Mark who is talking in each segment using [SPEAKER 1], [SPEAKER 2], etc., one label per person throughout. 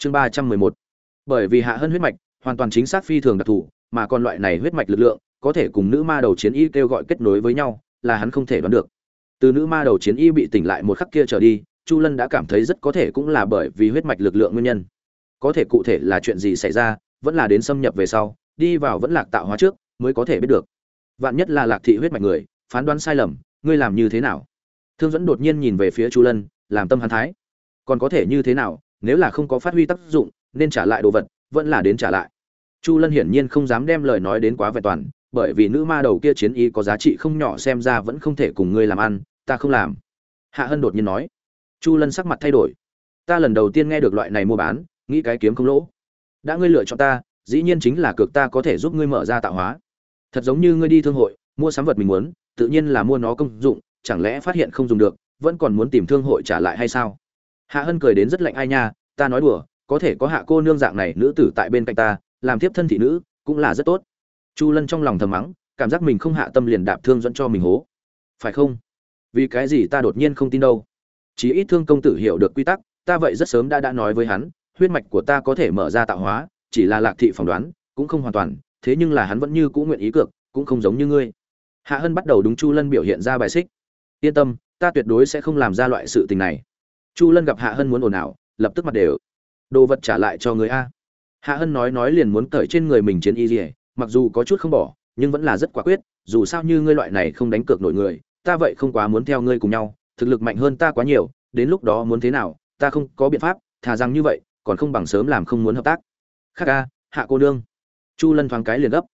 [SPEAKER 1] chương ba trăm mười một. Bởi vì hạ hơn huyết mạch, hoàn toàn chính xác phi thường đặc thù, mà còn loại này huyết mạch lực lượng, có thể cùng nữ ma đầu chiến y kêu gọi kết nối với nhau, là hắn không thể đoán được. Từ nữ ma đầu chiến y bị tỉnh lại một khắc kia trở đi, chu lân đã cảm thấy rất có thể cũng là bởi vì huyết mạch lực lượng nguyên nhân. Có thể cụ thể là chuyện gì xảy ra, vẫn là đến xâm nhập về sau, đi vào vẫn lạc tạo hóa trước, mới có thể biết được. Vạn nhất là lạc thị huyết mạch người, phán đoán sai lầm, ngươi làm như thế nào? Thương dẫn đột nhiên nhìn về phía chu lân, làm tâm hắn thái. Còn có thể như thế nào nếu là không có phát huy tác dụng, nên trả lại đồ vật, vẫn là đến trả lại. Chu lân hiển nhiên không dám đem lời nói đến quá vẹn toàn, bởi vì nữ ma đầu kia chiến ý có giá trị không nhỏ xem ra vẫn không thể cùng ngươi làm ăn, ta không làm. Hạ hân đột nhiên nói. Chu lân sắc mặt thay đổi. Ta lần đầu tiên nghe được loại này mua bán, nghĩ cái kiếm không lỗ. Đã ngươi lựa chọn ta, dĩ nhiên chính là cược ta có thể giúp ngươi mở ra tạo hóa. Thật giống như ngươi đi thương hội, mua sắm vật mình muốn, tự nhiên là mua nó công dụng, chẳng lẽ phát hiện không dùng được, vẫn còn muốn tìm thương hội trả lại hay sao? Hạ hân cười đến rất lạnh, ai nha, ta nói đùa, có thể có hạ cô nương dạng này nữ tử tại bên cạnh ta, làm tiếp thân thị nữ, cũng là rất tốt. Chu lân trong lòng thầm mắng, cảm giác mình không hạ tâm liền đạp thương dẫn cho mình hố. Phải không? Vì cái gì ta đột nhiên không tin đâu? Chí ít thương công tử hiểu được quy tắc, ta vậy rất sớm đã đã nói với hắn, huyết mạch của ta có thể mở ra tạo hóa, chỉ là lạc thị phỏng đoán, cũng không hoàn toàn, thế nhưng là hắn vẫn như cũ nguyện ý cược, cũng không giống như ngươi. Hạ hân bắt đầu đúng chu lân biểu hiện ra bài xích. Yên tâm, ta tuyệt đối sẽ không làm ra loại sự tình này chu lân gặp hạ hân muốn ồn ào, lập tức mặt đều. Đồ vật trả lại cho người a. Hạ hân nói nói liền muốn cởi trên người mình chiến y dỉa mặc dù có chút không bỏ, nhưng vẫn là rất quả quyết, dù sao như ngươi loại này không đánh cược nổi người, ta vậy không quá muốn theo ngươi cùng nhau, thực lực mạnh hơn ta quá nhiều, đến lúc đó muốn thế nào, ta không có biện pháp, thà rằng như vậy, còn không bằng sớm làm không muốn hợp tác. Khác ca hạ cô nương. Chu lân thoáng cái liền gấp.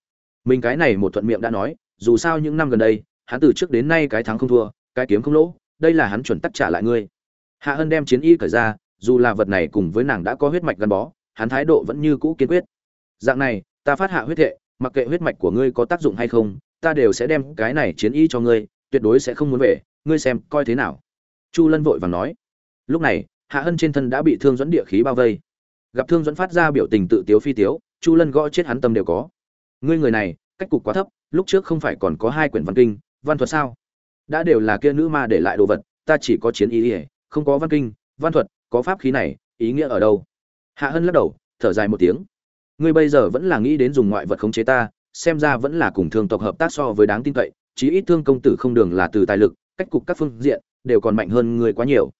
[SPEAKER 1] Mình cái này một thuận miệng đã nói, dù sao những năm gần đây, hắn từ trước đến nay cái thắng không thua, cái kiếm không lỗ, đây là hắn chuẩn tắc trả lại ngươi hạ hân đem chiến y cởi ra, dù là vật này cùng với nàng đã có huyết mạch gắn bó, hắn thái độ vẫn như cũ kiên quyết. Dạng này, ta phát hạ huyết thệ, mặc kệ huyết mạch của ngươi có tác dụng hay không, ta đều sẽ đem cái này chiến y cho ngươi, tuyệt đối sẽ không muốn về, ngươi xem coi thế nào. Chu lân vội vàng nói. Lúc này, hạ hân trên thân đã bị thương dẫn địa khí bao vây. Gặp thương dẫn phát ra biểu tình tự tiếu phi tiếu, chu lân gõ chết hắn tâm đều có. Ngươi người này, cách cục quá thấp, lúc trước không phải còn có hai quyển văn kinh, văn thuật sao? Đã đều là kia nữ ma để lại đồ vật, ta chỉ có chiến y ỉa không có văn kinh, văn thuật, có pháp khí này, ý nghĩa ở đâu? Hạ hân lắc đầu, thở dài một tiếng. Ngươi bây giờ vẫn là nghĩ đến dùng ngoại vật khống chế ta, xem ra vẫn là cùng thương tộc hợp tác so với đáng tin cậy, chí ít thương công tử không đường là từ tài lực, cách cục các phương diện, đều còn mạnh hơn ngươi quá nhiều.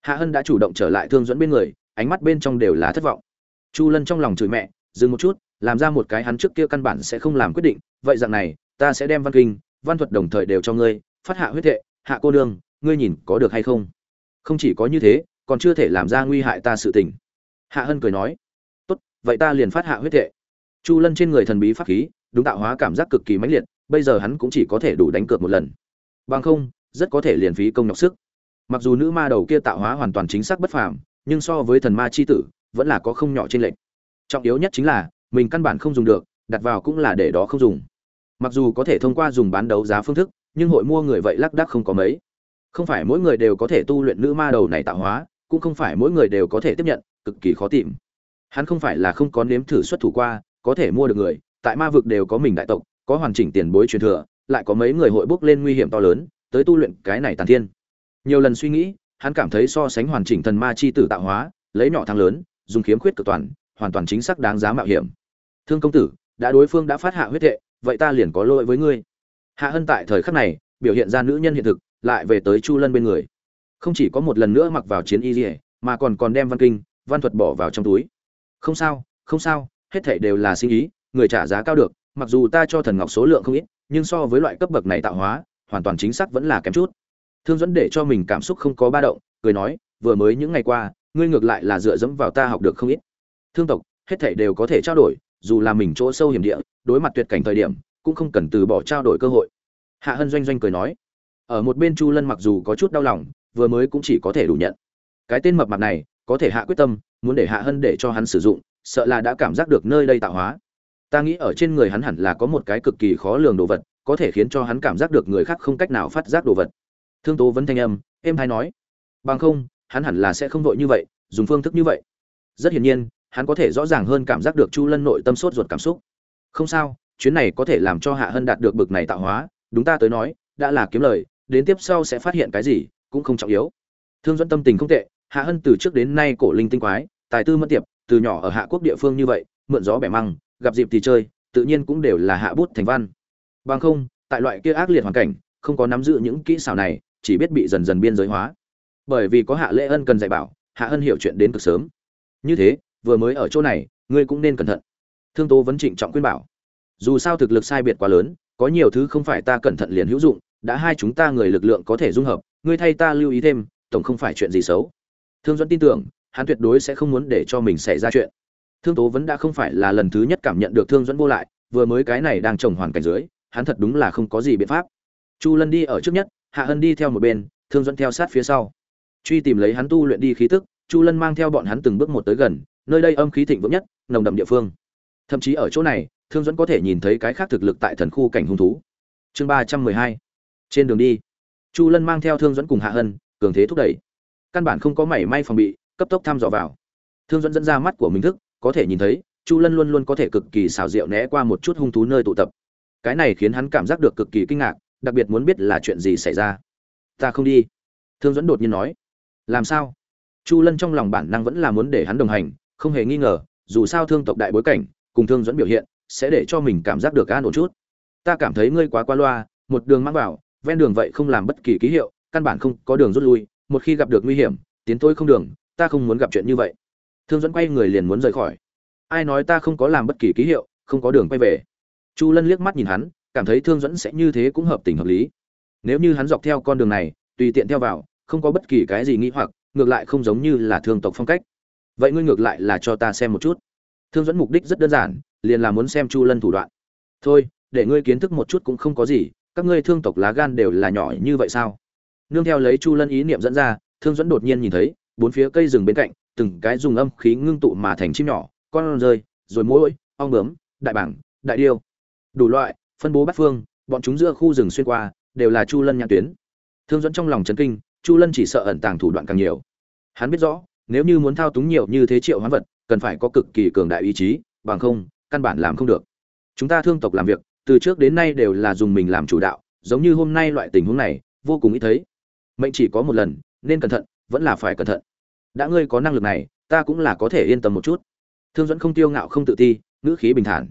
[SPEAKER 1] Hạ hân đã chủ động trở lại thương dẫn bên người, ánh mắt bên trong đều là thất vọng. Chu lân trong lòng chửi mẹ, dừng một chút, làm ra một cái hắn trước kia căn bản sẽ không làm quyết định, vậy dạng này, ta sẽ đem văn kinh, văn thuật đồng thời đều cho ngươi, phát hạ huyết thệ, hạ cô nương, ngươi nhìn có được hay không? Không chỉ có như thế, còn chưa thể làm ra nguy hại ta sự tình. Hạ hân cười nói, tốt, vậy ta liền phát hạ huyết thệ. Chu lân trên người thần bí pháp khí, đúng tạo hóa cảm giác cực kỳ mãnh liệt, bây giờ hắn cũng chỉ có thể đủ đánh cược một lần. Bằng không, rất có thể liền phí công nhọc sức. Mặc dù nữ ma đầu kia tạo hóa hoàn toàn chính xác bất phàm, nhưng so với thần ma chi tử, vẫn là có không nhỏ trên lệnh trọng yếu nhất chính là, mình căn bản không dùng được, đặt vào cũng là để đó không dùng. Mặc dù có thể thông qua dùng bán đấu giá phương thức, nhưng hội mua người vậy lác đác không có mấy không phải mỗi người đều có thể tu luyện nữ ma đầu này tạo hóa, cũng không phải mỗi người đều có thể tiếp nhận, cực kỳ khó tìm. Hắn không phải là không có nếm thử xuất thủ qua, có thể mua được người, tại ma vực đều có mình đại tộc, có hoàn chỉnh tiền bối truyền thừa, lại có mấy người hội bước lên nguy hiểm to lớn, tới tu luyện cái này tàn thiên. Nhiều lần suy nghĩ, hắn cảm thấy so sánh hoàn chỉnh thần ma chi tử tạo hóa, lấy nhỏ thang lớn, dùng khiếm khuyết cực toàn, hoàn toàn chính xác đáng giá mạo hiểm. Thương công tử, đã đối phương đã phát hạ huyết hệ vậy ta liền có lỗi với ngươi. Hạ hân tại thời khắc này, biểu hiện ra nữ nhân hiện thực lại về tới chu lân bên người. Không chỉ có một lần nữa mặc vào chiến y dỉa mà còn còn đem văn kinh, văn thuật bỏ vào trong túi. Không sao không sao, hết thảy đều là sinh ý, người trả giá cao được, mặc dù ta cho thần ngọc số lượng không ít, nhưng so với loại cấp bậc này tạo hóa, hoàn toàn chính xác vẫn là kém chút. Thương dẫn để cho mình cảm xúc không có ba động, cười nói, vừa mới những ngày qua, ngươi ngược lại là dựa dẫm vào ta học được không ít. Thương tộc, hết thảy đều có thể trao đổi, dù là mình chỗ sâu hiểm địa, đối mặt tuyệt cảnh thời điểm, cũng không cần từ bỏ trao đổi cơ hội. Hạ hân doanh doanh cười nói ở một bên chu lân mặc dù có chút đau lòng, vừa mới cũng chỉ có thể đủ nhận. Cái tên mập mặt này, có thể hạ quyết tâm, muốn để hạ hân để cho hắn sử dụng, sợ là đã cảm giác được nơi đây tạo hóa. Ta nghĩ ở trên người hắn hẳn là có một cái cực kỳ khó lường đồ vật, có thể khiến cho hắn cảm giác được người khác không cách nào phát giác đồ vật. Thương tố vấn thanh âm em hay nói. Bằng không, hắn hẳn là sẽ không vội như vậy, dùng phương thức như vậy. Rất hiển nhiên, hắn có thể rõ ràng hơn cảm giác được chu lân nội tâm sốt ruột cảm xúc. Không sao, chuyến này có thể làm cho hạ hân đạt được bực này tạo hóa, đúng ta tới nói, đã là kiếm lời đến tiếp sau sẽ phát hiện cái gì cũng không trọng yếu. Thương dẫn tâm tình không tệ, hạ hân từ trước đến nay cổ linh tinh quái, tài tư mất tiệp, từ nhỏ ở hạ quốc địa phương như vậy, mượn gió bẻ măng, gặp dịp thì chơi, tự nhiên cũng đều là hạ bút thành văn. Bằng không, tại loại kia ác liệt hoàn cảnh, không có nắm giữ những kỹ xảo này, chỉ biết bị dần dần biên giới hóa. Bởi vì có hạ lễ ân cần dạy bảo, hạ ân hiểu chuyện đến cực sớm. Như thế, vừa mới ở chỗ này, ngươi cũng nên cẩn thận. Thương tố vẫn trịnh trọng khuyên bảo. Dù sao thực lực sai biệt quá lớn, có nhiều thứ không phải ta cẩn thận liền hữu dụng đã hai chúng ta người lực lượng có thể dung hợp, ngươi thay ta lưu ý thêm, tổng không phải chuyện gì xấu. Thương dẫn tin tưởng, hắn tuyệt đối sẽ không muốn để cho mình xảy ra chuyện. Thương tố vẫn đã không phải là lần thứ nhất cảm nhận được thương dẫn vô lại, vừa mới cái này đang trồng hoàn cảnh dưới, hắn thật đúng là không có gì biện pháp. Chu lân đi ở trước nhất, hạ hân đi theo một bên, thương dẫn theo sát phía sau. Truy tìm lấy hắn tu luyện đi khí tức, chu lân mang theo bọn hắn từng bước một tới gần, nơi đây âm khí thịnh vượng nhất, nồng đậm địa phương. Thậm chí ở chỗ này, thương dẫn có thể nhìn thấy cái khác thực lực tại thần khu cảnh hung thú. Chương ba trăm mười hai trên đường đi, chu lân mang theo thương dẫn cùng hạ hân, cường thế thúc đẩy. Căn bản không có mảy may phòng bị, cấp tốc thăm dò vào. Thương dẫn dẫn ra mắt của mình thức, có thể nhìn thấy, chu lân luôn luôn có thể cực kỳ xảo diệu né qua một chút hung thú nơi tụ tập. Cái này khiến hắn cảm giác được cực kỳ kinh ngạc, đặc biệt muốn biết là chuyện gì xảy ra. Ta không đi. Thương dẫn đột nhiên nói. Làm sao? Chu lân trong lòng bản năng vẫn là muốn để hắn đồng hành, không hề nghi ngờ, dù sao thương tộc đại bối cảnh, cùng thương dẫn biểu hiện, sẽ để cho mình cảm giác được an ổn chút. Ta cảm thấy ngươi quá qua loa, một đường mang vào ven đường vậy không làm bất kỳ ký hiệu, căn bản không có đường rút lui, một khi gặp được nguy hiểm, tiến tôi không đường, ta không muốn gặp chuyện như vậy. Thương dẫn quay người liền muốn rời khỏi. Ai nói ta không có làm bất kỳ ký hiệu, không có đường quay về. Chu lân liếc mắt nhìn hắn, cảm thấy thương dẫn sẽ như thế cũng hợp tình hợp lý. Nếu như hắn dọc theo con đường này, tùy tiện theo vào, không có bất kỳ cái gì nghĩ hoặc, ngược lại không giống như là thương tộc phong cách. Vậy ngươi ngược lại là cho ta xem một chút. Thương dẫn mục đích rất đơn giản, liền là muốn xem chu lân thủ đoạn. Thôi, để ngươi kiến thức một chút cũng không có gì các ngươi thương tộc lá gan đều là nhỏ như vậy sao? Nương theo lấy chu lân ý niệm dẫn ra, thương dẫn đột nhiên nhìn thấy, bốn phía cây rừng bên cạnh, từng cái dùng âm khí ngưng tụ mà thành chim nhỏ, con rơi, rồi mũi ong bướm, đại bảng, đại điêu. Đủ loại, phân bố bát phương, bọn chúng giữa khu rừng xuyên qua, đều là chu lân nhãn tuyến. Thương dẫn trong lòng chấn kinh, chu lân chỉ sợ ẩn tàng thủ đoạn càng nhiều. Hắn biết rõ, nếu như muốn thao túng nhiều như thế triệu hoán vật, cần phải có cực kỳ cường đại ý chí, bằng không, căn bản làm không được. Chúng ta thương tộc làm việc từ trước đến nay đều là dùng mình làm chủ đạo, giống như hôm nay loại tình huống này, vô cùng ít thấy. Mệnh chỉ có một lần, nên cẩn thận, vẫn là phải cẩn thận. Đã ngươi có năng lực này, ta cũng là có thể yên tâm một chút. Thương dẫn không tiêu ngạo không tự ti, ngữ khí bình thản.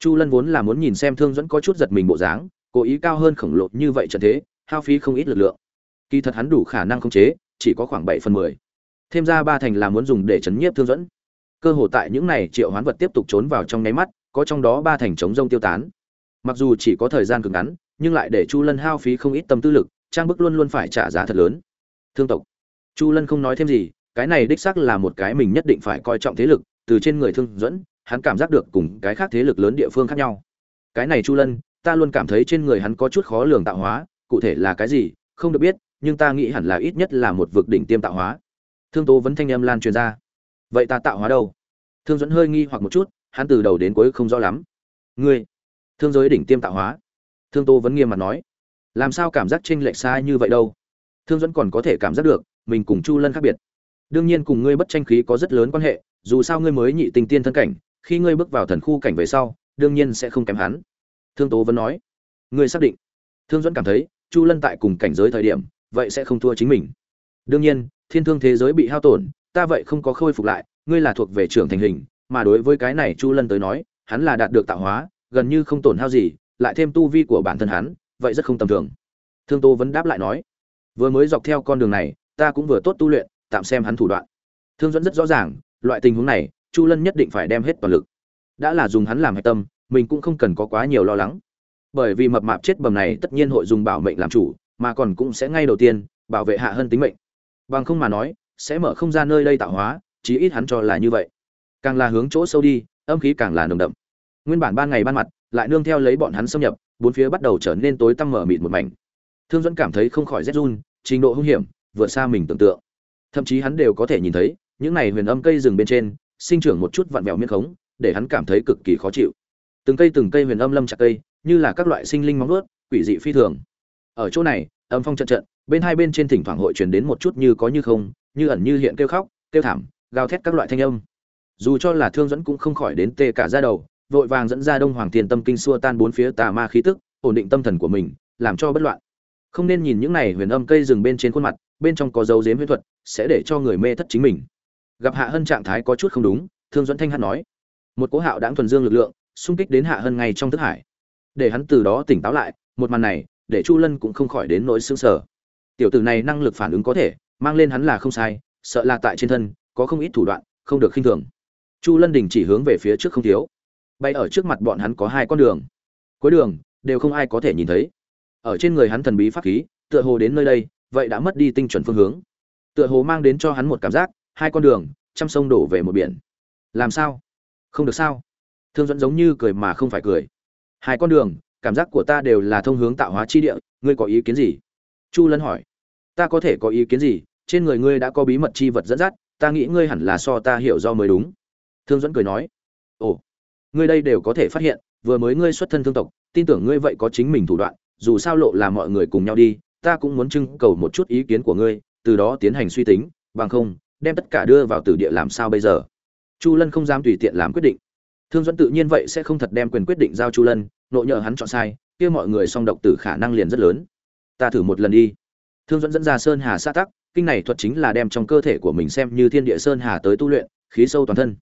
[SPEAKER 1] Chu lân vốn là muốn nhìn xem thương dẫn có chút giật mình bộ dáng, cố ý cao hơn khổng lồ như vậy trận thế, hao phí không ít lực lượng. Kỳ thật hắn đủ khả năng khống chế, chỉ có khoảng bảy phần mười. Thêm ra ba thành là muốn dùng để chấn nhiếp thương dẫn cơ hồ tại những này triệu hoán vật tiếp tục trốn vào trong nháy mắt, có trong đó ba thành chống rông tiêu tán mặc dù chỉ có thời gian cực ngắn, nhưng lại để chu lân hao phí không ít tâm tư lực, trang bức luôn luôn phải trả giá thật lớn. Thương tộc. Chu lân không nói thêm gì, cái này đích xác là một cái mình nhất định phải coi trọng thế lực, từ trên người thương dẫn, hắn cảm giác được cùng cái khác thế lực lớn địa phương khác nhau. Cái này chu lân, ta luôn cảm thấy trên người hắn có chút khó lường tạo hóa, cụ thể là cái gì, không được biết, nhưng ta nghĩ hẳn là ít nhất là một vực đỉnh tiêm tạo hóa. Thương tố vẫn thanh âm lan truyền ra. Vậy ta tạo hóa đâu? Thương dẫn hơi nghi hoặc một chút, hắn từ đầu đến cuối không rõ lắm. Ngươi thương giới đỉnh tiêm tạo hóa. Thương tô vẫn nghiêm mặt nói, làm sao cảm giác chênh lệch xa như vậy đâu? Thương dẫn còn có thể cảm giác được, mình cùng chu lân khác biệt. Đương nhiên cùng ngươi bất tranh khí có rất lớn quan hệ, dù sao ngươi mới nhị tình tiên thân cảnh, khi ngươi bước vào thần khu cảnh về sau, đương nhiên sẽ không kém hắn. Thương tố vẫn nói, ngươi xác định. Thương dẫn cảm thấy, chu lân tại cùng cảnh giới thời điểm, vậy sẽ không thua chính mình. Đương nhiên, thiên thương thế giới bị hao tổn, ta vậy không có khôi phục lại, ngươi là thuộc về trưởng thành hình, mà đối với cái này chu lân tới nói, hắn là đạt được tạo hóa gần như không tổn hao gì, lại thêm tu vi của bản thân hắn, vậy rất không tầm thường. Thương tô vẫn đáp lại nói, vừa mới dọc theo con đường này, ta cũng vừa tốt tu luyện, tạm xem hắn thủ đoạn. Thương dẫn rất rõ ràng, loại tình huống này, chu lân nhất định phải đem hết toàn lực. Đã là dùng hắn làm hạch tâm, mình cũng không cần có quá nhiều lo lắng. Bởi vì mập mạp chết bầm này tất nhiên hội dùng bảo mệnh làm chủ, mà còn cũng sẽ ngay đầu tiên, bảo vệ hạ hơn tính mệnh. Bằng không mà nói, sẽ mở không ra nơi đây tạo hóa, chí ít hắn cho là như vậy. Càng là hướng chỗ sâu đi, âm khí càng là nồng đậm nguyên bản ban ngày ban mặt, lại nương theo lấy bọn hắn xâm nhập, bốn phía bắt đầu trở nên tối tăm mở mịt một mảnh. Thương dẫn cảm thấy không khỏi rét run, trình độ hung hiểm, vượt xa mình tưởng tượng. Thậm chí hắn đều có thể nhìn thấy, những này huyền âm cây rừng bên trên, sinh trưởng một chút vặn vẹo miên khống, để hắn cảm thấy cực kỳ khó chịu. Từng cây từng cây huyền âm lâm chặt cây, như là các loại sinh linh móng ướt quỷ dị phi thường. Ở chỗ này, âm phong trận trận, bên hai bên trên thỉnh thoảng hội truyền đến một chút như có như không, như ẩn như hiện kêu khóc, kêu thảm, gào thét các loại thanh âm. Dù cho là thương dẫn cũng không khỏi đến tê cả ra đầu vội vàng dẫn ra đông hoàng thiên tâm kinh xua tan bốn phía tà ma khí tức, ổn định tâm thần của mình, làm cho bất loạn. Không nên nhìn những này huyền âm cây rừng bên trên khuôn mặt, bên trong có dấu dếm huyễn thuật, sẽ để cho người mê thất chính mình. Gặp hạ hân trạng thái có chút không đúng, thương dẫn thanh hát nói, một cỗ hạo đáng thuần dương lực lượng, xung kích đến hạ hân ngay trong thức hải. Để hắn từ đó tỉnh táo lại, một màn này, để chu lân cũng không khỏi đến nỗi xương sở tiểu tử này năng lực phản ứng có thể, mang lên hắn là không sai, sợ là tại trên thân, có không ít thủ đoạn, không được khinh thường. Chu lân đình chỉ hướng về phía trước không thiếu bay ở trước mặt bọn hắn có hai con đường. Cuối đường, đều không ai có thể nhìn thấy. Ở trên người hắn thần bí pháp khí, tựa hồ đến nơi đây, vậy đã mất đi tinh chuẩn phương hướng. Tựa hồ mang đến cho hắn một cảm giác, hai con đường, trăm sông đổ về một biển. Làm sao? Không được sao? Thương dẫn giống như cười mà không phải cười. Hai con đường, cảm giác của ta đều là thông hướng tạo hóa chi địa, ngươi có ý kiến gì? Chu lân hỏi. Ta có thể có ý kiến gì? Trên người ngươi đã có bí mật chi vật dẫn dắt, ta nghĩ ngươi hẳn là so ta hiểu do mới đúng. Thương dẫn cười nói. Ồ ngươi đây đều có thể phát hiện, vừa mới ngươi xuất thân thương tộc, tin tưởng ngươi vậy có chính mình thủ đoạn, dù sao lộ là mọi người cùng nhau đi, ta cũng muốn trưng cầu một chút ý kiến của ngươi, từ đó tiến hành suy tính, bằng không, đem tất cả đưa vào tử địa làm sao bây giờ? Chu lân không dám tùy tiện làm quyết định. Thương dẫn tự nhiên vậy sẽ không thật đem quyền quyết định giao chu lân, nội nhờ hắn chọn sai, kia mọi người song độc tử khả năng liền rất lớn. Ta thử một lần đi. Thương dẫn dẫn ra sơn hà sa tắc, kinh này thuật chính là đem trong cơ thể của mình xem như thiên địa sơn hà tới tu luyện, khí sâu toàn thân.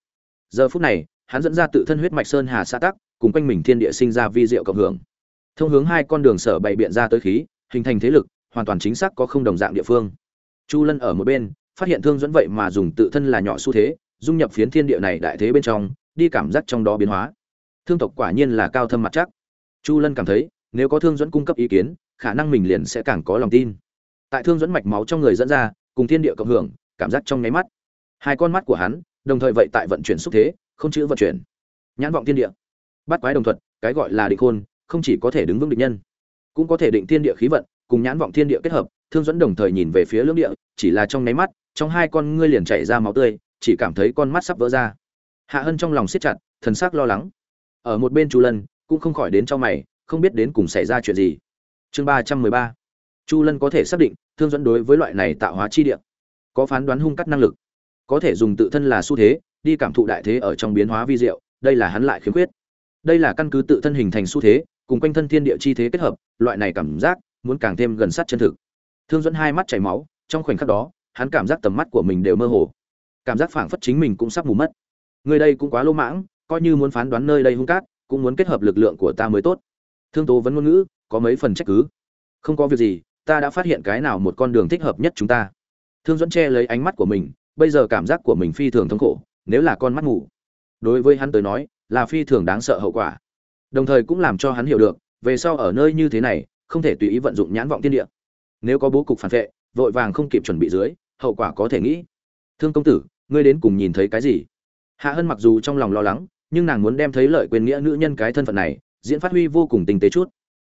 [SPEAKER 1] Giờ phút này hắn dẫn ra tự thân huyết mạch sơn hà xã tắc, cùng quanh mình thiên địa sinh ra vi diệu cộng hưởng. Thông hướng hai con đường sở bày biện ra tới khí, hình thành thế lực, hoàn toàn chính xác có không đồng dạng địa phương. Chu lân ở một bên, phát hiện thương dẫn vậy mà dùng tự thân là nhỏ xu thế, dung nhập phiến thiên địa này đại thế bên trong, đi cảm giác trong đó biến hóa. Thương tộc quả nhiên là cao thâm mặt chắc. Chu lân cảm thấy, nếu có thương dẫn cung cấp ý kiến, khả năng mình liền sẽ càng có lòng tin. Tại thương dẫn mạch máu trong người dẫn ra, cùng thiên địa cộng hưởng, cảm giác trong nháy mắt. Hai con mắt của hắn, đồng thời vậy tại vận chuyển xúc thế không chữ vận chuyển. Nhãn vọng thiên địa. Bắt quái đồng thuật, cái gọi là định khôn không chỉ có thể đứng vững địch nhân, cũng có thể định thiên địa khí vận cùng nhãn vọng thiên địa kết hợp, thương dẫn đồng thời nhìn về phía lưỡng địa, chỉ là trong nháy mắt, trong hai con ngươi liền chảy ra máu tươi, chỉ cảm thấy con mắt sắp vỡ ra. Hạ hân trong lòng siết chặt, thần sắc lo lắng. Ở một bên chu lân cũng không khỏi đến trong mày, không biết đến cùng xảy ra chuyện gì. Chương ba trăm mười ba. Chu lân có thể xác định, thương dẫn đối với loại này tạo hóa chi địa, có phán đoán hung cắt năng lực, có thể dùng tự thân là xu thế đi cảm thụ đại thế ở trong biến hóa vi diệu, đây là hắn lại khiếm khuyết. Đây là căn cứ tự thân hình thành xu thế, cùng quanh thân thiên địa chi thế kết hợp, loại này cảm giác muốn càng thêm gần sát chân thực. Thương dẫn hai mắt chảy máu, trong khoảnh khắc đó, hắn cảm giác tầm mắt của mình đều mơ hồ. Cảm giác phảng phất chính mình cũng sắp mù mất. Người đây cũng quá lô mãng, coi như muốn phán đoán nơi đây hung cát, cũng muốn kết hợp lực lượng của ta mới tốt. Thương tố vẫn ngôn ngữ, có mấy phần trách cứ. Không có việc gì, ta đã phát hiện cái nào một con đường thích hợp nhất chúng ta. Thương dẫn che lấy ánh mắt của mình, bây giờ cảm giác của mình phi thường thống khổ nếu là con mắt ngủ. Đối với hắn tới nói, là phi thường đáng sợ hậu quả. Đồng thời cũng làm cho hắn hiểu được, về sau ở nơi như thế này, không thể tùy ý vận dụng nhãn vọng tiên địa. Nếu có bố cục phản vệ, vội vàng không kịp chuẩn bị dưới, hậu quả có thể nghĩ. Thương công tử, ngươi đến cùng nhìn thấy cái gì? Hạ hân mặc dù trong lòng lo lắng, nhưng nàng muốn đem thấy lợi quyền nghĩa nữ nhân cái thân phận này, diễn phát huy vô cùng tinh tế chút.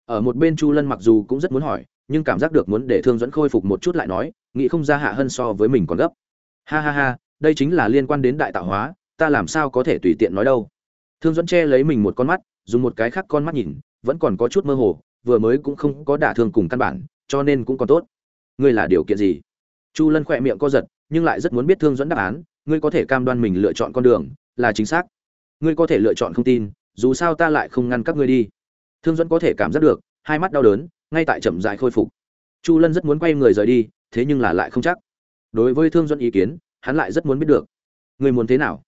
[SPEAKER 1] Ở một bên chu lân mặc dù cũng rất muốn hỏi, nhưng cảm giác được muốn để thương dẫn khôi phục một chút lại nói, nghĩ không ra hạ hân so với mình còn gấp. Ha ha ha đây chính là liên quan đến đại tạo hóa, ta làm sao có thể tùy tiện nói đâu. Thương dẫn che lấy mình một con mắt, dùng một cái khác con mắt nhìn, vẫn còn có chút mơ hồ, vừa mới cũng không có đả thương cùng căn bản, cho nên cũng còn tốt. Ngươi là điều kiện gì? Chu lân khỏe miệng co giật, nhưng lại rất muốn biết thương dẫn đáp án, ngươi có thể cam đoan mình lựa chọn con đường, là chính xác. Ngươi có thể lựa chọn không tin, dù sao ta lại không ngăn các ngươi đi. Thương dẫn có thể cảm giác được, hai mắt đau đớn, ngay tại chậm dại khôi phục. Chu lân rất muốn quay người rời đi, thế nhưng là lại không chắc. Đối với thương dẫn ý kiến hắn lại rất muốn biết được. Người muốn thế nào?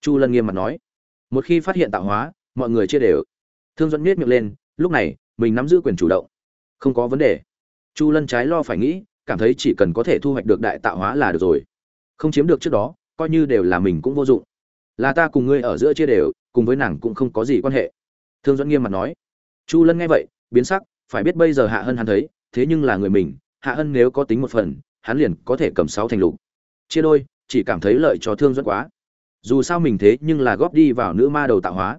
[SPEAKER 1] Chu lân nghiêm mặt nói. Một khi phát hiện tạo hóa, mọi người chia đều. Thương dẫn miết miệng lên, lúc này, mình nắm giữ quyền chủ động. Không có vấn đề. Chu lân trái lo phải nghĩ, cảm thấy chỉ cần có thể thu hoạch được đại tạo hóa là được rồi. Không chiếm được trước đó, coi như đều là mình cũng vô dụng. Là ta cùng ngươi ở giữa chia đều, cùng với nàng cũng không có gì quan hệ. Thương dẫn nghiêm mặt nói. Chu lân nghe vậy, biến sắc, phải biết bây giờ hạ hân hắn thấy, thế nhưng là người mình, hạ hân nếu có tính một phần, hắn liền có thể cầm sáu thành lục. Chia đôi chỉ cảm thấy lợi cho thương dẫn quá. Dù sao mình thế nhưng là góp đi vào nữ ma đầu tạo hóa.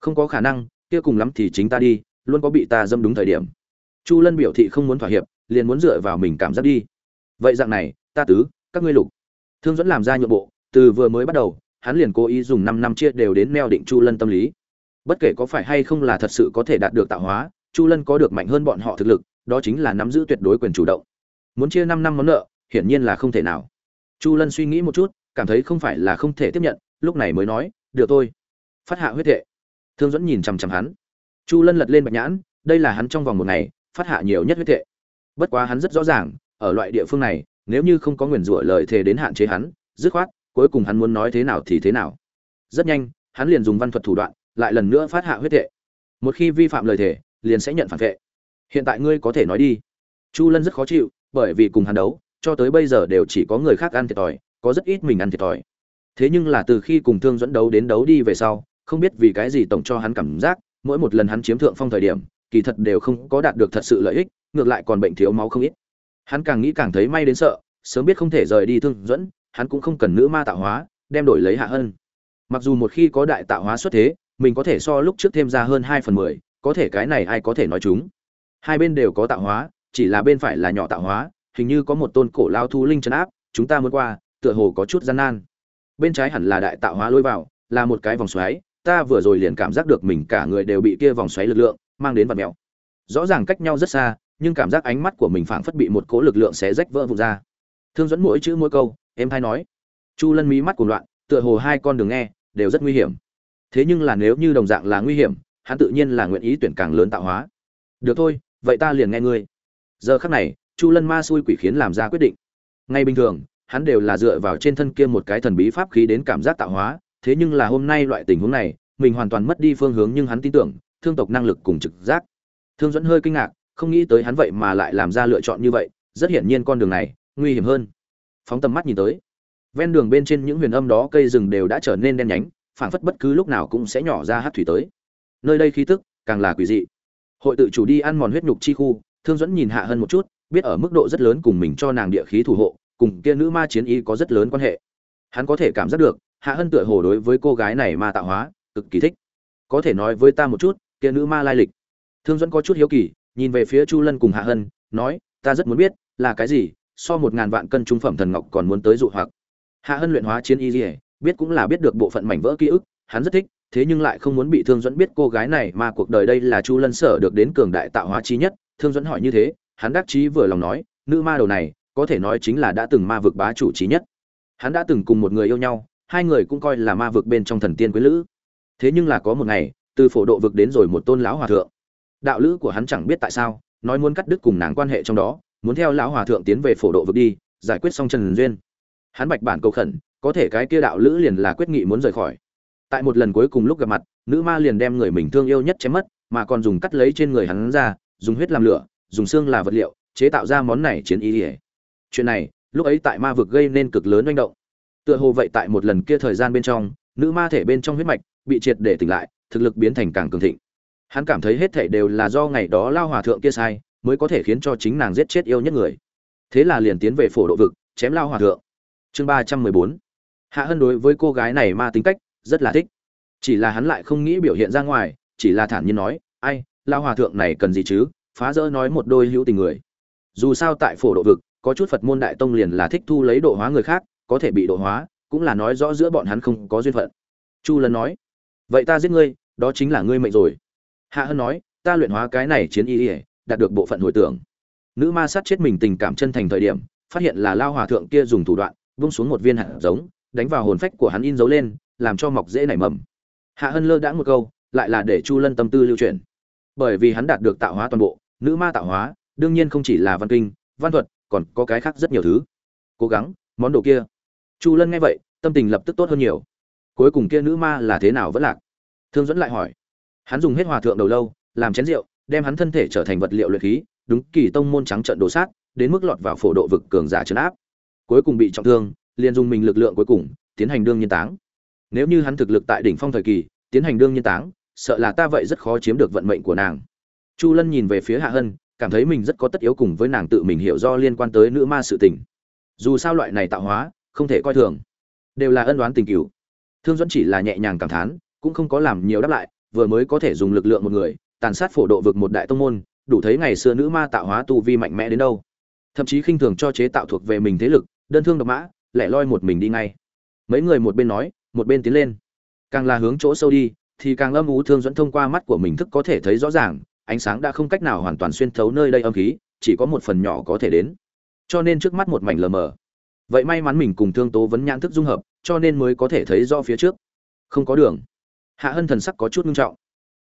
[SPEAKER 1] Không có khả năng, kia cùng lắm thì chính ta đi, luôn có bị ta dâm đúng thời điểm. Chu lân biểu thị không muốn thỏa hiệp, liền muốn dựa vào mình cảm giác đi. Vậy dạng này, ta tứ, các ngươi lục. Thương dẫn làm ra nhượng bộ, từ vừa mới bắt đầu, hắn liền cố ý dùng năm năm chia đều đến neo định chu lân tâm lý. Bất kể có phải hay không là thật sự có thể đạt được tạo hóa, chu lân có được mạnh hơn bọn họ thực lực, đó chính là nắm giữ tuyệt đối quyền chủ động. Muốn chia năm năm món nợ, hiển nhiên là không thể nào chu lân suy nghĩ một chút, cảm thấy không phải là không thể tiếp nhận, lúc này mới nói, được tôi phát hạ huyết thệ. Thương dẫn nhìn chằm chằm hắn. Chu lân lật lên bạch nhãn, đây là hắn trong vòng một ngày, phát hạ nhiều nhất huyết thệ. Bất quá hắn rất rõ ràng, ở loại địa phương này, nếu như không có nguyền rủa lời thề đến hạn chế hắn, dứt khoát, cuối cùng hắn muốn nói thế nào thì thế nào. Rất nhanh, hắn liền dùng văn thuật thủ đoạn, lại lần nữa phát hạ huyết thệ. Một khi vi phạm lời thề, liền sẽ nhận phản vệ. Hiện tại ngươi có thể nói đi. Chu lân rất khó chịu, bởi vì cùng hắn đấu cho tới bây giờ đều chỉ có người khác ăn thiệt thòi, có rất ít mình ăn thiệt thòi. Thế nhưng là từ khi cùng thương dẫn đấu đến đấu đi về sau, không biết vì cái gì tổng cho hắn cảm giác, mỗi một lần hắn chiếm thượng phong thời điểm, kỳ thật đều không có đạt được thật sự lợi ích, ngược lại còn bệnh thiếu máu không ít. Hắn càng nghĩ càng thấy may đến sợ, sớm biết không thể rời đi thương dẫn hắn cũng không cần nữ ma tạo hóa, đem đổi lấy hạ hơn mặc dù một khi có đại tạo hóa xuất thế, mình có thể so lúc trước thêm ra hơn hai phần mười, có thể cái này ai có thể nói chúng? Hai bên đều có tạo hóa, chỉ là bên phải là nhỏ tạo hóa hình như có một tôn cổ lao thu linh chấn áp, chúng ta muốn qua, tựa hồ có chút gian nan. Bên trái hẳn là đại tạo hóa lôi vào, là một cái vòng xoáy, ta vừa rồi liền cảm giác được mình cả người đều bị kia vòng xoáy lực lượng mang đến vật mèo rõ ràng cách nhau rất xa, nhưng cảm giác ánh mắt của mình phảng phất bị một cỗ lực lượng xé rách vỡ vụn ra. Thương dẫn mỗi chữ mỗi câu, em thay nói. Chu lân mí mắt cuồng loạn, tựa hồ hai con đường nghe, đều rất nguy hiểm. Thế nhưng là nếu như đồng dạng là nguy hiểm, hắn tự nhiên là nguyện ý tuyển càng lớn tạo hóa. Được thôi, vậy ta liền nghe ngươi. Giờ khắc này chu lân ma xui quỷ khiến làm ra quyết định. Ngay bình thường, hắn đều là dựa vào trên thân kia một cái thần bí pháp khí đến cảm giác tạo hóa, thế nhưng là hôm nay loại tình huống này, mình hoàn toàn mất đi phương hướng nhưng hắn tin tưởng, thương tộc năng lực cùng trực giác. Thương dẫn hơi kinh ngạc, không nghĩ tới hắn vậy mà lại làm ra lựa chọn như vậy, rất hiển nhiên con đường này, nguy hiểm hơn. Phóng tầm mắt nhìn tới, ven đường bên trên những huyền âm đó cây rừng đều đã trở nên đen nhánh, phảng phất bất cứ lúc nào cũng sẽ nhỏ ra hát thủy tới. Nơi đây khí tức càng là quỷ dị. Hội tự chủ đi ăn mòn huyết nhục chi khu, thương dẫn nhìn hạ hơn một chút biết ở mức độ rất lớn cùng mình cho nàng địa khí thủ hộ, cùng kia nữ ma chiến y có rất lớn quan hệ. Hắn có thể cảm giác được, hạ hân tựa hồ đối với cô gái này ma tạo hóa, cực kỳ thích. Có thể nói với ta một chút, kia nữ ma lai lịch. Thương dẫn có chút hiếu kỳ, nhìn về phía chu lân cùng hạ hân, nói, ta rất muốn biết, là cái gì, so một ngàn vạn cân trung phẩm thần ngọc còn muốn tới dụ hoặc. Hạ hân luyện hóa chiến y dỉa biết cũng là biết được bộ phận mảnh vỡ ký ức, hắn rất thích, thế nhưng lại không muốn bị thương dẫn biết cô gái này mà cuộc đời đây là chu lân sở được đến cường đại tạo hóa chi nhất. Thương dẫn hỏi như thế hắn đắc chí vừa lòng nói, nữ ma đầu này, có thể nói chính là đã từng ma vực bá chủ chí nhất. Hắn đã từng cùng một người yêu nhau, hai người cũng coi là ma vực bên trong thần tiên quý lữ. Thế nhưng là có một ngày, từ phổ độ vực đến rồi một tôn lão hòa thượng. Đạo lữ của hắn chẳng biết tại sao, nói muốn cắt đứt cùng nàng quan hệ trong đó, muốn theo lão hòa thượng tiến về phổ độ vực đi, giải quyết xong trần duyên. Hắn bạch bản cầu khẩn, có thể cái kia đạo lữ liền là quyết nghị muốn rời khỏi. Tại một lần cuối cùng lúc gặp mặt, nữ ma liền đem người mình thương yêu nhất chém mất, mà còn dùng cắt lấy trên người hắn ra, dùng huyết làm lửa dùng xương là vật liệu, chế tạo ra món này chiến y ỉa chuyện này, lúc ấy tại ma vực gây nên cực lớn manh động. Tựa hồ vậy tại một lần kia thời gian bên trong, nữ ma thể bên trong huyết mạch bị triệt để tỉnh lại, thực lực biến thành càng cường thịnh. Hắn cảm thấy hết thể đều là do ngày đó lao hòa thượng kia sai, mới có thể khiến cho chính nàng giết chết yêu nhất người. Thế là liền tiến về phổ độ vực, chém lao hòa thượng. Chương ba trăm mười bốn. Hạ hân đối với cô gái này ma tính cách, rất là thích. Chỉ là hắn lại không nghĩ biểu hiện ra ngoài, chỉ là thản nhiên nói, ai, lao hòa thượng này cần gì chứ? Phá rỡ nói một đôi hữu tình người. Dù sao tại phổ độ vực, có chút phật môn đại tông liền là thích thu lấy độ hóa người khác, có thể bị độ hóa, cũng là nói rõ giữa bọn hắn không có duyên phận. Chu lân nói, vậy ta giết ngươi, đó chính là ngươi mệnh rồi. Hạ hân nói, ta luyện hóa cái này chiến y ỉa đạt được bộ phận hồi tưởng. Nữ ma sát chết mình tình cảm chân thành thời điểm, phát hiện là lao hòa thượng kia dùng thủ đoạn vung xuống một viên hạt giống, đánh vào hồn phách của hắn in dấu lên, làm cho mọc dễ nảy mầm. Hạ hân lơ đãng một câu, lại là để chu lân tâm tư lưu truyền bởi vì hắn đạt được tạo hóa toàn bộ nữ ma tạo hóa, đương nhiên không chỉ là văn kinh, văn thuật, còn có cái khác rất nhiều thứ. Cố gắng, món đồ kia. Chu lân nghe vậy, tâm tình lập tức tốt hơn nhiều. Cuối cùng kia nữ ma là thế nào vẫn lạc? Thương dẫn lại hỏi. Hắn dùng hết hòa thượng đầu lâu, làm chén rượu, đem hắn thân thể trở thành vật liệu luyện khí, đúng kỳ tông môn trắng trận đồ sát, đến mức lọt vào phổ độ vực cường giả trấn áp. Cuối cùng bị trọng thương, liền dùng mình lực lượng cuối cùng, tiến hành đương nhiên táng. Nếu như hắn thực lực tại đỉnh phong thời kỳ, tiến hành đương nhiên táng, sợ là ta vậy rất khó chiếm được vận mệnh của nàng chu lân nhìn về phía hạ hân, cảm thấy mình rất có tất yếu cùng với nàng tự mình hiểu do liên quan tới nữ ma sự tình. Dù sao loại này tạo hóa, không thể coi thường. Đều là ân đoán tình cửu. Thương dẫn chỉ là nhẹ nhàng cảm thán, cũng không có làm nhiều đáp lại, vừa mới có thể dùng lực lượng một người, tàn sát phổ độ vực một đại tông môn, đủ thấy ngày xưa nữ ma tạo hóa tu vi mạnh mẽ đến đâu. Thậm chí khinh thường cho chế tạo thuộc về mình thế lực, đơn thương độc mã, lẻ loi một mình đi ngay. Mấy người một bên nói, một bên tiến lên. Càng là hướng chỗ sâu đi, thì càng âm ú thương dẫn thông qua mắt của mình thức có thể thấy rõ ràng ánh sáng đã không cách nào hoàn toàn xuyên thấu nơi đây âm khí chỉ có một phần nhỏ có thể đến. Cho nên trước mắt một mảnh lờ mờ. Vậy may mắn mình cùng thương tố vấn nhãn thức dung hợp cho nên mới có thể thấy rõ phía trước. Không có đường. Hạ hân thần sắc có chút nghiêm trọng.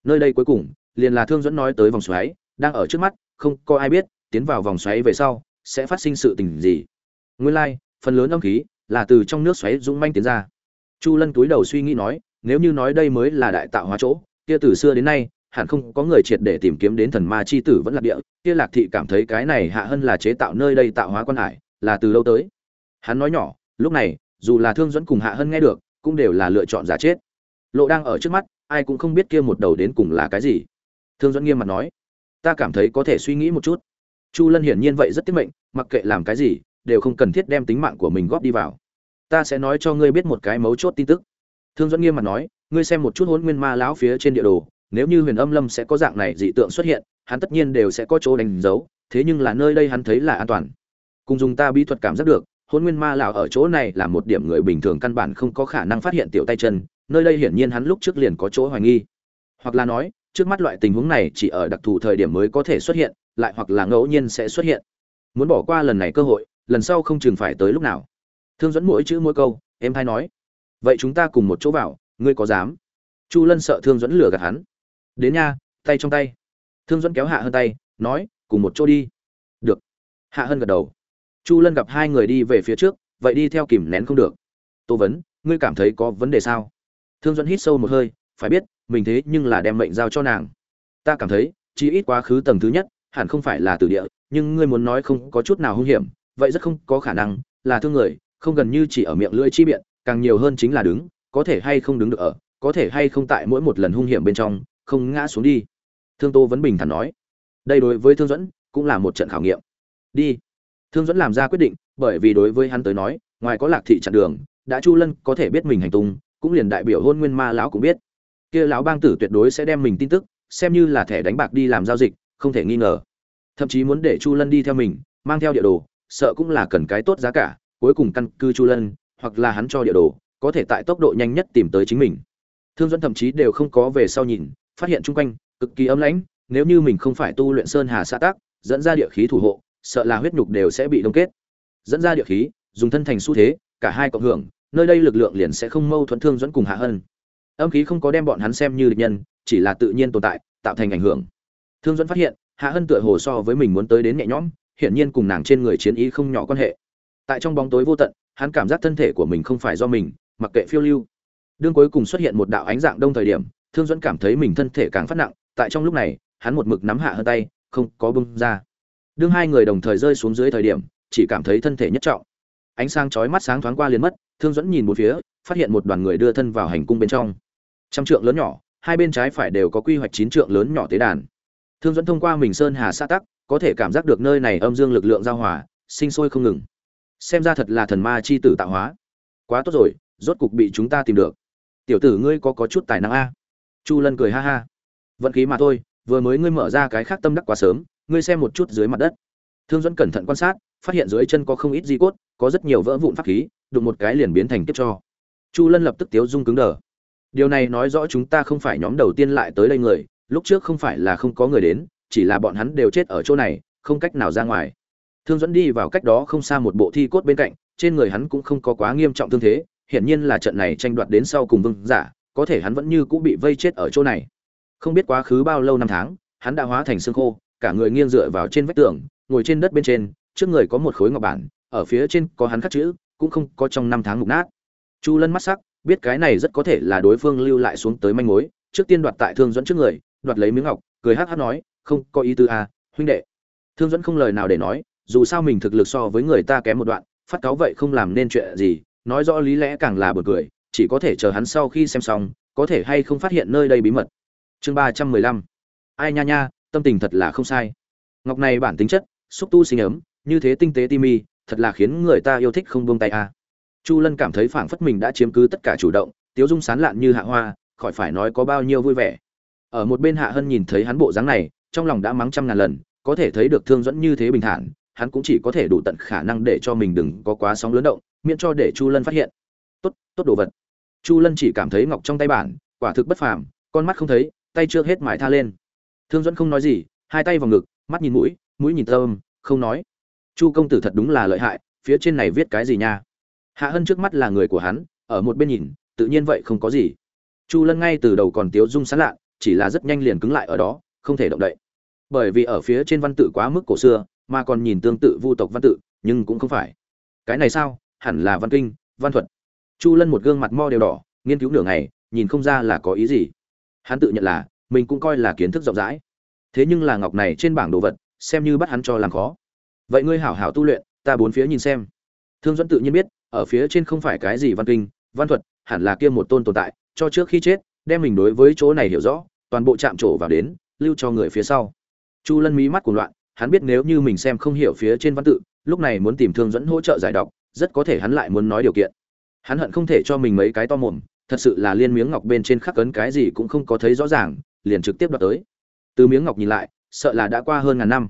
[SPEAKER 1] Nơi đây cuối cùng liền là thương dẫn nói tới vòng xoáy đang ở trước mắt không có ai biết tiến vào vòng xoáy về sau sẽ phát sinh sự tình gì. Nguyên lai、like, phần lớn âm khí là từ trong nước xoáy dũng manh tiến ra. Chu lân túi đầu suy nghĩ nói nếu như nói đây mới là đại tạo hóa chỗ kia từ xưa đến nay hẳn không có người triệt để tìm kiếm đến thần ma chi tử vẫn là địa, kia lạc thị cảm thấy cái này hạ hơn là chế tạo nơi đây tạo hóa quan hải, là từ lâu tới. Hắn nói nhỏ, lúc này, dù là thương dẫn cùng hạ hơn nghe được, cũng đều là lựa chọn giả chết. Lộ đang ở trước mắt, ai cũng không biết kia một đầu đến cùng là cái gì. Thương dẫn nghiêm mặt nói, ta cảm thấy có thể suy nghĩ một chút. Chu lân hiển nhiên vậy rất tiết mệnh, mặc kệ làm cái gì, đều không cần thiết đem tính mạng của mình góp đi vào. Ta sẽ nói cho ngươi biết một cái mấu chốt tin tức. Thương dẫn nghiêm mặt nói, ngươi xem một chút hôn nguyên ma lão phía trên địa đồ nếu như huyền âm lâm sẽ có dạng này dị tượng xuất hiện, hắn tất nhiên đều sẽ có chỗ đánh dấu, thế nhưng là nơi đây hắn thấy là an toàn. Cùng dùng ta bí thuật cảm giác được, hôn nguyên ma lão ở chỗ này là một điểm người bình thường căn bản không có khả năng phát hiện tiểu tay chân, nơi đây hiển nhiên hắn lúc trước liền có chỗ hoài nghi. Hoặc là nói, trước mắt loại tình huống này chỉ ở đặc thù thời điểm mới có thể xuất hiện, lại hoặc là ngẫu nhiên sẽ xuất hiện. Muốn bỏ qua lần này cơ hội, lần sau không chừng phải tới lúc nào. Thương dẫn mỗi chữ mỗi câu, em hay nói. Vậy chúng ta cùng một chỗ vào, ngươi có dám? Chu lân sợ thương dẫn lừa gạt hắn đến nha, tay trong tay. Thương dẫn kéo hạ hơn tay, nói, cùng một chỗ đi. Được. Hạ hơn gật đầu. Chu lân gặp hai người đi về phía trước, vậy đi theo kìm nén không được. Tô vấn, ngươi cảm thấy có vấn đề sao? Thương dẫn hít sâu một hơi, phải biết, mình thế nhưng là đem mệnh giao cho nàng. Ta cảm thấy, chỉ ít quá khứ tầng thứ nhất, hẳn không phải là từ địa, nhưng ngươi muốn nói không có chút nào hung hiểm, vậy rất không có khả năng, là thương người, không gần như chỉ ở miệng lưỡi chi biện, càng nhiều hơn chính là đứng, có thể hay không đứng được ở, có thể hay không tại mỗi một lần hung hiểm bên trong không ngã xuống đi. Thương tô vẫn bình thản nói, đây đối với thương dẫn cũng là một trận khảo nghiệm. Đi. Thương dẫn làm ra quyết định, bởi vì đối với hắn tới nói, ngoài có lạc thị chặn đường, đã chu lân có thể biết mình hành tung, cũng liền đại biểu hôn nguyên ma lão cũng biết. Kia lão bang tử tuyệt đối sẽ đem mình tin tức, xem như là thẻ đánh bạc đi làm giao dịch, không thể nghi ngờ. Thậm chí muốn để chu lân đi theo mình, mang theo địa đồ, sợ cũng là cần cái tốt giá cả, cuối cùng căn cứ chu lân, hoặc là hắn cho địa đồ, có thể tại tốc độ nhanh nhất tìm tới chính mình. Thương dẫn thậm chí đều không có về sau nhìn phát hiện chung quanh, cực kỳ ấm lãnh, nếu như mình không phải tu luyện sơn hà xã tác dẫn ra địa khí thủ hộ, sợ là huyết nhục đều sẽ bị đông kết. Dẫn ra địa khí, dùng thân thành xu thế, cả hai cộng hưởng, nơi đây lực lượng liền sẽ không mâu thuẫn thương dẫn cùng hạ hơn âm khí không có đem bọn hắn xem như địch nhân, chỉ là tự nhiên tồn tại, tạo thành ảnh hưởng. Thương dẫn phát hiện, hạ hân tựa hồ so với mình muốn tới đến nhẹ nhõm, hiển nhiên cùng nàng trên người chiến ý không nhỏ quan hệ. Tại trong bóng tối vô tận, hắn cảm giác thân thể của mình không phải do mình, mặc kệ phiêu lưu. Đương cuối cùng xuất hiện một đạo ánh dạng đông thời điểm thương dẫn cảm thấy mình thân thể càng phát nặng, tại trong lúc này, hắn một mực nắm hạ hơn tay, không có bưng ra. Đương hai người đồng thời rơi xuống dưới thời điểm, chỉ cảm thấy thân thể nhất trọng. Ánh sáng chói mắt sáng thoáng qua liền mất, thương dẫn nhìn một phía, phát hiện một đoàn người đưa thân vào hành cung bên trong. Trăm trượng lớn nhỏ, hai bên trái phải đều có quy hoạch chín trượng lớn nhỏ tế đàn. Thương dẫn thông qua mình sơn hà xã tắc, có thể cảm giác được nơi này âm dương lực lượng giao hòa, sinh sôi không ngừng. Xem ra thật là thần ma chi tử tạo hóa. Quá tốt rồi, rốt cục bị chúng ta tìm được. Tiểu tử ngươi có có chút tài năng a? Chu lân cười ha ha. Vận khí mà thôi, vừa mới ngươi mở ra cái khác tâm đắc quá sớm, ngươi xem một chút dưới mặt đất. Thương dẫn cẩn thận quan sát, phát hiện dưới chân có không ít di cốt, có rất nhiều vỡ vụn pháp khí, đụng một cái liền biến thành kiếp cho. Chu lân lập tức tiếu dung cứng đờ. Điều này nói rõ chúng ta không phải nhóm đầu tiên lại tới đây người, lúc trước không phải là không có người đến, chỉ là bọn hắn đều chết ở chỗ này, không cách nào ra ngoài. Thương dẫn đi vào cách đó không xa một bộ thi cốt bên cạnh, trên người hắn cũng không có quá nghiêm trọng thương thế, hiển nhiên là trận này tranh đoạt đến sau cùng vương giả có thể hắn vẫn như cũng bị vây chết ở chỗ này. Không biết quá khứ bao lâu năm tháng hắn đã hóa thành xương khô cả người nghiêng dựa vào trên vách tường ngồi trên đất bên trên trước người có một khối ngọc bản ở phía trên có hắn khắc chữ cũng không có trong năm tháng mục nát. Chu lân mắt sắc biết cái này rất có thể là đối phương lưu lại xuống tới manh mối trước tiên đoạt tại thương dẫn trước người đoạt lấy miếng ngọc cười hát hát nói không có ý tư à, huynh đệ. Thương dẫn không lời nào để nói dù sao mình thực lực so với người ta kém một đoạn phát cáo vậy không làm nên chuyện gì nói rõ lý lẽ càng là bực cười chỉ có thể chờ hắn sau khi xem xong, có thể hay không phát hiện nơi đây bí mật. Chương ba trăm mười lăm. Ai nha nha, tâm tình thật là không sai. Ngọc này bản tính chất, xúc tu sinh ấm, như thế tinh tế ti mi thật là khiến người ta yêu thích không buông tay a. À. chu lân cảm thấy phảng phất mình đã chiếm cứ tất cả chủ động, tiếu dung sán lạn như hạ hoa, khỏi phải nói có bao nhiêu vui vẻ. Ở một bên hạ hân nhìn thấy hắn bộ dáng này, trong lòng đã mắng trăm ngàn lần, có thể thấy được thương dẫn như thế bình thản, hắn cũng chỉ có thể đủ tận khả năng để cho mình đừng có quá sóng lớn động, miễn cho để chu lân phát hiện tốt tốt đồ vật. Chu lân chỉ cảm thấy ngọc trong tay bản, quả thực bất phàm, con mắt không thấy, tay chưa hết mải tha lên. Thương dẫn không nói gì, hai tay vào ngực, mắt nhìn mũi mũi nhìn tâm, không nói. Chu công tử thật đúng là lợi hại, phía trên này viết cái gì nha? Hạ hân trước mắt là người của hắn, ở một bên nhìn, tự nhiên vậy không có gì. Chu lân ngay từ đầu còn tiếu dung sán lạ, chỉ là rất nhanh liền cứng lại ở đó, không thể động đậy. Bởi vì ở phía trên văn tự quá mức cổ xưa, mà còn nhìn tương tự vu tộc văn tự, nhưng cũng không phải. Cái này sao? Hẳn là văn kinh, văn thuật chu lân một gương mặt mo đều đỏ, nghiên cứu nửa ngày, nhìn không ra là có ý gì. Hắn tự nhận là, mình cũng coi là kiến thức rộng rãi. Thế nhưng là ngọc này trên bảng đồ vật, xem như bắt hắn cho làm khó. Vậy ngươi hảo hảo tu luyện, ta bốn phía nhìn xem. Thương dẫn tự nhiên biết, ở phía trên không phải cái gì văn kinh, văn thuật, hẳn là kia một tôn tồn tại, cho trước khi chết, đem mình đối với chỗ này hiểu rõ, toàn bộ chạm trổ vào đến, lưu cho người phía sau. Chu lân mí mắt cuồng loạn, hắn biết nếu như mình xem không hiểu phía trên văn tự, lúc này muốn tìm thương dẫn hỗ trợ giải đọc, rất có thể hắn lại muốn nói điều kiện hắn hận không thể cho mình mấy cái to mồm, thật sự là liên miếng ngọc bên trên khắc cấn cái gì cũng không có thấy rõ ràng, liền trực tiếp đoạt tới. Từ miếng ngọc nhìn lại, sợ là đã qua hơn ngàn năm.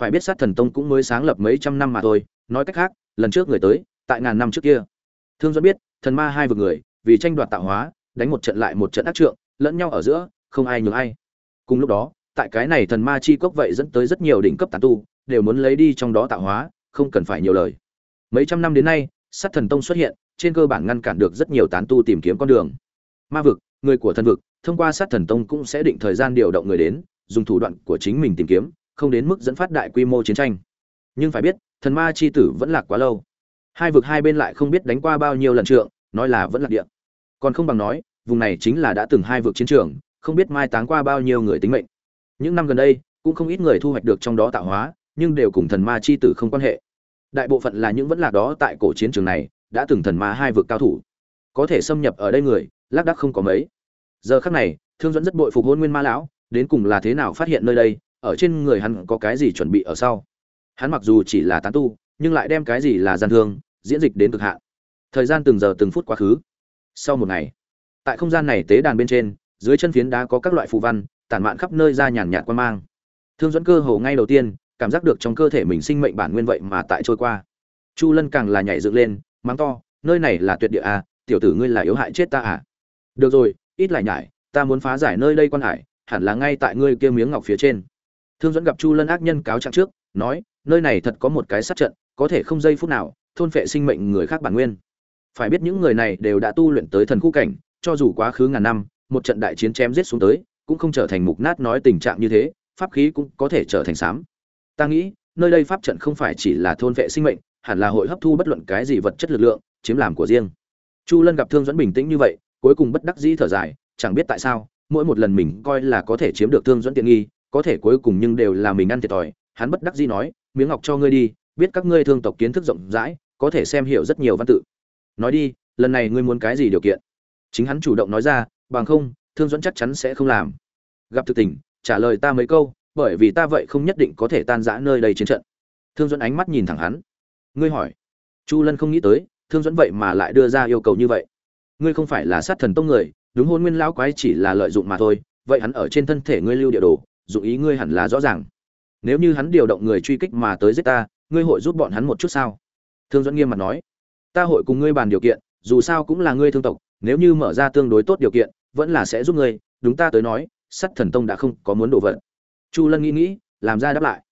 [SPEAKER 1] Phải biết sát thần tông cũng mới sáng lập mấy trăm năm mà thôi, nói cách khác, lần trước người tới, tại ngàn năm trước kia. Thương do biết, thần ma hai vực người, vì tranh đoạt tạo hóa, đánh một trận lại một trận ác trượng, lẫn nhau ở giữa, không ai nhường ai. Cùng lúc đó, tại cái này thần ma chi cốc vậy dẫn tới rất nhiều đỉnh cấp tán tu, đều muốn lấy đi trong đó tạo hóa, không cần phải nhiều lời. Mấy trăm năm đến nay, sát thần tông xuất hiện trên cơ bản ngăn cản được rất nhiều tán tu tìm kiếm con đường. Ma vực, người của thần vực, thông qua sát thần tông cũng sẽ định thời gian điều động người đến, dùng thủ đoạn của chính mình tìm kiếm, không đến mức dẫn phát đại quy mô chiến tranh. Nhưng phải biết, thần ma chi tử vẫn lạc quá lâu. Hai vực hai bên lại không biết đánh qua bao nhiêu lần trượng, nói là vẫn lạc địa. Còn không bằng nói, vùng này chính là đã từng hai vực chiến trường, không biết mai táng qua bao nhiêu người tính mệnh. Những năm gần đây, cũng không ít người thu hoạch được trong đó tạo hóa, nhưng đều cùng thần ma chi tử không quan hệ. Đại bộ phận là những vẫn lạc đó tại cổ chiến trường này đã từng thần ma hai vực cao thủ. Có thể xâm nhập ở đây người, lác đác không có mấy. Giờ khắc này, thương dẫn rất bội phục hôn nguyên ma lão, đến cùng là thế nào phát hiện nơi đây, ở trên người hắn có cái gì chuẩn bị ở sau? Hắn mặc dù chỉ là tán tu, nhưng lại đem cái gì là gian thương, diễn dịch đến cực hạn. Thời gian từng giờ từng phút quá khứ. Sau một ngày, tại không gian này tế đàn bên trên, dưới chân phiến đá có các loại phù văn, tản mạn khắp nơi ra nhàn nhạt quan mang. Thương dẫn cơ hồ ngay đầu tiên, cảm giác được trong cơ thể mình sinh mệnh bản nguyên vậy mà tại trôi qua. Chu lân càng là nhảy dựng lên mắng to, nơi này là tuyệt địa à tiểu tử ngươi là yếu hại chết ta à. Được rồi, ít lại nhải, ta muốn phá giải nơi đây quan hải, hẳn là ngay tại ngươi kia miếng ngọc phía trên. Thương dẫn gặp chu lân ác nhân cáo trạng trước, nói, nơi này thật có một cái sát trận, có thể không giây phút nào thôn phệ sinh mệnh người khác bản nguyên. Phải biết những người này đều đã tu luyện tới thần khu cảnh, cho dù quá khứ ngàn năm, một trận đại chiến chém giết xuống tới, cũng không trở thành mục nát nói tình trạng như thế, pháp khí cũng có thể trở thành sám. Ta nghĩ, nơi đây pháp trận không phải chỉ là thôn vệ sinh mệnh hẳn là hội hấp thu bất luận cái gì vật chất lực lượng, chiếm làm của riêng. Chu lân gặp thương dẫn bình tĩnh như vậy, cuối cùng bất đắc dĩ thở dài, chẳng biết tại sao, mỗi một lần mình coi là có thể chiếm được thương dẫn tiện nghi, có thể cuối cùng nhưng đều là mình ăn thiệt thòi, hắn bất đắc dĩ nói, miếng ngọc cho ngươi đi, biết các ngươi thương tộc kiến thức rộng rãi, có thể xem hiểu rất nhiều văn tự. Nói đi, lần này ngươi muốn cái gì điều kiện? Chính hắn chủ động nói ra, bằng không, thương dẫn chắc chắn sẽ không làm. Gặp thực tình, trả lời ta mấy câu, bởi vì ta vậy không nhất định có thể tan rã nơi đây chiến trận. Thương dẫn ánh mắt nhìn thẳng hắn ngươi hỏi. Chu lân không nghĩ tới, thương dẫn vậy mà lại đưa ra yêu cầu như vậy. Ngươi không phải là sát thần tông người, đúng hôn nguyên lão quái chỉ là lợi dụng mà thôi, vậy hắn ở trên thân thể ngươi lưu địa đồ, dụng ý ngươi hẳn là rõ ràng. Nếu như hắn điều động người truy kích mà tới giết ta, ngươi hội giúp bọn hắn một chút sao? Thương dẫn nghiêm mặt nói. Ta hội cùng ngươi bàn điều kiện, dù sao cũng là ngươi thương tộc, nếu như mở ra tương đối tốt điều kiện, vẫn là sẽ giúp ngươi, đúng ta tới nói sắt thần tông đã không có muốn đổ vật. Chu lân nghĩ nghĩ, làm ra đáp lại.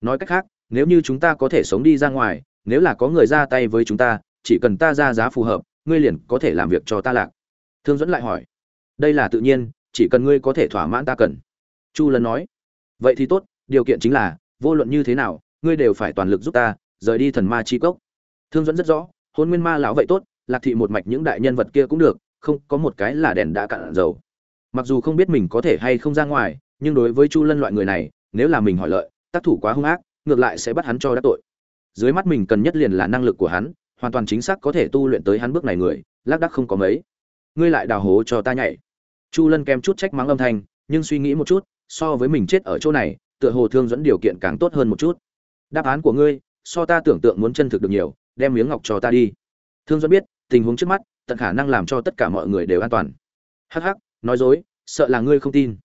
[SPEAKER 1] Nói cách khác, nếu như chúng ta có thể sống đi ra ngoài nếu là có người ra tay với chúng ta, chỉ cần ta ra giá phù hợp, ngươi liền có thể làm việc cho ta lạc. Thương dẫn lại hỏi. Đây là tự nhiên, chỉ cần ngươi có thể thỏa mãn ta cần. Chu lân nói. Vậy thì tốt, điều kiện chính là, vô luận như thế nào, ngươi đều phải toàn lực giúp ta, rời đi thần ma chi cốc. Thương dẫn rất rõ, hôn nguyên ma lão vậy tốt, lạc thị một mạch những đại nhân vật kia cũng được, không, có một cái là đèn đã cạn dầu. Mặc dù không biết mình có thể hay không ra ngoài, nhưng đối với chu lân loại người này, nếu là mình hỏi lợi, tác thủ quá hung ác, ngược lại sẽ bắt hắn cho đắc tội dưới mắt mình cần nhất liền là năng lực của hắn hoàn toàn chính xác có thể tu luyện tới hắn bước này người lác đắc không có mấy. Ngươi lại đào hố cho ta nhảy. Chu lân kèm chút trách mắng âm thanh nhưng suy nghĩ một chút so với mình chết ở chỗ này tựa hồ thương dẫn điều kiện càng tốt hơn một chút. Đáp án của ngươi so ta tưởng tượng muốn chân thực được nhiều đem miếng ngọc cho ta đi. Thương dẫn biết tình huống trước mắt tận khả năng làm cho tất cả mọi người đều an toàn. Hắc hắc nói dối sợ là ngươi không tin.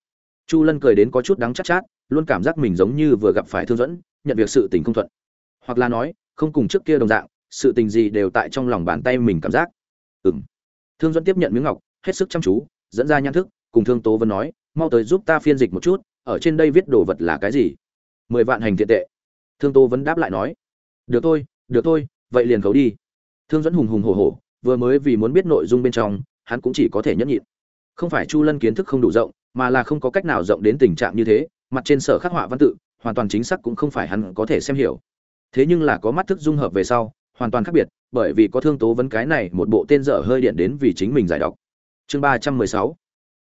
[SPEAKER 1] Chu lân cười đến có chút đắng chắc chát, chát luôn cảm giác mình giống như vừa gặp phải thương dẫn nhận việc sự tình không thuận hoặc là nói, không cùng trước kia đồng dạng, sự tình gì đều tại trong lòng bàn tay mình cảm giác. Ừ m thương dẫn tiếp nhận miếng ngọc, hết sức chăm chú, dẫn ra nhãn thức, cùng thương tố vân nói, mau tới giúp ta phiên dịch một chút, ở trên đây viết đồ vật là cái gì? Mười vạn hành thiện tệ. Thương tố Vân đáp lại nói, được thôi được thôi, vậy liền khấu đi. Thương dẫn hùng hùng hổ hổ, vừa mới vì muốn biết nội dung bên trong, hắn cũng chỉ có thể nhẫn nhịn. Không phải chu lân kiến thức không đủ rộng, mà là không có cách nào rộng đến tình trạng như thế, mặt trên sở khắc họa văn tự, hoàn toàn chính xác cũng không phải hắn có thể xem hiểu thế nhưng là có mắt thức dung hợp về sau, hoàn toàn khác biệt, bởi vì có thương tố vấn cái này một bộ tên dở hơi điện đến vì chính mình giải đọc chương ba trăm mười sáu.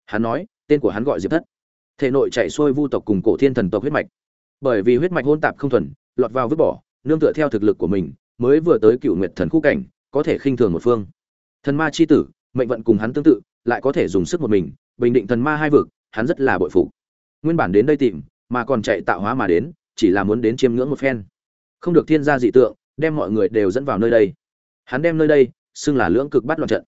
[SPEAKER 1] Hắn nói, tên của hắn gọi diệp thất. Thể nội chạy xuôi vu tộc cùng cổ thiên thần tộc huyết mạch. Bởi vì huyết mạch hôn tạp không thuần, lọt vào vứt bỏ, nương tựa theo thực lực của mình, mới vừa tới cựu nguyệt thần khu cảnh, có thể khinh thường một phương. Thần ma c h i tử, mệnh vận cùng hắn tương tự, lại có thể dùng sức một mình, bình định thần ma hai vực, hắn rất là bội phụ nguyên bản đến đây tìm, mà còn chạy tạo hóa mà đến, chỉ là muốn đến chiêm ngưỡng một phen không được thiên gia dị tượng, đem mọi người đều dẫn vào nơi đây. Hắn đem nơi đây, xưng là lưỡng cực bắt loạn trận.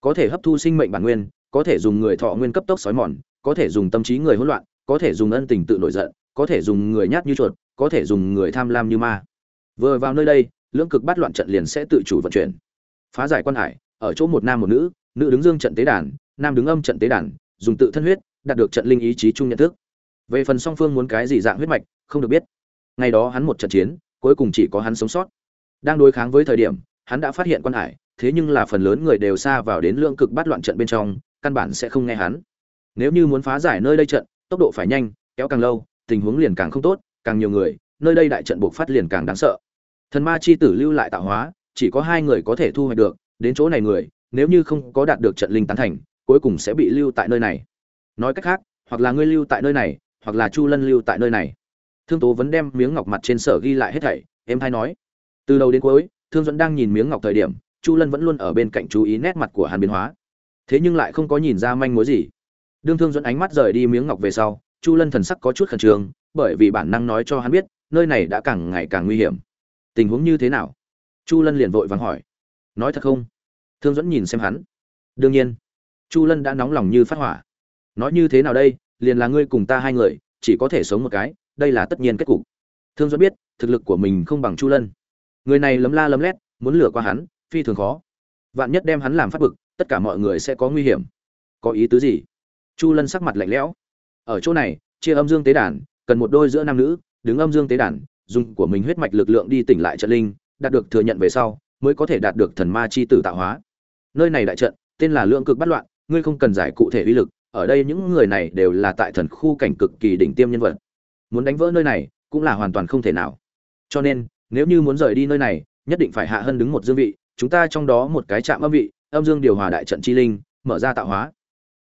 [SPEAKER 1] Có thể hấp thu sinh mệnh bản nguyên, có thể dùng người thọ nguyên cấp tốc sói mòn, có thể dùng tâm trí người hỗn loạn, có thể dùng ân tình tự nổi giận, có thể dùng người nhát như chuột, có thể dùng người tham lam như ma. Vừa vào nơi đây, lưỡng cực bắt loạn trận liền sẽ tự chủ vận chuyển. Phá giải quan hải, ở chỗ một nam một nữ nữ đứng dương trận tế đàn, nam đứng âm trận tế đàn, dùng tự thân huyết, đạt được trận linh ý chí chung nhận thức. Về phần song phương muốn cái gì dạng huyết mạch, không được biết. Ngày đó hắn một trận chiến cuối cùng chỉ có hắn sống sót. Đang đối kháng với thời điểm, hắn đã phát hiện quan hải, thế nhưng là phần lớn người đều xa vào đến lượng cực bắt loạn trận bên trong, căn bản sẽ không nghe hắn. Nếu như muốn phá giải nơi đây trận, tốc độ phải nhanh, kéo càng lâu, tình huống liền càng không tốt, càng nhiều người, nơi đây đại trận buộc phát liền càng đáng sợ. Thần ma chi tử lưu lại tạo hóa, chỉ có hai người có thể thu hoạch được, đến chỗ này người, nếu như không có đạt được trận linh tán thành, cuối cùng sẽ bị lưu tại nơi này. Nói cách khác, hoặc là ngươi lưu tại nơi này, hoặc là chu lân lưu tại nơi này thương tố vẫn đem miếng ngọc mặt trên sở ghi lại hết thảy em hay nói. Từ đầu đến cuối, thương dẫn đang nhìn miếng ngọc thời điểm, chu lân vẫn luôn ở bên cạnh chú ý nét mặt của hàn biến hóa. Thế nhưng lại không có nhìn ra manh mối gì. Đương thương dẫn ánh mắt rời đi miếng ngọc về sau, chu lân thần sắc có chút khẩn trương, bởi vì bản năng nói cho hắn biết, nơi này đã càng ngày càng nguy hiểm. Tình huống như thế nào? Chu lân liền vội vàng hỏi. Nói thật không? Thương dẫn nhìn xem hắn. Đương nhiên. Chu lân đã nóng lòng như phát hỏa. Nói như thế nào đây? Liền là ngươi cùng ta hai người, chỉ có thể sống một cái đây là tất nhiên kết cục. Thương duẫn biết, thực lực của mình không bằng chu lân. Người này lấm la lấm lét, muốn lừa qua hắn, phi thường khó. Vạn nhất đem hắn làm phát bực, tất cả mọi người sẽ có nguy hiểm. Có ý tứ gì? Chu lân sắc mặt lạnh lẽo. Ở chỗ này, chia âm dương tế đàn, cần một đôi giữa nam nữ, đứng âm dương tế đàn, dùng của mình huyết mạch lực lượng đi tỉnh lại trận linh, đạt được thừa nhận về sau, mới có thể đạt được thần ma chi tử tạo hóa. Nơi này đại trận, tên là lượng cực bắt loạn, ngươi không cần giải cụ thể uy lực, ở đây những người này đều là tại thần khu cảnh cực kỳ đỉnh tiêm nhân vật muốn đánh vỡ nơi này cũng là hoàn toàn không thể nào. Cho nên, nếu như muốn rời đi nơi này, nhất định phải hạ hơn đứng một dương vị, chúng ta trong đó một cái chạm âm vị, âm dương điều hòa đại trận chi linh, mở ra tạo hóa.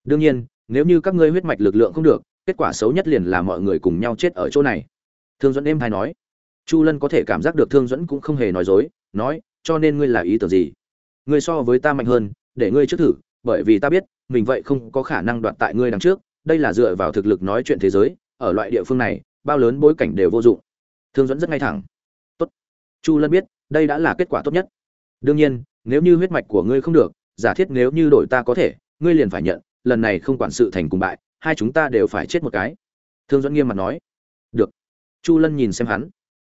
[SPEAKER 1] Đương nhiên, nếu như các ngươi huyết mạch lực lượng không được, kết quả xấu nhất liền là mọi người cùng nhau chết ở chỗ này. Thương dẫn êm hay nói. Chu lân có thể cảm giác được thương dẫn cũng không hề nói dối, nói, cho nên ngươi là ý tưởng gì? Ngươi so với ta mạnh hơn, để ngươi trước thử, bởi vì ta biết, mình vậy không có khả năng đoạt tại ngươi đằng trước, đây là dựa vào thực lực nói chuyện thế giới, ở loại địa phương này bao lớn bối cảnh đều vô dụng. Thương dẫn rất ngay thẳng. Tốt, chu lân biết, đây đã là kết quả tốt nhất. Đương nhiên, nếu như huyết mạch của ngươi không được, giả thiết nếu như đổi ta có thể, ngươi liền phải nhận, lần này không quản sự thành cùng bại, hai chúng ta đều phải chết một cái. Thương dẫn nghiêm mặt nói. Được. Chu lân nhìn xem hắn.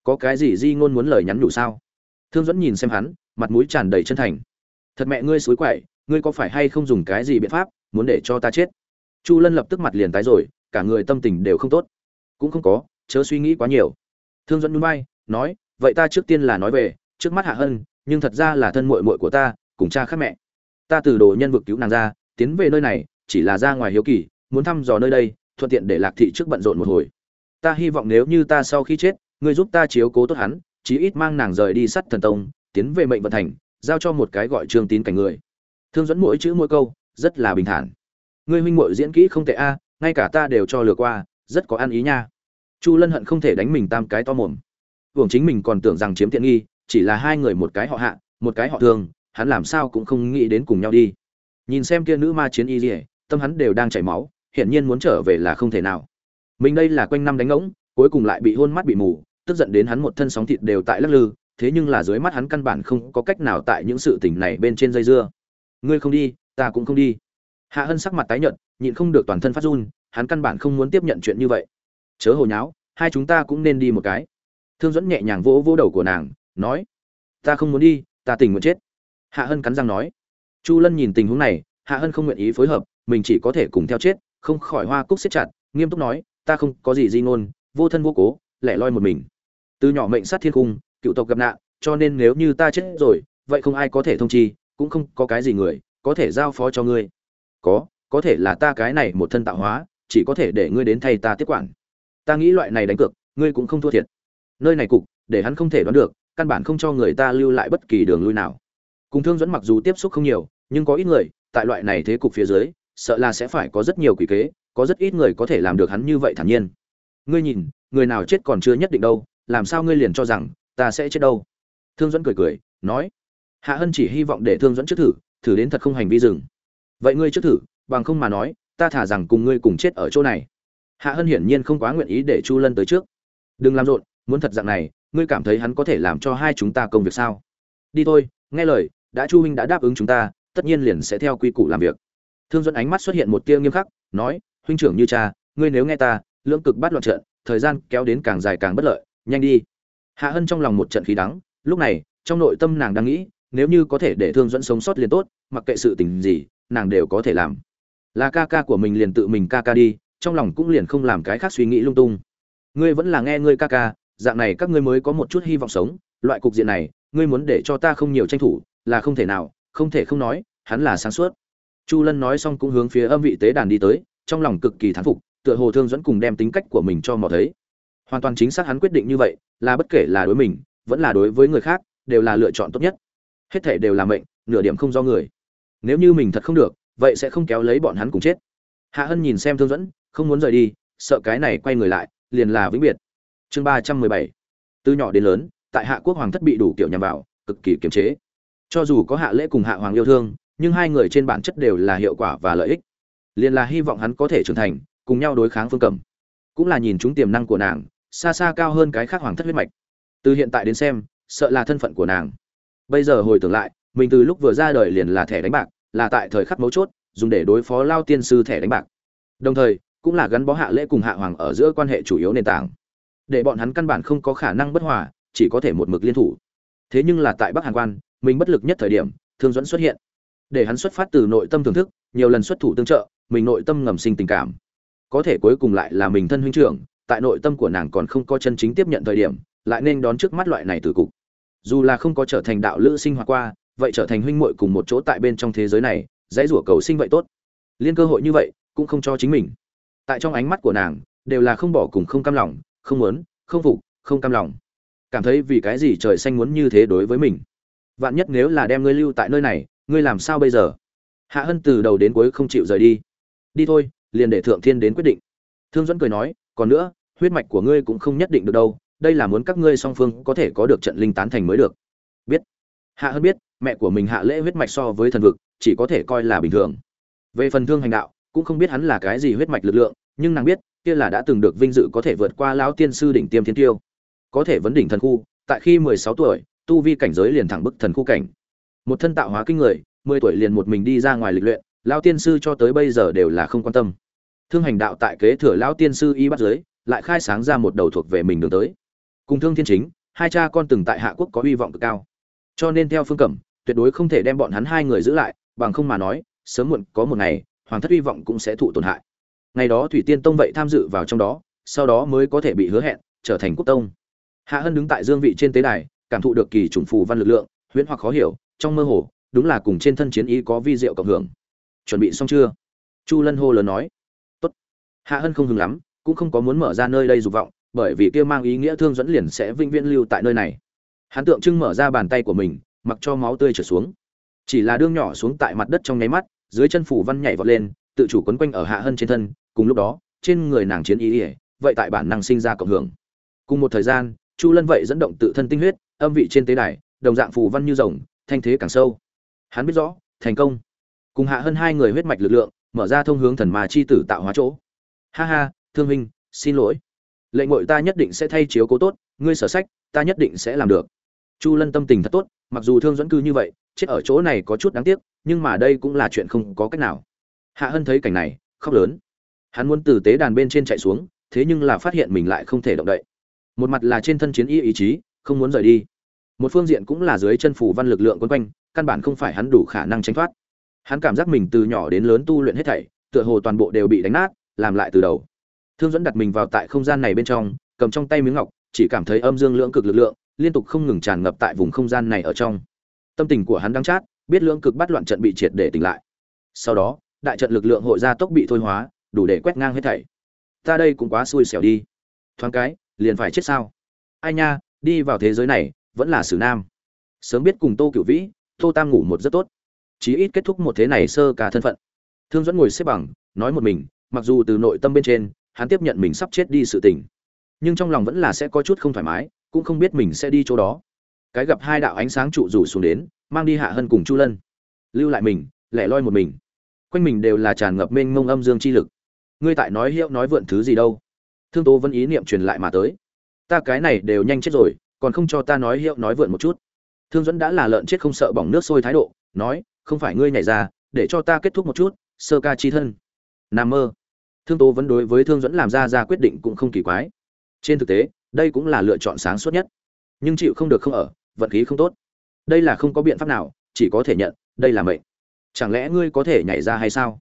[SPEAKER 1] Có cái gì di ngôn muốn lời nhắn nhủ sao? Thương dẫn nhìn xem hắn, mặt mũi tràn đầy chân thành. Thật mẹ ngươi xối quậy, ngươi có phải hay không dùng cái gì biện pháp, muốn để cho ta chết? Chu lân lập tức mặt liền tái rồi, cả người tâm tình đều không tốt cũng không có, chớ suy nghĩ quá nhiều. Thương dẫn núi bay nói, vậy ta trước tiên là nói về, trước mắt hạ hân, nhưng thật ra là thân muội muội của ta, cùng cha khác mẹ. Ta từ đồ nhân vực cứu nàng ra, tiến về nơi này, chỉ là ra ngoài hiếu kỳ, muốn thăm dò nơi đây, thuận tiện để lạc thị trước bận rộn một hồi. Ta hy vọng nếu như ta sau khi chết, ngươi giúp ta chiếu cố tốt hắn, chí ít mang nàng rời đi sắt thần tông, tiến về mệnh vận thành, giao cho một cái gọi trương tín cảnh người. Thương dẫn mỗi chữ mỗi câu, rất là bình thản. Ngươi huynh muội diễn kỹ không tệ a, ngay cả ta đều cho lừa qua rất có ăn ý nha. Chu lân hận không thể đánh mình tam cái to mồm. Hưởng chính mình còn tưởng rằng chiếm tiện nghi chỉ là hai người một cái họ hạ một cái họ thường, hắn làm sao cũng không nghĩ đến cùng nhau đi. Nhìn xem kia nữ ma chiến y dỉa tâm hắn đều đang chảy máu hiển nhiên muốn trở về là không thể nào. Mình đây là quanh năm đánh ngỗng cuối cùng lại bị hôn mắt bị mù tức giận đến hắn một thân sóng thịt đều tại lắc lư thế nhưng là dưới mắt hắn căn bản không có cách nào tại những sự tình này bên trên dây dưa. Ngươi không đi ta cũng không đi. Hạ hân sắc mặt tái nhợt nhịn không được toàn thân phát run hắn căn bản không muốn tiếp nhận chuyện như vậy. Chớ hồ nháo, hai chúng ta cũng nên đi một cái. Thương dẫn nhẹ nhàng vỗ vỗ đầu của nàng, nói, ta không muốn đi, ta tình nguyện chết. Hạ hân cắn răng nói, chu lân nhìn tình huống này, hạ hân không nguyện ý phối hợp, mình chỉ có thể cùng theo chết, không khỏi hoa cúc siết chặt, nghiêm túc nói, ta không có gì di ngôn, vô thân vô cố, lẻ loi một mình. Từ nhỏ mệnh sát thiên cung, cựu tộc gặp nạn, cho nên nếu như ta chết rồi, vậy không ai có thể thông chi, cũng không có cái gì người có thể giao phó cho ngươi. Có có thể là ta cái này một thân tạo hóa chỉ có thể để ngươi đến thay ta tiếp quản. Ta nghĩ loại này đánh cược, ngươi cũng không thua thiệt. Nơi này cục, để hắn không thể đoán được, căn bản không cho người ta lưu lại bất kỳ đường lui nào. Cùng thương dẫn mặc dù tiếp xúc không nhiều, nhưng có ít người, tại loại này thế cục phía dưới, sợ là sẽ phải có rất nhiều quỷ kế, có rất ít người có thể làm được hắn như vậy thản nhiên. Ngươi nhìn, người nào chết còn chưa nhất định đâu, làm sao ngươi liền cho rằng, ta sẽ chết đâu? Thương dẫn cười cười, nói, hạ hân chỉ hy vọng để thương dẫn trước thử thử đến thật không hành vi dừng. Vậy ngươi trước thử, bằng không mà nói ta thả rằng cùng ngươi cùng chết ở chỗ này. Hạ hân hiển nhiên không quá nguyện ý để chu lân tới trước. Đừng làm rộn, muốn thật dạng này, ngươi cảm thấy hắn có thể làm cho hai chúng ta công việc sao? Đi thôi, nghe lời, đã chu huynh đã đáp ứng chúng ta, tất nhiên liền sẽ theo quy củ làm việc. Thương dẫn ánh mắt xuất hiện một tia nghiêm khắc, nói, huynh trưởng như cha, ngươi nếu nghe ta, lưỡng cực bắt loạn trận, thời gian kéo đến càng dài càng bất lợi, nhanh đi. Hạ hân trong lòng một trận khí đắng, lúc này, trong nội tâm nàng đang nghĩ, nếu như có thể để thương dẫn sống sót liền tốt, mặc kệ sự tình gì, nàng đều có thể làm là ca ca của mình liền tự mình ca ca đi, trong lòng cũng liền không làm cái khác suy nghĩ lung tung. Ngươi vẫn là nghe ngươi ca ca, dạng này các ngươi mới có một chút hy vọng sống. Loại cục diện này, ngươi muốn để cho ta không nhiều tranh thủ, là không thể nào, không thể không nói, hắn là sáng suốt. Chu lân nói xong cũng hướng phía âm vị tế đàn đi tới, trong lòng cực kỳ thán phục, tựa hồ thương dẫn cùng đem tính cách của mình cho mò thấy. Hoàn toàn chính xác hắn quyết định như vậy, là bất kể là đối mình, vẫn là đối với người khác, đều là lựa chọn tốt nhất. Hết thể đều là mệnh, nửa điểm không do người. Nếu như mình thật không được vậy sẽ không kéo lấy bọn hắn cùng chết. Hạ hân nhìn xem thương dẫn không muốn rời đi, sợ cái này quay người lại, liền là vĩnh biệt. Chương ba trăm mười bảy. Từ nhỏ đến lớn, tại hạ quốc hoàng thất bị đủ kiểu nhằm vào, cực kỳ kiềm chế. Cho dù có hạ lễ cùng hạ hoàng yêu thương, nhưng hai người trên bản chất đều là hiệu quả và lợi ích. Liền là hy vọng hắn có thể trưởng thành, cùng nhau đối kháng phương cầm. Cũng là nhìn chúng tiềm năng của nàng, xa xa cao hơn cái khác hoàng thất huyết mạch. Từ hiện tại đến xem, sợ là thân phận của nàng. Bây giờ hồi tưởng lại, mình từ lúc vừa ra đời liền là thẻ đánh bạc là tại thời khắc mấu chốt, dùng để đối phó lao tiên sư thẻ đánh bạc. Đồng thời, cũng là gắn bó hạ lễ cùng hạ hoàng ở giữa quan hệ chủ yếu nền tảng. Để bọn hắn căn bản không có khả năng bất hòa, chỉ có thể một mực liên thủ. Thế nhưng là tại bắc hàn quan, mình bất lực nhất thời điểm, thương dẫn xuất hiện. Để hắn xuất phát từ nội tâm thưởng thức, nhiều lần xuất thủ tương trợ, mình nội tâm ngầm sinh tình cảm. Có thể cuối cùng lại là mình thân huynh trưởng, tại nội tâm của nàng còn không có chân chính tiếp nhận thời điểm, lại nên đón trước mắt loại này từ cục. Dù là không có trở thành đạo lữ sinh hoạt qua vậy trở thành huynh muội cùng một chỗ tại bên trong thế giới này, dãy rủa cầu sinh vậy tốt. Liên cơ hội như vậy, cũng không cho chính mình. Tại trong ánh mắt của nàng, đều là không bỏ cùng không cam lòng, không muốn, không phục, không cam lòng. Cảm thấy vì cái gì trời xanh muốn như thế đối với mình? Vạn nhất nếu là đem ngươi lưu tại nơi này, ngươi làm sao bây giờ? Hạ hân từ đầu đến cuối không chịu rời đi. Đi thôi, liền để thượng thiên đến quyết định. Thương dẫn cười nói, còn nữa, huyết mạch của ngươi cũng không nhất định được đâu, đây là muốn các ngươi song phương có thể có được trận linh tán thành mới được. Biết hạ hơn biết, mẹ của mình hạ lễ huyết mạch so với thần vực, chỉ có thể coi là bình thường. Về phần thương hành đạo, cũng không biết hắn là cái gì huyết mạch lực lượng, nhưng nàng biết, kia là đã từng được vinh dự có thể vượt qua lão tiên sư đỉnh tiêm thiên tiêu. Có thể vấn đỉnh thần khu, tại khi mười sáu tuổi, tu vi cảnh giới liền thẳng bức thần khu cảnh. Một thân tạo hóa kinh người, mười tuổi liền một mình đi ra ngoài lịch luyện, lão tiên sư cho tới bây giờ đều là không quan tâm. Thương hành đạo tại kế thừa lão tiên sư y bắt giới, lại khai sáng ra một đầu thuộc về mình đường tới. Cùng thương thiên chính, hai cha con từng tại hạ quốc có hy vọng cực cao cho nên theo phương cẩm, tuyệt đối không thể đem bọn hắn hai người giữ lại, bằng không mà nói, sớm muộn có một ngày, hoàng thất hy vọng cũng sẽ thụ tổn hại. Ngày đó thủy tiên tông vậy tham dự vào trong đó, sau đó mới có thể bị hứa hẹn, trở thành quốc tông. Hạ hân đứng tại dương vị trên tế đài, cảm thụ được kỳ trùng phù văn lực lượng, huyễn hoặc khó hiểu, trong mơ hồ, đúng là cùng trên thân chiến ý có vi diệu cộng hưởng. Chuẩn bị xong chưa? Chu lân hô lớn nói. Tốt. Hạ hân không hứng lắm, cũng không có muốn mở ra nơi đây dục vọng, bởi vì kia mang ý nghĩa thương dẫn liền sẽ vĩnh viễn lưu tại nơi này hắn tượng trưng mở ra bàn tay của mình mặc cho máu tươi trở xuống. Chỉ là đương nhỏ xuống tại mặt đất trong nháy mắt dưới chân phủ văn nhảy vọt lên tự chủ quấn quanh ở hạ hân trên thân cùng lúc đó trên người nàng chiến ý ỉa vậy tại bản năng sinh ra cộng hưởng. Cùng một thời gian chu lân vậy dẫn động tự thân tinh huyết âm vị trên tế đài đồng dạng phù văn như rồng thanh thế càng sâu. Hắn biết rõ thành công. Cùng hạ hơn hai người huyết mạch lực lượng mở ra thông hướng thần mà chi tử tạo hóa chỗ. Ha ha thương minh, xin lỗi. Lệnh ngội ta nhất định sẽ thay chiếu cố tốt ngươi sở sách ta nhất định sẽ làm được chu lân tâm tình thật tốt, mặc dù thương dẫn cư như vậy, chết ở chỗ này có chút đáng tiếc, nhưng mà đây cũng là chuyện không có cách nào. Hạ hân thấy cảnh này, khóc lớn. Hắn muốn từ tế đàn bên trên chạy xuống, thế nhưng là phát hiện mình lại không thể động đậy. Một mặt là trên thân chiến y ý chí, không muốn rời đi. Một phương diện cũng là dưới chân phủ văn lực lượng quân quanh, căn bản không phải hắn đủ khả năng tránh thoát. Hắn cảm giác mình từ nhỏ đến lớn tu luyện hết thảy, tựa hồ toàn bộ đều bị đánh nát, làm lại từ đầu. Thương dẫn đặt mình vào tại không gian này bên trong, cầm trong tay miếng ngọc, chỉ cảm thấy âm dương lưỡng cực lực lượng liên tục không ngừng tràn ngập tại vùng không gian này ở trong. Tâm tình của hắn đang chát, biết lưỡng cực bắt loạn trận bị triệt để tỉnh lại. Sau đó, đại trận lực lượng hội gia tốc bị thôi hóa, đủ để quét ngang hết thảy. Ta đây cũng quá xui xẻo đi. Thoáng cái, liền phải chết sao? Ai nha, đi vào thế giới này, vẫn là sử nam. Sớm biết cùng tô cửu vĩ, tô tam ngủ một rất tốt. Chí ít kết thúc một thế này sơ cả thân phận. Thương dẫn ngồi xếp bằng, nói một mình, mặc dù từ nội tâm bên trên, hắn tiếp nhận mình sắp chết đi sự tình. Nhưng trong lòng vẫn là sẽ có chút không thoải mái cũng không biết mình sẽ đi chỗ đó. Cái gặp hai đạo ánh sáng trụ rủ xuống đến, mang đi hạ hân cùng chu lân. Lưu lại mình, lẻ loi một mình. Quanh mình đều là tràn ngập mênh mông âm dương chi lực. Ngươi tại nói hiệu nói vượn thứ gì đâu? Thương tố vẫn ý niệm truyền lại mà tới. Ta cái này đều nhanh chết rồi, còn không cho ta nói hiệu nói vượn một chút. Thương dẫn đã là lợn chết không sợ bỏng nước sôi thái độ, nói, không phải ngươi nhảy ra, để cho ta kết thúc một chút, sơ ca chi thân. Nam mơ. Thương tố vẫn đối với thương dẫn làm ra ra quyết định cũng không kỳ quái. Trên thực tế đây cũng là lựa chọn sáng suốt nhất. Nhưng chịu không được không ở, vận khí không tốt. Đây là không có biện pháp nào, chỉ có thể nhận, đây là mệnh. Chẳng lẽ ngươi có thể nhảy ra hay sao?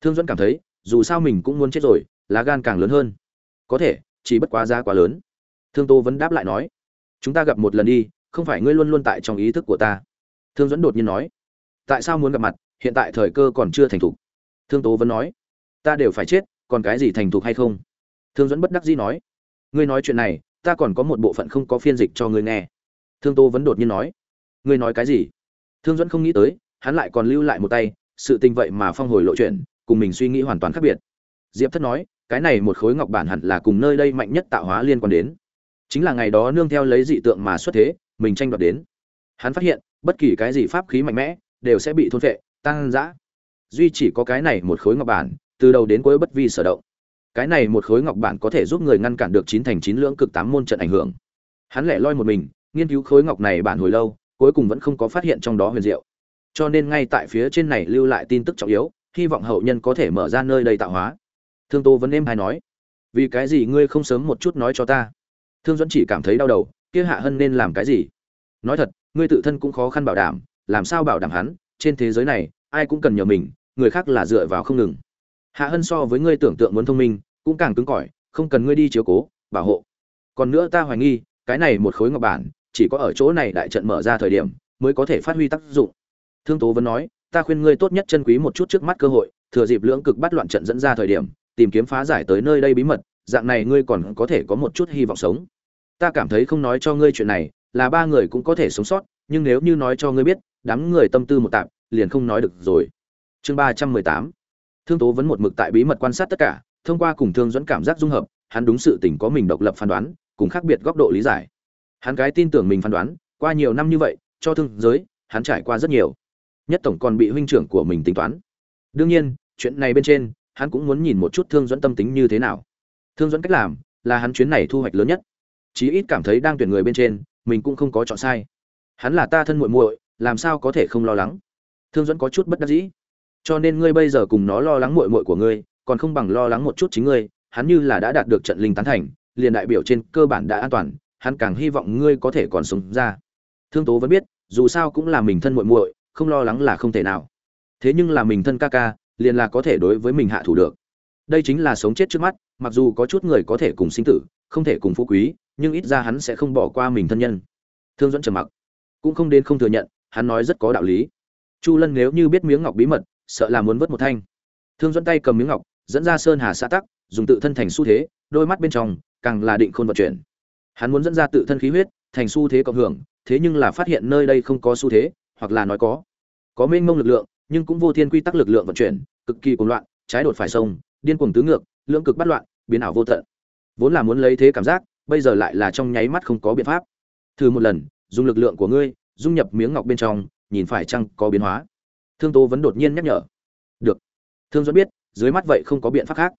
[SPEAKER 1] Thương dẫn cảm thấy, dù sao mình cũng muốn chết rồi, lá gan càng lớn hơn. Có thể, chỉ bất quá giá quá lớn. Thương tô vẫn đáp lại nói, chúng ta gặp một lần đi, không phải ngươi luôn luôn tại trong ý thức của ta. Thương dẫn đột nhiên nói, tại sao muốn gặp mặt, hiện tại thời cơ còn chưa thành thục. Thương tố vẫn nói, ta đều phải chết, còn cái gì thành thục hay không? Thương dẫn bất đắc dĩ nói, ngươi nói chuyện này ta còn có một bộ phận không có phiên dịch cho ngươi nghe. Thương tô vẫn đột nhiên nói. Ngươi nói cái gì? Thương dẫn không nghĩ tới, hắn lại còn lưu lại một tay, sự tình vậy mà phong hồi lộ chuyện, cùng mình suy nghĩ hoàn toàn khác biệt. Diệp thất nói, cái này một khối ngọc bản hẳn là cùng nơi đây mạnh nhất tạo hóa liên quan đến. Chính là ngày đó nương theo lấy dị tượng mà xuất thế, mình tranh đoạt đến. Hắn phát hiện, bất kỳ cái gì pháp khí mạnh mẽ, đều sẽ bị thôn vệ tăng dã duy chỉ có cái này một khối ngọc bản, từ đầu đến cuối bất vi sở động cái này một khối ngọc bản có thể giúp người ngăn cản được chín thành chín lưỡng cực tám môn trận ảnh hưởng. Hắn lẻ loi một mình, nghiên cứu khối ngọc này bản hồi lâu, cuối cùng vẫn không có phát hiện trong đó huyền diệu. Cho nên ngay tại phía trên này lưu lại tin tức trọng yếu, hy vọng hậu nhân có thể mở ra nơi đây tạo hóa. Thương tô vẫn êm hay nói, vì cái gì ngươi không sớm một chút nói cho ta? Thương dẫn chỉ cảm thấy đau đầu, kia hạ hân nên làm cái gì? Nói thật, ngươi tự thân cũng khó khăn bảo đảm, làm sao bảo đảm hắn? Trên thế giới này, ai cũng cần nhờ mình, người khác là dựa vào không ngừng hạ hân so với ngươi tưởng tượng muốn thông minh, cũng càng cứng cỏi, không cần ngươi đi chiếu cố, bảo hộ. Còn nữa ta hoài nghi, cái này một khối ngọc bản, chỉ có ở chỗ này đại trận mở ra thời điểm, mới có thể phát huy tác dụng. Thương tố vẫn nói, ta khuyên ngươi tốt nhất chân quý một chút trước mắt cơ hội, thừa dịp lưỡng cực bắt loạn trận dẫn ra thời điểm, tìm kiếm phá giải tới nơi đây bí mật, dạng này ngươi còn có thể có một chút hy vọng sống. Ta cảm thấy không nói cho ngươi chuyện này, là ba người cũng có thể sống sót, nhưng nếu như nói cho ngươi biết, đám người tâm tư một tạm liền không nói được rồi. Chương ba trăm mười tám thương tố vẫn một mực tại bí mật quan sát tất cả, thông qua cùng thương dẫn cảm giác dung hợp, hắn đúng sự tình có mình độc lập phán đoán, cùng khác biệt góc độ lý giải. Hắn cái tin tưởng mình phán đoán, qua nhiều năm như vậy, cho thương giới, hắn trải qua rất nhiều. Nhất tổng còn bị huynh trưởng của mình tính toán. Đương nhiên, chuyện này bên trên, hắn cũng muốn nhìn một chút thương dẫn tâm tính như thế nào. Thương dẫn cách làm, là hắn chuyến này thu hoạch lớn nhất. Chí ít cảm thấy đang tuyển người bên trên, mình cũng không có chọn sai. Hắn là ta thân muội muội, làm sao có thể không lo lắng? Thương dẫn có chút bất đắc dĩ cho nên ngươi bây giờ cùng nó lo lắng muội muội của ngươi, còn không bằng lo lắng một chút chính ngươi, hắn như là đã đạt được trận linh tán thành, liền đại biểu trên cơ bản đã an toàn, hắn càng hy vọng ngươi có thể còn sống ra. Thương tố vẫn biết, dù sao cũng là mình thân muội muội, không lo lắng là không thể nào. Thế nhưng là mình thân ca ca, liền là có thể đối với mình hạ thủ được. Đây chính là sống chết trước mắt, mặc dù có chút người có thể cùng sinh tử, không thể cùng phú quý, nhưng ít ra hắn sẽ không bỏ qua mình thân nhân. Thương dẫn trầm mặc, cũng không đến không thừa nhận, hắn nói rất có đạo lý. Chu lân nếu như biết miếng ngọc bí mật sợ là muốn vớt một thanh. Thương dẫn tay cầm miếng ngọc, dẫn ra sơn hà xã tắc, dùng tự thân thành xu thế, đôi mắt bên trong càng là định khôn vận chuyển. Hắn muốn dẫn ra tự thân khí huyết, thành xu thế cộng hưởng, thế nhưng là phát hiện nơi đây không có xu thế, hoặc là nói có. Có mênh mông lực lượng, nhưng cũng vô thiên quy tắc lực lượng vận chuyển, cực kỳ cuồng loạn, trái đột phải sông, điên cuồng tứ ngược, lưỡng cực bắt loạn, biến ảo vô tận. Vốn là muốn lấy thế cảm giác, bây giờ lại là trong nháy mắt không có biện pháp. Thử một lần, dùng lực lượng của ngươi, dung nhập miếng ngọc bên trong, nhìn phải chăng có biến hóa thương tố vẫn đột nhiên nhắc nhở. Được. Thương dẫn biết, dưới mắt vậy không có biện pháp khác.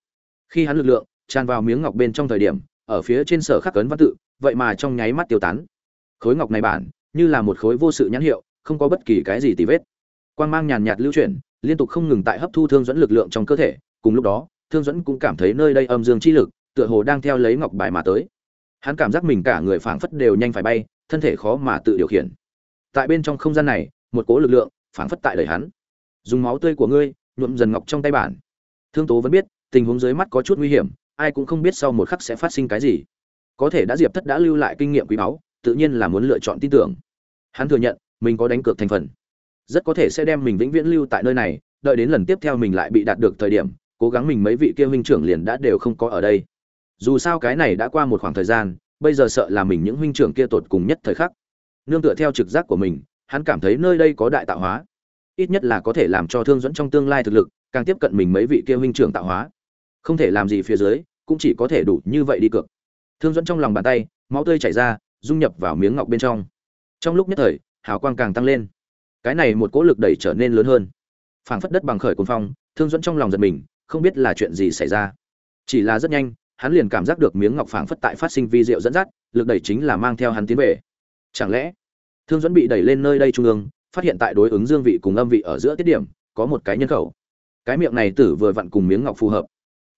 [SPEAKER 1] Khi hắn lực lượng tràn vào miếng ngọc bên trong thời điểm, ở phía trên sở khắc cấn văn tự, vậy mà trong nháy mắt tiêu tán. Khối ngọc này bản, như là một khối vô sự nhãn hiệu, không có bất kỳ cái gì tì vết. Quang mang nhàn nhạt lưu chuyển, liên tục không ngừng tại hấp thu thương dẫn lực lượng trong cơ thể. Cùng lúc đó, thương dẫn cũng cảm thấy nơi đây âm dương chi lực, tựa hồ đang theo lấy ngọc bài mà tới. Hắn cảm giác mình cả người phảng phất đều nhanh phải bay, thân thể khó mà tự điều khiển. Tại bên trong không gian này, một cỗ lực lượng phảng phất tại đời hắn. Dùng máu tươi của ngươi, nhuộm dần ngọc trong tay bản thương tố vẫn biết, tình huống dưới mắt có chút nguy hiểm, ai cũng không biết sau một khắc sẽ phát sinh cái gì. Có thể đã diệp thất đã lưu lại kinh nghiệm quý báu, tự nhiên là muốn lựa chọn tin tưởng. Hắn thừa nhận, mình có đánh cược thành phần. Rất có thể sẽ đem mình vĩnh viễn lưu tại nơi này, đợi đến lần tiếp theo mình lại bị đạt được thời điểm, cố gắng mình mấy vị kia huynh trưởng liền đã đều không có ở đây. Dù sao cái này đã qua một khoảng thời gian, bây giờ sợ là mình những huynh trưởng kia tột cùng nhất thời khắc. Nương tựa theo trực giác của mình hắn cảm thấy nơi đây có đại tạo hóa. Ít nhất là có thể làm cho thương dẫn trong tương lai thực lực, càng tiếp cận mình mấy vị kia huynh trưởng tạo hóa. Không thể làm gì phía dưới, cũng chỉ có thể đủ như vậy đi cược. Thương dẫn trong lòng bàn tay, máu tươi chảy ra, dung nhập vào miếng ngọc bên trong. Trong lúc nhất thời, hào quang càng tăng lên. Cái này một cỗ lực đẩy trở nên lớn hơn. Phảng phất đất bằng khởi cồn phong, thương dẫn trong lòng giật mình, không biết là chuyện gì xảy ra. Chỉ là rất nhanh, hắn liền cảm giác được miếng ngọc phảng phất tại phát sinh vi diệu dẫn dắt, lực đẩy chính là mang theo hắn tiến về. Chẳng lẽ thương dẫn bị đẩy lên nơi đây trung ương, phát hiện tại đối ứng dương vị cùng âm vị ở giữa tiết điểm, có một cái nhân khẩu. Cái miệng này tử vừa vặn cùng miếng ngọc phù hợp.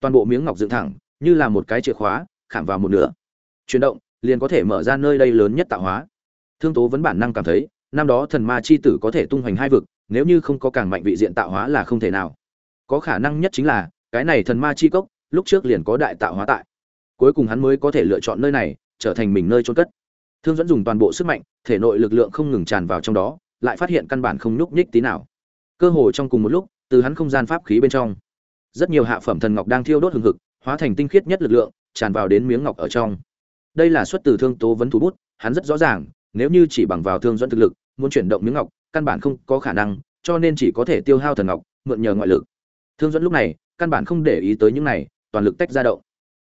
[SPEAKER 1] Toàn bộ miếng ngọc dựng thẳng, như là một cái chìa khóa, khảm vào một nửa. Chuyển động, liền có thể mở ra nơi đây lớn nhất tạo hóa. Thương tố vẫn bản năng cảm thấy, năm đó thần ma chi tử có thể tung hoành hai vực, nếu như không có càng mạnh vị diện tạo hóa là không thể nào. Có khả năng nhất chính là, cái này thần ma chi cốc, lúc trước liền có đại tạo hóa tại. Cuối cùng hắn mới có thể lựa chọn nơi này, trở thành mình nơi trôn cất thương dẫn dùng toàn bộ sức mạnh, thể nội lực lượng không ngừng tràn vào trong đó, lại phát hiện căn bản không nhúc nhích tí nào. Cơ hồ trong cùng một lúc, từ hắn không gian pháp khí bên trong, rất nhiều hạ phẩm thần ngọc đang thiêu đốt hừng hực, hóa thành tinh khiết nhất lực lượng, tràn vào đến miếng ngọc ở trong. Đây là xuất từ thương tố vấn thủ bút, hắn rất rõ ràng, nếu như chỉ bằng vào thương dẫn thực lực, muốn chuyển động miếng ngọc, căn bản không có khả năng, cho nên chỉ có thể tiêu hao thần ngọc, mượn nhờ ngoại lực. Thương dẫn lúc này, căn bản không để ý tới những này, toàn lực tách ra động.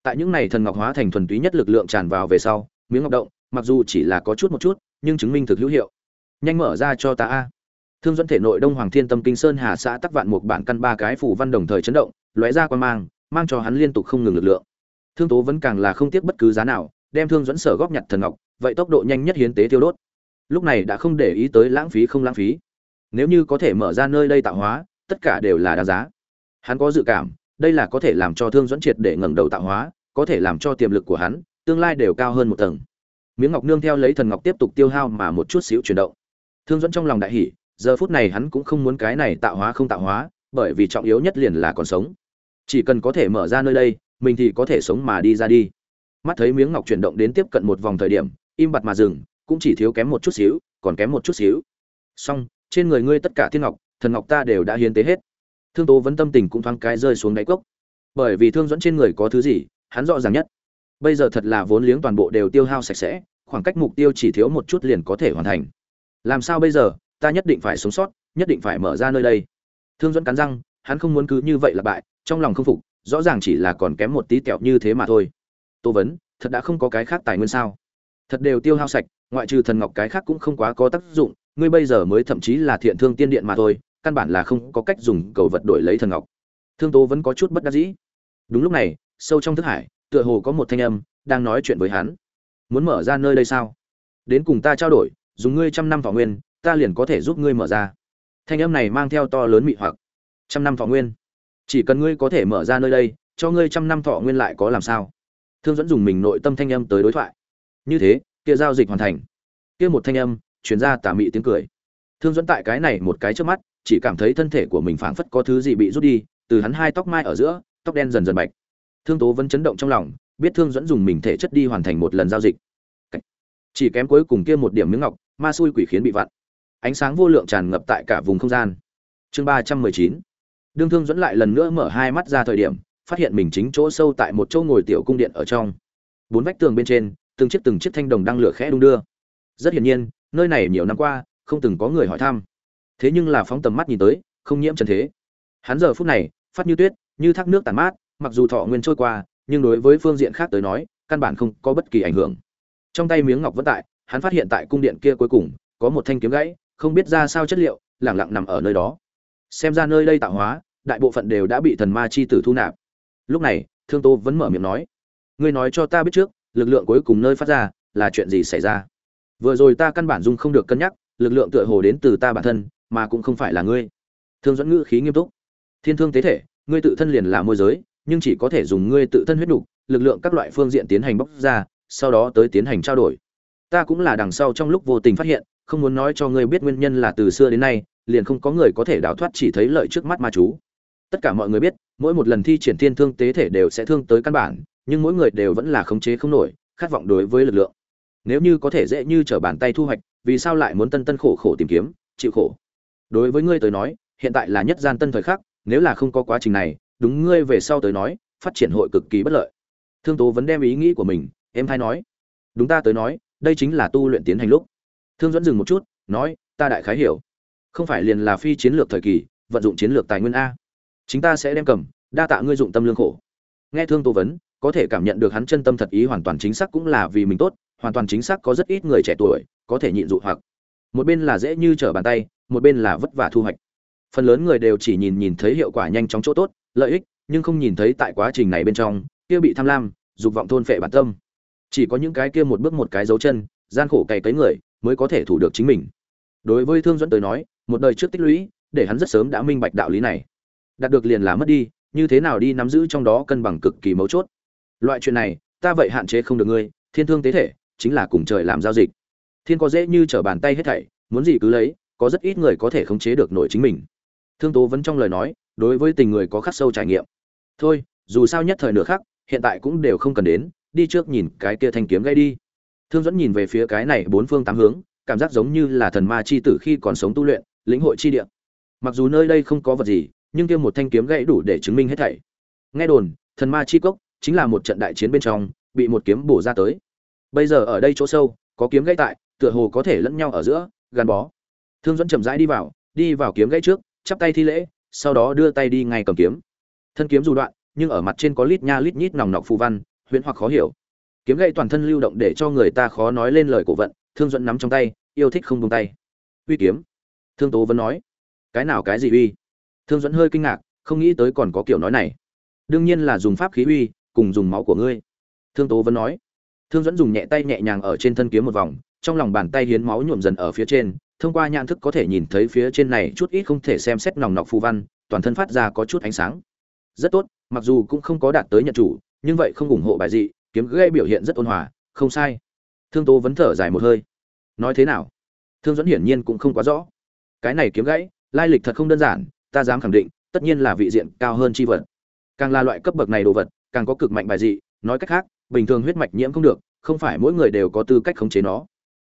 [SPEAKER 1] Tại những này thần ngọc hóa thành thuần túy nhất lực lượng tràn vào về sau, miếng ngọc động mặc dù chỉ là có chút một chút, nhưng chứng minh thực hữu hiệu. Nhanh mở ra cho ta a. Thương dẫn thể nội đông hoàng thiên tâm kinh sơn hà xã tắc vạn một bản căn ba cái phủ văn đồng thời chấn động, lóe ra quan mang mang cho hắn liên tục không ngừng lực lượng. Thương tố vẫn càng là không tiếc bất cứ giá nào, đem thương dẫn sở góp nhặt thần ngọc, vậy tốc độ nhanh nhất hiến tế tiêu đốt. Lúc này đã không để ý tới lãng phí không lãng phí. Nếu như có thể mở ra nơi đây tạo hóa, tất cả đều là đáng giá. Hắn có dự cảm, đây là có thể làm cho thương dẫn triệt để ngẩng đầu tạo hóa, có thể làm cho tiềm lực của hắn, tương lai đều cao hơn một tầng miếng ngọc nương theo lấy thần ngọc tiếp tục tiêu hao mà một chút xíu chuyển động. Thương dẫn trong lòng đại hỷ giờ phút này hắn cũng không muốn cái này tạo hóa không tạo hóa, bởi vì trọng yếu nhất liền là còn sống. Chỉ cần có thể mở ra nơi đây, mình thì có thể sống mà đi ra đi. Mắt thấy miếng ngọc chuyển động đến tiếp cận một vòng thời điểm, im bặt mà dừng, cũng chỉ thiếu kém một chút xíu, còn kém một chút xíu. Xong, trên người ngươi tất cả thiên ngọc, thần ngọc ta đều đã hiến tế hết. Thương tố vấn tâm tình cũng thoáng cái rơi xuống đáy cốc. Bởi vì thương dẫn trên người có thứ gì, hắn rõ ràng nhất bây giờ thật là vốn liếng toàn bộ đều tiêu hao sạch sẽ, khoảng cách mục tiêu chỉ thiếu một chút liền có thể hoàn thành. Làm sao bây giờ? Ta nhất định phải sống sót, nhất định phải mở ra nơi đây. Thương dẫn cắn răng, hắn không muốn cứ như vậy là bại, trong lòng không phục, rõ ràng chỉ là còn kém một tí kẹo như thế mà thôi. Tô vấn, thật đã không có cái khác tài nguyên sao? Thật đều tiêu hao sạch, ngoại trừ thần ngọc cái khác cũng không quá có tác dụng, ngươi bây giờ mới thậm chí là thiện thương tiên điện mà thôi, căn bản là không có cách dùng cầu vật đổi lấy thần ngọc. Thương tố vẫn có chút bất đắc dĩ. Đúng lúc này, sâu trong thức hải tựa hồ có một thanh âm đang nói chuyện với hắn. Muốn mở ra nơi đây sao? Đến cùng ta trao đổi, dùng ngươi trăm năm thọ nguyên, ta liền có thể giúp ngươi mở ra. Thanh âm này mang theo to lớn mị hoặc. Trăm năm thọ nguyên? Chỉ cần ngươi có thể mở ra nơi đây, cho ngươi trăm năm thọ nguyên lại có làm sao? Thương dẫn dùng mình nội tâm thanh âm tới đối thoại. Như thế, kia giao dịch hoàn thành. Kia một thanh âm chuyển ra tà mị tiếng cười. Thương dẫn tại cái này một cái trước mắt, chỉ cảm thấy thân thể của mình phảng phất có thứ gì bị rút đi, từ hắn hai tóc mai ở giữa, tóc đen dần dần bạch thương tố vẫn chấn động trong lòng, biết thương dẫn dùng mình thể chất đi hoàn thành một lần giao dịch. Chỉ kém cuối cùng kia một điểm miếng ngọc, ma xui quỷ khiến bị vặn. Ánh sáng vô lượng tràn ngập tại cả vùng không gian. Chương ba trăm mười chín. Đương thương dẫn lại lần nữa mở hai mắt ra thời điểm, phát hiện mình chính chỗ sâu tại một chỗ ngồi tiểu cung điện ở trong. Bốn vách tường bên trên, từng chiếc từng chiếc thanh đồng đang lửa khẽ đung đưa. Rất hiển nhiên, nơi này nhiều năm qua, không từng có người hỏi thăm. Thế nhưng là phóng tầm mắt nhìn tới, không nhiễm trần thế. Hắn giờ phút này, phát như tuyết, như thác nước tàn mát mặc dù thọ nguyên trôi qua, nhưng đối với phương diện khác tới nói, căn bản không có bất kỳ ảnh hưởng. Trong tay miếng ngọc vẫn tại, hắn phát hiện tại cung điện kia cuối cùng, có một thanh kiếm gãy, không biết ra sao chất liệu, lẳng lặng nằm ở nơi đó. Xem ra nơi đây tạo hóa, đại bộ phận đều đã bị thần ma chi tử thu nạp. Lúc này, thương tô vẫn mở miệng nói, ngươi nói cho ta biết trước, lực lượng cuối cùng nơi phát ra, là chuyện gì xảy ra? Vừa rồi ta căn bản dung không được cân nhắc, lực lượng tựa hồ đến từ ta bản thân, mà cũng không phải là ngươi. Thương dẫn ngữ khí nghiêm túc, thiên thương tế thể, ngươi tự thân liền là môi giới nhưng chỉ có thể dùng ngươi tự thân huyết đủ lực lượng các loại phương diện tiến hành bóc ra, sau đó tới tiến hành trao đổi. Ta cũng là đằng sau trong lúc vô tình phát hiện, không muốn nói cho ngươi biết nguyên nhân là từ xưa đến nay, liền không có người có thể đào thoát chỉ thấy lợi trước mắt ma chú. Tất cả mọi người biết, mỗi một lần thi triển thiên thương tế thể đều sẽ thương tới căn bản, nhưng mỗi người đều vẫn là khống chế không nổi, khát vọng đối với lực lượng. Nếu như có thể dễ như trở bàn tay thu hoạch, vì sao lại muốn tân tân khổ khổ tìm kiếm, chịu khổ? Đối với ngươi tới nói, hiện tại là nhất gian tân thời khắc, nếu là không có quá trình này đúng ngươi về sau tới nói, phát triển hội cực kỳ bất lợi. Thương tố vẫn đem ý nghĩ của mình em thay nói, đúng ta tới nói, đây chính là tu luyện tiến hành lúc. Thương dẫn dừng một chút, nói, ta đại khái hiểu. Không phải liền là phi chiến lược thời kỳ, vận dụng chiến lược tài nguyên a. Chúng ta sẽ đem cầm, đa tạ ngươi dụng tâm lương khổ. Nghe thương tô vấn, có thể cảm nhận được hắn chân tâm thật ý hoàn toàn chính xác cũng là vì mình tốt, hoàn toàn chính xác có rất ít người trẻ tuổi có thể nhịn dụ hoặc. Một bên là dễ như trở bàn tay, một bên là vất vả thu hoạch. Phần lớn người đều chỉ nhìn nhìn thấy hiệu quả nhanh chóng chỗ tốt lợi ích, nhưng không nhìn thấy tại quá trình này bên trong, kia bị tham lam, dục vọng thôn phệ bản tâm. Chỉ có những cái kia một bước một cái dấu chân, gian khổ cày cấy người, mới có thể thủ được chính mình. Đối với thương dẫn tới nói, một đời trước tích lũy, để hắn rất sớm đã minh bạch đạo lý này. Đạt được liền là mất đi, như thế nào đi nắm giữ trong đó cân bằng cực kỳ mấu chốt. Loại chuyện này, ta vậy hạn chế không được ngươi, thiên thương tế thể, chính là cùng trời làm giao dịch. Thiên có dễ như trở bàn tay hết thảy, muốn gì cứ lấy, có rất ít người có thể khống chế được nội chính mình. Thương tố vẫn trong lời nói đối với tình người có khắc sâu trải nghiệm. Thôi, dù sao nhất thời nửa khắc, hiện tại cũng đều không cần đến, đi trước nhìn cái kia thanh kiếm gây đi. Thương dẫn nhìn về phía cái này bốn phương tám hướng, cảm giác giống như là thần ma chi tử khi còn sống tu luyện, lĩnh hội chi địa. Mặc dù nơi đây không có vật gì, nhưng kia một thanh kiếm gãy đủ để chứng minh hết thảy. Nghe đồn, thần ma chi cốc chính là một trận đại chiến bên trong, bị một kiếm bổ ra tới. Bây giờ ở đây chỗ sâu, có kiếm gãy tại, tựa hồ có thể lẫn nhau ở giữa, gắn bó. Thương dẫn chậm rãi đi vào đi vào kiếm gãy trước, chắp tay thi lễ sau đó đưa tay đi ngay cầm kiếm. Thân kiếm dù đoạn, nhưng ở mặt trên có lít nha lít nhít nòng nọc phù văn, huyễn hoặc khó hiểu. Kiếm gậy toàn thân lưu động để cho người ta khó nói lên lời cổ vận, thương dẫn nắm trong tay, yêu thích không buông tay. Uy kiếm. Thương tố vẫn nói, cái nào cái gì uy? Thương dẫn hơi kinh ngạc, không nghĩ tới còn có kiểu nói này. Đương nhiên là dùng pháp khí uy, cùng dùng máu của ngươi. Thương tố vẫn nói. Thương dẫn dùng nhẹ tay nhẹ nhàng ở trên thân kiếm một vòng, trong lòng bàn tay hiến máu nhuộm dần ở phía trên thông qua nhãn thức có thể nhìn thấy phía trên này chút ít không thể xem xét nòng nọc phù văn, toàn thân phát ra có chút ánh sáng. Rất tốt, mặc dù cũng không có đạt tới nhận chủ, nhưng vậy không ủng hộ bài dị, kiếm gây biểu hiện rất ôn hòa, không sai. Thương tố vẫn thở dài một hơi. Nói thế nào? Thương dẫn hiển nhiên cũng không quá rõ. Cái này kiếm gãy, lai lịch thật không đơn giản, ta dám khẳng định, tất nhiên là vị diện cao hơn chi vật. Càng là loại cấp bậc này đồ vật, càng có cực mạnh bài dị, nói cách khác, bình thường huyết mạch nhiễm không được, không phải mỗi người đều có tư cách khống chế nó.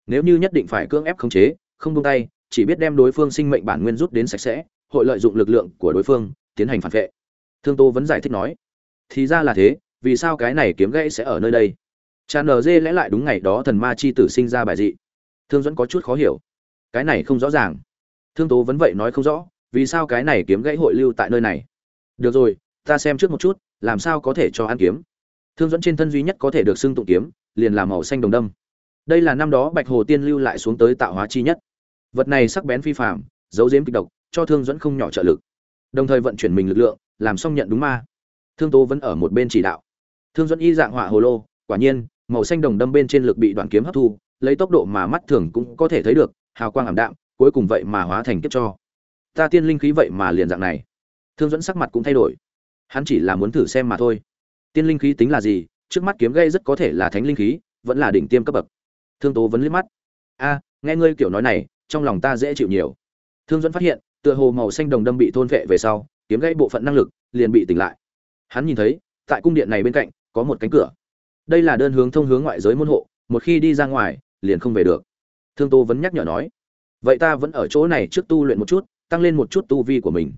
[SPEAKER 1] Nếu như nhất định phải cưỡng ép khống chế không buông tay, chỉ biết đem đối phương sinh mệnh bản nguyên rút đến sạch sẽ, hội lợi dụng lực lượng của đối phương, tiến hành phản vệ. Thương tô vẫn giải thích nói, thì ra là thế, vì sao cái này kiếm gãy sẽ ở nơi đây? Cha Dê lẽ lại đúng ngày đó thần ma chi tử sinh ra bài dị. Thương dẫn có chút khó hiểu. Cái này không rõ ràng. Thương tố vẫn vậy nói không rõ, vì sao cái này kiếm gãy hội lưu tại nơi này? Được rồi, ta xem trước một chút, làm sao có thể cho ăn kiếm. Thương dẫn trên thân duy nhất có thể được xưng tụng kiếm, liền là màu xanh đồng đâm đây là năm đó bạch hồ tiên lưu lại xuống tới tạo hóa chi nhất. Vật này sắc bén phi phạm giấu giếm kịch độc, cho thương dẫn không nhỏ trợ lực. Đồng thời vận chuyển mình lực lượng, làm xong nhận đúng ma. Thương tố vẫn ở một bên chỉ đạo. Thương dẫn y dạng họa hồ lô, quả nhiên, màu xanh đồng đâm bên trên lực bị đoạn kiếm hấp thu, lấy tốc độ mà mắt thường cũng có thể thấy được, hào quang ảm đạm, cuối cùng vậy mà hóa thành kiếp cho. Ta tiên linh khí vậy mà liền dạng này. Thương dẫn sắc mặt cũng thay đổi. Hắn chỉ là muốn thử xem mà thôi. Tiên linh khí tính là gì? Trước mắt kiếm gây rất có thể là thánh linh khí, vẫn là đỉnh tiêm cấp bậc thương tố vẫn liếc mắt. A, nghe ngươi kiểu nói này, trong lòng ta dễ chịu nhiều. Thương dẫn phát hiện, tựa hồ màu xanh đồng đâm bị thôn vệ về sau, kiếm gãy bộ phận năng lực, liền bị tỉnh lại. Hắn nhìn thấy, tại cung điện này bên cạnh, có một cánh cửa. Đây là đơn hướng thông hướng ngoại giới môn hộ, một khi đi ra ngoài, liền không về được. Thương tô vẫn nhắc nhở nói, vậy ta vẫn ở chỗ này trước tu luyện một chút, tăng lên một chút tu vi của mình.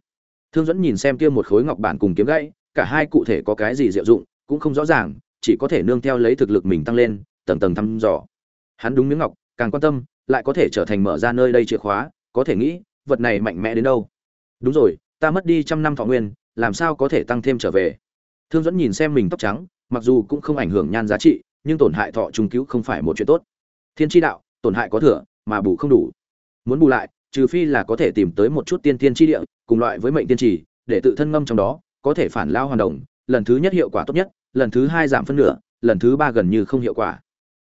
[SPEAKER 1] Thương dẫn nhìn xem kia một khối ngọc bản cùng kiếm gãy, cả hai cụ thể có cái gì diệu dụng, cũng không rõ ràng, chỉ có thể nương theo lấy thực lực mình tăng lên, tầng tầng thăm dò hắn đúng miếng ngọc, càng quan tâm, lại có thể trở thành mở ra nơi đây chìa khóa, có thể nghĩ, vật này mạnh mẽ đến đâu. Đúng rồi, ta mất đi trăm năm thọ nguyên, làm sao có thể tăng thêm trở về? Thương dẫn nhìn xem mình tóc trắng, mặc dù cũng không ảnh hưởng nhan giá trị, nhưng tổn hại thọ trung cứu không phải một chuyện tốt. Thiên tri đạo, tổn hại có thừa, mà bù không đủ. Muốn bù lại, trừ phi là có thể tìm tới một chút tiên tiên tri địa, cùng loại với mệnh tiên trì, để tự thân ngâm trong đó, có thể phản lao hoàn đồng. Lần thứ nhất hiệu quả tốt nhất, lần thứ hai giảm phân nửa, lần thứ ba gần như không hiệu quả.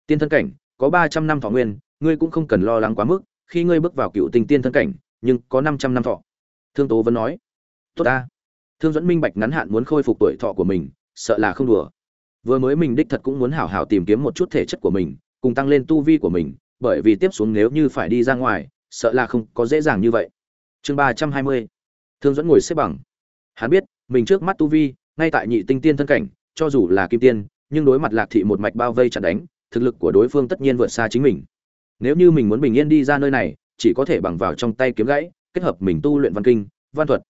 [SPEAKER 1] Tiên thân cảnh có ba trăm năm thọ nguyên, ngươi cũng không cần lo lắng quá mức, khi ngươi bước vào cựu tình tiên thân cảnh, nhưng có năm trăm năm thọ. Thương tố vẫn nói. Tốt ta. Thương dẫn minh bạch ngắn hạn muốn khôi phục tuổi thọ của mình, sợ là không đùa. Vừa mới mình đích thật cũng muốn hảo hảo tìm kiếm một chút thể chất của mình, cùng tăng lên tu vi của mình, bởi vì tiếp xuống nếu như phải đi ra ngoài, sợ là không có dễ dàng như vậy. Chương ba trăm hai mươi. Thương dẫn ngồi xếp bằng. Hắn biết, mình trước mắt tu vi, ngay tại nhị tinh tiên thân cảnh, cho dù là kim tiên, nhưng đối mặt lạc thị một mạch bao vây chặn đánh thực lực của đối phương tất nhiên vượt xa chính mình. Nếu như mình muốn bình yên đi ra nơi này, chỉ có thể bằng vào trong tay kiếm gãy, kết hợp mình tu luyện văn kinh, văn thuật.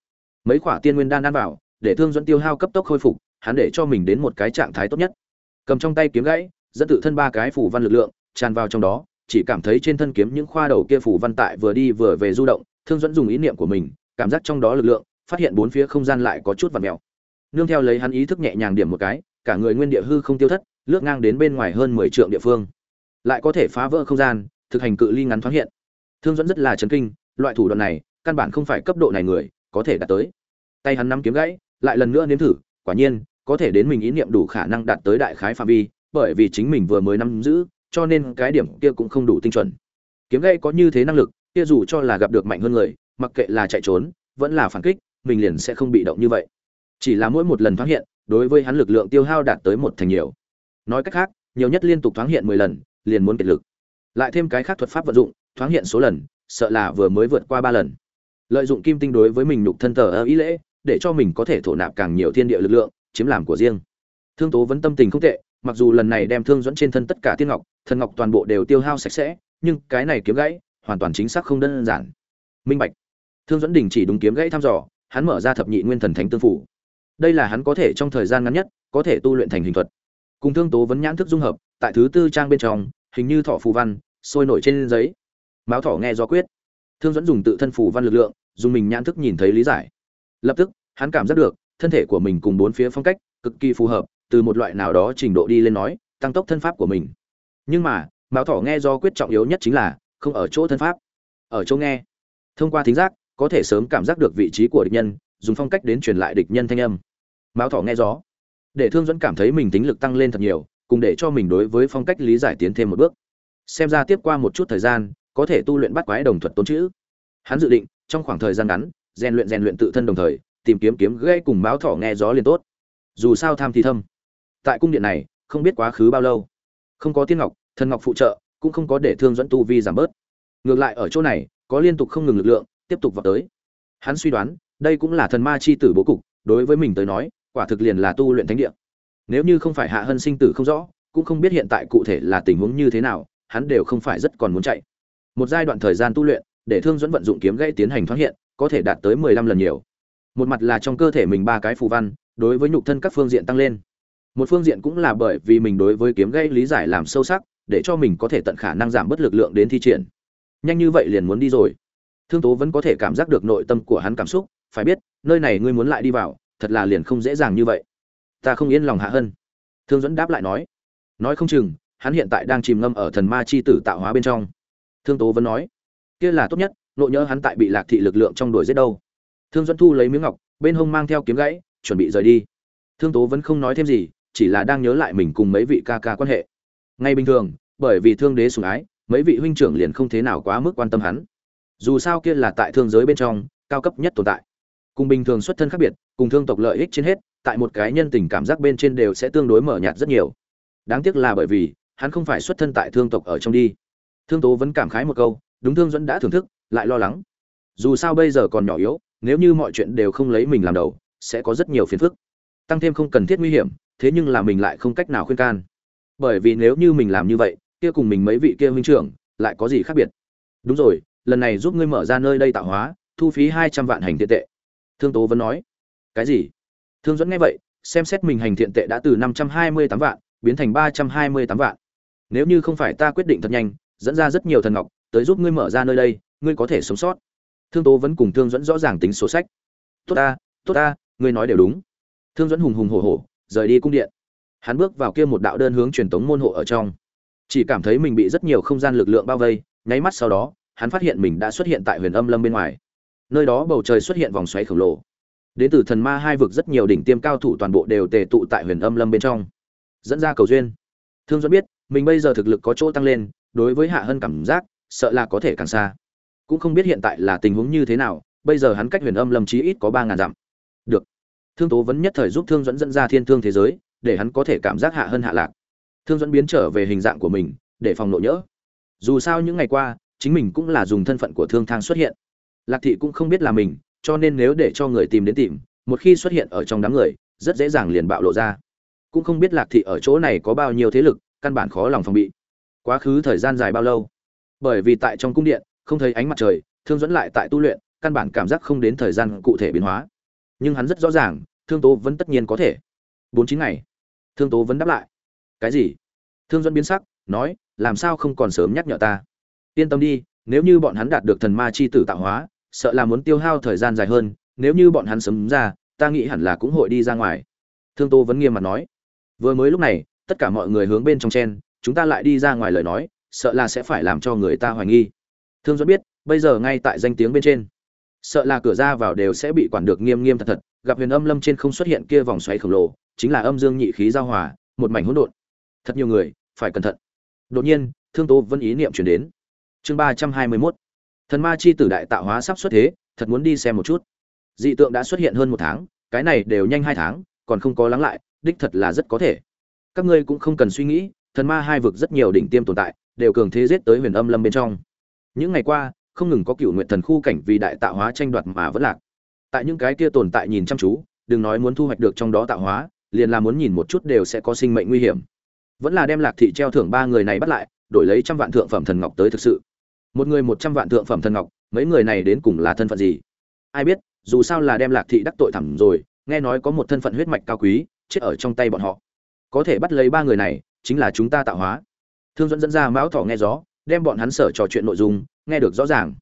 [SPEAKER 1] Mấy khỏa tiên nguyên đan ăn vào, để thương dẫn tiêu hao cấp tốc khôi phục, hắn để cho mình đến một cái trạng thái tốt nhất. Cầm trong tay kiếm gãy, dẫn tự thân ba cái phủ văn lực lượng, tràn vào trong đó, chỉ cảm thấy trên thân kiếm những khoa đầu kia phủ văn tại vừa đi vừa về du động, thương dẫn dùng ý niệm của mình, cảm giác trong đó lực lượng, phát hiện bốn phía không gian lại có chút vặn mèo. Nương theo lấy hắn ý thức nhẹ nhàng điểm một cái cả người nguyên địa hư không tiêu thất, lướt ngang đến bên ngoài hơn mười trượng địa phương. Lại có thể phá vỡ không gian, thực hành cự ly ngắn thoáng hiện. Thương dẫn rất là chấn kinh, loại thủ đoạn này, căn bản không phải cấp độ này người có thể đạt tới. Tay hắn nắm kiếm gãy, lại lần nữa nếm thử, quả nhiên, có thể đến mình ý niệm đủ khả năng đạt tới đại khái phạm vi, bởi vì chính mình vừa mới nắm giữ, cho nên cái điểm kia cũng không đủ tinh chuẩn. Kiếm gãy có như thế năng lực, kia dù cho là gặp được mạnh hơn người, mặc kệ là chạy trốn, vẫn là phản kích, mình liền sẽ không bị động như vậy. Chỉ là mỗi một lần thoáng hiện đối với hắn lực lượng tiêu hao đạt tới một thành nhiều. Nói cách khác, nhiều nhất liên tục thoáng hiện mười lần, liền muốn kiệt lực. Lại thêm cái khác thuật pháp vận dụng, thoáng hiện số lần, sợ là vừa mới vượt qua ba lần. Lợi dụng kim tinh đối với mình nhục thân tờ ơ ý lễ, để cho mình có thể thổ nạp càng nhiều thiên địa lực lượng, chiếm làm của riêng. Thương tố vẫn tâm tình không tệ, mặc dù lần này đem thương dẫn trên thân tất cả tiên ngọc, thần ngọc toàn bộ đều tiêu hao sạch sẽ, nhưng cái này kiếm gãy, hoàn toàn chính xác không đơn giản. Minh bạch. Thương dẫn đình chỉ đúng kiếm gãy thăm dò, hắn mở ra thập nhị nguyên thần thánh tương phủ đây là hắn có thể trong thời gian ngắn nhất có thể tu luyện thành hình thuật. Cùng thương tố vấn nhãn thức dung hợp, tại thứ tư trang bên trong, hình như thọ phù văn sôi nổi trên giấy. Máu thỏ nghe do quyết. Thương dẫn dùng tự thân phù văn lực lượng, dùng mình nhãn thức nhìn thấy lý giải. Lập tức, hắn cảm giác được, thân thể của mình cùng bốn phía phong cách cực kỳ phù hợp, từ một loại nào đó trình độ đi lên nói, tăng tốc thân pháp của mình. Nhưng mà, máu thỏ nghe do quyết trọng yếu nhất chính là, không ở chỗ thân pháp. Ở chỗ nghe. Thông qua thính giác, có thể sớm cảm giác được vị trí của địch nhân, dùng phong cách đến truyền lại địch nhân thanh âm mão thỏ nghe gió. Để thương dẫn cảm thấy mình tính lực tăng lên thật nhiều, cùng để cho mình đối với phong cách lý giải tiến thêm một bước. Xem ra tiếp qua một chút thời gian, có thể tu luyện bắt quái đồng thuật tôn chữ. Hắn dự định, trong khoảng thời gian ngắn, rèn luyện rèn luyện tự thân đồng thời, tìm kiếm kiếm gây cùng mão thỏ nghe gió liền tốt. Dù sao tham thì thâm. Tại cung điện này, không biết quá khứ bao lâu. Không có tiên ngọc, thần ngọc phụ trợ, cũng không có để thương dẫn tu vi giảm bớt. Ngược lại ở chỗ này, có liên tục không ngừng lực lượng, tiếp tục vào tới. Hắn suy đoán, đây cũng là thần ma chi tử bố cục, đối với mình tới nói quả thực liền là tu luyện thánh địa. Nếu như không phải hạ hân sinh tử không rõ, cũng không biết hiện tại cụ thể là tình huống như thế nào, hắn đều không phải rất còn muốn chạy. Một giai đoạn thời gian tu luyện, để thương dẫn vận dụng kiếm gãy tiến hành thoát hiện, có thể đạt tới mười lăm lần nhiều. Một mặt là trong cơ thể mình ba cái phù văn, đối với nhục thân các phương diện tăng lên. Một phương diện cũng là bởi vì mình đối với kiếm gãy lý giải làm sâu sắc, để cho mình có thể tận khả năng giảm bớt lực lượng đến thi triển. Nhanh như vậy liền muốn đi rồi. Thương tố vẫn có thể cảm giác được nội tâm của hắn cảm xúc, phải biết, nơi này ngươi muốn lại đi vào thật là liền không dễ dàng như vậy. Ta không yên lòng hạ hân. Thương dẫn đáp lại nói. Nói không chừng, hắn hiện tại đang chìm ngâm ở thần ma chi tử tạo hóa bên trong. Thương tố vẫn nói. Kia là tốt nhất, nội nhớ hắn tại bị lạc thị lực lượng trong đuổi giết đâu. Thương dẫn thu lấy miếng ngọc, bên hông mang theo kiếm gãy, chuẩn bị rời đi. Thương tố vẫn không nói thêm gì, chỉ là đang nhớ lại mình cùng mấy vị ca ca quan hệ. Ngay bình thường, bởi vì thương đế sủng ái, mấy vị huynh trưởng liền không thế nào quá mức quan tâm hắn. Dù sao kia là tại thương giới bên trong, cao cấp nhất tồn tại. Cùng bình thường xuất thân khác biệt cùng thương tộc lợi ích trên hết, tại một cái nhân tình cảm giác bên trên đều sẽ tương đối mở nhạt rất nhiều. Đáng tiếc là bởi vì, hắn không phải xuất thân tại thương tộc ở trong đi. Thương tố vẫn cảm khái một câu, đúng thương dẫn đã thưởng thức, lại lo lắng. Dù sao bây giờ còn nhỏ yếu, nếu như mọi chuyện đều không lấy mình làm đầu, sẽ có rất nhiều phiền phức. Tăng thêm không cần thiết nguy hiểm, thế nhưng là mình lại không cách nào khuyên can. Bởi vì nếu như mình làm như vậy, kia cùng mình mấy vị kia huynh trưởng, lại có gì khác biệt? Đúng rồi, lần này giúp ngươi mở ra nơi đây tạo hóa, thu phí hai trăm vạn hành tiền tệ. Thương tố vẫn nói cái gì? Thương dẫn nghe vậy, xem xét mình hành thiện tệ đã từ năm trăm hai mươi tám vạn, biến thành ba trăm hai mươi tám vạn. Nếu như không phải ta quyết định thật nhanh, dẫn ra rất nhiều thần ngọc, tới giúp ngươi mở ra nơi đây, ngươi có thể sống sót. Thương tố vẫn cùng thương dẫn rõ ràng tính số sách. Tốt ta tốt ta, ngươi nói đều đúng. Thương dẫn hùng hùng hổ hổ, rời đi cung điện. Hắn bước vào kia một đạo đơn hướng truyền tống môn hộ ở trong. Chỉ cảm thấy mình bị rất nhiều không gian lực lượng bao vây, nháy mắt sau đó, hắn phát hiện mình đã xuất hiện tại huyền âm lâm bên ngoài. Nơi đó bầu trời xuất hiện vòng xoáy khổng lồ đến từ thần ma hai vực rất nhiều đỉnh tiêm cao thủ toàn bộ đều tề tụ tại huyền âm lâm bên trong. Dẫn ra cầu duyên. Thương dẫn biết, mình bây giờ thực lực có chỗ tăng lên, đối với hạ hân cảm giác, sợ là có thể càng xa. Cũng không biết hiện tại là tình huống như thế nào, bây giờ hắn cách huyền âm lâm chí ít có ba ngàn dặm. Được. Thương tố vẫn nhất thời giúp thương dẫn dẫn ra thiên thương thế giới, để hắn có thể cảm giác hạ hơn hạ lạc. Thương dẫn biến trở về hình dạng của mình, để phòng nội nhỡ. Dù sao những ngày qua, chính mình cũng là dùng thân phận của thương thang xuất hiện. Lạc thị cũng không biết là mình cho nên nếu để cho người tìm đến tìm, một khi xuất hiện ở trong đám người, rất dễ dàng liền bạo lộ ra. Cũng không biết lạc thị ở chỗ này có bao nhiêu thế lực, căn bản khó lòng phòng bị. Quá khứ thời gian dài bao lâu? Bởi vì tại trong cung điện, không thấy ánh mặt trời, thương dẫn lại tại tu luyện, căn bản cảm giác không đến thời gian cụ thể biến hóa. Nhưng hắn rất rõ ràng, thương tố vẫn tất nhiên có thể. Bốn chín ngày. Thương tố vẫn đáp lại. Cái gì? Thương dẫn biến sắc, nói, làm sao không còn sớm nhắc nhở ta? Yên tâm đi, nếu như bọn hắn đạt được thần ma chi tử tạo hóa sợ là muốn tiêu hao thời gian dài hơn, nếu như bọn hắn sớm ra, ta nghĩ hẳn là cũng hội đi ra ngoài. Thương tô vẫn nghiêm mặt nói. Vừa mới lúc này, tất cả mọi người hướng bên trong chen, chúng ta lại đi ra ngoài lời nói, sợ là sẽ phải làm cho người ta hoài nghi. Thương dẫn biết, bây giờ ngay tại danh tiếng bên trên, sợ là cửa ra vào đều sẽ bị quản được nghiêm nghiêm thật thật, gặp huyền âm lâm trên không xuất hiện kia vòng xoáy khổng lồ, chính là âm dương nhị khí giao hòa, một mảnh hỗn độn. Thật nhiều người, phải cẩn thận. Đột nhiên, thương tố vẫn ý niệm chuyển đến. Chương ba trăm hai mươi mốt thần ma chi tử đại tạo hóa sắp xuất thế, thật muốn đi xem một chút. Dị tượng đã xuất hiện hơn một tháng, cái này đều nhanh hai tháng, còn không có lắng lại, đích thật là rất có thể. Các ngươi cũng không cần suy nghĩ, thần ma hai vực rất nhiều đỉnh tiêm tồn tại, đều cường thế giết tới huyền âm lâm bên trong. Những ngày qua, không ngừng có cựu nguyện thần khu cảnh vì đại tạo hóa tranh đoạt mà vẫn lạc. Tại những cái kia tồn tại nhìn chăm chú, đừng nói muốn thu hoạch được trong đó tạo hóa, liền là muốn nhìn một chút đều sẽ có sinh mệnh nguy hiểm. Vẫn là đem lạc thị treo thưởng ba người này bắt lại, đổi lấy trăm vạn thượng phẩm thần ngọc tới thực sự một người một trăm vạn thượng phẩm thần ngọc, mấy người này đến cùng là thân phận gì? Ai biết, dù sao là đem lạc thị đắc tội thẳm rồi, nghe nói có một thân phận huyết mạch cao quý, chết ở trong tay bọn họ. Có thể bắt lấy ba người này, chính là chúng ta tạo hóa. Thương dẫn dẫn ra mão thỏ nghe gió, đem bọn hắn sở trò chuyện nội dung, nghe được rõ ràng.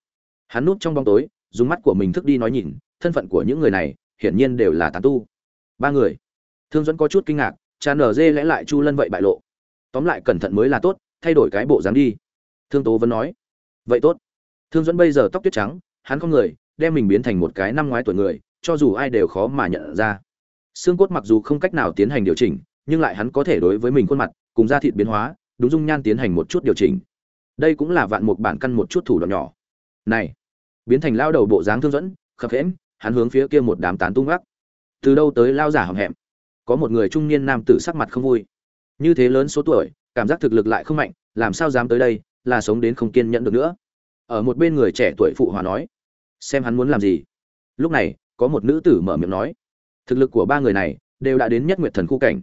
[SPEAKER 1] Hắn núp trong bóng tối, dùng mắt của mình thức đi nói nhìn, thân phận của những người này, hiển nhiên đều là tán tu. Ba người. Thương dẫn có chút kinh ngạc, cha nở dê lẽ lại chu lân vậy bại lộ. Tóm lại cẩn thận mới là tốt, thay đổi cái bộ dáng đi. Thương tố vẫn nói vậy tốt. Thương dẫn bây giờ tóc tuyết trắng, hắn không người, đem mình biến thành một cái năm ngoái tuổi người, cho dù ai đều khó mà nhận ra. Xương cốt mặc dù không cách nào tiến hành điều chỉnh, nhưng lại hắn có thể đối với mình khuôn mặt, cùng da thịt biến hóa, đúng dung nhan tiến hành một chút điều chỉnh. Đây cũng là vạn một bản căn một chút thủ đoạn nhỏ. Này, biến thành lao đầu bộ dáng thương dẫn khập hễm hắn hướng phía kia một đám tán tung gác. Từ đâu tới lao giả hầm hẹm? Có một người trung niên nam tử sắc mặt không vui. Như thế lớn số tuổi, cảm giác thực lực lại không mạnh, làm sao dám tới đây là sống đến không kiên nhẫn được nữa. Ở một bên người trẻ tuổi phụ hòa nói, xem hắn muốn làm gì. Lúc này, có một nữ tử mở miệng nói, thực lực của ba người này đều đã đến nhất nguyệt thần khu cảnh.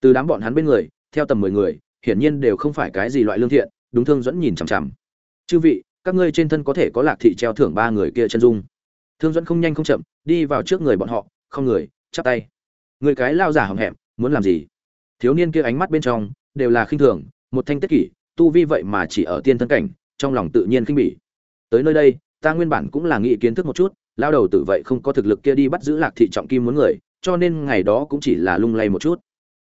[SPEAKER 1] Từ đám bọn hắn bên người, theo tầm mười người, hiển nhiên đều không phải cái gì loại lương thiện, đúng thương dẫn nhìn chằm chằm. Chư vị, các ngươi trên thân có thể có lạc thị treo thưởng ba người kia chân dung. Thương dẫn không nhanh không chậm, đi vào trước người bọn họ, không người, chắp tay. Người cái lao giả hỏng hẹm muốn làm gì? Thiếu niên kia ánh mắt bên trong đều là khinh thường, một thanh tiết kỷ tu vi vậy mà chỉ ở tiên thân cảnh, trong lòng tự nhiên khinh bỉ. Tới nơi đây, ta nguyên bản cũng là nghĩ kiến thức một chút, lao đầu tử vậy không có thực lực kia đi bắt giữ lạc thị trọng kim muốn người, cho nên ngày đó cũng chỉ là lung lay một chút.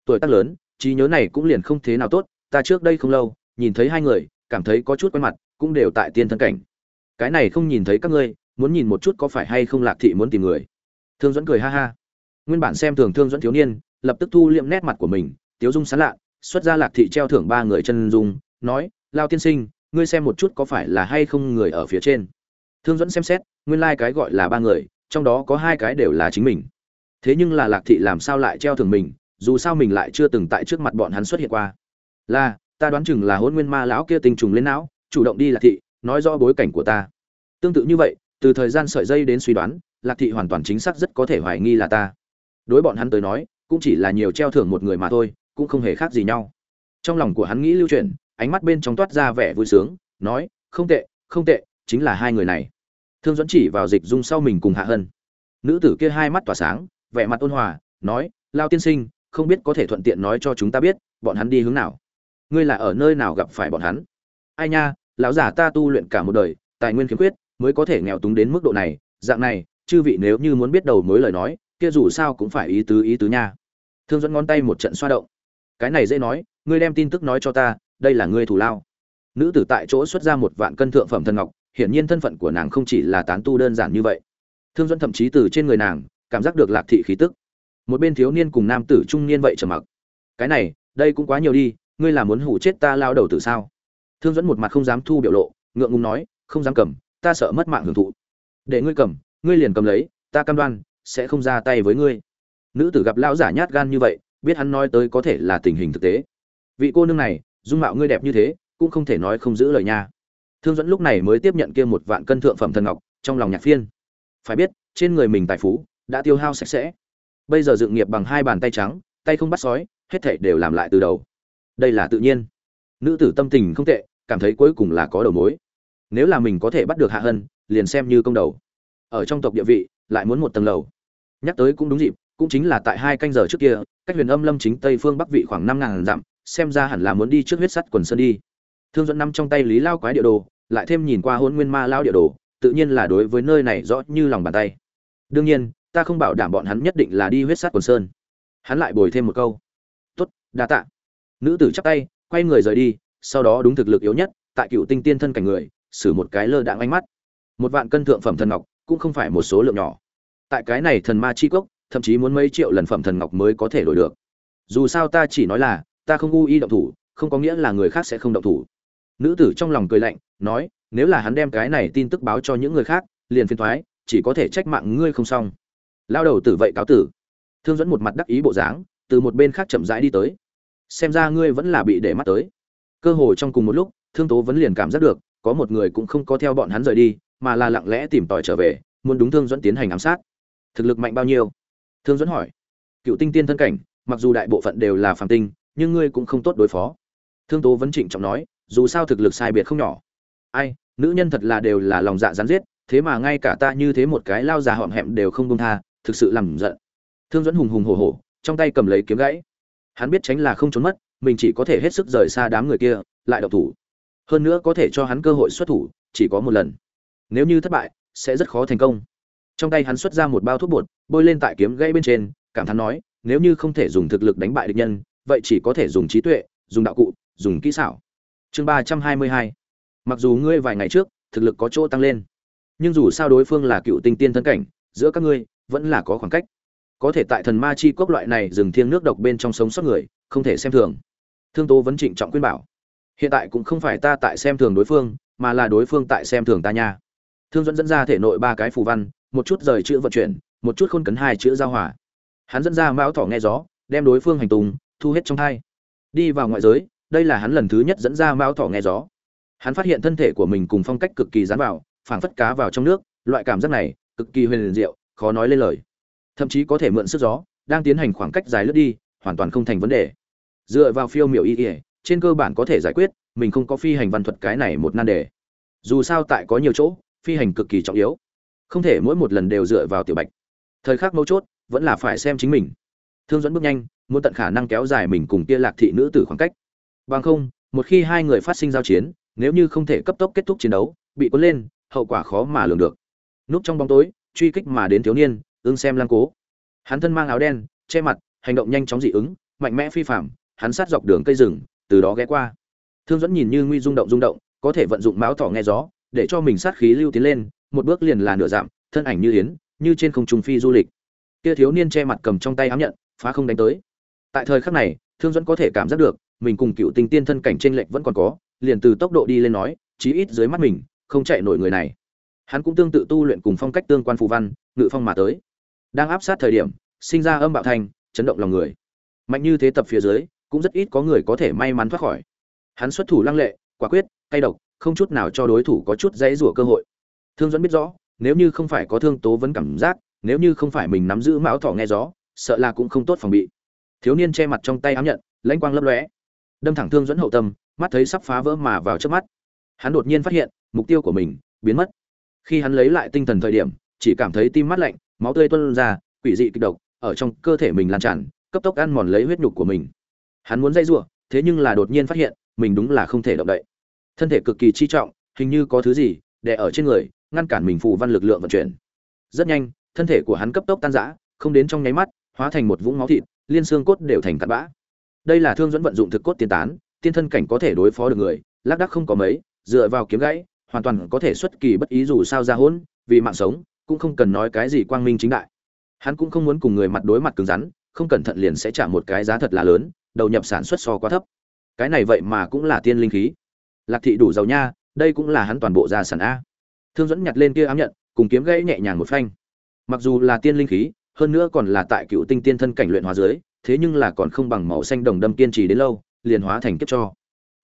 [SPEAKER 1] Tuổi tác lớn, trí nhớ này cũng liền không thế nào tốt, ta trước đây không lâu, nhìn thấy hai người, cảm thấy có chút quen mặt, cũng đều tại tiên thân cảnh. Cái này không nhìn thấy các ngươi, muốn nhìn một chút có phải hay không lạc thị muốn tìm người. Thương dẫn cười ha ha. Nguyên bản xem thường thương dẫn thiếu niên, lập tức thu liệm nét mặt của mình, tiếu dung sán lạ, xuất ra lạc thị treo thưởng ba người chân dung nói, lao tiên sinh, ngươi xem một chút có phải là hay không người ở phía trên. Thương dẫn xem xét, nguyên lai、like、cái gọi là ba người, trong đó có hai cái đều là chính mình. Thế nhưng là lạc thị làm sao lại treo thưởng mình, dù sao mình lại chưa từng tại trước mặt bọn hắn xuất hiện qua. Là, ta đoán chừng là hôn nguyên ma lão kia tình trùng lên não, chủ động đi lạc thị, nói rõ bối cảnh của ta. Tương tự như vậy, từ thời gian sợi dây đến suy đoán, lạc thị hoàn toàn chính xác rất có thể hoài nghi là ta. Đối bọn hắn tới nói, cũng chỉ là nhiều treo thưởng một người mà thôi, cũng không hề khác gì nhau. Trong lòng của hắn nghĩ lưu truyền ánh mắt bên trong toát ra vẻ vui sướng, nói, không tệ không tệ, chính là hai người này. Thương dẫn chỉ vào dịch dung sau mình cùng hạ hân. Nữ tử kia hai mắt tỏa sáng, vẻ mặt ôn hòa, nói, lao tiên sinh, không biết có thể thuận tiện nói cho chúng ta biết, bọn hắn đi hướng nào? Ngươi là ở nơi nào gặp phải bọn hắn? Ai nha, lão giả ta tu luyện cả một đời, tài nguyên khiếm khuyết, mới có thể nghèo túng đến mức độ này, dạng này, chư vị nếu như muốn biết đầu mối lời nói, kia dù sao cũng phải ý tứ ý tứ nha. Thương dẫn ngón tay một trận xoa động. Cái này dễ nói, ngươi đem tin tức nói cho ta đây là ngươi thủ lao. Nữ tử tại chỗ xuất ra một vạn cân thượng phẩm thần ngọc, hiển nhiên thân phận của nàng không chỉ là tán tu đơn giản như vậy. Thương dẫn thậm chí từ trên người nàng, cảm giác được lạc thị khí tức. Một bên thiếu niên cùng nam tử trung niên vậy trầm mặc. Cái này, đây cũng quá nhiều đi, ngươi là muốn hủ chết ta lao đầu tử sao? Thương dẫn một mặt không dám thu biểu lộ, ngượng ngùng nói, không dám cầm, ta sợ mất mạng hưởng thụ. Để ngươi cầm, ngươi liền cầm lấy, ta cam đoan, sẽ không ra tay với ngươi. Nữ tử gặp lão giả nhát gan như vậy, biết hắn nói tới có thể là tình hình thực tế. Vị cô nương này dung mạo ngươi đẹp như thế, cũng không thể nói không giữ lời nha. Thương dẫn lúc này mới tiếp nhận kia một vạn cân thượng phẩm thần ngọc, trong lòng nhạc phiên. Phải biết, trên người mình tài phú, đã tiêu hao sạch sẽ. Bây giờ dựng nghiệp bằng hai bàn tay trắng, tay không bắt sói, hết thảy đều làm lại từ đầu. Đây là tự nhiên. Nữ tử tâm tình không tệ, cảm thấy cuối cùng là có đầu mối. Nếu là mình có thể bắt được hạ hân, liền xem như công đầu. Ở trong tộc địa vị, lại muốn một tầng lầu. Nhắc tới cũng đúng dịp, cũng chính là tại hai canh giờ trước kia, cách huyền âm lâm chính tây phương bắc vị khoảng năm ngàn dặm xem ra hẳn là muốn đi trước huyết sắt quần sơn đi. Thương dẫn năm trong tay lý lao quái địa đồ, lại thêm nhìn qua hôn nguyên ma lao địa đồ, tự nhiên là đối với nơi này rõ như lòng bàn tay. Đương nhiên, ta không bảo đảm bọn hắn nhất định là đi huyết sắt quần sơn. Hắn lại bồi thêm một câu. Tốt, đa tạ. Nữ tử chắp tay, quay người rời đi, sau đó đúng thực lực yếu nhất, tại cựu tinh tiên thân cảnh người, xử một cái lơ đãng ánh mắt. Một vạn cân thượng phẩm thần ngọc, cũng không phải một số lượng nhỏ. Tại cái này thần ma chi cốc thậm chí muốn mấy triệu lần phẩm thần ngọc mới có thể đổi được. Dù sao ta chỉ nói là ta không u y động thủ, không có nghĩa là người khác sẽ không động thủ. Nữ tử trong lòng cười lạnh, nói, nếu là hắn đem cái này tin tức báo cho những người khác, liền phiền thoái, chỉ có thể trách mạng ngươi không xong. Lao đầu tử vậy cáo tử. Thương dẫn một mặt đắc ý bộ dáng, từ một bên khác chậm rãi đi tới. Xem ra ngươi vẫn là bị để mắt tới. Cơ hồ trong cùng một lúc, thương tố vẫn liền cảm giác được, có một người cũng không có theo bọn hắn rời đi, mà là lặng lẽ tìm tòi trở về, muốn đúng thương dẫn tiến hành ám sát. Thực lực mạnh bao nhiêu? Thương dẫn hỏi. Cựu tinh tiên thân cảnh, mặc dù đại bộ phận đều là phàm tinh nhưng ngươi cũng không tốt đối phó. Thương tố vẫn trịnh trọng nói, dù sao thực lực sai biệt không nhỏ. Ai, nữ nhân thật là đều là lòng dạ rắn giết, thế mà ngay cả ta như thế một cái lao già họm hẹm đều không công tha, thực sự làm giận. Thương dẫn hùng hùng hổ hổ, trong tay cầm lấy kiếm gãy. Hắn biết tránh là không trốn mất, mình chỉ có thể hết sức rời xa đám người kia, lại độc thủ. Hơn nữa có thể cho hắn cơ hội xuất thủ, chỉ có một lần. Nếu như thất bại, sẽ rất khó thành công. Trong tay hắn xuất ra một bao thuốc bột, bôi lên tại kiếm gãy bên trên, cảm thán nói, nếu như không thể dùng thực lực đánh bại địch nhân vậy chỉ có thể dùng trí tuệ, dùng đạo cụ, dùng kỹ xảo. Chương ba trăm hai mươi hai. Mặc dù ngươi vài ngày trước, thực lực có chỗ tăng lên, nhưng dù sao đối phương là cựu tinh tiên thân cảnh, giữa các ngươi vẫn là có khoảng cách. Có thể tại thần ma chi cốc loại này dừng thiêng nước độc bên trong sống sót người, không thể xem thường. Thương tố vẫn trịnh trọng khuyên bảo. Hiện tại cũng không phải ta tại xem thường đối phương, mà là đối phương tại xem thường ta nha. Thương dẫn dẫn ra thể nội ba cái phù văn, một chút rời chữ vận chuyển, một chút khôn cấn hai chữ giao hòa. Hắn dẫn ra mão thỏ nghe gió, đem đối phương hành tùng thu hết trong thai. Đi vào ngoại giới, đây là hắn lần thứ nhất dẫn ra Mao thỏ nghe gió. Hắn phát hiện thân thể của mình cùng phong cách cực kỳ dán vào, phảng phất cá vào trong nước, loại cảm giác này, cực kỳ huyền diệu, khó nói lên lời. Thậm chí có thể mượn sức gió, đang tiến hành khoảng cách dài lướt đi, hoàn toàn không thành vấn đề. Dựa vào phiêu miểu y ỉa trên cơ bản có thể giải quyết, mình không có phi hành văn thuật cái này một nan đề. Dù sao tại có nhiều chỗ, phi hành cực kỳ trọng yếu. Không thể mỗi một lần đều dựa vào tiểu bạch. Thời khắc mấu chốt, vẫn là phải xem chính mình. Thương dẫn bước nhanh muốn tận khả năng kéo dài mình cùng kia lạc thị nữ tử khoảng cách. Bằng không, một khi hai người phát sinh giao chiến, nếu như không thể cấp tốc kết thúc chiến đấu, bị cuốn lên, hậu quả khó mà lường được. Núp trong bóng tối, truy kích mà đến thiếu niên, ương xem lăng cố. Hắn thân mang áo đen, che mặt, hành động nhanh chóng dị ứng, mạnh mẽ phi phạm, hắn sát dọc đường cây rừng, từ đó ghé qua. Thương dẫn nhìn như nguy rung động rung động, có thể vận dụng máu thỏ nghe gió, để cho mình sát khí lưu tiến lên, một bước liền là nửa dặm, thân ảnh như yến, như trên không trùng phi du lịch. Kia thiếu niên che mặt cầm trong tay ám nhận, phá không đánh tới tại thời khắc này, thương dẫn có thể cảm giác được, mình cùng cựu tình tiên thân cảnh trên lệnh vẫn còn có, liền từ tốc độ đi lên nói, chí ít dưới mắt mình, không chạy nổi người này. Hắn cũng tương tự tu luyện cùng phong cách tương quan phù văn, ngự phong mà tới. Đang áp sát thời điểm, sinh ra âm bạo thanh chấn động lòng người. Mạnh như thế tập phía dưới, cũng rất ít có người có thể may mắn thoát khỏi. Hắn xuất thủ lăng lệ, quả quyết, cay độc, không chút nào cho đối thủ có chút dãy rủa cơ hội. Thương dẫn biết rõ, nếu như không phải có thương tố vấn cảm giác, nếu như không phải mình nắm giữ mão thỏ nghe gió, sợ là cũng không tốt phòng bị thiếu niên che mặt trong tay ám nhận, lãnh quang lấp lóe. Đâm thẳng thương dẫn hậu tâm, mắt thấy sắp phá vỡ mà vào trước mắt. Hắn đột nhiên phát hiện, mục tiêu của mình biến mất. Khi hắn lấy lại tinh thần thời điểm, chỉ cảm thấy tim mắt lạnh, máu tươi tuôn ra, quỷ dị kịch độc ở trong cơ thể mình lan tràn, cấp tốc ăn mòn lấy huyết nhục của mình. Hắn muốn dây giụa thế nhưng là đột nhiên phát hiện, mình đúng là không thể động đậy. Thân thể cực kỳ chi trọng, hình như có thứ gì đè ở trên người, ngăn cản mình phù văn lực lượng vận chuyển. Rất nhanh, thân thể của hắn cấp tốc tan rã, không đến trong nháy mắt, hóa thành một vũng máu thịt liên xương cốt đều thành cặn bã. Đây là thương dẫn vận dụng thực cốt tiên tán, tiên thân cảnh có thể đối phó được người, lác đác không có mấy, dựa vào kiếm gãy, hoàn toàn có thể xuất kỳ bất ý dù sao ra hỗn, vì mạng sống, cũng không cần nói cái gì quang minh chính đại. Hắn cũng không muốn cùng người mặt đối mặt cứng rắn, không cẩn thận liền sẽ trả một cái giá thật là lớn, đầu nhập sản xuất so quá thấp. Cái này vậy mà cũng là tiên linh khí. Lạc thị đủ giàu nha, đây cũng là hắn toàn bộ gia sản a. Thương dẫn nhặt lên kia ám nhận, cùng kiếm gãy nhẹ nhàng một phanh. Mặc dù là tiên linh khí hơn nữa còn là tại cựu tinh tiên thân cảnh luyện hóa dưới, thế nhưng là còn không bằng màu xanh đồng đâm kiên trì đến lâu, liền hóa thành kiếp cho.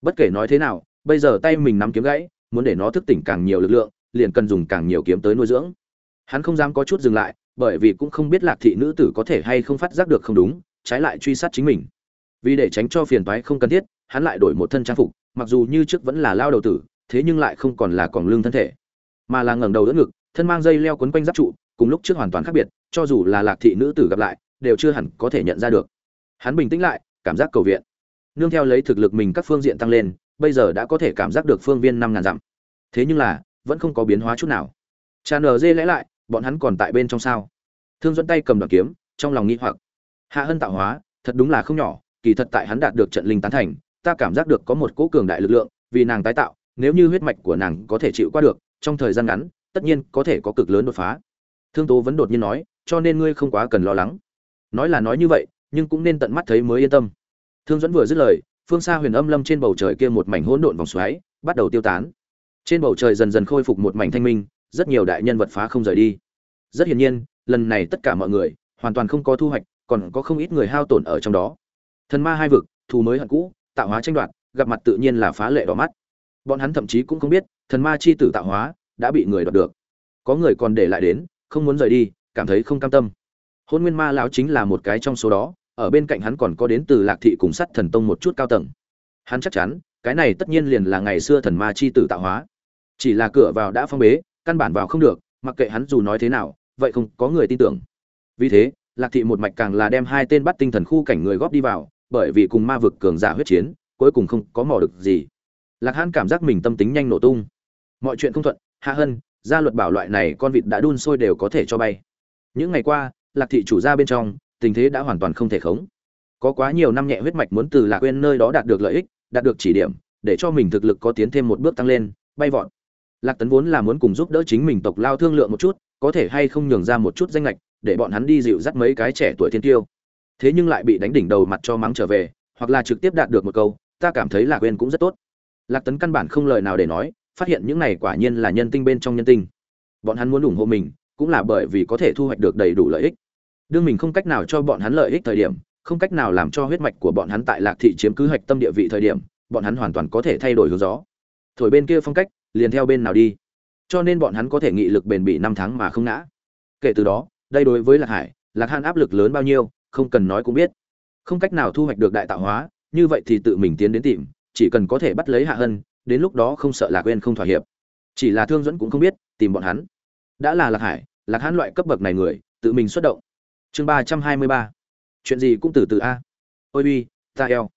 [SPEAKER 1] Bất kể nói thế nào, bây giờ tay mình nắm kiếm gãy, muốn để nó thức tỉnh càng nhiều lực lượng, liền cần dùng càng nhiều kiếm tới nuôi dưỡng. Hắn không dám có chút dừng lại, bởi vì cũng không biết lạc thị nữ tử có thể hay không phát giác được không đúng, trái lại truy sát chính mình. Vì để tránh cho phiền toái không cần thiết, hắn lại đổi một thân trang phục, mặc dù như trước vẫn là lao đầu tử, thế nhưng lại không còn là còn lương thân thể, mà là ngẩng đầu đỡ ngực, thân mang dây leo quấn quanh giáp trụ cùng lúc trước hoàn toàn khác biệt, cho dù là lạc thị nữ tử gặp lại, đều chưa hẳn có thể nhận ra được. Hắn bình tĩnh lại, cảm giác cầu viện. Nương theo lấy thực lực mình các phương diện tăng lên, bây giờ đã có thể cảm giác được phương viên năm ngàn dặm. Thế nhưng là, vẫn không có biến hóa chút nào. Cha nờ dê lẽ lại, bọn hắn còn tại bên trong sao? Thương dẫn tay cầm đoạn kiếm, trong lòng nghĩ hoặc. Hạ hân tạo hóa, thật đúng là không nhỏ, kỳ thật tại hắn đạt được trận linh tán thành, ta cảm giác được có một cỗ cường đại lực lượng, vì nàng tái tạo, nếu như huyết mạch của nàng có thể chịu qua được, trong thời gian ngắn, tất nhiên có thể có cực lớn đột phá thương tố vẫn đột nhiên nói, cho nên ngươi không quá cần lo lắng. Nói là nói như vậy, nhưng cũng nên tận mắt thấy mới yên tâm. Thương dẫn vừa dứt lời, phương xa huyền âm lâm trên bầu trời kia một mảnh hỗn độn vòng xoáy bắt đầu tiêu tán. Trên bầu trời dần dần khôi phục một mảnh thanh minh, rất nhiều đại nhân vật phá không rời đi. Rất hiển nhiên, lần này tất cả mọi người hoàn toàn không có thu hoạch, còn có không ít người hao tổn ở trong đó. Thần ma hai vực, thù mới hận cũ, tạo hóa tranh đoạt, gặp mặt tự nhiên là phá lệ đỏ mắt. Bọn hắn thậm chí cũng không biết, thần ma chi tử tạo hóa đã bị người đoạt được. Có người còn để lại đến không muốn rời đi, cảm thấy không cam tâm. Hôn nguyên ma lão chính là một cái trong số đó, ở bên cạnh hắn còn có đến từ lạc thị cùng sắt thần tông một chút cao tầng. Hắn chắc chắn, cái này tất nhiên liền là ngày xưa thần ma chi tử tạo hóa. Chỉ là cửa vào đã phong bế, căn bản vào không được, mặc kệ hắn dù nói thế nào, vậy không có người tin tưởng. Vì thế, lạc thị một mạch càng là đem hai tên bắt tinh thần khu cảnh người góp đi vào, bởi vì cùng ma vực cường giả huyết chiến, cuối cùng không có mò được gì. Lạc hãn cảm giác mình tâm tính nhanh nổ tung. Mọi chuyện không thuận, hạ hân gia luật bảo loại này con vịt đã đun sôi đều có thể cho bay. Những ngày qua, lạc thị chủ gia bên trong, tình thế đã hoàn toàn không thể khống. Có quá nhiều năm nhẹ huyết mạch muốn từ lạc quên nơi đó đạt được lợi ích, đạt được chỉ điểm, để cho mình thực lực có tiến thêm một bước tăng lên, bay vọt. Lạc tấn vốn là muốn cùng giúp đỡ chính mình tộc lao thương lượng một chút, có thể hay không nhường ra một chút danh lệch để bọn hắn đi dịu dắt mấy cái trẻ tuổi thiên tiêu. Thế nhưng lại bị đánh đỉnh đầu mặt cho mắng trở về, hoặc là trực tiếp đạt được một câu, ta cảm thấy lạc quên cũng rất tốt. Lạc tấn căn bản không lời nào để nói phát hiện những này quả nhiên là nhân tinh bên trong nhân tinh. Bọn hắn muốn ủng hộ mình, cũng là bởi vì có thể thu hoạch được đầy đủ lợi ích. Đương mình không cách nào cho bọn hắn lợi ích thời điểm, không cách nào làm cho huyết mạch của bọn hắn tại lạc thị chiếm cứ hoạch tâm địa vị thời điểm, bọn hắn hoàn toàn có thể thay đổi hướng gió. Thổi bên kia phong cách, liền theo bên nào đi. Cho nên bọn hắn có thể nghị lực bền bỉ năm tháng mà không ngã. Kể từ đó, đây đối với lạc hải, lạc han áp lực lớn bao nhiêu, không cần nói cũng biết. Không cách nào thu hoạch được đại tạo hóa, như vậy thì tự mình tiến đến tìm, chỉ cần có thể bắt lấy hạ hân đến lúc đó không sợ lạc quên không thỏa hiệp. Chỉ là thương dẫn cũng không biết, tìm bọn hắn. Đã là lạc hải, lạc hãn loại cấp bậc này người, tự mình xuất động. Chương ba trăm hai mươi ba. Chuyện gì cũng từ từ a. Ôi uy ta eo.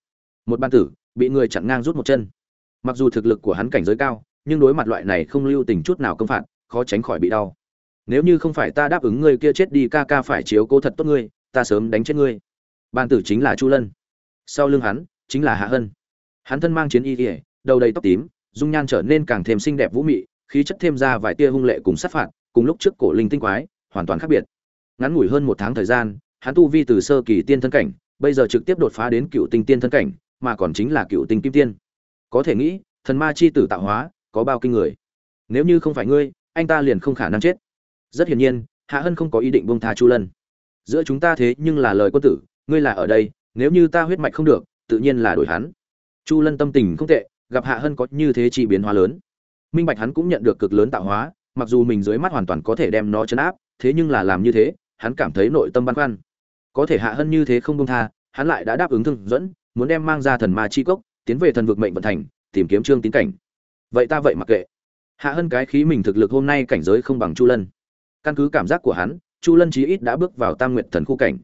[SPEAKER 1] Một ban tử, bị người chặn ngang rút một chân. Mặc dù thực lực của hắn cảnh giới cao, nhưng đối mặt loại này không lưu tình chút nào công phạt, khó tránh khỏi bị đau. Nếu như không phải ta đáp ứng ngươi kia chết đi ca ca phải chiếu cố thật tốt ngươi, ta sớm đánh chết ngươi. Ban tử chính là chu lân. Sau lưng hắn, chính là hạ hân. Hắn thân mang chiến y kỉa đầu đầy tóc tím, dung nhan trở nên càng thêm xinh đẹp vũ mị, khí chất thêm ra vài tia hung lệ cùng sát phạt, cùng lúc trước cổ linh tinh quái, hoàn toàn khác biệt. Ngắn ngủi hơn một tháng thời gian, hắn tu vi từ sơ kỳ tiên thân cảnh, bây giờ trực tiếp đột phá đến cựu tinh tiên thân cảnh, mà còn chính là cựu tinh kim tiên. Có thể nghĩ, thần ma chi tử tạo hóa, có bao kinh người. Nếu như không phải ngươi, anh ta liền không khả năng chết. Rất hiển nhiên, hạ hân không có ý định bông tha chu lân. Giữa chúng ta thế nhưng là lời quân tử, ngươi là ở đây, nếu như ta huyết mạch không được, tự nhiên là đổi hắn. Chu lân tâm tình không tệ gặp hạ hân có như thế chi biến hóa lớn. Minh bạch hắn cũng nhận được cực lớn tạo hóa, mặc dù mình dưới mắt hoàn toàn có thể đem nó chấn áp, thế nhưng là làm như thế, hắn cảm thấy nội tâm băn khoăn. Có thể hạ hân như thế không công tha, hắn lại đã đáp ứng thương dẫn, muốn đem mang ra thần ma chi cốc, tiến về thần vực mệnh vận thành, tìm kiếm trương tín cảnh. Vậy ta vậy mặc kệ. Hạ hân cái khí mình thực lực hôm nay cảnh giới không bằng chu lân. Căn cứ cảm giác của hắn, chu lân chí ít đã bước vào tam nguyện thần khu cảnh.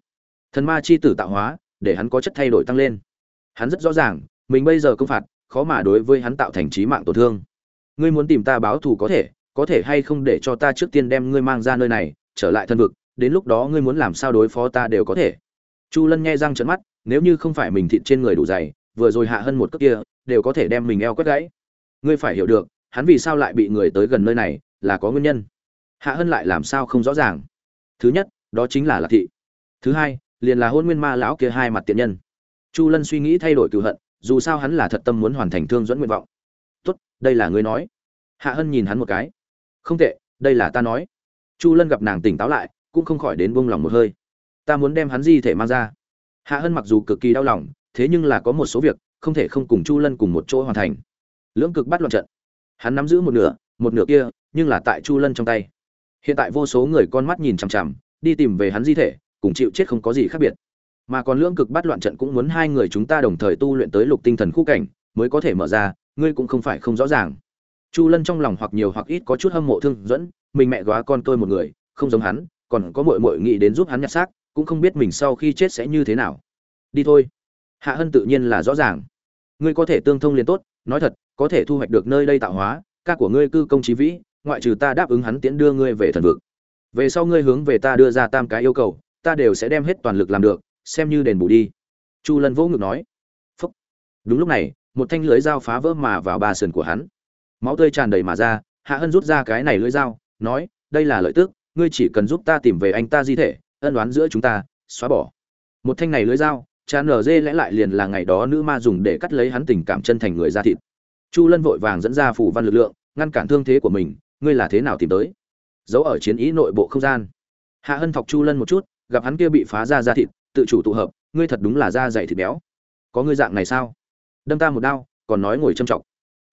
[SPEAKER 1] Thần ma chi tử tạo hóa, để hắn có chất thay đổi tăng lên. Hắn rất rõ ràng, mình bây giờ công phạt khó mà đối với hắn tạo thành trí mạng tổn thương. Ngươi muốn tìm ta báo thù có thể có thể hay không để cho ta trước tiên đem ngươi mang ra nơi này, trở lại thân vực, đến lúc đó ngươi muốn làm sao đối phó ta đều có thể. Chu lân nghe răng trận mắt, nếu như không phải mình thịt trên người đủ dày, vừa rồi hạ hơn một cước kia, đều có thể đem mình eo quất gãy. Ngươi phải hiểu được, hắn vì sao lại bị người tới gần nơi này, là có nguyên nhân. Hạ hân lại làm sao không rõ ràng? Thứ nhất, đó chính là lạc thị. Thứ hai, liền là hôn nguyên ma lão kia hai mặt tiện nhân. Chu lân suy nghĩ thay đổi cựu hận dù sao hắn là thật tâm muốn hoàn thành thương dẫn nguyện vọng. Tốt, đây là ngươi nói. Hạ hân nhìn hắn một cái. Không tệ, đây là ta nói. Chu lân gặp nàng tỉnh táo lại, cũng không khỏi đến buông lòng một hơi. Ta muốn đem hắn di thể mang ra. Hạ hân mặc dù cực kỳ đau lòng, thế nhưng là có một số việc, không thể không cùng chu lân cùng một chỗ hoàn thành. Lưỡng cực bắt loạn trận. Hắn nắm giữ một nửa một nửa kia, nhưng là tại chu lân trong tay. Hiện tại vô số người con mắt nhìn chằm chằm, đi tìm về hắn di thể, cùng chịu chết không có gì khác biệt mà còn lưỡng cực bắt loạn trận cũng muốn hai người chúng ta đồng thời tu luyện tới lục tinh thần khu cảnh, mới có thể mở ra, ngươi cũng không phải không rõ ràng. Chu lân trong lòng hoặc nhiều hoặc ít có chút hâm mộ thương dẫn, mình mẹ góa con tôi một người, không giống hắn, còn có mội mội nghĩ đến giúp hắn nhặt xác, cũng không biết mình sau khi chết sẽ như thế nào. Đi thôi. Hạ hân tự nhiên là rõ ràng. Ngươi có thể tương thông liền tốt, nói thật, có thể thu hoạch được nơi đây tạo hóa, ca của ngươi cư công trí vĩ, ngoại trừ ta đáp ứng hắn tiễn đưa ngươi về thần vực. Về sau ngươi hướng về ta đưa ra tam cái yêu cầu, ta đều sẽ đem hết toàn lực làm được xem như đền bù đi. Chu lân vỗ ngực nói. Phúc. Đúng lúc này, một thanh lưới dao phá vỡ mà vào ba sườn của hắn. Máu tươi tràn đầy mà ra, hạ hân rút ra cái này lưới dao, nói, đây là lợi tức, ngươi chỉ cần giúp ta tìm về anh ta di thể, ân đoán giữa chúng ta, xóa bỏ. Một thanh này lưới dao tràn nở dê lẽ lại liền là ngày đó nữ ma dùng để cắt lấy hắn tình cảm chân thành người ra thịt. Chu lân vội vàng dẫn ra phủ văn lực lượng, ngăn cản thương thế của mình, ngươi là thế nào tìm tới? Giấu ở chiến ý nội bộ không gian. Hạ hân thọc chu lân một chút, gặp hắn kia bị phá ra ra thịt tự chủ tụ hợp, ngươi thật đúng là da dày thịt béo. Có ngươi dạng này sao? Đâm ta một đao, còn nói ngồi châm trọng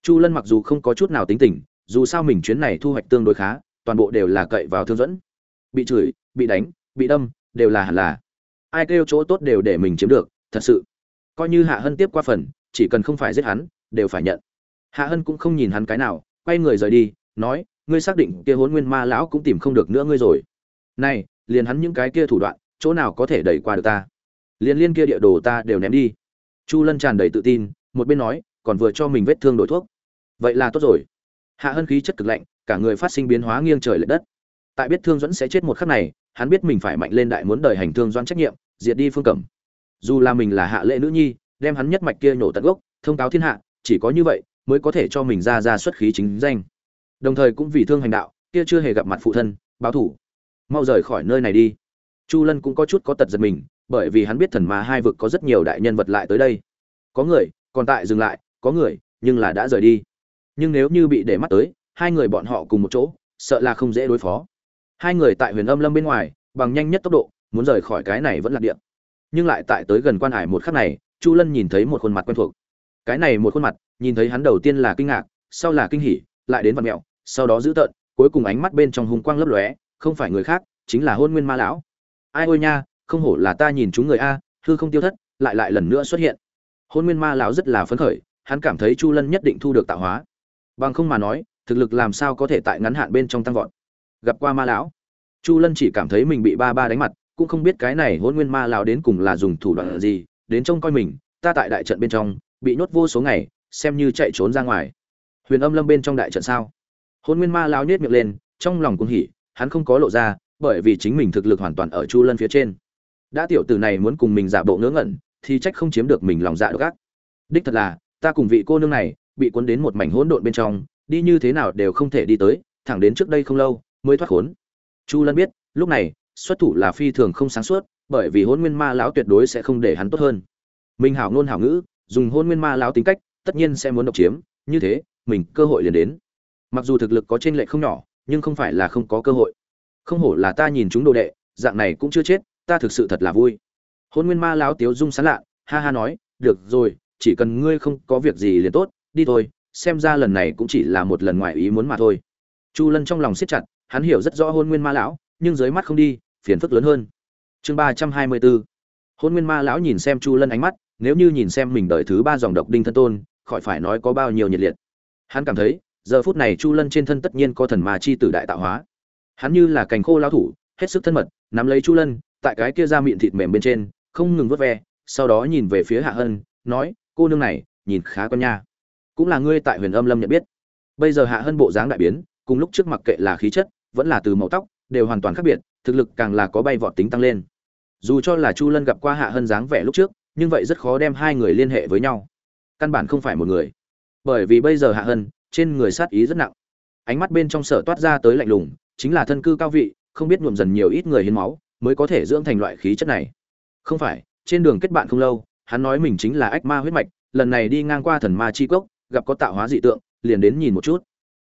[SPEAKER 1] chu lân mặc dù không có chút nào tính tình, dù sao mình chuyến này thu hoạch tương đối khá, toàn bộ đều là cậy vào thương dẫn. Bị chửi, bị đánh, bị đâm, đều là hẳn là. Ai kêu chỗ tốt đều để mình chiếm được, thật sự. Coi như hạ hân tiếp qua phần, chỉ cần không phải giết hắn, đều phải nhận. Hạ hân cũng không nhìn hắn cái nào, quay người rời đi, nói, ngươi xác định kia hốn nguyên ma lão cũng tìm không được nữa ngươi rồi. Này, liền hắn những cái kia thủ đoạn chỗ nào có thể đẩy qua được ta? Liên liên kia địa đồ ta đều ném đi. Chu lân tràn đầy tự tin, một bên nói, còn vừa cho mình vết thương đổi thuốc. Vậy là tốt rồi. Hạ hân khí chất cực lạnh, cả người phát sinh biến hóa nghiêng trời lệch đất. Tại biết thương dẫn sẽ chết một khắc này, hắn biết mình phải mạnh lên đại muốn đời hành thương doan trách nhiệm, diệt đi phương cẩm dù là mình là hạ lệ nữ nhi, đem hắn nhất mạch kia nổ tận gốc, thông cáo thiên hạ, chỉ có như vậy mới có thể cho mình ra ra xuất khí chính danh. Đồng thời cũng vì thương hành đạo, kia chưa hề gặp mặt phụ thân, báo thủ. Mau rời khỏi nơi này đi chu lân cũng có chút có tật giật mình, bởi vì hắn biết thần ma hai vực có rất nhiều đại nhân vật lại tới đây. Có người, còn tại dừng lại, có người, nhưng là đã rời đi. Nhưng nếu như bị để mắt tới, hai người bọn họ cùng một chỗ, sợ là không dễ đối phó. Hai người tại huyền âm lâm bên ngoài, bằng nhanh nhất tốc độ, muốn rời khỏi cái này vẫn là điện nhưng lại tại tới gần quan hải một khắc này, chu lân nhìn thấy một khuôn mặt quen thuộc. Cái này một khuôn mặt, nhìn thấy hắn đầu tiên là kinh ngạc, sau là kinh hỉ, lại đến vặt mẹo, sau đó giữ tợn, cuối cùng ánh mắt bên trong hung quang lấp lóe, không phải người khác, chính là hôn nguyên ma lão ai ôi nha, không hổ là ta nhìn chúng người a, hư không tiêu thất, lại lại lần nữa xuất hiện. Hôn nguyên ma lão rất là phấn khởi, hắn cảm thấy chu lân nhất định thu được tạo hóa. Bằng không mà nói, thực lực làm sao có thể tại ngắn hạn bên trong tăng vọt. Gặp qua ma lão, chu lân chỉ cảm thấy mình bị ba ba đánh mặt, cũng không biết cái này hôn nguyên ma lão đến cùng là dùng thủ đoạn gì, đến trông coi mình, ta tại đại trận bên trong, bị nhốt vô số ngày, xem như chạy trốn ra ngoài. Huyền âm lâm bên trong đại trận sao? Hôn nguyên ma lão nhếch miệng lên, trong lòng cũng hỉ, hắn không có lộ ra bởi vì chính mình thực lực hoàn toàn ở chu lân phía trên. Đã tiểu tử này muốn cùng mình giả bộ ngớ ngẩn, thì trách không chiếm được mình lòng dạ độc ác. Đích thật là, ta cùng vị cô nương này, bị cuốn đến một mảnh hỗn độn bên trong, đi như thế nào đều không thể đi tới, thẳng đến trước đây không lâu, mới thoát khốn. Chu lân biết, lúc này, xuất thủ là phi thường không sáng suốt, bởi vì hôn nguyên ma lão tuyệt đối sẽ không để hắn tốt hơn. Mình hảo ngôn hảo ngữ, dùng hôn nguyên ma lão tính cách, tất nhiên sẽ muốn độc chiếm, như thế, mình cơ hội liền đến. Mặc dù thực lực có trên lệ không nhỏ, nhưng không phải là không có cơ hội không hổ là ta nhìn chúng đồ đệ, dạng này cũng chưa chết, ta thực sự thật là vui. Hôn nguyên ma lão tiếu dung sán lạ, ha ha nói, được rồi, chỉ cần ngươi không có việc gì liền tốt, đi thôi, xem ra lần này cũng chỉ là một lần ngoài ý muốn mà thôi. Chu lân trong lòng siết chặt, hắn hiểu rất rõ hôn nguyên ma lão nhưng dưới mắt không đi, phiền phức lớn hơn. Chương ba trăm hai mươi bốn. Hôn nguyên ma lão nhìn xem chu lân ánh mắt, nếu như nhìn xem mình đợi thứ ba dòng độc đinh thân tôn, khỏi phải nói có bao nhiêu nhiệt liệt. Hắn cảm thấy, giờ phút này chu lân trên thân tất nhiên có thần ma chi tử đại tạo hóa hắn như là cành khô lao thủ, hết sức thân mật, nắm lấy chu lân, tại cái kia ra miệng thịt mềm bên trên, không ngừng vớt ve, sau đó nhìn về phía hạ hân, nói, cô nương này, nhìn khá con nha. Cũng là ngươi tại huyền âm lâm nhận biết. Bây giờ hạ hân bộ dáng đại biến, cùng lúc trước mặc kệ là khí chất, vẫn là từ màu tóc, đều hoàn toàn khác biệt, thực lực càng là có bay vọt tính tăng lên. Dù cho là chu lân gặp qua hạ hân dáng vẻ lúc trước, nhưng vậy rất khó đem hai người liên hệ với nhau. Căn bản không phải một người. Bởi vì bây giờ hạ hân, trên người sát ý rất nặng. Ánh mắt bên trong sở toát ra tới lạnh lùng chính là thân cư cao vị, không biết nhuộm dần nhiều ít người hiến máu mới có thể dưỡng thành loại khí chất này. Không phải, trên đường kết bạn không lâu, hắn nói mình chính là ách ma huyết mạch, lần này đi ngang qua thần ma chi cốc, gặp có tạo hóa dị tượng, liền đến nhìn một chút.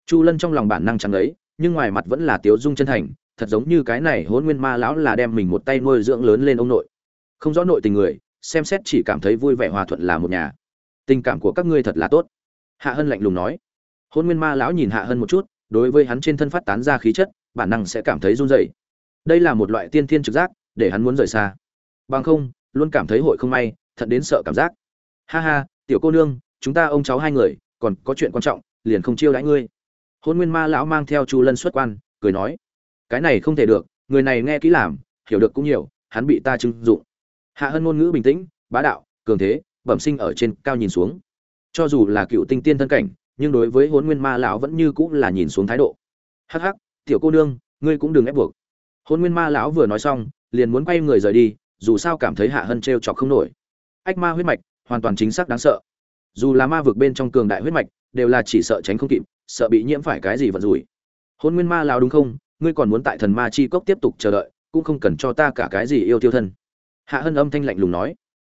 [SPEAKER 1] Chu lân trong lòng bản năng chẳng ấy, nhưng ngoài mặt vẫn là tiếu dung chân thành, thật giống như cái này hôn nguyên ma lão là đem mình một tay nuôi dưỡng lớn lên ông nội. Không rõ nội tình người, xem xét chỉ cảm thấy vui vẻ hòa thuận là một nhà. Tình cảm của các ngươi thật là tốt. Hạ hân lạnh lùng nói. Hôn nguyên ma lão nhìn hạ hân một chút, đối với hắn trên thân phát tán ra khí chất bản năng sẽ cảm thấy run rẩy. Đây là một loại tiên thiên trực giác, để hắn muốn rời xa. Bằng không, luôn cảm thấy hội không may, thật đến sợ cảm giác. Ha ha, tiểu cô nương, chúng ta ông cháu hai người, còn có chuyện quan trọng, liền không chiêu đãi ngươi. Hôn nguyên ma lão mang theo chu lân xuất quan, cười nói, cái này không thể được, người này nghe kỹ làm, hiểu được cũng nhiều, hắn bị ta trưng dụng. Hạ hân ngôn ngữ bình tĩnh, bá đạo, cường thế, bẩm sinh ở trên cao nhìn xuống. Cho dù là cựu tinh tiên thân cảnh, nhưng đối với hôn nguyên ma lão vẫn như cũng là nhìn xuống thái độ. Hắc hắc tiểu cô nương, ngươi cũng đừng ép buộc. Hôn nguyên ma lão vừa nói xong, liền muốn quay người rời đi, dù sao cảm thấy hạ hân t r e o chọc không nổi. Ách ma huyết mạch, hoàn toàn chính xác đáng sợ. Dù là ma vực bên trong cường đại huyết mạch, đều là chỉ sợ tránh không kịp, sợ bị nhiễm phải cái gì vật rủi. Hôn nguyên ma lão đúng không? Ngươi còn muốn tại thần ma chi cốc tiếp tục chờ đợi, cũng không cần cho ta cả cái gì yêu tiêu thân. Hạ hân âm thanh lạnh lùng nói.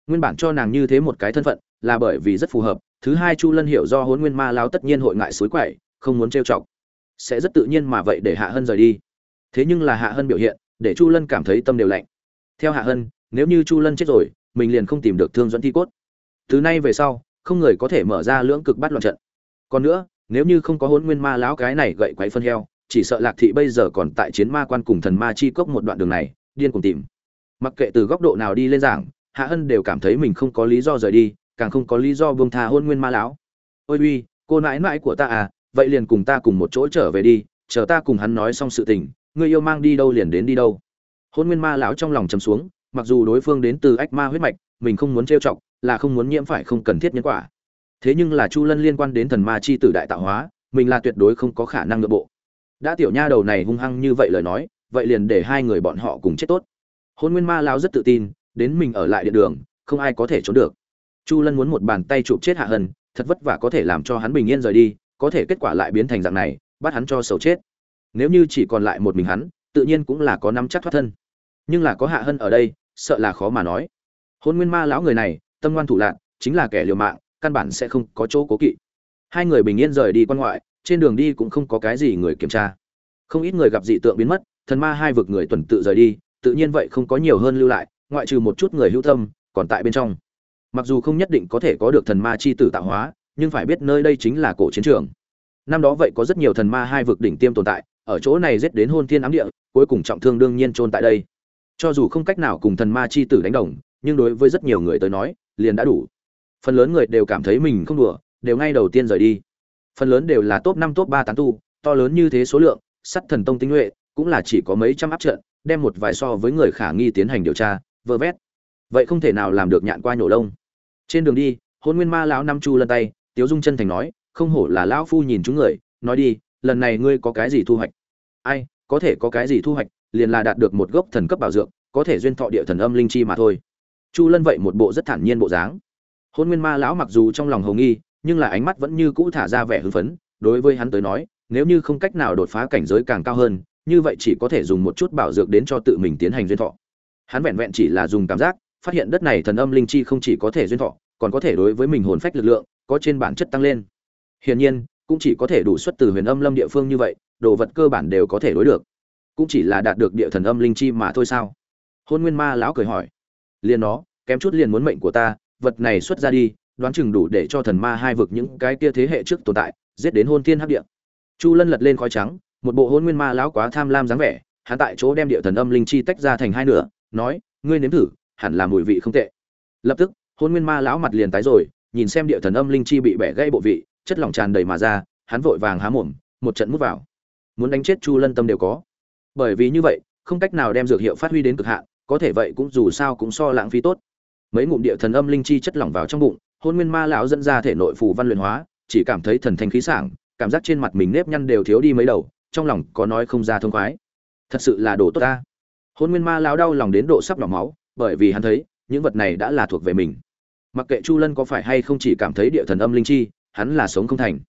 [SPEAKER 1] Nguyên bản cho nàng như thế một cái thân phận, là bởi vì rất phù hợp, thứ hai chu lân hiểu do hôn nguyên ma lão tất nhiên hội ngại suối quậy, không muốn trêu chọc sẽ rất tự nhiên mà vậy để hạ hân rời đi. Thế nhưng là hạ hân biểu hiện, để chu lân cảm thấy tâm đều lạnh. Theo hạ hân, nếu như chu lân chết rồi, mình liền không tìm được thương dẫn thi cốt. Từ nay về sau, không người có thể mở ra lưỡng cực bắt loạn trận. Còn nữa, nếu như không có hôn nguyên ma lão cái này gậy quáy phân heo, chỉ sợ lạc thị bây giờ còn tại chiến ma quan cùng thần ma chi cốc một đoạn đường này, điên cùng tìm. Mặc kệ từ góc độ nào đi lên giảng, hạ hân đều cảm thấy mình không có lý do rời đi, càng không có lý do buông tha hôn nguyên ma lão. Ôi uy, cô nãi nãi của ta à vậy liền cùng ta cùng một chỗ trở về đi, chờ ta cùng hắn nói xong sự tình người yêu mang đi đâu liền đến đi đâu. Hôn nguyên ma lão trong lòng chấm xuống, mặc dù đối phương đến từ ách ma huyết mạch, mình không muốn trêu chọc, là không muốn nhiễm phải không cần thiết nhân quả. Thế nhưng là chu lân liên quan đến thần ma chi tử đại tạo hóa, mình là tuyệt đối không có khả năng nội bộ. Đã tiểu nha đầu này hung hăng như vậy lời nói, vậy liền để hai người bọn họ cùng chết tốt. Hôn nguyên ma lão rất tự tin, đến mình ở lại địa đường, không ai có thể trốn được. Chu lân muốn một bàn tay chụp chết hạ hân, thật vất vả có thể làm cho hắn bình yên rời đi có thể kết quả lại biến thành dạng này, bắt hắn cho sầu chết. Nếu như chỉ còn lại một mình hắn, tự nhiên cũng là có nắm chắc thoát thân. Nhưng là có hạ hân ở đây, sợ là khó mà nói. Hôn nguyên ma lão người này, tâm ngoan thủ lạc chính là kẻ liều mạng, căn bản sẽ không có chỗ cố kỵ. Hai người bình yên rời đi quan ngoại, trên đường đi cũng không có cái gì người kiểm tra. Không ít người gặp dị tượng biến mất, thần ma hai vực người tuần tự rời đi, tự nhiên vậy không có nhiều hơn lưu lại, ngoại trừ một chút người hữu tâm, còn tại bên trong. Mặc dù không nhất định có thể có được thần ma chi tử tạo hóa nhưng phải biết nơi đây chính là cổ chiến trường. Năm đó vậy có rất nhiều thần ma hai vực đỉnh tiêm tồn tại, ở chỗ này giết đến hôn thiên ám địa, cuối cùng trọng thương đương nhiên chôn tại đây. Cho dù không cách nào cùng thần ma chi tử đánh đồng, nhưng đối với rất nhiều người tới nói, liền đã đủ. Phần lớn người đều cảm thấy mình không đùa, đều ngay đầu tiên rời đi. Phần lớn đều là top năm, top ba tán tu, to lớn như thế số lượng, sắt thần tông tinh nhuệ, cũng là chỉ có mấy trăm áp trận, đem một vài so với người khả nghi tiến hành điều tra, vơ vét. Vậy không thể nào làm được nhạn qua nhổ lông. Trên đường đi, hôn nguyên ma lão năm chu lân tay tiếu dung chân thành nói, không hổ là lão phu nhìn chúng người, nói đi, lần này ngươi có cái gì thu hoạch? Ai, có thể có cái gì thu hoạch, liền là đạt được một gốc thần cấp bảo dược, có thể duyên thọ địa thần âm linh chi mà thôi. Chu lân vậy một bộ rất thản nhiên bộ dáng. Hôn nguyên ma lão mặc dù trong lòng hầu nghi, nhưng là ánh mắt vẫn như cũ thả ra vẻ hưng phấn, đối với hắn tới nói, nếu như không cách nào đột phá cảnh giới càng cao hơn, như vậy chỉ có thể dùng một chút bảo dược đến cho tự mình tiến hành duyên thọ. Hắn vẹn vẹn chỉ là dùng cảm giác, phát hiện đất này thần âm linh chi không chỉ có thể duyên thọ, còn có thể đối với mình hồn phách lực lượng có trên bản chất tăng lên. Hiển nhiên, cũng chỉ có thể đủ xuất từ huyền âm lâm địa phương như vậy, đồ vật cơ bản đều có thể đối được. Cũng chỉ là đạt được địa thần âm linh chi mà thôi sao? Hôn nguyên ma lão cười hỏi. Liền nó, kém chút liền muốn mệnh của ta, vật này xuất ra đi, đoán chừng đủ để cho thần ma hai vực những cái kia thế hệ trước tồn tại, giết đến hôn thiên hấp địa. Chu lân lật lên khói trắng, một bộ hôn nguyên ma lão quá tham lam dáng vẻ, hắn tại chỗ đem địa thần âm linh chi tách ra thành hai nửa, nói, ngươi nếm thử, hẳn là mùi vị không tệ. Lập tức, hôn nguyên ma lão mặt liền tái rồi nhìn xem địa thần âm linh chi bị bẻ gãy bộ vị, chất lỏng tràn đầy mà ra, hắn vội vàng há mồm, một trận mút vào. Muốn đánh chết chu lân tâm đều có. Bởi vì như vậy, không cách nào đem dược hiệu phát huy đến cực hạn, có thể vậy cũng dù sao cũng so lãng phí tốt. Mấy ngụm địa thần âm linh chi chất lỏng vào trong bụng, hôn nguyên ma lão dẫn ra thể nội phù văn luyện hóa, chỉ cảm thấy thần thanh khí sảng, cảm giác trên mặt mình nếp nhăn đều thiếu đi mấy đầu, trong lòng có nói không ra thông khoái. Thật sự là đồ tốt ta. Hôn nguyên ma lão đau lòng đến độ sắp nhỏ máu, bởi vì hắn thấy, những vật này đã là thuộc về mình mặc kệ chu lân có phải hay không chỉ cảm thấy địa thần âm linh chi, hắn là sống không thành.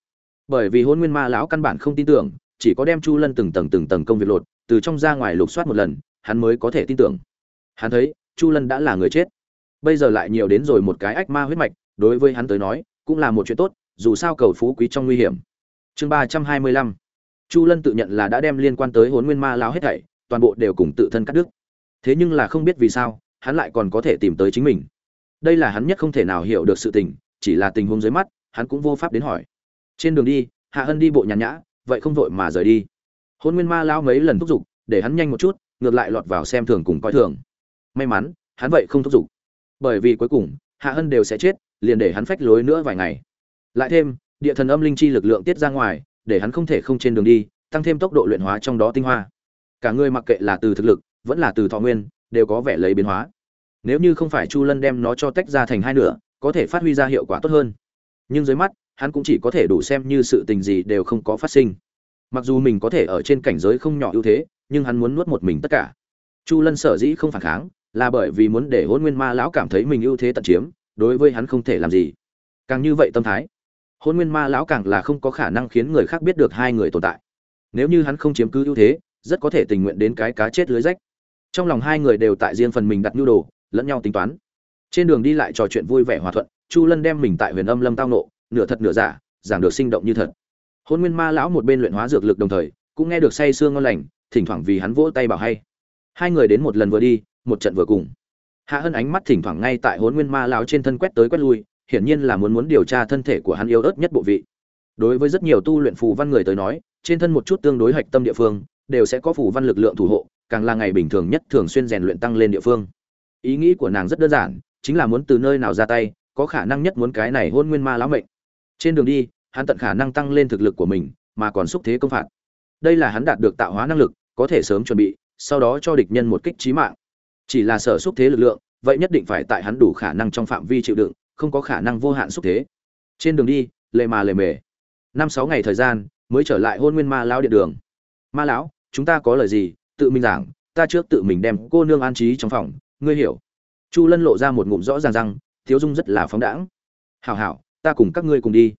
[SPEAKER 1] Bởi vì hôn nguyên ma lão căn bản không tin tưởng, chỉ có đem chu lân từng tầng từng tầng công việc lột, từ trong ra ngoài lục soát một lần, hắn mới có thể tin tưởng. Hắn thấy, chu lân đã là người chết. Bây giờ lại nhiều đến rồi một cái ách ma huyết mạch, đối với hắn tới nói, cũng là một chuyện tốt, dù sao cầu phú quý trong nguy hiểm. Chương ba trăm hai mươi lăm. Chu lân tự nhận là đã đem liên quan tới hôn nguyên ma lão hết thảy, toàn bộ đều cùng tự thân cắt đứt. Thế nhưng là không biết vì sao, hắn lại còn có thể tìm tới chính mình đây là hắn nhất không thể nào hiểu được sự tình, chỉ là tình huống dưới mắt, hắn cũng vô pháp đến hỏi. Trên đường đi, hạ hân đi bộ nhàn nhã, vậy không vội mà rời đi. Hôn nguyên ma lao mấy lần thúc giục, để hắn nhanh một chút, ngược lại lọt vào xem thường cùng coi thường. May mắn, hắn vậy không thúc giục. Bởi vì cuối cùng, hạ hân đều sẽ chết, liền để hắn phách lối nữa vài ngày. Lại thêm, địa thần âm linh chi lực lượng tiết ra ngoài, để hắn không thể không trên đường đi, tăng thêm tốc độ luyện hóa trong đó tinh hoa. Cả người mặc kệ là từ thực lực, vẫn là từ thọ nguyên, đều có vẻ lấy biến hóa nếu như không phải chu lân đem nó cho tách ra thành hai nửa, có thể phát huy ra hiệu quả tốt hơn. Nhưng dưới mắt, hắn cũng chỉ có thể đủ xem như sự tình gì đều không có phát sinh. Mặc dù mình có thể ở trên cảnh giới không nhỏ ưu thế, nhưng hắn muốn nuốt một mình tất cả. Chu lân sở dĩ không phản kháng, là bởi vì muốn để hôn nguyên ma lão cảm thấy mình ưu thế tận chiếm, đối với hắn không thể làm gì. Càng như vậy tâm thái hôn nguyên ma lão càng là không có khả năng khiến người khác biết được hai người tồn tại. Nếu như hắn không chiếm cứ ưu thế, rất có thể tình nguyện đến cái cá chết lưới rách. Trong lòng hai người đều tại riêng phần mình đặt nhu đồ lẫn nhau tính toán. Trên đường đi lại trò chuyện vui vẻ hòa thuận, chu lân đem mình tại huyền âm lâm tao nộ nửa thật nửa giả, giảng được sinh động như thật. Hôn nguyên ma lão một bên luyện hóa dược lực đồng thời, cũng nghe được say sương ngon lành, thỉnh thoảng vì hắn vỗ tay bảo hay. Hai người đến một lần vừa đi, một trận vừa cùng. Hạ hân ánh mắt thỉnh thoảng ngay tại hôn nguyên ma lão trên thân quét tới quét lui, hiển nhiên là muốn muốn điều tra thân thể của hắn yếu ớt nhất bộ vị. Đối với rất nhiều tu luyện phù văn người tới nói, trên thân một chút tương đối hạch tâm địa phương, đều sẽ có phù văn lực lượng thủ hộ, càng là ngày bình thường nhất thường xuyên rèn luyện tăng lên địa phương ý nghĩ của nàng rất đơn giản, chính là muốn từ nơi nào ra tay, có khả năng nhất muốn cái này hôn nguyên ma lão mệnh. Trên đường đi, hắn tận khả năng tăng lên thực lực của mình, mà còn xúc thế công phạt. Đây là hắn đạt được tạo hóa năng lực, có thể sớm chuẩn bị, sau đó cho địch nhân một kích trí mạng. Chỉ là sở xúc thế lực lượng, vậy nhất định phải tại hắn đủ khả năng trong phạm vi chịu đựng, không có khả năng vô hạn xúc thế. Trên đường đi lề mà lề mề. Năm sáu ngày thời gian, mới trở lại hôn nguyên ma lão điện đường. Ma lão, chúng ta có lời gì? Tự mình giảng, ta trước tự mình đem cô nương an trí trong phòng ngươi hiểu. Chu lân lộ ra một ngụm rõ ràng rằng tiếu dung rất là phóng đãng. Hảo hảo, ta cùng các ngươi cùng đi.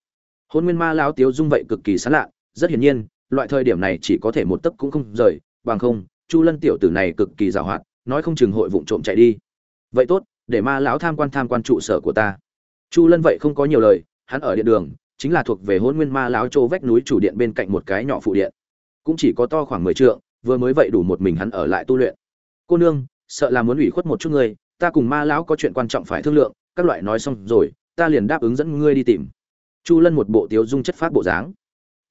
[SPEAKER 1] Hôn nguyên ma lão tiếu dung vậy cực kỳ sán lạ, rất hiển nhiên, loại thời điểm này chỉ có thể một tấc cũng không rời, bằng không, chu lân tiểu tử này cực kỳ giàu hoạt, nói không chừng hội vụng trộm chạy đi. Vậy tốt, để ma lão tham quan tham quan trụ sở của ta. Chu lân vậy không có nhiều lời, hắn ở điện đường, chính là thuộc về hôn nguyên ma lão chỗ vách núi chủ điện bên cạnh một cái nhỏ phụ điện. Cũng chỉ có to khoảng mười trượng, vừa mới vậy đủ một mình hắn ở lại tu luyện. Cô nương sợ là muốn ủy khuất một chút ngươi, ta cùng ma lão có chuyện quan trọng phải thương lượng, các loại nói xong rồi, ta liền đáp ứng dẫn ngươi đi tìm. Chu lân một bộ tiếu dung chất phát bộ dáng.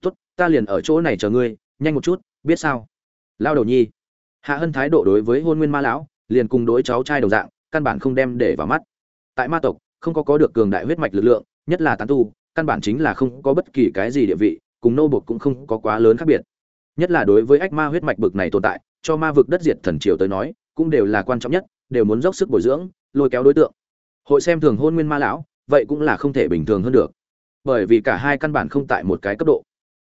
[SPEAKER 1] Tốt, ta liền ở chỗ này chờ ngươi, nhanh một chút, biết sao? Lao đầu nhi. Hạ hân thái độ đối với hôn nguyên ma lão, liền cùng đối cháu trai đồng dạng, căn bản không đem để vào mắt. Tại ma tộc, không có có được cường đại huyết mạch lực lượng, nhất là tán tu, căn bản chính là không có bất kỳ cái gì địa vị, cùng nô bộc cũng không có quá lớn khác biệt. Nhất là đối với ách ma huyết mạch bực này tồn tại, cho ma vực đất diệt thần triều tới nói cũng đều là quan trọng nhất, đều muốn dốc sức bồi dưỡng, lôi kéo đối tượng. Hội xem thường hôn nguyên ma lão, vậy cũng là không thể bình thường hơn được. Bởi vì cả hai căn bản không tại một cái cấp độ.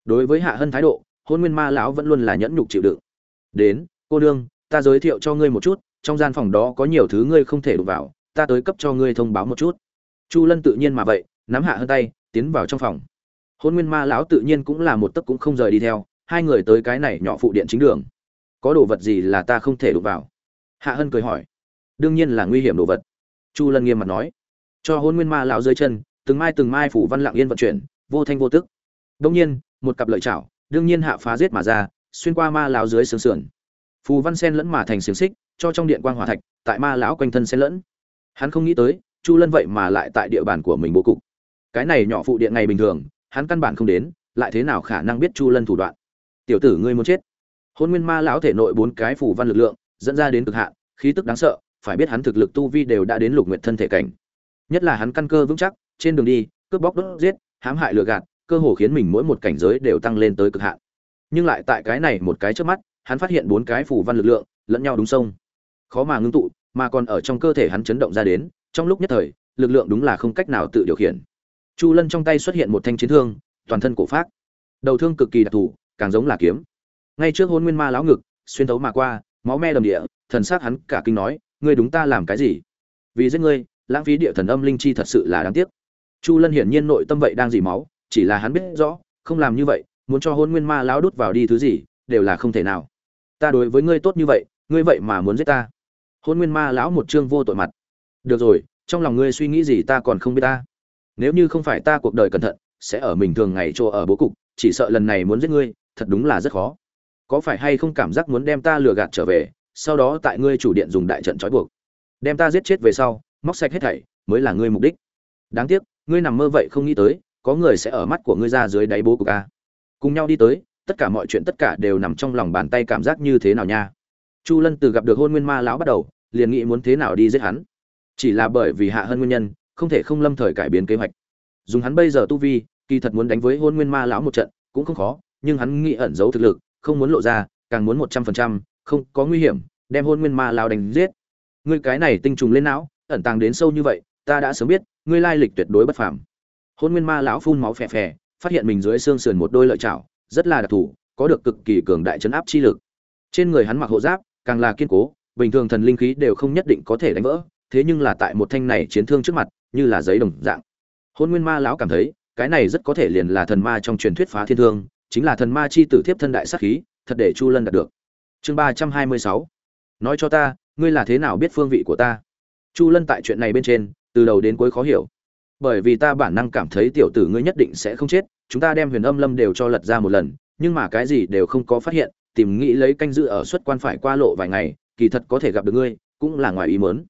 [SPEAKER 1] Đối với hạ hân thái độ, hôn nguyên ma lão vẫn luôn là nhẫn nhục chịu đựng. Đến, cô nương, ta giới thiệu cho ngươi một chút, trong gian phòng đó có nhiều thứ ngươi không thể đụng vào, ta tới cấp cho ngươi thông báo một chút. Chu lân tự nhiên mà vậy, nắm hạ hơn tay, tiến vào trong phòng. Hôn nguyên ma lão tự nhiên cũng là một tấc cũng không rời đi theo, hai người tới cái này nhỏ phụ điện chính đường. Có đồ vật gì là ta không thể đụng vào? Hạ hân cười hỏi, đương nhiên là nguy hiểm đồ vật. Chu lân nghiêm mặt nói, cho hôn nguyên ma lão dưới chân, từng mai từng mai phủ văn lặng yên vận chuyển, vô thanh vô tức. Đông nhiên, một cặp lợi chảo, đương nhiên hạ phá giết mà ra, xuyên qua ma lão dưới sườn sườn. Phù văn sen lẫn mà thành xiềng xích, cho trong điện quang hỏa thạch, tại ma lão quanh thân sen lẫn. Hắn không nghĩ tới, chu lân vậy mà lại tại địa bàn của mình bố cục. Cái này nhỏ phụ điện ngày bình thường, hắn căn bản không đến, lại thế nào khả năng biết chu lân thủ đoạn? Tiểu tử ngươi muốn chết. Hôn nguyên ma lão thể nội bốn cái phủ văn lực lượng dẫn ra đến cực hạn, khí tức đáng sợ, phải biết hắn thực lực tu vi đều đã đến lục nguyện thân thể cảnh. Nhất là hắn căn cơ vững chắc, trên đường đi, cướp bóc đốt giết, hãm hại lừa gạt, cơ hồ khiến mình mỗi một cảnh giới đều tăng lên tới cực hạn. Nhưng lại tại cái này một cái trước mắt, hắn phát hiện bốn cái phủ văn lực lượng, lẫn nhau đúng sông. Khó mà ngưng tụ, mà còn ở trong cơ thể hắn chấn động ra đến, trong lúc nhất thời, lực lượng đúng là không cách nào tự điều khiển. Chu lân trong tay xuất hiện một thanh chiến thương, toàn thân cổ phát đầu thương cực kỳ đặc thù, càng giống là kiếm. Ngay trước hôn nguyên ma lão ngực, xuyên thấu mà qua máu me đầm địa, thần s á c hắn cả kinh nói, ngươi đúng ta làm cái gì? Vì giết ngươi, lãng phí địa thần âm linh chi thật sự là đáng tiếc. Chu lân hiển nhiên nội tâm vậy đang dỉ máu, chỉ là hắn biết rõ, không làm như vậy, muốn cho hôn nguyên ma lão đút vào đi thứ gì, đều là không thể nào. Ta đối với ngươi tốt như vậy, ngươi vậy mà muốn giết ta? Hôn nguyên ma lão một chương vô tội mặt. Được rồi, trong lòng ngươi suy nghĩ gì ta còn không biết ta. Nếu như không phải ta cuộc đời cẩn thận, sẽ ở mình thường ngày chỗ ở bố cục, chỉ sợ lần này muốn giết ngươi, thật đúng là rất khó có phải hay không cảm giác muốn đem ta lừa gạt trở về, sau đó tại ngươi chủ điện dùng đại trận trói buộc. Đem ta giết chết về sau, móc sạch hết thảy, mới là ngươi mục đích. Đáng tiếc, ngươi nằm mơ vậy không nghĩ tới, có người sẽ ở mắt của ngươi ra dưới đáy bố của ca cùng nhau đi tới, tất cả mọi chuyện tất cả đều nằm trong lòng bàn tay cảm giác như thế nào nha. Chu lân từ gặp được hôn nguyên ma lão bắt đầu, liền nghĩ muốn thế nào đi giết hắn. Chỉ là bởi vì hạ hơn nguyên nhân, không thể không lâm thời cải biến kế hoạch. Dùng hắn bây giờ tu vi, kỳ thật muốn đánh với hôn nguyên ma lão một trận cũng không khó, nhưng hắn nghĩ ẩn giấu thực lực không muốn lộ ra, càng muốn một trăm phần trăm, không có nguy hiểm, đem hôn nguyên ma lão đánh giết. Ngươi cái này tinh trùng lên não, ẩn tàng đến sâu như vậy, ta đã sớm biết, ngươi lai lịch tuyệt đối bất phàm. Hôn nguyên ma lão phun máu phè phè, phát hiện mình dưới xương sườn một đôi lợi chảo, rất là đặc thù, có được cực kỳ cường đại chấn áp chi lực. Trên người hắn mặc hộ giáp, càng là kiên cố, bình thường thần linh khí đều không nhất định có thể đánh vỡ, thế nhưng là tại một thanh này chiến thương trước mặt, như là giấy đồng dạng. Hôn nguyên ma lão cảm thấy, cái này rất có thể liền là thần ma trong truyền thuyết phá thiên thương chính là thần ma chi tử thiếp thân đại sát khí, thật để chu lân đạt được. Chương ba trăm hai mươi sáu. Nói cho ta, ngươi là thế nào biết phương vị của ta? Chu lân tại chuyện này bên trên, từ đầu đến cuối khó hiểu. Bởi vì ta bản năng cảm thấy tiểu tử ngươi nhất định sẽ không chết, chúng ta đem huyền âm lâm đều cho lật ra một lần, nhưng mà cái gì đều không có phát hiện, tìm nghĩ lấy canh dự ở xuất quan phải qua lộ vài ngày, kỳ thật có thể gặp được ngươi, cũng là ngoài ý muốn.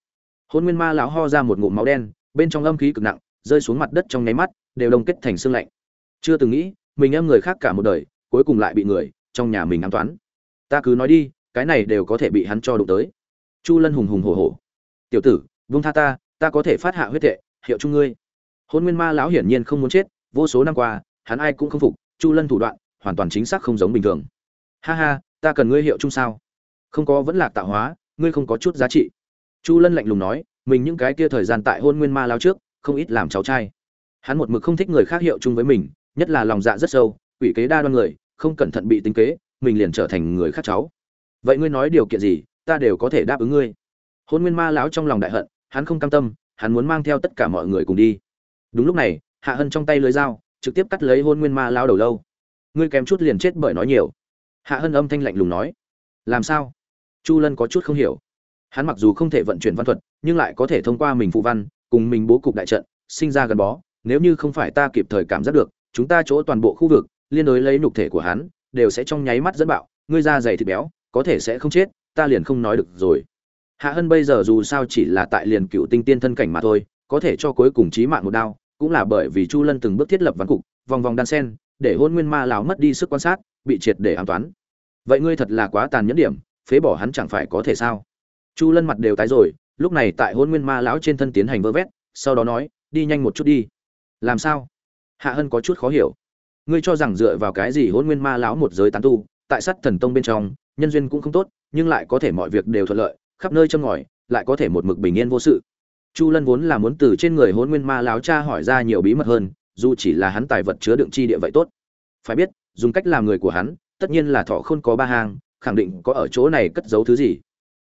[SPEAKER 1] Hôn nguyên ma lão ho ra một ngụm máu đen, bên trong âm khí cực nặng, rơi xuống mặt đất trong nháy mắt, đều đông kết thành xương lạnh. Chưa từng nghĩ mình em người khác cả một đời, cuối cùng lại bị người trong nhà mình ám toán. Ta cứ nói đi, cái này đều có thể bị hắn cho đụng tới. Chu lân hùng hùng hổ hổ. Tiểu tử vung tha ta ta có thể phát hạ huyết tệ hiệu chung ngươi. Hôn nguyên ma lão hiển nhiên không muốn chết, vô số năm qua, hắn ai cũng không phục, chu lân thủ đoạn, hoàn toàn chính xác không giống bình thường. Ha ha, ta cần ngươi hiệu chung sao? Không có vẫn lạc tạo hóa, ngươi không có chút giá trị. Chu lân lạnh lùng nói, mình những cái kia thời gian tại hôn nguyên ma lao trước, không ít làm cháu trai. Hắn một mực không thích người khác hiệu chung với mình nhất là lòng dạ rất sâu, quỷ kế đa đoan người, không cẩn thận bị tính kế, mình liền trở thành người khác cháu. Vậy ngươi nói điều kiện gì, ta đều có thể đáp ứng ngươi. Hôn nguyên ma lão trong lòng đại hận, hắn không cam tâm, hắn muốn mang theo tất cả mọi người cùng đi. Đúng lúc này, hạ hân trong tay lưới dao, trực tiếp cắt lấy hôn nguyên ma lao đầu lâu. Ngươi kém chút liền chết bởi nói nhiều. Hạ hân âm thanh lạnh lùng nói. Làm sao? Chu lân có chút không hiểu. Hắn mặc dù không thể vận chuyển văn thuật, nhưng lại có thể thông qua mình phụ văn, cùng mình bố cục đại trận, sinh ra gắn bó, nếu như không phải ta kịp thời cảm giác được chúng ta chỗ toàn bộ khu vực, liên đối lấy nhục thể của hắn, đều sẽ trong nháy mắt dẫn bạo, ngươi da dày thịt béo, có thể sẽ không chết, ta liền không nói được rồi. Hạ hân bây giờ dù sao chỉ là tại liền cựu tinh tiên thân cảnh mà thôi, có thể cho cuối cùng chí mạng một đao, cũng là bởi vì chu lân từng bước thiết lập ván cục, vòng vòng đan sen, để hôn nguyên ma lão mất đi sức quan sát, bị triệt để an toán. Vậy ngươi thật là quá tàn nhẫn điểm, phế bỏ hắn chẳng phải có thể sao? Chu lân mặt đều tái rồi, lúc này tại hôn nguyên ma lão trên thân tiến hành vơ vét, sau đó nói, đi nhanh một chút đi. Làm sao? Hạ hân có chút khó hiểu. Ngươi cho rằng dựa vào cái gì hôn nguyên ma lão một giới tán tu, tại sắt thần tông bên trong, nhân duyên cũng không tốt, nhưng lại có thể mọi việc đều thuận lợi, khắp nơi châm ngòi, lại có thể một mực bình yên vô sự. Chu lân vốn là muốn từ trên người hôn nguyên ma lão cha hỏi ra nhiều bí mật hơn, dù chỉ là hắn tài vật chứa đựng chi địa vậy tốt. Phải biết, dùng cách làm người của hắn, tất nhiên là thọ không có ba hàng khẳng định có ở chỗ này cất giấu thứ gì.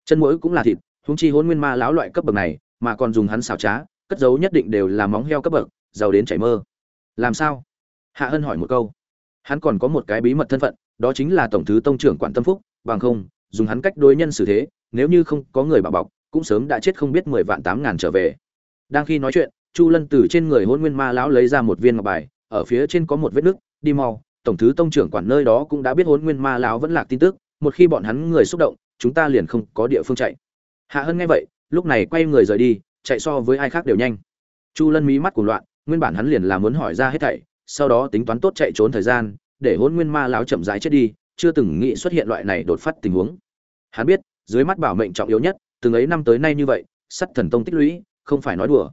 [SPEAKER 1] Chân mũi cũng là thịt húng chi hôn nguyên ma lão loại cấp bậc này, mà còn dùng hắn xào trá, cất giấu nhất định đều là móng heo cấp bậc, giàu đến chảy mơ làm sao? Hạ hân hỏi một câu. Hắn còn có một cái bí mật thân phận, đó chính là tổng thứ tông trưởng quản tâm phúc, bằng không, dùng hắn cách đối nhân xử thế, nếu như không có người bảo bọc, cũng sớm đã chết không biết mười vạn tám ngàn trở về. Đang khi nói chuyện, chu lân từ trên người hôn nguyên ma lão lấy ra một viên ngọc bài, ở phía trên có một vết nứt, đi mau. Tổng thứ tông trưởng quản nơi đó cũng đã biết hôn nguyên ma lão vẫn lạc tin tức, một khi bọn hắn người xúc động, chúng ta liền không có địa phương chạy. Hạ hân nghe vậy, lúc này quay người rời đi, chạy so với ai khác đều nhanh. Chu lân mí mắt cuồng loạn nguyên bản hắn liền là muốn hỏi ra hết thảy, sau đó tính toán tốt chạy trốn thời gian, để hôn nguyên ma lão chậm rãi chết đi, chưa từng nghĩ xuất hiện loại này đột phát tình huống. Hắn biết, dưới mắt bảo mệnh trọng yếu nhất, từng ấy năm tới nay như vậy, sắt thần tông tích lũy, không phải nói đùa.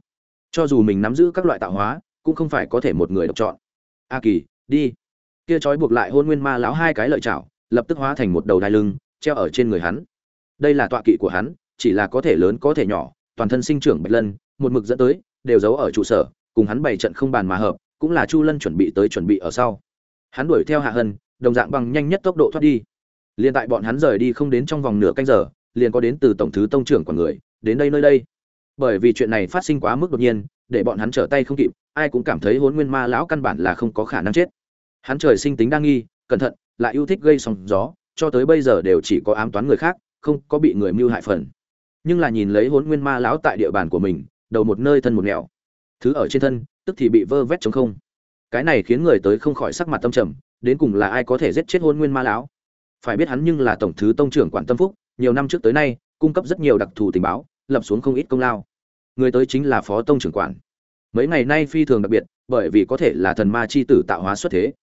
[SPEAKER 1] Cho dù mình nắm giữ các loại tạo hóa, cũng không phải có thể một người độc chọn. A kỳ, đi. Kia trói buộc lại hôn nguyên ma lão hai cái lợi chảo lập tức hóa thành một đầu đai lưng, treo ở trên người hắn. Đây là tọa kỵ của hắn, chỉ là có thể lớn có thể nhỏ, toàn thân sinh trưởng bạch lân, một mực dẫn tới, đều giấu ở trụ sở cùng hắn bày trận không bàn mà hợp, cũng là chu lân chuẩn bị tới chuẩn bị ở sau. Hắn đuổi theo hạ hân, đồng dạng bằng nhanh nhất tốc độ thoát đi. Liền tại bọn hắn rời đi không đến trong vòng nửa canh giờ, liền có đến từ tổng thứ tông trưởng của người, đến đây nơi đây. Bởi vì chuyện này phát sinh quá mức đột nhiên, để bọn hắn trở tay không kịp, ai cũng cảm thấy Hỗn nguyên ma lão căn bản là không có khả năng chết. Hắn trời sinh tính đa nghi, cẩn thận, lại yêu thích gây sóng gió, cho tới bây giờ đều chỉ có ám toán người khác, không có bị người mưu hại phần. Nhưng là nhìn lấy Hỗn nguyên ma lão tại địa bàn của mình, đầu một nơi thân một nẻo thứ ở trên thân, tức thì bị vơ vét chống không. Cái này khiến người tới không khỏi sắc mặt tâm trầm, đến cùng là ai có thể giết chết hôn nguyên ma lão? Phải biết hắn nhưng là tổng thứ tông trưởng quản tâm phúc, nhiều năm trước tới nay, cung cấp rất nhiều đặc thù tình báo, lập xuống không ít công lao. Người tới chính là phó tông trưởng quản. Mấy ngày nay phi thường đặc biệt, bởi vì có thể là thần ma chi tử tạo hóa xuất thế.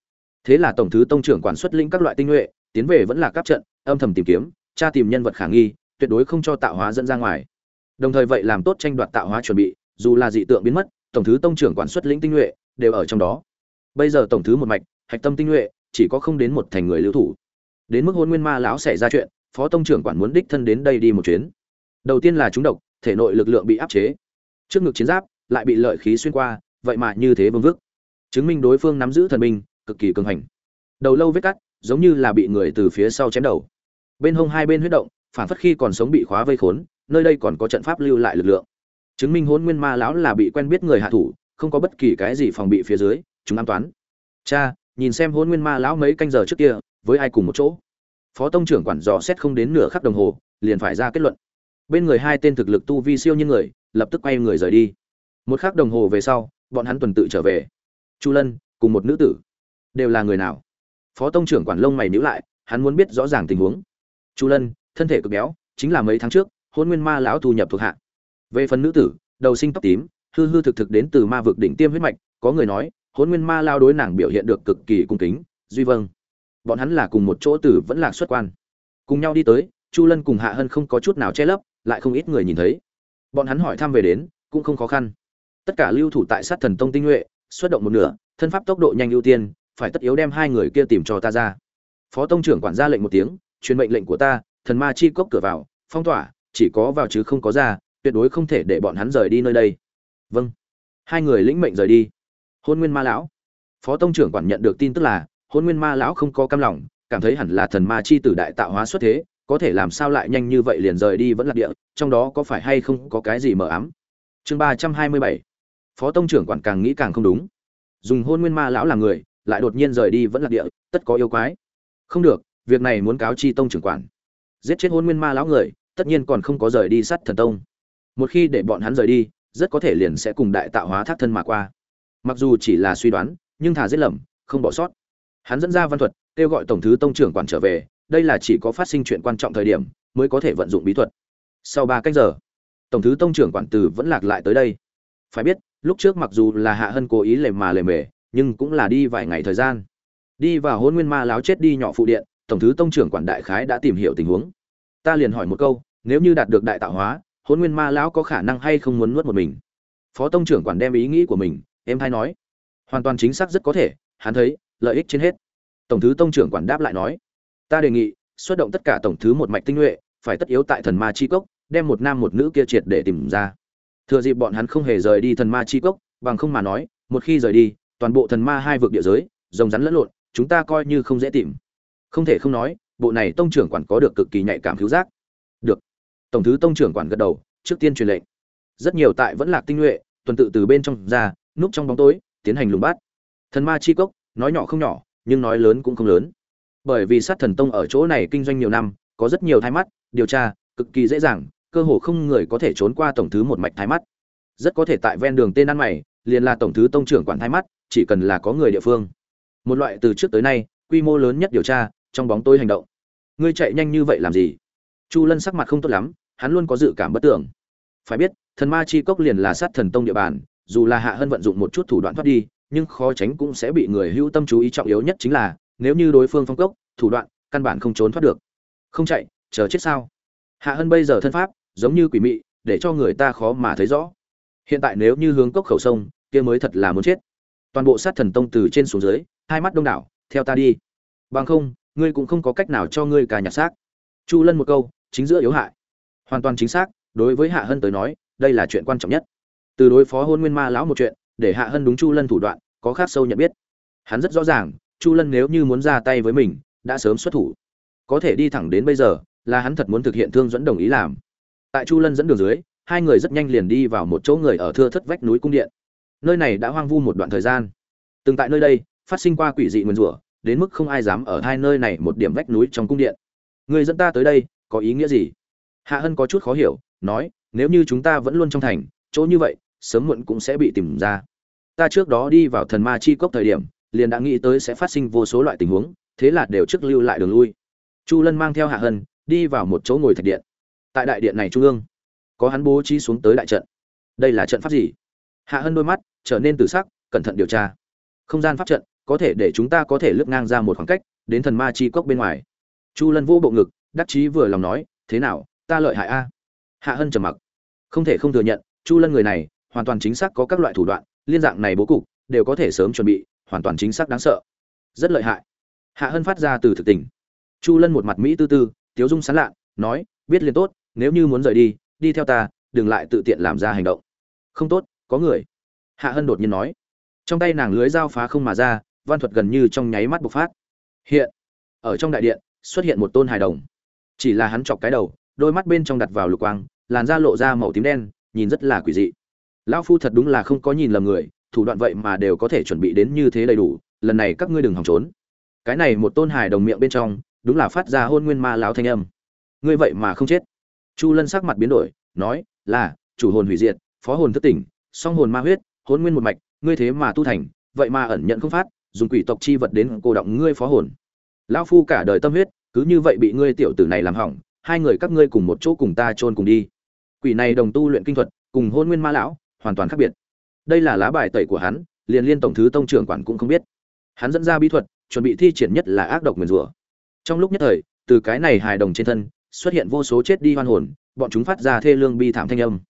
[SPEAKER 1] Thế là tổng thứ tông trưởng quản xuất linh các loại tinh nhuệ, tiến về vẫn là các trận, âm thầm tìm kiếm, tra tìm nhân vật khả nghi, tuyệt đối không cho tạo hóa dẫn ra ngoài. Đồng thời vậy làm tốt tranh đoạt tạo hóa chuẩn bị, dù là dị tượng biến mất tổng thứ tông trưởng quản xuất lĩnh tinh nhuệ đều ở trong đó. Bây giờ tổng thứ một mạch, hạch tâm tinh nhuệ, chỉ có không đến một thành người lưu thủ. Đến mức hôn nguyên ma lão xảy ra chuyện, phó tông trưởng quản muốn đích thân đến đây đi một chuyến. Đầu tiên là chúng độc, thể nội lực lượng bị áp chế. Trước ngực chiến giáp lại bị lợi khí xuyên qua, vậy mà như thế vương vức. Chứng minh đối phương nắm giữ thần binh, cực kỳ cường hành. Đầu lâu vết cắt, giống như là bị người từ phía sau chém đầu. Bên hông hai bên huyết động, phản phất khi còn sống bị khóa vây khốn, nơi đây còn có trận pháp lưu lại lực lượng chứng minh hôn nguyên ma lão là bị quen biết người hạ thủ, không có bất kỳ cái gì phòng bị phía dưới, chúng an toán. Cha, nhìn xem hôn nguyên ma lão mấy canh giờ trước kia, với ai cùng một chỗ? Phó tông trưởng quản dò xét không đến nửa khắc đồng hồ, liền phải ra kết luận. Bên người hai tên thực lực tu vi siêu như người, lập tức quay người rời đi. Một khắc đồng hồ về sau, bọn hắn tuần tự trở về. Chu lân, cùng một nữ tử. Đều là người nào? Phó tông trưởng quản lông mày níu lại, hắn muốn biết rõ ràng tình huống. Chu lân, thân thể cực béo, chính là mấy tháng trước hôn nguyên ma lão thu nhập thuộc hạ về phần nữ tử, đầu sinh tóc tím, hư hư thực thực đến từ ma vực đỉnh tiêm huyết mạch, có người nói hôn nguyên ma lao đối nàng biểu hiện được cực kỳ cung kính, duy vâng. Bọn hắn là cùng một chỗ tử vẫn là xuất quan. Cùng nhau đi tới, chu lân cùng hạ hân không có chút nào che lấp, lại không ít người nhìn thấy. Bọn hắn hỏi thăm về đến, cũng không khó khăn. Tất cả lưu thủ tại sát thần tông tinh nhuệ, xuất động một nửa, thân pháp tốc độ nhanh ưu tiên, phải tất yếu đem hai người kia tìm cho ta ra. Phó tông trưởng quản ra lệnh một tiếng, truyền mệnh lệnh của ta, thần ma chi cốc cửa vào, phong tỏa, chỉ có vào chứ không có ra tuyệt đối không thể để bọn hắn rời đi nơi đây. Vâng. Hai người lĩnh mệnh rời đi. Hôn nguyên ma lão. Phó tông trưởng quản nhận được tin tức là, hôn nguyên ma lão không có cam lòng, cảm thấy hẳn là thần ma chi tử đại tạo hóa xuất thế, có thể làm sao lại nhanh như vậy liền rời đi vẫn là địa, trong đó có phải hay không có cái gì mờ ám? Chương ba trăm hai mươi bảy. Phó tông trưởng quản càng nghĩ càng không đúng. Dùng hôn nguyên ma lão làm người, lại đột nhiên rời đi vẫn là địa, tất có yêu quái. Không được, việc này muốn cáo chi tông trưởng quản. Giết chết hôn nguyên ma lão người, tất nhiên còn không có rời đi sát thần tông một khi để bọn hắn rời đi, rất có thể liền sẽ cùng đại tạo hóa thác thân mà qua. Mặc dù chỉ là suy đoán, nhưng thà giết lầm, không bỏ sót. Hắn dẫn ra văn thuật, kêu gọi tổng thứ tông trưởng quản trở về, đây là chỉ có phát sinh chuyện quan trọng thời điểm, mới có thể vận dụng bí thuật. Sau ba cách giờ, tổng thứ tông trưởng quản từ vẫn lạc lại tới đây. Phải biết, lúc trước mặc dù là hạ hân cố ý lề mà lề mề, nhưng cũng là đi vài ngày thời gian. Đi vào hôn nguyên ma láo chết đi nhỏ phụ điện, tổng thứ tông trưởng quản đại khái đã tìm hiểu tình huống. Ta liền hỏi một câu, nếu như đạt được đại tạo hóa hôn nguyên ma lão có khả năng hay không muốn nuốt một mình? Phó tông trưởng quản đem ý nghĩ của mình em hay nói. Hoàn toàn chính xác rất có thể, hắn thấy, lợi ích trên hết. Tổng thứ tông trưởng quản đáp lại nói. Ta đề nghị, xuất động tất cả tổng thứ một mạch tinh nhuệ, phải tất yếu tại thần ma chi cốc, đem một nam một nữ kia triệt để tìm ra. Thừa dịp bọn hắn không hề rời đi thần ma chi cốc, bằng không mà nói, một khi rời đi, toàn bộ thần ma hai vực địa giới, rồng rắn lẫn lộn, chúng ta coi như không dễ tìm. Không thể không nói, bộ này tông trưởng quản có được cực kỳ nhạy cảm cứu giác tổng thứ tông trưởng quản gật đầu, trước tiên truyền lệnh. Rất nhiều tại vẫn lạc tinh nhuệ, tuần tự từ bên trong ra, núp trong bóng tối, tiến hành lùng bát. Thần ma chi cốc, nói nhỏ không nhỏ, nhưng nói lớn cũng không lớn. Bởi vì sát thần tông ở chỗ này kinh doanh nhiều năm, có rất nhiều thai mắt, điều tra, cực kỳ dễ dàng, cơ hồ không người có thể trốn qua tổng thứ một mạch thai mắt. Rất có thể tại ven đường tên ăn mày, liền là tổng thứ tông trưởng quản thai mắt, chỉ cần là có người địa phương. Một loại từ trước tới nay, quy mô lớn nhất điều tra, trong bóng tôi hành động. Ngươi chạy nhanh như vậy làm gì? Chu lân sắc mặt không tốt lắm, hắn luôn có dự cảm bất tưởng. Phải biết, thần ma chi cốc liền là sát thần tông địa bàn, dù là hạ hân vận dụng một chút thủ đoạn thoát đi, nhưng khó tránh cũng sẽ bị người hữu tâm chú ý trọng yếu nhất chính là, nếu như đối phương phong cốc, thủ đoạn, căn bản không trốn thoát được. Không chạy, chờ chết sao? Hạ hân bây giờ thân pháp, giống như quỷ mị, để cho người ta khó mà thấy rõ. Hiện tại nếu như hướng cốc khẩu sông, kia mới thật là muốn chết. Toàn bộ sát thần tông từ trên xuống dưới, hai mắt đông đảo, theo ta đi. Bằng không, ngươi cũng không có cách nào cho ngươi cà nhặt xác. Chu lân một câu chính giữa yếu hại. Hoàn toàn chính xác, đối với hạ hân tới nói, đây là chuyện quan trọng nhất. Từ đối phó hôn nguyên ma lão một chuyện, để hạ hân đúng chu lân thủ đoạn, có khác sâu nhận biết. Hắn rất rõ ràng, chu lân nếu như muốn ra tay với mình, đã sớm xuất thủ. Có thể đi thẳng đến bây giờ, là hắn thật muốn thực hiện thương dẫn đồng ý làm. Tại chu lân dẫn đường dưới, hai người rất nhanh liền đi vào một chỗ người ở thưa thất vách núi cung điện. Nơi này đã hoang vu một đoạn thời gian. Từng tại nơi đây, phát sinh qua quỷ dị nguyên rủa, đến mức không ai dám ở hai nơi này một điểm vách núi trong cung điện. Người dẫn ta tới đây có ý nghĩa gì? Hạ hân có chút khó hiểu, nói, nếu như chúng ta vẫn luôn trong thành, chỗ như vậy, sớm muộn cũng sẽ bị tìm ra. Ta trước đó đi vào thần ma chi cốc thời điểm, liền đã nghĩ tới sẽ phát sinh vô số loại tình huống, thế là đều trước lưu lại đường lui. Chu lân mang theo hạ hân, đi vào một chỗ ngồi thạch điện. Tại đại điện này trung ương, có hắn bố trí xuống tới đại trận. Đây là trận pháp gì? Hạ hân đôi mắt trở nên từ sắc, cẩn thận điều tra. Không gian pháp trận có thể để chúng ta có thể lướt ngang ra một khoảng cách, đến thần ma chi cốc bên ngoài. Chu lân vô bộ ngực đắc chí vừa lòng nói, thế nào, ta lợi hại a? Hạ hân trầm mặc. Không thể không thừa nhận, chu lân người này, hoàn toàn chính xác có các loại thủ đoạn, liên dạng này bố cục, đều có thể sớm chuẩn bị, hoàn toàn chính xác đáng sợ. Rất lợi hại. Hạ hân phát ra từ thực tình. Chu lân một mặt mỹ tư tư, tiếu dung sán lạ, nói, biết liền tốt, nếu như muốn rời đi đi theo ta, đừng lại tự tiện làm ra hành động. Không tốt, có người. Hạ hân đột nhiên nói. Trong tay nàng lưới dao phá không mà ra, văn thuật gần như trong nháy mắt bộc phát. Hiện, ở trong đại điện, xuất hiện một tôn hài đồng chỉ là hắn chọc cái đầu, đôi mắt bên trong đặt vào lục quang, làn da lộ ra màu tím đen, nhìn rất là quỷ dị. Lão phu thật đúng là không có nhìn lầm người, thủ đoạn vậy mà đều có thể chuẩn bị đến như thế đầy đủ, lần này các ngươi đừng hòng trốn. Cái này một tôn hài đồng miệng bên trong, đúng là phát ra hôn nguyên ma lão thanh âm. Ngươi vậy mà không chết. Chu lân sắc mặt biến đổi, nói, là, chủ hồn hủy diệt, phó hồn thất tỉnh, song hồn ma huyết, hôn nguyên một mạch, ngươi thế mà tu thành, vậy mà ẩn nhận không phát, dùng quỷ tộc chi vật đến cô động ngươi phó hồn. Lão phu cả đời tâm huyết cứ như vậy bị ngươi tiểu tử này làm hỏng, hai người các ngươi cùng một chỗ cùng ta chôn cùng đi. Quỷ này đồng tu luyện kinh thuật, cùng hôn nguyên ma lão, hoàn toàn khác biệt. Đây là lá bài tẩy của hắn, liền liên tổng thứ tông trưởng quản cũng không biết. Hắn dẫn ra bí thuật, chuẩn bị thi triển nhất là ác độc nguyền rủa. Trong lúc nhất thời, từ cái này hài đồng trên thân, xuất hiện vô số chết đi hoan hồn, bọn chúng phát ra thê lương bi thảm thanh âm.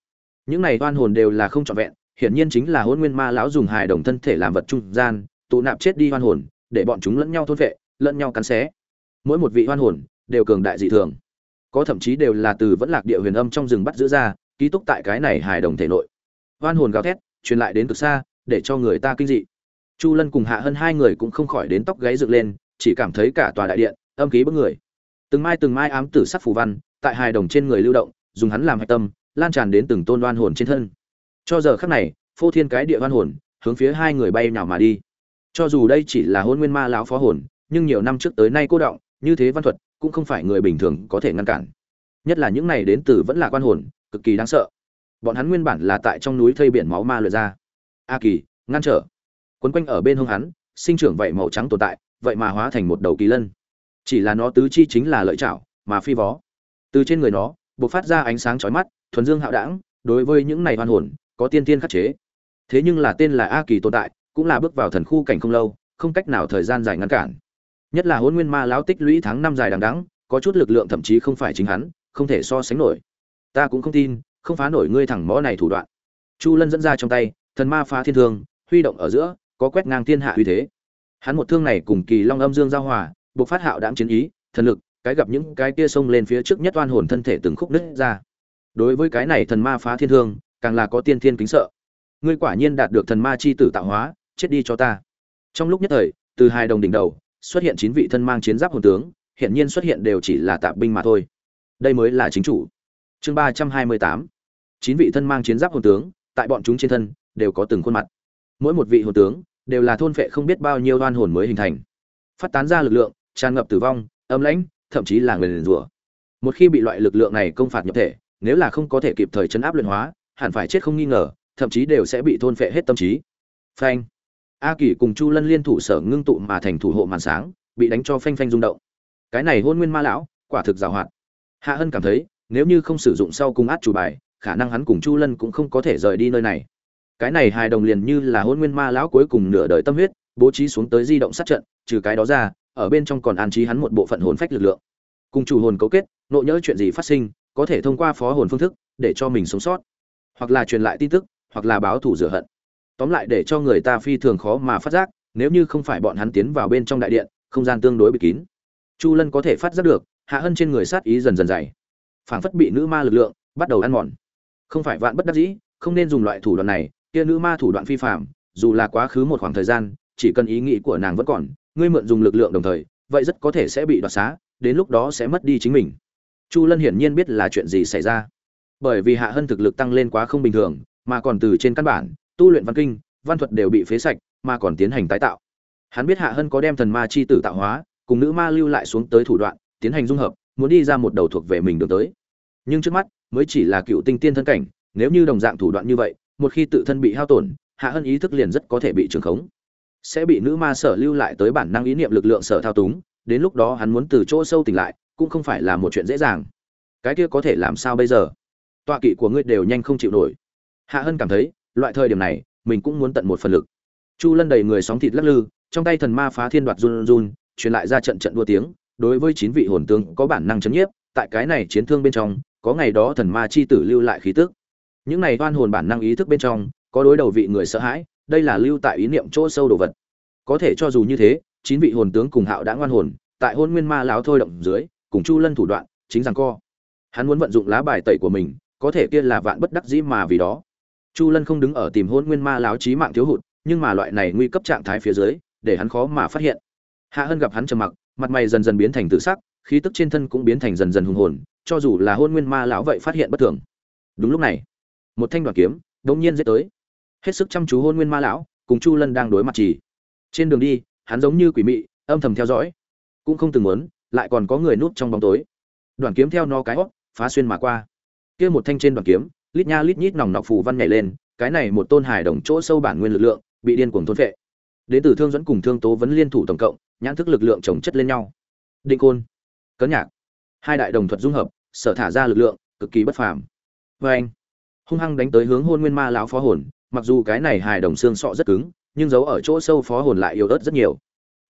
[SPEAKER 1] Những này hoan hồn đều là không trọn vẹn, hiển nhiên chính là hôn nguyên ma lão dùng hài đồng thân thể làm vật trung gian, tụ nạp chết đi hoan hồn, để bọn chúng lẫn nhau thôn vệ lẫn nhau cắn xé mỗi một vị hoan hồn đều cường đại dị thường. Có thậm chí đều là từ vẫn lạc địa huyền âm trong rừng bắt giữ ra, ký túc tại cái này hài đồng thể nội. Hoan hồn gào thét, truyền lại đến cực xa, để cho người ta kinh dị. Chu lân cùng hạ hơn hai người cũng không khỏi đến tóc gáy dựng lên, chỉ cảm thấy cả tòa đại điện, âm khí bức người. Từng mai từng mai ám tử sắc phù văn, tại hài đồng trên người lưu động, dùng hắn làm hạch tâm, lan tràn đến từng tôn đoan hồn trên thân. Cho giờ khắc này, phô thiên cái địa đoan hồn, hướng phía hai người bay nào mà đi. Cho dù đây chỉ là hôn nguyên ma lão phó hồn, nhưng nhiều năm trước tới nay cô động như thế văn thuật cũng không phải người bình thường có thể ngăn cản. Nhất là những này đến từ vẫn là quan hồn, cực kỳ đáng sợ. Bọn hắn nguyên bản là tại trong núi thây biển máu ma lượt ra. A kỳ, ngăn trở. Quấn quanh ở bên hông hắn, sinh trưởng vậy màu trắng tồn tại, vậy mà hóa thành một đầu kỳ lân. Chỉ là nó tứ chi chính là lợi chảo mà phi vó. Từ trên người nó buộc phát ra ánh sáng chói mắt, thuần dương hạo đảng đối với những này hoan hồn, có tiên tiên khắc chế. Thế nhưng là tên là a kỳ tồn tại, cũng là bước vào thần khu cảnh không lâu, không cách nào thời gian dài ngăn cản nhất là hôn nguyên ma lão tích lũy tháng năm dài đằng đẵng, có chút lực lượng thậm chí không phải chính hắn, không thể so sánh nổi. Ta cũng không tin, không phá nổi ngươi thẳng mõ này thủ đoạn. Chu lân dẫn ra trong tay, thần ma phá thiên thương, huy động ở giữa, có quét ngang thiên hạ uy thế. Hắn một thương này cùng kỳ long âm dương giao hòa, buộc phát hạo đạm chiến ý, thần lực, cái gặp những cái kia xông lên phía trước nhất oan hồn thân thể từng khúc nứt ra. Đối với cái này thần ma phá thiên thương, càng là có tiên thiên kính sợ. Ngươi quả nhiên đạt được thần ma chi tử tạo hóa, chết đi cho ta. Trong lúc nhất thời, từ hai đồng đỉnh đầu xuất hiện chín vị thân mang chiến giáp hồn tướng hiện nhiên xuất hiện đều chỉ là tạp binh mà thôi. Đây mới là chính chủ. Chương ba trăm hai mươi tám. Chín vị thân mang chiến giáp hồn tướng, tại bọn chúng trên thân, đều có từng khuôn mặt. Mỗi một vị hồn tướng, đều là thôn phệ không biết bao nhiêu đoan hồn mới hình thành. Phát tán ra lực lượng, tràn ngập tử vong, âm lãnh, thậm chí là người liền rủa. Một khi bị loại lực lượng này công phạt nhập thể, nếu là không có thể kịp thời chấn áp luyện hóa, hẳn phải chết không nghi ngờ, thậm chí đều sẽ bị thôn phệ hết tâm trí. Phanh a kỳ cùng chu lân liên thủ sở ngưng tụ mà thành thủ hộ màn sáng, bị đánh cho phanh phanh rung động. Cái này hôn nguyên ma lão, quả thực giàu hoạt. Hạ hân cảm thấy, nếu như không sử dụng sau cung át chủ bài, khả năng hắn cùng chu lân cũng không có thể rời đi nơi này. Cái này hài đồng liền như là hôn nguyên ma lão cuối cùng nửa đời tâm huyết, bố trí xuống tới di động sát trận, trừ cái đó ra, ở bên trong còn an trí hắn một bộ phận hồn phách lực lượng. Cùng chủ hồn cấu kết nộ nhỡ chuyện gì phát sinh, có thể thông qua phó hồn phương thức, để cho mình sống sót. Hoặc là truyền lại tin tức, hoặc là báo thủ rửa hận tóm lại để cho người ta phi thường khó mà phát giác, nếu như không phải bọn hắn tiến vào bên trong đại điện, không gian tương đối bị kín. Chu lân có thể phát giác được, hạ hân trên người sát ý dần dần dày. Phảng phất bị nữ ma lực lượng bắt đầu ăn mòn. Không phải vạn bất đắc dĩ, không nên dùng loại thủ đoạn này, kia nữ ma thủ đoạn phi phạm dù là quá khứ một khoảng thời gian, chỉ cần ý nghĩ của nàng vẫn còn, ngươi mượn dùng lực lượng đồng thời, vậy rất có thể sẽ bị đoạt xá, đến lúc đó sẽ mất đi chính mình. Chu lân hiển nhiên biết là chuyện gì xảy ra. Bởi vì hạ hân thực lực tăng lên quá không bình thường, mà còn từ trên căn bản tu luyện văn kinh, văn thuật đều bị phế sạch, mà còn tiến hành tái tạo. Hắn biết hạ hân có đem thần ma chi tử tạo hóa, cùng nữ ma lưu lại xuống tới thủ đoạn, tiến hành dung hợp, muốn đi ra một đầu thuộc về mình được tới. Nhưng trước mắt, mới chỉ là cựu tinh tiên thân cảnh, nếu như đồng dạng thủ đoạn như vậy, một khi tự thân bị hao tổn, hạ hân ý thức liền rất có thể bị trường khống. Sẽ bị nữ ma sở lưu lại tới bản năng ý niệm lực lượng sở thao túng, đến lúc đó hắn muốn từ chỗ sâu tỉnh lại, cũng không phải là một chuyện dễ dàng. Cái kia có thể làm sao bây giờ? Tọa kỵ của ngươi đều nhanh không chịu nổi. Hạ hân cảm thấy loại thời điểm này, mình cũng muốn tận một phần lực. Chu lân đầy người sóng thịt lắc lư, trong tay thần ma phá thiên đoạt run run, truyền lại ra trận trận đua tiếng. Đối với chín vị hồn tướng có bản năng chấn nhiếp, tại cái này chiến thương bên trong, có ngày đó thần ma chi tử lưu lại khí tức. Những này oan hồn bản năng ý thức bên trong, có đối đầu vị người sợ hãi, đây là lưu tại ý niệm chỗ sâu đồ vật. Có thể cho dù như thế, chín vị hồn tướng cùng hạo đã ngoan hồn, tại hôn nguyên ma láo thôi động dưới, cùng chu lân thủ đoạn, chính rằng co. Hắn muốn vận dụng lá bài tẩy của mình, có thể kia là vạn bất đắc dĩ mà vì đó chu lân không đứng ở tìm hôn nguyên ma láo trí mạng thiếu hụt, nhưng mà loại này nguy cấp trạng thái phía dưới, để hắn khó mà phát hiện. Hạ hân gặp hắn trầm mặc, mặt mày dần dần biến thành tự sắc, khí tức trên thân cũng biến thành dần dần hùng hồn, cho dù là hôn nguyên ma lão vậy phát hiện bất thường. Đúng lúc này, một thanh đoàn kiếm đột nhiên giết tới. Hết sức chăm chú hôn nguyên ma lão, cùng chu lân đang đối mặt chỉ. Trên đường đi, hắn giống như quỷ mị, âm thầm theo dõi. Cũng không từng muốn, lại còn có người núp trong bóng tối. Đoàn kiếm theo nó cái hót, phá xuyên mà qua. Kia một thanh trên đoàn kiếm lít nha lít nhít nòng nọc phù văn nhảy lên, cái này một tôn hải đồng chỗ sâu bản nguyên lực lượng, bị điên cuồng thôn phệ. Đến từ thương dẫn cùng thương tố vẫn liên thủ tổng cộng, nhãn thức lực lượng chồng chất lên nhau. Định côn, cấn nhạc, hai đại đồng thuật dung hợp, sở thả ra lực lượng, cực kỳ bất phàm. Vê anh, hung hăng đánh tới hướng hôn nguyên ma lão phó hồn, mặc dù cái này hài đồng xương sọ rất cứng, nhưng giấu ở chỗ sâu phó hồn lại yếu ớt rất nhiều.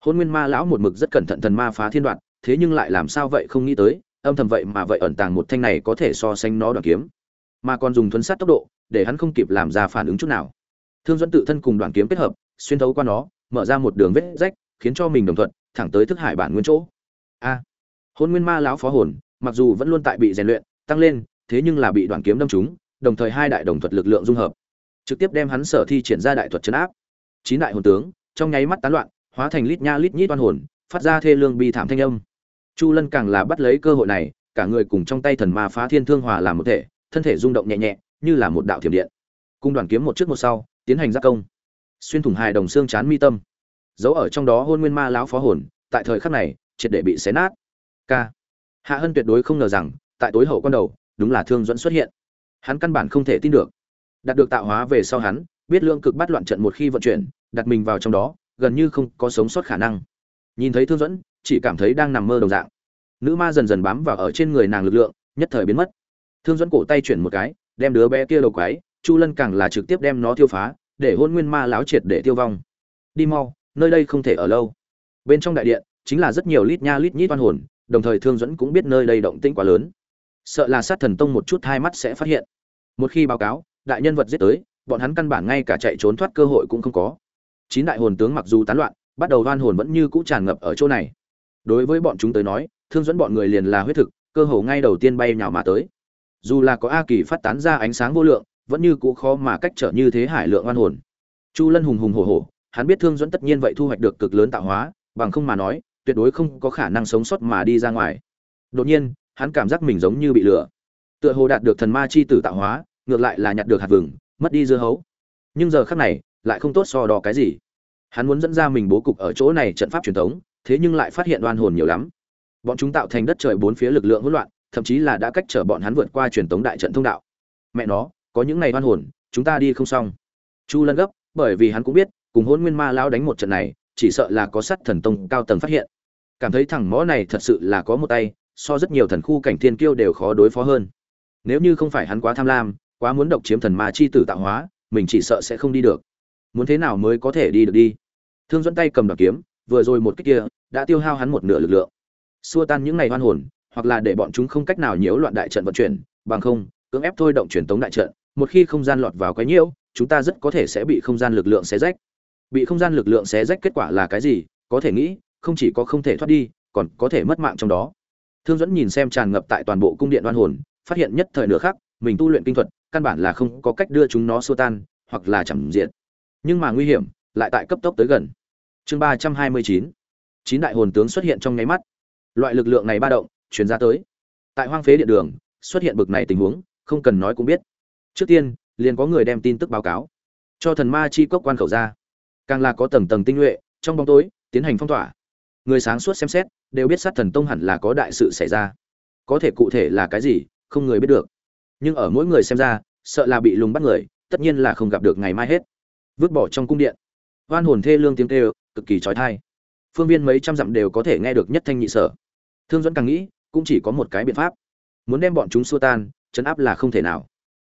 [SPEAKER 1] Hôn nguyên ma lão một mực rất cẩn thận thần ma phá thiên đoạn, thế nhưng lại làm sao vậy không nghĩ tới, âm thầm vậy mà vậy ẩn tàng một thanh này có thể so sánh nó đoạt kiếm mà còn dùng thuấn sát tốc độ, để hắn không kịp làm ra phản ứng chút nào. Thương dẫn tự thân cùng đoạn kiếm kết hợp, xuyên thấu qua nó, mở ra một đường vết rách, khiến cho mình đồng thuận, thẳng tới thức hải bản nguyên chỗ. A! Hôn nguyên ma lão phó hồn, mặc dù vẫn luôn tại bị rèn luyện, tăng lên, thế nhưng là bị đoạn kiếm đâm trúng, đồng thời hai đại đồng thuật lực lượng dung hợp. Trực tiếp đem hắn sở thi triển ra đại thuật chấn áp. Chín đại hồn tướng, trong nháy mắt tán loạn, hóa thành lít nha lít nhít oan hồn, phát ra thê lương bi thảm thanh âm. Chu lân càng là bắt lấy cơ hội này, cả người cùng trong tay thần ma phá thiên thương hòa làm một thể thân thể rung động nhẹ nhẹ, như là một đạo thiểm điện. Cung đoàn kiếm một trước một sau, tiến hành gia công. Xuyên thủng hài đồng xương chán mi tâm. Giấu ở trong đó hôn nguyên ma lão phó hồn, tại thời khắc này, triệt để bị xé nát. K. Hạ hân tuyệt đối không ngờ rằng, tại tối hậu con đầu, đúng là thương dẫn xuất hiện. Hắn căn bản không thể tin được. Đạt được tạo hóa về sau hắn, biết lượng cực bắt loạn trận một khi vận chuyển, đặt mình vào trong đó, gần như không có sống sót khả năng. Nhìn thấy thương dẫn chỉ cảm thấy đang nằm mơ đồng dạng. Nữ ma dần dần bám vào ở trên người nàng lực lượng, nhất thời biến mất thương dẫn cổ tay chuyển một cái, đem đứa bé kia đầu quái, chu lân càng là trực tiếp đem nó tiêu phá, để hôn nguyên ma láo triệt để tiêu vong. Đi mau, nơi đây không thể ở lâu. Bên trong đại điện, chính là rất nhiều lít nha lít nhít oan hồn, đồng thời thương dẫn cũng biết nơi đây động tĩnh quá lớn. Sợ là sát thần tông một chút hai mắt sẽ phát hiện. Một khi báo cáo, đại nhân vật giết tới, bọn hắn căn bản ngay cả chạy trốn thoát cơ hội cũng không có. Chín đại hồn tướng mặc dù tán loạn, bắt đầu oan hồn vẫn như cũ tràn ngập ở chỗ này. Đối với bọn chúng tới nói, thương dẫn bọn người liền là huyết thực, cơ hồ ngay đầu tiên bay nhào mà tới dù là có a kỳ phát tán ra ánh sáng vô lượng, vẫn như cũ khó mà cách trở như thế hải lượng oan hồn. Chu lân hùng hùng hổ hổ, hắn biết thương dẫn tất nhiên vậy thu hoạch được cực lớn tạo hóa, bằng không mà nói, tuyệt đối không có khả năng sống sót mà đi ra ngoài. Đột nhiên, hắn cảm giác mình giống như bị lừa tựa hồ đạt được thần ma chi tử tạo hóa, ngược lại là nhặt được hạt vừng, mất đi dưa hấu. Nhưng giờ khắc này, lại không tốt so đo cái gì. Hắn muốn dẫn ra mình bố cục ở chỗ này trận pháp truyền thống, thế nhưng lại phát hiện oan hồn nhiều lắm. Bọn chúng tạo thành đất trời bốn phía lực lượng hỗn loạn thậm chí là đã cách trở bọn hắn vượt qua truyền tống đại trận thông đạo. Mẹ nó, có những ngày oan hồn, chúng ta đi không xong. Chu lân gấp, bởi vì hắn cũng biết, cùng hôn nguyên ma lao đánh một trận này, chỉ sợ là có sát thần tông cao tầng phát hiện. Cảm thấy thằng mõ này thật sự là có một tay, so rất nhiều thần khu cảnh thiên kiêu đều khó đối phó hơn. Nếu như không phải hắn quá tham lam, quá muốn độc chiếm thần ma chi tử tạo hóa, mình chỉ sợ sẽ không đi được. Muốn thế nào mới có thể đi được đi? Thương dẫn tay cầm đoạt kiếm, vừa rồi một cách kia, đã tiêu hao hắn một nửa lực lượng. Xua tan những ngày hoan hồn hoặc là để bọn chúng không cách nào nhiễu loạn đại trận vận chuyển, bằng không, cưỡng ép thôi động truyền tống đại trận, một khi không gian lọt vào quấy nhiễu, chúng ta rất có thể sẽ bị không gian lực lượng xé rách. Bị không gian lực lượng xé rách kết quả là cái gì? Có thể nghĩ, không chỉ có không thể thoát đi, còn có thể mất mạng trong đó. Thương dẫn nhìn xem tràn ngập tại toàn bộ cung điện đoan hồn, phát hiện nhất thời nửa khác mình tu luyện kinh thuật, căn bản là không có cách đưa chúng nó xua tan, hoặc là chẳng diện nhưng mà nguy hiểm, lại tại cấp tốc tới gần. Chương ba trăm hai mươi chín chín đại hồn tướng xuất hiện trong nháy mắt. Loại lực lượng này ba động truyền ra tới. Tại hoang phế điện đường xuất hiện bực này tình huống không cần nói cũng biết. Trước tiên liền có người đem tin tức báo cáo. Cho thần ma chi cốc quan khẩu ra. Càng là có tầng tầng tinh nhuệ trong bóng tối tiến hành phong tỏa. Người sáng suốt xem xét đều biết sát thần tông hẳn là có đại sự xảy ra. Có thể cụ thể là cái gì không người biết được. Nhưng ở mỗi người xem ra sợ là bị lùng bắt người tất nhiên là không gặp được ngày mai hết. Vứt bỏ trong cung điện. Oan hồn thê lương tiếng kêu cực kỳ chói tai, phương viên mấy trăm dặm đều có thể nghe được nhất thanh nhị sở. Thương dẫn càng nghĩ cũng chỉ có một cái biện pháp. Muốn đem bọn chúng xua tan chấn áp là không thể nào.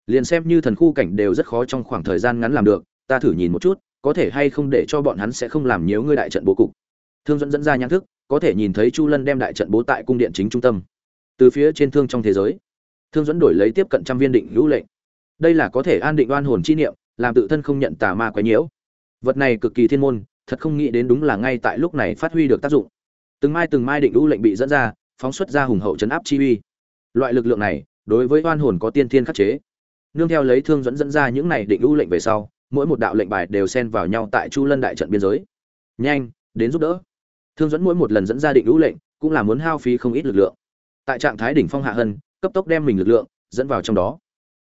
[SPEAKER 1] Liền xem như thần khu cảnh đều rất khó trong khoảng thời gian ngắn làm được, ta thử nhìn một chút, có thể hay không để cho bọn hắn sẽ không làm nhiều ngươi đại trận bố cục. Thương dẫn dẫn ra nhãn thức, có thể nhìn thấy chu lân đem đại trận bố tại cung điện chính trung tâm. Từ phía trên thương trong thế giới, thương dẫn đổi lấy tiếp cận trăm viên định lũ lệnh. Đây là có thể an định oan hồn chi niệm, làm tự thân không nhận tà ma quấy nhiễu. Vật này cực kỳ thiên môn, thật không nghĩ đến đúng là ngay tại lúc này phát huy được tác dụng. Từng mai từng mai định lũ lệnh bị dẫn ra phóng xuất ra hùng hậu chấn áp chi uy. Loại lực lượng này, đối với oan hồn có tiên thiên khắc chế. Nương theo lấy thương dẫn dẫn ra những này định ưu lệnh về sau, mỗi một đạo lệnh bài đều xen vào nhau tại chu lân đại trận biên giới. Nhanh, đến giúp đỡ. Thương dẫn mỗi một lần dẫn ra định ưu lệnh, cũng là muốn hao phí không ít lực lượng. Tại trạng thái đỉnh phong hạ hân, cấp tốc đem mình lực lượng, dẫn vào trong đó.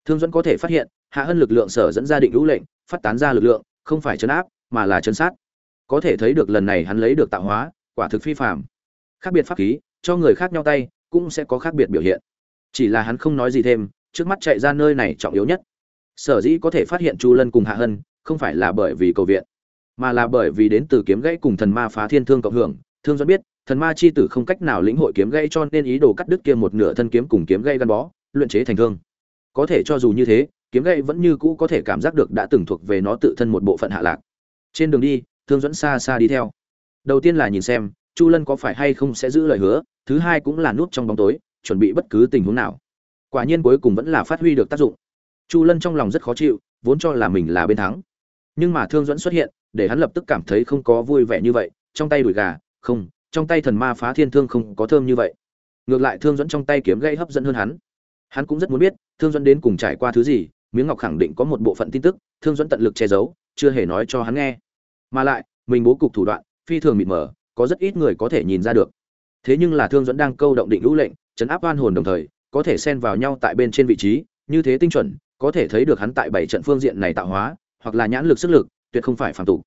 [SPEAKER 1] Thương dẫn có thể phát hiện, hạ hân lực lượng sở dẫn ra định ưu lệnh, phát tán ra lực lượng, không phải chấn áp, mà là chấn sát. Có thể thấy được lần này hắn lấy được tạo hóa, quả thực phi phạm khác biệt pháp khí cho người khác nhau tay, cũng sẽ có khác biệt biểu hiện. Chỉ là hắn không nói gì thêm, trước mắt chạy ra nơi này trọng yếu nhất. Sở dĩ có thể phát hiện chu lân cùng hạ hân, không phải là bởi vì cầu viện, mà là bởi vì đến từ kiếm gãy cùng thần ma phá thiên thương cộng hưởng. Thương dẫn biết, thần ma chi tử không cách nào lĩnh hội kiếm gãy cho nên ý đồ cắt đứt kia một nửa thân kiếm cùng kiếm gãy gắn bó, luyện chế thành thương. Có thể cho dù như thế, kiếm gãy vẫn như cũ có thể cảm giác được đã từng thuộc về nó tự thân một bộ phận hạ lạc. Trên đường đi, thương dẫn xa xa đi theo. Đầu tiên là nhìn xem, chu lân có phải hay không sẽ giữ lời hứa thứ hai cũng là núp trong bóng tối, chuẩn bị bất cứ tình huống nào. Quả nhiên cuối cùng vẫn là phát huy được tác dụng. Chu lân trong lòng rất khó chịu, vốn cho là mình là bên thắng. Nhưng mà thương dẫn xuất hiện, để hắn lập tức cảm thấy không có vui vẻ như vậy, trong tay đùi gà, không, trong tay thần ma phá thiên thương không có thơm như vậy. Ngược lại thương dẫn trong tay kiếm gây hấp dẫn hơn hắn. Hắn cũng rất muốn biết, thương dẫn đến cùng trải qua thứ gì, miếng ngọc khẳng định có một bộ phận tin tức, thương dẫn tận lực che giấu, chưa hề nói cho hắn nghe. Mà lại, mình bố cục thủ đoạn, phi thường mịt mờ, có rất ít người có thể nhìn ra được thế nhưng là thương dẫn đang câu động định lũ lệnh, chấn áp oan hồn đồng thời, có thể xen vào nhau tại bên trên vị trí, như thế tinh chuẩn, có thể thấy được hắn tại bảy trận phương diện này tạo hóa, hoặc là nhãn lực sức lực, tuyệt không phải phàm tục.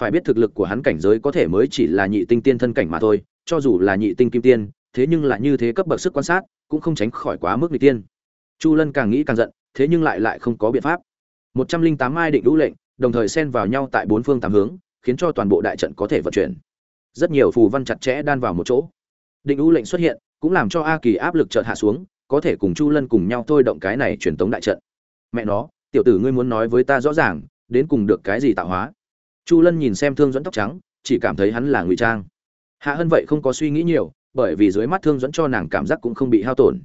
[SPEAKER 1] Phải biết thực lực của hắn cảnh giới có thể mới chỉ là nhị tinh tiên thân cảnh mà thôi, cho dù là nhị tinh kim tiên, thế nhưng là như thế cấp bậc sức quan sát, cũng không tránh khỏi quá mức nghịch tiên. Chu lân càng nghĩ càng giận, thế nhưng lại lại không có biện pháp. Một trăm linh tám ai định lũ lệnh, đồng thời xen vào nhau tại bốn phương tám hướng, khiến cho toàn bộ đại trận có thể vận chuyển. Rất nhiều phù văn chặt chẽ đan vào một chỗ định u lệnh xuất hiện, cũng làm cho a kỳ áp lực chợt hạ xuống, có thể cùng chu lân cùng nhau thôi động cái này truyền tống đại trận. Mẹ nó, tiểu tử ngươi muốn nói với ta rõ ràng, đến cùng được cái gì tạo hóa? Chu lân nhìn xem thương dẫn tóc trắng, chỉ cảm thấy hắn là ngụy trang. Hạ hân vậy không có suy nghĩ nhiều, bởi vì dưới mắt thương dẫn cho nàng cảm giác cũng không bị hao tổn.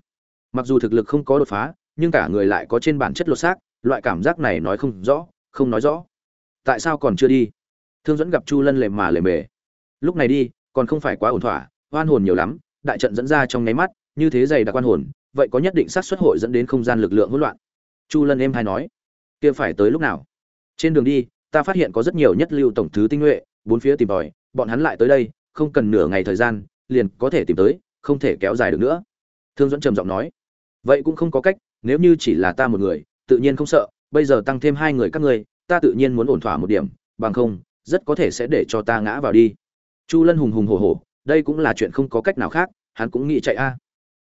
[SPEAKER 1] Mặc dù thực lực không có đột phá, nhưng cả người lại có trên bản chất lột xác, loại cảm giác này nói không rõ, không nói rõ. Tại sao còn chưa đi? Thương dẫn gặp chu lân lề mà lề mề. Lúc này đi, còn không phải quá ổn thỏa oan hồn nhiều lắm, đại trận dẫn ra trong nháy mắt, như thế dày đặc oan hồn, vậy có nhất định xác suất hội dẫn đến không gian lực lượng hỗn loạn. Chu lân em hay nói, kia phải tới lúc nào? Trên đường đi, ta phát hiện có rất nhiều nhất lưu tổng thứ tinh nhuệ, bốn phía tìm tòi, bọn hắn lại tới đây, không cần nửa ngày thời gian, liền có thể tìm tới, không thể kéo dài được nữa. Thương dẫn trầm giọng nói, vậy cũng không có cách, nếu như chỉ là ta một người, tự nhiên không sợ, bây giờ tăng thêm hai người các ngươi, ta tự nhiên muốn ổn thỏa một điểm, bằng không, rất có thể sẽ để cho ta ngã vào đi. Chu lân hùng hùng hổ hổ đây cũng là chuyện không có cách nào khác, hắn cũng nghĩ chạy a.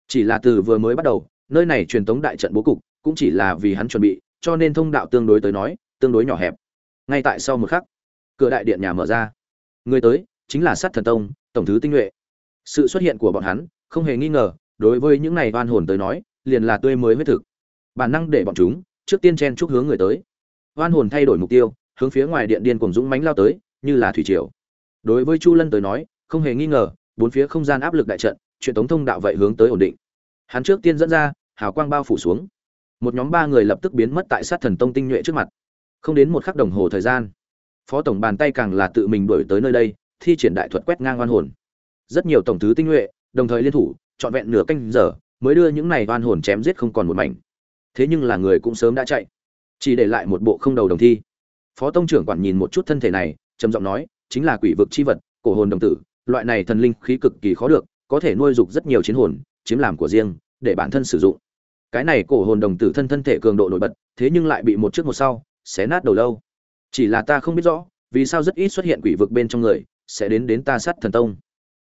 [SPEAKER 1] Chỉ là từ vừa mới bắt đầu, nơi này truyền tống đại trận bố cục cũng chỉ là vì hắn chuẩn bị, cho nên thông đạo tương đối tới nói, tương đối nhỏ hẹp. Ngay tại sau một khắc, cửa đại điện nhà mở ra. Người tới chính là sát thần tông, tổng thứ tinh nhuệ. Sự xuất hiện của bọn hắn không hề nghi ngờ, đối với những này oan hồn tới nói, liền là tươi mới huyết thực. Bản năng để bọn chúng trước tiên chen chúc hướng người tới. Oan hồn thay đổi mục tiêu, hướng phía ngoài điện điên cùng dũng mánh lao tới, như là thủy triều. Đối với chu lân tới nói không hề nghi ngờ, bốn phía không gian áp lực đại trận chuyện tống thông đạo vậy hướng tới ổn định. Hắn trước tiên dẫn ra, hào quang bao phủ xuống. Một nhóm ba người lập tức biến mất tại sát thần tông tinh nhuệ trước mặt. Không đến một khắc đồng hồ thời gian, phó tổng bàn tay càng là tự mình đuổi tới nơi đây, thi triển đại thuật quét ngang oan hồn. Rất nhiều tổng thứ tinh nhuệ, đồng thời liên thủ, trọn vẹn nửa canh giờ, mới đưa những này oan hồn chém giết không còn một mảnh. Thế nhưng là người cũng sớm đã chạy. Chỉ để lại một bộ không đầu đồng thi. Phó tông trưởng quản nhìn một chút thân thể này, trầm giọng nói, chính là quỷ vực chi vật, cổ hồn đồng tử loại này thần linh khí cực kỳ khó được, có thể nuôi dục rất nhiều chiến hồn, chiếm làm của riêng, để bản thân sử dụng. Cái này cổ hồn đồng tử thân thân thể cường độ nổi bật, thế nhưng lại bị một trước một sau, xé nát đầu lâu. Chỉ là ta không biết rõ, vì sao rất ít xuất hiện quỷ vực bên trong người, sẽ đến đến ta sát thần tông.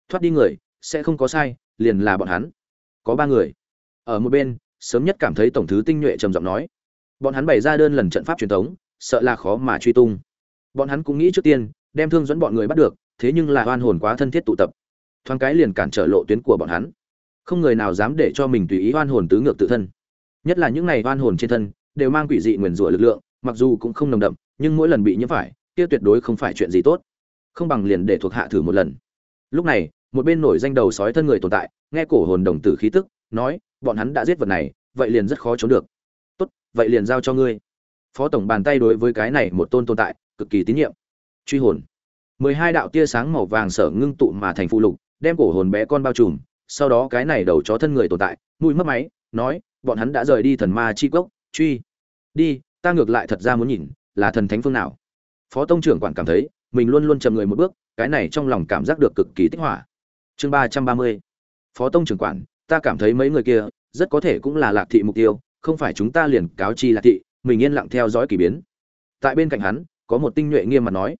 [SPEAKER 1] Thoát đi người, sẽ không có sai, liền là bọn hắn. Có ba người. Ở một bên, sớm nhất cảm thấy tổng thứ tinh nhuệ trầm giọng nói. Bọn hắn bày ra đơn lần trận pháp truyền thống, sợ là khó mà truy tung. Bọn hắn cũng nghĩ trước tiên, đem thương dẫn bọn người bắt được thế nhưng là oan hồn quá thân thiết tụ tập. Thoáng cái liền cản trở lộ tuyến của bọn hắn. Không người nào dám để cho mình tùy ý oan hồn tứ ngược tự thân. Nhất là những này oan hồn trên thân, đều mang quỷ dị nguyền rủa lực lượng, mặc dù cũng không nồng đậm, nhưng mỗi lần bị nhiễm phải, kia tuyệt đối không phải chuyện gì tốt. Không bằng liền để thuộc hạ thử một lần. Lúc này, một bên nổi danh đầu sói thân người tồn tại, nghe cổ hồn đồng tử khí tức, nói, bọn hắn đã giết vật này, vậy liền rất khó trốn được. Tốt, vậy liền giao cho ngươi. Phó tổng bàn tay đối với cái này một tôn tồn tại, cực kỳ tín nhiệm. Truy hồn mười hai đạo tia sáng màu vàng sở ngưng tụ mà thành phụ lục, đem cổ hồn bé con bao trùm. Sau đó cái này đầu chó thân người tồn tại, mũi mất máy, nói, bọn hắn đã rời đi thần ma chi cốc truy. Đi, ta ngược lại thật ra muốn nhìn, là thần thánh phương nào. Phó tông trưởng quản cảm thấy, mình luôn luôn chậm người một bước, cái này trong lòng cảm giác được cực kỳ tích hỏa chương ba trăm ba mươi. Phó tông trưởng quản, ta cảm thấy mấy người kia, rất có thể cũng là lạc thị mục tiêu, không phải chúng ta liền cáo chi lạc thị, mình yên lặng theo dõi kỳ biến. Tại bên cạnh hắn, có một tinh nhuệ nghiêm mặt nói,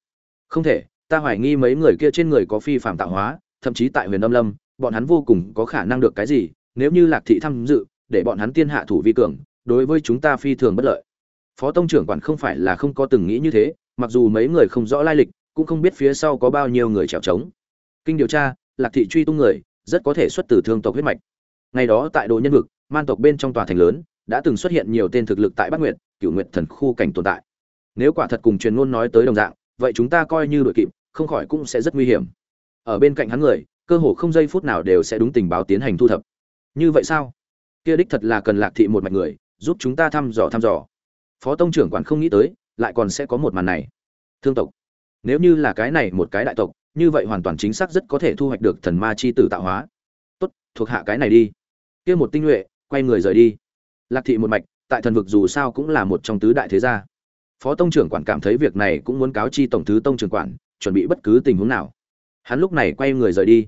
[SPEAKER 1] không thể ta hoài nghi mấy người kia trên người có phi phạm tạo hóa, thậm chí tại huyền âm lâm, bọn hắn vô cùng có khả năng được cái gì, nếu như lạc thị tham dự, để bọn hắn tiên hạ thủ vi cường, đối với chúng ta phi thường bất lợi. Phó tông trưởng quản không phải là không có từng nghĩ như thế, mặc dù mấy người không rõ lai lịch, cũng không biết phía sau có bao nhiêu người trèo trống. Kinh điều tra, lạc thị truy tung người, rất có thể xuất từ thương tộc huyết mạch. Ngày đó tại đồ nhân vực, man tộc bên trong tòa thành lớn, đã từng xuất hiện nhiều tên thực lực tại bắc nguyệt, cửu nguyệt thần khu cảnh tồn tại. Nếu quả thật cùng truyền ngôn nói tới đồng dạng vậy chúng ta coi như đội kịp, không khỏi cũng sẽ rất nguy hiểm. Ở bên cạnh hắn người, cơ hồ không giây phút nào đều sẽ đúng tình báo tiến hành thu thập. Như vậy sao? Kia đích thật là cần lạc thị một mạch người, giúp chúng ta thăm dò thăm dò. Phó tông trưởng quản không nghĩ tới, lại còn sẽ có một màn này. Thương tộc. Nếu như là cái này một cái đại tộc, như vậy hoàn toàn chính xác rất có thể thu hoạch được thần ma chi tử tạo hóa. Tốt, thuộc hạ cái này đi. Kia một tinh nhuệ, quay người rời đi. Lạc thị một mạch, tại thần vực dù sao cũng là một trong tứ đại thế gia phó tông trưởng quản cảm thấy việc này cũng muốn cáo chi tổng thứ tông trưởng quản, chuẩn bị bất cứ tình huống nào. Hắn lúc này quay người rời đi.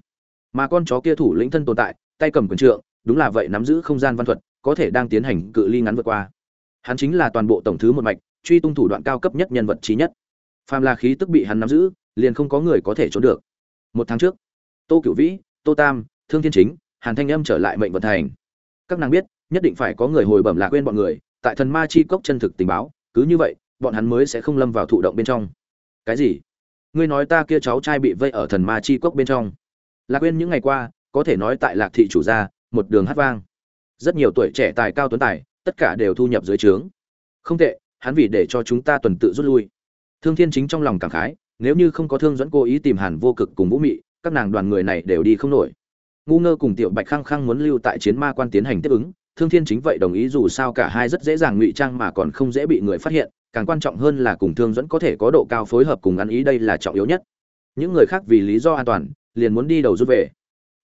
[SPEAKER 1] Mà con chó kia thủ lĩnh thân tồn tại, tay cầm quyền trượng, đúng là vậy nắm giữ không gian văn thuật, có thể đang tiến hành cự ly ngắn vượt qua. Hắn chính là toàn bộ tổng thứ một mạch, truy tung thủ đoạn cao cấp nhất nhân vật trí nhất. Phàm là khí tức bị hắn nắm giữ, liền không có người có thể trốn được. Một tháng trước, tô cửu vĩ, tô tam, thương thiên chính, hàn thanh âm trở lại mệnh vận thành. Các nàng biết, nhất định phải có người hồi bẩm lạc quên bọn người, tại thần ma chi cốc chân thực tình báo, cứ như vậy bọn hắn mới sẽ không lâm vào thụ động bên trong. Cái gì? Ngươi nói ta kia cháu trai bị vây ở thần ma chi cốc bên trong. Lạc quên những ngày qua, có thể nói tại lạc thị chủ gia, một đường hát vang. Rất nhiều tuổi trẻ tài cao tuấn tài, tất cả đều thu nhập dưới trướng. Không tệ, hắn vì để cho chúng ta tuần tự rút lui. Thương thiên chính trong lòng cảm khái, nếu như không có thương dẫn cố ý tìm hàn vô cực cùng vũ mị, các nàng đoàn người này đều đi không nổi. Ngu ngơ cùng tiểu bạch khăng khăng muốn lưu tại chiến ma quan tiến hành tiếp ứng, thương thiên chính vậy đồng ý dù sao cả hai rất dễ dàng ngụy trang mà còn không dễ bị người phát hiện càng quan trọng hơn là cùng thương dẫn có thể có độ cao phối hợp cùng ăn ý đây là trọng yếu nhất. Những người khác vì lý do an toàn, liền muốn đi đầu rút về.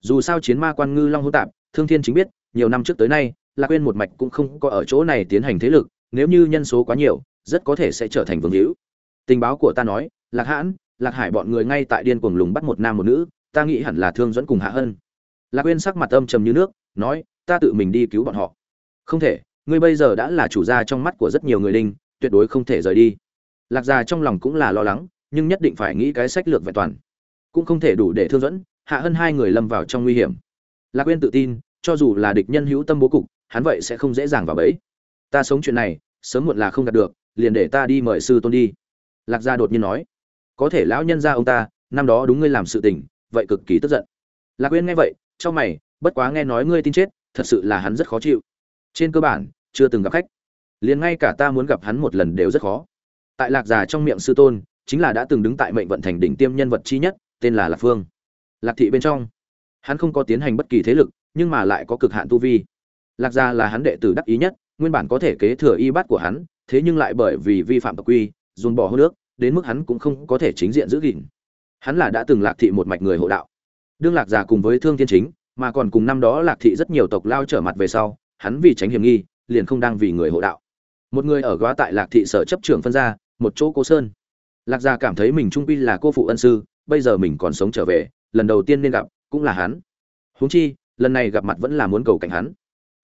[SPEAKER 1] Dù sao chiến ma quan ngư long hữu tạp, thương thiên chính biết, nhiều năm trước tới nay, lạc quên một mạch cũng không có ở chỗ này tiến hành thế lực, nếu như nhân số quá nhiều, rất có thể sẽ trở thành vương hữu. Tình báo của ta nói, lạc hãn, lạc hải bọn người ngay tại điên cuồng lùng bắt một nam một nữ, ta nghĩ hẳn là thương dẫn cùng hạ hân. Lạc quên sắc mặt âm trầm như nước, nói, ta tự mình đi cứu bọn họ. Không thể, ngươi bây giờ đã là chủ gia trong mắt của rất nhiều người đinh tuyệt đối không thể rời đi. Lạc gia trong lòng cũng là lo lắng, nhưng nhất định phải nghĩ cái sách lược vẹn toàn. Cũng không thể đủ để thương dẫn, hạ hơn hai người lâm vào trong nguy hiểm. Lạc quên tự tin, cho dù là địch nhân hữu tâm bố cục, hắn vậy sẽ không dễ dàng vào bẫy. Ta sống chuyện này, sớm muộn là không đạt được, liền để ta đi mời sư tôn đi. Lạc gia đột nhiên nói, có thể lão nhân gia ông ta, năm đó đúng ngươi làm sự tình, vậy cực kỳ tức giận. Lạc quên nghe vậy cho mày, bất quá nghe nói ngươi tin chết, thật sự là hắn rất khó chịu. Trên cơ bản, chưa từng gặp khách liền ngay cả ta muốn gặp hắn một lần đều rất khó. Tại lạc già trong miệng sư tôn, chính là đã từng đứng tại mệnh vận thành đỉnh tiêm nhân vật chi nhất, tên là lạc phương. Lạc thị bên trong, hắn không có tiến hành bất kỳ thế lực, nhưng mà lại có cực hạn tu vi. Lạc gia là hắn đệ tử đắc ý nhất, nguyên bản có thể kế thừa y bát của hắn, thế nhưng lại bởi vì vi phạm tộc quy, dồn bỏ hô nước, đến mức hắn cũng không có thể chính diện giữ gìn. Hắn là đã từng lạc thị một mạch người hộ đạo. Đương lạc già cùng với thương thiên chính, mà còn cùng năm đó lạc thị rất nhiều tộc lao trở mặt về sau, hắn vì tránh hiểm nghi, liền không đang vì người hộ đạo một người ở góa tại lạc thị sở chấp trưởng phân ra một chỗ cô sơn. Lạc gia cảm thấy mình trung quy là cô phụ ân sư, bây giờ mình còn sống trở về, lần đầu tiên nên gặp, cũng là hắn. Huống chi, lần này gặp mặt vẫn là muốn cầu cảnh hắn.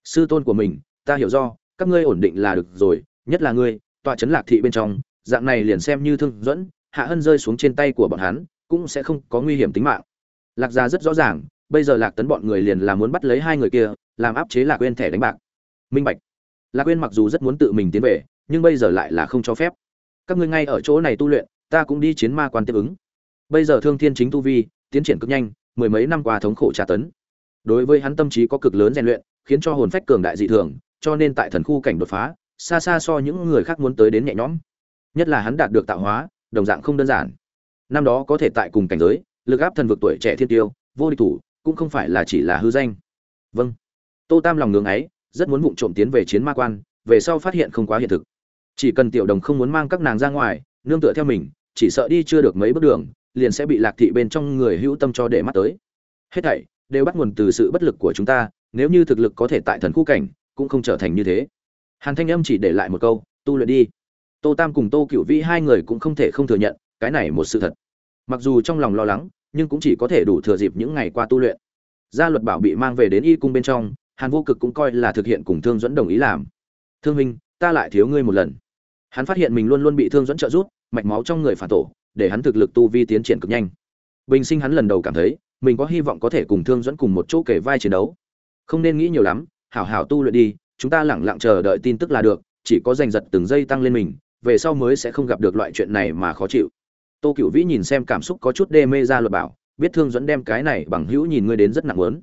[SPEAKER 1] Sư tôn của mình, ta hiểu do, các ngươi ổn định là được rồi, nhất là ngươi, tọa trấn lạc thị bên trong, dạng này liền xem như thương dẫn, hạ hân rơi xuống trên tay của bọn hắn, cũng sẽ không có nguy hiểm tính mạng. Lạc gia rất rõ ràng, bây giờ lạc tấn bọn người liền là muốn bắt lấy hai người kia, làm áp chế lạc quên thẻ đánh bạc. Minh bạch lạc quên mặc dù rất muốn tự mình tiến về, nhưng bây giờ lại là không cho phép. Các ngươi ngay ở chỗ này tu luyện, ta cũng đi chiến ma quan tiếp ứng. Bây giờ thương thiên chính tu vi, tiến triển cực nhanh, mười mấy năm qua thống khổ tra tấn. Đối với hắn tâm trí có cực lớn rèn luyện, khiến cho hồn phách cường đại dị thường, cho nên tại thần khu cảnh đột phá, xa xa so những người khác muốn tới đến nhẹ nhõm. Nhất là hắn đạt được tạo hóa, đồng dạng không đơn giản. Năm đó có thể tại cùng cảnh giới, lực áp thần vực tuổi trẻ thiên tiêu, vô địch thủ, cũng không phải là chỉ là hư danh. Vâng. Tô tam lòng ngưỡng ấy rất muốn vụng trộm tiến về chiến ma quan, về sau phát hiện không quá hiện thực. Chỉ cần tiểu đồng không muốn mang các nàng ra ngoài, nương tựa theo mình, chỉ sợ đi chưa được mấy bước đường, liền sẽ bị lạc thị bên trong người hữu tâm cho để mắt tới. Hết thảy đều bắt nguồn từ sự bất lực của chúng ta, nếu như thực lực có thể tại thần khu cảnh, cũng không trở thành như thế. Hàn thanh âm chỉ để lại một câu, tu luyện đi. Tô tam cùng tô cựu vĩ hai người cũng không thể không thừa nhận, cái này một sự thật. Mặc dù trong lòng lo lắng, nhưng cũng chỉ có thể đủ thừa dịp những ngày qua tu luyện. Gia luật bảo bị mang về đến y cung bên trong hàn vô cực cũng coi là thực hiện cùng thương dẫn đồng ý làm. Thương huynh, ta lại thiếu ngươi một lần. Hắn phát hiện mình luôn luôn bị thương dẫn trợ giúp, mạch máu trong người phản tổ, để hắn thực lực tu vi tiến triển cực nhanh. Bình sinh hắn lần đầu cảm thấy, mình có hy vọng có thể cùng thương dẫn cùng một chỗ kể vai chiến đấu. Không nên nghĩ nhiều lắm, hảo hảo tu luyện đi, chúng ta lẳng lặng chờ đợi tin tức là được, chỉ có giành giật từng giây tăng lên mình, về sau mới sẽ không gặp được loại chuyện này mà khó chịu. Tô cựu vĩ nhìn xem cảm xúc có chút đê mê ra luật bảo, biết thương dẫn đem cái này bằng hữu nhìn ngươi đến rất nặng lớn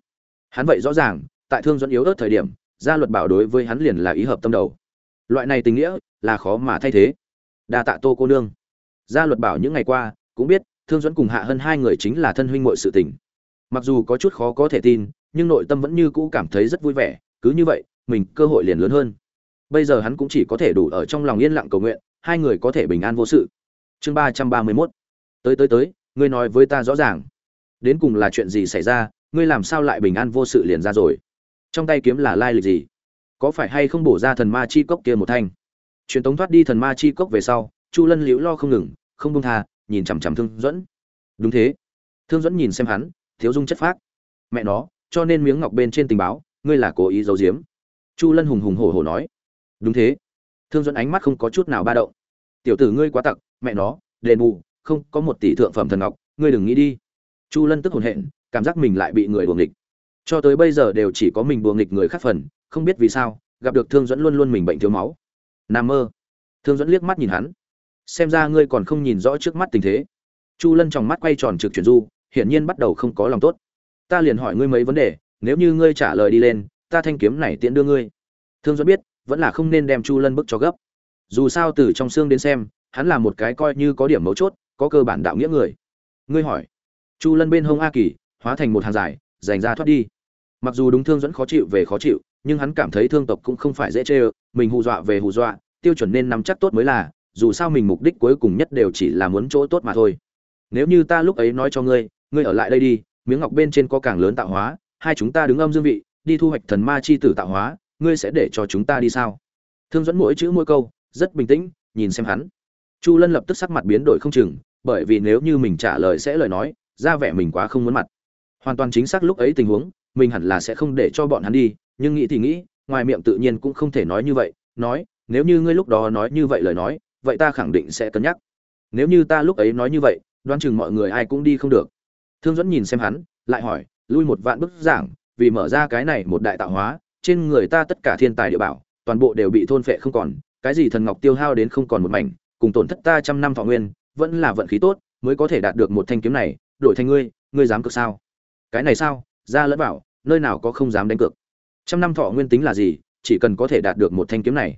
[SPEAKER 1] hắn vậy rõ ràng tại thương dẫn yếu ớt thời điểm, gia luật bảo đối với hắn liền là ý hợp tâm đầu. Loại này tình nghĩa là khó mà thay thế. Đa tạ tô cô nương. Gia luật bảo những ngày qua cũng biết thương dẫn cùng hạ hơn hai người chính là thân huynh muội sự tình. Mặc dù có chút khó có thể tin, nhưng nội tâm vẫn như cũ cảm thấy rất vui vẻ, cứ như vậy, mình cơ hội liền lớn hơn. Bây giờ hắn cũng chỉ có thể đủ ở trong lòng yên lặng cầu nguyện, hai người có thể bình an vô sự. Chương ba trăm ba mươi mốt. Tới tới tới, ngươi nói với ta rõ ràng. Đến cùng là chuyện gì xảy ra, ngươi làm sao lại bình an vô sự liền ra rồi? Trong tay kiếm là lai lịch gì? Có phải hay không bổ ra thần ma chi cốc kia một thanh? Truyền tống thoát đi thần ma chi cốc về sau, chu lân liễu lo không ngừng, không buông tha, nhìn chằm chằm thương dẫn đúng thế. Thương dẫn nhìn xem hắn, thiếu dung chất phác. Mẹ nó, cho nên miếng ngọc bên trên tình báo, ngươi là cố ý giấu giếm. Chu lân hùng hùng hổ hổ nói. Đúng thế. Thương dẫn ánh mắt không có chút nào ba động. Tiểu tử ngươi quá tặc, mẹ nó, đền bù, không có một tỷ thượng phẩm thần ngọc, ngươi đừng nghĩ đi. Chu lân tức hồn hện, cảm giác mình lại bị người đuồng địch cho tới bây giờ đều chỉ có mình buồng nghịch người khác phần, không biết vì sao, gặp được thương dẫn luôn luôn mình bệnh thiếu máu. Nam mơ. Thương dẫn liếc mắt nhìn hắn. Xem ra ngươi còn không nhìn rõ trước mắt tình thế. Chu lân trong mắt quay tròn trực chuyển du, hiển nhiên bắt đầu không có lòng tốt. Ta liền hỏi ngươi mấy vấn đề, nếu như ngươi trả lời đi lên, ta thanh kiếm này tiện đưa ngươi. Thương dẫn biết, vẫn là không nên đem chu lân bức cho gấp. Dù sao từ trong xương đến xem, hắn là một cái coi như có điểm mấu chốt, có cơ bản đạo nghĩa người. Ngươi hỏi. Chu lân bên hông a kỳ, hóa thành một hàng dài dành ra thoát đi mặc dù đúng thương dẫn khó chịu về khó chịu, nhưng hắn cảm thấy thương tộc cũng không phải dễ chê ơ, mình hù dọa về hù dọa, tiêu chuẩn nên nắm chắc tốt mới là, dù sao mình mục đích cuối cùng nhất đều chỉ là muốn chỗ tốt mà thôi. Nếu như ta lúc ấy nói cho ngươi ngươi ở lại đây đi, miếng ngọc bên trên có càng lớn tạo hóa, hai chúng ta đứng âm dương vị, đi thu hoạch thần ma chi tử tạo hóa, ngươi sẽ để cho chúng ta đi sao? Thương dẫn mỗi chữ mỗi câu, rất bình tĩnh, nhìn xem hắn. Chu lân lập tức sắc mặt biến đổi không chừng, bởi vì nếu như mình trả lời sẽ lời nói, ra vẻ mình quá không muốn mặt. Hoàn toàn chính xác lúc ấy tình huống mình hẳn là sẽ không để cho bọn hắn đi, nhưng nghĩ thì nghĩ, ngoài miệng tự nhiên cũng không thể nói như vậy, nói, nếu như ngươi lúc đó nói như vậy lời nói, vậy ta khẳng định sẽ cân nhắc. Nếu như ta lúc ấy nói như vậy, đoán chừng mọi người ai cũng đi không được. Thương dẫn nhìn xem hắn, lại hỏi, lui một vạn bức giảng, vì mở ra cái này một đại tạo hóa, trên người ta tất cả thiên tài địa bảo, toàn bộ đều bị thôn phệ không còn, cái gì thần ngọc tiêu hao đến không còn một mảnh, cùng tổn thất ta trăm năm thọ nguyên, vẫn là vận khí tốt, mới có thể đạt được một thanh kiếm này, đổi thành ngươi ngươi dám cược sao? Cái này sao? Ra lẫn bảo nơi nào có không dám đánh cược. Trăm năm thọ nguyên tính là gì, chỉ cần có thể đạt được một thanh kiếm này.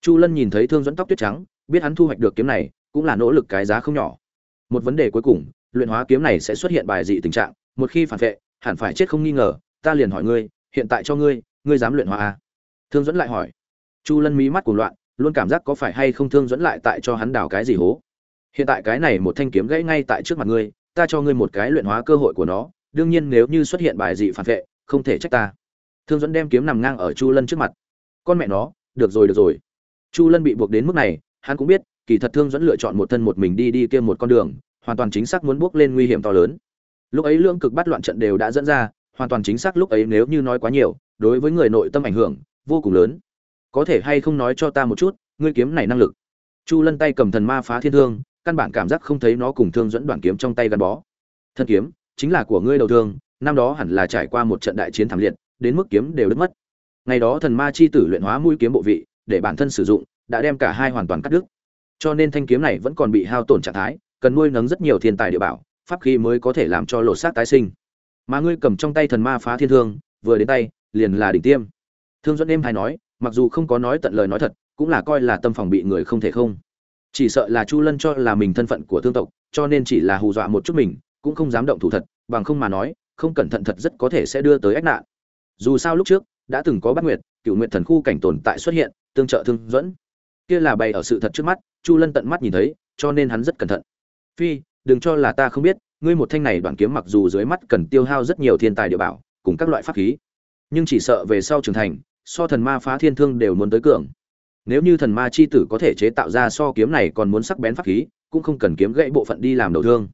[SPEAKER 1] Chu lân nhìn thấy thương dẫn tóc tuyết trắng, biết hắn thu hoạch được kiếm này, cũng là nỗ lực cái giá không nhỏ. Một vấn đề cuối cùng, luyện hóa kiếm này sẽ xuất hiện bài dị tình trạng, một khi phản vệ, hẳn phải chết không nghi ngờ, ta liền hỏi ngươi, hiện tại cho ngươi ngươi dám luyện hóa à? thương dẫn lại hỏi. Chu lân mí mắt cuồng loạn, luôn cảm giác có phải hay không thương dẫn lại tại cho hắn đào cái gì hố. Hiện tại cái này một thanh kiếm gãy ngay tại trước mặt ngươi, ta cho ngươi một cái luyện hóa cơ hội của nó, đương nhiên nếu như xuất hiện bài dị phản vệ không thể trách ta. Thương dẫn đem kiếm nằm ngang ở chu lân trước mặt. Con mẹ nó, được rồi được rồi. Chu lân bị buộc đến mức này, hắn cũng biết, kỳ thật thương dẫn lựa chọn một thân một mình đi đi kia một con đường, hoàn toàn chính xác muốn bước lên nguy hiểm to lớn. Lúc ấy lưỡng cực bắt loạn trận đều đã dẫn ra, hoàn toàn chính xác lúc ấy nếu như nói quá nhiều, đối với người nội tâm ảnh hưởng vô cùng lớn. Có thể hay không nói cho ta một chút, ngươi kiếm này năng lực. Chu lân tay cầm thần ma phá thiên thương, căn bản cảm giác không thấy nó cùng thương dẫn đoạn kiếm trong tay gắn bó. Thân kiếm, chính là của ngươi đầu thương năm đó hẳn là trải qua một trận đại chiến thảm liệt, đến mức kiếm đều đứt mất. Ngày đó thần ma chi tử luyện hóa mũi kiếm bộ vị, để bản thân sử dụng, đã đem cả hai hoàn toàn cắt đứt. Cho nên thanh kiếm này vẫn còn bị hao tổn trạng thái, cần nuôi nấng rất nhiều thiên tài địa bảo, pháp khí mới có thể làm cho lột xác tái sinh. Mà ngươi cầm trong tay thần ma phá thiên thương, vừa đến tay, liền là đỉnh tiêm. Thương dẫn em hay nói, mặc dù không có nói tận lời nói thật, cũng là coi là tâm phòng bị người không thể không. Chỉ sợ là chu lân cho là mình thân phận của thương tộc, cho nên chỉ là hù dọa một chút mình, cũng không dám động thủ thật, bằng không mà nói không cẩn thận thật rất có thể sẽ đưa tới ách nạn. Dù sao lúc trước, đã từng có bát nguyệt cựu nguyện thần khu cảnh tồn tại xuất hiện, tương trợ thương dẫn. Kia là bày ở sự thật trước mắt, chu lân tận mắt nhìn thấy, cho nên hắn rất cẩn thận. Phi, đừng cho là ta không biết, ngươi một thanh này đoạn kiếm mặc dù dưới mắt cần tiêu hao rất nhiều thiên tài địa bảo, cùng các loại pháp khí, nhưng chỉ sợ về sau trưởng thành, so thần ma phá thiên thương đều muốn tới cường. Nếu như thần ma chi tử có thể chế tạo ra so kiếm này còn muốn sắc bén pháp khí, cũng không cần kiếm gãy bộ phận đi làm đầu thương.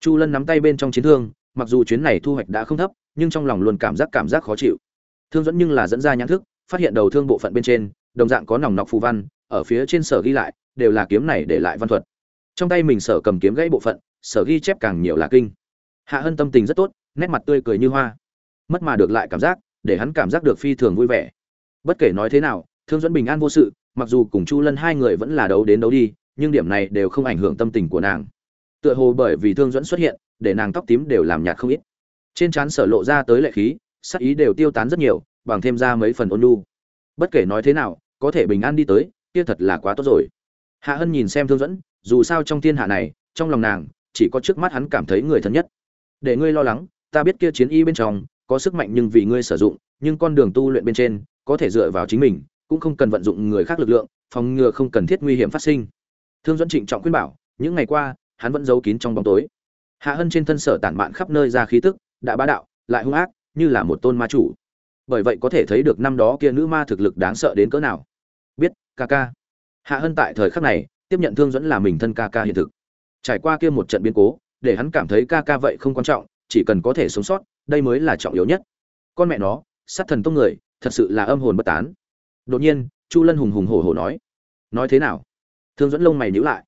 [SPEAKER 1] Chu lân nắm tay bên trong chiến thương mặc dù chuyến này thu hoạch đã không thấp, nhưng trong lòng luôn cảm giác cảm giác khó chịu. Thương dẫn nhưng là dẫn ra nhãn thức, phát hiện đầu thương bộ phận bên trên, đồng dạng có nòng nọc phù văn, ở phía trên sở ghi lại, đều là kiếm này để lại văn thuật. Trong tay mình sở cầm kiếm gãy bộ phận, sở ghi chép càng nhiều là kinh. Hạ hân tâm tình rất tốt, nét mặt tươi cười như hoa. Mất mà được lại cảm giác, để hắn cảm giác được phi thường vui vẻ. Bất kể nói thế nào, thương dẫn bình an vô sự, mặc dù cùng chu lân hai người vẫn là đấu đến đấu đi, nhưng điểm này đều không ảnh hưởng tâm tình của nàng. Tựa hồ bởi vì thương dẫn xuất hiện để nàng tóc tím đều làm nhạt không ít. Trên trán sở lộ ra tới lệ khí, sắc ý đều tiêu tán rất nhiều, bằng thêm ra mấy phần ôn nhu. Bất kể nói thế nào, có thể bình an đi tới, kia thật là quá tốt rồi. Hạ hân nhìn xem thương dẫn dù sao trong thiên hạ này, trong lòng nàng, chỉ có trước mắt hắn cảm thấy người thân nhất. Để ngươi lo lắng, ta biết kia chiến y bên trong, có sức mạnh nhưng vì ngươi sử dụng, nhưng con đường tu luyện bên trên, có thể dựa vào chính mình, cũng không cần vận dụng người khác lực lượng, phòng ngừa không cần thiết nguy hiểm phát sinh. Thương dẫn trịnh trọng khuyên bảo, những ngày qua, hắn vẫn giấu kín trong bóng tối hạ hân trên thân sở tản mạn khắp nơi ra khí tức, đã bá đạo, lại hung ác, như là một tôn ma chủ. Bởi vậy có thể thấy được năm đó kia nữ ma thực lực đáng sợ đến cỡ nào. Biết, ca ca. Hạ hân tại thời khắc này, tiếp nhận thương dẫn là mình thân ca ca hiện thực. Trải qua kia một trận biến cố, để hắn cảm thấy ca ca vậy không quan trọng, chỉ cần có thể sống sót, đây mới là trọng yếu nhất. Con mẹ nó, sát thần tông người, thật sự là âm hồn bất tán. Đột nhiên, chu lân hùng hùng hổ hổ nói. Nói thế nào? Thương dẫn lông mày nhíu lại.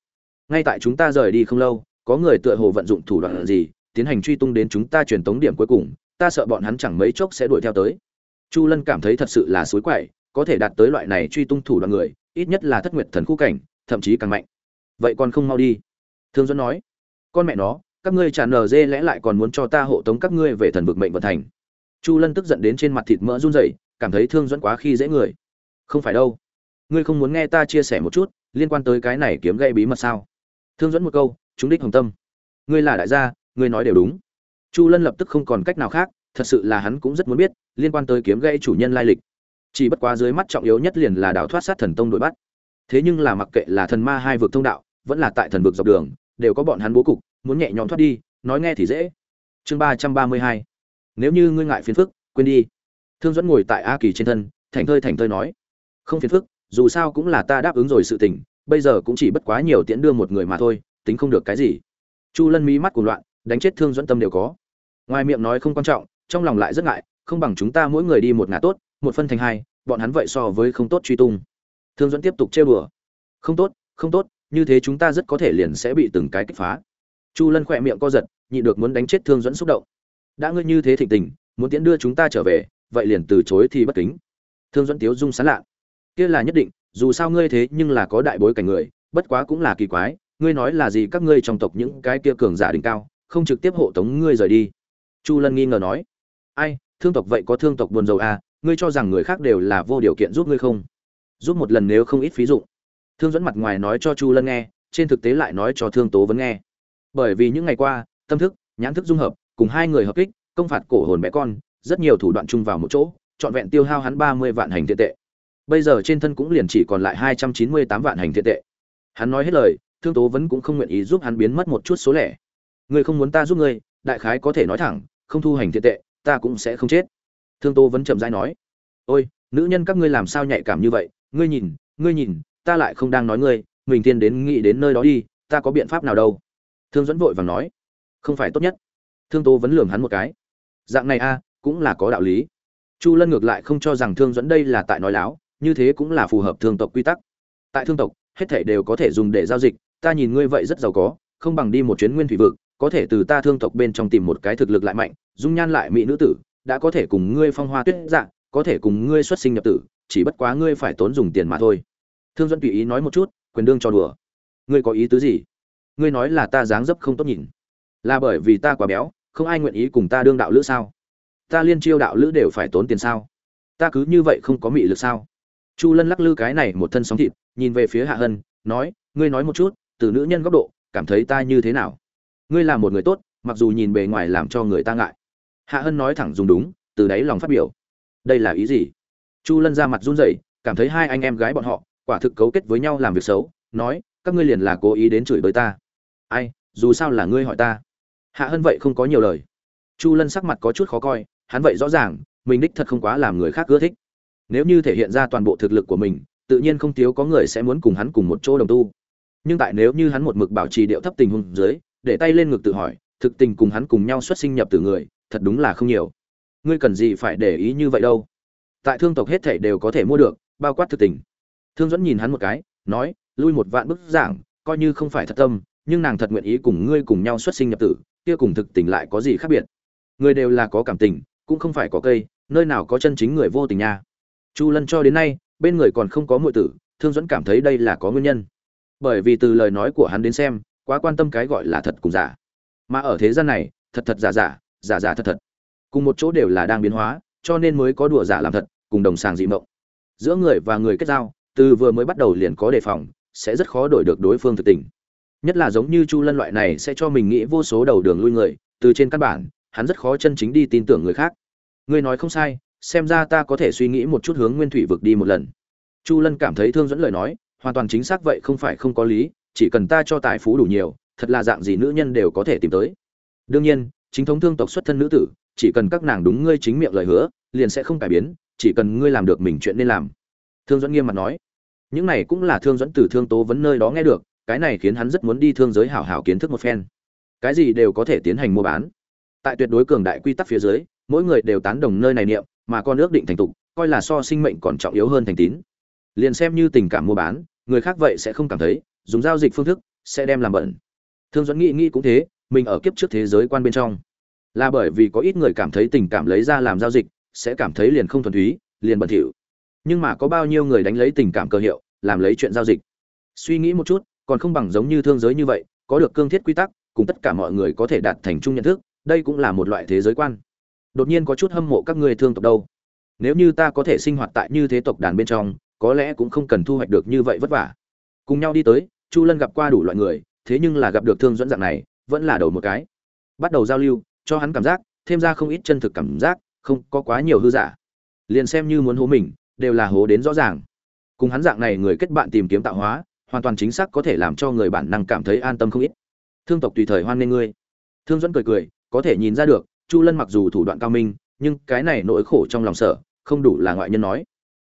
[SPEAKER 1] Ngay tại chúng ta rời đi không lâu có người tựa hồ vận dụng thủ đoạn gì, tiến hành truy tung đến chúng ta truyền tống điểm cuối cùng, ta sợ bọn hắn chẳng mấy chốc sẽ đuổi theo tới. Chu lân cảm thấy thật sự là suối quậy, có thể đạt tới loại này truy tung thủ đoạn người, ít nhất là thất nguyệt thần khu cảnh, thậm chí càng mạnh. Vậy còn không mau đi. Thương dẫn nói, con mẹ nó, các ngươi tràn nở dê lẽ lại còn muốn cho ta hộ tống các ngươi về thần vực mệnh vận thành. Chu lân tức giận đến trên mặt thịt mỡ run rẩy, cảm thấy thương dẫn quá khi dễ người. Không phải đâu. Ngươi không muốn nghe ta chia sẻ một chút, liên quan tới cái này kiếm gây bí mật sao? Thương dẫn một câu chúng đích hồng tâm. Ngươi là đại gia, ngươi nói đều đúng. Chu lân lập tức không còn cách nào khác, thật sự là hắn cũng rất muốn biết, liên quan tới kiếm gây chủ nhân lai lịch. Chỉ bất quá dưới mắt trọng yếu nhất liền là đào thoát sát thần tông đội bắt. Thế nhưng là mặc kệ là thần ma hai vực thông đạo, vẫn là tại thần vực dọc đường, đều có bọn hắn bố cục, muốn nhẹ nhõm thoát đi, nói nghe thì dễ. Chương ba trăm ba mươi hai. Nếu như ngươi ngại phiền phức, quên đi. Thương dẫn ngồi tại a kỳ trên thân thành thơi thành thơi nói. Không phiền phức, dù sao cũng là ta đáp ứng rồi sự tình, bây giờ cũng chỉ bất quá nhiều tiễn đưa một người mà thôi tính không được cái gì. Chu lân mí mắt của loạn, đánh chết thương dẫn tâm đều có. Ngoài miệng nói không quan trọng, trong lòng lại rất ngại, không bằng chúng ta mỗi người đi một ngã tốt, một phân thành hai, bọn hắn vậy so với không tốt truy tung. Thương dẫn tiếp tục trêu đùa. Không tốt không tốt, như thế chúng ta rất có thể liền sẽ bị từng cái kích phá. Chu lân khỏe miệng co giật nhị được muốn đánh chết thương dẫn xúc động. Đã ngươi như thế thịnh tình, muốn tiễn đưa chúng ta trở về, vậy liền từ chối thì bất kính. Thương dẫn tiếu dung sán lạ. Kia là nhất định, dù sao ngươi thế nhưng là có đại bối cảnh người, bất quá cũng là kỳ quái ngươi nói là gì các ngươi trong tộc những cái kia cường giả đỉnh cao, không trực tiếp hộ tống ngươi rời đi? Chu lân nghi ngờ nói. Ai, thương tộc vậy có thương tộc buồn rầu à ngươi cho rằng người khác đều là vô điều kiện giúp ngươi không? Giúp một lần nếu không ít phí dụng. Thương dẫn mặt ngoài nói cho chu lân nghe, trên thực tế lại nói cho thương tố vẫn nghe. Bởi vì những ngày qua, tâm thức, nhãn thức dung hợp, cùng hai người hợp kích, công phạt cổ hồn bé con, rất nhiều thủ đoạn chung vào một chỗ, trọn vẹn tiêu hao hắn ba mươi vạn hành thiện tệ. Bây giờ trên thân cũng liền chỉ còn lại hai trăm chín mươi tám vạn hành thiện tệ. Hắn nói hết lời thương tố vẫn cũng không nguyện ý giúp hắn biến mất một chút số lẻ. Người không muốn ta giúp ngươi, đại khái có thể nói thẳng, không thu hành thiện tệ, ta cũng sẽ không chết. Thương tố vẫn chậm rãi nói. Ôi, nữ nhân các ngươi làm sao nhạy cảm như vậy? Ngươi nhìn ngươi nhìn, ta lại không đang nói ngươi, mình tiên đến nghĩ đến nơi đó đi, ta có biện pháp nào đâu? Thương dẫn vội vàng nói. Không phải tốt nhất. Thương tố vẫn lường hắn một cái. Dạng này a, cũng là có đạo lý. Chu lân ngược lại không cho rằng thương dẫn đây là tại nói láo, như thế cũng là phù hợp thương tộc quy tắc. Tại thương tộc, hết thảy đều có thể dùng để giao dịch ta nhìn ngươi vậy rất giàu có, không bằng đi một chuyến nguyên thủy vực, có thể từ ta thương tộc bên trong tìm một cái thực lực lại mạnh, dung nhan lại mỹ nữ tử, đã có thể cùng ngươi phong hoa tuyết dạng có thể cùng ngươi xuất sinh nhập tử, chỉ bất quá ngươi phải tốn dùng tiền mà thôi. Thương dẫn tùy ý nói một chút, quyền đương cho đùa. Ngươi có ý tứ gì? Ngươi nói là ta dáng dấp không tốt nhìn. Là bởi vì ta quá béo, không ai nguyện ý cùng ta đương đạo lữ sao? Ta liên chiêu đạo lữ đều phải tốn tiền sao? Ta cứ như vậy không có mị lực sao? Chu lân lắc lư cái này một thân sóng thịt, nhìn về phía hạ hân, nói, ngươi nói một chút từ nữ nhân góc độ, cảm thấy ta như thế nào? Ngươi là một người tốt, mặc dù nhìn bề ngoài làm cho người ta ngại. Hạ hân nói thẳng dùng đúng, từ đáy lòng phát biểu. Đây là ý gì? Chu lân ra mặt run rẩy, cảm thấy hai anh em gái bọn họ, quả thực cấu kết với nhau làm việc xấu, nói, các ngươi liền là cố ý đến chửi bới ta. Ai, dù sao là ngươi hỏi ta. Hạ hân vậy không có nhiều lời. Chu lân sắc mặt có chút khó coi, hắn vậy rõ ràng, mình đích thật không quá làm người khác ưa thích. Nếu như thể hiện ra toàn bộ thực lực của mình, tự nhiên không thiếu có người sẽ muốn cùng hắn cùng một chỗ đồng tu nhưng tại nếu như hắn một mực bảo trì điệu thấp tình huống dưới, để tay lên ngực tự hỏi, thực tình cùng hắn cùng nhau xuất sinh nhập từ người, thật đúng là không nhiều. Ngươi cần gì phải để ý như vậy đâu? Tại thương tộc hết thảy đều có thể mua được, bao quát thực tình. Thương dẫn nhìn hắn một cái, nói, lui một vạn bức giảng, coi như không phải thật tâm, nhưng nàng thật nguyện ý cùng ngươi cùng nhau xuất sinh nhập tử, kia cùng thực tình lại có gì khác biệt? Người đều là có cảm tình, cũng không phải có cây, nơi nào có chân chính người vô tình nha. Chu lân cho đến nay, bên người còn không có muội tử, thương dẫn cảm thấy đây là có nguyên nhân bởi vì từ lời nói của hắn đến xem, quá quan tâm cái gọi là thật cùng giả. Mà ở thế gian này, thật thật giả giả giả giả thật thật. Cùng một chỗ đều là đang biến hóa, cho nên mới có đùa giả làm thật, cùng đồng sàng dị mộng. Giữa người và người kết giao, từ vừa mới bắt đầu liền có đề phòng, sẽ rất khó đổi được đối phương thực tình. Nhất là giống như chu lân loại này sẽ cho mình nghĩ vô số đầu đường lui người, từ trên căn bản, hắn rất khó chân chính đi tin tưởng người khác. Ngươi nói không sai, xem ra ta có thể suy nghĩ một chút hướng nguyên thủy vực đi một lần. Chu lân cảm thấy thương dẫn lời nói hoàn toàn chính xác vậy không phải không có lý, chỉ cần ta cho tài phú đủ nhiều, thật là dạng gì nữ nhân đều có thể tìm tới. Đương nhiên, chính thống thương tộc xuất thân nữ tử, chỉ cần các nàng đúng ngươi chính miệng lời hứa, liền sẽ không cải biến, chỉ cần ngươi làm được mình chuyện nên làm. Thương dẫn nghiêm mặt nói. Những này cũng là thương dẫn từ thương tố vấn nơi đó nghe được, cái này khiến hắn rất muốn đi thương giới hảo hảo kiến thức một phen. Cái gì đều có thể tiến hành mua bán. Tại tuyệt đối cường đại quy tắc phía dưới, mỗi người đều tán đồng nơi này niệm, mà con ước định thành tục coi là so sinh mệnh còn trọng yếu hơn thành tín. Liền xem như tình cảm mua bán người khác vậy sẽ không cảm thấy, dùng giao dịch phương thức sẽ đem làm bẩn. Thương dẫn nghĩ nghĩ cũng thế, mình ở kiếp trước thế giới quan bên trong. Là bởi vì có ít người cảm thấy tình cảm lấy ra làm giao dịch, sẽ cảm thấy liền không thuần túy, liền bẩn thỉu. Nhưng mà có bao nhiêu người đánh lấy tình cảm cơ hiệu, làm lấy chuyện giao dịch? Suy nghĩ một chút, còn không bằng giống như thương giới như vậy, có được cương thiết quy tắc, cùng tất cả mọi người có thể đạt thành chung nhận thức, đây cũng là một loại thế giới quan. Đột nhiên có chút hâm mộ các ngươi thương tộc đâu. Nếu như ta có thể sinh hoạt tại như thế tộc đàn bên trong có lẽ cũng không cần thu hoạch được như vậy vất vả. Cùng nhau đi tới, chu lân gặp qua đủ loại người, thế nhưng là gặp được thương dẫn dạng này, vẫn là đầu một cái. Bắt đầu giao lưu, cho hắn cảm giác, thêm ra không ít chân thực cảm giác, không có quá nhiều hư giả. Liền xem như muốn hố mình, đều là hố đến rõ ràng. Cùng hắn dạng này người kết bạn tìm kiếm tạo hóa, hoàn toàn chính xác có thể làm cho người bản năng cảm thấy an tâm không ít. Thương tộc tùy thời hoan nghênh ngươi. Thương dẫn cười cười, có thể nhìn ra được, chu lân mặc dù thủ đoạn cao minh, nhưng cái này nỗi khổ trong lòng sở không đủ là ngoại nhân nói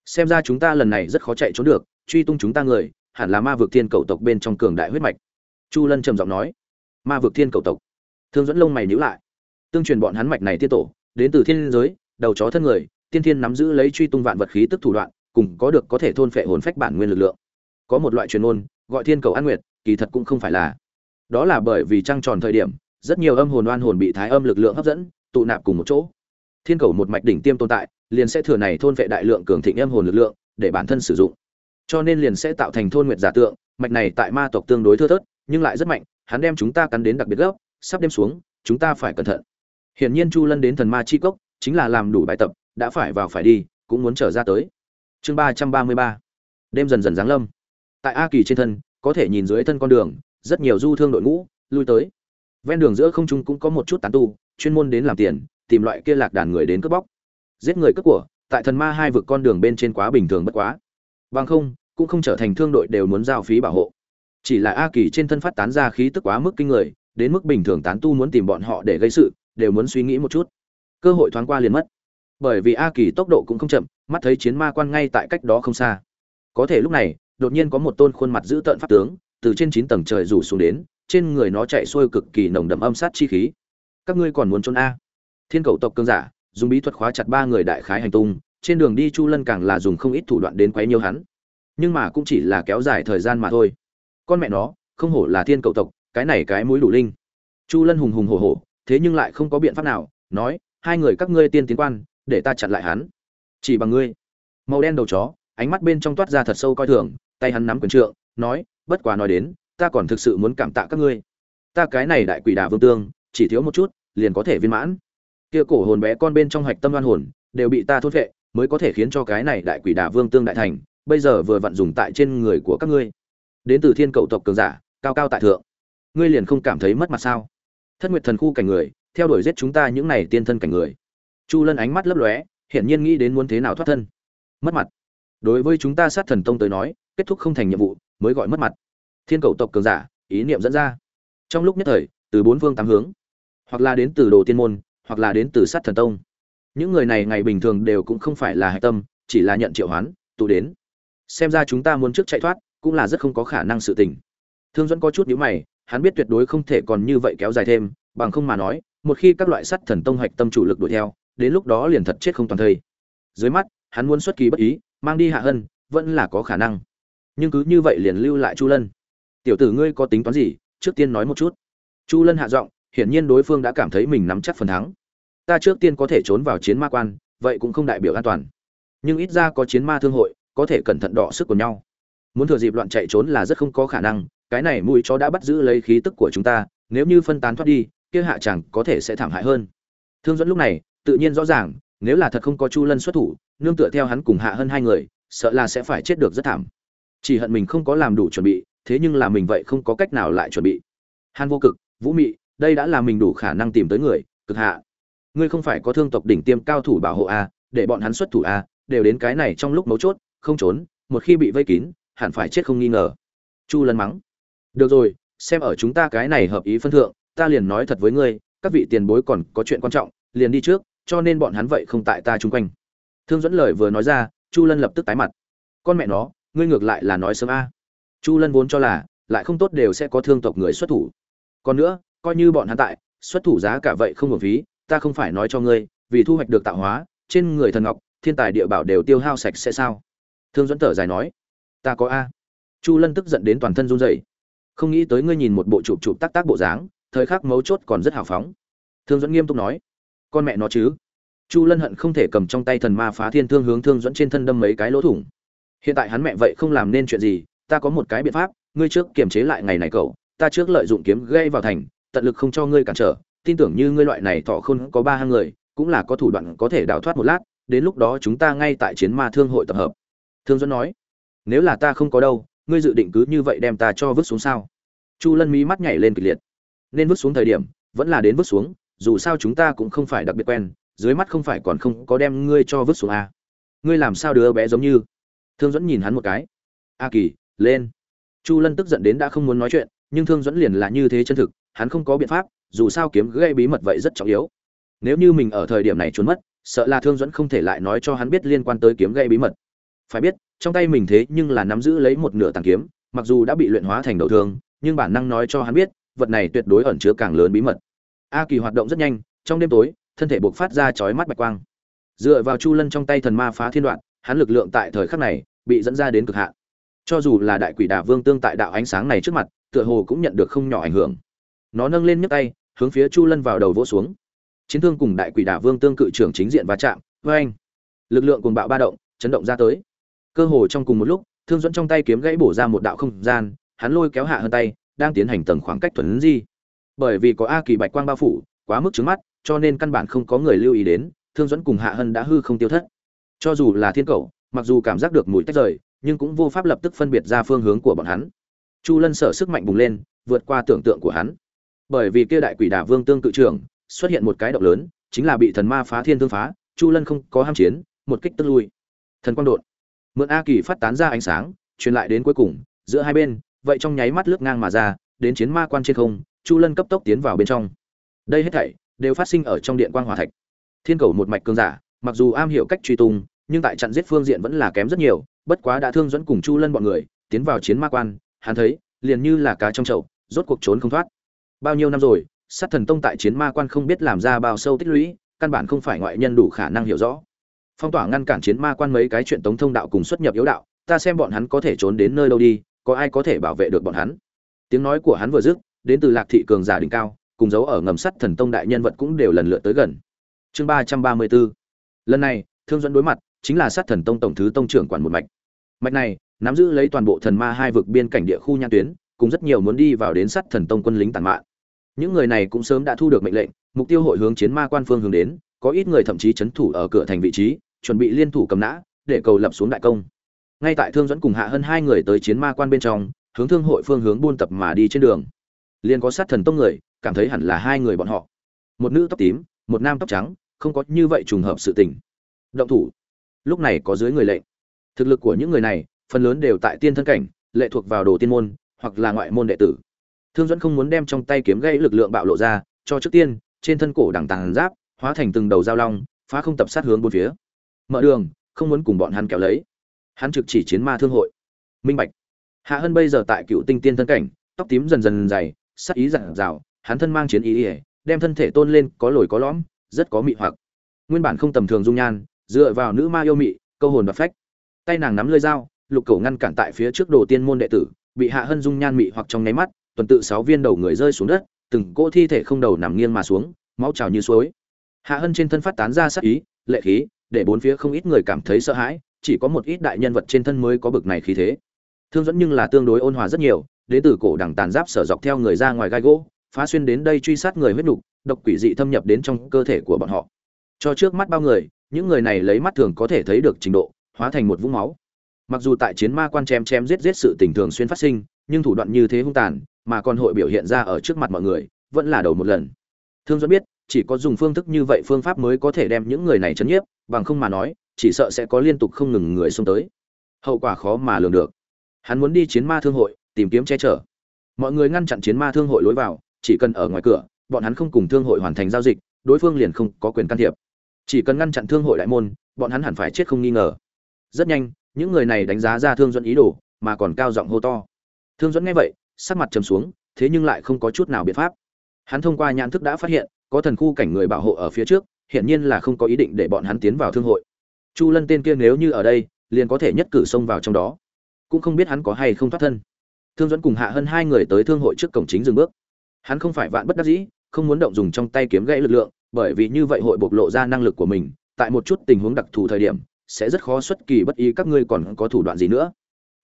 [SPEAKER 1] xem ra chúng ta lần này rất khó chạy trốn được, truy tung chúng ta người, hẳn là ma vực thiên cầu tộc bên trong cường đại huyết mạch. Chu lân trầm giọng nói. Ma vực thiên cầu tộc. Thương dẫn lông mày nhữ lại. Tương truyền bọn hắn mạch này tiên tổ, đến từ thiên giới, đầu chó thân người, tiên thiên nắm giữ lấy truy tung vạn vật khí tức thủ đoạn, cùng có được có thể thôn phệ hồn phách bản nguyên lực lượng. Có một loại truyền ngôn, gọi thiên cầu an nguyệt, kỳ thật cũng không phải là. Đó là bởi vì trăng tròn thời điểm, rất nhiều âm hồn oan hồn bị thái âm lực lượng hấp dẫn, tụ nạp cùng một chỗ. Thiên cầu một mạch đỉnh tiêm tồn tại liền sẽ thừa này thôn vệ đại lượng cường thịnh âm hồn lực lượng để bản thân sử dụng. Cho nên liền sẽ tạo thành thôn nguyệt giả tượng, mạch này tại ma tộc tương đối thưa thớt, nhưng lại rất mạnh, hắn đem chúng ta cắn đến đặc biệt gấp, sắp đêm xuống, chúng ta phải cẩn thận. Hiển nhiên chu lân đến thần ma chi cốc, chính là làm đủ bài tập, đã phải vào phải đi, cũng muốn trở ra tới. Chương ba trăm ba mươi ba. Đêm dần dần giáng lâm. Tại a kỳ trên thân, có thể nhìn dưới thân con đường, rất nhiều du thương đội ngũ, lui tới. Ven đường giữa không trung cũng có một chút tán tu, chuyên môn đến làm tiền, tìm loại kia lạc đàn người đến cướp bóc giết người cướp của, tại thần ma hai vực con đường bên trên quá bình thường bất quá. Bằng không, cũng không trở thành thương đội đều muốn giao phí bảo hộ. Chỉ là a kỳ trên thân phát tán ra khí tức quá mức kinh người, đến mức bình thường tán tu muốn tìm bọn họ để gây sự, đều muốn suy nghĩ một chút. Cơ hội thoáng qua liền mất. Bởi vì a kỳ tốc độ cũng không chậm, mắt thấy chiến ma quan ngay tại cách đó không xa. Có thể lúc này, đột nhiên có một tôn khuôn mặt dữ tợn pháp tướng, từ trên chín tầng trời rủ xuống đến, trên người nó chạy xuôi cực kỳ nồng đậm âm sát chi khí. Các ngươi còn muốn trốn a? Thiên cầu tộc cương giả dùng bí thuật khóa chặt ba người đại khái hành tung, trên đường đi chu lân càng là dùng không ít thủ đoạn đến quấy nhiêu hắn. Nhưng mà cũng chỉ là kéo dài thời gian mà thôi. Con mẹ nó, không hổ là thiên cầu tộc, cái này cái mũi đủ linh. Chu lân hùng hùng hổ hổ, thế nhưng lại không có biện pháp nào, nói, hai người các ngươi tiên tiến quan, để ta chặn lại hắn. Chỉ bằng ngươi. Màu đen đầu chó, ánh mắt bên trong toát ra thật sâu coi thường, tay hắn nắm quyền trượng, nói, bất quá nói đến, ta còn thực sự muốn cảm tạ các ngươi. Ta cái này đại quỷ đà vương tương, chỉ thiếu một chút, liền có thể viên mãn kia cổ hồn bé con bên trong hạch tâm đoan hồn, đều bị ta thốt vệ mới có thể khiến cho cái này đại quỷ đà vương tương đại thành, bây giờ vừa vặn dùng tại trên người của các ngươi. Đến từ thiên cầu tộc cường giả, cao cao tại thượng. Ngươi liền không cảm thấy mất mặt sao? Thất nguyệt thần khu cảnh người, theo đuổi giết chúng ta những này tiên thân cảnh người. Chu lân ánh mắt lấp lóe, hiển nhiên nghĩ đến muốn thế nào thoát thân. Mất mặt. Đối với chúng ta sát thần tông tới nói, kết thúc không thành nhiệm vụ, mới gọi mất mặt. Thiên cầu tộc cường giả, ý niệm dẫn ra. Trong lúc nhất thời, từ bốn phương tám hướng, hoặc là đến từ đồ tiên môn hoặc là đến từ sát thần tông. Những người này ngày bình thường đều cũng không phải là hạch tâm, chỉ là nhận triệu hoán, tụ đến. Xem ra chúng ta muốn trước chạy thoát, cũng là rất không có khả năng sự tình. Thương dẫn có chút nhíu mày, hắn biết tuyệt đối không thể còn như vậy kéo dài thêm, bằng không mà nói, một khi các loại sắt thần tông hạch tâm chủ lực đuổi theo, đến lúc đó liền thật chết không toàn thây. Dưới mắt, hắn muốn xuất kỳ bất ý, mang đi hạ hân, vẫn là có khả năng. Nhưng cứ như vậy liền lưu lại chu lân. Tiểu tử ngươi có tính toán gì? Trước tiên nói một chút. Chu lân hạ giọng hiển nhiên đối phương đã cảm thấy mình nắm chắc phần thắng. Ta trước tiên có thể trốn vào chiến ma quan, vậy cũng không đại biểu an toàn. Nhưng ít ra có chiến ma thương hội, có thể cẩn thận đọ sức của nhau. Muốn thừa dịp loạn chạy trốn là rất không có khả năng, cái này mũi chó đã bắt giữ lấy khí tức của chúng ta, nếu như phân tán thoát đi, kia hạ chẳng có thể sẽ thảm hại hơn. Thương dẫn lúc này, tự nhiên rõ ràng, nếu là thật không có chu lân xuất thủ, nương tựa theo hắn cùng hạ hơn hai người, sợ là sẽ phải chết được rất thảm. Chỉ hận mình không có làm đủ chuẩn bị, thế nhưng là mình vậy không có cách nào lại chuẩn bị. Hàn vô cực, vũ mị đây đã là mình đủ khả năng tìm tới người, cực hạ. Ngươi không phải có thương tộc đỉnh tiêm cao thủ bảo hộ a, để bọn hắn xuất thủ a, đều đến cái này trong lúc mấu chốt, không trốn, một khi bị vây kín, hẳn phải chết không nghi ngờ. Chu lân mắng. Được rồi, xem ở chúng ta cái này hợp ý phân thượng, ta liền nói thật với ngươi, các vị tiền bối còn có chuyện quan trọng, liền đi trước, cho nên bọn hắn vậy không tại ta chung quanh. Thương dẫn lời vừa nói ra, chu lân lập tức tái mặt. Con mẹ nó, ngươi ngược lại là nói sớm a. Chu lân vốn cho là, lại không tốt đều sẽ có thương tộc người xuất thủ. Còn nữa coi như bọn hắn tại, xuất thủ giá cả vậy không hợp phí, ta không phải nói cho ngươi, vì thu hoạch được tạo hóa, trên người thần ngọc, thiên tài địa bảo đều tiêu hao sạch sẽ sao? Thương dẫn thở dài nói, ta có a. Chu lân tức giận đến toàn thân run rẩy. Không nghĩ tới ngươi nhìn một bộ chụp chụp tác tác bộ dáng, thời khắc mấu chốt còn rất hào phóng. Thương dẫn nghiêm túc nói, con mẹ nó chứ. Chu lân hận không thể cầm trong tay thần ma phá thiên thương hướng thương dẫn trên thân đâm mấy cái lỗ thủng. Hiện tại hắn mẹ vậy không làm nên chuyện gì, ta có một cái biện pháp, ngươi trước kiềm chế lại ngày này cậu, ta trước lợi dụng kiếm gây vào thành tận lực không cho ngươi cản trở, tin tưởng như ngươi loại này thọ không có ba hai người, cũng là có thủ đoạn có thể đào thoát một lát, đến lúc đó chúng ta ngay tại chiến ma thương hội tập hợp. Thương dẫn nói, nếu là ta không có đâu, ngươi dự định cứ như vậy đem ta cho vứt xuống sao? Chu lân mí mắt nhảy lên kịch liệt. Nên vứt xuống thời điểm, vẫn là đến vứt xuống, dù sao chúng ta cũng không phải đặc biệt quen, dưới mắt không phải còn không có đem ngươi cho vứt xuống à. ngươi làm sao đứa bé giống như? Thương dẫn nhìn hắn một cái. A kỳ, lên. Chu lân tức giận đến đã không muốn nói chuyện, nhưng thương dẫn liền là như thế chân thực hắn không có biện pháp, dù sao kiếm gây bí mật vậy rất trọng yếu. Nếu như mình ở thời điểm này trốn mất, sợ là thương dẫn không thể lại nói cho hắn biết liên quan tới kiếm gây bí mật. Phải biết, trong tay mình thế nhưng là nắm giữ lấy một nửa tàng kiếm, mặc dù đã bị luyện hóa thành đầu thương, nhưng bản năng nói cho hắn biết, vật này tuyệt đối ẩn chứa càng lớn bí mật. A kỳ hoạt động rất nhanh, trong đêm tối, thân thể buộc phát ra chói mắt bạch quang. Dựa vào chu lân trong tay thần ma phá thiên đoạn, hắn lực lượng tại thời khắc này bị dẫn ra đến cực hạn. Cho dù là đại quỷ đà vương tương tại đạo ánh sáng này trước mặt, tựa hồ cũng nhận được không nhỏ ảnh hưởng nó nâng lên nhấc tay, hướng phía chu lân vào đầu vỗ xuống. Chiến thương cùng đại quỷ đả vương tương cự trưởng chính diện va chạm vê anh lực lượng cùng bạo ba động, chấn động ra tới. Cơ hồ trong cùng một lúc, thương dẫn trong tay kiếm gãy bổ ra một đạo không gian, hắn lôi kéo hạ hơn tay, đang tiến hành tầng khoảng cách thuần di. Bởi vì có a kỳ bạch quang bao phủ, quá mức trứng mắt, cho nên căn bản không có người lưu ý đến, thương dẫn cùng hạ hân đã hư không tiêu thất. Cho dù là thiên cầu, mặc dù cảm giác được mùi tách rời, nhưng cũng vô pháp lập tức phân biệt ra phương hướng của bọn hắn. Chu lân sở sức mạnh bùng lên, vượt qua tưởng tượng của hắn bởi vì kia đại quỷ đà vương tương cự trưởng xuất hiện một cái động lớn, chính là bị thần ma phá thiên thương phá, chu lân không có ham chiến, một kích tức lui. Thần quang đột. Mượn a kỳ phát tán ra ánh sáng, truyền lại đến cuối cùng, giữa hai bên, vậy trong nháy mắt lướt ngang mà ra, đến chiến ma quan trên không, chu lân cấp tốc tiến vào bên trong. Đây hết thảy đều phát sinh ở trong điện quang hòa thạch. Thiên cầu một mạch cương giả, mặc dù am hiểu cách truy tung, nhưng tại trận giết phương diện vẫn là kém rất nhiều, bất quá đã thương dẫn cùng chu lân bọn người tiến vào chiến ma quan, hắn thấy, liền như là cá trong chậu, rốt cuộc trốn không thoát bao nhiêu năm rồi, sát thần tông tại chiến ma quan không biết làm ra bao sâu tích lũy, căn bản không phải ngoại nhân đủ khả năng hiểu rõ. Phong tỏa ngăn cản chiến ma quan mấy cái chuyện tống thông đạo cùng xuất nhập yếu đạo, ta xem bọn hắn có thể trốn đến nơi đâu đi, có ai có thể bảo vệ được bọn hắn? Tiếng nói của hắn vừa dứt, đến từ lạc thị cường giả đỉnh cao, cùng dấu ở ngầm sắt thần tông đại nhân vật cũng đều lần lượt tới gần. Chương ba trăm ba mươi bốn. Lần này, thương dẫn đối mặt, chính là sát thần tông tổng thứ tông trưởng quản một mạch. Mạch này, nắm giữ lấy toàn bộ thần ma hai vực biên cảnh địa khu nhan tuyến, cùng rất nhiều muốn đi vào đến sát thần tông quân lính tàn mạng những người này cũng sớm đã thu được mệnh lệnh, mục tiêu hội hướng chiến ma quan phương hướng đến, có ít người thậm chí chấn thủ ở cửa thành vị trí, chuẩn bị liên thủ cầm nã, để cầu lập xuống đại công. Ngay tại thương dẫn cùng hạ hơn hai người tới chiến ma quan bên trong, hướng thương hội phương hướng buôn tập mà đi trên đường. Liền có sát thần tông người, cảm thấy hẳn là hai người bọn họ. Một nữ tóc tím, một nam tóc trắng, không có như vậy trùng hợp sự tình. Động thủ. Lúc này có dưới người lệnh. Thực lực của những người này, phần lớn đều tại tiên thân cảnh, lệ thuộc vào đồ tiên môn, hoặc là ngoại môn đệ tử thương dẫn không muốn đem trong tay kiếm gây lực lượng bạo lộ ra, cho trước tiên, trên thân cổ đằng tàng giáp, hóa thành từng đầu dao long, phá không tập sát hướng bốn phía. Mở đường, không muốn cùng bọn hắn kéo lấy. Hắn trực chỉ chiến ma thương hội. Minh bạch. Hạ hân bây giờ tại cựu tinh tiên thân cảnh, tóc tím dần dần dày, sắc ý dặn dào, hắn thân mang chiến ý ỉa, đem thân thể tôn lên, có lồi có lõm, rất có mị hoặc. Nguyên bản không tầm thường dung nhan, dựa vào nữ ma yêu mị, câu hồn và phách. Tay nàng nắm lơi dao, lục cổ ngăn cản tại phía trước đồ tiên môn đệ tử, bị hạ hân dung nhan mị hoặc trong nháy mắt tuần tự sáu viên đầu người rơi xuống đất, từng cỗ thi thể không đầu nằm nghiêng mà xuống, máu trào như suối. Hạ hân trên thân phát tán ra sát ý, lệ khí, để bốn phía không ít người cảm thấy sợ hãi, chỉ có một ít đại nhân vật trên thân mới có bực này khí thế. Thương dẫn nhưng là tương đối ôn hòa rất nhiều đến từ cổ đằng tàn giáp sở dọc theo người ra ngoài gai gỗ, phá xuyên đến đây truy sát người huyết nục, độc quỷ dị thâm nhập đến trong cơ thể của bọn họ. Cho trước mắt bao người, những người này lấy mắt thường có thể thấy được trình độ, hóa thành một vũng máu. Mặc dù tại chiến ma quan chém chém giết giết sự tình thường xuyên phát sinh, nhưng thủ đoạn như thế hung tàn mà còn hội biểu hiện ra ở trước mặt mọi người, vẫn là đầu một lần. Thương dẫn biết, chỉ có dùng phương thức như vậy phương pháp mới có thể đem những người này chấn nhiếp, bằng không mà nói, chỉ sợ sẽ có liên tục không ngừng người xông tới. Hậu quả khó mà lường được. Hắn muốn đi chiến ma thương hội, tìm kiếm che chở. Mọi người ngăn chặn chiến ma thương hội lối vào, chỉ cần ở ngoài cửa, bọn hắn không cùng thương hội hoàn thành giao dịch, đối phương liền không có quyền can thiệp. Chỉ cần ngăn chặn thương hội đại môn, bọn hắn hẳn phải chết không nghi ngờ. Rất nhanh, những người này đánh giá ra thương dẫn ý đồ, mà còn cao giọng hô to. Thương dẫn nghe vậy sắc mặt trầm xuống, thế nhưng lại không có chút nào biện pháp. Hắn thông qua nhãn thức đã phát hiện, có thần khu cảnh người bảo hộ ở phía trước hiện nhiên là không có ý định để bọn hắn tiến vào thương hội. Chu lân tên kia nếu như ở đây, liền có thể nhất cử xông vào trong đó. Cũng không biết hắn có hay không thoát thân. Thương dẫn cùng hạ hơn hai người tới thương hội trước cổng chính dừng bước. Hắn không phải vạn bất đắc dĩ, không muốn động dùng trong tay kiếm gãy lực lượng, bởi vì như vậy hội bộc lộ ra năng lực của mình, tại một chút tình huống đặc thù thời điểm, sẽ rất khó xuất kỳ bất ý các ngươi còn có thủ đoạn gì nữa.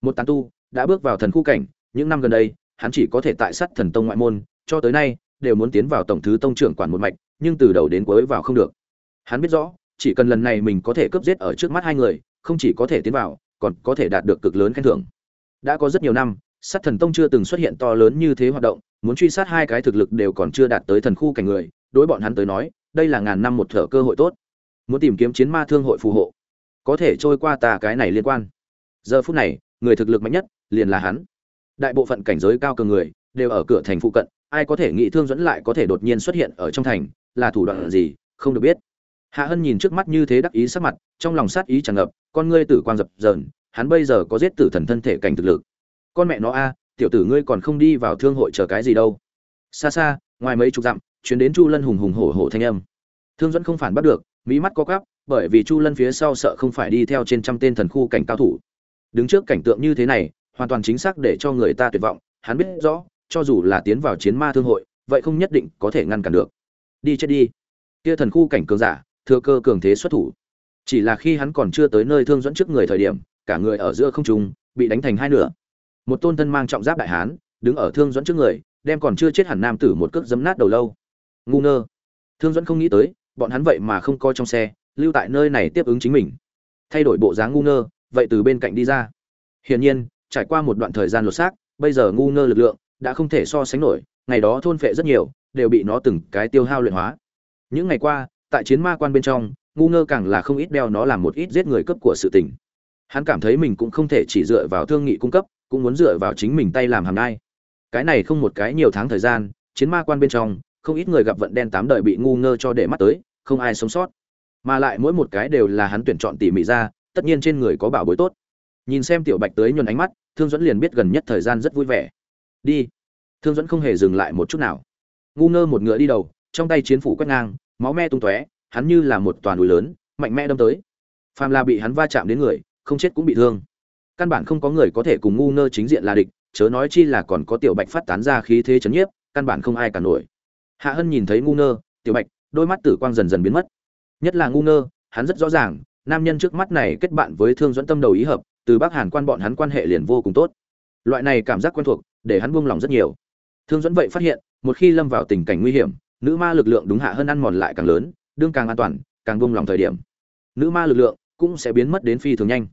[SPEAKER 1] Một tán tu, đã bước vào thần khu cảnh, những năm gần đây hắn chỉ có thể tại sát thần tông ngoại môn, cho tới nay, đều muốn tiến vào tổng thứ tông trưởng quản một mạch, nhưng từ đầu đến cuối vào không được. Hắn biết rõ, chỉ cần lần này mình có thể cướp giết ở trước mắt hai người, không chỉ có thể tiến vào, còn có thể đạt được cực lớn khen thưởng. Đã có rất nhiều năm, sát thần tông chưa từng xuất hiện to lớn như thế hoạt động, muốn truy sát hai cái thực lực đều còn chưa đạt tới thần khu cảnh người, đối bọn hắn tới nói, đây là ngàn năm một thở cơ hội tốt. Muốn tìm kiếm chiến ma thương hội phù hộ, có thể trôi qua tà cái này liên quan. Giờ phút này, người thực lực mạnh nhất, liền là hắn đại bộ phận cảnh giới cao cường người đều ở cửa thành phụ cận, ai có thể nghĩ thương dẫn lại có thể đột nhiên xuất hiện ở trong thành, là thủ đoạn gì, không được biết. Hạ hân nhìn trước mắt như thế đắc ý sắc mặt, trong lòng sát ý tràn ngập, con ngươi tử quang dập dờn, hắn bây giờ có giết tử thần thân thể cảnh thực lực. Con mẹ nó a, tiểu tử ngươi còn không đi vào thương hội chờ cái gì đâu. Xa xa, ngoài mấy chục dặm chuyến đến chu lân hùng hùng hổ hổ thanh âm. Thương dẫn không phản bắt được mỹ mắt có gắp bởi vì chu lân phía sau sợ không phải đi theo trên trăm tên thần khu cảnh cao thủ. Đứng trước cảnh tượng như thế này hoàn toàn chính xác để cho người ta tuyệt vọng. Hắn biết rõ, cho dù là tiến vào chiến ma thương hội, vậy không nhất định có thể ngăn cản được. Đi chết đi. Kia thần khu cảnh cường giả, thừa cơ cường thế xuất thủ. Chỉ là khi hắn còn chưa tới nơi thương dẫn trước người thời điểm, cả người ở giữa không trung, bị đánh thành hai nửa. Một tôn thân mang trọng giáp đại hán, đứng ở thương dẫn trước người, đem còn chưa chết hẳn nam tử một cước giấm nát đầu lâu. Ngu ngơ. Thương dẫn không nghĩ tới, bọn hắn vậy mà không coi trong xe, lưu tại nơi này tiếp ứng chính mình. Thay đổi bộ dáng ngu ngơ, vậy từ bên cạnh đi ra. Hiển nhiên trải qua một đoạn thời gian lột xác, bây giờ ngu ngơ lực lượng đã không thể so sánh nổi, ngày đó thôn phệ rất nhiều, đều bị nó từng cái tiêu hao luyện hóa. Những ngày qua, tại chiến ma quan bên trong, ngu ngơ càng là không ít đeo nó làm một ít giết người cấp của sự tình. Hắn cảm thấy mình cũng không thể chỉ dựa vào thương nghị cung cấp, cũng muốn dựa vào chính mình tay làm hàm nai cái này không một cái nhiều tháng thời gian, chiến ma quan bên trong, không ít người gặp vận đen tám đời bị ngu ngơ cho để mắt tới, không ai sống sót. Mà lại mỗi một cái đều là hắn tuyển chọn tỉ mỉ ra, tất nhiên trên người có bảo bối tốt nhìn xem tiểu bạch tới nhuần ánh mắt, thương dẫn liền biết gần nhất thời gian rất vui vẻ. Đi. Thương dẫn không hề dừng lại một chút nào. Ngu ngơ một ngựa đi đầu, trong tay chiến phủ quét ngang, máu me tung tóe, hắn như là một toàn núi lớn, mạnh mẽ đâm tới. Phàm là bị hắn va chạm đến người, không chết cũng bị thương. Căn bản không có người có thể cùng ngu ngơ chính diện là địch, chớ nói chi là còn có tiểu bạch phát tán ra khí thế chấn nhiếp, căn bản không ai cả nổi. Hạ hân nhìn thấy ngu ngơ, tiểu bạch, đôi mắt tử quang dần dần biến mất. Nhất là ngu ngơ, hắn rất rõ ràng, nam nhân trước mắt này kết bạn với thương dẫn tâm đầu ý hợp từ bắc hàn quan bọn hắn quan hệ liền vô cùng tốt. Loại này cảm giác quen thuộc, để hắn buông lòng rất nhiều. Thương dẫn vậy phát hiện, một khi lâm vào tình cảnh nguy hiểm, nữ ma lực lượng đúng hạ hơn ăn mòn lại càng lớn, đương càng an toàn, càng buông lòng thời điểm. Nữ ma lực lượng cũng sẽ biến mất đến phi thường nhanh.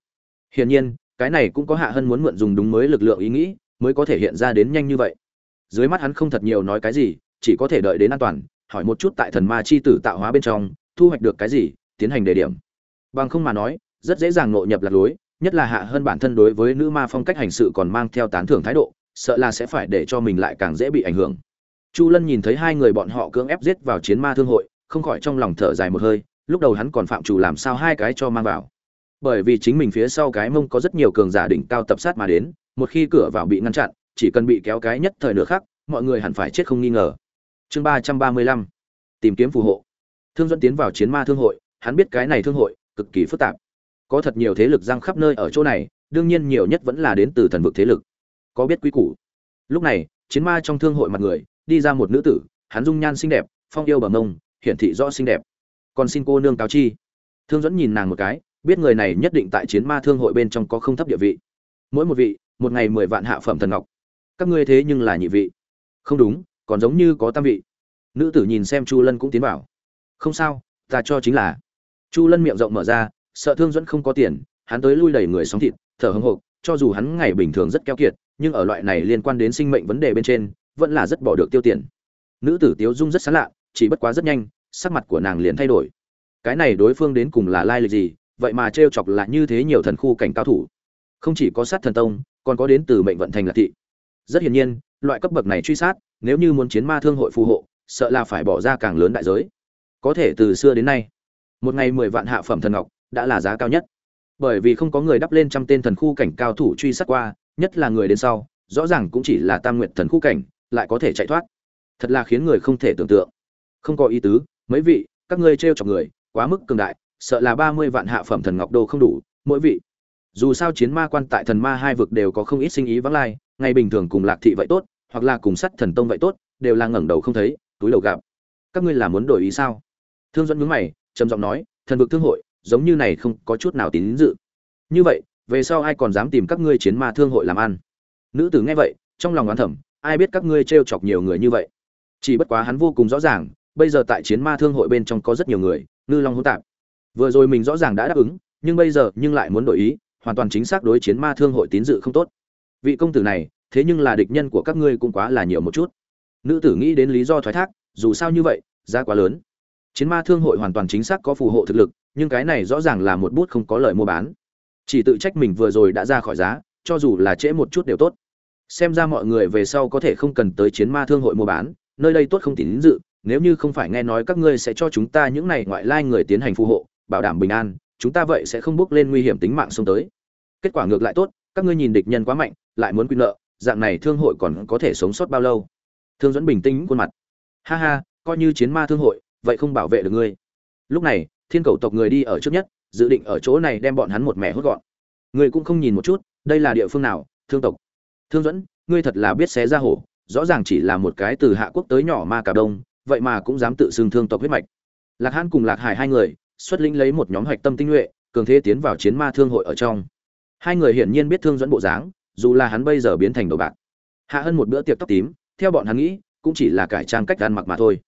[SPEAKER 1] Hiển nhiên, cái này cũng có hạ hơn muốn mượn dùng đúng mới lực lượng ý nghĩ, mới có thể hiện ra đến nhanh như vậy. Dưới mắt hắn không thật nhiều nói cái gì, chỉ có thể đợi đến an toàn, hỏi một chút tại thần ma chi tử tạo hóa bên trong, thu hoạch được cái gì, tiến hành đề điểm. Bằng không mà nói, rất dễ dàng nội nhập lạc lối nhất là hạ hơn bản thân đối với nữ ma phong cách hành sự còn mang theo tán thưởng thái độ, sợ là sẽ phải để cho mình lại càng dễ bị ảnh hưởng. Chu lân nhìn thấy hai người bọn họ cưỡng ép giết vào chiến ma thương hội, không khỏi trong lòng thở dài một hơi, lúc đầu hắn còn phạm chủ làm sao hai cái cho mang vào. Bởi vì chính mình phía sau cái mông có rất nhiều cường giả đỉnh cao tập sát mà đến, một khi cửa vào bị ngăn chặn, chỉ cần bị kéo cái nhất thời nửa khác mọi người hẳn phải chết không nghi ngờ. Chương ba trăm ba mươi lăm. Tìm kiếm phù hộ. Thương dẫn tiến vào chiến ma thương hội, hắn biết cái này thương hội cực kỳ phức tạp có thật nhiều thế lực giang khắp nơi ở chỗ này, đương nhiên nhiều nhất vẫn là đến từ thần vực thế lực. Có biết quý củ. Lúc này, chiến ma trong thương hội mặt người, đi ra một nữ tử, hắn dung nhan xinh đẹp, phong yêu bờ mông hiển thị rõ xinh đẹp. Còn xin cô nương cáo chi. Thương dẫn nhìn nàng một cái, biết người này nhất định tại chiến ma thương hội bên trong có không thấp địa vị. Mỗi một vị, một ngày mười vạn hạ phẩm thần ngọc. Các ngươi thế nhưng là nhị vị. Không đúng, còn giống như có tam vị. Nữ tử nhìn xem chu lân cũng tiến vào. Không sao, ta cho chính là. Chu lân miệng rộng mở ra sợ thương dẫn không có tiền, hắn tới lui đẩy người sóng thịt, thở hưng hộc cho dù hắn ngày bình thường rất keo kiệt, nhưng ở loại này liên quan đến sinh mệnh vấn đề bên trên, vẫn là rất bỏ được tiêu tiền. Nữ tử tiếu dung rất xán lạ, chỉ bất quá rất nhanh, sắc mặt của nàng liền thay đổi. Cái này đối phương đến cùng là lai lịch gì, vậy mà t chọc lại như thế nhiều thần khu cảnh cao thủ. Không chỉ có sát thần tông, còn có đến từ mệnh vận thành lạc thị. Rất hiển nhiên, loại cấp bậc này truy sát, nếu như muốn chiến ma thương hội phù hộ, sợ là phải bỏ ra càng lớn đại giới. Có thể từ xưa đến nay, một ngày mười vạn hạ phẩm thần ngọc đã là giá cao nhất. Bởi vì không có người đắp lên trăm tên thần khu cảnh cao thủ truy sát qua, nhất là người đến sau, rõ ràng cũng chỉ là tam nguyện thần khu cảnh, lại có thể chạy thoát. Thật là khiến người không thể tưởng tượng. Không có ý tứ, mấy vị, các ngươi t r chọc người, quá mức cường đại, sợ là ba mươi vạn hạ phẩm thần ngọc đô không đủ, mỗi vị. Dù sao chiến ma quan tại thần ma hai vực đều có không ít sinh ý vắng lai, ngày bình thường cùng lạc thị vậy tốt, hoặc là cùng sắt thần tông vậy tốt, đều là ngẩng đầu không thấy, túi đầu gặp. Các ngươi là muốn đổi ý sao? Thương dẫn nhướng mày, trầm giọng nói, thần vực thương hội giống như này không có chút nào tín dự. Như vậy, về sau ai còn dám tìm các ngươi chiến ma thương hội làm ăn? Nữ tử nghe vậy, trong lòng oán thẩm ai biết các ngươi t chọc nhiều người như vậy. Chỉ bất quá hắn vô cùng rõ ràng, bây giờ tại chiến ma thương hội bên trong có rất nhiều người, ngư long hỗn tạp. Vừa rồi mình rõ ràng đã đáp ứng, nhưng bây giờ nhưng lại muốn đổi ý, hoàn toàn chính xác đối chiến ma thương hội tín dự không tốt. Vị công tử này, thế nhưng là địch nhân của các ngươi cũng quá là nhiều một chút. Nữ tử nghĩ đến lý do thoái thác, dù sao như vậy, giá quá lớn. Chiến ma thương hội hoàn toàn chính xác có phù hộ thực lực nhưng cái này rõ ràng là một bút không có lợi mua bán. Chỉ tự trách mình vừa rồi đã ra khỏi giá, cho dù là trễ một chút đều tốt. Xem ra mọi người về sau có thể không cần tới chiến ma thương hội mua bán, nơi đây tốt không tín dự, nếu như không phải nghe nói các ngươi sẽ cho chúng ta những này ngoại lai người tiến hành phù hộ, bảo đảm bình an, chúng ta vậy sẽ không bước lên nguy hiểm tính mạng xông tới. Kết quả ngược lại tốt, các ngươi nhìn địch nhân quá mạnh, lại muốn quy nợ, dạng này thương hội còn có thể sống sót bao lâu? Thương dẫn bình tĩnh khuôn mặt. Ha ha, coi như chiến ma thương hội, vậy không bảo vệ được ngươi. Lúc này thiên cầu tộc người đi ở trước nhất, dự định ở chỗ này đem bọn hắn một mẻ hốt gọn. Ngươi cũng không nhìn một chút, đây là địa phương nào, thương tộc? Thương dẫn ngươi thật là biết xé ra hổ, rõ ràng chỉ là một cái từ hạ quốc tới nhỏ ma cả đông, vậy mà cũng dám tự xưng thương tộc huyết mạch. Lạc hãn cùng lạc hải hai người, xuất lĩnh lấy một nhóm hoạch tâm tinh nhuệ, cường thế tiến vào chiến ma thương hội ở trong. Hai người hiển nhiên biết thương dẫn bộ dáng, dù là hắn bây giờ biến thành đồ bạc. Hạ hơn một bữa tiệc tóc tím, theo bọn hắn nghĩ, cũng chỉ là cải trang cách ăn mặc mà thôi.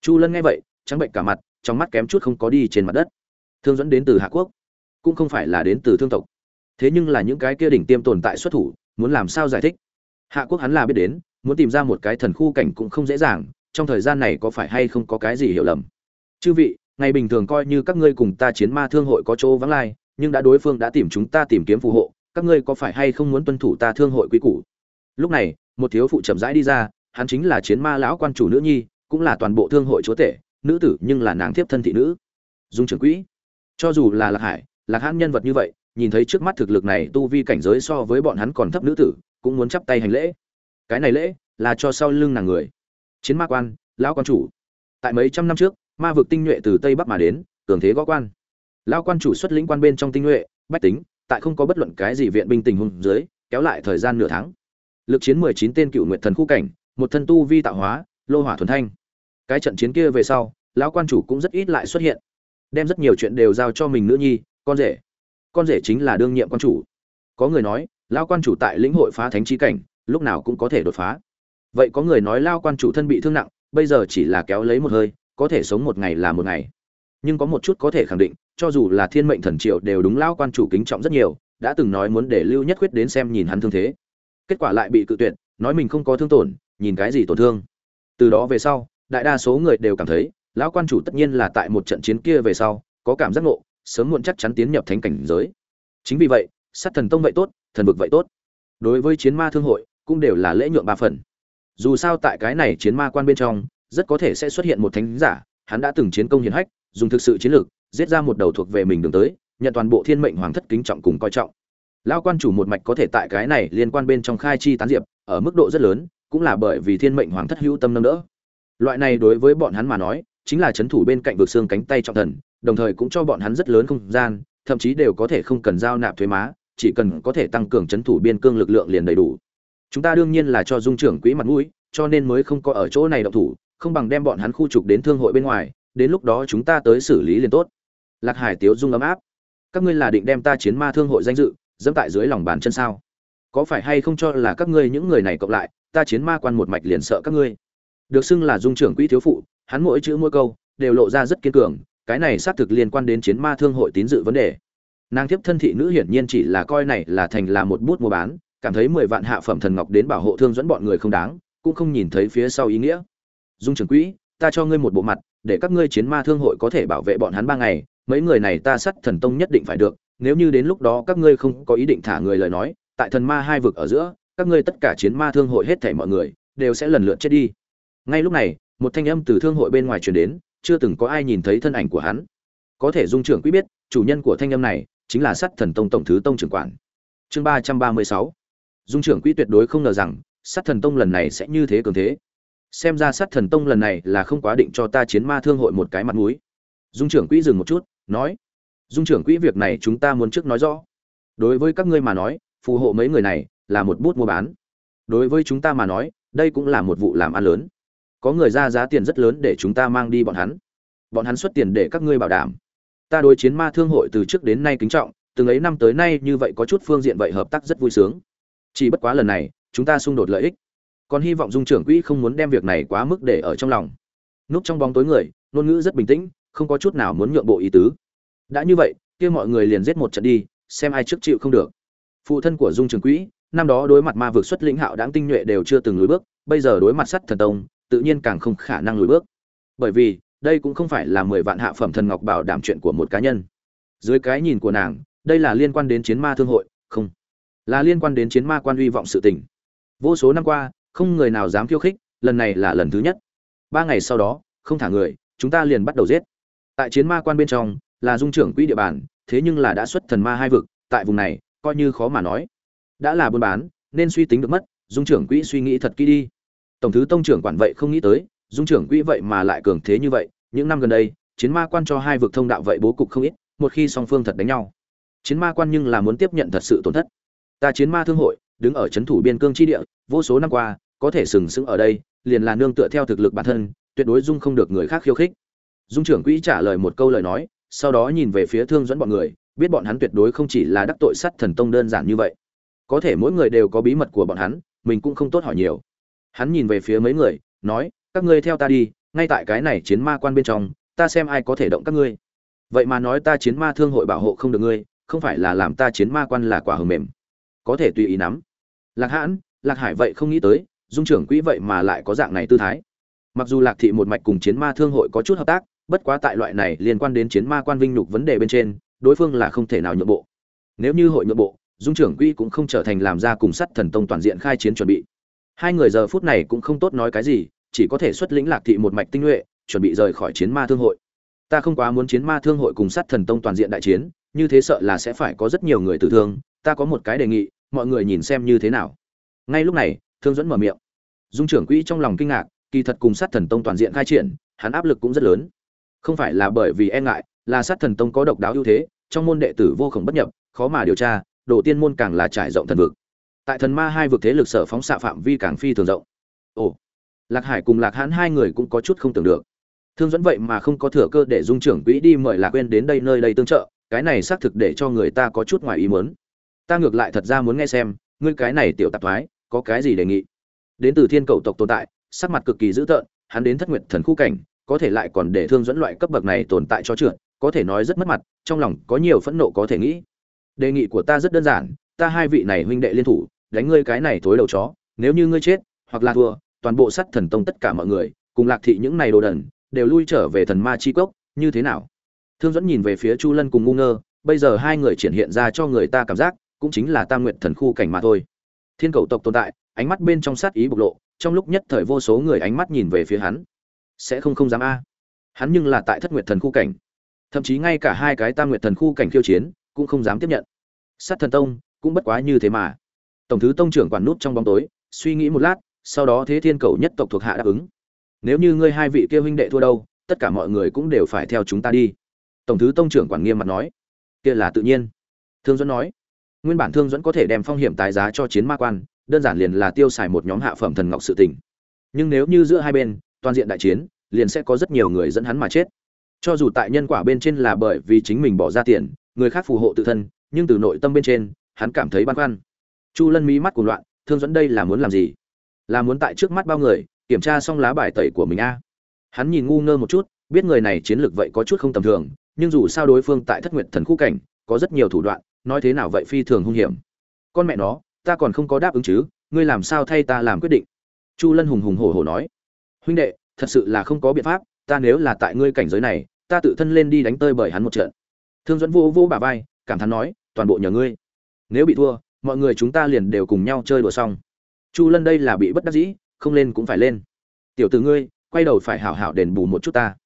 [SPEAKER 1] Chu lân nghe vậy, trắng bệnh cả mặt trong mắt kém chút không có đi trên mặt đất. Thương dẫn đến từ hạ quốc, cũng không phải là đến từ thương tộc. Thế nhưng là những cái kia đỉnh tiêm tồn tại xuất thủ, muốn làm sao giải thích? Hạ quốc hắn là biết đến, muốn tìm ra một cái thần khu cảnh cũng không dễ dàng, trong thời gian này có phải hay không có cái gì hiểu lầm? Chư vị, ngày bình thường coi như các ngươi cùng ta chiến ma thương hội có chỗ vắng lai, nhưng đã đối phương đã tìm chúng ta tìm kiếm phù hộ, các ngươi có phải hay không muốn tuân thủ ta thương hội quý củ? Lúc này, một thiếu phụ chậm rãi đi ra, hắn chính là chiến ma lão quan chủ nữ nhi, cũng là toàn bộ thương hội chúa tể nữ tử nhưng là nàng thiếp thân thị nữ. Dung trưởng quỹ. Cho dù là lạc hải, lạc hãn nhân vật như vậy, nhìn thấy trước mắt thực lực này tu vi cảnh giới so với bọn hắn còn thấp nữ tử, cũng muốn chắp tay hành lễ. Cái này lễ là cho sau lưng nàng người. Chiến ma quan, lão quan chủ. Tại mấy trăm năm trước, ma vực tinh nhuệ từ tây bắc mà đến, cường thế gõ quan. Lão quan chủ xuất lĩnh quan bên trong tinh nhuệ, bách tính, tại không có bất luận cái gì viện binh tình huống dưới, kéo lại thời gian nửa tháng. Lực chiến mười chín tên cựu nguyện thần khu cảnh, một thân tu vi tạo hóa, lô hỏa thuần thanh cái trận chiến kia về sau, lão quan chủ cũng rất ít lại xuất hiện. Đem rất nhiều chuyện đều giao cho mình nữ nhi, con rể. Con rể chính là đương nhiệm quan chủ. Có người nói, lão quan chủ tại lĩnh hội phá thánh trí cảnh, lúc nào cũng có thể đột phá. Vậy có người nói lao quan chủ thân bị thương nặng, bây giờ chỉ là kéo lấy một hơi, có thể sống một ngày là một ngày. Nhưng có một chút có thể khẳng định, cho dù là thiên mệnh thần triệu đều đúng lao quan chủ kính trọng rất nhiều, đã từng nói muốn để lưu nhất quyết đến xem nhìn hắn thương thế. Kết quả lại bị cự tuyệt, nói mình không có thương tổn, nhìn cái gì tổn thương. Từ đó về sau đại đa số người đều cảm thấy, lão quan chủ tất nhiên là tại một trận chiến kia về sau, có cảm giác ngộ, sớm muộn chắc chắn tiến nhập thánh cảnh giới. Chính vì vậy, sát thần tông vậy tốt, thần vực vậy tốt. Đối với chiến ma thương hội, cũng đều là lễ nhượng ba phần. Dù sao tại cái này chiến ma quan bên trong, rất có thể sẽ xuất hiện một thánh giả, hắn đã từng chiến công hiển hách, dùng thực sự chiến lược, giết ra một đầu thuộc về mình đường tới, nhận toàn bộ thiên mệnh hoàng thất kính trọng cùng coi trọng. Lao quan chủ một mạch có thể tại cái này liên quan bên trong khai chi tán diệp, ở mức độ rất lớn, cũng là bởi vì thiên mệnh hoàng thất hữu tâm nâng đỡ loại này đối với bọn hắn mà nói, chính là chấn thủ bên cạnh vực xương cánh tay trọng thần, đồng thời cũng cho bọn hắn rất lớn không gian, thậm chí đều có thể không cần giao nạp thuế má, chỉ cần có thể tăng cường chấn thủ biên cương lực lượng liền đầy đủ. Chúng ta đương nhiên là cho dung trưởng quỹ mặt mũi, cho nên mới không có ở chỗ này động thủ, không bằng đem bọn hắn khu trục đến thương hội bên ngoài, đến lúc đó chúng ta tới xử lý liền tốt. Lạc hải tiếu dung ấm áp. Các ngươi là định đem ta chiến ma thương hội danh dự, dẫm tại dưới lòng bàn chân sao? Có phải hay không cho là các ngươi những người này cộng lại, ta chiến ma quan một mạch liền sợ các ngươi? Được xưng là dung trưởng quỹ thiếu phụ, hắn mỗi chữ mỗi câu đều lộ ra rất kiên cường, cái này xác thực liên quan đến chiến ma thương hội tín dự vấn đề. Nàng tiếp thân thị nữ hiển nhiên chỉ là coi này là thành là một bút mua bán, cảm thấy mười vạn hạ phẩm thần ngọc đến bảo hộ thương dẫn bọn người không đáng, cũng không nhìn thấy phía sau ý nghĩa. Dung trưởng quỹ, ta cho ngươi một bộ mặt, để các ngươi chiến ma thương hội có thể bảo vệ bọn hắn ba ngày, mấy người này ta sắt thần tông nhất định phải được, nếu như đến lúc đó các ngươi không có ý định thả người lời nói, tại thần ma hai vực ở giữa, các ngươi tất cả chiến ma thương hội hết thảy mọi người, đều sẽ lần lượt chết đi ngay lúc này, một thanh âm từ thương hội bên ngoài truyền đến, chưa từng có ai nhìn thấy thân ảnh của hắn. Có thể dung trưởng quý biết, chủ nhân của thanh âm này chính là sắt thần tông tổng thứ tông trưởng quản. Chương ba trăm ba mươi sáu. Dung trưởng quý tuyệt đối không ngờ rằng, sắt thần tông lần này sẽ như thế cường thế. Xem ra sắt thần tông lần này là không quá định cho ta chiến ma thương hội một cái mặt mũi. Dung trưởng quỹ dừng một chút, nói, dung trưởng quỹ, việc này chúng ta muốn trước nói rõ. Đối với các ngươi mà nói, phù hộ mấy người này là một bút mua bán. Đối với chúng ta mà nói, đây cũng là một vụ làm ăn lớn có người ra giá tiền rất lớn để chúng ta mang đi bọn hắn. Bọn hắn xuất tiền để các ngươi bảo đảm. Ta đối chiến ma thương hội từ trước đến nay kính trọng, từng ấy năm tới nay như vậy có chút phương diện vậy hợp tác rất vui sướng. Chỉ bất quá lần này, chúng ta xung đột lợi ích. Còn hy vọng dung trưởng quỹ không muốn đem việc này quá mức để ở trong lòng. Núp trong bóng tối người, ngôn ngữ rất bình tĩnh, không có chút nào muốn nhượng bộ ý tứ. Đã như vậy, kia mọi người liền giết một trận đi, xem ai trước chịu không được. Phụ thân của dung trường quỹ, năm đó đối mặt ma vực xuất lĩnh hạo đáng tinh nhuệ đều chưa từng lùi bước, bây giờ đối mặt sắt thần tông tự nhiên càng không khả năng lùi bước. Bởi vì, đây cũng không phải là mười vạn hạ phẩm thần ngọc bảo đảm chuyện của một cá nhân. Dưới cái nhìn của nàng, đây là liên quan đến chiến ma thương hội, không, là liên quan đến chiến ma quan uy vọng sự tình. Vô số năm qua, không người nào dám khiêu khích, lần này là lần thứ nhất. Ba ngày sau đó, không thả người, chúng ta liền bắt đầu giết. Tại chiến ma quan bên trong, là dung trưởng quỹ địa bàn, thế nhưng là đã xuất thần ma hai vực, tại vùng này, coi như khó mà nói. Đã là buôn bán, nên suy tính được mất, dung trưởng quỹ suy nghĩ thật kỹ đi tổng thứ tông trưởng quản vậy không nghĩ tới, dung trưởng quỹ vậy mà lại cường thế như vậy, những năm gần đây, chiến ma quan cho hai vực thông đạo vậy bố cục không ít, một khi song phương thật đánh nhau. Chiến ma quan nhưng là muốn tiếp nhận thật sự tổn thất. Ta chiến ma thương hội, đứng ở c thủ biên cương tri địa, vô số năm qua, có thể sừng sững ở đây, liền là nương tựa theo thực lực bản thân, tuyệt đối dung không được người khác khiêu khích. Dung trưởng quỹ trả lời một câu lời nói, sau đó nhìn về phía thương dẫn bọn người, biết bọn hắn tuyệt đối không chỉ là đắc tội sắt thần tông đơn giản như vậy. Có thể mỗi người đều có bí mật của bọn hắn, mình cũng không tốt hỏi nhiều hắn nhìn về phía mấy người, nói, các ngươi theo ta đi, ngay tại cái này chiến ma quan bên trong, ta xem ai có thể động các ngươi. Vậy mà nói ta chiến ma thương hội bảo hộ không được ngươi, không phải là làm ta chiến ma quan là quả hờ mềm. Có thể tùy ý nắm. Lạc hãn, lạc hải vậy không nghĩ tới, dung trưởng quỹ vậy mà lại có dạng này tư thái. Mặc dù lạc thị một mạch cùng chiến ma thương hội có chút hợp tác, bất quá tại loại này liên quan đến chiến ma quan vinh nhục vấn đề bên trên, đối phương là không thể nào nhượng bộ. Nếu như hội nhượng bộ, dung trưởng quỹ cũng không trở thành làm ra cùng sắt thần tông toàn diện khai chiến chuẩn bị hai người giờ phút này cũng không tốt nói cái gì, chỉ có thể xuất lĩnh lạc thị một mạch tinh nhuệ, chuẩn bị rời khỏi chiến ma thương hội. Ta không quá muốn chiến ma thương hội cùng sát thần tông toàn diện đại chiến, như thế sợ là sẽ phải có rất nhiều người tử thương, ta có một cái đề nghị, mọi người nhìn xem như thế nào. Ngay lúc này, thương dẫn mở miệng. Dung trưởng quỹ trong lòng kinh ngạc, kỳ thật cùng sát thần tông toàn diện khai triển, hắn áp lực cũng rất lớn. Không phải là bởi vì e ngại, là sát thần tông có độc đáo ưu thế, trong môn đệ tử vô khổng bất nhập, khó mà điều tra đồ tiên môn càng là trải rộng thần vực tại thần ma hai vực thế lực sở phóng xạ phạm vi càng phi thường rộng. Ồ, lạc hải cùng lạc hãn hai người cũng có chút không tưởng được. Thương dẫn vậy mà không có thừa cơ để dung trưởng quỹ đi mời lạc quên đến đây nơi đây tương trợ, cái này xác thực để cho người ta có chút ngoài ý muốn. Ta ngược lại thật ra muốn nghe xem, ngươi cái này tiểu tạp thoái, có cái gì đề nghị? Đến từ thiên cầu tộc tồn tại, sắc mặt cực kỳ dữ tợn, hắn đến thất nguyệt thần khu cảnh, có thể lại còn để thương dẫn loại cấp bậc này tồn tại cho trượt có thể nói rất mất mặt, trong lòng có nhiều phẫn nộ có thể nghĩ. Đề nghị của ta rất đơn giản ta hai vị này huynh đệ liên thủ, đánh ngươi cái này thối đầu chó, nếu như ngươi chết, hoặc là thua, toàn bộ sắt thần tông tất cả mọi người, cùng lạc thị những này đồ đần, đều lui trở về thần ma chi cốc, như thế nào? Thương dẫn nhìn về phía chu lân cùng ngu ngơ, bây giờ hai người triển hiện ra cho người ta cảm giác, cũng chính là tam nguyện thần khu cảnh mà thôi. Thiên cầu tộc tồn tại, ánh mắt bên trong sát ý bộc lộ, trong lúc nhất thời vô số người ánh mắt nhìn về phía hắn. Sẽ không không dám a. Hắn nhưng là tại thất nguyệt thần khu cảnh. Thậm chí ngay cả hai cái tam nguyệt thần khu cảnh khiêu chiến, cũng không dám tiếp nhận. Sát thần tông cũng bất quá như thế mà. Tổng thứ tông trưởng quản nút trong bóng tối, suy nghĩ một lát, sau đó thế thiên cầu nhất tộc thuộc hạ đáp ứng. Nếu như ngươi hai vị kia huynh đệ thua đâu, tất cả mọi người cũng đều phải theo chúng ta đi. Tổng thứ tông trưởng quản nghiêm mặt nói. Kia là tự nhiên. Thương dẫn nói. Nguyên bản thương dẫn có thể đem phong hiểm tái giá cho chiến ma quan, đơn giản liền là tiêu xài một nhóm hạ phẩm thần ngọc sự tình. Nhưng nếu như giữa hai bên, toàn diện đại chiến, liền sẽ có rất nhiều người dẫn hắn mà chết. Cho dù tại nhân quả bên trên là bởi vì chính mình bỏ ra tiền, người khác phù hộ tự thân, nhưng từ nội tâm bên trên hắn cảm thấy băn khoăn. Chu lân mí mắt cuồng loạn, thương dẫn đây là muốn làm gì? Là muốn tại trước mắt bao người, kiểm tra xong lá bài tẩy của mình a. Hắn nhìn ngu ngơ một chút, biết người này chiến lược vậy có chút không tầm thường, nhưng dù sao đối phương tại thất nguyện thần khu cảnh, có rất nhiều thủ đoạn, nói thế nào vậy phi thường hung hiểm. Con mẹ nó, ta còn không có đáp ứng chứ, ngươi làm sao thay ta làm quyết định? Chu lân hùng hùng hổ hổ nói. Huynh đệ, thật sự là không có biện pháp, ta nếu là tại ngươi cảnh giới này, ta tự thân lên đi đánh tơi bởi hắn một trận. Thương dẫn vô vô bà vai, cảm thán nói, toàn bộ nhờ ngươi nếu bị thua, mọi người chúng ta liền đều cùng nhau chơi đùa xong. Chu lân đây là bị bất đắc dĩ, không lên cũng phải lên. Tiểu tử ngươi, quay đầu phải hảo hảo đền bù một chút ta.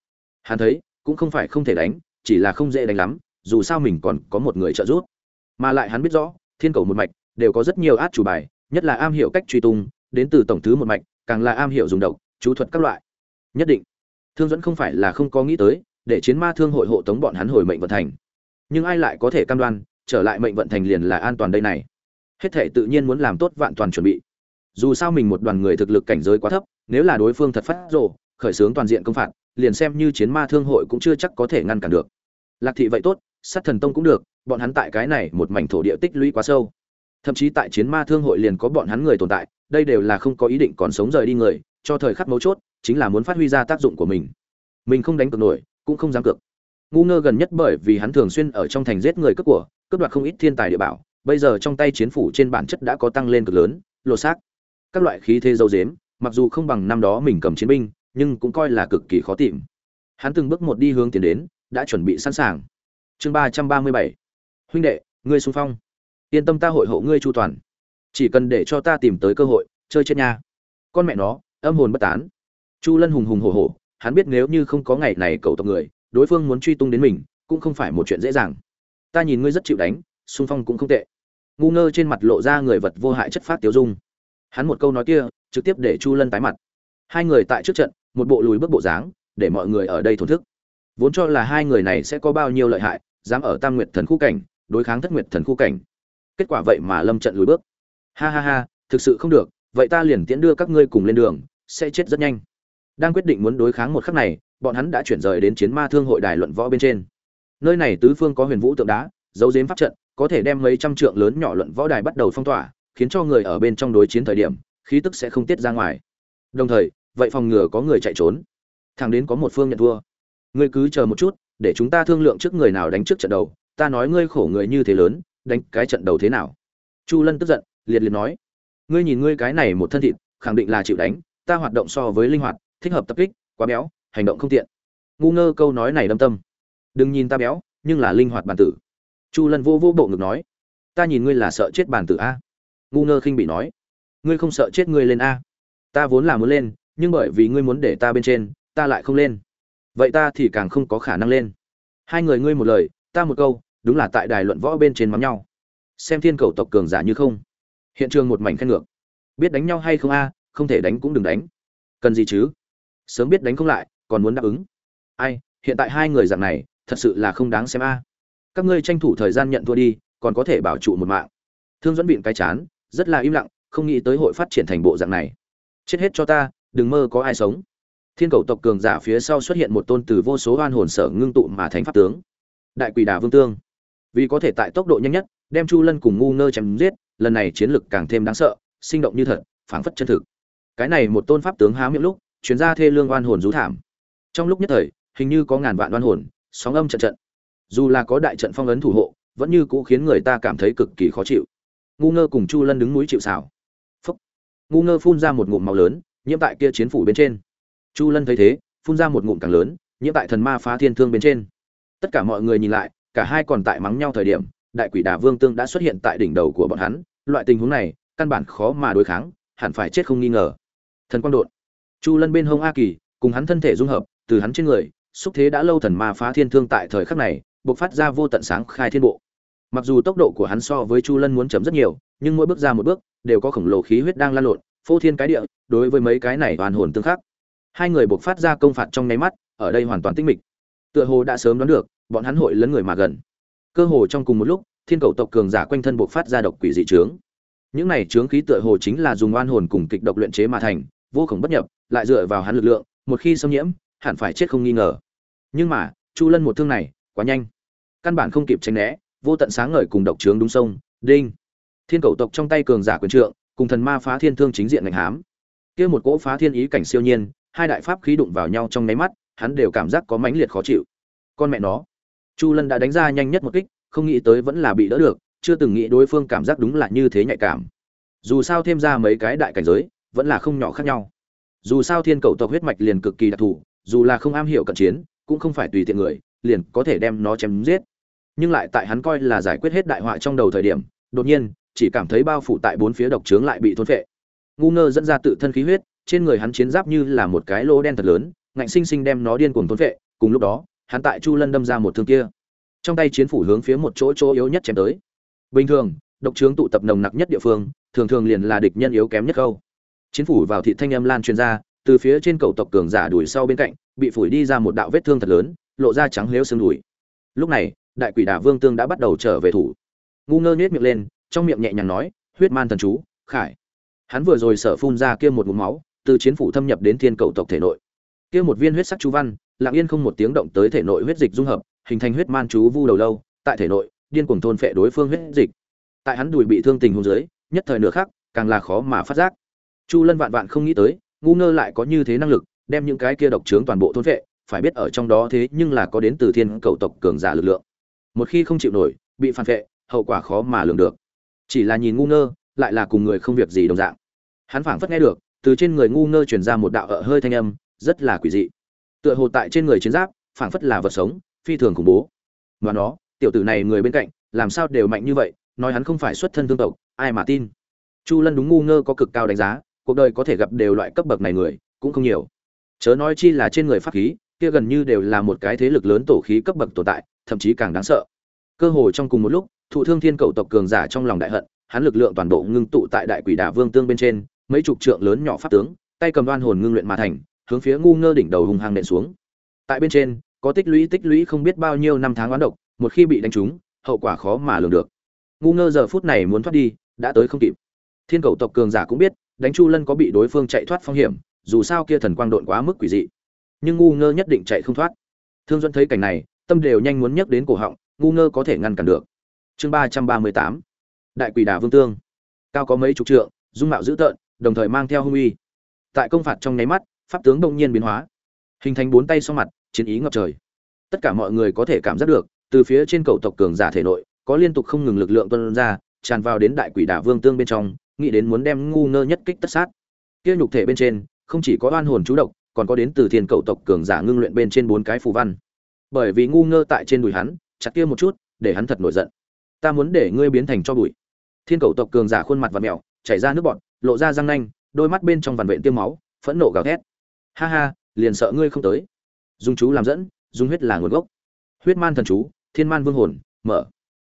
[SPEAKER 1] Hắn thấy, cũng không phải không thể đánh, chỉ là không dễ đánh lắm, dù sao mình còn có một người trợ giúp. Mà lại hắn biết rõ, thiên cầu một mạch, đều có rất nhiều át chủ bài, nhất là am hiểu cách truy tung, đến từ tổng thứ một mạch, càng là am hiểu dùng độc, chú thuật các loại. Nhất định, thương dẫn không phải là không có nghĩ tới, để chiến ma thương hội hộ tống bọn hắn hồi mệnh vận thành. Nhưng ai lại có thể cam đoan trở lại mệnh vận thành liền là an toàn đây này. Hết thể tự nhiên muốn làm tốt vạn toàn chuẩn bị. Dù sao mình một đoàn người thực lực cảnh giới quá thấp, nếu là đối phương thật phát rồ, khởi xướng toàn diện công phạt, liền xem như chiến ma thương hội cũng chưa chắc có thể ngăn cản được. Lạc thị vậy tốt, sát thần tông cũng được, bọn hắn tại cái này một mảnh thổ địa tích lũy quá sâu. Thậm chí tại chiến ma thương hội liền có bọn hắn người tồn tại, đây đều là không có ý định còn sống rời đi người, cho thời khắc mấu chốt, chính là muốn phát huy ra tác dụng của mình. Mình không đánh cược nổi, cũng không dám cược. Ngu ngơ gần nhất bởi vì hắn thường xuyên ở trong thành giết người cướp của cướp đoạt không ít thiên tài địa bảo, bây giờ trong tay chiến phủ trên bản chất đã có tăng lên cực lớn, lột xác. Các loại khí thế dâu dếm, mặc dù không bằng năm đó mình cầm chiến binh, nhưng cũng coi là cực kỳ khó tìm. Hắn từng bước một đi hướng tiến đến, đã chuẩn bị sẵn sàng. Chương ba trăm ba mươi bảy. Huynh đệ, ngươi xung phong. Yên tâm ta hội hộ ngươi chu toàn. Chỉ cần để cho ta tìm tới cơ hội, chơi chết nha. Con mẹ nó, âm hồn bất tán. Chu lân hùng hùng hổ hổ, hắn biết nếu như không có ngày này cầu tộc người, đối phương muốn truy tung đến mình, cũng không phải một chuyện dễ dàng ta nhìn ngươi rất chịu đánh, xung phong cũng không tệ. Ngu ngơ trên mặt lộ ra người vật vô hại chất phát tiêu dung. Hắn một câu nói kia, trực tiếp để chu lân tái mặt. Hai người tại trước trận, một bộ lùi bước bộ dáng, để mọi người ở đây thổn thức. Vốn cho là hai người này sẽ có bao nhiêu lợi hại, dám ở tam nguyệt thần khu cảnh, đối kháng thất nguyệt thần khu cảnh. Kết quả vậy mà lâm trận lùi bước. Ha ha ha, thực sự không được, vậy ta liền tiễn đưa các ngươi cùng lên đường, sẽ chết rất nhanh. Đang quyết định muốn đối kháng một khắc này, bọn hắn đã chuyển rời đến chiến ma thương hội đài luận võ bên trên nơi này tứ phương có huyền vũ tượng đá, dấu dếm pháp trận, có thể đem mấy trăm trượng lớn nhỏ luận võ đài bắt đầu phong tỏa, khiến cho người ở bên trong đối chiến thời điểm, khí tức sẽ không tiết ra ngoài. Đồng thời, vậy phòng ngừa có người chạy trốn. Thằng đến có một phương nhận thua. Ngươi cứ chờ một chút, để chúng ta thương lượng trước người nào đánh trước trận đầu, ta nói ngươi khổ người như thế lớn, đánh cái trận đầu thế nào? Chu lân tức giận, liệt liệt nói. Ngươi nhìn ngươi cái này một thân thịt, khẳng định là chịu đánh, ta hoạt động so với linh hoạt, thích hợp tập kích, quá béo, hành động không tiện. Ngu ngơ câu nói này đâm tâm đừng nhìn ta béo, nhưng là linh hoạt bản tử. Chu lân vô vô bộ ngực nói, ta nhìn ngươi là sợ chết bản tử a. Ngu ngơ khinh bị nói, ngươi không sợ chết ngươi lên a. Ta vốn là muốn lên, nhưng bởi vì ngươi muốn để ta bên trên, ta lại không lên. Vậy ta thì càng không có khả năng lên. Hai người ngươi một lời, ta một câu, đúng là tại đài luận võ bên trên mắm nhau. Xem thiên cầu tộc cường giả như không. Hiện trường một mảnh khen ngược. Biết đánh nhau hay không a, không thể đánh cũng đừng đánh. Cần gì chứ? Sớm biết đánh không lại, còn muốn đáp ứng. Ai, hiện tại hai người dạng này thật sự là không đáng xem a. Các ngươi tranh thủ thời gian nhận thua đi, còn có thể bảo trụ một mạng. Thương dẫn bịn cái chán, rất là im lặng, không nghĩ tới hội phát triển thành bộ dạng này. Chết hết cho ta, đừng mơ có ai sống. Thiên cầu tộc cường giả phía sau xuất hiện một tôn từ vô số oan hồn sở ngưng tụ mà thành pháp tướng. Đại quỷ đà vương tương. Vì có thể tại tốc độ nhanh nhất, đem chu lân cùng ngu ngơ chém giết, lần này chiến lực càng thêm đáng sợ, sinh động như thật, phảng phất chân thực. Cái này một tôn pháp tướng há miệng lúc, chuyến ra thê lương oan hồn rú thảm. Trong lúc nhất thời, hình như có ngàn vạn oan hồn sóng âm trận trận. Dù là có đại trận phong ấn thủ hộ, vẫn như cũ khiến người ta cảm thấy cực kỳ khó chịu. Ngu ngơ cùng chu lân đứng núi chịu xảo phúc. Ngu ngơ phun ra một ngụm màu lớn, nhiễm tại kia chiến phủ bên trên. Chu lân thấy thế, phun ra một ngụm càng lớn, nhiễm tại thần ma phá thiên thương bên trên. Tất cả mọi người nhìn lại, cả hai còn tại mắng nhau thời điểm, đại quỷ đà vương tương đã xuất hiện tại đỉnh đầu của bọn hắn. Loại tình huống này, căn bản khó mà đối kháng, hẳn phải chết không nghi ngờ. Thần quang đột. Chu lân bên hông a kỳ, cùng hắn thân thể dung hợp, từ hắn trên người xúc thế đã lâu thần ma phá thiên thương tại thời khắc này buộc phát ra vô tận sáng khai thiên bộ. Mặc dù tốc độ của hắn so với chu lân muốn chấm rất nhiều, nhưng mỗi bước ra một bước, đều có khổng lồ khí huyết đang lan lộn, phô thiên cái địa, đối với mấy cái này hoàn hồn tương khắc. Hai người buộc phát ra công phạt trong nháy mắt, ở đây hoàn toàn tinh mịch. Tựa hồ đã sớm đoán được, bọn hắn hội lấn người mà gần. Cơ hồ trong cùng một lúc, thiên cầu tộc cường giả quanh thân buộc phát ra độc quỷ dị trướng. Những này trướng khí tựa hồ chính là dùng oan hồn cùng kịch độc luyện chế mà thành, vô cùng bất nhập, lại dựa vào hắn lực lượng, một khi xâm nhiễm hẳn phải chết không nghi ngờ. Nhưng mà, chu lân một thương này, quá nhanh. Căn bản không kịp tránh né, vô tận sáng ngời cùng độc trướng đúng sông, đinh. Thiên cầu tộc trong tay cường giả quyền trượng, cùng thần ma phá thiên thương chính diện ngành hám. Kia một cỗ phá thiên ý cảnh siêu nhiên, hai đại pháp khí đụng vào nhau trong nháy mắt, hắn đều cảm giác có mãnh liệt khó chịu. Con mẹ nó. Chu lân đã đánh ra nhanh nhất một kích, không nghĩ tới vẫn là bị đỡ được, chưa từng nghĩ đối phương cảm giác đúng là như thế nhạy cảm. Dù sao thêm ra mấy cái đại cảnh giới, vẫn là không nhỏ khác nhau. Dù sao thiên cầu tộc huyết mạch liền cực kỳ đặc thù dù là không am hiểu cận chiến, cũng không phải tùy tiện người, liền có thể đem nó chém giết. Nhưng lại tại hắn coi là giải quyết hết đại họa trong đầu thời điểm, đột nhiên, chỉ cảm thấy bao phủ tại bốn phía độc trướng lại bị thôn phệ. Ngu ngơ dẫn ra tự thân khí huyết, trên người hắn chiến giáp như là một cái lỗ đen thật lớn, ngạnh sinh sinh đem nó điên cuồng thôn phệ, cùng lúc đó, hắn tại chu lân đâm ra một thương kia. Trong tay chiến phủ hướng phía một chỗ chỗ yếu nhất chém tới. Bình thường, độc trướng tụ tập nồng nặc nhất địa phương, thường thường liền là địch nhân yếu kém nhất câu chiến phủ vào thị thanh âm lan truyền ra từ phía trên cầu tộc cường giả đuổi sau bên cạnh, bị phủi đi ra một đạo vết thương thật lớn, lộ ra trắng lếu xương đùi. Lúc này, đại quỷ đà vương tương đã bắt đầu trở về thủ. Ngu ngơ nhếch miệng lên, trong miệng nhẹ nhàng nói, huyết man thần chú, khải. Hắn vừa rồi sở phun ra kia một ngụm máu, từ chiến phủ thâm nhập đến thiên cầu tộc thể nội. Kia một viên huyết sắc chú văn, lặng yên không một tiếng động tới thể nội huyết dịch dung hợp, hình thành huyết man chú vu đầu lâu, tại thể nội, điên cuồng thôn phệ đối phương huyết dịch. Tại hắn đùi bị thương tình hôn dưới, nhất thời nửa khác càng là khó mà phát giác. Chu lân vạn vạn không nghĩ tới ngu ngơ lại có như thế năng lực, đem những cái kia độc trướng toàn bộ thôn phệ phải biết ở trong đó thế nhưng là có đến từ thiên cầu tộc cường giả lực lượng. Một khi không chịu nổi, bị phản vệ, hậu quả khó mà lường được. Chỉ là nhìn ngu ngơ, lại là cùng người không việc gì đồng dạng. Hắn phảng phất nghe được, từ trên người ngu ngơ truyền ra một đạo ợ hơi thanh âm, rất là quỷ dị. Tựa hồ tại trên người chiến giáp, phảng phất là vật sống, phi thường khủng bố. Và nó, tiểu tử này người bên cạnh, làm sao đều mạnh như vậy, nói hắn không phải xuất thân thương tộc, ai mà tin. Chu lân đúng ngu ngơ có cực cao đánh giá cuộc đời có thể gặp đều loại cấp bậc này người, cũng không nhiều. Chớ nói chi là trên người pháp khí, kia gần như đều là một cái thế lực lớn tổ khí cấp bậc tồn tại, thậm chí càng đáng sợ. Cơ hồ trong cùng một lúc, thụ thương thiên cầu tộc cường giả trong lòng đại hận, hắn lực lượng toàn bộ ngưng tụ tại đại quỷ đà vương tương bên trên, mấy chục trượng lớn nhỏ pháp tướng, tay cầm đoan hồn ngưng luyện mà thành, hướng phía ngu ngơ đỉnh đầu hùng hàng nện xuống. Tại bên trên, có tích lũy tích lũy không biết bao nhiêu năm tháng oán độc, một khi bị đánh trúng, hậu quả khó mà lường được. Ngu ngơ giờ phút này muốn thoát đi, đã tới không kịp. Thiên cầu tộc cường giả cũng biết đánh chu lân có bị đối phương chạy thoát phong hiểm, dù sao kia thần quang độn quá mức quỷ dị. Nhưng ngu ngơ nhất định chạy không thoát. Thương duẫn thấy cảnh này, tâm đều nhanh muốn nhắc đến cổ họng, ngu ngơ có thể ngăn cản được. Chương ba trăm ba mươi tám. Đại quỷ đà vương tương. Cao có mấy chục trượng, dung mạo dữ tợn, đồng thời mang theo hung uy. Tại công phạt trong nháy mắt, pháp tướng đông nhiên biến hóa. Hình thành bốn tay sau mặt, chiến ý ngập trời. Tất cả mọi người có thể cảm giác được, từ phía trên cầu tộc cường giả thể nội, có liên tục không ngừng lực lượng tuân ra, tràn vào đến đại quỷ đà vương tương bên trong nghĩ đến muốn đem ngu ngơ nhất kích tất sát. Kia nhục thể bên trên, không chỉ có oan hồn chú độc, còn có đến từ thiên cầu tộc cường giả ngưng luyện bên trên bốn cái phù văn. Bởi vì ngu ngơ tại trên đùi hắn, chặt kia một chút, để hắn thật nổi giận. Ta muốn để ngươi biến thành cho bụi. Thiên cầu tộc cường giả khuôn mặt và mèo chảy ra nước bọt, lộ ra răng nanh, đôi mắt bên trong vằn vện tiêm máu, phẫn nộ gào thét. Ha ha, liền sợ ngươi không tới. Dùng chú làm dẫn, dùng huyết là nguồn gốc. Huyết man thần chú, thiên man vương hồn, mở.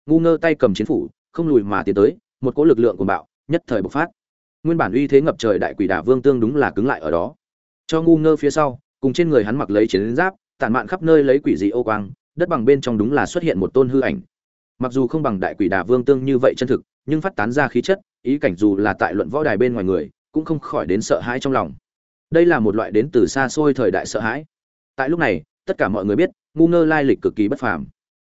[SPEAKER 1] Ngu ngơ tay cầm chiến phủ, không lùi mà tiến tới, một cỗ lực lượng của bạo nhất thời bộc phát. Nguyên bản uy thế ngập trời đại quỷ đả vương tương đúng là cứng lại ở đó. Cho ngu ngơ phía sau, cùng trên người hắn mặc lấy chiến giáp, tản mạn khắp nơi lấy quỷ dị ô quang, đất bằng bên trong đúng là xuất hiện một tôn hư ảnh. Mặc dù không bằng đại quỷ đà vương tương như vậy chân thực, nhưng phát tán ra khí chất, ý cảnh dù là tại luận võ đài bên ngoài người, cũng không khỏi đến sợ hãi trong lòng. Đây là một loại đến từ xa xôi thời đại sợ hãi. Tại lúc này, tất cả mọi người biết, ngu ngơ lai lịch cực kỳ bất phàm.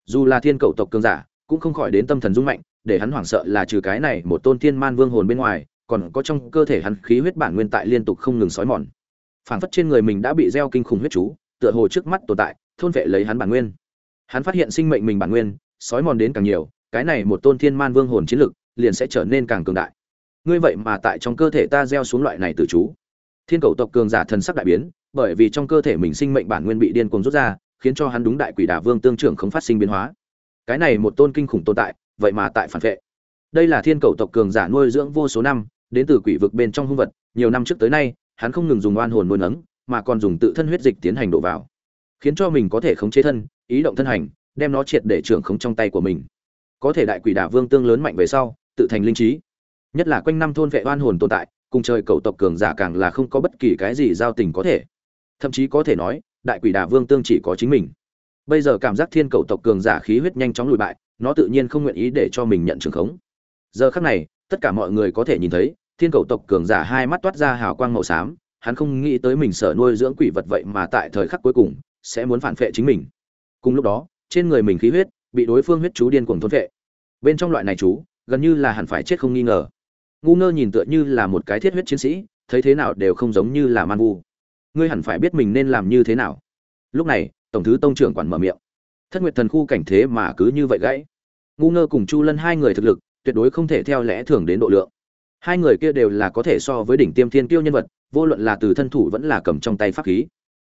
[SPEAKER 1] Dù là thiên cầu tộc cường giả, cũng không khỏi đến tâm thần rung mạnh để hắn hoảng sợ là trừ cái này một tôn thiên man vương hồn bên ngoài, còn có trong cơ thể hắn khí huyết bản nguyên tại liên tục không ngừng sói mòn. Phảng phất trên người mình đã bị gieo kinh khủng huyết chú, tựa hồ trước mắt tồn tại, thôn vệ lấy hắn bản nguyên. Hắn phát hiện sinh mệnh mình bản nguyên, sói mòn đến càng nhiều, cái này một tôn thiên man vương hồn chiến lực liền sẽ trở nên càng cường đại. Ngươi vậy mà tại trong cơ thể ta gieo xuống loại này từ chú. Thiên cầu tộc cường giả thần sắc đại biến, bởi vì trong cơ thể mình sinh mệnh bản nguyên bị điên cuồng rút ra, khiến cho hắn đúng đại quỷ đả vương tương trưởng không phát sinh biến hóa. Cái này một tôn kinh khủng tồn tại vậy mà tại phản vệ. Đây là thiên cầu tộc cường giả nuôi dưỡng vô số năm, đến từ quỷ vực bên trong hung vật, nhiều năm trước tới nay, hắn không ngừng dùng oan hồn nuôi nấng, mà còn dùng tự thân huyết dịch tiến hành đổ vào. Khiến cho mình có thể khống chế thân, ý động thân hành, đem nó triệt để trưởng khống trong tay của mình. Có thể đại quỷ đả vương tương lớn mạnh về sau, tự thành linh trí. Nhất là quanh năm thôn vệ oan hồn tồn tại, cùng trời cầu tộc cường giả càng là không có bất kỳ cái gì giao tình có thể. Thậm chí có thể nói, đại quỷ đà vương tương chỉ có chính mình. Bây giờ cảm giác thiên cầu tộc cường giả khí huyết nhanh chóng lùi bại nó tự nhiên không nguyện ý để cho mình nhận trường khống. Giờ khắc này, tất cả mọi người có thể nhìn thấy, thiên cầu tộc cường giả hai mắt toát ra hào quang màu xám, hắn không nghĩ tới mình sở nuôi dưỡng quỷ vật vậy mà tại thời khắc cuối cùng sẽ muốn phản phệ chính mình. Cùng lúc đó, trên người mình khí huyết bị đối phương huyết chú điên cuồng thôn phệ bên trong loại này chú, gần như là hẳn phải chết không nghi ngờ. Ngu ngơ nhìn tựa như là một cái thiết huyết chiến sĩ, thấy thế nào đều không giống như là man vu. Ngươi hẳn phải biết mình nên làm như thế nào. Lúc này, tổng thứ tông trưởng quản mở miệng thất nguyệt thần khu cảnh thế mà cứ như vậy gãy. Ngu ngơ cùng chu lân hai người thực lực, tuyệt đối không thể theo lẽ thường đến độ lượng. Hai người kia đều là có thể so với đỉnh tiêm thiên kiêu nhân vật, vô luận là từ thân thủ vẫn là cầm trong tay pháp khí.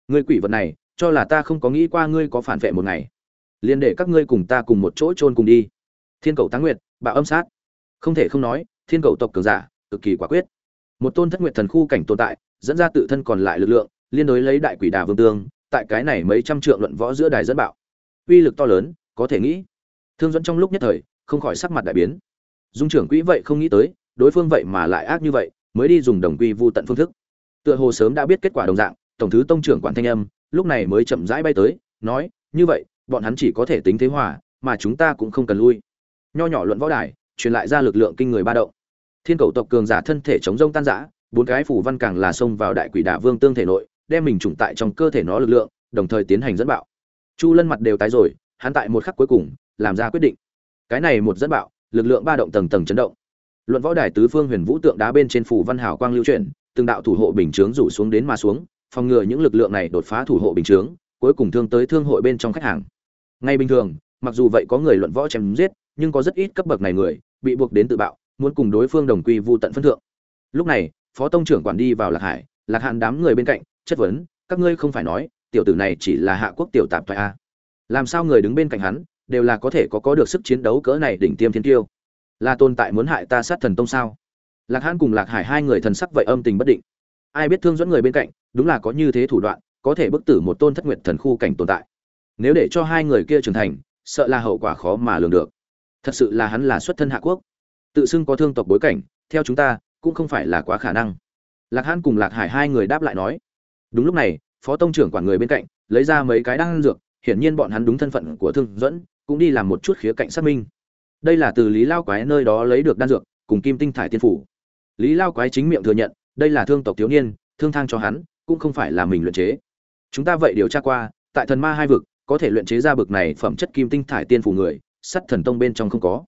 [SPEAKER 1] Ngươi quỷ vật này, cho là ta không có nghĩ qua ngươi có phản vệ một ngày. Liền để các ngươi cùng ta cùng một chỗ chôn cùng đi. Thiên cầu táng nguyệt, bạo âm sát. Không thể không nói, thiên cầu tộc cường giả, cực kỳ quả quyết. Một tôn thất nguyệt thần khu cảnh tồn tại, dẫn ra tự thân còn lại lực lượng, liên đối lấy đại quỷ đà vương tương, tại cái này mấy trăm trượng luận võ giữa đài dẫn bạo uy lực to lớn, có thể nghĩ. Thương dẫn trong lúc nhất thời, không khỏi sắc mặt đại biến. Dung trưởng quỹ vậy không nghĩ tới, đối phương vậy mà lại ác như vậy, mới đi dùng đồng quy vu tận phương thức. Tựa hồ sớm đã biết kết quả đồng dạng, tổng thứ tông trưởng quản thanh âm, lúc này mới chậm rãi bay tới, nói, như vậy, bọn hắn chỉ có thể tính thế hòa, mà chúng ta cũng không cần lui. Nho nhỏ luận võ đài, truyền lại ra lực lượng kinh người ba động. Thiên cầu tộc cường giả thân thể chống rông tan rã, bốn cái phủ văn càng là xông vào đại quỷ đả vương tương thể nội, đem mình trùng tại trong cơ thể nó lực lượng, đồng thời tiến hành dẫn bạo chu lân mặt đều tái rồi, hắn tại một khắc cuối cùng, làm ra quyết định. Cái này một dẫn bạo, lực lượng ba động tầng tầng chấn động. Luận võ đài tứ phương huyền vũ tượng đá bên trên phủ văn hào quang lưu chuyển, từng đạo thủ hộ bình chướng rủ xuống đến mà xuống, phòng ngừa những lực lượng này đột phá thủ hộ bình chướng, cuối cùng thương tới thương hội bên trong khách hàng. Ngay bình thường, mặc dù vậy có người luận võ chém giết, nhưng có rất ít cấp bậc này người, bị buộc đến tự bạo, muốn cùng đối phương đồng quy vu tận phân thượng. Lúc này, phó tông trưởng quản đi vào lạc hải, lạc hạn đám người bên cạnh, chất vấn, các ngươi không phải nói tiểu tử này chỉ là hạ quốc tiểu tạp thoại a. Làm sao người đứng bên cạnh hắn, đều là có thể có có được sức chiến đấu cỡ này đỉnh tiêm thiên tiêu là tồn tại muốn hại ta sát thần tông sao? Lạc hãn cùng lạc hải hai người thần sắc vậy âm tình bất định. Ai biết thương dẫn người bên cạnh, đúng là có như thế thủ đoạn, có thể bức tử một tôn thất nguyệt thần khu cảnh tồn tại. Nếu để cho hai người kia trưởng thành, sợ là hậu quả khó mà lường được. Thật sự là hắn là xuất thân hạ quốc. Tự xưng có thương tộc bối cảnh, theo chúng ta, cũng không phải là quá khả năng. Lạc hãn cùng lạc hải hai người đáp lại nói. Đúng lúc này phó tông trưởng quản người bên cạnh, lấy ra mấy cái đan dược, hiển nhiên bọn hắn đúng thân phận của thương dẫn cũng đi làm một chút khía cạnh xác minh. Đây là từ lý lao quái nơi đó lấy được đan dược, cùng kim tinh thải tiên phủ. Lý lao quái chính miệng thừa nhận, đây là thương tộc thiếu niên, thương thang cho hắn, cũng không phải là mình luyện chế. Chúng ta vậy điều tra qua, tại thần ma hai vực, có thể luyện chế ra bực này phẩm chất kim tinh thải tiên phủ người, sắt thần tông bên trong không có.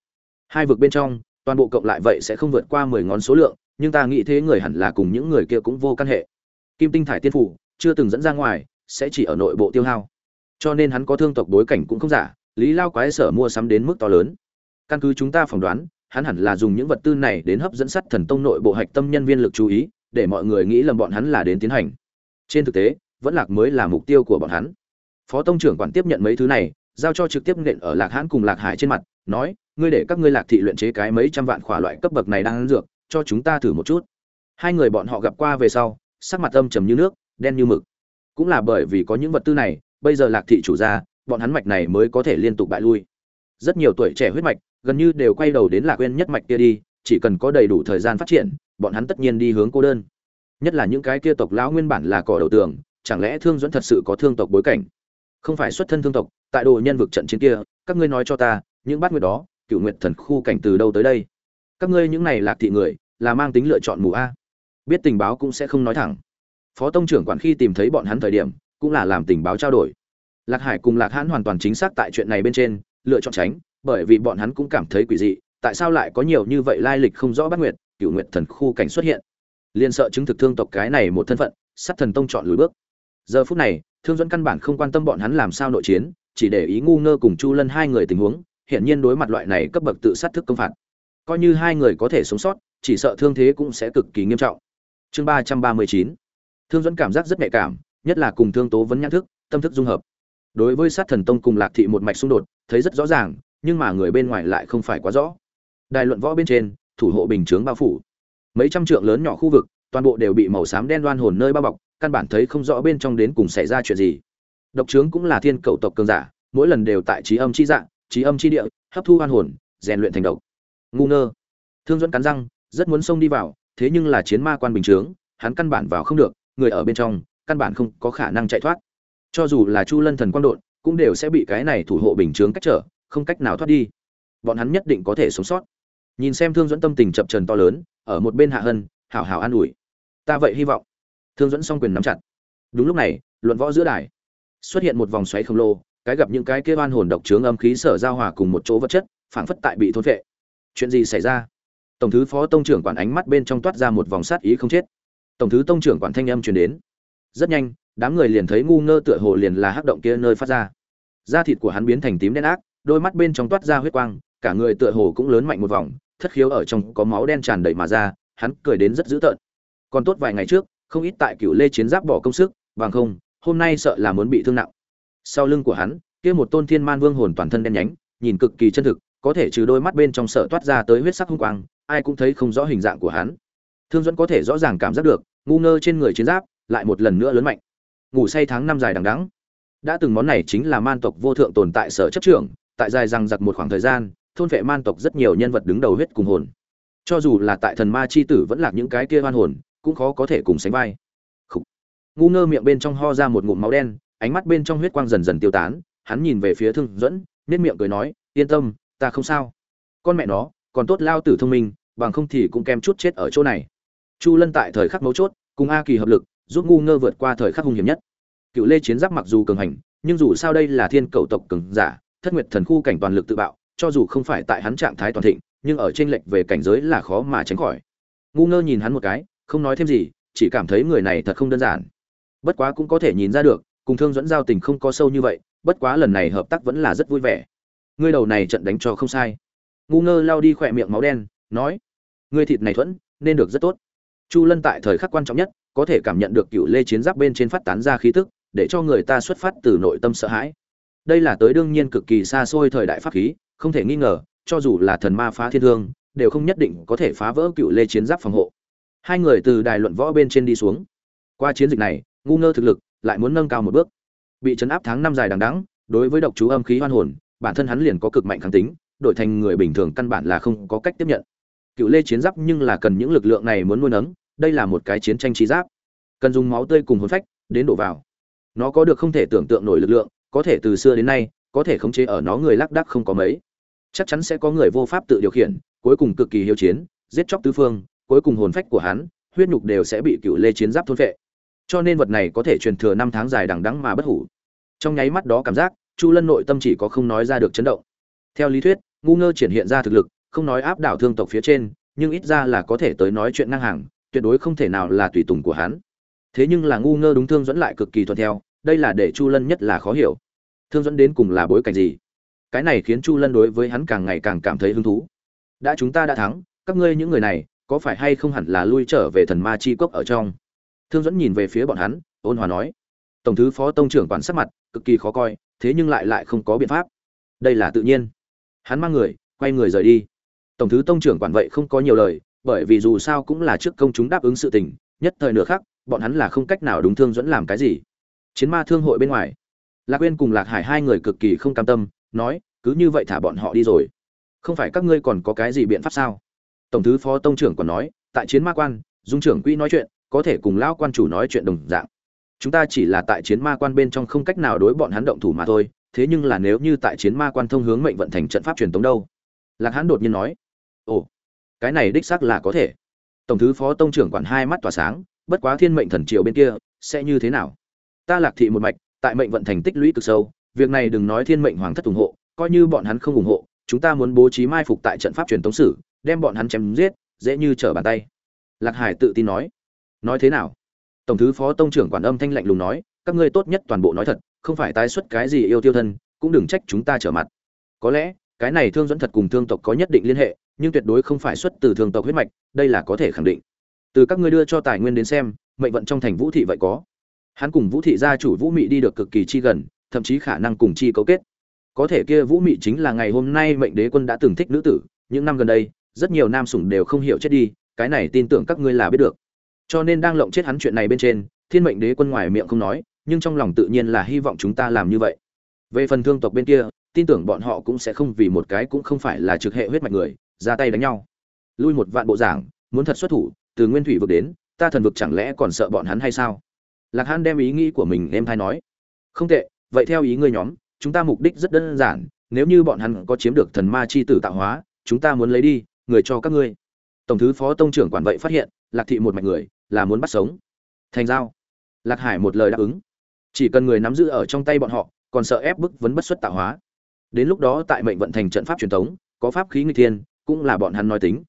[SPEAKER 1] Hai vực bên trong, toàn bộ cộng lại vậy sẽ không vượt qua mười ngón số lượng, nhưng ta nghĩ thế người hẳn là cùng những người kia cũng vô căn hệ. Kim tinh thải tiên phủ chưa từng dẫn ra ngoài, sẽ chỉ ở nội bộ tiêu hao. Cho nên hắn có thương tộc bối cảnh cũng không giả, lý lao quái sở mua sắm đến mức to lớn. Căn cứ chúng ta phỏng đoán, hắn hẳn là dùng những vật tư này đến hấp dẫn sắt thần tông nội bộ hạch tâm nhân viên lực chú ý, để mọi người nghĩ lầm bọn hắn là đến tiến hành. Trên thực tế, vẫn lạc mới là mục tiêu của bọn hắn. Phó tông trưởng quản tiếp nhận mấy thứ này, giao cho trực tiếp nện ở lạc hãn cùng lạc hải trên mặt, nói, ngươi để các ngươi lạc thị luyện chế cái mấy trăm vạn khỏa loại cấp bậc này đang ăn dược, cho chúng ta thử một chút. Hai người bọn họ gặp qua về sau, sắc mặt âm trầm như nước đen như mực. Cũng là bởi vì có những vật tư này, bây giờ lạc thị chủ ra bọn hắn mạch này mới có thể liên tục bại lui. Rất nhiều tuổi trẻ huyết mạch, gần như đều quay đầu đến lạc quên nhất mạch kia đi, chỉ cần có đầy đủ thời gian phát triển, bọn hắn tất nhiên đi hướng cô đơn. Nhất là những cái kia tộc lão nguyên bản là cỏ đầu tường, chẳng lẽ thương dẫn thật sự có thương tộc bối cảnh? Không phải xuất thân thương tộc, tại đồ nhân vực trận chiến kia, các ngươi nói cho ta, những bát nguyệt đó cựu nguyệt thần khu cảnh từ đâu tới đây? Các ngươi những này lạc thị người, là mang tính lựa chọn mù a. Biết tình báo cũng sẽ không nói thẳng phó tông trưởng quản khi tìm thấy bọn hắn thời điểm, cũng là làm tình báo trao đổi. Lạc hải cùng lạc hãn hoàn toàn chính xác tại chuyện này bên trên, lựa chọn tránh, bởi vì bọn hắn cũng cảm thấy quỷ dị, tại sao lại có nhiều như vậy lai lịch không rõ bát nguyệt cựu nguyệt thần khu cảnh xuất hiện. Liền sợ chứng thực thương tộc cái này một thân phận, sát thần tông chọn lùi bước. Giờ phút này, thương dẫn căn bản không quan tâm bọn hắn làm sao nội chiến, chỉ để ý ngu ngơ cùng chu lân hai người tình huống hiện nhiên đối mặt loại này cấp bậc tự sát thức công phạt. Coi như hai người có thể sống sót, chỉ sợ thương thế cũng sẽ cực kỳ nghiêm trọng. Chương ba trăm ba mươi chín thương dẫn cảm giác rất nhạy cảm, nhất là cùng thương tố vấn nhãn thức, tâm thức dung hợp. Đối với sát thần tông cùng lạc thị một mạch xung đột, thấy rất rõ ràng, nhưng mà người bên ngoài lại không phải quá rõ. Đài luận võ bên trên, thủ hộ bình chướng bao phủ. Mấy trăm trượng lớn nhỏ khu vực, toàn bộ đều bị màu xám đen đoan hồn nơi bao bọc, căn bản thấy không rõ bên trong đến cùng xảy ra chuyện gì. Độc trướng cũng là thiên cầu tộc cường giả, mỗi lần đều tại trí âm chi dạng trí âm chi địa, hấp thu hoan hồn, rèn luyện thành độc. Ngu ngơ. Thương dẫn cắn răng, rất muốn xông đi vào, thế nhưng là chiến ma quan bình chướng, hắn căn bản vào không được người ở bên trong, căn bản không có khả năng chạy thoát. Cho dù là chu lân thần quang đột cũng đều sẽ bị cái này thủ hộ bình chướng cách trở, không cách nào thoát đi. Bọn hắn nhất định có thể sống sót. Nhìn xem thương dẫn tâm tình chập trần to lớn, ở một bên hạ hân, hảo hảo an ủi. Ta vậy hy vọng. Thương dẫn song quyền nắm chặt. Đúng lúc này, luận võ giữa đài, xuất hiện một vòng xoáy khổng lồ, cái gặp những cái kia oan hồn độc trướng âm khí sở giao hòa cùng một chỗ vật chất, phảng phất tại bị thôn vệ chuyện gì xảy ra? Tổng thứ phó tông trưởng quản ánh mắt bên trong toát ra một vòng sát ý không chết tổng thứ tông trưởng quản thanh âm truyền đến. Rất nhanh, đám người liền thấy ngu ngơ tựa hồ liền là hắc động kia nơi phát ra. Da thịt của hắn biến thành tím đen ác, đôi mắt bên trong toát ra huyết quang, cả người tựa hồ cũng lớn mạnh một vòng, thất khiếu ở trong có máu đen tràn đầy mà ra, hắn cười đến rất dữ tợn. Còn tốt vài ngày trước, không ít tại cựu lê chiến giáp bỏ công sức, bằng không, hôm nay sợ là muốn bị thương nặng. Sau lưng của hắn, kia một tôn thiên man vương hồn toàn thân đen nhánh, nhìn cực kỳ chân thực, có thể trừ đôi mắt bên trong sợ toát ra tới huyết sắc hung quang, ai cũng thấy không rõ hình dạng của hắn thương dẫn có thể rõ ràng cảm giác được, ngu ngơ trên người chiến giáp lại một lần nữa lớn mạnh. Ngủ say tháng năm dài đằng đẵng. Đã từng món này chính là man tộc vô thượng tồn tại sở chấp trưởng, tại dài rằng giặc một khoảng thời gian, thôn vệ man tộc rất nhiều nhân vật đứng đầu huyết cùng hồn. Cho dù là tại thần ma chi tử vẫn là những cái kia hoan hồn, cũng khó có thể cùng sánh vai. Khủ. ngu ngơ miệng bên trong ho ra một ngụm máu đen, ánh mắt bên trong huyết quang dần dần tiêu tán, hắn nhìn về phía thương dẫn nết miệng cười nói, yên tâm, ta không sao. Con mẹ nó, còn tốt lao tử thông minh, bằng không thì cũng kem chút chết ở chỗ này chu lân tại thời khắc mấu chốt, cùng a kỳ hợp lực, giúp ngu ngơ vượt qua thời khắc hung hiểm nhất. Cựu lê chiến giáp mặc dù cường hành, nhưng dù sao đây là thiên cầu tộc cường giả, thất nguyệt thần khu cảnh toàn lực tự bạo, cho dù không phải tại hắn trạng thái toàn thịnh, nhưng ở trên lệch về cảnh giới là khó mà tránh khỏi. Ngu ngơ nhìn hắn một cái, không nói thêm gì, chỉ cảm thấy người này thật không đơn giản. Bất quá cũng có thể nhìn ra được, cùng thương dẫn giao tình không có sâu như vậy, bất quá lần này hợp tác vẫn là rất vui vẻ. Ngươi đầu này trận đánh cho không sai. Ngu ngơ lao đi khỏe miệng máu đen, nói, ngươi thịt này thuẫn, nên được rất tốt chu lân tại thời khắc quan trọng nhất, có thể cảm nhận được cựu lê chiến giáp bên trên phát tán ra khí tức, để cho người ta xuất phát từ nội tâm sợ hãi. Đây là tới đương nhiên cực kỳ xa xôi thời đại pháp khí, không thể nghi ngờ, cho dù là thần ma phá thiên thương đều không nhất định có thể phá vỡ cựu lê chiến giáp phòng hộ. Hai người từ đài luận võ bên trên đi xuống. Qua chiến dịch này, ngu ngơ thực lực lại muốn nâng cao một bước. Bị chấn áp tháng năm dài đằng đẵng, đối với độc chú âm khí hoan hồn, bản thân hắn liền có cực mạnh kháng tính, đổi thành người bình thường căn bản là không có cách tiếp nhận cựu lê chiến giáp nhưng là cần những lực lượng này muốn nuôi nấng, đây là một cái chiến tranh trí giáp. Cần dùng máu tươi cùng hồn phách, đến đổ vào. Nó có được không thể tưởng tượng nổi lực lượng, có thể từ xưa đến nay, có thể khống chế ở nó người lác đác không có mấy. Chắc chắn sẽ có người vô pháp tự điều khiển, cuối cùng cực kỳ hiếu chiến, giết chóc tứ phương, cuối cùng hồn phách của hắn, huyết nhục đều sẽ bị cựu lê chiến giáp thôn phệ. Cho nên vật này có thể truyền thừa năm tháng dài đằng đẵng mà bất hủ. Trong nháy mắt đó cảm giác, chu lân nội tâm chỉ có không nói ra được chấn động. Theo lý thuyết, ngu ngơ triển hiện ra thực lực không nói áp đảo thương tộc phía trên, nhưng ít ra là có thể tới nói chuyện ngang hàng, tuyệt đối không thể nào là tùy tùng của hắn. Thế nhưng là ngu ngơ đúng thương dẫn lại cực kỳ thuận theo, đây là để chu lân nhất là khó hiểu. Thương dẫn đến cùng là bối cảnh gì? Cái này khiến chu lân đối với hắn càng ngày càng cảm thấy hứng thú. Đã chúng ta đã thắng, các ngươi những người này, có phải hay không hẳn là lui trở về thần ma chi cốc ở trong? Thương dẫn nhìn về phía bọn hắn, ôn hòa nói. Tổng thứ phó tông trưởng quản sắc mặt, cực kỳ khó coi, thế nhưng lại lại không có biện pháp. Đây là tự nhiên. Hắn mang người, quay người rời đi tổng thứ tông trưởng quản vậy không có nhiều lời, bởi vì dù sao cũng là trước công chúng đáp ứng sự tình, nhất thời nửa khác bọn hắn là không cách nào đúng thương dẫn làm cái gì. Chiến ma thương hội bên ngoài, lạc quên cùng lạc hải hai người cực kỳ không cam tâm, nói, cứ như vậy thả bọn họ đi rồi. Không phải các ngươi còn có cái gì biện pháp sao? Tổng thứ phó tông trưởng còn nói, tại chiến ma quan, dung trưởng quỹ nói chuyện, có thể cùng lão quan chủ nói chuyện đồng dạng. Chúng ta chỉ là tại chiến ma quan bên trong không cách nào đối bọn hắn động thủ mà thôi, thế nhưng là nếu như tại chiến ma quan thông hướng mệnh vận thành trận pháp truyền tống đâu? Lạc hán đột nhiên nói ồ, cái này đích xác là có thể. Tổng thứ phó tông trưởng quản hai mắt tỏa sáng, bất quá thiên mệnh thần triều bên kia, sẽ như thế nào? Ta lạc thị một mạch, tại mệnh vận thành tích lũy cực sâu, việc này đừng nói thiên mệnh hoàng thất ủng hộ, coi như bọn hắn không ủng hộ, chúng ta muốn bố trí mai phục tại trận pháp truyền tống sử, đem bọn hắn chém giết, dễ như trở bàn tay. Lạc hải tự tin nói. Nói thế nào? Tổng thứ phó tông trưởng quản âm thanh lạnh lùng nói, các ngươi tốt nhất toàn bộ nói thật, không phải tái xuất cái gì yêu tiêu thân, cũng đừng trách chúng ta trở mặt. Có lẽ, cái này thương dẫn thật cùng thương tộc có nhất định liên hệ nhưng tuyệt đối không phải xuất từ thương tộc huyết mạch, đây là có thể khẳng định. Từ các ngươi đưa cho tài nguyên đến xem, mệnh vận trong thành vũ thị vậy có. Hắn cùng vũ thị gia chủ vũ mị đi được cực kỳ chi gần, thậm chí khả năng cùng chi cấu kết. Có thể kia vũ mị chính là ngày hôm nay mệnh đế quân đã từng thích nữ tử, những năm gần đây, rất nhiều nam sủng đều không hiểu chết đi, cái này tin tưởng các ngươi là biết được. Cho nên đang lộng chết hắn chuyện này bên trên, thiên mệnh đế quân ngoài miệng không nói, nhưng trong lòng tự nhiên là hy vọng chúng ta làm như vậy. Về phần thương tộc bên kia, tin tưởng bọn họ cũng sẽ không vì một cái cũng không phải là trực hệ huyết mạch người ra tay đánh nhau. Lui một vạn bộ giảng, muốn thật xuất thủ, từ nguyên thủy vực đến, ta thần vực chẳng lẽ còn sợ bọn hắn hay sao? Lạc hãn đem ý nghĩ của mình em thay nói. Không tệ, vậy theo ý ngươi nhóm, chúng ta mục đích rất đơn giản, nếu như bọn hắn có chiếm được thần ma chi tử tạo hóa, chúng ta muốn lấy đi, người cho các ngươi. Tổng thứ phó tông trưởng quản vậy phát hiện, lạc thị một mạch người, là muốn bắt sống. Thành giao. Lạc hải một lời đáp ứng. Chỉ cần người nắm giữ ở trong tay bọn họ, còn sợ ép bức vấn bất xuất tạo hóa. Đến lúc đó tại mệnh vận thành trận pháp truyền thống, có pháp khí nghịch thiên cũng là bọn hắn nói tính.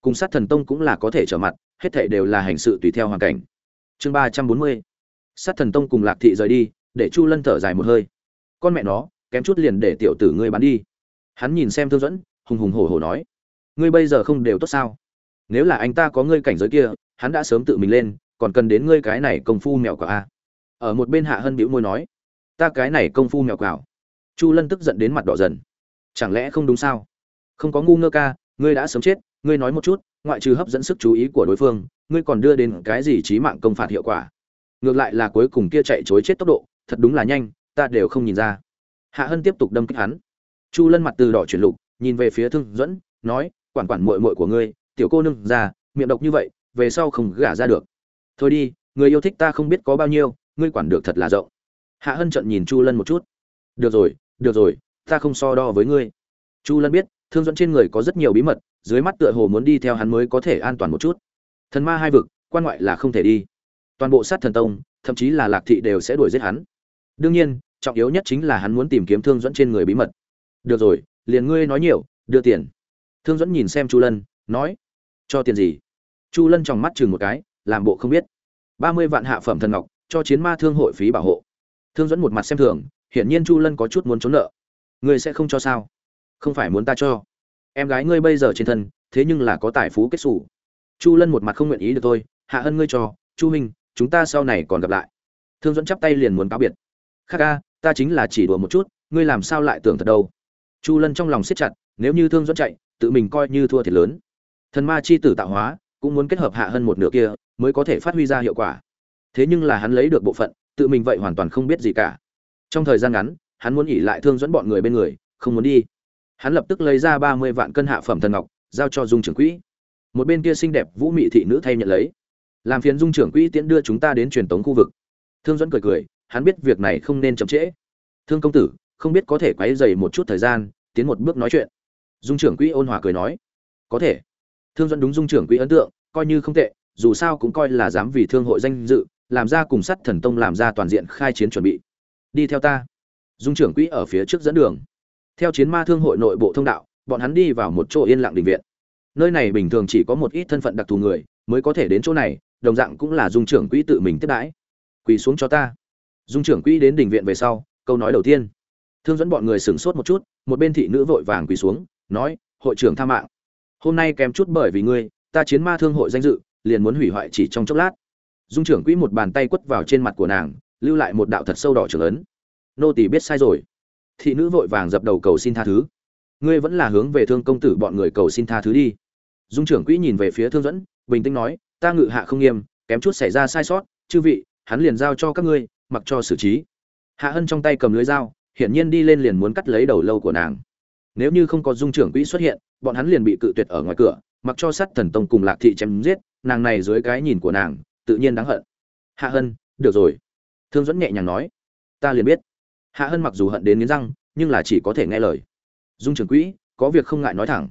[SPEAKER 1] Cùng sát thần tông cũng là có thể trở mặt, hết thảy đều là hành sự tùy theo hoàn cảnh. Chương ba trăm bốn mươi. Sát thần tông cùng lạc thị rời đi, để chu lân thở dài một hơi. Con mẹ nó, kém chút liền để tiểu tử ngươi bán đi. Hắn nhìn xem thương dẫn hùng hùng hổ hổ nói. Ngươi bây giờ không đều tốt sao? Nếu là anh ta có ngươi cảnh giới kia, hắn đã sớm tự mình lên, còn cần đến ngươi cái này công phu mèo quả a? Ở một bên hạ hân bĩu môi nói. Ta cái này công phu mèo quào chu lân tức giận đến mặt đỏ dần. Chẳng lẽ không đúng sao? Không có ngu ngơ ca, ngươi đã sớm chết, ngươi nói một chút, ngoại trừ hấp dẫn sức chú ý của đối phương, ngươi còn đưa đến cái gì trí mạng công phạt hiệu quả? Ngược lại là cuối cùng kia chạy chối chết tốc độ, thật đúng là nhanh, ta đều không nhìn ra. Hạ hân tiếp tục đâm kích hắn. Chu lân mặt từ đỏ chuyển lục, nhìn về phía thương dẫn nói, quản quản mội mội của ngươi, tiểu cô nương già, miệng độc như vậy, về sau không gả ra được. Thôi đi, người yêu thích ta không biết có bao nhiêu, ngươi quản được thật là rộng. Hạ hân trận nhìn chu lân một chút. Được rồi được rồi, ta không so đo với ngươi. Chu lân biết thương dẫn trên người có rất nhiều bí mật, dưới mắt tựa hồ muốn đi theo hắn mới có thể an toàn một chút. Thần ma hai vực, quan ngoại là không thể đi. Toàn bộ sát thần tông, thậm chí là lạc thị đều sẽ đuổi giết hắn. Đương nhiên, trọng yếu nhất chính là hắn muốn tìm kiếm thương dẫn trên người bí mật. Được rồi, liền ngươi nói nhiều, đưa tiền. Thương dẫn nhìn xem chu lân, nói, cho tiền gì? Chu lân trong mắt chừng một cái, làm bộ không biết. Ba mươi vạn hạ phẩm thần ngọc, cho chiến ma thương hội phí bảo hộ. Thương dẫn một mặt xem thường, hiển nhiên chu lân có chút muốn trốn nợ. Ngươi sẽ không cho sao? Không phải muốn ta cho. Em gái ngươi bây giờ trên thân, thế nhưng là có tài phú kết xù. Chu lân một mặt không nguyện ý được thôi, hạ ân ngươi cho, chu huynh, chúng ta sau này còn gặp lại. Thương dẫn chắp tay liền muốn cáo biệt. Khác ca, ta chính là chỉ đùa một chút, ngươi làm sao lại tưởng thật đâu? Chu lân trong lòng siết chặt, nếu như thương dẫn chạy, tự mình coi như thua thiệt lớn. Thần ma chi tử tạo hóa, cũng muốn kết hợp hạ hơn một nửa kia, mới có thể phát huy ra hiệu quả. Thế nhưng là hắn lấy được bộ phận, tự mình vậy hoàn toàn không biết gì cả. Trong thời gian ngắn, hắn muốn nghỉ lại thương dẫn bọn người bên người, không muốn đi hắn lập tức lấy ra ba mươi vạn cân hạ phẩm thần ngọc, giao cho dung trưởng quỹ. Một bên kia xinh đẹp vũ mị thị nữ thay nhận lấy. Làm phiền dung trưởng quỹ tiễn đưa chúng ta đến truyền tống khu vực. Thương dẫn cười cười, hắn biết việc này không nên chậm trễ. Thương công tử, không biết có thể quấy dày một chút thời gian, tiến một bước nói chuyện. Dung trưởng quỹ ôn hòa cười nói, có thể. Thương dẫn đúng dung trưởng quỹ ấn tượng, coi như không tệ, dù sao cũng coi là dám vì thương hội danh dự, làm ra cùng sắt thần tông làm ra toàn diện khai chiến chuẩn bị. Đi theo ta. Dung trưởng quỹ ở phía trước dẫn đường theo chiến ma thương hội nội bộ thông đạo, bọn hắn đi vào một chỗ yên lặng đình viện. Nơi này bình thường chỉ có một ít thân phận đặc thù người, mới có thể đến chỗ này, đồng dạng cũng là dung trưởng quỹ tự mình tiếp đãi. Quỳ xuống cho ta. Dung trưởng quỹ đến đình viện về sau, câu nói đầu tiên. Thương dẫn bọn người sửng sốt một chút, một bên thị nữ vội vàng quỳ xuống, nói, hội trưởng tha mạng. Hôm nay kém chút bởi vì ngươi, ta chiến ma thương hội danh dự, liền muốn hủy hoại chỉ trong chốc lát. Dung trưởng quỹ một bàn tay quất vào trên mặt của nàng, lưu lại một đạo thật sâu đỏ trưởng ấn. Nô tỳ biết sai rồi thị nữ vội vàng dập đầu cầu xin tha thứ. Ngươi vẫn là hướng về thương công tử bọn người cầu xin tha thứ đi. Dung trưởng quỹ nhìn về phía thương dẫn, bình tĩnh nói, ta ngự hạ không nghiêm, kém chút xảy ra sai sót, chư vị, hắn liền giao cho các ngươi, mặc cho xử trí. Hạ hân trong tay cầm lưới dao, hiển nhiên đi lên liền muốn cắt lấy đầu lâu của nàng. Nếu như không có dung trưởng quỹ xuất hiện, bọn hắn liền bị cự tuyệt ở ngoài cửa, mặc cho sát thần tông cùng lạc thị chém giết, nàng này dưới cái nhìn của nàng, tự nhiên đáng hận. Hạ hân, được rồi. Thương dẫn nhẹ nhàng nói, ta liền biết hạ hân mặc dù hận đến nghiến răng, nhưng là chỉ có thể nghe lời. Dung trưởng quỹ, có việc không ngại nói thẳng.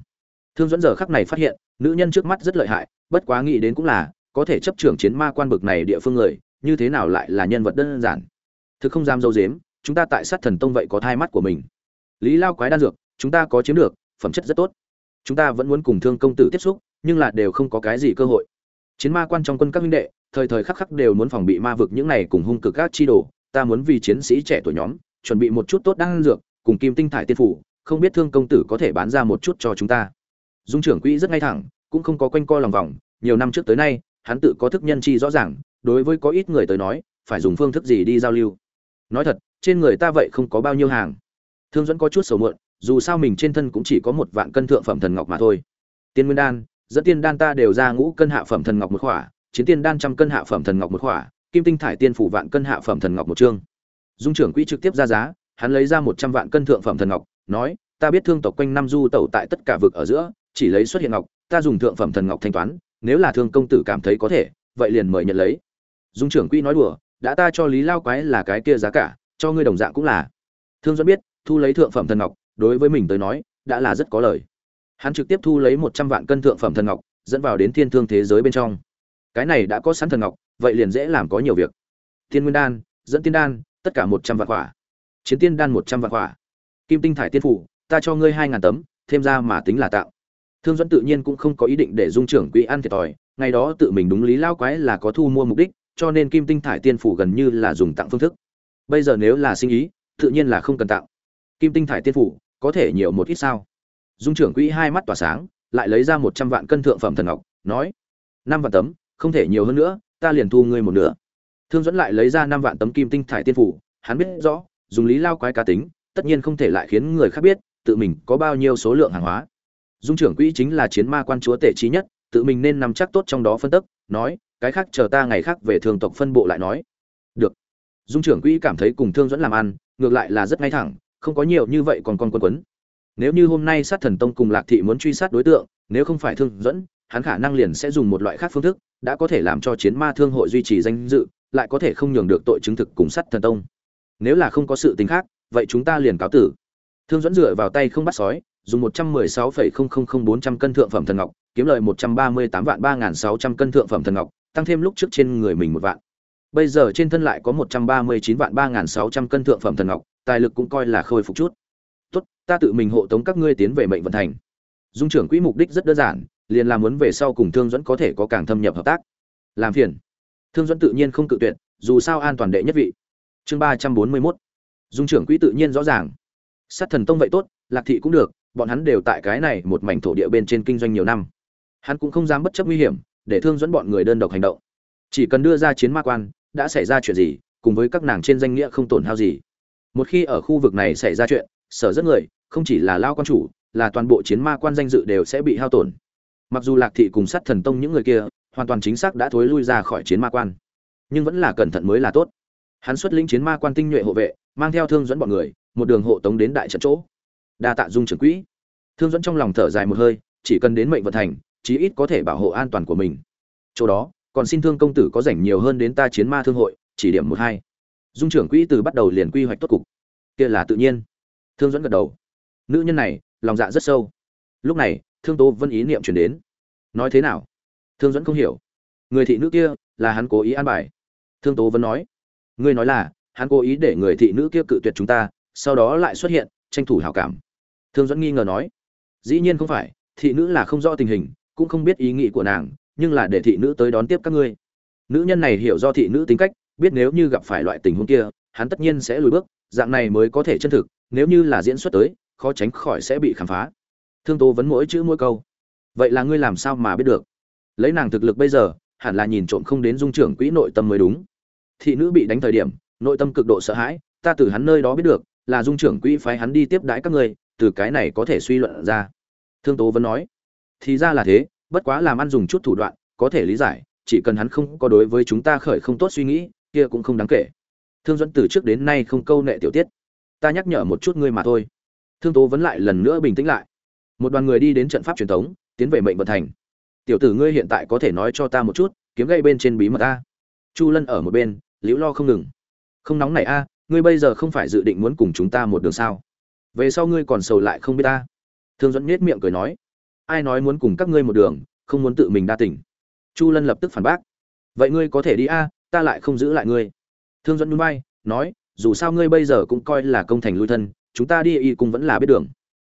[SPEAKER 1] Thương dẫn giờ khắc này phát hiện, nữ nhân trước mắt rất lợi hại, bất quá nghĩ đến cũng là, có thể chấp trưởng chiến ma quan bực này địa phương người, như thế nào lại là nhân vật đơn giản? Thực không dám dâu dếm, chúng ta tại sát thần tông vậy có thai mắt của mình. Lý lao quái đan dược, chúng ta có chiếm được, phẩm chất rất tốt. Chúng ta vẫn muốn cùng thương công tử tiếp xúc, nhưng là đều không có cái gì cơ hội. Chiến ma quan trong quân các huynh đệ, thời thời khắc khắc đều muốn phòng bị ma vực những này cùng hung cực các chi đồ, ta muốn vì chiến sĩ trẻ tuổi nhóm chuẩn bị một chút tốt đan dược, cùng kim tinh thải tiên phủ, không biết thương công tử có thể bán ra một chút cho chúng ta. Dung trưởng quỹ rất ngay thẳng, cũng không có quanh co lòng vòng, nhiều năm trước tới nay, hắn tự có thức nhân chi rõ ràng, đối với có ít người tới nói, phải dùng phương thức gì đi giao lưu. Nói thật, trên người ta vậy không có bao nhiêu hàng. Thương dẫn có chút sầu muộn, dù sao mình trên thân cũng chỉ có một vạn cân thượng phẩm thần ngọc mà thôi. Tiên nguyên đan, dẫn tiên đan ta đều ra ngũ cân hạ phẩm thần ngọc một khỏa, chiến tiên đan trăm cân hạ phẩm thần ngọc một khỏa, kim tinh thải tiên phủ vạn cân hạ phẩm thần ngọc một chương dung trưởng quỹ trực tiếp ra giá, hắn lấy ra một trăm vạn cân thượng phẩm thần ngọc, nói, ta biết thương tộc quanh năm du tẩu tại tất cả vực ở giữa, chỉ lấy xuất hiện ngọc, ta dùng thượng phẩm thần ngọc thanh toán, nếu là thương công tử cảm thấy có thể, vậy liền mời nhận lấy. Dung trưởng quỹ nói đùa, đã ta cho lý lao quái là cái kia giá cả, cho ngươi đồng dạng cũng là. Thương dẫn biết, thu lấy thượng phẩm thần ngọc, đối với mình tới nói, đã là rất có lời. Hắn trực tiếp thu lấy một trăm vạn cân thượng phẩm thần ngọc, dẫn vào đến thiên thương thế giới bên trong. Cái này đã có sẵn thần ngọc, vậy liền dễ làm có nhiều việc. Thiên nguyên đan, dẫn tiên đan tất cả một trăm vạn quả chiến tiên đan một trăm vạn quả kim tinh thải tiên phủ, ta cho ngươi hai ngàn tấm, thêm ra mà tính là tạo. Thương dẫn tự nhiên cũng không có ý định để dung trưởng quỹ ăn thiệt thòi, ngày đó tự mình đúng lý lao quái là có thu mua mục đích, cho nên kim tinh thải tiên phủ gần như là dùng tặng phương thức. Bây giờ nếu là sinh ý, tự nhiên là không cần tặng kim tinh thải tiên phủ, có thể nhiều một ít sao? Dung trưởng quỹ hai mắt tỏa sáng, lại lấy ra một trăm vạn cân thượng phẩm thần ngọc, nói, năm vạn tấm, không thể nhiều hơn nữa, ta liền thu ngươi một nửa thương dẫn lại lấy ra năm vạn tấm kim tinh thải tiên phủ, hắn biết rõ, dùng lý lao quái cá tính, tất nhiên không thể lại khiến người khác biết tự mình có bao nhiêu số lượng hàng hóa. Dung trưởng quỹ chính là chiến ma quan chúa tể trí nhất, tự mình nên nắm chắc tốt trong đó phân tức, nói, cái khác chờ ta ngày khác về thường tộc phân bộ lại nói. Được. Dung trưởng quỹ cảm thấy cùng thương dẫn làm ăn, ngược lại là rất ngay thẳng, không có nhiều như vậy còn con quân quấn. Nếu như hôm nay sát thần tông cùng lạc thị muốn truy sát đối tượng, nếu không phải thương dẫn hắn khả năng liền sẽ dùng một loại khác phương thức, đã có thể làm cho chiến ma thương hội duy trì danh dự lại có thể không nhường được tội chứng thực cùng sát thần tông. Nếu là không có sự tính khác, vậy chúng ta liền cáo tử. Thương dẫn dựa vào tay không bắt sói, dùng một trăm mười sáu phẩy không không không bốn trăm cân thượng phẩm thần ngọc, kiếm lời một trăm ba mươi tám vạn ba nghìn sáu trăm cân thượng phẩm thần ngọc, tăng thêm lúc trước trên người mình một vạn. Bây giờ trên thân lại có một trăm ba mươi chín vạn ba nghìn sáu trăm cân thượng phẩm thần ngọc, tài lực cũng coi là khôi phục chút. Tốt, ta tự mình hộ tống các ngươi tiến về mệnh vận thành. Dung trưởng quỹ mục đích rất đơn giản, liền là muốn về sau cùng thương dẫn có thể có càng thâm nhập hợp tác. Làm phiền thương dẫn tự nhiên không cự tuyệt, dù sao an toàn đệ nhất vị. Chương ba trăm bốn mươi mốt. Dung trưởng quỹ tự nhiên rõ ràng. Sát thần tông vậy tốt, lạc thị cũng được, bọn hắn đều tại cái này một mảnh thổ địa bên trên kinh doanh nhiều năm. Hắn cũng không dám bất chấp nguy hiểm, để thương dẫn bọn người đơn độc hành động. Chỉ cần đưa ra chiến ma quan, đã xảy ra chuyện gì, cùng với các nàng trên danh nghĩa không tổn hao gì. Một khi ở khu vực này xảy ra chuyện, sở rất người, không chỉ là lao quan chủ, là toàn bộ chiến ma quan danh dự đều sẽ bị hao tổn. Mặc dù lạc thị cùng sát thần tông những người kia hoàn toàn chính xác đã thối lui ra khỏi chiến ma quan. Nhưng vẫn là cẩn thận mới là tốt. Hắn xuất lĩnh chiến ma quan tinh nhuệ hộ vệ, mang theo thương dẫn bọn người, một đường hộ tống đến đại trận chỗ. Đa tạ dung trưởng quỹ. Thương dẫn trong lòng thở dài một hơi, chỉ cần đến mệnh vận thành, chí ít có thể bảo hộ an toàn của mình. Chỗ đó, còn xin thương công tử có rảnh nhiều hơn đến ta chiến ma thương hội, chỉ điểm một hai. Dung trưởng quỹ từ bắt đầu liền quy hoạch tốt cục. Kia là tự nhiên. Thương dẫn gật đầu. Nữ nhân này, lòng dạ rất sâu. Lúc này, thương tố vân ý niệm chuyển đến. Nói thế nào? Thương dẫn không hiểu. Người thị nữ kia là hắn cố ý an bài. Thương tố vẫn nói, ngươi nói là, hắn cố ý để người thị nữ kia cự tuyệt chúng ta, sau đó lại xuất hiện, tranh thủ hảo cảm. Thương dẫn nghi ngờ nói, dĩ nhiên không phải, thị nữ là không rõ tình hình, cũng không biết ý nghĩ của nàng, nhưng là để thị nữ tới đón tiếp các ngươi. Nữ nhân này hiểu do thị nữ tính cách, biết nếu như gặp phải loại tình huống kia, hắn tất nhiên sẽ lùi bước, dạng này mới có thể chân thực, nếu như là diễn xuất tới, khó tránh khỏi sẽ bị khám phá. Thương tố vấn mỗi chữ mỗi câu, vậy là ngươi làm sao mà biết được? Lấy nàng thực lực bây giờ, hẳn là nhìn trộm không đến dung trưởng quỹ nội tâm mới đúng. Thị nữ bị đánh thời điểm, nội tâm cực độ sợ hãi, ta từ hắn nơi đó biết được, là dung trưởng quỹ phái hắn đi tiếp đãi các ngươi từ cái này có thể suy luận ra. Thương tố vẫn nói, thì ra là thế, bất quá làm ăn dùng chút thủ đoạn, có thể lý giải, chỉ cần hắn không có đối với chúng ta khởi không tốt suy nghĩ, kia cũng không đáng kể. Thương dẫn từ trước đến nay không câu nệ tiểu tiết. Ta nhắc nhở một chút ngươi mà thôi. Thương tố vẫn lại lần nữa bình tĩnh lại. Một đoàn người đi đến trận pháp truyền thống, tiến về mệnh vận thành tiểu tử ngươi hiện tại có thể nói cho ta một chút, kiếm gây bên trên bí mật ta chu lân ở một bên, liễu lo không ngừng. Không nóng này a, ngươi bây giờ không phải dự định muốn cùng chúng ta một đường sao? Về sau ngươi còn sầu lại không biết ta thương dẫn nhếch miệng cười nói, ai nói muốn cùng các ngươi một đường, không muốn tự mình đa tỉnh chu lân lập tức phản bác, vậy ngươi có thể đi a, ta lại không giữ lại ngươi. Thương dẫn núi bay nói, dù sao ngươi bây giờ cũng coi là công thành lui thân, chúng ta đi y cùng vẫn là biết đường.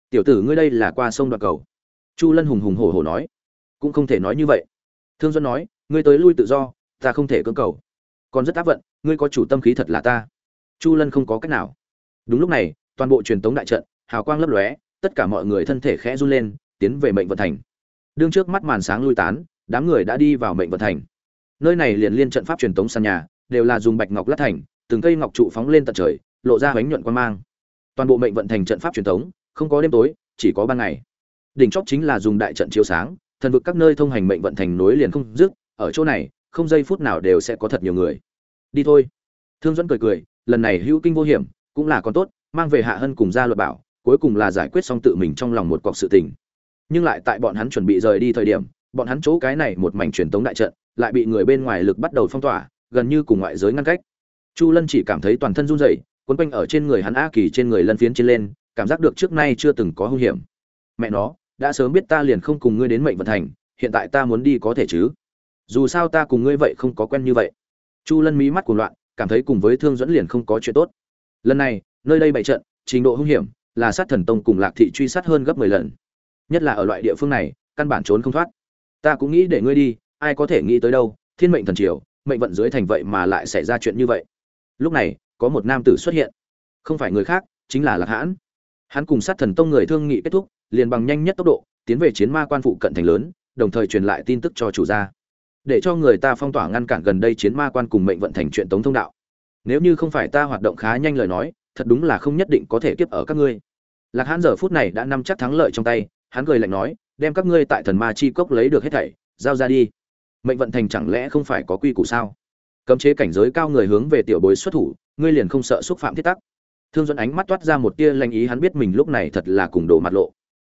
[SPEAKER 1] Tiểu tử ngươi đây là qua sông đoạn cầu. Chu lân hùng hùng hổ hổ nói cũng không thể nói như vậy. Thương duân nói, ngươi tới lui tự do, ta không thể cưỡng cầu. Còn rất áp vận, ngươi có chủ tâm khí thật là ta. Chu lân không có cách nào. Đúng lúc này, toàn bộ truyền tống đại trận, hào quang lấp lóe, tất cả mọi người thân thể khẽ run lên, tiến về mệnh vận thành. Đương trước mắt màn sáng lui tán, đám người đã đi vào mệnh vận thành. Nơi này liền liên trận pháp truyền tống sàn nhà, đều là dùng bạch ngọc lát thành, từng cây ngọc trụ phóng lên tận trời, lộ ra bánh nhuận quan mang. Toàn bộ mệnh vận thành trận pháp truyền tống, không có đêm tối, chỉ có ban ngày. Đỉnh chóp chính là dùng đại trận chiếu sáng thần vực các nơi thông hành mệnh vận thành nối liền không dứt, ở chỗ này, không giây phút nào đều sẽ có thật nhiều người. Đi thôi. Thương dẫn cười cười, lần này hữu kinh vô hiểm, cũng là con tốt, mang về hạ hân cùng gia luật bảo, cuối cùng là giải quyết xong tự mình trong lòng một cọc sự tình. Nhưng lại tại bọn hắn chuẩn bị rời đi thời điểm, bọn hắn chỗ cái này một mảnh truyền tống đại trận, lại bị người bên ngoài lực bắt đầu phong tỏa, gần như cùng ngoại giới ngăn cách. Chu lân chỉ cảm thấy toàn thân run rẩy, quấn quanh ở trên người hắn a kỳ trên người lân phiến trên lên, cảm giác được trước nay chưa từng có hung hiểm. Mẹ nó đã sớm biết ta liền không cùng ngươi đến mệnh vận thành, hiện tại ta muốn đi có thể chứ? Dù sao ta cùng ngươi vậy không có quen như vậy. Chu lân mí mắt cuồng loạn, cảm thấy cùng với thương dẫn liền không có chuyện tốt. Lần này, nơi đây bày trận, trình độ hung hiểm, là sát thần tông cùng lạc thị truy sát hơn gấp mười lần. Nhất là ở loại địa phương này, căn bản trốn không thoát. Ta cũng nghĩ để ngươi đi, ai có thể nghĩ tới đâu, thiên mệnh thần triều, mệnh vận dưới thành vậy mà lại xảy ra chuyện như vậy. Lúc này, có một nam tử xuất hiện. Không phải người khác, chính là lạc hãn. Hắn cùng sát thần tông người thương nghị kết thúc liền bằng nhanh nhất tốc độ, tiến về chiến ma quan phụ cận thành lớn, đồng thời truyền lại tin tức cho chủ gia. Để cho người ta phong tỏa ngăn cản gần đây chiến ma quan cùng mệnh vận thành chuyện tống thông đạo. Nếu như không phải ta hoạt động khá nhanh lời nói, thật đúng là không nhất định có thể kiếp ở các ngươi. Lạc hãn giờ phút này đã nắm chắc thắng lợi trong tay, hắn cười lạnh nói, đem các ngươi tại thần ma chi cốc lấy được hết thảy, giao ra đi. Mệnh vận thành chẳng lẽ không phải có quy củ sao? Cấm chế cảnh giới cao người hướng về tiểu bối xuất thủ, ngươi liền không sợ xúc phạm thiết tắc. Thương dẫn ánh mắt toát ra một tia lanh ý, hắn biết mình lúc này thật là cùng đổ mặt lộ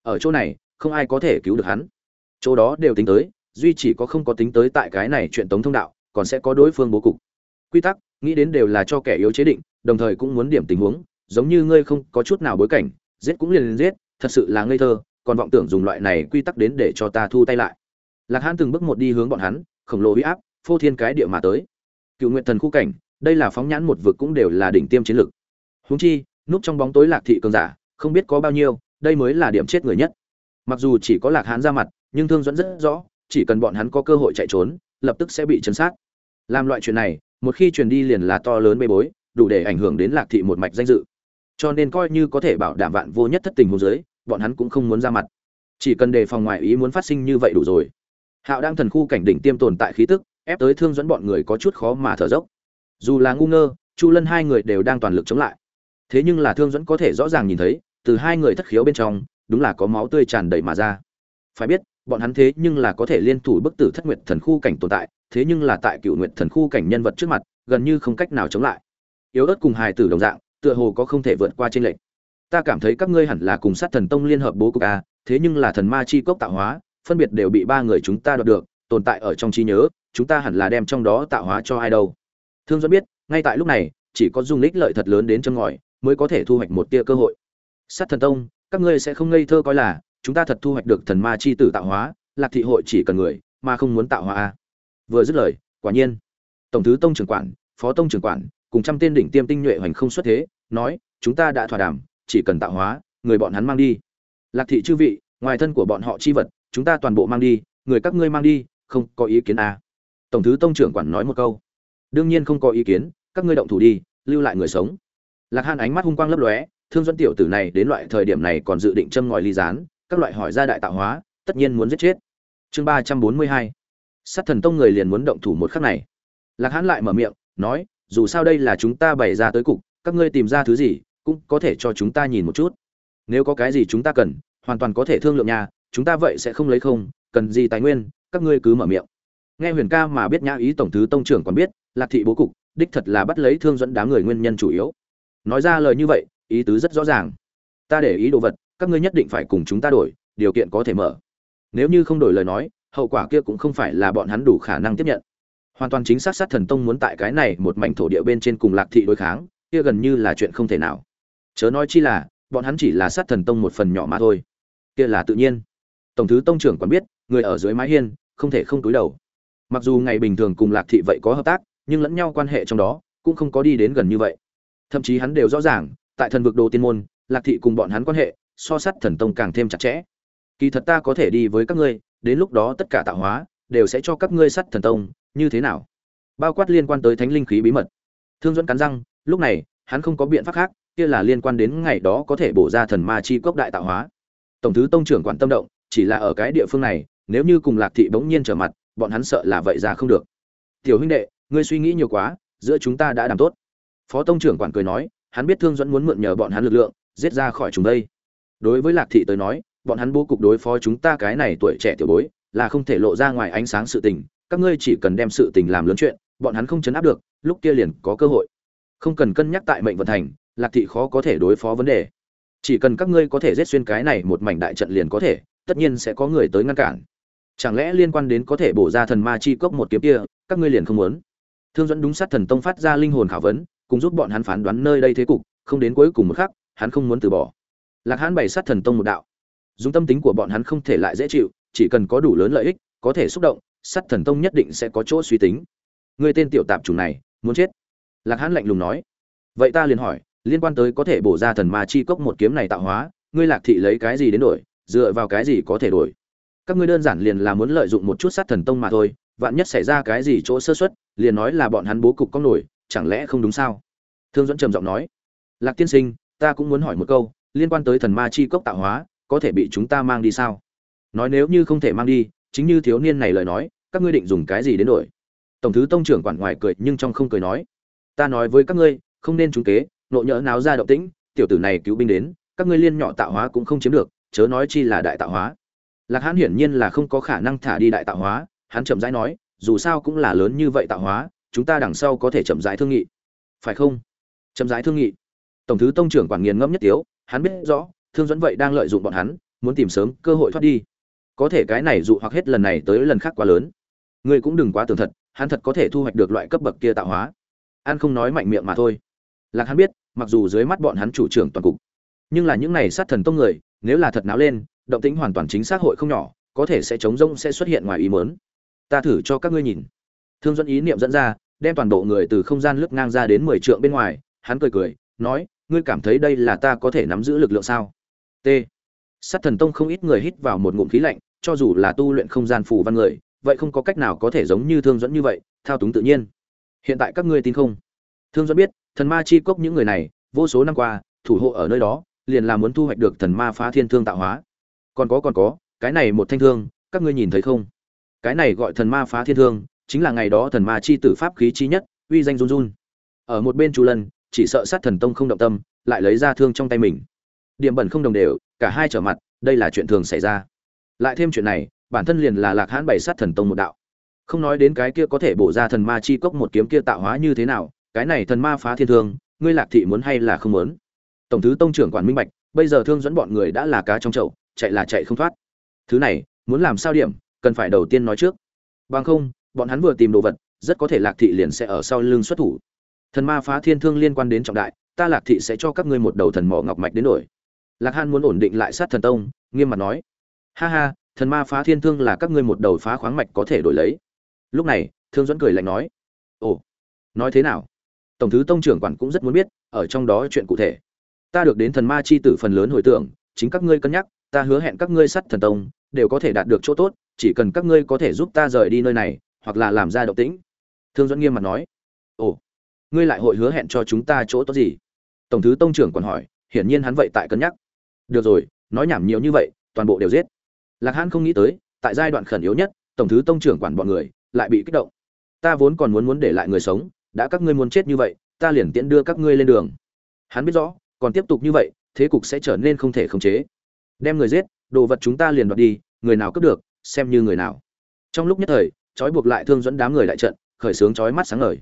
[SPEAKER 1] ở chỗ này, không ai có thể cứu được hắn. Chỗ đó đều tính tới, duy chỉ có không có tính tới tại cái này chuyện tống thông đạo, còn sẽ có đối phương bố cục. Quy tắc, nghĩ đến đều là cho kẻ yếu chế định, đồng thời cũng muốn điểm tình huống, giống như ngươi không có chút nào bối cảnh, giết cũng liền giết, thật sự là ngây thơ, còn vọng tưởng dùng loại này quy tắc đến để cho ta thu tay lại. Lạc hãn từng bước một đi hướng bọn hắn, khổng lồ huy áp, phô thiên cái địa mà tới. Cựu nguyện thần khu cảnh, đây là phóng nhãn một vực cũng đều là đỉnh tiêm chiến lực húng chi, núp trong bóng tối lạc thị cường giả, không biết có bao nhiêu đây mới là điểm chết người nhất. Mặc dù chỉ có lạc hán ra mặt, nhưng thương dẫn rất rõ, chỉ cần bọn hắn có cơ hội chạy trốn, lập tức sẽ bị chấn sát. Làm loại chuyện này, một khi truyền đi liền là to lớn bê bối, đủ để ảnh hưởng đến lạc thị một mạch danh dự. Cho nên coi như có thể bảo đảm vạn vô nhất thất tình hồ dưới bọn hắn cũng không muốn ra mặt. Chỉ cần đề phòng ngoại ý muốn phát sinh như vậy đủ rồi. Hạo đang thần khu cảnh đỉnh tiêm tồn tại khí tức, ép tới thương dẫn bọn người có chút khó mà thở dốc. Dù là ngu ngơ, chu lân hai người đều đang toàn lực chống lại. Thế nhưng là thương dẫn có thể rõ ràng nhìn thấy từ hai người thất khiếu bên trong, đúng là có máu tươi tràn đầy mà ra. Phải biết, bọn hắn thế nhưng là có thể liên thủ bức tử thất nguyệt thần khu cảnh tồn tại, thế nhưng là tại cựu nguyệt thần khu cảnh nhân vật trước mặt, gần như không cách nào chống lại. Yếu ớt cùng hài tử đồng dạng, tựa hồ có không thể vượt qua trên lệnh ta cảm thấy các ngươi hẳn là cùng sát thần tông liên hợp bố cục a, thế nhưng là thần ma chi cốc tạo hóa, phân biệt đều bị ba người chúng ta đoạt được, tồn tại ở trong trí nhớ, chúng ta hẳn là đem trong đó tạo hóa cho ai đâu. Thương dẫn biết, ngay tại lúc này, chỉ có dung lích lợi thật lớn đến chân ngòi, mới có thể thu hoạch một tia cơ hội sát thần tông, các ngươi sẽ không ngây thơ coi là, chúng ta thật thu hoạch được thần ma chi tử tạo hóa, lạc thị hội chỉ cần người, mà không muốn tạo hóa a. Vừa dứt lời, quả nhiên, tổng thứ tông trưởng quản, phó tông trưởng quản, cùng trăm tên đỉnh tiêm tinh nhuệ hoành không xuất thế, nói, chúng ta đã thỏa đàm, chỉ cần tạo hóa, người bọn hắn mang đi. Lạc thị chư vị, ngoài thân của bọn họ chi vật, chúng ta toàn bộ mang đi, người các ngươi mang đi, không có ý kiến à. tổng thứ tông trưởng quản nói một câu. Đương nhiên không có ý kiến, các ngươi động thủ đi, lưu lại người sống. Lạc hàn ánh mắt hung quang lấp lóe thương dẫn tiểu tử này đến loại thời điểm này còn dự định châm ngòi ly gián, các loại hỏi ra đại tạo hóa, tất nhiên muốn giết chết. Chương ba trăm bốn mươi hai. Sát thần tông người liền muốn động thủ một khắc này. Lạc hãn lại mở miệng, nói, dù sao đây là chúng ta bày ra tới cục, các ngươi tìm ra thứ gì, cũng có thể cho chúng ta nhìn một chút. Nếu có cái gì chúng ta cần, hoàn toàn có thể thương lượng nhà chúng ta vậy sẽ không lấy không, cần gì tài nguyên, các ngươi cứ mở miệng. Nghe huyền ca mà biết nhã ý tổng thứ tông trưởng còn biết, lạc thị bố cục, đích thật là bắt lấy thương dẫn đám người nguyên nhân chủ yếu. Nói ra lời như vậy ý tứ rất rõ ràng. Ta để ý đồ vật, các ngươi nhất định phải cùng chúng ta đổi, điều kiện có thể mở. Nếu như không đổi lời nói, hậu quả kia cũng không phải là bọn hắn đủ khả năng tiếp nhận. Hoàn toàn chính xác sát thần tông muốn tại cái này một mảnh thổ địa bên trên cùng lạc thị đối kháng, kia gần như là chuyện không thể nào. Chớ nói chi là, bọn hắn chỉ là sát thần tông một phần nhỏ mà thôi. Kia là tự nhiên. Tổng thứ tông trưởng còn biết, người ở dưới mái hiên, không thể không túi đầu. Mặc dù ngày bình thường cùng lạc thị vậy có hợp tác, nhưng lẫn nhau quan hệ trong đó, cũng không có đi đến gần như vậy. Thậm chí hắn đều rõ ràng tại thần vực đồ tiên môn, lạc thị cùng bọn hắn quan hệ, so sát thần tông càng thêm chặt chẽ. Kỳ thật ta có thể đi với các ngươi, đến lúc đó tất cả tạo hóa đều sẽ cho các ngươi sát thần tông, như thế nào? Bao quát liên quan tới thánh linh khí bí mật. Thương dẫn cắn răng, lúc này, hắn không có biện pháp khác, kia là liên quan đến ngày đó có thể bổ ra thần ma chi cốc đại tạo hóa. Tổng thứ tông trưởng quản tâm động, chỉ là ở cái địa phương này, nếu như cùng lạc thị bỗng nhiên trở mặt, bọn hắn sợ là vậy ra không được. Tiểu huynh đệ, ngươi suy nghĩ nhiều quá, giữa chúng ta đã làm tốt. Phó tông trưởng quản cười nói hắn biết thương dẫn muốn mượn nhờ bọn hắn lực lượng, giết ra khỏi chúng đây. Đối với lạc thị tới nói, bọn hắn bố cục đối phó chúng ta cái này tuổi trẻ tiểu bối, là không thể lộ ra ngoài ánh sáng sự tình, các ngươi chỉ cần đem sự tình làm lớn chuyện, bọn hắn không chấn áp được, lúc kia liền có cơ hội. Không cần cân nhắc tại mệnh vận thành, lạc thị khó có thể đối phó vấn đề. Chỉ cần các ngươi có thể giết xuyên cái này một mảnh đại trận liền có thể, tất nhiên sẽ có người tới ngăn cản. Chẳng lẽ liên quan đến có thể bổ ra thần ma chi cốc một kiếm kia, các ngươi liền không muốn? Thương dẫn đúng sát thần tông phát ra linh hồn khảo vấn cùng giúp bọn hắn phán đoán nơi đây thế cục, không đến cuối cùng một khắc, hắn không muốn từ bỏ. Lạc hãn bày sát thần tông một đạo. Dùng tâm tính của bọn hắn không thể lại dễ chịu, chỉ cần có đủ lớn lợi ích, có thể xúc động, sát thần tông nhất định sẽ có chỗ suy tính. Người tên tiểu tạp chủng này, muốn chết. Lạc hãn lạnh lùng nói. Vậy ta liền hỏi, liên quan tới có thể bổ ra thần ma chi cốc một kiếm này tạo hóa, ngươi lạc thị lấy cái gì đến đổi, dựa vào cái gì có thể đổi? Các ngươi đơn giản liền là muốn lợi dụng một chút sát thần tông mà thôi, vạn nhất xảy ra cái gì chỗ sơ xuất liền nói là bọn hắn bố cục có nổi chẳng lẽ không đúng sao? Thương dẫn trầm giọng nói. Lạc tiên sinh, ta cũng muốn hỏi một câu, liên quan tới thần ma chi cốc tạo hóa, có thể bị chúng ta mang đi sao? Nói nếu như không thể mang đi, chính như thiếu niên này lời nói, các ngươi định dùng cái gì đến đổi? Tổng thứ tông trưởng quản ngoài cười nhưng trong không cười nói. Ta nói với các ngươi, không nên trúng kế, nộ nhỡ náo ra động tĩnh, tiểu tử này cứu binh đến, các ngươi liên nhỏ tạo hóa cũng không chiếm được, chớ nói chi là đại tạo hóa. Lạc hãn hiển nhiên là không có khả năng thả đi đại tạo hóa, hắn chậm rãi nói, dù sao cũng là lớn như vậy tạo hóa chúng ta đằng sau có thể chậm rãi thương nghị. Phải không? Chậm rãi thương nghị. Tổng thứ tông trưởng quản nghiền ngẫm nhất tiếu, hắn biết rõ, thương dẫn vậy đang lợi dụng bọn hắn, muốn tìm sớm cơ hội thoát đi. Có thể cái này dụ hoặc hết lần này tới lần khác quá lớn. Ngươi cũng đừng quá tường thật, hắn thật có thể thu hoạch được loại cấp bậc kia tạo hóa. An không nói mạnh miệng mà thôi. Lạc hắn biết, mặc dù dưới mắt bọn hắn chủ trưởng toàn cục, nhưng là những này sát thần tông người, nếu là thật náo lên, động tĩnh hoàn toàn chính xác hội không nhỏ, có thể sẽ chống rông sẽ xuất hiện ngoài ý mớn ta thử cho các ngươi nhìn. Thương dẫn ý niệm dẫn ra đem toàn bộ người từ không gian lướt ngang ra đến mười trượng bên ngoài, hắn cười cười, nói, ngươi cảm thấy đây là ta có thể nắm giữ lực lượng sao? T. Sát thần tông không ít người hít vào một ngụm khí lạnh, cho dù là tu luyện không gian phù văn người, vậy không có cách nào có thể giống như thương dẫn như vậy, thao túng tự nhiên. Hiện tại các ngươi tin không? Thương dẫn biết, thần ma chi cốc những người này, vô số năm qua, thủ hộ ở nơi đó, liền là muốn thu hoạch được thần ma phá thiên thương tạo hóa. Còn có còn có, cái này một thanh thương, các ngươi nhìn thấy không? Cái này gọi thần ma phá thiên thương chính là ngày đó thần ma chi tử pháp khí chi nhất, uy danh run run. Ở một bên chu lân, chỉ sợ sát thần tông không động tâm, lại lấy ra thương trong tay mình. Điểm bẩn không đồng đều, cả hai trở mặt, đây là chuyện thường xảy ra. Lại thêm chuyện này, bản thân liền là lạc hãn bày sát thần tông một đạo. Không nói đến cái kia có thể bổ ra thần ma chi cốc một kiếm kia tạo hóa như thế nào, cái này thần ma phá thiên thương, ngươi lạc thị muốn hay là không muốn? Tổng thứ tông trưởng quản minh bạch, bây giờ thương dẫn bọn người đã là cá trong chậu, chạy là chạy không thoát. Thứ này, muốn làm sao điểm, cần phải đầu tiên nói trước. Bằng không bọn hắn vừa tìm đồ vật, rất có thể lạc thị liền sẽ ở sau lưng xuất thủ. Thần ma phá thiên thương liên quan đến trọng đại, ta lạc thị sẽ cho các ngươi một đầu thần mỏ ngọc mạch đến đổi. Lạc han muốn ổn định lại sát thần tông, nghiêm mặt nói. Ha ha, thần ma phá thiên thương là các ngươi một đầu phá khoáng mạch có thể đổi lấy. Lúc này, thương dẫn cười lạnh nói. Ồ, nói thế nào? Tổng thứ tông trưởng quản cũng rất muốn biết, ở trong đó chuyện cụ thể. Ta được đến thần ma chi tử phần lớn hồi tưởng, chính các ngươi cân nhắc, ta hứa hẹn các ngươi sắt thần tông, đều có thể đạt được chỗ tốt, chỉ cần các ngươi có thể giúp ta rời đi nơi này hoặc là làm ra động tĩnh. Thương dẫn nghiêm mặt nói, ồ, ngươi lại hội hứa hẹn cho chúng ta chỗ tốt gì? Tổng thứ tông trưởng còn hỏi, hiển nhiên hắn vậy tại cân nhắc. Được rồi, nói nhảm nhiều như vậy, toàn bộ đều giết. Lạc hãn không nghĩ tới, tại giai đoạn khẩn yếu nhất, tổng thứ tông trưởng quản bọn người lại bị kích động. Ta vốn còn muốn muốn để lại người sống, đã các ngươi muốn chết như vậy, ta liền tiễn đưa các ngươi lên đường. Hắn biết rõ, còn tiếp tục như vậy, thế cục sẽ trở nên không thể khống chế. Đem người giết, đồ vật chúng ta liền đoạt đi, người nào cướp được, xem như người nào. Trong lúc nhất thời trói buộc lại thương dẫn đám người đại trận khởi sướng trói mắt sáng ngời.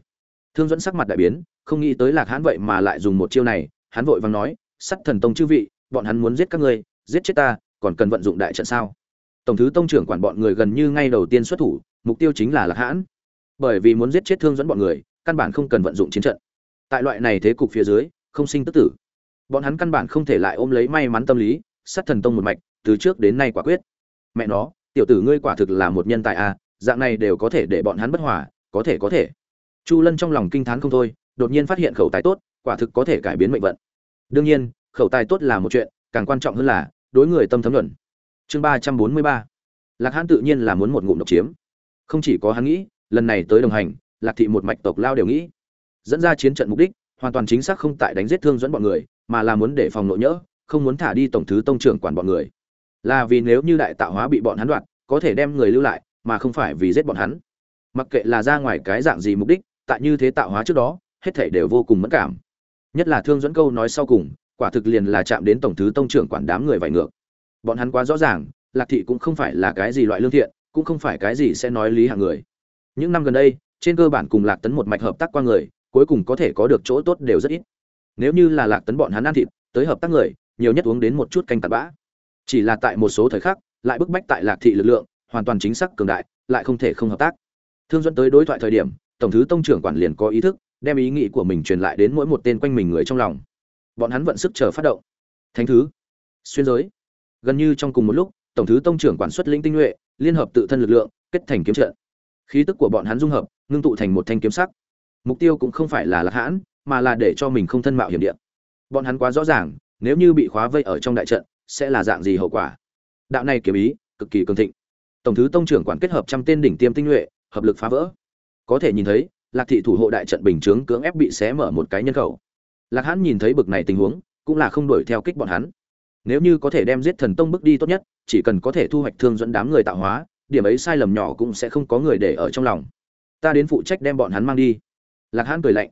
[SPEAKER 1] Thương dẫn sắc mặt đại biến không nghĩ tới lạc hãn vậy mà lại dùng một chiêu này hắn vội vàng nói sắt thần tông chư vị bọn hắn muốn giết các ngươi giết chết ta còn cần vận dụng đại trận sao? Tổng thứ tông trưởng quản bọn người gần như ngay đầu tiên xuất thủ mục tiêu chính là lạc hãn bởi vì muốn giết chết thương dẫn bọn người căn bản không cần vận dụng chiến trận. Tại loại này thế cục phía dưới không sinh tức tử. Bọn hắn căn bản không thể lại ôm lấy may mắn tâm lý sát thần tông một mạch từ trước đến nay quả quyết. Mẹ nó tiểu tử ngươi quả thực là một nhân tài a à, dạng này đều có thể để bọn hắn bất hòa, có thể có thể. Chu lân trong lòng kinh t h á n không thôi, đột nhiên phát hiện khẩu tài tốt, quả thực có thể cải biến mệnh vận. Đương nhiên, khẩu tài tốt là một chuyện, càng quan trọng hơn là, đối người tâm thấm luận chương ba trăm bốn mươi ba. Lạc hãn tự nhiên là muốn một ngụm độc chiếm. Không chỉ có hắn nghĩ, lần này tới đồng hành, lạc thị một mạch tộc lao đều nghĩ. Dẫn ra chiến trận mục đích, hoàn toàn chính xác không tại đánh giết thương dẫn bọn người, mà là muốn để phòng nội nhỡ, không muốn thả đi tổng thứ tông trưởng quản bọn người. Là vì nếu như đại tạo hóa bị bọn hắn đoạt, có thể đem người lưu lại mà không phải vì giết bọn hắn. Mặc kệ là ra ngoài cái dạng gì mục đích, tại như thế tạo hóa trước đó, hết thảy đều vô cùng mẫn cảm. Nhất là thương dẫn câu nói sau cùng, quả thực liền là chạm đến tổng thứ tông trưởng quản đám người vải ngược. Bọn hắn quá rõ ràng, lạc thị cũng không phải là cái gì loại lương thiện, cũng không phải cái gì sẽ nói lý hạng người. Những năm gần đây, trên cơ bản cùng lạc tấn một mạch hợp tác qua người, cuối cùng có thể có được chỗ tốt đều rất ít. Nếu như là lạc tấn bọn hắn ăn thịt, tới hợp tác người, nhiều nhất uống đến một chút canh tạt bã. Chỉ là tại một số thời khắc, lại bức bách tại lạc thị lực lượng hoàn toàn chính xác cường đại, lại không thể không hợp tác. Thương dẫn tới đối thoại thời điểm, tổng thứ tông trưởng quản liền có ý thức, đem ý nghĩ của mình truyền lại đến mỗi một tên quanh mình người trong lòng. Bọn hắn vận sức chờ phát động. Thánh thứ, xuyên giới. Gần như trong cùng một lúc, tổng thứ tông trưởng quản xuất linh tinh nhuệ, liên hợp tự thân lực lượng, kết thành kiếm trận. Khí tức của bọn hắn dung hợp, ngưng tụ thành một thanh kiếm sắc. Mục tiêu cũng không phải là lạc hãn, mà là để cho mình không thân mạo hiểm địa. Bọn hắn quá rõ ràng, nếu như bị khóa vây ở trong đại trận, sẽ là dạng gì hậu quả? Đạo này kiếm ý, cực kỳ cường thịnh tổng thứ tông trưởng quản kết hợp trăm tên đỉnh tiêm tinh nhuệ, hợp lực phá vỡ. Có thể nhìn thấy, lạc thị thủ hộ đại trận bình chướng cưỡng ép bị xé mở một cái nhân khẩu. Lạc hãn nhìn thấy bực này tình huống, cũng là không đuổi theo kích bọn hắn. Nếu như có thể đem giết thần tông bước đi tốt nhất, chỉ cần có thể thu hoạch thương dẫn đám người tạo hóa, điểm ấy sai lầm nhỏ cũng sẽ không có người để ở trong lòng. Ta đến phụ trách đem bọn hắn mang đi. Lạc hãn cười lạnh.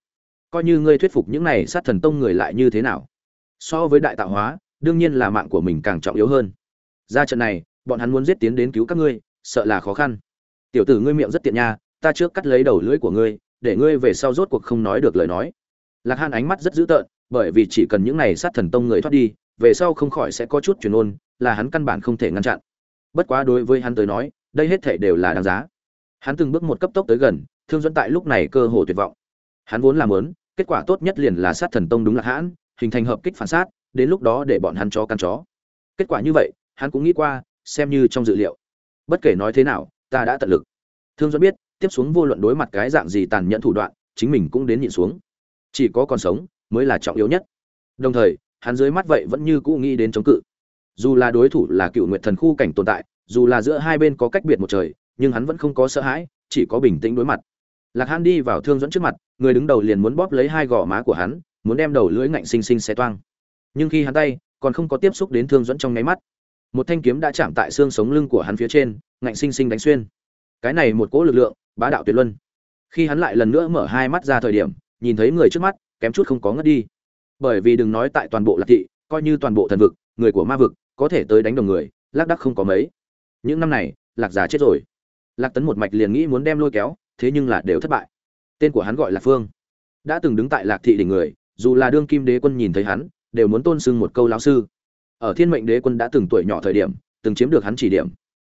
[SPEAKER 1] Coi như ngươi thuyết phục những này sát thần tông người lại như thế nào? So với đại tạo hóa, đương nhiên là mạng của mình càng trọng yếu hơn. Ra trận này bọn hắn muốn giết tiến đến cứu các ngươi, sợ là khó khăn. Tiểu tử ngươi miệng rất tiện nha, ta trước cắt lấy đầu lưỡi của ngươi, để ngươi về sau rốt cuộc không nói được lời nói. Lạc hàn ánh mắt rất dữ tợn, bởi vì chỉ cần những này sát thần tông người thoát đi, về sau không khỏi sẽ có chút truyền ôn, là hắn căn bản không thể ngăn chặn. Bất quá đối với hắn tới nói, đây hết thể đều là đáng giá. Hắn từng bước một cấp tốc tới gần, thương dẫn tại lúc này cơ hồ tuyệt vọng. Hắn vốn làm lớn kết quả tốt nhất liền là sát thần tông đúng là hãn, hình thành hợp kích phản sát, đến lúc đó để bọn hắn chó căn chó. Kết quả như vậy, hắn cũng nghĩ qua xem như trong dự liệu. Bất kể nói thế nào, ta đã tận lực. Thương dẫn biết, tiếp xuống vô luận đối mặt cái dạng gì tàn nhẫn thủ đoạn, chính mình cũng đến nhịn xuống. Chỉ có còn sống, mới là trọng yếu nhất. Đồng thời, hắn dưới mắt vậy vẫn như cũ nghĩ đến chống cự. Dù là đối thủ là cựu nguyện thần khu cảnh tồn tại, dù là giữa hai bên có cách biệt một trời, nhưng hắn vẫn không có sợ hãi, chỉ có bình tĩnh đối mặt. Lạc hắn đi vào thương dẫn trước mặt, người đứng đầu liền muốn bóp lấy hai gò má của hắn, muốn đem đầu lưỡi ngạnh xinh xinh xé toang. Nhưng khi hắn tay còn không có tiếp xúc đến thương dẫn trong nháy mắt một thanh kiếm đã chạm tại xương sống lưng của hắn phía trên, ngạnh xinh xinh đánh xuyên. Cái này một cỗ lực lượng, bá đạo tuyệt luân. Khi hắn lại lần nữa mở hai mắt ra thời điểm, nhìn thấy người trước mắt, kém chút không có ngất đi. Bởi vì đừng nói tại toàn bộ lạc thị, coi như toàn bộ thần vực, người của ma vực, có thể tới đánh đồng người lác đắc không có mấy. Những năm này, lạc giả chết rồi. Lạc tấn một mạch liền nghĩ muốn đem lôi kéo, thế nhưng là đều thất bại. Tên của hắn gọi là phương. Đã từng đứng tại lạc thị đỉnh người, dù là đương kim đế quân nhìn thấy hắn, đều muốn tôn sưng một câu lão sư ở thiên mệnh đế quân đã từng tuổi nhỏ thời điểm, từng chiếm được hắn chỉ điểm.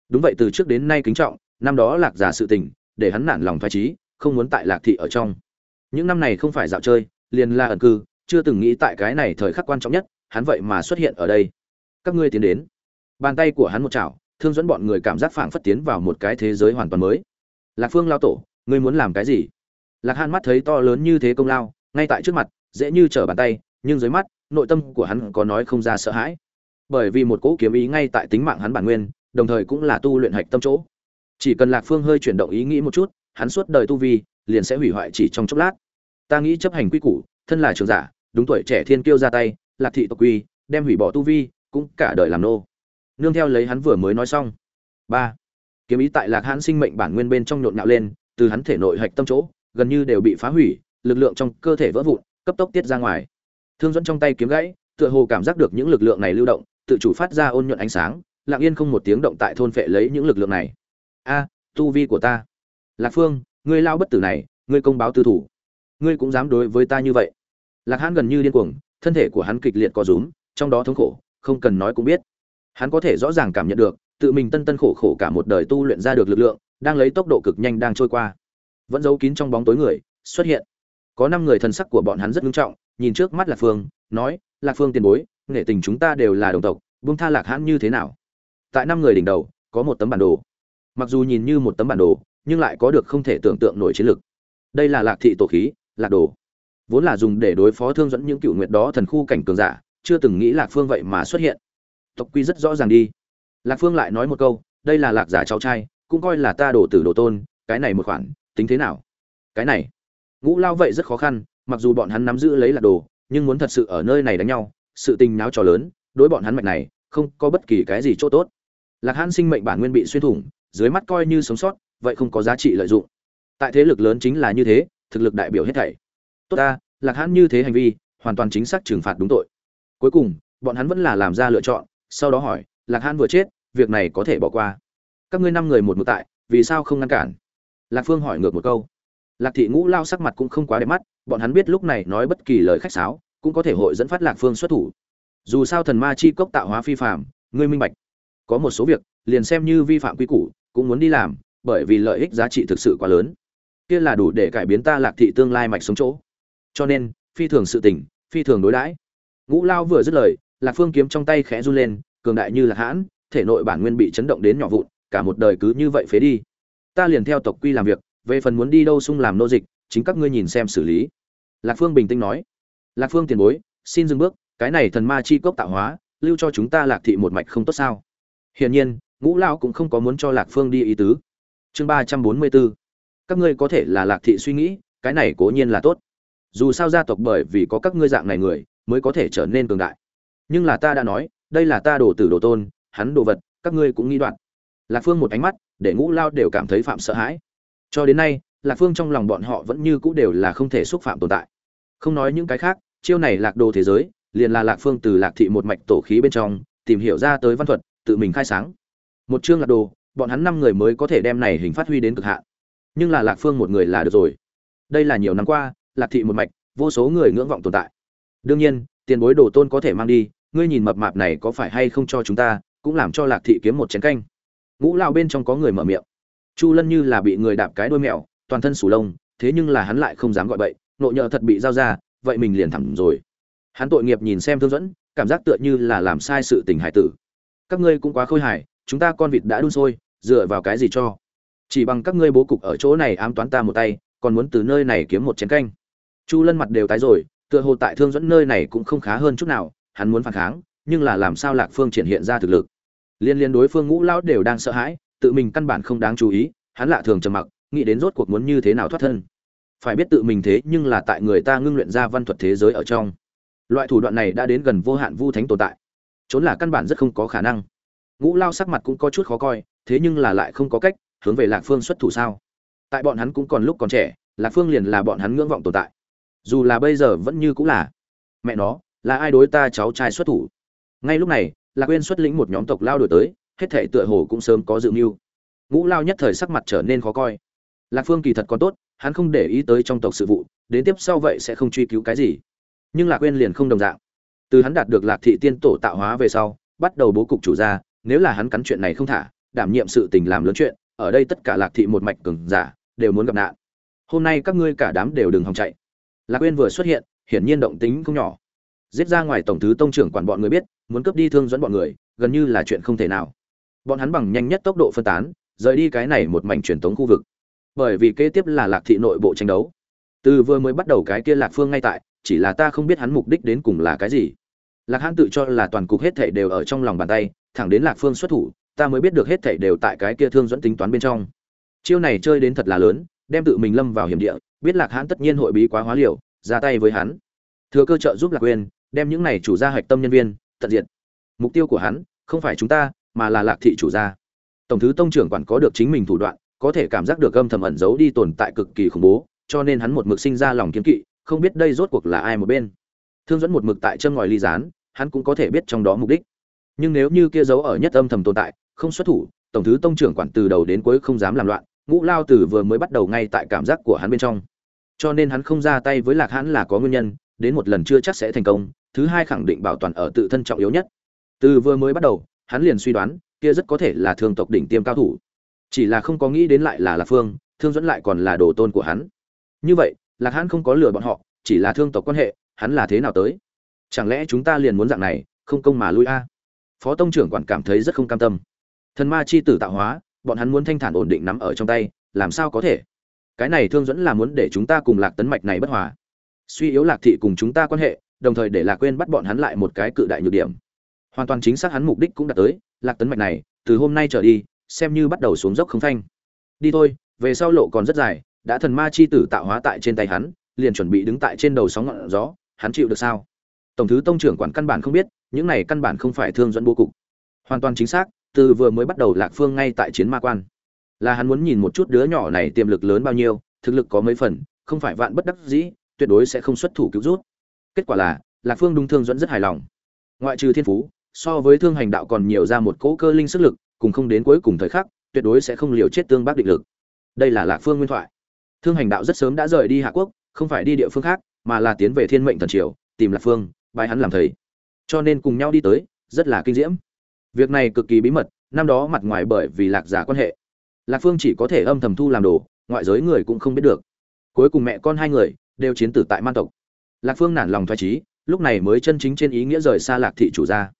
[SPEAKER 1] Đúng vậy, từ trước đến nay kính trọng, năm đó lạc giả sự tình, để hắn nản lòng thoái trí không muốn tại lạc thị ở trong. Những năm này không phải dạo chơi, liền la ẩn cư, chưa từng nghĩ tại cái này thời khắc quan trọng nhất, hắn vậy mà xuất hiện ở đây. Các ngươi tiến đến. Bàn tay của hắn một chảo, thương dẫn bọn người cảm giác phảng phất tiến vào một cái thế giới hoàn toàn mới. Lạc phương lao tổ, ngươi muốn làm cái gì? Lạc han mắt thấy to lớn như thế công lao, ngay tại trước mặt, dễ như trở bàn tay, nhưng dưới mắt, nội tâm của hắn có nói không ra sợ hãi bởi vì một cỗ kiếm ý ngay tại tính mạng hắn bản nguyên, đồng thời cũng là tu luyện hạch tâm chỗ. Chỉ cần lạc phương hơi chuyển động ý nghĩ một chút, hắn suốt đời tu vi liền sẽ hủy hoại chỉ trong chốc lát. Ta nghĩ chấp hành quy củ, thân là trường giả, đúng tuổi trẻ thiên kiêu ra tay, lạc thị tộc quy, đem hủy bỏ tu vi, cũng cả đời làm nô. Nương theo lấy hắn vừa mới nói xong. Ba. Kiếm ý tại lạc hãn sinh mệnh bản nguyên bên trong nhộn nhạo lên, từ hắn thể nội hạch tâm chỗ, gần như đều bị phá hủy, lực lượng trong cơ thể vỡ vụn, cấp tốc tiết ra ngoài. Thương dẫn trong tay kiếm gãy, tựa hồ cảm giác được những lực lượng này lưu động tự chủ phát ra ôn nhuận ánh sáng, lặng yên không một tiếng động tại thôn phệ lấy những lực lượng này. A, tu vi của ta. Lạc phương, ngươi lao bất tử này, ngươi công báo tư thủ. Ngươi cũng dám đối với ta như vậy. Lạc hãn gần như điên cuồng, thân thể của hắn kịch liệt co rúm, trong đó thống khổ, không cần nói cũng biết. Hắn có thể rõ ràng cảm nhận được, tự mình tân tân khổ khổ cả một đời tu luyện ra được lực lượng, đang lấy tốc độ cực nhanh đang trôi qua. Vẫn giấu kín trong bóng tối người, xuất hiện. Có năm người thần sắc của bọn hắn rất nghiêm trọng, nhìn trước mắt lạc phương, nói, lạc phương tiền bối nghệ tình chúng ta đều là đồng tộc buông tha lạc hãn như thế nào? Tại năm người đỉnh đầu, có một tấm bản đồ. Mặc dù nhìn như một tấm bản đồ, nhưng lại có được không thể tưởng tượng nổi chiến lực. Đây là lạc thị tổ khí, lạc đồ. Vốn là dùng để đối phó thương dẫn những cựu nguyệt đó thần khu cảnh cường giả, chưa từng nghĩ lạc phương vậy mà xuất hiện. Tộc quy rất rõ ràng đi. Lạc phương lại nói một câu, đây là lạc giả cháu trai, cũng coi là ta đổ tử đồ tôn, cái này một khoản, tính thế nào? Cái này, ngũ lao vậy rất khó khăn, mặc dù bọn hắn nắm giữ lấy lạc đồ, nhưng muốn thật sự ở nơi này đánh nhau sự tình náo trò lớn, đối bọn hắn mạch này, không có bất kỳ cái gì chỗ tốt. Lạc hãn sinh mệnh bản nguyên bị xuyên thủng, dưới mắt coi như sống sót, vậy không có giá trị lợi dụng. Tại thế lực lớn chính là như thế, thực lực đại biểu hết thảy. Tốt ta, lạc hãn như thế hành vi, hoàn toàn chính xác trừng phạt đúng tội. Cuối cùng, bọn hắn vẫn là làm ra lựa chọn, sau đó hỏi, lạc hãn vừa chết, việc này có thể bỏ qua? Các ngươi năm người một một tại, vì sao không ngăn cản? Lạc phương hỏi ngược một câu. Lạc thị ngũ lao sắc mặt cũng không quá đẹp mắt, bọn hắn biết lúc này nói bất kỳ lời khách sáo cũng có thể hội dẫn phát lạc phương xuất thủ. Dù sao thần ma chi cốc tạo hóa phi phạm ngươi minh bạch. Có một số việc, liền xem như vi phạm quy củ, cũng muốn đi làm, bởi vì lợi ích giá trị thực sự quá lớn. Kia là đủ để cải biến ta lạc thị tương lai mạch sống chỗ. Cho nên, phi thường sự tình, phi thường đối đãi. Ngũ lao vừa dứt lời, lạc phương kiếm trong tay khẽ run lên, cường đại như là hãn, thể nội bản nguyên bị chấn động đến nhỏ vụn, cả một đời cứ như vậy phế đi. Ta liền theo tộc quy làm việc, về phần muốn đi đâu sung làm nô dịch, chính các ngươi nhìn xem xử lý. Lạc phương bình tĩnh nói lạc phương tiền bối, xin dừng bước, cái này thần ma chi cốc tạo hóa, lưu cho chúng ta lạc thị một mạch không tốt sao? Hiển nhiên, ngũ lão cũng không có muốn cho lạc phương đi ý tứ. Chương ba trăm bốn mươi bốn. Các ngươi có thể là lạc thị suy nghĩ, cái này cố nhiên là tốt. Dù sao gia tộc bởi vì có các ngươi dạng này người, mới có thể trở nên cường đại. Nhưng là ta đã nói, đây là ta đồ tử đồ tôn, hắn đồ vật, các ngươi cũng nghĩ đoạn. Lạc phương một ánh mắt, để ngũ lao đều cảm thấy phạm sợ hãi. Cho đến nay, lạc phương trong lòng bọn họ vẫn như cũ đều là không thể xúc phạm tồn tại không nói những cái khác, chiêu này lạc đồ thế giới, liền là lạc phương từ lạc thị một mạch tổ khí bên trong, tìm hiểu ra tới văn thuật, tự mình khai sáng. Một chương lạc đồ, bọn hắn năm người mới có thể đem này hình phát huy đến cực hạn. Nhưng là lạc phương một người là được rồi. Đây là nhiều năm qua, lạc thị một mạch, vô số người ngưỡng vọng tồn tại. Đương nhiên, tiền bối đồ tôn có thể mang đi, ngươi nhìn mập mạp này có phải hay không cho chúng ta, cũng làm cho lạc thị kiếm một chén canh. Ngũ lao bên trong có người mở miệng. Chu lân như là bị người đạp cái đuôi mèo, toàn thân sủ lông, thế nhưng là hắn lại không dám gọi bậy nộ nhỡ thật bị giao ra, vậy mình liền thẳng rồi. Hắn tội nghiệp nhìn xem thương dẫn cảm giác tựa như là làm sai sự tình hải tử. Các ngươi cũng quá khôi hài, chúng ta con vịt đã đun sôi, dựa vào cái gì cho? Chỉ bằng các ngươi bố cục ở chỗ này ám toán ta một tay, còn muốn từ nơi này kiếm một chén canh. Chu lân mặt đều tái rồi, tựa hồ tại thương dẫn nơi này cũng không khá hơn chút nào, hắn muốn phản kháng, nhưng là làm sao lạc phương triển hiện ra thực lực. Liên liên đối phương ngũ lão đều đang sợ hãi, tự mình căn bản không đáng chú ý, hắn lạ thường trầm mặc, nghĩ đến rốt cuộc muốn như thế nào thoát thân phải biết tự mình thế nhưng là tại người ta ngưng luyện ra văn thuật thế giới ở trong. Loại thủ đoạn này đã đến gần vô hạn vu thánh tồn tại. Trốn là căn bản rất không có khả năng. Ngũ lao sắc mặt cũng có chút khó coi, thế nhưng là lại không có cách, hướng về lạc phương xuất thủ sao? Tại bọn hắn cũng còn lúc còn trẻ, lạc phương liền là bọn hắn ngưỡng vọng tồn tại. Dù là bây giờ vẫn như cũng là. Mẹ nó, là ai đối ta cháu trai xuất thủ? Ngay lúc này, lạc quên xuất lĩnh một nhóm tộc lao đổi tới, hết thể tựa hồ cũng sớm có dự mưu. Ngũ lao nhất thời sắc mặt trở nên khó coi. Lạc phương kỳ thật còn tốt hắn không để ý tới trong tộc sự vụ, đến tiếp sau vậy sẽ không truy cứu cái gì. Nhưng lạc quên liền không đồng dạng. Từ hắn đạt được lạc thị tiên tổ tạo hóa về sau, bắt đầu bố cục chủ gia, nếu là hắn cắn chuyện này không thả, đảm nhiệm sự tình làm lớn chuyện, ở đây tất cả lạc thị một mạch cường giả đều muốn gặp nạn. Hôm nay các ngươi cả đám đều đừng hòng chạy. Lạc quên vừa xuất hiện, hiển nhiên động tính không nhỏ. Giết ra ngoài tổng thứ tông trưởng quản bọn người biết, muốn cướp đi thương dẫn bọn người, gần như là chuyện không thể nào. Bọn hắn bằng nhanh nhất tốc độ phân tán, rời đi cái này một mảnh truyền tống khu vực bởi vì kế tiếp là lạc thị nội bộ tranh đấu. Từ vừa mới bắt đầu cái kia lạc phương ngay tại, chỉ là ta không biết hắn mục đích đến cùng là cái gì. Lạc hãn tự cho là toàn cục hết thảy đều ở trong lòng bàn tay, thẳng đến lạc phương xuất thủ, ta mới biết được hết thảy đều tại cái kia thương dẫn tính toán bên trong. Chiêu này chơi đến thật là lớn, đem tự mình lâm vào hiểm địa, biết lạc hãn tất nhiên hội bí quá hóa liều, ra tay với hắn. Thừa cơ trợ giúp lạc quên đem những này chủ gia hạch tâm nhân viên, tận diệt. Mục tiêu của hắn, không phải chúng ta, mà là lạc thị chủ gia. Tổng thứ tông trưởng quản có được chính mình thủ đoạn có thể cảm giác được âm thầm ẩn giấu đi tồn tại cực kỳ khủng bố, cho nên hắn một mực sinh ra lòng kiêng kỵ, không biết đây rốt cuộc là ai một bên. Thương dẫn một mực tại châm ngòi ly gián, hắn cũng có thể biết trong đó mục đích. Nhưng nếu như kia giấu ở nhất âm thầm tồn tại, không xuất thủ, tổng thứ tông trưởng quản từ đầu đến cuối không dám làm loạn, ngũ lao tử vừa mới bắt đầu ngay tại cảm giác của hắn bên trong. Cho nên hắn không ra tay với lạc hãn là có nguyên nhân, đến một lần chưa chắc sẽ thành công, thứ hai khẳng định bảo toàn ở tự thân trọng yếu nhất. Từ vừa mới bắt đầu, hắn liền suy đoán, kia rất có thể là thương tộc đỉnh tiêm cao thủ chỉ là không có nghĩ đến lại là lạc phương, thương dẫn lại còn là đồ tôn của hắn. Như vậy, lạc hãn không có lừa bọn họ, chỉ là thương tộc quan hệ, hắn là thế nào tới? Chẳng lẽ chúng ta liền muốn dạng này, không công mà lui a? Phó tông trưởng quản cảm thấy rất không cam tâm. Thần ma chi tử tạo hóa, bọn hắn muốn thanh thản ổn định nắm ở trong tay, làm sao có thể? Cái này thương dẫn là muốn để chúng ta cùng lạc tấn mạch này bất hòa. Suy yếu lạc thị cùng chúng ta quan hệ, đồng thời để lạc quên bắt bọn hắn lại một cái cự đại nhược điểm. Hoàn toàn chính xác hắn mục đích cũng đã tới, lạc tấn mạch này, từ hôm nay trở đi xem như bắt đầu xuống dốc không phanh. Đi thôi, về sau lộ còn rất dài, đã thần ma chi tử tạo hóa tại trên tay hắn, liền chuẩn bị đứng tại trên đầu sóng ngọn gió, hắn chịu được sao? Tổng thứ tông trưởng quản căn bản không biết, những này căn bản không phải thương dẫn bố cục. Hoàn toàn chính xác, từ vừa mới bắt đầu lạc phương ngay tại chiến ma quan. Là hắn muốn nhìn một chút đứa nhỏ này tiềm lực lớn bao nhiêu, thực lực có mấy phần, không phải vạn bất đắc dĩ, tuyệt đối sẽ không xuất thủ cứu rút. Kết quả là, lạc phương đúng thương dẫn rất hài lòng. Ngoại trừ thiên phú, so với thương hành đạo còn nhiều ra một cỗ cơ linh sức lực cùng không đến cuối cùng thời khắc, tuyệt đối sẽ không liều chết tương bác định lực. Đây là lạc phương nguyên thoại. Thương hành đạo rất sớm đã rời đi hạ quốc, không phải đi địa phương khác, mà là tiến về thiên mệnh thần triều, tìm lạc phương bài hắn làm thầy. Cho nên cùng nhau đi tới, rất là kinh diễm. Việc này cực kỳ bí mật, năm đó mặt ngoài bởi vì lạc giả quan hệ. Lạc phương chỉ có thể âm thầm thu làm đồ, ngoại giới người cũng không biết được. Cuối cùng mẹ con hai người đều chiến tử tại man tộc. Lạc phương nản lòng thoái trí lúc này mới chân chính trên ý nghĩa rời xa lạc thị chủ gia.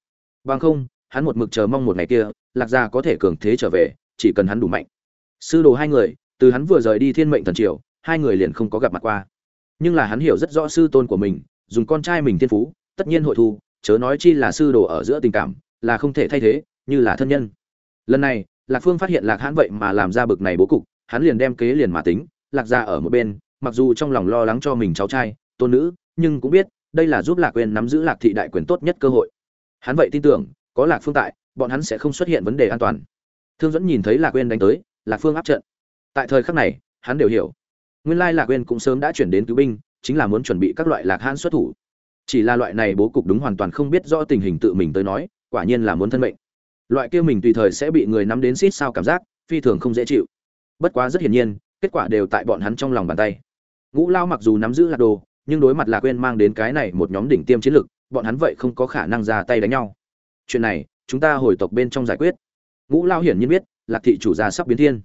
[SPEAKER 1] Bằng không, hắn một mực chờ mong một ngày kia lạc gia có thể cường thế trở về, chỉ cần hắn đủ mạnh. Sư đồ hai người, từ hắn vừa rời đi thiên mệnh thần triều, hai người liền không có gặp mặt qua. Nhưng là hắn hiểu rất rõ sư tôn của mình, dùng con trai mình thiên phú, tất nhiên hội thu, chớ nói chi là sư đồ ở giữa tình cảm, là không thể thay thế, như là thân nhân. Lần này, lạc phương phát hiện lạc hãn vậy mà làm ra bực này bố cục, hắn liền đem kế liền mà tính, lạc gia ở một bên, mặc dù trong lòng lo lắng cho mình cháu trai, tôn nữ, nhưng cũng biết, đây là giúp lạc quyền nắm giữ lạc thị đại quyền tốt nhất cơ hội. Hắn vậy tin tưởng, có lạc phương tại bọn hắn sẽ không xuất hiện vấn đề an toàn. Thương dẫn nhìn thấy lạc quyền đánh tới, lạc phương áp trận. Tại thời khắc này, hắn đều hiểu. Nguyên lai lạc quyền cũng sớm đã chuyển đến cứu binh, chính là muốn chuẩn bị các loại lạc hãn xuất thủ. Chỉ là loại này bố cục đúng hoàn toàn không biết rõ tình hình tự mình tới nói, quả nhiên là muốn thân mệnh. Loại kia mình tùy thời sẽ bị người nắm đến xít sao cảm giác, phi thường không dễ chịu. Bất quá rất hiển nhiên, kết quả đều tại bọn hắn trong lòng bàn tay. Ngũ lao mặc dù nắm giữ lạc đồ, nhưng đối mặt lạc quên mang đến cái này một nhóm đỉnh tiêm chiến lực, bọn hắn vậy không có khả năng ra tay đánh nhau. Chuyện này chúng ta hồi tộc bên trong giải quyết. Ngũ lao hiển nhiên biết, lạc thị chủ gia sắp biến thiên.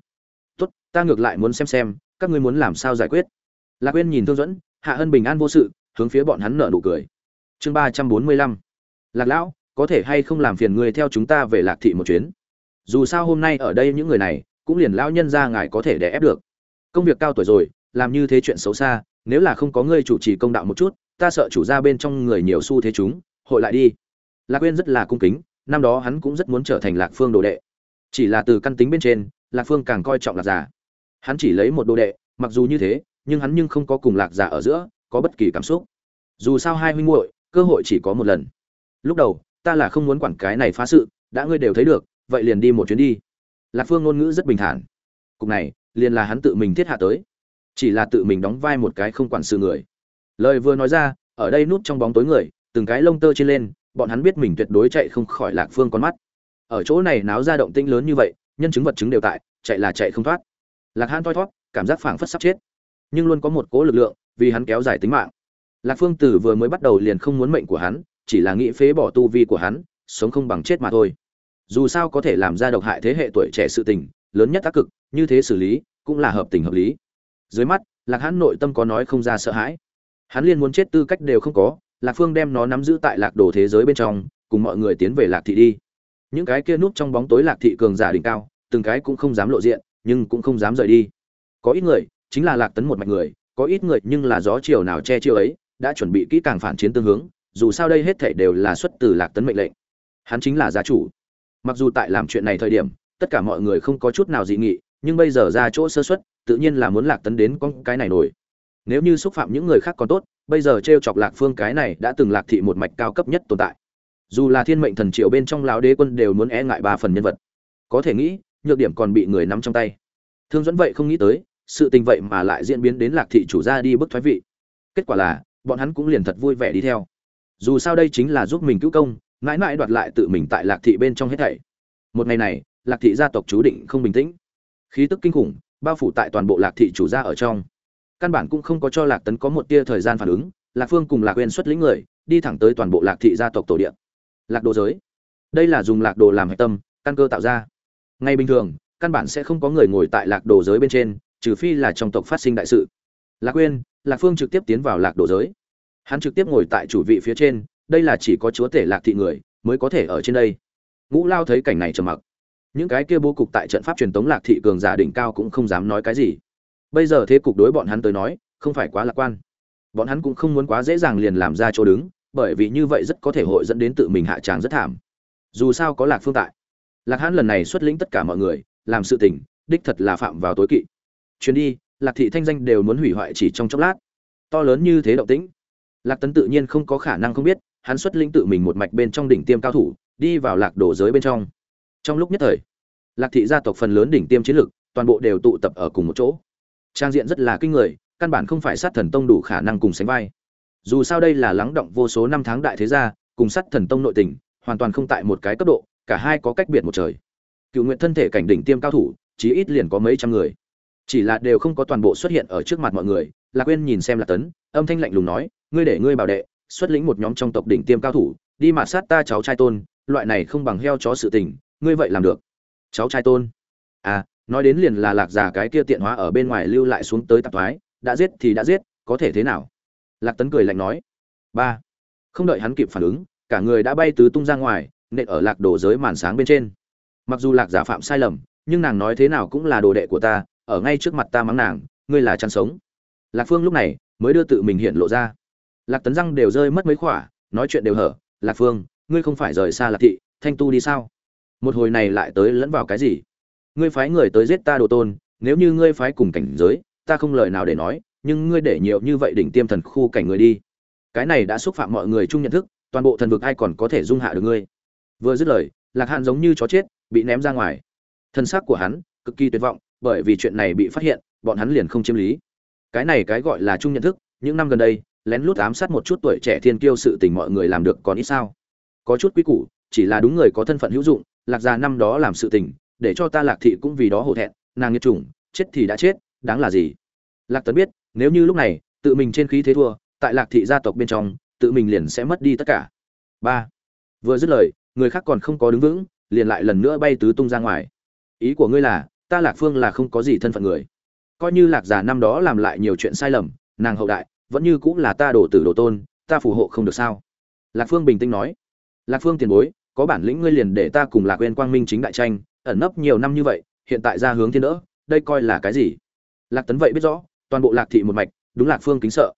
[SPEAKER 1] Tốt, ta ngược lại muốn xem xem, các ngươi muốn làm sao giải quyết. Lạc quên nhìn thương dẫn hạ ân bình an vô sự, hướng phía bọn hắn nở nụ cười. Chương ba trăm bốn mươi lăm. Lạc lão, có thể hay không làm phiền người theo chúng ta về lạc thị một chuyến? Dù sao hôm nay ở đây những người này, cũng liền lão nhân ra ngài có thể đè ép được. Công việc cao tuổi rồi, làm như thế chuyện xấu xa, nếu là không có ngươi chủ trì công đạo một chút, ta sợ chủ gia bên trong người nhiều xu thế chúng, hội lại đi. Lạc uyên rất là cung kính năm đó hắn cũng rất muốn trở thành lạc phương đồ đệ. Chỉ là từ căn tính bên trên, lạc phương càng coi trọng lạc giả hắn chỉ lấy một đồ đệ, mặc dù như thế, nhưng hắn nhưng không có cùng lạc giả ở giữa, có bất kỳ cảm xúc. Dù sao hai huynh muội, cơ hội chỉ có một lần. Lúc đầu, ta là không muốn quản cái này phá sự, đã ngươi đều thấy được, vậy liền đi một chuyến đi. Lạc phương ngôn ngữ rất bình thản. Cục này, liền là hắn tự mình thiết hạ tới. Chỉ là tự mình đóng vai một cái không quản sự người. Lời vừa nói ra, ở đây núp trong bóng tối người, từng cái lông tơ trên lên bọn hắn biết mình tuyệt đối chạy không khỏi lạc phương con mắt. Ở chỗ này náo ra động tĩnh lớn như vậy, nhân chứng vật chứng đều tại, chạy là chạy không thoát. Lạc hãn thoi thoát cảm giác phảng phất sắp chết. Nhưng luôn có một cố lực lượng, vì hắn kéo dài tính mạng. Lạc phương tử vừa mới bắt đầu liền không muốn mệnh của hắn, chỉ là nghĩ phế bỏ tu vi của hắn, sống không bằng chết mà thôi. Dù sao có thể làm ra độc hại thế hệ tuổi trẻ sự tình, lớn nhất tác cực, như thế xử lý, cũng là hợp tình hợp lý. Dưới mắt, lạc hãn nội tâm có nói không ra sợ hãi. Hắn liền muốn chết tư cách đều không có lạc phương đem nó nắm giữ tại lạc đồ thế giới bên trong, cùng mọi người tiến về lạc thị đi. Những cái kia núp trong bóng tối lạc thị cường giả đỉnh cao, từng cái cũng không dám lộ diện, nhưng cũng không dám rời đi. Có ít người, chính là lạc tấn một mạch người, có ít người nhưng là gió chiều nào che chiều ấy, đã chuẩn bị kỹ càng phản chiến tương hướng, dù sao đây hết thảy đều là xuất từ lạc tấn mệnh lệnh. Hắn chính là gia chủ. Mặc dù tại làm chuyện này thời điểm, tất cả mọi người không có chút nào dị nghị, nhưng bây giờ ra chỗ sơ xuất, tự nhiên là muốn lạc tấn đến con cái này nổi nếu như xúc phạm những người khác còn tốt, bây giờ t r e o chọc lạc phương cái này đã từng lạc thị một mạch cao cấp nhất tồn tại. Dù là thiên mệnh thần triệu bên trong lão đế quân đều muốn e ngại ba phần nhân vật. Có thể nghĩ, nhược điểm còn bị người nắm trong tay. Thương dẫn vậy không nghĩ tới, sự tình vậy mà lại diễn biến đến lạc thị chủ gia đi bức thoái vị. Kết quả là, bọn hắn cũng liền thật vui vẻ đi theo. Dù sao đây chính là giúp mình cứu công, mãi mãi đoạt lại tự mình tại lạc thị bên trong hết thảy. Một ngày này, lạc thị gia tộc chú định không bình tĩnh. Khí tức kinh khủng, bao phủ tại toàn bộ lạc thị chủ gia ở trong căn bản cũng không có cho lạc tấn có một tia thời gian phản ứng, lạc phương cùng lạc quên xuất lĩnh người, đi thẳng tới toàn bộ lạc thị gia tộc tổ điện lạc đồ giới. Đây là dùng lạc đồ làm hạch tâm, căn cơ tạo ra. Ngay bình thường, căn bản sẽ không có người ngồi tại lạc đồ giới bên trên, trừ phi là trong tộc phát sinh đại sự. Lạc quên lạc phương trực tiếp tiến vào lạc đồ giới. Hắn trực tiếp ngồi tại chủ vị phía trên, đây là chỉ có chúa tể lạc thị người mới có thể ở trên đây. Ngũ lao thấy cảnh này trầm mặc. Những cái kia bố cục tại trận pháp truyền tống lạc thị cường giả đỉnh cao cũng không dám nói cái gì bây giờ thế cục đối bọn hắn tới nói, không phải quá lạc quan. Bọn hắn cũng không muốn quá dễ dàng liền làm ra chỗ đứng, bởi vì như vậy rất có thể hội dẫn đến tự mình hạ tràng rất thảm. Dù sao có lạc phương tại. Lạc hãn lần này xuất lĩnh tất cả mọi người, làm sự tình, đích thật là phạm vào tối kỵ. Chuyến đi, lạc thị thanh danh đều muốn hủy hoại chỉ trong chốc lát. To lớn như thế động tĩnh, lạc tấn tự nhiên không có khả năng không biết, hắn xuất lĩnh tự mình một mạch bên trong đỉnh tiêm cao thủ, đi vào lạc đổ giới bên trong. Trong lúc nhất thời, lạc thị gia tộc phần lớn đỉnh tiêm chiến lực toàn bộ đều tụ tập ở cùng một chỗ trang diện rất là kinh người, căn bản không phải sát thần tông đủ khả năng cùng sánh vai. Dù sao đây là lắng động vô số năm tháng đại thế gia, cùng sát thần tông nội tình, hoàn toàn không tại một cái cấp độ, cả hai có cách biệt một trời. Cựu nguyện thân thể cảnh đỉnh tiêm cao thủ, chí ít liền có mấy trăm người. Chỉ là đều không có toàn bộ xuất hiện ở trước mặt mọi người, lạc quên nhìn xem là tấn, âm thanh lạnh lùng nói, ngươi để ngươi bảo đệ, xuất lĩnh một nhóm trong tộc đỉnh tiêm cao thủ, đi mà sát ta cháu trai tôn, loại này không bằng heo chó sự tình, ngươi vậy làm được. Cháu trai tôn? À nói đến liền là lạc giả cái kia tiện hóa ở bên ngoài lưu lại xuống tới tạp thoái, đã giết thì đã giết, có thể thế nào? Lạc tấn cười lạnh nói. Ba. Không đợi hắn kịp phản ứng, cả người đã bay tứ tung ra ngoài, nện ở lạc đồ giới màn sáng bên trên. Mặc dù lạc giả phạm sai lầm, nhưng nàng nói thế nào cũng là đồ đệ của ta, ở ngay trước mặt ta mắng nàng, ngươi là chăn sống. Lạc phương lúc này mới đưa tự mình hiện lộ ra. Lạc tấn răng đều rơi mất mấy khỏa, nói chuyện đều hở. Lạc phương, ngươi không phải rời xa lạc thị, thanh tu đi sao? Một hồi này lại tới lẫn vào cái gì? Ngươi phái người tới giết ta đồ tôn, nếu như ngươi phái cùng cảnh giới, ta không lời nào để nói, nhưng ngươi để nhiều như vậy đỉnh tiêm thần khu cảnh người đi. Cái này đã xúc phạm mọi người chung nhận thức, toàn bộ thần vực ai còn có thể dung hạ được ngươi? Vừa dứt lời, lạc hạn giống như chó chết, bị ném ra ngoài. Thân xác của hắn, cực kỳ tuyệt vọng, bởi vì chuyện này bị phát hiện, bọn hắn liền không chiếm lý. Cái này cái gọi là chung nhận thức, những năm gần đây, lén lút ám sát một chút tuổi trẻ thiên kiêu sự tình mọi người làm được còn ít sao? Có chút quý củ, chỉ là đúng người có thân phận hữu dụng, lạc gia năm đó làm sự tình để cho ta lạc thị cũng vì đó hổ thẹn, nàng nghiệt chủng, chết thì đã chết, đáng là gì? Lạc tấn biết, nếu như lúc này, tự mình trên khí thế thua, tại lạc thị gia tộc bên trong, tự mình liền sẽ mất đi tất cả. Ba. Vừa dứt lời, người khác còn không có đứng vững, liền lại lần nữa bay tứ tung ra ngoài. Ý của ngươi là, ta lạc phương là không có gì thân phận người. Coi như lạc già năm đó làm lại nhiều chuyện sai lầm, nàng hậu đại, vẫn như cũng là ta đổ tử đồ tôn, ta phù hộ không được sao? Lạc phương bình tĩnh nói. Lạc phương tiền bối, có bản lĩnh ngươi liền để ta cùng lạc quên quang minh chính đại tranh ẩn nấp nhiều năm như vậy, hiện tại ra hướng thiên đỡ, đây coi là cái gì? Lạc tấn vậy biết rõ, toàn bộ lạc thị một mạch, đúng lạc phương kính sợ.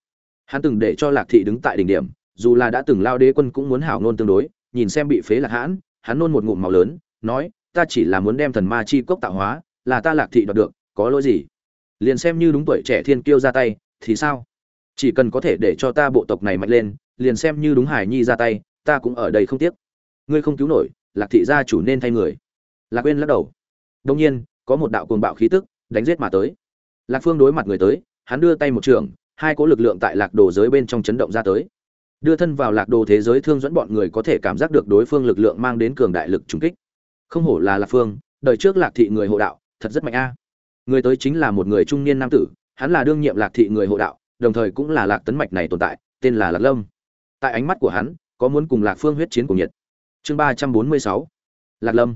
[SPEAKER 1] Hắn từng để cho lạc thị đứng tại đỉnh điểm, dù là đã từng lao đế quân cũng muốn hảo nôn tương đối, nhìn xem bị phế lạc hãn, hắn nôn một ngụm màu lớn, nói, ta chỉ là muốn đem thần ma chi cốc tạo hóa, là ta lạc thị đoạt được, có lỗi gì? Liền xem như đúng tuổi trẻ thiên kiêu ra tay, thì sao? Chỉ cần có thể để cho ta bộ tộc này mạnh lên, liền xem như đúng hải nhi ra tay, ta cũng ở đây không tiếc. Ngươi không cứu nổi, lạc thị gia chủ nên thay người lạc quên lắc đầu. Đông nhiên, có một đạo cuồng bạo khí tức, đánh giết mà tới. Lạc phương đối mặt người tới, hắn đưa tay một trường, hai cỗ lực lượng tại lạc đồ giới bên trong chấn động ra tới. Đưa thân vào lạc đồ thế giới thương dẫn bọn người có thể cảm giác được đối phương lực lượng mang đến cường đại lực trùng kích. Không hổ là lạc phương, đời trước lạc thị người hộ đạo, thật rất mạnh a. Người tới chính là một người trung niên nam tử, hắn là đương nhiệm lạc thị người hộ đạo, đồng thời cũng là lạc tấn mạch này tồn tại, tên là lạc lâm. Tại ánh mắt của hắn, có muốn cùng lạc phương huyết chiến cùng nhiệt. Chương ba trăm bốn mươi sáu. Lạc lâm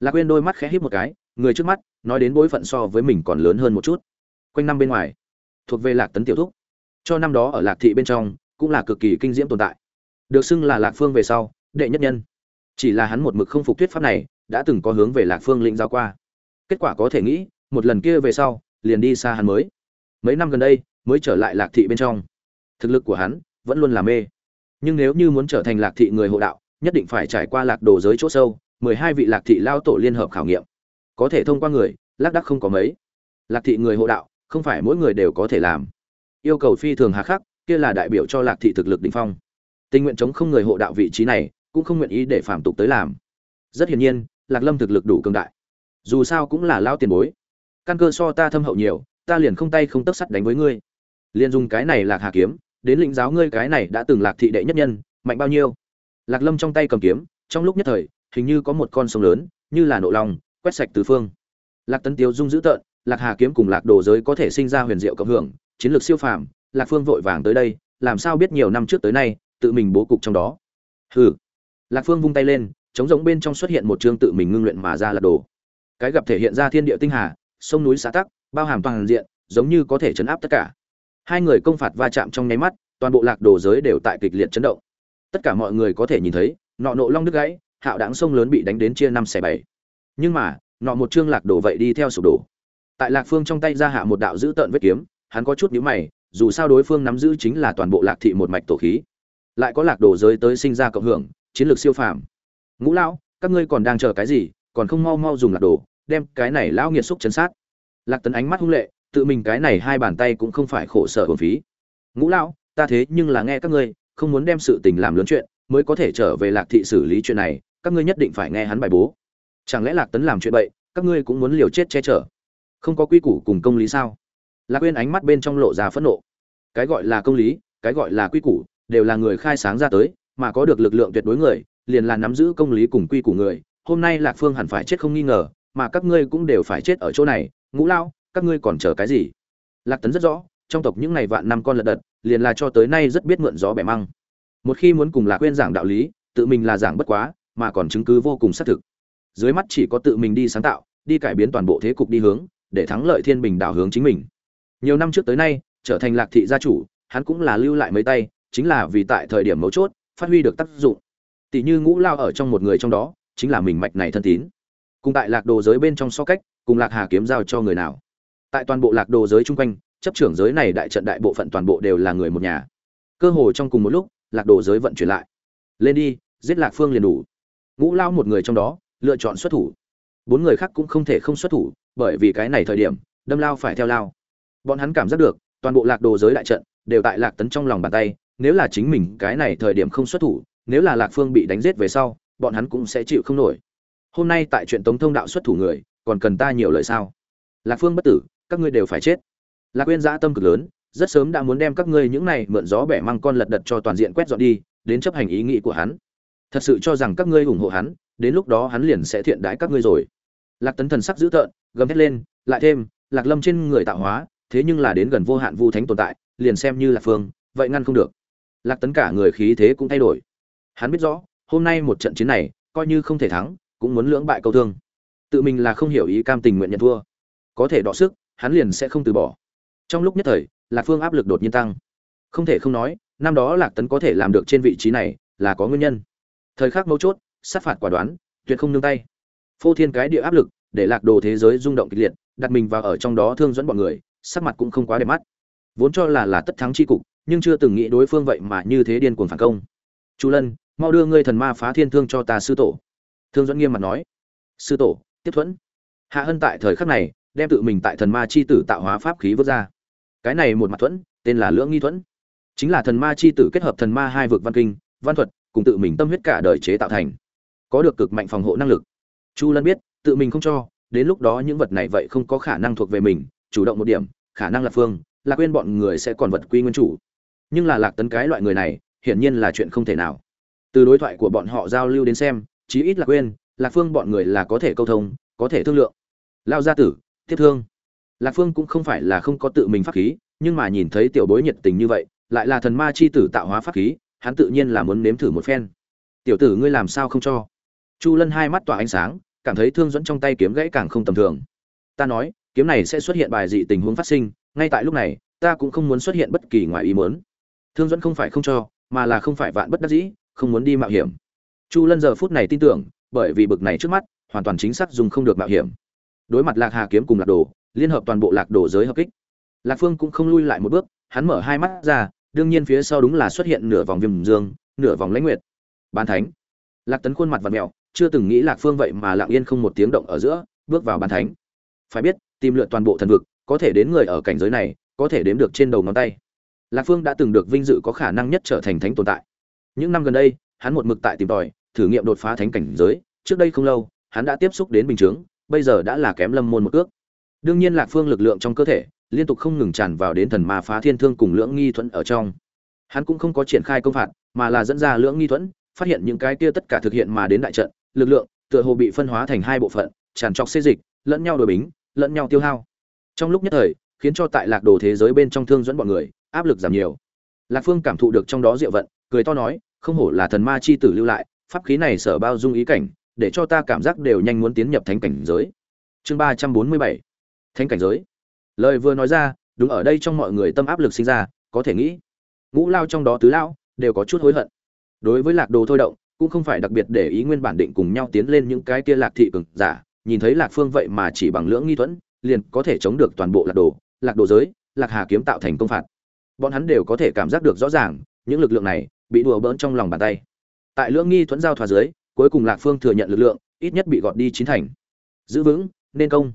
[SPEAKER 1] lạc quên đôi mắt khẽ híp một cái, người trước mắt, nói đến bối phận so với mình còn lớn hơn một chút. Quanh năm bên ngoài, thuộc về lạc tấn tiểu thúc. Cho năm đó ở lạc thị bên trong, cũng là cực kỳ kinh diễm tồn tại. Được xưng là lạc phương về sau, đệ nhất nhân. Chỉ là hắn một mực không phục thuyết pháp này, đã từng có hướng về lạc phương lĩnh giao qua. Kết quả có thể nghĩ, một lần kia về sau, liền đi xa hắn mới. Mấy năm gần đây, mới trở lại lạc thị bên trong. Thực lực của hắn vẫn luôn là mê. Nhưng nếu như muốn trở thành lạc thị người hộ đạo, nhất định phải trải qua lạc đồ giới chỗ sâu mười hai vị lạc thị lao tổ liên hợp khảo nghiệm. Có thể thông qua người, lác đắc không có mấy. Lạc thị người hộ đạo, không phải mỗi người đều có thể làm. Yêu cầu phi thường hà khắc, kia là đại biểu cho lạc thị thực lực đỉnh phong. Tình nguyện chống không người hộ đạo vị trí này, cũng không nguyện ý để phạm tục tới làm. Rất hiển nhiên, lạc lâm thực lực đủ cường đại. Dù sao cũng là lao tiền bối. Căn cơ so ta thâm hậu nhiều, ta liền không tay không tấc sắt đánh với ngươi. Liền dùng cái này lạc hà kiếm, đến lĩnh giáo ngươi cái này đã từng lạc thị đệ nhất nhân, mạnh bao nhiêu? Lạc lâm trong tay cầm kiếm, trong lúc nhất thời hình như có một con sông lớn, như là nộ lòng quét sạch tứ phương. Lạc tấn tiếu dung dữ tợn, lạc hà kiếm cùng lạc đồ giới có thể sinh ra huyền diệu cộng hưởng, chiến lược siêu phàm, lạc phương vội vàng tới đây, làm sao biết nhiều năm trước tới nay, tự mình bố cục trong đó. Hừ. Lạc phương vung tay lên chống rỗng bên trong xuất hiện một chương tự mình ngưng luyện mà ra là đồ. Cái gặp thể hiện ra thiên địa tinh hà, sông núi xã tắc, bao hàm toàn diện, giống như có thể chấn áp tất cả. Hai người công phạt va chạm trong nháy mắt, toàn bộ lạc đồ giới đều tại kịch liệt chấn động. Tất cả mọi người có thể nhìn thấy, nọ nộ long đứt gãy hạo đáng sông lớn bị đánh đến chia năm xẻ bảy. Nhưng mà, nọ một chương lạc đổ vậy đi theo sụp đổ. Tại lạc phương trong tay ra hạ một đạo giữ tợn vết kiếm, hắn có chút nhíu mày, dù sao đối phương nắm giữ chính là toàn bộ lạc thị một mạch tổ khí. Lại có lạc đổ giới tới sinh ra cộng hưởng, chiến lược siêu phàm. Ngũ lão, các ngươi còn đang chờ cái gì, còn không mau mau dùng lạc đổ, đem cái này lão nghiệt xúc chấn sát. Lạc tấn ánh mắt hung lệ, tự mình cái này hai bàn tay cũng không phải khổ sở hồn phí. Ngũ lão, ta thế nhưng là nghe các ngươi, không muốn đem sự tình làm lớn chuyện mới có thể trở về lạc thị xử lý chuyện này, các ngươi nhất định phải nghe hắn bài bố. Chẳng lẽ lạc tấn làm chuyện bậy, các ngươi cũng muốn liều chết che chở? Không có quy củ cùng công lý sao? Lạc quên ánh mắt bên trong lộ ra phẫn nộ. Cái gọi là công lý, cái gọi là quy củ, đều là người khai sáng ra tới, mà có được lực lượng tuyệt đối người, liền là nắm giữ công lý cùng quy củ người. Hôm nay lạc phương hẳn phải chết không nghi ngờ, mà các ngươi cũng đều phải chết ở chỗ này. Ngũ lao, các ngươi còn chờ cái gì? Lạc tấn rất rõ, trong tộc những ngày vạn năm con lật đật, liền là cho tới nay rất biết mượn gió bẻ măng một khi muốn cùng lạc quên giảng đạo lý, tự mình là giảng bất quá, mà còn chứng cứ vô cùng xác thực. Dưới mắt chỉ có tự mình đi sáng tạo, đi cải biến toàn bộ thế cục đi hướng, để thắng lợi thiên bình đảo hướng chính mình. Nhiều năm trước tới nay, trở thành lạc thị gia chủ, hắn cũng là lưu lại mấy tay, chính là vì tại thời điểm mấu chốt, phát huy được tác dụng. Tỷ như ngũ lao ở trong một người trong đó, chính là mình mạch này thân tín. Cùng tại lạc đồ giới bên trong so cách, cùng lạc hà kiếm giao cho người nào. Tại toàn bộ lạc đồ giới chung quanh, chấp trưởng giới này đại trận đại bộ phận toàn bộ đều là người một nhà. Cơ hồ trong cùng một lúc lạc đồ giới vận chuyển lại. Lên đi, giết lạc phương liền đủ. Ngũ lao một người trong đó, lựa chọn xuất thủ. Bốn người khác cũng không thể không xuất thủ, bởi vì cái này thời điểm, đâm lao phải theo lao. Bọn hắn cảm giác được, toàn bộ lạc đồ giới đại trận đều tại lạc tấn trong lòng bàn tay, nếu là chính mình cái này thời điểm không xuất thủ, nếu là lạc phương bị đánh giết về sau, bọn hắn cũng sẽ chịu không nổi. Hôm nay tại chuyện tống thông đạo xuất thủ người, còn cần ta nhiều lời sao? Lạc phương bất tử, các ngươi đều phải chết. Lạc quên dã tâm cực lớn rất sớm đã muốn đem các ngươi những này mượn gió bẻ măng con lật đật cho toàn diện quét dọn đi, đến chấp hành ý nghĩ của hắn. Thật sự cho rằng các ngươi ủng hộ hắn, đến lúc đó hắn liền sẽ thiện đái các ngươi rồi. Lạc tấn thần sắc dữ tợn, gầm thét lên, lại thêm, lạc lâm trên người tạo hóa, thế nhưng là đến gần vô hạn vu thánh tồn tại, liền xem như là phương, vậy ngăn không được. Lạc tấn cả người khí thế cũng thay đổi. Hắn biết rõ, hôm nay một trận chiến này, coi như không thể thắng, cũng muốn lưỡng bại câu thương. Tự mình là không hiểu ý cam tình nguyện nhận thua. Có thể đọ sức, hắn liền sẽ không từ bỏ. Trong lúc nhất thời lạc phương áp lực đột nhiên tăng. Không thể không nói, năm đó lạc tấn có thể làm được trên vị trí này là có nguyên nhân. Thời khắc mấu chốt, sát phạt quả đoán, tuyệt không nương tay. Phô thiên cái địa áp lực, để lạc đồ thế giới rung động kịch liệt, đặt mình vào ở trong đó thương dẫn bọn người, sắc mặt cũng không quá đẹp mắt. Vốn cho là là tất thắng chi cục, nhưng chưa từng nghĩ đối phương vậy mà như thế điên cuồng phản công. Chu lân, mau đưa ngươi thần ma phá thiên thương cho ta sư tổ. Thương dẫn nghiêm mặt nói. Sư tổ, tiếp thuẫn. Hạ hân tại thời khắc này, đem tự mình tại thần ma chi tử tạo hóa pháp khí vớt ra cái này một mặt thuẫn, tên là lưỡng nghi thuẫn. Chính là thần ma chi tử kết hợp thần ma hai vực văn kinh, văn thuật, cùng tự mình tâm huyết cả đời chế tạo thành. Có được cực mạnh phòng hộ năng lực. Chu lân biết, tự mình không cho, đến lúc đó những vật này vậy không có khả năng thuộc về mình, chủ động một điểm, khả năng là phương lạc quên bọn người sẽ còn vật quy nguyên chủ. Nhưng là lạc tấn cái loại người này, hiển nhiên là chuyện không thể nào. Từ đối thoại của bọn họ giao lưu đến xem, chí ít lạc quên, lạc phương bọn người là có thể câu thông, có thể thương lượng. Lao gia tử, tiếp thương lạc phương cũng không phải là không có tự mình pháp khí, nhưng mà nhìn thấy tiểu bối nhiệt tình như vậy, lại là thần ma chi tử tạo hóa pháp khí, hắn tự nhiên là muốn nếm thử một phen. Tiểu tử ngươi làm sao không cho? Chu lân hai mắt tỏa ánh sáng, cảm thấy thương dẫn trong tay kiếm gãy càng không tầm thường. Ta nói, kiếm này sẽ xuất hiện bài dị tình huống phát sinh, ngay tại lúc này, ta cũng không muốn xuất hiện bất kỳ ngoài ý muốn. Thương dẫn không phải không cho, mà là không phải vạn bất đắc dĩ, không muốn đi mạo hiểm. Chu lân giờ phút này tin tưởng, bởi vì bực này trước mắt, hoàn toàn chính xác dùng không được mạo hiểm. Đối mặt lạc hà kiếm cùng lạc đồ liên hợp toàn bộ lạc đồ giới hợp kích. Lạc phương cũng không lui lại một bước, hắn mở hai mắt ra, đương nhiên phía sau đúng là xuất hiện nửa vòng viêm dương, nửa vòng lãnh nguyệt. Ban thánh. Lạc tấn khuôn mặt và mẹo chưa từng nghĩ lạc phương vậy mà lặng yên không một tiếng động ở giữa, bước vào ban thánh. Phải biết, tìm lượn toàn bộ thần vực, có thể đến người ở cảnh giới này, có thể đếm được trên đầu ngón tay. Lạc phương đã từng được vinh dự có khả năng nhất trở thành thánh tồn tại. Những năm gần đây, hắn một mực tại tìm tòi, thử nghiệm đột phá thánh cảnh giới, trước đây không lâu, hắn đã tiếp xúc đến bình chướng, bây giờ đã là kém lâm môn một cước đương nhiên lạc phương lực lượng trong cơ thể, liên tục không ngừng tràn vào đến thần ma phá thiên thương cùng lưỡng nghi thuẫn ở trong. Hắn cũng không có triển khai công phạt, mà là dẫn ra lưỡng nghi thuẫn, phát hiện những cái kia tất cả thực hiện mà đến đại trận, lực lượng tựa hồ bị phân hóa thành hai bộ phận, tràn trọc xê dịch, lẫn nhau đổi bính, lẫn nhau tiêu hao. Trong lúc nhất thời, khiến cho tại lạc đồ thế giới bên trong thương dẫn bọn người, áp lực giảm nhiều. Lạc phương cảm thụ được trong đó diệu vận, cười to nói, không hổ là thần ma chi tử lưu lại, pháp khí này sở bao dung ý cảnh, để cho ta cảm giác đều nhanh muốn tiến nhập thánh cảnh giới. Chương ba trăm bốn mươi bảy thánh cảnh giới. Lời vừa nói ra, đúng ở đây trong mọi người tâm áp lực sinh ra, có thể nghĩ, ngũ lao trong đó tứ lao đều có chút hối hận. Đối với lạc đồ thôi động, cũng không phải đặc biệt để ý nguyên bản định cùng nhau tiến lên những cái kia lạc thị cường giả. Nhìn thấy lạc phương vậy mà chỉ bằng lưỡng nghi thuẫn, liền có thể chống được toàn bộ lạc đồ lạc đồ giới, lạc hà kiếm tạo thành công phạt. Bọn hắn đều có thể cảm giác được rõ ràng, những lực lượng này bị đùa bỡn trong lòng bàn tay. Tại lưỡng nghi thuẫn giao thoa dưới, cuối cùng lạc phương thừa nhận lực lượng, ít nhất bị gọt đi chín thành. Giữ vững, nên công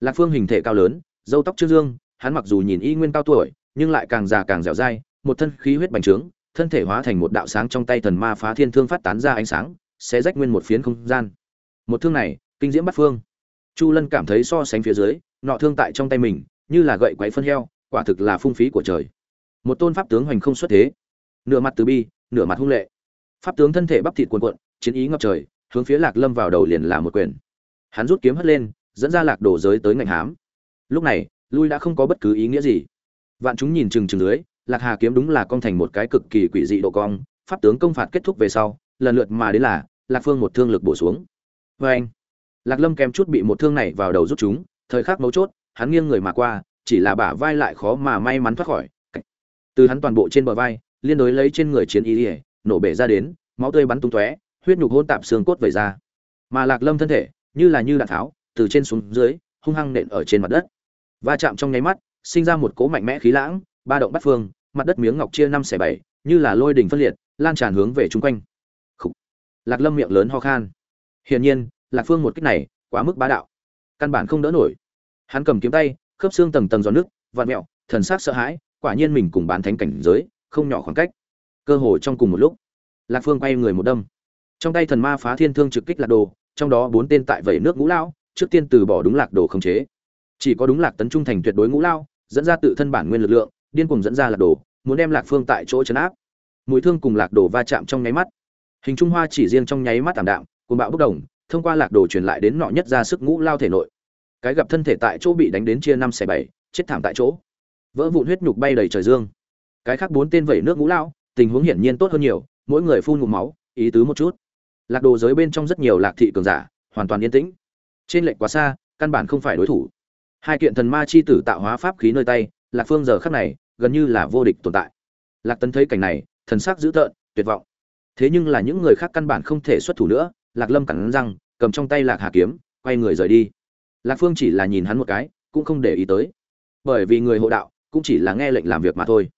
[SPEAKER 1] lạc phương hình thể cao lớn dâu tóc trương dương, hắn mặc dù nhìn y nguyên cao tuổi, nhưng lại càng già càng dẻo dai, một thân khí huyết bành trướng, thân thể hóa thành một đạo sáng trong tay thần ma phá thiên thương phát tán ra ánh sáng, sẽ rách nguyên một phiến không gian. Một thương này, kinh diễm bắt phương. Chu lân cảm thấy so sánh phía dưới, nọ thương tại trong tay mình, như là gậy quấy phân heo, quả thực là phung phí của trời. Một tôn pháp tướng hoành không xuất thế. Nửa mặt từ bi, nửa mặt hung lệ. Pháp tướng thân thể bắp thịt cuồn cuộn, chiến ý ngập trời, hướng phía lạc lâm vào đầu liền là một quyền. Hắn rút kiếm hất lên dẫn ra lạc đồ giới tới ngành hám. Lúc này, lui đã không có bất cứ ý nghĩa gì. Vạn chúng nhìn chừng chừng dưới, lạc hà kiếm đúng là cong thành một cái cực kỳ quỷ dị độ cong, pháp tướng công phạt kết thúc về sau, lần lượt mà đến là lạc phương một thương lực bổ xuống. Vê anh, lạc lâm kèm chút bị một thương này vào đầu rút chúng, thời khắc mấu chốt, hắn nghiêng người mà qua, chỉ là bả vai lại khó mà may mắn thoát khỏi. Từ hắn toàn bộ trên bờ vai, liên đối lấy trên người chiến y ỉa nổ bể ra đến, máu tươi bắn tung tóe, huyết nhục hôn tạp xương cốt vẩy ra. Mà lạc lâm thân thể, như là như đạn tháo từ trên xuống dưới, hung hăng nện ở trên mặt đất. Va chạm trong nháy mắt, sinh ra một cỗ mạnh mẽ khí lãng, ba động bắt phương, mặt đất miếng ngọc chia năm xẻ bảy, như là lôi đỉnh phân liệt, lan tràn hướng về chung quanh. Khủ. lạc lâm miệng lớn ho khan. Hiển nhiên, lạc phương một kích này, quá mức bá đạo. Căn bản không đỡ nổi. Hắn cầm kiếm tay, khớp xương tầng tầng giòn nước vạn mẹo, thần sắc sợ hãi, quả nhiên mình cùng bán thánh cảnh giới, không nhỏ khoảng cách. Cơ hồ trong cùng một lúc, lạc phương quay người một đâm. Trong tay thần ma phá thiên thương trực kích lạc đồ, trong đó bốn tên tại vẩy nước ngũ lão trước tiên từ bỏ đúng lạc đồ không chế. Chỉ có đúng lạc tấn trung thành tuyệt đối ngũ lao, dẫn ra tự thân bản nguyên lực lượng, điên cùng dẫn ra lạc đồ, muốn đem lạc phương tại chỗ chấn áp. Mũi thương cùng lạc đồ va chạm trong nháy mắt. Hình trung hoa chỉ riêng trong nháy mắt tảm đạm cùng bạo bốc đồng, thông qua lạc đồ truyền lại đến nọ nhất ra sức ngũ lao thể nội. Cái gặp thân thể tại chỗ bị đánh đến chia năm xẻ bảy, chết thảm tại chỗ. Vỡ vụn huyết nhục bay đầy trời dương. Cái khác bốn tên vẩy nước ngũ lao, tình huống hiển nhiên tốt hơn nhiều, mỗi người phun ngụm máu, ý tứ một chút. Lạc đồ giới bên trong rất nhiều lạc thị cường giả, hoàn toàn yên tĩnh trên lệnh quá xa, căn bản không phải đối thủ. Hai kiện thần ma chi tử tạo hóa pháp khí nơi tay, lạc phương giờ khắc này, gần như là vô địch tồn tại. Lạc tấn thấy cảnh này, thần sắc dữ tợn, tuyệt vọng. Thế nhưng là những người khác căn bản không thể xuất thủ nữa, lạc lâm cắn răng, cầm trong tay lạc hà kiếm, quay người rời đi. Lạc phương chỉ là nhìn hắn một cái, cũng không để ý tới. Bởi vì người hộ đạo, cũng chỉ là nghe lệnh làm việc mà thôi.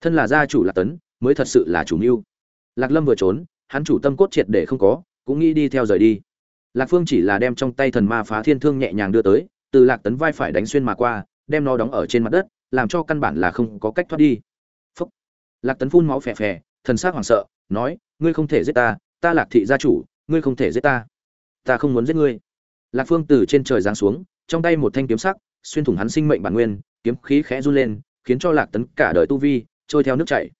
[SPEAKER 1] Thân là gia chủ lạc tấn, mới thật sự là chủ mưu. Lạc lâm vừa trốn, hắn chủ tâm cốt triệt để không có, cũng nghĩ đi theo rời đi lạc phương chỉ là đem trong tay thần ma phá thiên thương nhẹ nhàng đưa tới, từ lạc tấn vai phải đánh xuyên mà qua, đem nó đóng ở trên mặt đất, làm cho căn bản là không có cách thoát đi. Phúc. lạc tấn phun máu phè phè, thần sắc hoảng sợ, nói, ngươi không thể giết ta ta lạc thị gia chủ, ngươi không thể giết ta. Ta không muốn giết ngươi. Lạc phương từ trên trời giáng xuống, trong tay một thanh kiếm sắc, xuyên thủng hắn sinh mệnh bản nguyên, kiếm khí khẽ run lên, khiến cho lạc tấn cả đời tu vi trôi theo nước chảy.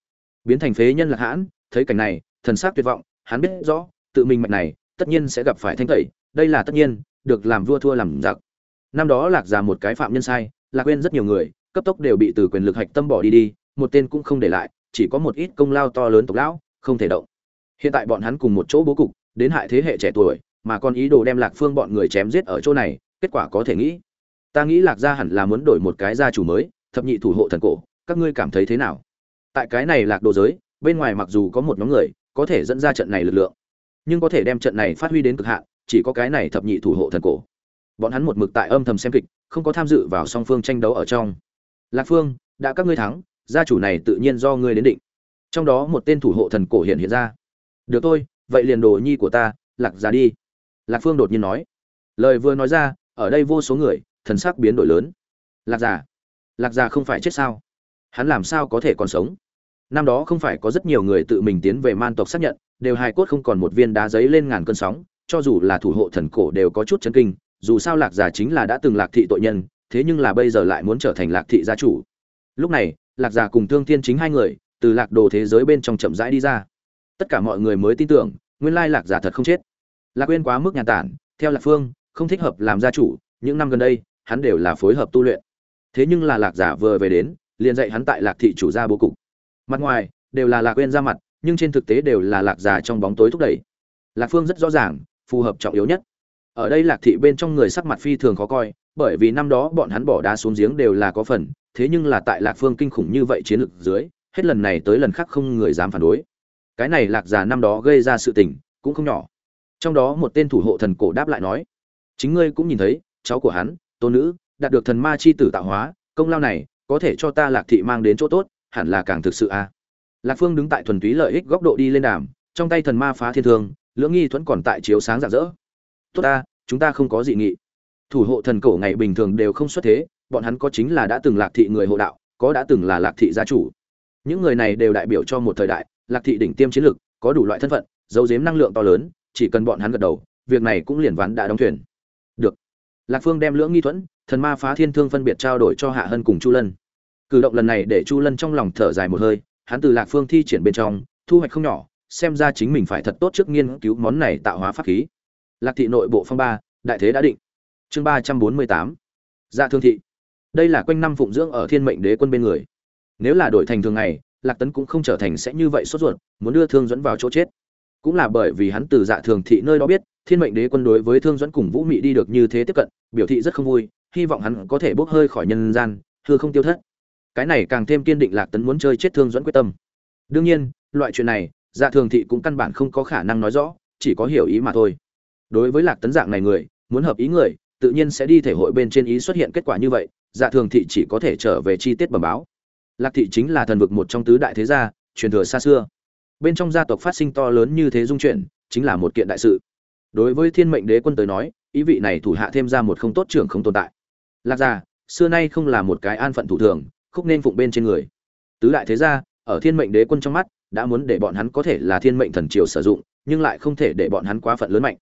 [SPEAKER 1] Biến thành phế nhân lạc hãn, thấy cảnh này, thần sắc tuyệt vọng, hắn biết rõ, tự mình mạch này tất nhiên sẽ gặp phải thanh tẩy, đây là tất nhiên, được làm vua thua làm giặc. Năm đó lạc già một cái phạm nhân sai, lạc quên rất nhiều người, cấp tốc đều bị từ quyền lực hạch tâm bỏ đi đi, một tên cũng không để lại, chỉ có một ít công lao to lớn tộc lão, không thể động. Hiện tại bọn hắn cùng một chỗ bố cục, đến hại thế hệ trẻ tuổi, mà còn ý đồ đem lạc phương bọn người chém giết ở chỗ này, kết quả có thể nghĩ. Ta nghĩ lạc gia hẳn là muốn đổi một cái gia chủ mới, thập nhị thủ hộ thần cổ, các ngươi cảm thấy thế nào? Tại cái này lạc đồ giới, bên ngoài mặc dù có một nhóm người, có thể dẫn ra trận này lực lượng nhưng có thể đem trận này phát huy đến cực hạn, chỉ có cái này thập nhị thủ hộ thần cổ. Bọn hắn một mực tại âm thầm xem kịch, không có tham dự vào song phương tranh đấu ở trong. Lạc phương, đã các ngươi thắng, gia chủ này tự nhiên do ngươi đến định. Trong đó một tên thủ hộ thần cổ hiện hiện ra. Được thôi, vậy liền đồ nhi của ta, lạc ra đi. Lạc phương đột nhiên nói. Lời vừa nói ra, ở đây vô số người, thần sắc biến đổi lớn. Lạc giả lạc giả không phải chết sao? Hắn làm sao có thể còn sống? Năm đó không phải có rất nhiều người tự mình tiến về man tộc xác nhận, đều hài cốt không còn một viên đá giấy lên ngàn cơn sóng, cho dù là thủ hộ thần cổ đều có chút chấn kinh, dù sao lạc giả chính là đã từng lạc thị tội nhân, thế nhưng là bây giờ lại muốn trở thành lạc thị gia chủ. Lúc này, lạc giả cùng thương thiên chính hai người, từ lạc đồ thế giới bên trong chậm rãi đi ra. Tất cả mọi người mới tin tưởng, nguyên lai lạc giả thật không chết. Lạc quên quá mức nhàn tản, theo lạc phương, không thích hợp làm gia chủ, những năm gần đây, hắn đều là phối hợp tu luyện. Thế nhưng là lạc giả vừa về đến, liền dạy hắn tại lạc thị chủ gia bố cục mặt ngoài, đều là lạc quên ra mặt, nhưng trên thực tế đều là lạc giả trong bóng tối thúc đẩy. Lạc phương rất rõ ràng, phù hợp trọng yếu nhất. Ở đây lạc thị bên trong người sắc mặt phi thường khó coi, bởi vì năm đó bọn hắn bỏ đá xuống giếng đều là có phần, thế nhưng là tại lạc phương kinh khủng như vậy chiến lược dưới, hết lần này tới lần khác không người dám phản đối. Cái này lạc giả năm đó gây ra sự tình, cũng không nhỏ. Trong đó một tên thủ hộ thần cổ đáp lại nói, chính ngươi cũng nhìn thấy, cháu của hắn, tôn nữ, đạt được thần ma chi tử tạo hóa, công lao này, có thể cho ta lạc thị mang đến chỗ tốt hẳn là càng thực sự a lạc phương đứng tại thuần túy lợi ích góc độ đi lên đàm, trong tay thần ma phá thiên thương, lưỡng nghi thuẫn còn tại chiếu sáng rạng rỡ. Tốt ta, chúng ta không có dị nghị. Thủ hộ thần cổ ngày bình thường đều không xuất thế, bọn hắn có chính là đã từng lạc thị người hộ đạo, có đã từng là lạc thị gia chủ. Những người này đều đại biểu cho một thời đại, lạc thị đỉnh tiêm chiến lực có đủ loại thân phận, giấu giếm năng lượng to lớn, chỉ cần bọn hắn gật đầu, việc này cũng liền ván đã đóng thuyền. Được. Lạc phương đem lưỡng nghi thuẫn, thần ma phá thiên thương phân biệt trao đổi cho hạ hân cùng chu lân cử động lần này để chu lân trong lòng thở dài một hơi, hắn từ lạc phương thi triển bên trong, thu hoạch không nhỏ, xem ra chính mình phải thật tốt trước nghiên cứu món này tạo hóa pháp khí. Lạc thị nội bộ phong ba, đại thế đã định. Chương ba trăm bốn mươi tám. Dạ thương thị. Đây là quanh năm phụng dưỡng ở thiên mệnh đế quân bên người. Nếu là đổi thành thường ngày, lạc tấn cũng không trở thành sẽ như vậy sốt ruột, muốn đưa thương dẫn vào chỗ chết. Cũng là bởi vì hắn từ dạ thường thị nơi đó biết, thiên mệnh đế quân đối với thương dẫn cùng vũ mị đi được như thế tiếp cận, biểu thị rất không vui, hy vọng hắn có thể bốc hơi khỏi nhân gian thưa không tiêu thất cái này càng thêm kiên định lạc tấn muốn chơi chết thương dẫn quyết tâm. Đương nhiên, loại chuyện này dạ thường thị cũng căn bản không có khả năng nói rõ, chỉ có hiểu ý mà thôi. Đối với lạc tấn dạng này người, muốn hợp ý người, tự nhiên sẽ đi thể hội bên trên ý xuất hiện kết quả như vậy dạ thường thị chỉ có thể trở về chi tiết bẩm báo. Lạc thị chính là thần vực một trong tứ đại thế gia, truyền thừa xa xưa. Bên trong gia tộc phát sinh to lớn như thế dung chuyển chính là một kiện đại sự. Đối với thiên mệnh đế quân tới nói, ý vị này thủ hạ thêm ra một không tốt trưởng không tồn tại. Lạc gia, xưa nay không là một cái an phận thủ thường khúc nên phụng bên trên người. Tứ đại thế gia, ở thiên mệnh đế quân trong mắt, đã muốn để bọn hắn có thể là thiên mệnh thần triều sử dụng, nhưng lại không thể để bọn hắn quá phận lớn mạnh.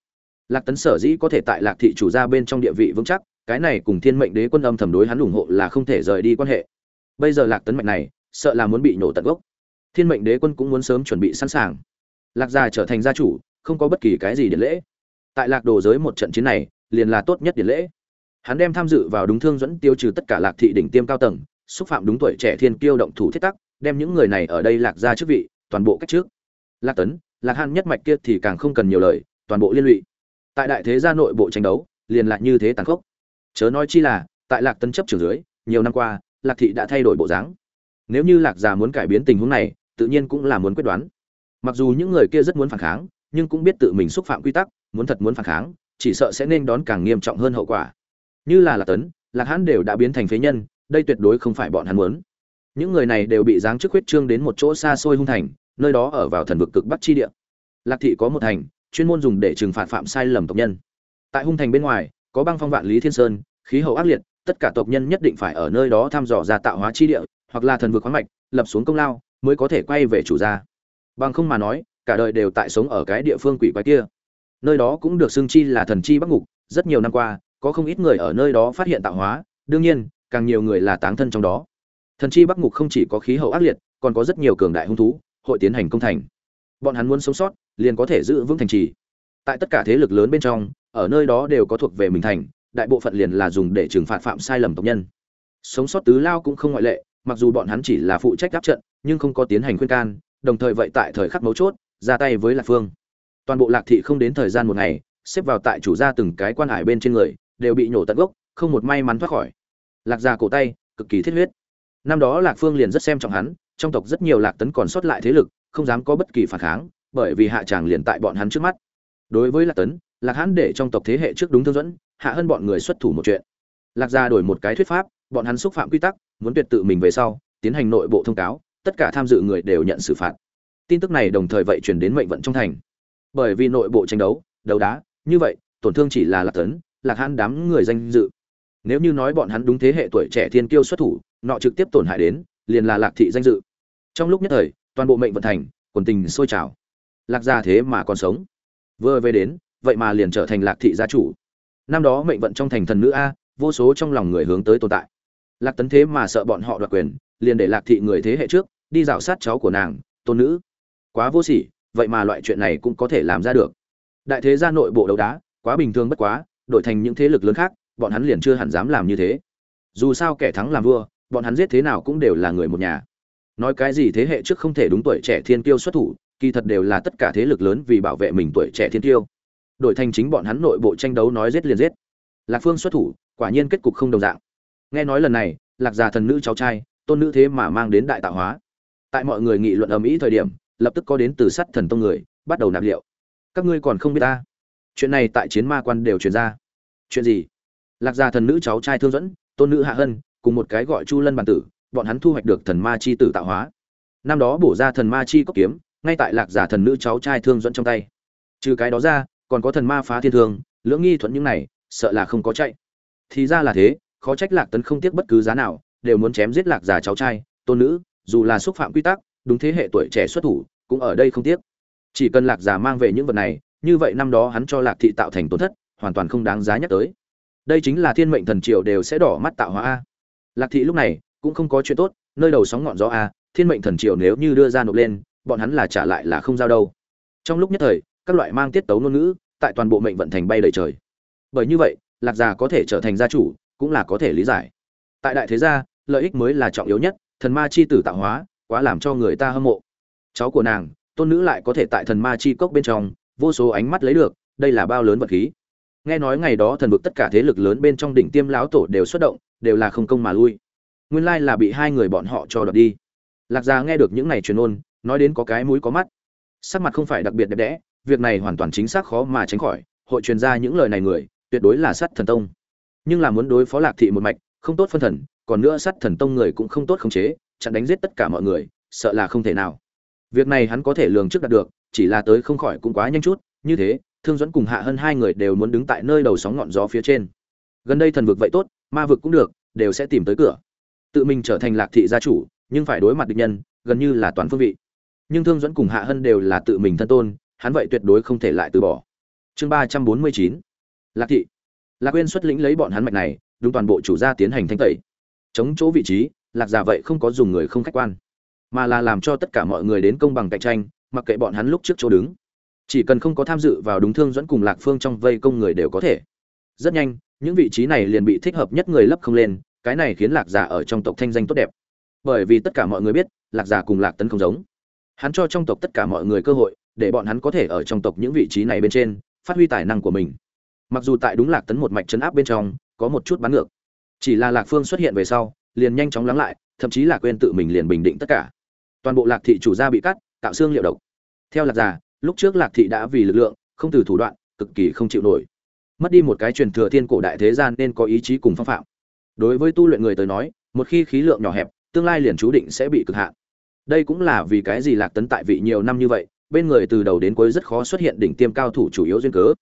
[SPEAKER 1] Lạc tấn sở dĩ có thể tại lạc thị chủ gia bên trong địa vị vững chắc, cái này cùng thiên mệnh đế quân âm thầm đối hắn ủng hộ là không thể rời đi quan hệ. Bây giờ lạc tấn mạnh này, sợ là muốn bị nổ tận gốc. Thiên mệnh đế quân cũng muốn sớm chuẩn bị sẵn sàng. Lạc gia trở thành gia chủ, không có bất kỳ cái gì điện lễ. Tại lạc đồ giới một trận chiến này, liền là tốt nhất điện lễ. Hắn đem tham dự vào đúng thương dẫn tiêu trừ tất cả lạc thị đỉnh tiêm cao tầng xúc phạm đúng tuổi trẻ thiên kiêu động thủ thiết tắc, đem những người này ở đây lạc ra chức vị, toàn bộ cách trước. Lạc tấn, lạc han nhất mạch kia thì càng không cần nhiều lời, toàn bộ liên lụy. Tại đại thế gia nội bộ tranh đấu, liền lại như thế tàn khốc. Chớ nói chi là, tại lạc tấn chấp trường dưới, nhiều năm qua, lạc thị đã thay đổi bộ dáng. Nếu như lạc già muốn cải biến tình huống này, tự nhiên cũng là muốn quyết đoán. Mặc dù những người kia rất muốn phản kháng, nhưng cũng biết tự mình xúc phạm quy tắc, muốn thật muốn phản kháng, chỉ sợ sẽ nên đón càng nghiêm trọng hơn hậu quả. Như là lạc tấn, lạc hãn đều đã biến thành phế nhân đây tuyệt đối không phải bọn hắn muốn. Những người này đều bị giáng chức huyết trương đến một chỗ xa xôi hung thành, nơi đó ở vào thần vực cực bắc chi địa. Lạc thị có một thành, chuyên môn dùng để trừng phạt phạm sai lầm tộc nhân. Tại hung thành bên ngoài, có băng phong vạn lý thiên sơn, khí hậu ác liệt, tất cả tộc nhân nhất định phải ở nơi đó thăm dò ra tạo hóa chi địa, hoặc là thần vực khoáng mạch, lập xuống công lao, mới có thể quay về chủ gia. Bằng không mà nói, cả đời đều tại sống ở cái địa phương quỷ quái kia. Nơi đó cũng được xưng chi là thần chi bắc ngục, rất nhiều năm qua, có không ít người ở nơi đó phát hiện tạo hóa, đương nhiên càng nhiều người là táng thân trong đó. Thần chi bắc ngục không chỉ có khí hậu ác liệt, còn có rất nhiều cường đại hung thú, hội tiến hành công thành. Bọn hắn muốn sống sót, liền có thể giữ vững thành trì. Tại tất cả thế lực lớn bên trong, ở nơi đó đều có thuộc về mình thành, đại bộ phận liền là dùng để trừng phạt phạm sai lầm tộc nhân. Sống sót tứ lao cũng không ngoại lệ, mặc dù bọn hắn chỉ là phụ trách áp trận, nhưng không có tiến hành khuyên can, đồng thời vậy tại thời khắc mấu chốt, ra tay với lạc phương. Toàn bộ lạc thị không đến thời gian một ngày, xếp vào tại chủ gia từng cái quan hải bên trên người, đều bị nhổ tận gốc, không một may mắn thoát khỏi lạc già cổ tay, cực kỳ thiết huyết. Năm đó lạc phương liền rất xem trọng hắn, trong tộc rất nhiều lạc tấn còn sót lại thế lực, không dám có bất kỳ phản kháng, bởi vì hạ tràng liền tại bọn hắn trước mắt. Đối với lạc tấn, lạc hắn để trong tộc thế hệ trước đúng thương dẫn, hạ hơn bọn người xuất thủ một chuyện. Lạc gia đổi một cái thuyết pháp, bọn hắn xúc phạm quy tắc, muốn tuyệt tự mình về sau, tiến hành nội bộ thông cáo, tất cả tham dự người đều nhận xử phạt. Tin tức này đồng thời vậy truyền đến mệnh vận trong thành. Bởi vì nội bộ tranh đấu đấu đá, như vậy, tổn thương chỉ là lạc tấn, lạc hãn đám người danh dự nếu như nói bọn hắn đúng thế hệ tuổi trẻ thiên kiêu xuất thủ, nọ trực tiếp tổn hại đến, liền là lạc thị danh dự. Trong lúc nhất thời, toàn bộ mệnh vận thành, quần tình sôi trào. Lạc gia thế mà còn sống. Vừa về đến, vậy mà liền trở thành lạc thị gia chủ. Năm đó mệnh vận trong thành thần nữ a, vô số trong lòng người hướng tới tồn tại. Lạc tấn thế mà sợ bọn họ đoạt quyền, liền để lạc thị người thế hệ trước, đi dạo sát cháu của nàng, tôn nữ. Quá vô sỉ, vậy mà loại chuyện này cũng có thể làm ra được. Đại thế gia nội bộ đấu đá, quá bình thường bất quá, đổi thành những thế lực lớn khác bọn hắn liền chưa hẳn dám làm như thế. Dù sao kẻ thắng làm vua, bọn hắn giết thế nào cũng đều là người một nhà. Nói cái gì thế hệ trước không thể đúng tuổi trẻ thiên kiêu xuất thủ, kỳ thật đều là tất cả thế lực lớn vì bảo vệ mình tuổi trẻ thiên kiêu. Đổi thành chính bọn hắn nội bộ tranh đấu nói giết liền giết. Lạc phương xuất thủ, quả nhiên kết cục không đồng dạng. Nghe nói lần này, lạc già thần nữ cháu trai, tôn nữ thế mà mang đến đại tạo hóa. Tại mọi người nghị luận ầm ĩ thời điểm, lập tức có đến từ sắt thần tông người, bắt đầu nạp liệu. Các ngươi còn không biết ta. Chuyện này tại chiến ma quan đều truyền ra. Chuyện gì? Lạc gia thần nữ cháu trai thương dẫn, tôn nữ hạ hân, cùng một cái gọi chu lân bản tử, bọn hắn thu hoạch được thần ma chi tử tạo hóa. Năm đó bổ ra thần ma chi cốc kiếm, ngay tại lạc giả thần nữ cháu trai thương dẫn trong tay. Trừ cái đó ra, còn có thần ma phá thiên thương, lưỡng nghi thuận những này, sợ là không có chạy. Thì ra là thế, khó trách lạc tấn không tiếc bất cứ giá nào, đều muốn chém giết lạc giả cháu trai, tôn nữ, dù là xúc phạm quy tắc, đúng thế hệ tuổi trẻ xuất thủ, cũng ở đây không tiếc. Chỉ cần lạc giả mang về những vật này, như vậy năm đó hắn cho lạc thị tạo thành tổn thất, hoàn toàn không đáng giá nhắc tới đây chính là thiên mệnh thần triều đều sẽ đỏ mắt tạo hóa a. Lạc thị lúc này cũng không có chuyện tốt, nơi đầu sóng ngọn gió a, thiên mệnh thần triều nếu như đưa ra nộp lên, bọn hắn là trả lại là không giao đâu. Trong lúc nhất thời, các loại mang tiết tấu ngôn ngữ tại toàn bộ mệnh vận thành bay đầy trời. Bởi như vậy, lạc già có thể trở thành gia chủ, cũng là có thể lý giải. Tại đại thế gia, lợi ích mới là trọng yếu nhất, thần ma chi tử tạo hóa, quá làm cho người ta hâm mộ. Cháu của nàng, tôn nữ lại có thể tại thần ma chi cốc bên trong, vô số ánh mắt lấy được, đây là bao lớn vật khí nghe nói ngày đó thần vực tất cả thế lực lớn bên trong đỉnh tiêm lão tổ đều xuất động, đều là không công mà lui. Nguyên lai là bị hai người bọn họ cho đợt đi. Lạc gia nghe được những này truyền ôn, nói đến có cái mũi có mắt. Sắc mặt không phải đặc biệt đẹp đẽ, việc này hoàn toàn chính xác khó mà tránh khỏi, hội truyền ra những lời này người, tuyệt đối là sát thần tông. Nhưng là muốn đối phó lạc thị một mạch, không tốt phân thần, còn nữa sát thần tông người cũng không tốt khống chế, chặn đánh giết tất cả mọi người, sợ là không thể nào. Việc này hắn có thể lường trước đạt được, chỉ là tới không khỏi cũng quá nhanh chút, như thế thương dẫn cùng hạ hơn hai người đều muốn đứng tại nơi đầu sóng ngọn gió phía trên. Gần đây thần vực vậy tốt, ma vực cũng được, đều sẽ tìm tới cửa. Tự mình trở thành lạc thị gia chủ, nhưng phải đối mặt địch nhân, gần như là toàn phương vị. Nhưng thương dẫn cùng hạ hân đều là tự mình thân tôn, hắn vậy tuyệt đối không thể lại từ bỏ. Chương ba trăm bốn mươi chín. Lạc thị. Lạc quên xuất lĩnh lấy bọn hắn mạch này, đúng toàn bộ chủ gia tiến hành thanh tẩy. Chống chỗ vị trí, lạc giả vậy không có dùng người không khách quan, mà là làm cho tất cả mọi người đến công bằng cạnh tranh, mặc kệ bọn hắn lúc trước chỗ đứng chỉ cần không có tham dự vào đúng thương dẫn cùng lạc phương trong vây công người đều có thể. Rất nhanh, những vị trí này liền bị thích hợp nhất người lấp không lên, cái này khiến lạc giả ở trong tộc thanh danh tốt đẹp. Bởi vì tất cả mọi người biết, lạc giả cùng lạc tấn không giống. Hắn cho trong tộc tất cả mọi người cơ hội, để bọn hắn có thể ở trong tộc những vị trí này bên trên, phát huy tài năng của mình. Mặc dù tại đúng lạc tấn một mạch chấn áp bên trong, có một chút bắn ngược. Chỉ là lạc phương xuất hiện về sau, liền nhanh chóng lắng lại, thậm chí là quên tự mình liền bình định tất cả. Toàn bộ lạc thị chủ gia bị cắt, tạo xương liệu độc. Theo lạc giả lúc trước lạc thị đã vì lực lượng, không từ thủ đoạn, cực kỳ không chịu nổi. Mất đi một cái truyền thừa thiên cổ đại thế gian nên có ý chí cùng phong phạm. Đối với tu luyện người tới nói, một khi khí lượng nhỏ hẹp, tương lai liền chú định sẽ bị cực hạn. Đây cũng là vì cái gì lạc tấn tại vị nhiều năm như vậy, bên người từ đầu đến cuối rất khó xuất hiện đỉnh tiêm cao thủ chủ yếu duyên cớ.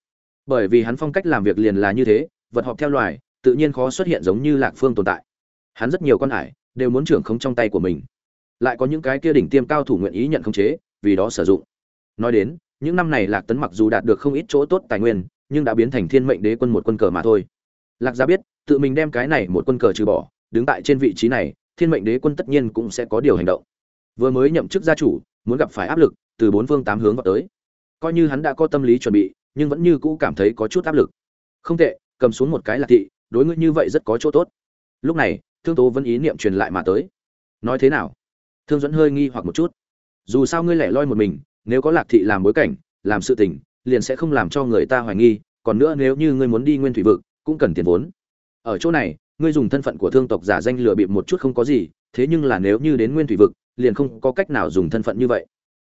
[SPEAKER 1] Bởi vì hắn phong cách làm việc liền là như thế, vật họp theo loài, tự nhiên khó xuất hiện giống như lạc phương tồn tại. Hắn rất nhiều con hải, đều muốn trưởng không trong tay của mình. Lại có những cái kia đỉnh tiêm cao thủ nguyện ý nhận khống chế, vì đó sử dụng nói đến, những năm này lạc tấn mặc dù đạt được không ít chỗ tốt tài nguyên, nhưng đã biến thành thiên mệnh đế quân một quân cờ mà thôi. Lạc gia biết, tự mình đem cái này một quân cờ trừ bỏ, đứng tại trên vị trí này, thiên mệnh đế quân tất nhiên cũng sẽ có điều hành động. Vừa mới nhậm chức gia chủ, muốn gặp phải áp lực, từ bốn phương tám hướng vào tới. Coi như hắn đã có tâm lý chuẩn bị, nhưng vẫn như cũ cảm thấy có chút áp lực. Không tệ, cầm xuống một cái lạc thị, đối ngươi như vậy rất có chỗ tốt. Lúc này, thương tố vẫn ý niệm truyền lại mà tới. Nói thế nào? Thương dẫn hơi nghi hoặc một chút. Dù sao ngươi lẻ loi một mình nếu có lạc thị làm bối cảnh, làm sự tình, liền sẽ không làm cho người ta hoài nghi, còn nữa nếu như ngươi muốn đi nguyên thủy vực, cũng cần tiền vốn. Ở chỗ này, ngươi dùng thân phận của thương tộc giả danh lừa bịp một chút không có gì, thế nhưng là nếu như đến nguyên thủy vực, liền không có cách nào dùng thân phận như vậy.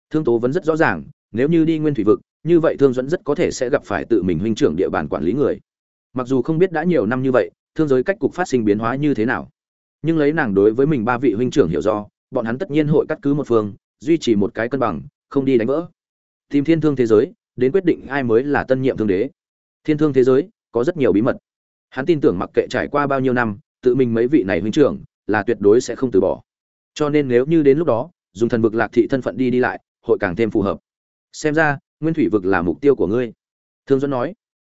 [SPEAKER 1] Thương tố vẫn rất rõ ràng, nếu như đi nguyên thủy vực, như vậy thương dẫn rất có thể sẽ gặp phải tự mình huynh trưởng địa bàn quản lý người. Mặc dù không biết đã nhiều năm như vậy, thương giới cách cục phát sinh biến hóa như thế nào. Nhưng lấy nàng đối với mình ba vị huynh trưởng hiểu do, bọn hắn tất nhiên hội cắt cứ một phương, duy trì một cái cân bằng không đi đánh vỡ. Tìm thiên thương thế giới, đến quyết định ai mới là tân nhiệm thương đế. Thiên thương thế giới, có rất nhiều bí mật. Hắn tin tưởng mặc kệ trải qua bao nhiêu năm, tự mình mấy vị này huynh trưởng, là tuyệt đối sẽ không từ bỏ. Cho nên nếu như đến lúc đó, dùng thần vực lạc thị thân phận đi đi lại, hội càng thêm phù hợp. Xem ra, nguyên thủy vực là mục tiêu của ngươi. Thương dẫn nói,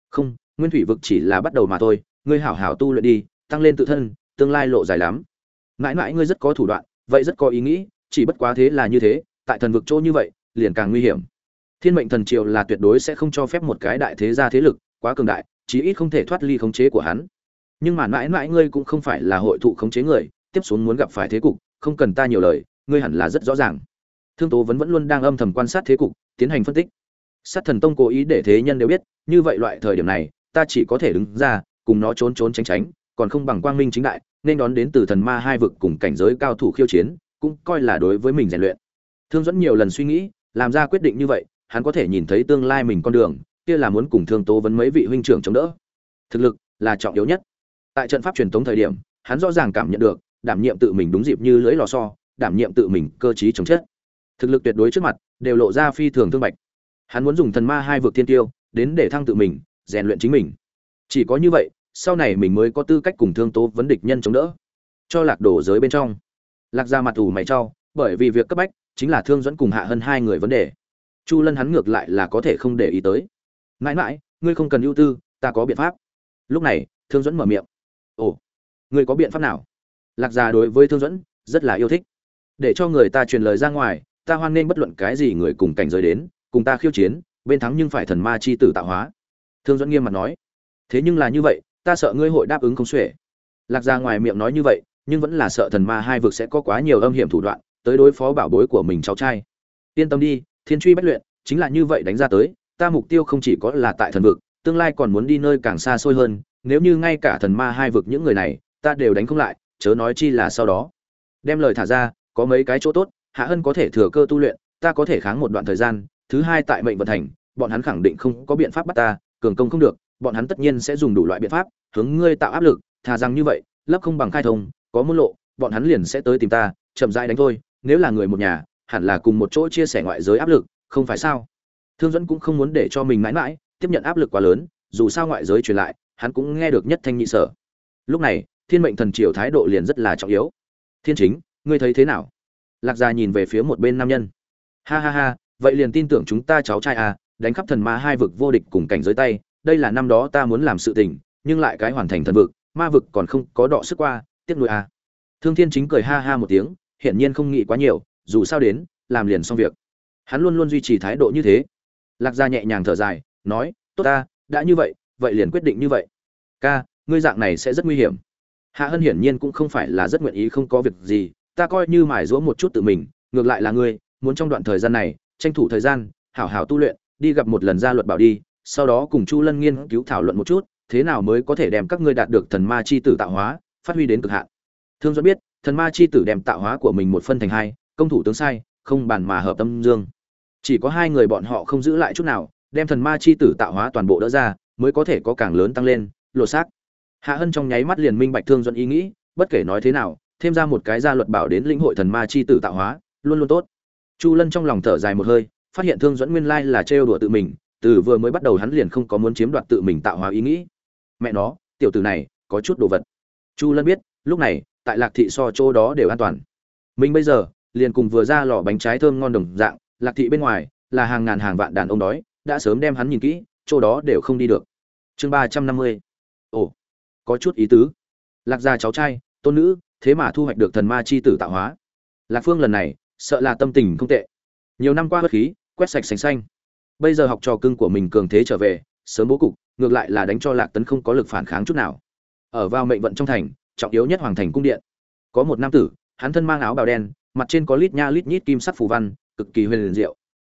[SPEAKER 1] không, nguyên thủy vực chỉ là bắt đầu mà thôi, ngươi hảo hảo tu luyện đi, tăng lên tự thân, tương lai lộ dài lắm. Mãi mãi ngươi rất có thủ đoạn, vậy rất có ý nghĩ, chỉ bất quá thế là như thế, tại thần vực chỗ như vậy liền càng nguy hiểm. Thiên mệnh thần triều là tuyệt đối sẽ không cho phép một cái đại thế gia thế lực quá cường đại, chí ít không thể thoát ly khống chế của hắn. Nhưng mà mãi mãi ngươi cũng không phải là hội thụ khống chế người, tiếp xuống muốn gặp phải thế cục, không cần ta nhiều lời, ngươi hẳn là rất rõ ràng. Thương tố vẫn vẫn luôn đang âm thầm quan sát thế cục, tiến hành phân tích. Sát thần tông cố ý để thế nhân đều biết, như vậy loại thời điểm này, ta chỉ có thể đứng ra, cùng nó trốn trốn tránh tránh, còn không bằng quang minh chính đại, nên đón đến từ thần ma hai vực cùng cảnh giới cao thủ khiêu chiến, cũng coi là đối với mình rèn luyện. Thương dẫn nhiều lần suy nghĩ làm ra quyết định như vậy, hắn có thể nhìn thấy tương lai mình con đường, kia là muốn cùng thương tố vấn mấy vị huynh trưởng chống đỡ. Thực lực là trọng yếu nhất. Tại trận pháp truyền thống thời điểm, hắn rõ ràng cảm nhận được, đảm nhiệm tự mình đúng dịp như lưỡi lò xo, đảm nhiệm tự mình cơ trí chống chết thực lực tuyệt đối trước mặt, đều lộ ra phi thường thương bạch. Hắn muốn dùng thần ma hai vực thiên tiêu, đến để thăng tự mình, rèn luyện chính mình. Chỉ có như vậy, sau này mình mới có tư cách cùng thương tố vấn địch nhân chống đỡ. Cho lạc đổ giới bên trong. Lạc ra mặt ủ mày trao bởi vì việc cấp bách chính là thương dẫn cùng hạ hơn hai người vấn đề. Chu lân hắn ngược lại là có thể không để ý tới. Mãi mãi, ngươi không cần ưu tư, ta có biện pháp. Lúc này, thương dẫn mở miệng. Ồ, ngươi có biện pháp nào? Lạc già đối với thương dẫn, rất là yêu thích. Để cho người ta truyền lời ra ngoài, ta hoan nghênh bất luận cái gì người cùng cảnh giới đến, cùng ta khiêu chiến, bên thắng nhưng phải thần ma chi tử tạo hóa. Thương dẫn nghiêm mặt nói. Thế nhưng là như vậy, ta sợ ngươi hội đáp ứng không xuể. Lạc gia ngoài miệng nói như vậy, nhưng vẫn là sợ thần ma hai vực sẽ có quá nhiều âm hiểm thủ đoạn tới đối phó bảo bối của mình cháu trai. Yên tâm đi, thiên truy bách luyện, chính là như vậy đánh ra tới, ta mục tiêu không chỉ có là tại thần vực, tương lai còn muốn đi nơi càng xa xôi hơn, nếu như ngay cả thần ma hai vực những người này, ta đều đánh không lại, chớ nói chi là sau đó. Đem lời thả ra, có mấy cái chỗ tốt, hạ hân có thể thừa cơ tu luyện, ta có thể kháng một đoạn thời gian, thứ hai tại mệnh vận thành, bọn hắn khẳng định không có biện pháp bắt ta, cường công không được, bọn hắn tất nhiên sẽ dùng đủ loại biện pháp, hướng ngươi tạo áp lực, thà rằng như vậy lấp không bằng khai thông, có môn lộ, bọn hắn liền sẽ tới tìm ta, chậm rãi đánh thôi nếu là người một nhà, hẳn là cùng một chỗ chia sẻ ngoại giới áp lực, không phải sao? Thương dẫn cũng không muốn để cho mình mãi mãi tiếp nhận áp lực quá lớn, dù sao ngoại giới truyền lại, hắn cũng nghe được nhất thanh nhị sở. Lúc này, thiên mệnh thần triều thái độ liền rất là trọng yếu. Thiên chính, ngươi thấy thế nào? Lạc gia nhìn về phía một bên nam nhân. Ha ha ha, vậy liền tin tưởng chúng ta cháu trai à đánh khắp thần ma hai vực vô địch cùng cảnh giới tay, đây là năm đó ta muốn làm sự tình, nhưng lại cái hoàn thành thần vực, ma vực còn không có đọ sức qua, tiếc nuôi à. Thương thiên chính cười ha ha một tiếng hiển nhiên không nghĩ quá nhiều, dù sao đến, làm liền xong việc. Hắn luôn luôn duy trì thái độ như thế. Lạc gia nhẹ nhàng thở dài, nói, tốt ta, đã như vậy vậy liền quyết định như vậy. Ca, ngươi dạng này sẽ rất nguy hiểm. Hạ hân hiển nhiên cũng không phải là rất nguyện ý không có việc gì, ta coi như mài giũa một chút tự mình, ngược lại là ngươi, muốn trong đoạn thời gian này, tranh thủ thời gian, hảo hảo tu luyện, đi gặp một lần gia luật bảo đi, sau đó cùng chu lân nghiên cứu thảo luận một chút, thế nào mới có thể đem các ngươi đạt được thần ma chi tử tạo hóa, phát huy đến cực hạn. Thương dẫn biết thần ma chi tử đem tạo hóa của mình một phân thành hai, công thủ tướng sai, không bàn mà hợp tâm dương. Chỉ có hai người bọn họ không giữ lại chút nào, đem thần ma chi tử tạo hóa toàn bộ đỡ ra, mới có thể có càng lớn tăng lên, lột xác. Hạ hân trong nháy mắt liền minh bạch thương dẫn ý nghĩ, bất kể nói thế nào, thêm ra một cái gia luật bảo đến lĩnh hội thần ma chi tử tạo hóa, luôn luôn tốt. Chu lân trong lòng thở dài một hơi, phát hiện thương dẫn nguyên lai là trêu đùa tự mình, từ vừa mới bắt đầu hắn liền không có muốn chiếm đoạt tự mình tạo hóa ý nghĩ. Mẹ nó, tiểu tử này, có chút đồ vật. Chu lân biết, lúc này tại lạc thị so chỗ đó đều an toàn. Mình bây giờ, liền cùng vừa ra lò bánh trái thơm ngon đồng dạng, lạc thị bên ngoài, là hàng ngàn hàng vạn đàn ông đói, đã sớm đem hắn nhìn kỹ, chỗ đó đều không đi được. Chương ba trăm năm mươi. Ồ, có chút ý tứ. Lạc gia cháu trai, tôn nữ, thế mà thu hoạch được thần ma chi tử tạo hóa. Lạc phương lần này, sợ là tâm tình không tệ. Nhiều năm qua bất khí, quét sạch sành xanh. Bây giờ học trò cưng của mình cường thế trở về, sớm bố cục, ngược lại là đánh cho lạc tấn không có lực phản kháng chút nào. Ở vào mệnh vận trong thành trọng yếu nhất hoàng thành cung điện. Có một nam tử, hắn thân mang áo bào đen, mặt trên có lít nha lít nhít kim sắc phù văn, cực kỳ huyền diệu.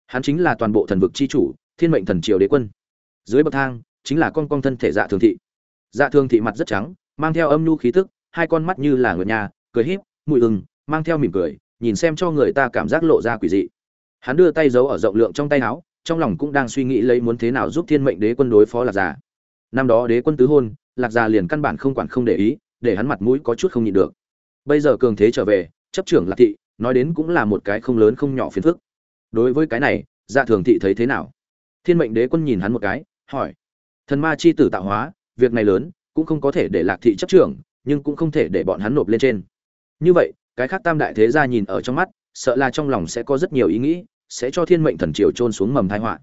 [SPEAKER 1] Hắn chính là toàn bộ thần vực chi chủ, thiên mệnh thần triều đế quân. Dưới bậc thang, chính là con con thân thể dạ thường thị. Dạ thường thị mặt rất trắng, mang theo âm nhu khí tức, hai con mắt như là người nhà, cười híp, mùi ừng mang theo mỉm cười, nhìn xem cho người ta cảm giác lộ ra quỷ dị. Hắn đưa tay giấu ở rộng lượng trong tay áo, trong lòng cũng đang suy nghĩ lấy muốn thế nào giúp thiên mệnh đế quân đối phó lạc già. Năm đó đế quân tứ hôn, lạc già liền căn bản không quản không để ý để hắn mặt mũi có chút không nhịn được. Bây giờ cường thế trở về, chấp trưởng lạc thị, nói đến cũng là một cái không lớn không nhỏ phiền phức. Đối với cái này dạ thường thị thấy thế nào? Thiên mệnh đế quân nhìn hắn một cái, hỏi. Thần ma chi tử tạo hóa, việc này lớn, cũng không có thể để lạc thị chấp trưởng, nhưng cũng không thể để bọn hắn nộp lên trên. Như vậy, cái khác tam đại thế gia nhìn ở trong mắt, sợ là trong lòng sẽ có rất nhiều ý nghĩ, sẽ cho thiên mệnh thần triều trôn xuống mầm tai họa.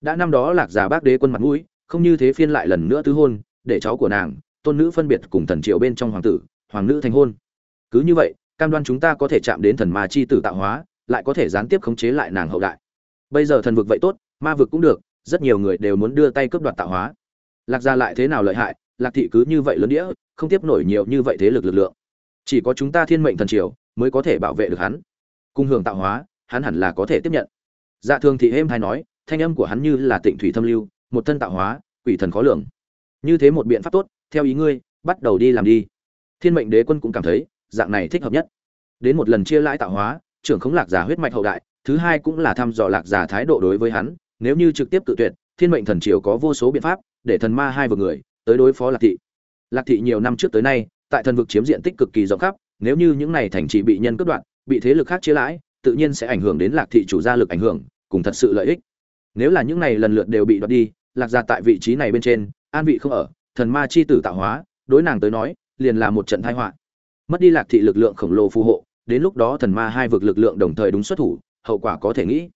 [SPEAKER 1] Đã năm đó lạc già bác đế quân mặt mũi, không như thế phiên lại lần nữa tứ hôn, để cháu của nàng tôn nữ phân biệt cùng thần triều bên trong hoàng tử, hoàng nữ thành hôn. Cứ như vậy, cam đoan chúng ta có thể chạm đến thần ma chi tử tạo hóa, lại có thể gián tiếp khống chế lại nàng hậu đại. Bây giờ thần vực vậy tốt, ma vực cũng được, rất nhiều người đều muốn đưa tay cướp đoạt tạo hóa. Lạc gia lại thế nào lợi hại, lạc thị cứ như vậy lớn đĩa, không tiếp nổi nhiều như vậy thế lực lực lượng. Chỉ có chúng ta thiên mệnh thần triều mới có thể bảo vệ được hắn. Cung hưởng tạo hóa, hắn hẳn là có thể tiếp nhận. Dạ thường thị êm hay nói, thanh âm của hắn như là tịnh thủy thâm lưu, một thân tạo hóa, quỷ thần khó lường. Như thế một biện pháp tốt theo ý ngươi, bắt đầu đi làm đi. Thiên mệnh đế quân cũng cảm thấy, dạng này thích hợp nhất. Đến một lần chia lãi tạo hóa, trưởng khống lạc giả huyết mạch hậu đại, thứ hai cũng là thăm dò lạc giả thái độ đối với hắn, nếu như trực tiếp tự tuyệt, thiên mệnh thần triều có vô số biện pháp, để thần ma hai vực người, tới đối phó lạc thị. Lạc thị nhiều năm trước tới nay, tại thần vực chiếm diện tích cực kỳ rộng khắp, nếu như những này thành trì bị nhân cướp đoạt, bị thế lực khác chia lãi, tự nhiên sẽ ảnh hưởng đến lạc thị chủ gia lực ảnh hưởng, cùng thật sự lợi ích. Nếu là những này lần lượt đều bị đoạt đi, lạc gia tại vị trí này bên trên, an vị không ở thần ma chi tử tạo hóa, đối nàng tới nói, liền là một trận tai họa. Mất đi lạc thị lực lượng khổng lồ phù hộ, đến lúc đó thần ma hai vực lực lượng đồng thời đúng xuất thủ, hậu quả có thể nghĩ.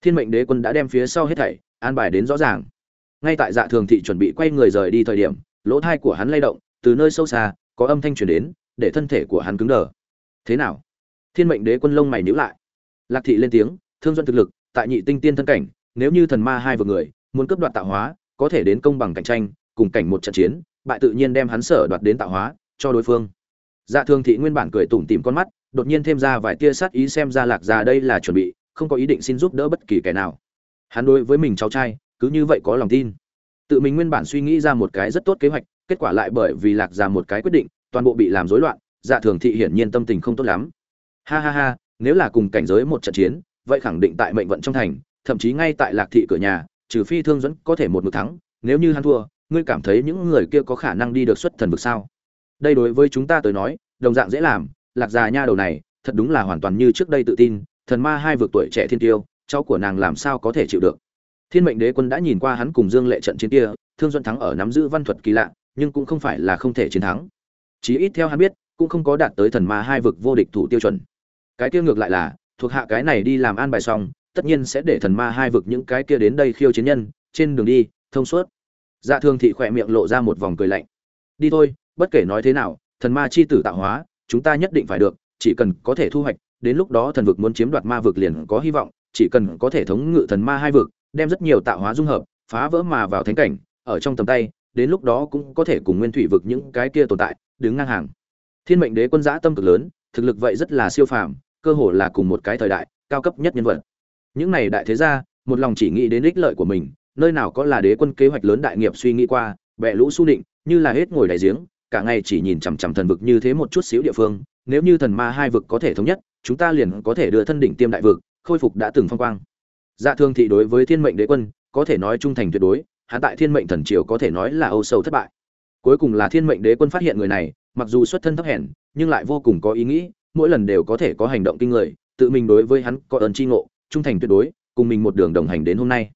[SPEAKER 1] Thiên mệnh đế quân đã đem phía sau hết thảy, an bài đến rõ ràng. Ngay tại dạ thường thị chuẩn bị quay người rời đi thời điểm, lỗ thai của hắn lay động, từ nơi sâu xa, có âm thanh truyền đến, để thân thể của hắn cứng đờ. Thế nào? Thiên mệnh đế quân lông mày nhíu lại. Lạc thị lên tiếng, thương doanh thực lực, tại nhị tinh tiên thân cảnh, nếu như thần ma hai vực người, muốn cướp đoạt tạo hóa, có thể đến công bằng cạnh tranh cùng cảnh một trận chiến, bại tự nhiên đem hắn sở đoạt đến tạo hóa, cho đối phương. Dạ thương thị nguyên bản cười tủm tỉm con mắt, đột nhiên thêm ra vài tia sát ý xem ra lạc gia đây là chuẩn bị, không có ý định xin giúp đỡ bất kỳ kẻ nào. Hắn đối với mình cháu trai, cứ như vậy có lòng tin. Tự mình nguyên bản suy nghĩ ra một cái rất tốt kế hoạch, kết quả lại bởi vì lạc gia một cái quyết định, toàn bộ bị làm rối loạn dạ thường thị hiển nhiên tâm tình không tốt lắm. Ha ha ha, nếu là cùng cảnh giới một trận chiến, vậy khẳng định tại mệnh vận trong thành, thậm chí ngay tại lạc thị cửa nhà, trừ phi thương dẫn có thể một mực thắng, nếu như hắn thua ngươi cảm thấy những người kia có khả năng đi được xuất thần vực sao? Đây đối với chúng ta tới nói, đồng dạng dễ làm, lạc già nha đầu này, thật đúng là hoàn toàn như trước đây tự tin, thần ma hai vực tuổi trẻ thiên tiêu, cháu của nàng làm sao có thể chịu được? Thiên mệnh đế quân đã nhìn qua hắn cùng dương lệ trận chiến kia, thương duẫn thắng ở nắm giữ văn thuật kỳ lạ, nhưng cũng không phải là không thể chiến thắng. Chí ít theo hắn biết, cũng không có đạt tới thần ma hai vực vô địch thủ tiêu chuẩn. Cái kia ngược lại là, thuộc hạ cái này đi làm an bài xong, tất nhiên sẽ để thần ma hai vực những cái kia đến đây khiêu chiến nhân, trên đường đi, thông suốt dạ thương thị khỏe miệng lộ ra một vòng cười lạnh. Đi thôi, bất kể nói thế nào, thần ma chi tử tạo hóa, chúng ta nhất định phải được, chỉ cần có thể thu hoạch, đến lúc đó thần vực muốn chiếm đoạt ma vực liền có hy vọng, chỉ cần có thể thống ngự thần ma hai vực, đem rất nhiều tạo hóa dung hợp, phá vỡ mà vào thánh cảnh, ở trong tầm tay, đến lúc đó cũng có thể cùng nguyên thủy vực những cái kia tồn tại, đứng ngang hàng. Thiên mệnh đế quân giã tâm cực lớn, thực lực vậy rất là siêu phàm, cơ hồ là cùng một cái thời đại, cao cấp nhất nhân vật. Những này đại thế gia, một lòng chỉ nghĩ đến ích lợi của mình nơi nào có là đế quân kế hoạch lớn đại nghiệp suy nghĩ qua bệ lũ su định như là hết ngồi đại giếng, cả ngày chỉ nhìn chằm chằm thần vực như thế một chút xíu địa phương, nếu như thần ma hai vực có thể thống nhất, chúng ta liền có thể đưa thân đỉnh tiêm đại vực, khôi phục đã từng phong quang. Dạ thương thị đối với thiên mệnh đế quân, có thể nói trung thành tuyệt đối, hắn tại thiên mệnh thần triều có thể nói là âu sâu thất bại. Cuối cùng là thiên mệnh đế quân phát hiện người này, mặc dù xuất thân thấp hèn, nhưng lại vô cùng có ý nghĩ, mỗi lần đều có thể có hành động kinh người, tự mình đối với hắn có ơn tri ngộ, trung thành tuyệt đối, cùng mình một đường đồng hành đến hôm nay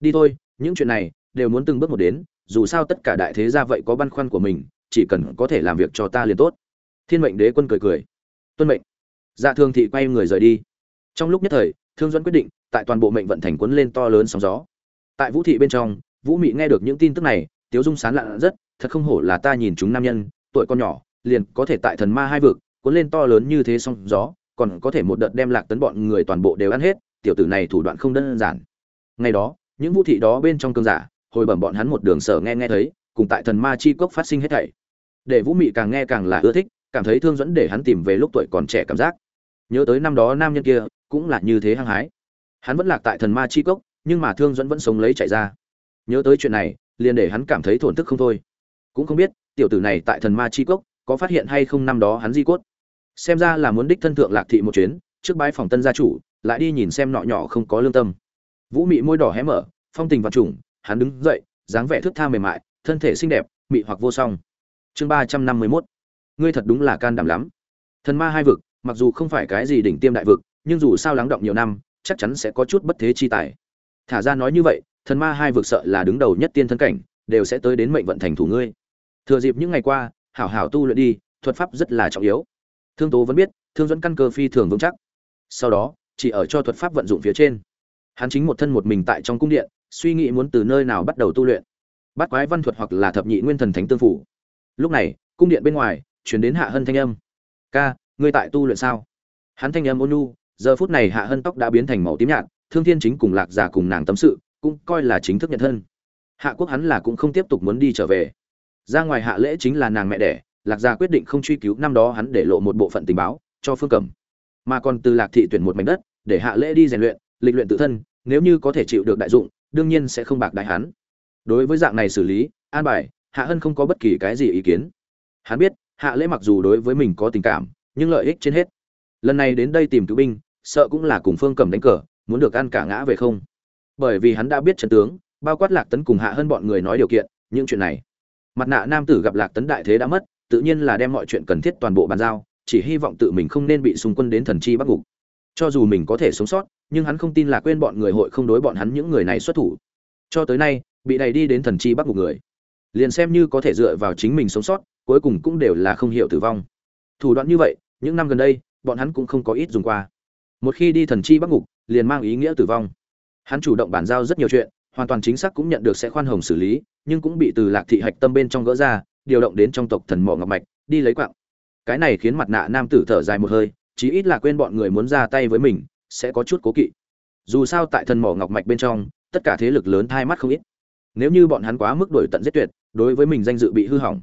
[SPEAKER 1] đi thôi, những chuyện này đều muốn từng bước một đến, dù sao tất cả đại thế gia vậy có băn khoăn của mình, chỉ cần có thể làm việc cho ta liền tốt. Thiên mệnh đế quân cười cười. Tuân mệnh. Dạ thương thị quay người rời đi. Trong lúc nhất thời, thương duẫn quyết định tại toàn bộ mệnh vận thành quấn lên to lớn sóng gió. Tại vũ thị bên trong, vũ mị nghe được những tin tức này, tiếu dung sán lạ rất, thật không hổ là ta nhìn chúng nam nhân, tuổi con nhỏ, liền có thể tại thần ma hai vực cuốn lên to lớn như thế sóng gió, còn có thể một đợt đem lạc tấn bọn người toàn bộ đều ăn hết, tiểu tử này thủ đoạn không đơn giản. Ngày đó những vũ thị đó bên trong cơn giả, hồi bẩm bọn hắn một đường sở nghe nghe thấy, cùng tại thần ma chi cốc phát sinh hết thảy. Để vũ mị càng nghe càng là ưa thích, cảm thấy thương dẫn để hắn tìm về lúc tuổi còn trẻ cảm giác. Nhớ tới năm đó nam nhân kia, cũng là như thế hăng hái. Hắn vẫn lạc tại thần ma chi cốc, nhưng mà thương dẫn vẫn sống lấy chạy ra. Nhớ tới chuyện này, liền để hắn cảm thấy thổn thức không thôi. Cũng không biết, tiểu tử này tại thần ma chi cốc, có phát hiện hay không năm đó hắn di cốt. Xem ra là muốn đích thân thượng lạc thị một chuyến, trước bãi phòng tân gia chủ, lại đi nhìn xem nọ nhỏ không có lương tâm vũ mị môi đỏ hé mở, phong tình vật trùng, hắn đứng dậy, dáng vẻ thước tha mềm mại, thân thể xinh đẹp, mị hoặc vô song. Chương ba trăm năm mươi mốt. Ngươi thật đúng là can đảm lắm. Thần ma hai vực, mặc dù không phải cái gì đỉnh tiêm đại vực, nhưng dù sao lắng động nhiều năm, chắc chắn sẽ có chút bất thế chi tài. Thả ra nói như vậy, thần ma hai vực sợ là đứng đầu nhất tiên thân cảnh, đều sẽ tới đến mệnh vận thành thủ ngươi. Thừa dịp những ngày qua, hảo hảo tu luyện đi, thuật pháp rất là trọng yếu. Thương tố vẫn biết, thương dẫn căn cơ phi thường vững chắc. Sau đó, chỉ ở cho thuật pháp vận dụng phía trên hắn chính một thân một mình tại trong cung điện, suy nghĩ muốn từ nơi nào bắt đầu tu luyện. Bắt quái văn thuật hoặc là thập nhị nguyên thần thánh tương phủ. Lúc này, cung điện bên ngoài chuyển đến hạ hân thanh âm. Ca, ngươi tại tu luyện sao? Hắn thanh âm ôn nhu, giờ phút này hạ hân tóc đã biến thành màu tím nhạt, thương thiên chính cùng lạc giả cùng nàng tâm sự, cũng coi là chính thức nhận thân. Hạ quốc hắn là cũng không tiếp tục muốn đi trở về. Ra ngoài hạ lễ chính là nàng mẹ đẻ, lạc gia quyết định không truy cứu năm đó hắn để lộ một bộ phận tình báo cho phương cẩm. Mà còn từ lạc thị tuyển một mảnh đất, để hạ lễ đi rèn luyện, lịch luyện tự thân nếu như có thể chịu được đại dụng, đương nhiên sẽ không bạc đại hắn. Đối với dạng này xử lý, an bài, hạ hân không có bất kỳ cái gì ý kiến. Hắn biết, hạ lễ mặc dù đối với mình có tình cảm, nhưng lợi ích trên hết. Lần này đến đây tìm cứu binh, sợ cũng là cùng phương cầm đánh cờ, muốn được ăn cả ngã về không. Bởi vì hắn đã biết trận tướng, bao quát lạc tấn cùng hạ hơn bọn người nói điều kiện, những chuyện này. Mặt nạ nam tử gặp lạc tấn đại thế đã mất, tự nhiên là đem mọi chuyện cần thiết toàn bộ bàn giao, chỉ hy vọng tự mình không nên bị xung quân đến thần chi bắt gục. cho dù mình có thể sống sót nhưng hắn không tin là quên bọn người hội không đối bọn hắn những người này xuất thủ. Cho tới nay, bị đầy đi đến thần chi bắt ngục người. Liền xem như có thể dựa vào chính mình sống sót, cuối cùng cũng đều là không hiểu tử vong. Thủ đoạn như vậy, những năm gần đây, bọn hắn cũng không có ít dùng qua. Một khi đi thần chi bắt ngục, liền mang ý nghĩa tử vong. Hắn chủ động bàn giao rất nhiều chuyện, hoàn toàn chính xác cũng nhận được sẽ khoan hồng xử lý, nhưng cũng bị từ lạc thị hạch tâm bên trong gỡ ra, điều động đến trong tộc thần mỏ ngọc mạch, đi lấy quạng. Cái này khiến mặt nạ nam tử thở dài một hơi, chí ít là quên bọn người muốn ra tay với mình sẽ có chút cố kỵ. Dù sao tại thần mỏ ngọc mạch bên trong, tất cả thế lực lớn thai mắt không ít. Nếu như bọn hắn quá mức đổi tận giết tuyệt, đối với mình danh dự bị hư hỏng.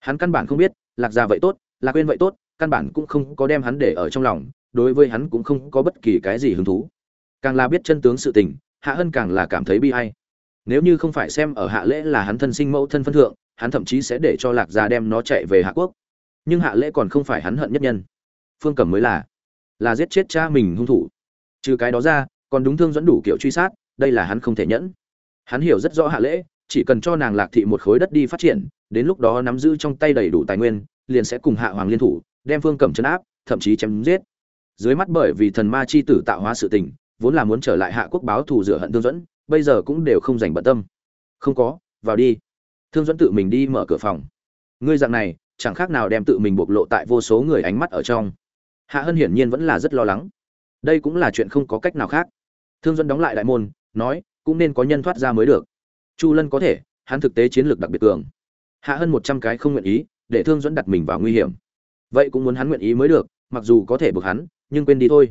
[SPEAKER 1] Hắn căn bản không biết, lạc gia vậy tốt, lạc quên vậy tốt, căn bản cũng không có đem hắn để ở trong lòng, đối với hắn cũng không có bất kỳ cái gì hứng thú. Càng là biết chân tướng sự tình, hạ hân càng là cảm thấy bi ai. Nếu như không phải xem ở hạ lễ là hắn thân sinh mẫu thân phân thượng, hắn thậm chí sẽ để cho lạc gia đem nó chạy về hạ quốc. Nhưng hạ lễ còn không phải hắn hận nhất nhân. Phương cẩm mới là là giết chết cha mình hung thủ trừ cái đó ra, còn đúng thương dẫn đủ kiểu truy sát, đây là hắn không thể nhẫn. Hắn hiểu rất rõ hạ lễ, chỉ cần cho nàng lạc thị một khối đất đi phát triển, đến lúc đó nắm giữ trong tay đầy đủ tài nguyên, liền sẽ cùng hạ hoàng liên thủ, đem phương cẩm chấn áp, thậm chí chém giết. Dưới mắt bởi vì thần ma chi tử tạo hóa sự tình, vốn là muốn trở lại hạ quốc báo thù rửa hận thương dẫn, bây giờ cũng đều không dành bận tâm. Không có, vào đi. Thương dẫn tự mình đi mở cửa phòng. Ngươi dạng này, chẳng khác nào đem tự mình bộc lộ tại vô số người ánh mắt ở trong. Hạ hân hiển nhiên vẫn là rất lo lắng đây cũng là chuyện không có cách nào khác. Thương dẫn đóng lại đại môn, nói, cũng nên có nhân thoát ra mới được. Chu lân có thể, hắn thực tế chiến lược đặc biệt cường. Hạ hân một trăm cái không nguyện ý, để thương dẫn đặt mình vào nguy hiểm. Vậy cũng muốn hắn nguyện ý mới được, mặc dù có thể buộc hắn, nhưng quên đi thôi.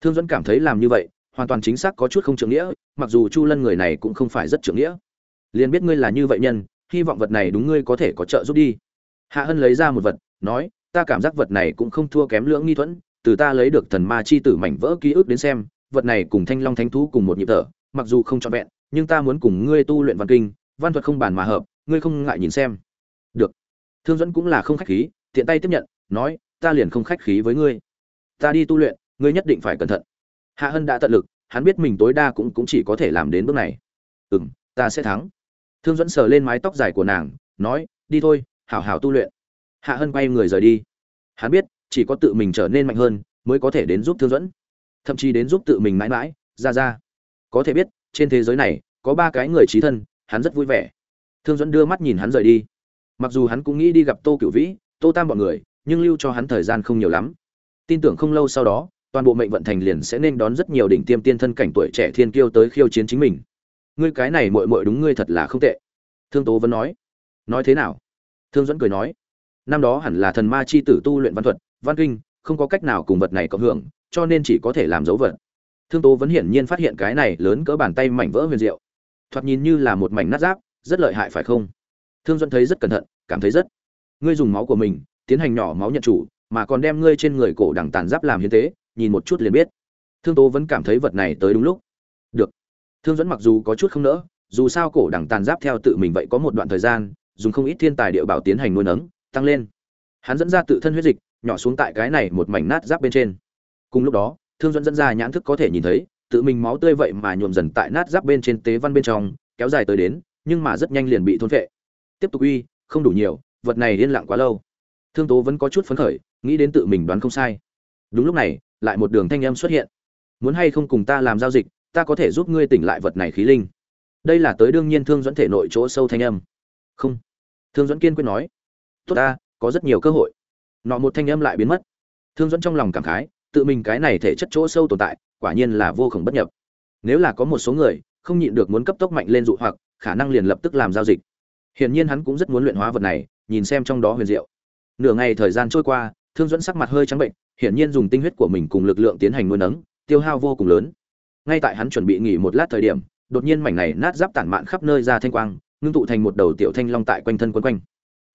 [SPEAKER 1] Thương dẫn cảm thấy làm như vậy, hoàn toàn chính xác có chút không trưởng nghĩa, mặc dù chu lân người này cũng không phải rất trưởng nghĩa. Liền biết ngươi là như vậy nhân, hy vọng vật này đúng ngươi có thể có trợ giúp đi. Hạ hân lấy ra một vật, nói, ta cảm giác vật này cũng không thua kém lưỡng nghi thuẫn từ ta lấy được thần ma chi tử mảnh vỡ ký ức đến xem vật này cùng thanh long thánh thú cùng một nhịp thở mặc dù không trọn vẹn nhưng ta muốn cùng ngươi tu luyện văn kinh văn thuật không bàn mà hợp ngươi không ngại nhìn xem. Được. Thương dẫn cũng là không khách khí tiện tay tiếp nhận nói ta liền không khách khí với ngươi. Ta đi tu luyện ngươi nhất định phải cẩn thận. Hạ hân đã tận lực hắn biết mình tối đa cũng cũng chỉ có thể làm đến bước này. Ừm, ta sẽ thắng. Thương dẫn sờ lên mái tóc dài của nàng nói đi thôi hảo hảo tu luyện. Hạ hân quay người rời đi. Hắn biết chỉ có tự mình trở nên mạnh hơn, mới có thể đến giúp thương dẫn thậm chí đến giúp tự mình mãi mãi, ra ra. Có thể biết, trên thế giới này, có ba cái người trí thân, hắn rất vui vẻ. Thương dẫn đưa mắt nhìn hắn rời đi. Mặc dù hắn cũng nghĩ đi gặp tô cửu vĩ, tô tam bọn người, nhưng lưu cho hắn thời gian không nhiều lắm. Tin tưởng không lâu sau đó, toàn bộ mệnh vận thành liền sẽ nên đón rất nhiều đỉnh tiêm tiên thân cảnh tuổi trẻ thiên kiêu tới khiêu chiến chính mình. Ngươi cái này muội muội đúng ngươi thật là không tệ. Thương tố vẫn nói. Nói thế nào? Thương dẫn cười nói năm đó hẳn là thần ma chi tử tu luyện văn thuật, văn kinh, không có cách nào cùng vật này cộng hưởng, cho nên chỉ có thể làm dấu vật. Thương tố vẫn hiển nhiên phát hiện cái này lớn cỡ bàn tay mảnh vỡ huyền diệu. Thoạt nhìn như là một mảnh nát giáp rất lợi hại phải không? Thương duẫn thấy rất cẩn thận, cảm thấy rất. Ngươi dùng máu của mình, tiến hành nhỏ máu nhận chủ, mà còn đem ngươi trên người cổ đằng tàn giáp làm hiến tế, nhìn một chút liền biết. Thương tố vẫn cảm thấy vật này tới đúng lúc. Được. Thương dẫn mặc dù có chút không nỡ, dù sao cổ đằng tàn giáp theo tự mình vậy có một đoạn thời gian, dùng không ít thiên tài địa bảo tiến hành nuôi nấng tăng lên. Hắn dẫn ra tự thân huyết dịch, nhỏ xuống tại cái này một mảnh nát giáp bên trên. Cùng lúc đó, thương dẫn dẫn ra nhãn thức có thể nhìn thấy, tự mình máu tươi vậy mà nhuộm dần tại nát giáp bên trên tế văn bên trong, kéo dài tới đến, nhưng mà rất nhanh liền bị thôn vệ tiếp tục uy, không đủ nhiều, vật này yên lặng quá lâu. Thương tố vẫn có chút phấn khởi, nghĩ đến tự mình đoán không sai. Đúng lúc này, lại một đường thanh âm xuất hiện. Muốn hay không cùng ta làm giao dịch, ta có thể giúp ngươi tỉnh lại vật này khí linh. Đây là tới đương nhiên thương dẫn thể nội chỗ sâu thanh âm. Không. Thương dẫn kiên quyết nói tốt ta, có rất nhiều cơ hội. Nọ một thanh âm lại biến mất. Thương dẫn trong lòng cảm khái, tự mình cái này thể chất chỗ sâu tồn tại, quả nhiên là vô khổng bất nhập. Nếu là có một số người, không nhịn được muốn cấp tốc mạnh lên dụ hoặc, khả năng liền lập tức làm giao dịch. Hiển nhiên hắn cũng rất muốn luyện hóa vật này, nhìn xem trong đó huyền diệu. Nửa ngày thời gian trôi qua, thương dẫn sắc mặt hơi trắng bệnh, hiển nhiên dùng tinh huyết của mình cùng lực lượng tiến hành nuôi nấng, tiêu hao vô cùng lớn. Ngay tại hắn chuẩn bị nghỉ một lát thời điểm, đột nhiên mảnh này nát giáp tản mạn khắp nơi ra thanh quang, ngưng tụ thành một đầu tiểu thanh long tại quanh thân quấn quanh.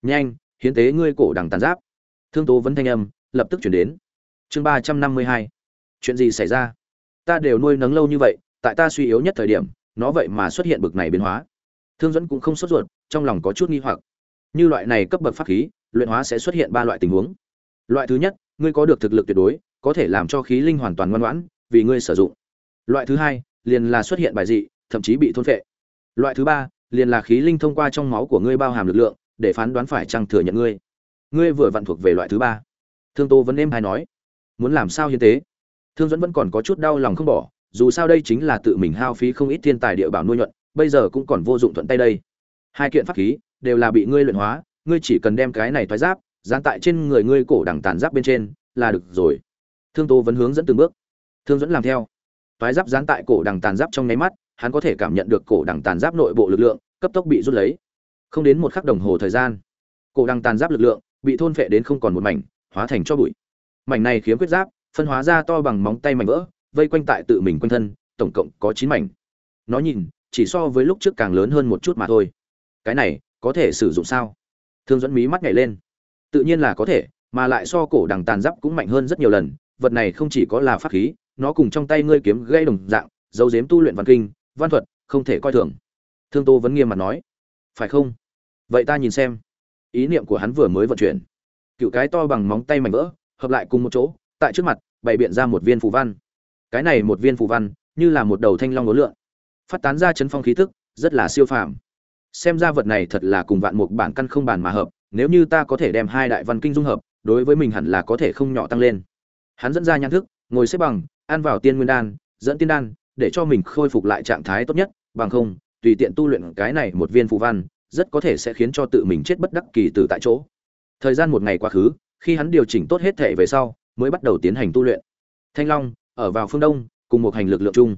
[SPEAKER 1] Nhanh hiến tế ngươi cổ đằng tàn giáp. Thương tố vấn thanh âm lập tức chuyển đến. Chương ba trăm năm mươi hai. Chuyện gì xảy ra? Ta đều nuôi nấng lâu như vậy, tại ta suy yếu nhất thời điểm, nó vậy mà xuất hiện bực này biến hóa. Thương dẫn cũng không sốt ruột, trong lòng có chút nghi hoặc. Như loại này cấp bậc pháp khí, luyện hóa sẽ xuất hiện ba loại tình huống. Loại thứ nhất, ngươi có được thực lực tuyệt đối, có thể làm cho khí linh hoàn toàn ngoan ngoãn, vì ngươi sử dụng. Loại thứ hai, liền là xuất hiện bài dị, thậm chí bị thôn phệ. Loại thứ ba, liền là khí linh thông qua trong máu của ngươi bao hàm lực lượng để phán đoán phải chăng thừa nhận ngươi. Ngươi vừa vặn thuộc về loại thứ ba. Thương tô vẫn êm hay nói, muốn làm sao hiến tế? Thương dẫn vẫn còn có chút đau lòng không bỏ, dù sao đây chính là tự mình hao phí không ít thiên tài địa bảo nuôi nhuận, bây giờ cũng còn vô dụng thuận tay đây. Hai kiện pháp khí đều là bị ngươi luyện hóa, ngươi chỉ cần đem cái này thoái giáp, dán tại trên người ngươi cổ đằng tàn giáp bên trên là được rồi. Thương tô vẫn hướng dẫn từng bước. Thương dẫn làm theo. Thoái giáp dán tại cổ đằng tàn giáp trong nháy mắt, hắn có thể cảm nhận được cổ đằng tàn giáp nội bộ lực lượng cấp tốc bị rút lấy không đến một khắc đồng hồ thời gian. Cổ đăng tàn giáp lực lượng bị thôn phệ đến không còn một mảnh, hóa thành cho bụi. Mảnh này khiếm quyết giáp, phân hóa ra to bằng móng tay mảnh vỡ, vây quanh tại tự mình quanh thân, tổng cộng có chín mảnh. Nó nhìn, chỉ so với lúc trước càng lớn hơn một chút mà thôi. Cái này có thể sử dụng sao? Thương dẫn mí mắt nhảy lên. Tự nhiên là có thể, mà lại so cổ đằng tàn giáp cũng mạnh hơn rất nhiều lần. Vật này không chỉ có là pháp khí, nó cùng trong tay ngươi kiếm gây đồng dạng dấu dếm tu luyện văn kinh, văn thuật, không thể coi thường. Thương tô vẫn nghiêm mặt nói. Phải không? Vậy ta nhìn xem. Ý niệm của hắn vừa mới vận chuyển. Cựu cái to bằng móng tay mảnh vỡ, hợp lại cùng một chỗ, tại trước mặt, bày biện ra một viên phù văn. Cái này một viên phù văn, như là một đầu thanh long ngốn lượn. Phát tán ra chấn phong khí tức, rất là siêu phàm. Xem ra vật này thật là cùng vạn mục bản căn không bàn mà hợp, nếu như ta có thể đem hai đại văn kinh dung hợp, đối với mình hẳn là có thể không nhỏ tăng lên. Hắn dẫn ra nhãn thức, ngồi xếp bằng, ăn vào tiên nguyên đan, dẫn tiên đan, để cho mình khôi phục lại trạng thái tốt nhất, bằng không, tùy tiện tu luyện cái này một viên phù văn rất có thể sẽ khiến cho tự mình chết bất đắc kỳ từ tại chỗ. Thời gian một ngày quá khứ, khi hắn điều chỉnh tốt hết thể về sau, mới bắt đầu tiến hành tu luyện. Thanh long, ở vào phương đông, cùng một hành lực lượng chung.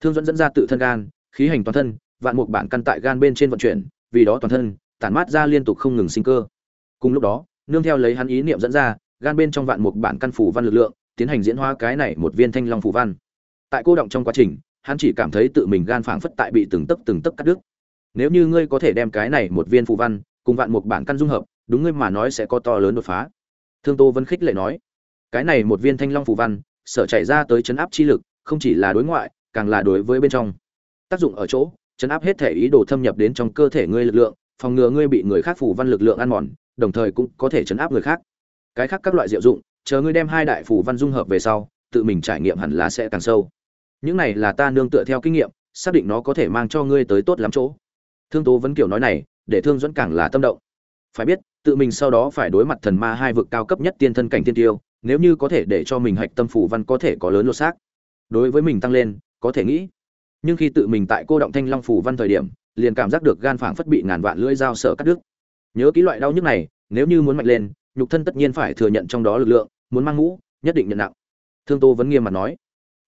[SPEAKER 1] Thương dẫn dẫn ra tự thân gan, khí hành toàn thân, vạn mục bản căn tại gan bên trên vận chuyển, vì đó toàn thân, tản mát ra liên tục không ngừng sinh cơ. Cùng lúc đó, nương theo lấy hắn ý niệm dẫn ra, gan bên trong vạn mục bản căn phủ văn lực lượng, tiến hành diễn hóa cái này một viên thanh long phủ văn. Tại cô động trong quá trình, hắn chỉ cảm thấy tự mình gan phảng phất tại bị từng tấc từng tấc cắt đứt nếu như ngươi có thể đem cái này một viên phụ văn cùng vạn một bản căn dung hợp, đúng ngươi mà nói sẽ có to lớn đột phá. Thương tô vân khích lệ nói, cái này một viên thanh long phù văn, sở chạy ra tới chấn áp chi lực, không chỉ là đối ngoại, càng là đối với bên trong. Tác dụng ở chỗ, chấn áp hết thể ý đồ thâm nhập đến trong cơ thể ngươi lực lượng, phòng ngừa ngươi bị người khác phù văn lực lượng ăn mòn, đồng thời cũng có thể chấn áp người khác. Cái khác các loại diệu dụng, chờ ngươi đem hai đại phù văn dung hợp về sau, tự mình trải nghiệm hẳn là sẽ càng sâu. Những này là ta nương tựa theo kinh nghiệm, xác định nó có thể mang cho ngươi tới tốt lắm chỗ thương tố vẫn kiểu nói này, để thương dẫn càng là tâm động. Phải biết, tự mình sau đó phải đối mặt thần ma hai vực cao cấp nhất tiên thân cảnh tiên tiêu, nếu như có thể để cho mình hạch tâm phủ văn có thể có lớn lột xác. Đối với mình tăng lên, có thể nghĩ. Nhưng khi tự mình tại cô động thanh long phủ văn thời điểm, liền cảm giác được gan phảng phất bị ngàn vạn lưỡi dao sợ cắt đứt. Nhớ kỹ loại đau nhức này, nếu như muốn mạnh lên, nhục thân tất nhiên phải thừa nhận trong đó lực lượng, muốn mang ngũ, nhất định nhận nặng. Thương tô vẫn nghiêm mặt nói,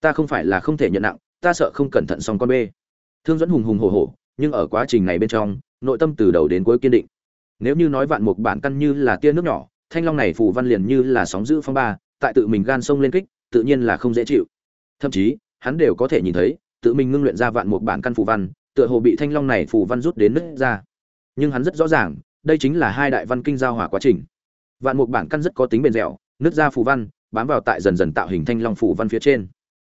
[SPEAKER 1] ta không phải là không thể nhận nặng, ta sợ không cẩn thận xong con bê. Thương dẫn hùng hùng hổ hổ nhưng ở quá trình này bên trong, nội tâm từ đầu đến cuối kiên định. Nếu như nói vạn mục bản căn như là tia nước nhỏ, thanh long này phù văn liền như là sóng giữ phong ba, tại tự mình gan sông lên kích, tự nhiên là không dễ chịu. Thậm chí, hắn đều có thể nhìn thấy, tự mình ngưng luyện ra vạn mục bản căn phù văn, tựa hồ bị thanh long này phù văn rút đến nứt ra. Nhưng hắn rất rõ ràng, đây chính là hai đại văn kinh giao hòa quá trình. Vạn mục bản căn rất có tính bền dẻo, nứt ra phù văn, bám vào tại dần dần tạo hình thanh long phù văn phía trên,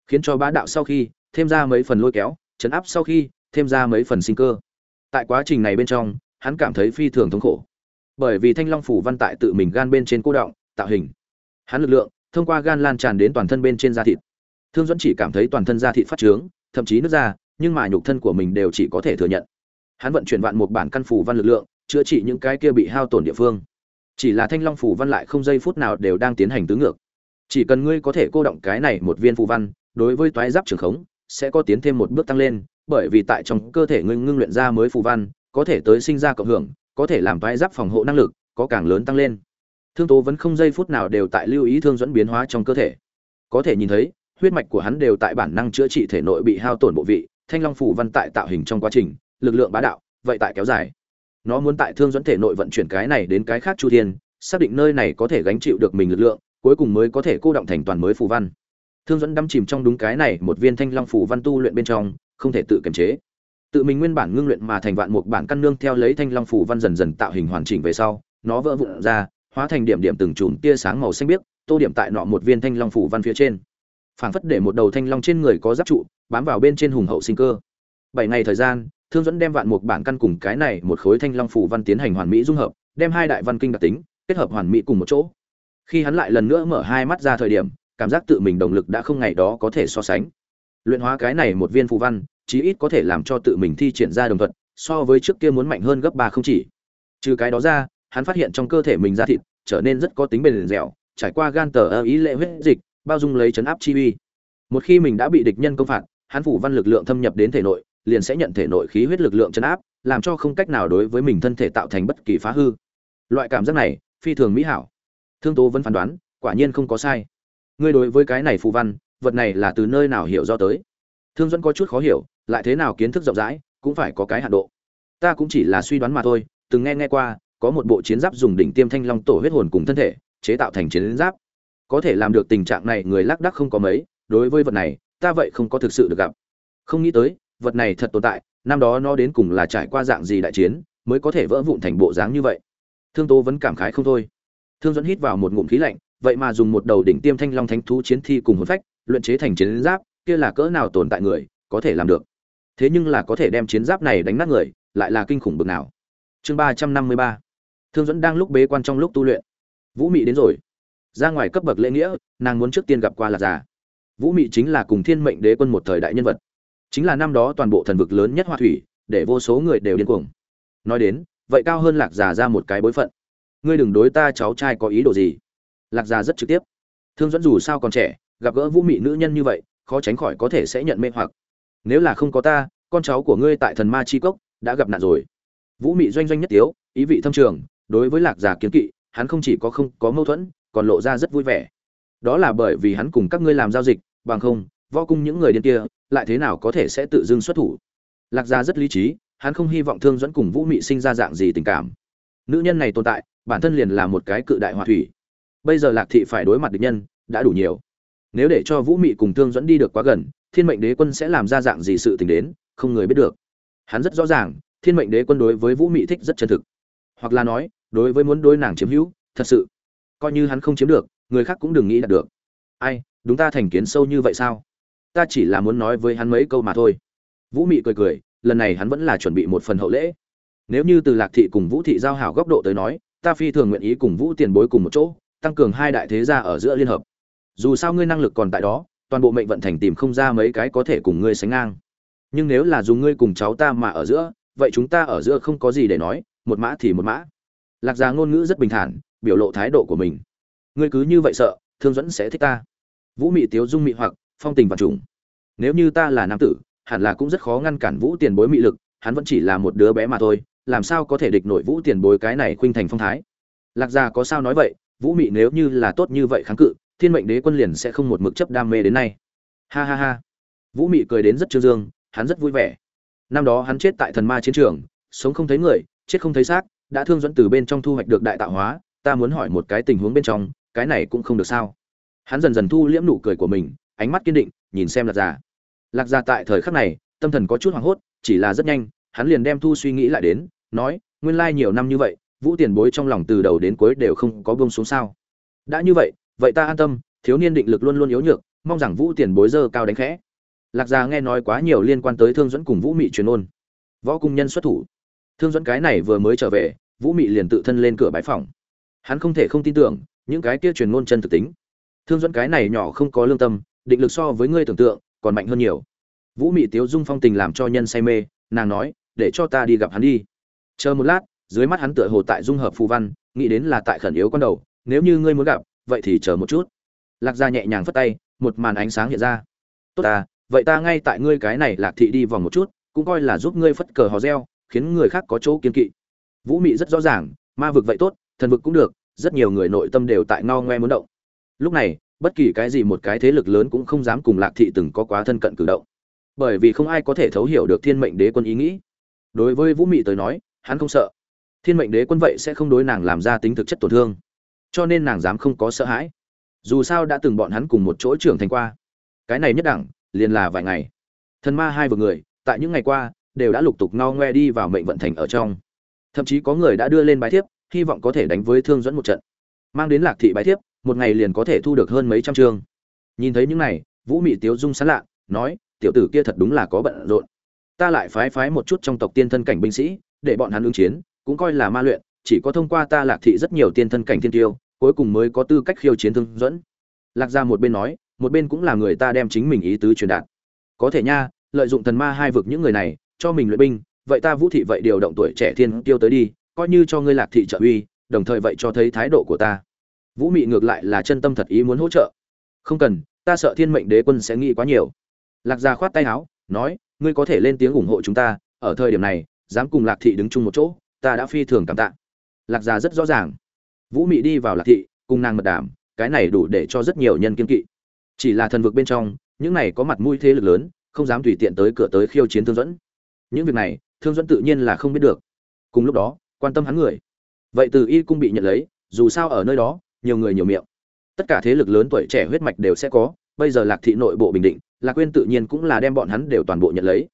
[SPEAKER 1] khiến cho bá đạo sau khi, thêm ra mấy phần lôi kéo, chấn áp sau khi thêm ra mấy phần sinh cơ. Tại quá trình này bên trong, hắn cảm thấy phi thường thống khổ. Bởi vì thanh long phủ văn tại tự mình gan bên trên cô động, tạo hình. Hắn lực lượng, thông qua gan lan tràn đến toàn thân bên trên da thịt. Thương dẫn chỉ cảm thấy toàn thân da thịt phát trướng, thậm chí nứt ra, nhưng mà nhục thân của mình đều chỉ có thể thừa nhận. Hắn vận chuyển vạn một bản căn phủ văn lực lượng, chữa trị những cái kia bị hao tổn địa phương. Chỉ là thanh long phủ văn lại không giây phút nào đều đang tiến hành tứ ngược. Chỉ cần ngươi có thể cô động cái này một viên phù văn, đối với toái giáp trường khống, sẽ có tiến thêm một bước tăng lên bởi vì tại trong cơ thể ngươi ngưng luyện ra mới phù văn, có thể tới sinh ra cộng hưởng, có thể làm vai giáp phòng hộ năng lực, có càng lớn tăng lên. Thương tố vẫn không giây phút nào đều tại lưu ý thương dẫn biến hóa trong cơ thể. Có thể nhìn thấy, huyết mạch của hắn đều tại bản năng chữa trị thể nội bị hao tổn bộ vị, thanh long phủ văn tại tạo hình trong quá trình, lực lượng bá đạo, vậy tại kéo dài. Nó muốn tại thương dẫn thể nội vận chuyển cái này đến cái khác chu thiên, xác định nơi này có thể gánh chịu được mình lực lượng, cuối cùng mới có thể cô động thành toàn mới phù văn. Thương dẫn đâm chìm trong đúng cái này một viên thanh long phù văn tu luyện bên trong không thể tự kiềm chế. Tự mình nguyên bản ngưng luyện mà thành vạn mục bản căn nương theo lấy thanh long phủ văn dần dần tạo hình hoàn chỉnh về sau, nó vỡ vụn ra, hóa thành điểm điểm từng chùm tia sáng màu xanh biếc, tô điểm tại nọ một viên thanh long phủ văn phía trên. Phảng phất để một đầu thanh long trên người có giáp trụ, bám vào bên trên hùng hậu sinh cơ. Bảy ngày thời gian, thương dẫn đem vạn mục bản căn cùng cái này một khối thanh long phủ văn tiến hành hoàn mỹ dung hợp, đem hai đại văn kinh đặc tính kết hợp hoàn mỹ cùng một chỗ. Khi hắn lại lần nữa mở hai mắt ra thời điểm, cảm giác tự mình động lực đã không ngày đó có thể so sánh luyện hóa cái này một viên phù văn, chí ít có thể làm cho tự mình thi triển ra đồng thuận, so với trước kia muốn mạnh hơn gấp ba không chỉ. Trừ cái đó ra, hắn phát hiện trong cơ thể mình da thịt trở nên rất có tính bền dẻo, trải qua gan tờ ơ ý lệ huyết dịch, bao dung lấy chấn áp chi uy. Một khi mình đã bị địch nhân công phạt, hắn phủ văn lực lượng thâm nhập đến thể nội, liền sẽ nhận thể nội khí huyết lực lượng chấn áp, làm cho không cách nào đối với mình thân thể tạo thành bất kỳ phá hư. Loại cảm giác này, phi thường mỹ hảo. Thương tố vẫn phán đoán, quả nhiên không có sai. Ngươi đối với cái này phù văn vật này là từ nơi nào hiểu do tới? Thương dẫn có chút khó hiểu, lại thế nào kiến thức rộng rãi, cũng phải có cái hạn độ. Ta cũng chỉ là suy đoán mà thôi, từng nghe nghe qua, có một bộ chiến giáp dùng đỉnh tiêm thanh long tổ huyết hồn cùng thân thể, chế tạo thành chiến giáp. Có thể làm được tình trạng này người lác đắc không có mấy, đối với vật này, ta vậy không có thực sự được gặp. Không nghĩ tới, vật này thật tồn tại, năm đó nó đến cùng là trải qua dạng gì đại chiến, mới có thể vỡ vụn thành bộ dáng như vậy. Thương tố vẫn cảm khái không thôi. Thương dẫn hít vào một ngụm khí lạnh, vậy mà dùng một đầu đỉnh tiêm thanh long thánh thú chiến thi cùng hồn phách luyện chế thành chiến giáp, kia là cỡ nào tồn tại người, có thể làm được. Thế nhưng là có thể đem chiến giáp này đánh nát người, lại là kinh khủng bực nào. Chương ba trăm năm mươi ba. Thương dẫn đang lúc bế quan trong lúc tu luyện. Vũ mị đến rồi. Ra ngoài cấp bậc lễ nghĩa, nàng muốn trước tiên gặp qua lạc già. Vũ mị chính là cùng thiên mệnh đế quân một thời đại nhân vật. Chính là năm đó toàn bộ thần vực lớn nhất hoa thủy, để vô số người đều điên cuồng. Nói đến, vậy cao hơn lạc già ra một cái bối phận. Ngươi đừng đối ta cháu trai có ý đồ gì. Lạc già rất trực tiếp. Thương dẫn dù sao còn trẻ gặp gỡ vũ mị nữ nhân như vậy, khó tránh khỏi có thể sẽ nhận mê hoặc. Nếu là không có ta, con cháu của ngươi tại thần ma chi cốc đã gặp nạn rồi. Vũ mị doanh doanh nhất tiếu, ý vị thâm trường, đối với lạc già kiến kỵ, hắn không chỉ có không có mâu thuẫn, còn lộ ra rất vui vẻ. Đó là bởi vì hắn cùng các ngươi làm giao dịch, bằng không, võ cung những người điên kia, lại thế nào có thể sẽ tự dưng xuất thủ? Lạc gia rất lý trí, hắn không hy vọng thương dẫn cùng vũ mị sinh ra dạng gì tình cảm. Nữ nhân này tồn tại, bản thân liền là một cái cự đại hòa thủy. Bây giờ lạc thị phải đối mặt địch nhân, đã đủ nhiều nếu để cho vũ mị cùng thương dẫn đi được quá gần, thiên mệnh đế quân sẽ làm ra dạng gì sự tình đến, không người biết được. Hắn rất rõ ràng, thiên mệnh đế quân đối với vũ mị thích rất chân thực. Hoặc là nói, đối với muốn đối nàng chiếm hữu, thật sự, coi như hắn không chiếm được, người khác cũng đừng nghĩ đạt được. Ai, đúng ta thành kiến sâu như vậy sao? Ta chỉ là muốn nói với hắn mấy câu mà thôi. Vũ mị cười cười, lần này hắn vẫn là chuẩn bị một phần hậu lễ. Nếu như từ lạc thị cùng vũ thị giao hảo góc độ tới nói, ta phi thường nguyện ý cùng vũ tiền bối cùng một chỗ, tăng cường hai đại thế gia ở giữa liên hợp dù sao ngươi năng lực còn tại đó, toàn bộ mệnh vận thành tìm không ra mấy cái có thể cùng ngươi sánh ngang. Nhưng nếu là dùng ngươi cùng cháu ta mà ở giữa, vậy chúng ta ở giữa không có gì để nói, một mã thì một mã. Lạc gia ngôn ngữ rất bình thản, biểu lộ thái độ của mình. Ngươi cứ như vậy sợ, thương dẫn sẽ thích ta. Vũ mị tiếu dung mị hoặc, phong tình và trùng. Nếu như ta là nam tử, hẳn là cũng rất khó ngăn cản vũ tiền bối mị lực, hắn vẫn chỉ là một đứa bé mà thôi, làm sao có thể địch nổi vũ tiền bối cái này khuynh thành phong thái? Lạc gia có sao nói vậy, vũ mị nếu như là tốt như vậy kháng cự thiên mệnh đế quân liền sẽ không một mực chấp đam mê đến nay. Ha ha ha. Vũ mị cười đến rất trương dương, hắn rất vui vẻ. Năm đó hắn chết tại thần ma chiến trường, sống không thấy người, chết không thấy xác, đã thương dẫn từ bên trong thu hoạch được đại tạo hóa, ta muốn hỏi một cái tình huống bên trong, cái này cũng không được sao. Hắn dần dần thu liễm nụ cười của mình, ánh mắt kiên định, nhìn xem lạc già. Lạc già tại thời khắc này, tâm thần có chút hoảng hốt, chỉ là rất nhanh, hắn liền đem thu suy nghĩ lại đến, nói, nguyên lai nhiều năm như vậy, vũ tiền bối trong lòng từ đầu đến cuối đều không có buông xuống sao? Đã như vậy vậy ta an tâm, thiếu niên định lực luôn luôn yếu nhược, mong rằng vũ tiền bối dơ cao đánh khẽ. Lạc gia nghe nói quá nhiều liên quan tới thương dẫn cùng vũ mị truyền ôn. Võ cung nhân xuất thủ. Thương dẫn cái này vừa mới trở về, vũ mị liền tự thân lên cửa bãi phòng. Hắn không thể không tin tưởng, những cái kia truyền ngôn chân thực tính. Thương dẫn cái này nhỏ không có lương tâm, định lực so với ngươi tưởng tượng, còn mạnh hơn nhiều. Vũ mị tiếu dung phong tình làm cho nhân say mê, nàng nói, để cho ta đi gặp hắn đi. Chờ một lát, dưới mắt hắn tựa hồ tại dung hợp phù văn, nghĩ đến là tại khẩn yếu con đầu, nếu như ngươi muốn gặp vậy thì chờ một chút. Lạc gia nhẹ nhàng phất tay, một màn ánh sáng hiện ra. Tốt ta, vậy ta ngay tại ngươi cái này lạc thị đi vòng một chút, cũng coi là giúp ngươi phất cờ hò reo, khiến người khác có chỗ kiên kỵ. Vũ mị rất rõ ràng, ma vực vậy tốt, thần vực cũng được, rất nhiều người nội tâm đều tại ngao ngoe muốn động. Lúc này, bất kỳ cái gì một cái thế lực lớn cũng không dám cùng lạc thị từng có quá thân cận cử động. Bởi vì không ai có thể thấu hiểu được thiên mệnh đế quân ý nghĩ. Đối với vũ mị tới nói, hắn không sợ. Thiên mệnh đế quân vậy sẽ không đối nàng làm ra tính thực chất tổn thương cho nên nàng dám không có sợ hãi. Dù sao đã từng bọn hắn cùng một chỗ trưởng thành qua. Cái này nhất đẳng, liền là vài ngày. Thần ma hai vừa người, tại những ngày qua, đều đã lục tục ngao ngoe đi vào mệnh vận thành ở trong. Thậm chí có người đã đưa lên bài thiếp, hy vọng có thể đánh với thương dẫn một trận. Mang đến lạc thị bài thiếp, một ngày liền có thể thu được hơn mấy trăm chương. Nhìn thấy những này, vũ mị tiếu dung sán lạ, nói, tiểu tử kia thật đúng là có bận rộn. Ta lại phái phái một chút trong tộc tiên thân cảnh binh sĩ, để bọn hắn ứng chiến, cũng coi là ma luyện chỉ có thông qua ta lạc thị rất nhiều tiên thân cảnh thiên tiêu, cuối cùng mới có tư cách khiêu chiến thương dẫn. Lạc ra một bên nói, một bên cũng là người ta đem chính mình ý tứ truyền đạt. Có thể nha, lợi dụng thần ma hai vực những người này, cho mình luyện binh, vậy ta vũ thị vậy điều động tuổi trẻ thiên tiêu tới đi, coi như cho ngươi lạc thị trợ uy, đồng thời vậy cho thấy thái độ của ta. Vũ mị ngược lại là chân tâm thật ý muốn hỗ trợ. Không cần, ta sợ thiên mệnh đế quân sẽ nghĩ quá nhiều. Lạc gia khoát tay áo, nói, ngươi có thể lên tiếng ủng hộ chúng ta, ở thời điểm này, dám cùng lạc thị đứng chung một chỗ, ta đã phi thường cảm tạ lạc gia rất rõ ràng. Vũ mị đi vào lạc thị, cùng nàng mật đàm, cái này đủ để cho rất nhiều nhân kiên kỵ. Chỉ là thần vực bên trong, những này có mặt mũi thế lực lớn, không dám tùy tiện tới cửa tới khiêu chiến thương dẫn những việc này, thương dẫn tự nhiên là không biết được. Cùng lúc đó, quan tâm hắn người. Vậy từ y cung bị nhận lấy, dù sao ở nơi đó, nhiều người nhiều miệng. Tất cả thế lực lớn tuổi trẻ huyết mạch đều sẽ có, bây giờ lạc thị nội bộ bình định, lạc quên tự nhiên cũng là đem bọn hắn đều toàn bộ nhận lấy.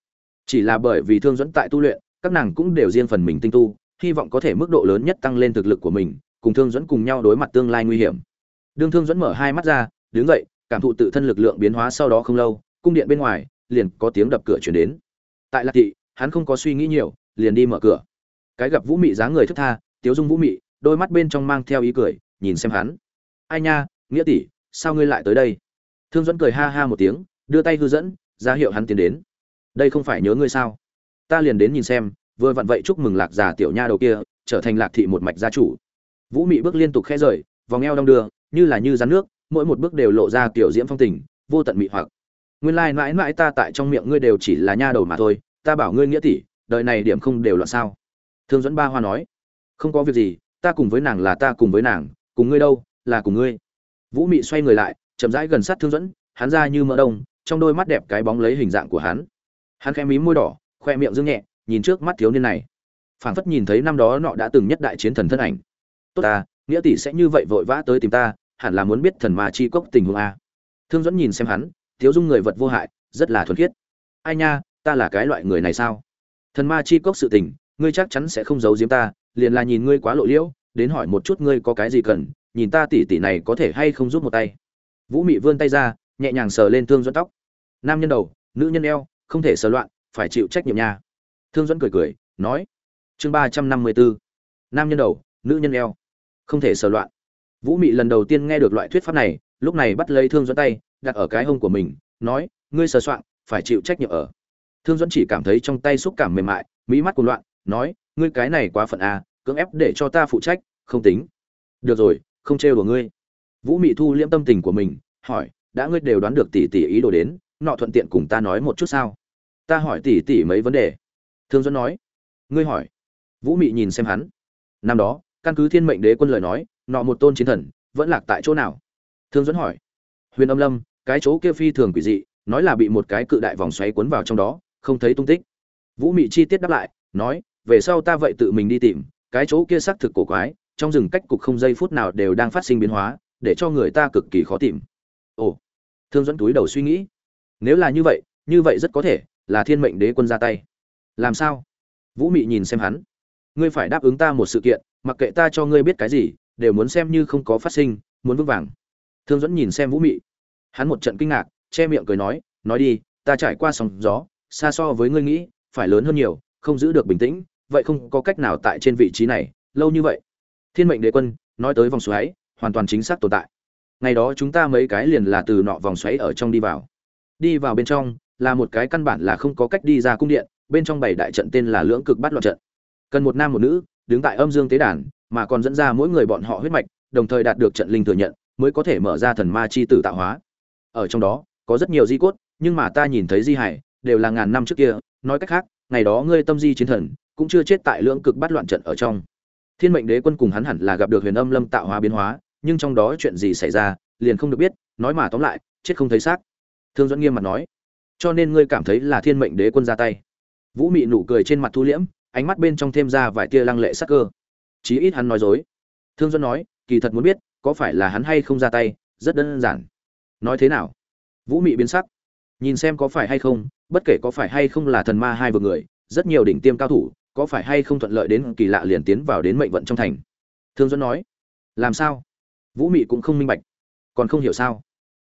[SPEAKER 1] Chỉ là bởi vì thương dẫn tại tu luyện, các nàng cũng đều riêng phần mình tinh tu hy vọng có thể mức độ lớn nhất tăng lên thực lực của mình, cùng thương dẫn cùng nhau đối mặt tương lai nguy hiểm. Đương thương dẫn mở hai mắt ra, đứng dậy, cảm thụ tự thân lực lượng biến hóa sau đó không lâu, cung điện bên ngoài, liền có tiếng đập cửa chuyển đến. Tại lạc thị, hắn không có suy nghĩ nhiều, liền đi mở cửa. Cái gặp vũ mị dáng người thức tha, tiếu dung vũ mị, đôi mắt bên trong mang theo ý cười, nhìn xem hắn. Ai nha, nghĩa tỷ, sao ngươi lại tới đây? Thương dẫn cười ha ha một tiếng, đưa tay hư dẫn, ra hiệu hắn tiến đến. Đây không phải nhớ ngươi sao? Ta liền đến nhìn xem vừa vặn vậy chúc mừng lạc già tiểu nha đầu kia, trở thành lạc thị một mạch gia chủ. Vũ mị bước liên tục khẽ rời, vòng eo đong đưa, như là như rắn nước, mỗi một bước đều lộ ra tiểu diễm phong tình, vô tận mị hoặc. Nguyên lai mãi mãi ta tại trong miệng ngươi đều chỉ là nha đầu mà thôi, ta bảo ngươi nghĩa tỷ, đời này điểm không đều loạn sao? Thương dẫn ba hoa nói, không có việc gì, ta cùng với nàng là ta cùng với nàng, cùng ngươi đâu, là cùng ngươi. Vũ mị xoay người lại, chậm rãi gần sát thương dẫn hắn ra như mỡ đông, trong đôi mắt đẹp cái bóng lấy hình dạng của hắn. Hắn khẽ mím môi đỏ, khoe miệng dương nhẹ nhìn trước mắt thiếu niên này. Phảng phất nhìn thấy năm đó nọ đã từng nhất đại chiến thần thân ảnh. Tốt ta, nghĩa tỷ sẽ như vậy vội vã tới tìm ta, hẳn là muốn biết thần ma chi cốc tình huống a. Thương dẫn nhìn xem hắn, thiếu dung người vật vô hại, rất là thuần khiết. Ai nha, ta là cái loại người này sao? Thần ma chi cốc sự tình, ngươi chắc chắn sẽ không giấu giếm ta, liền là nhìn ngươi quá lộ liễu, đến hỏi một chút ngươi có cái gì cần, nhìn ta tỷ tỷ này có thể hay không giúp một tay. Vũ mị vươn tay ra, nhẹ nhàng sờ lên thương dẫn tóc. Nam nhân đầu, nữ nhân eo, không thể sờ loạn, phải chịu trách nhiệm nha thương dẫn cười cười, nói, chương ba trăm năm mươi bốn nam nhân đầu, nữ nhân eo. Không thể sờ loạn. Vũ mị lần đầu tiên nghe được loại thuyết pháp này, lúc này bắt lấy thương dẫn tay, đặt ở cái hông của mình, nói, ngươi sờ soạn, phải chịu trách nhiệm ở. Thương dẫn chỉ cảm thấy trong tay xúc cảm mềm mại, mỹ mắt cuồng loạn, nói, ngươi cái này quá phận à cưỡng ép để cho ta phụ trách, không tính. Được rồi, không trêu đùa ngươi. Vũ mị thu liễm tâm tình của mình, hỏi, đã ngươi đều đoán được tỷ tỷ ý đồ đến, nọ thuận tiện cùng ta nói một chút sao? Ta hỏi tỷ tỷ mấy vấn đề thương dẫn nói, ngươi hỏi. Vũ mị nhìn xem hắn. Năm đó, căn cứ thiên mệnh đế quân lời nói, nọ một tôn chiến thần vẫn lạc tại chỗ nào? Thương dẫn hỏi. Huyền âm lâm, cái chỗ kia phi thường quỷ dị, nói là bị một cái cự đại vòng xoáy cuốn vào trong đó, không thấy tung tích. Vũ mị chi tiết đáp lại, nói, về sau ta vậy tự mình đi tìm, cái chỗ kia xác thực cổ quái, trong rừng cách cục không giây phút nào đều đang phát sinh biến hóa, để cho người ta cực kỳ khó tìm. Ồ. Thương dẫn túi đầu suy nghĩ. Nếu là như vậy như vậy rất có thể là thiên mệnh đế quân ra tay làm sao? Vũ mị nhìn xem hắn. Ngươi phải đáp ứng ta một sự kiện, mặc kệ ta cho ngươi biết cái gì, đều muốn xem như không có phát sinh, muốn vững vàng. Thương dẫn nhìn xem vũ mị. Hắn một trận kinh ngạc, che miệng cười nói nói đi, ta trải qua sóng gió, xa so với ngươi nghĩ, phải lớn hơn nhiều, không giữ được bình tĩnh, vậy không có cách nào tại trên vị trí này, lâu như vậy. Thiên mệnh đế quân, nói tới vòng xoáy, hoàn toàn chính xác tồn tại. Ngày đó chúng ta mấy cái liền là từ nọ vòng xoáy ở trong đi vào. Đi vào bên trong, là một cái căn bản là không có cách đi ra cung điện bên trong bảy đại trận tên là lưỡng cực bắt loạn trận. Cần một nam một nữ, đứng tại âm dương tế đàn, mà còn dẫn ra mỗi người bọn họ huyết mạch, đồng thời đạt được trận linh thừa nhận, mới có thể mở ra thần ma chi tử tạo hóa. Ở trong đó, có rất nhiều di cốt, nhưng mà ta nhìn thấy di hải, đều là ngàn năm trước kia, nói cách khác, ngày đó ngươi tâm di chiến thần, cũng chưa chết tại lưỡng cực bắt loạn trận ở trong. Thiên mệnh đế quân cùng hắn hẳn là gặp được huyền âm lâm tạo hóa biến hóa, nhưng trong đó chuyện gì xảy ra, liền không được biết, nói mà tóm lại, chết không thấy xác. Thương dẫn nghiêm mặt nói, cho nên ngươi cảm thấy là thiên mệnh đế quân ra tay vũ mị nụ cười trên mặt thu liễm, ánh mắt bên trong thêm ra vài tia lăng lệ sắc cơ. Chí ít hắn nói dối. Thương duân nói, kỳ thật muốn biết, có phải là hắn hay không ra tay, rất đơn giản. Nói thế nào? Vũ mị biến sắc. Nhìn xem có phải hay không, bất kể có phải hay không là thần ma hai vực người, rất nhiều đỉnh tiêm cao thủ, có phải hay không thuận lợi đến kỳ lạ liền tiến vào đến mệnh vận trong thành? Thương duân nói, làm sao? Vũ mị cũng không minh bạch. Còn không hiểu sao?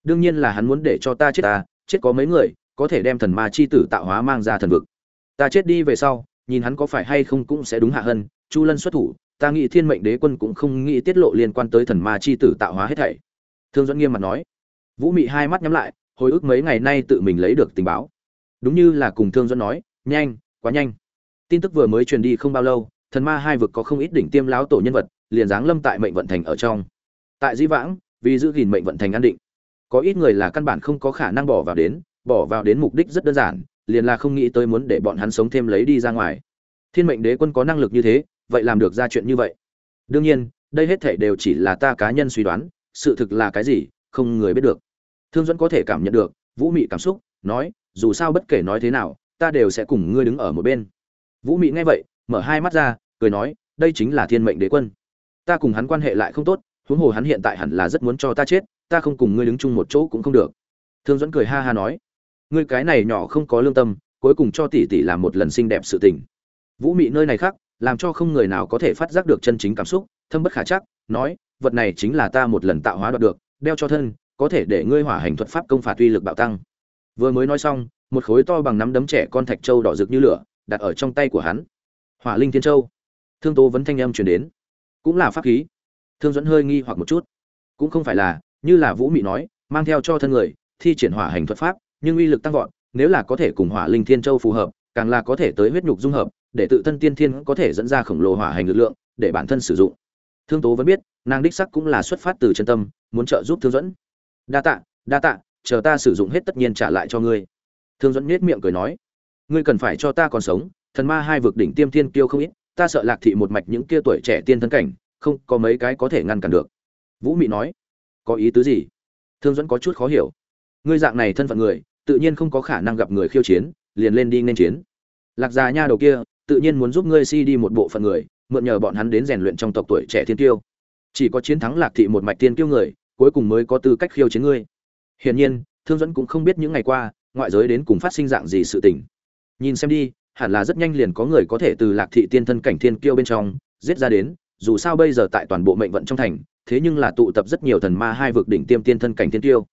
[SPEAKER 1] Đương nhiên là hắn muốn để cho ta chết ta chết có mấy người, có thể đem thần ma chi tử tạo hóa mang ra thần vực ta chết đi về sau, nhìn hắn có phải hay không cũng sẽ đúng hạ hân, chu lân xuất thủ, ta nghĩ thiên mệnh đế quân cũng không nghĩ tiết lộ liên quan tới thần ma chi tử tạo hóa hết thảy. Thương dẫn nghiêm mặt nói. Vũ mị hai mắt nhắm lại, hồi ức mấy ngày nay tự mình lấy được tình báo. Đúng như là cùng thương dẫn nói, nhanh, quá nhanh. Tin tức vừa mới truyền đi không bao lâu, thần ma hai vực có không ít đỉnh tiêm láo tổ nhân vật, liền giáng lâm tại mệnh vận thành ở trong. Tại di vãng, vì giữ gìn mệnh vận thành an định, có ít người là căn bản không có khả năng bỏ vào đến, bỏ vào đến mục đích rất đơn giản liền là không nghĩ tới muốn để bọn hắn sống thêm lấy đi ra ngoài. Thiên mệnh đế quân có năng lực như thế, vậy làm được ra chuyện như vậy? Đương nhiên, đây hết thể đều chỉ là ta cá nhân suy đoán, sự thực là cái gì, không người biết được. Thương dẫn có thể cảm nhận được, vũ mị cảm xúc, nói, dù sao bất kể nói thế nào, ta đều sẽ cùng ngươi đứng ở một bên. Vũ mị nghe vậy, mở hai mắt ra, cười nói, đây chính là thiên mệnh đế quân. Ta cùng hắn quan hệ lại không tốt, huống hồ hắn hiện tại hẳn là rất muốn cho ta chết, ta không cùng ngươi đứng chung một chỗ cũng không được. Thương dẫn cười ha ha nói ngươi cái này nhỏ không có lương tâm, cuối cùng cho tỷ tỷ làm một lần xinh đẹp sự tình. Vũ mị nơi này khác, làm cho không người nào có thể phát giác được chân chính cảm xúc, thâm bất khả chắc, nói, vật này chính là ta một lần tạo hóa đoạt được, đeo cho thân, có thể để ngươi hỏa hành thuật pháp công phạt uy lực bạo tăng. Vừa mới nói xong, một khối to bằng nắm đấm trẻ con thạch châu đỏ rực như lửa, đặt ở trong tay của hắn. Hỏa linh thiên châu. Thương tố vấn thanh âm truyền đến. Cũng là pháp khí. Thương dẫn hơi nghi hoặc một chút. Cũng không phải là, như là vũ mị nói, mang theo cho thân người, thi triển hỏa hành thuật pháp nhưng uy lực tăng vọt, nếu là có thể cùng hỏa linh thiên châu phù hợp, càng là có thể tới huyết nhục dung hợp, để tự thân tiên thiên có thể dẫn ra khổng lồ hỏa hành lực lượng, để bản thân sử dụng. Thương tố vẫn biết, nàng đích sắc cũng là xuất phát từ chân tâm, muốn trợ giúp thương dẫn đa tạ đa tạ, chờ ta sử dụng hết tất nhiên trả lại cho ngươi. Thương dẫn nhếch miệng cười nói, ngươi cần phải cho ta còn sống, thần ma hai vực đỉnh tiêm thiên kiêu không ít, ta sợ lạc thị một mạch những kia tuổi trẻ tiên thân cảnh, không có mấy cái có thể ngăn cản được. Vũ mị nói, có ý tứ gì? Thương dẫn có chút khó hiểu. Ngươi dạng này thân phận người tự nhiên không có khả năng gặp người khiêu chiến, liền lên đi nên chiến. Lạc già nha đầu kia, tự nhiên muốn giúp ngươi si đi một bộ phận người, mượn nhờ bọn hắn đến rèn luyện trong tộc tuổi trẻ thiên tiêu chỉ có chiến thắng lạc thị một mạch tiên kiêu người, cuối cùng mới có tư cách khiêu chiến ngươi. Hiển nhiên, thương dẫn cũng không biết những ngày qua, ngoại giới đến cùng phát sinh dạng gì sự tình. Nhìn xem đi, hẳn là rất nhanh liền có người có thể từ lạc thị tiên thân cảnh thiên kiêu bên trong, giết ra đến, dù sao bây giờ tại toàn bộ mệnh vận trong thành, thế nhưng là tụ tập rất nhiều thần ma hai vực đỉnh tiêm tiên thân cảnh thiên tiêu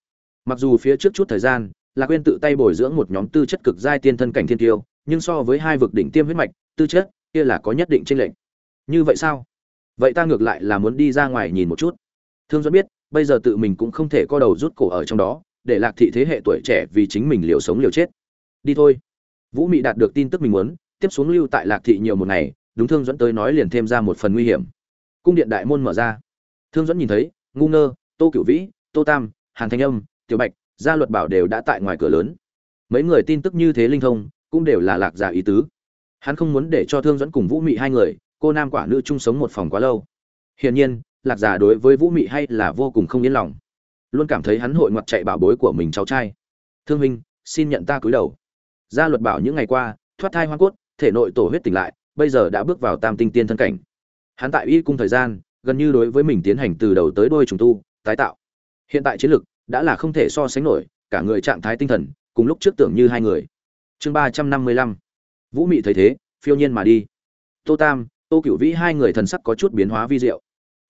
[SPEAKER 1] mặc dù phía trước chút thời gian lạc quên tự tay bồi dưỡng một nhóm tư chất cực giai tiên thân cảnh thiên tiêu, nhưng so với hai vực đỉnh tiêm huyết mạch, tư chất kia là có nhất định chênh lệch. Như vậy sao? Vậy ta ngược lại là muốn đi ra ngoài nhìn một chút. Thương dẫn biết, bây giờ tự mình cũng không thể co đầu rút cổ ở trong đó, để lạc thị thế hệ tuổi trẻ vì chính mình liều sống liều chết. Đi thôi. Vũ mị đạt được tin tức mình muốn, tiếp xuống lưu tại lạc thị nhiều một ngày, đúng thương dẫn tới nói liền thêm ra một phần nguy hiểm. Cung điện đại môn mở ra. Thương dẫn nhìn thấy, ngu ngơ, tô cửu vĩ, tô tam, hàn thanh âm, tiểu bạch gia luật bảo đều đã tại ngoài cửa lớn. Mấy người tin tức như thế linh thông, cũng đều là lạc giả ý tứ. Hắn không muốn để cho thương dẫn cùng vũ mị hai người, cô nam quả nữ chung sống một phòng quá lâu. Hiển nhiên, lạc giả đối với vũ mị hay là vô cùng không yên lòng. Luôn cảm thấy hắn hội ngoặt chạy bảo bối của mình cháu trai. Thương minh xin nhận ta cúi đầu. Gia luật bảo những ngày qua, thoát thai hoa cốt, thể nội tổ huyết tỉnh lại, bây giờ đã bước vào tam tinh tiên thân cảnh. Hắn tại y cung thời gian, gần như đối với mình tiến hành từ đầu tới đôi trùng tu, tái tạo. Hiện tại chiến lực đã là không thể so sánh nổi, cả người trạng thái tinh thần, cùng lúc trước tưởng như hai người. Chương ba trăm năm mươi lăm. Vũ mị thấy thế, phiêu nhiên mà đi. Tô tam, tô cửu vĩ hai người thần sắc có chút biến hóa vi diệu.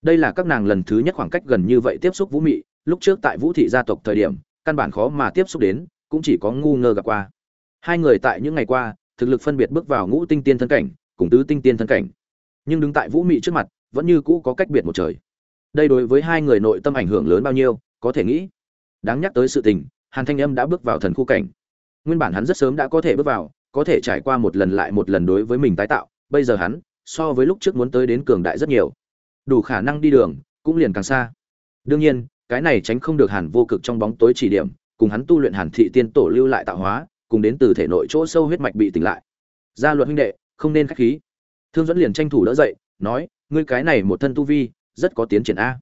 [SPEAKER 1] Đây là các nàng lần thứ nhất khoảng cách gần như vậy tiếp xúc vũ mị, lúc trước tại vũ thị gia tộc thời điểm, căn bản khó mà tiếp xúc đến, cũng chỉ có ngu ngơ gặp qua. Hai người tại những ngày qua, thực lực phân biệt bước vào ngũ tinh tiên thân cảnh, cùng tứ tinh tiên thân cảnh. Nhưng đứng tại vũ mị trước mặt, vẫn như cũ có cách biệt một trời. Đây đối với hai người nội tâm ảnh hưởng lớn bao nhiêu, có thể nghĩ đáng nhắc tới sự tình, hàn thanh âm đã bước vào thần khu cảnh. Nguyên bản hắn rất sớm đã có thể bước vào, có thể trải qua một lần lại một lần đối với mình tái tạo, bây giờ hắn, so với lúc trước muốn tới đến cường đại rất nhiều. Đủ khả năng đi đường, cũng liền càng xa. Đương nhiên, cái này tránh không được hàn vô cực trong bóng tối chỉ điểm, cùng hắn tu luyện hàn thị tiên tổ lưu lại tạo hóa, cùng đến từ thể nội chỗ sâu huyết mạch bị tỉnh lại. Gia luật huynh đệ, không nên khách khí. Thương dẫn liền tranh thủ đỡ dậy, nói, ngươi cái này một thân tu vi, rất có tiến triển a.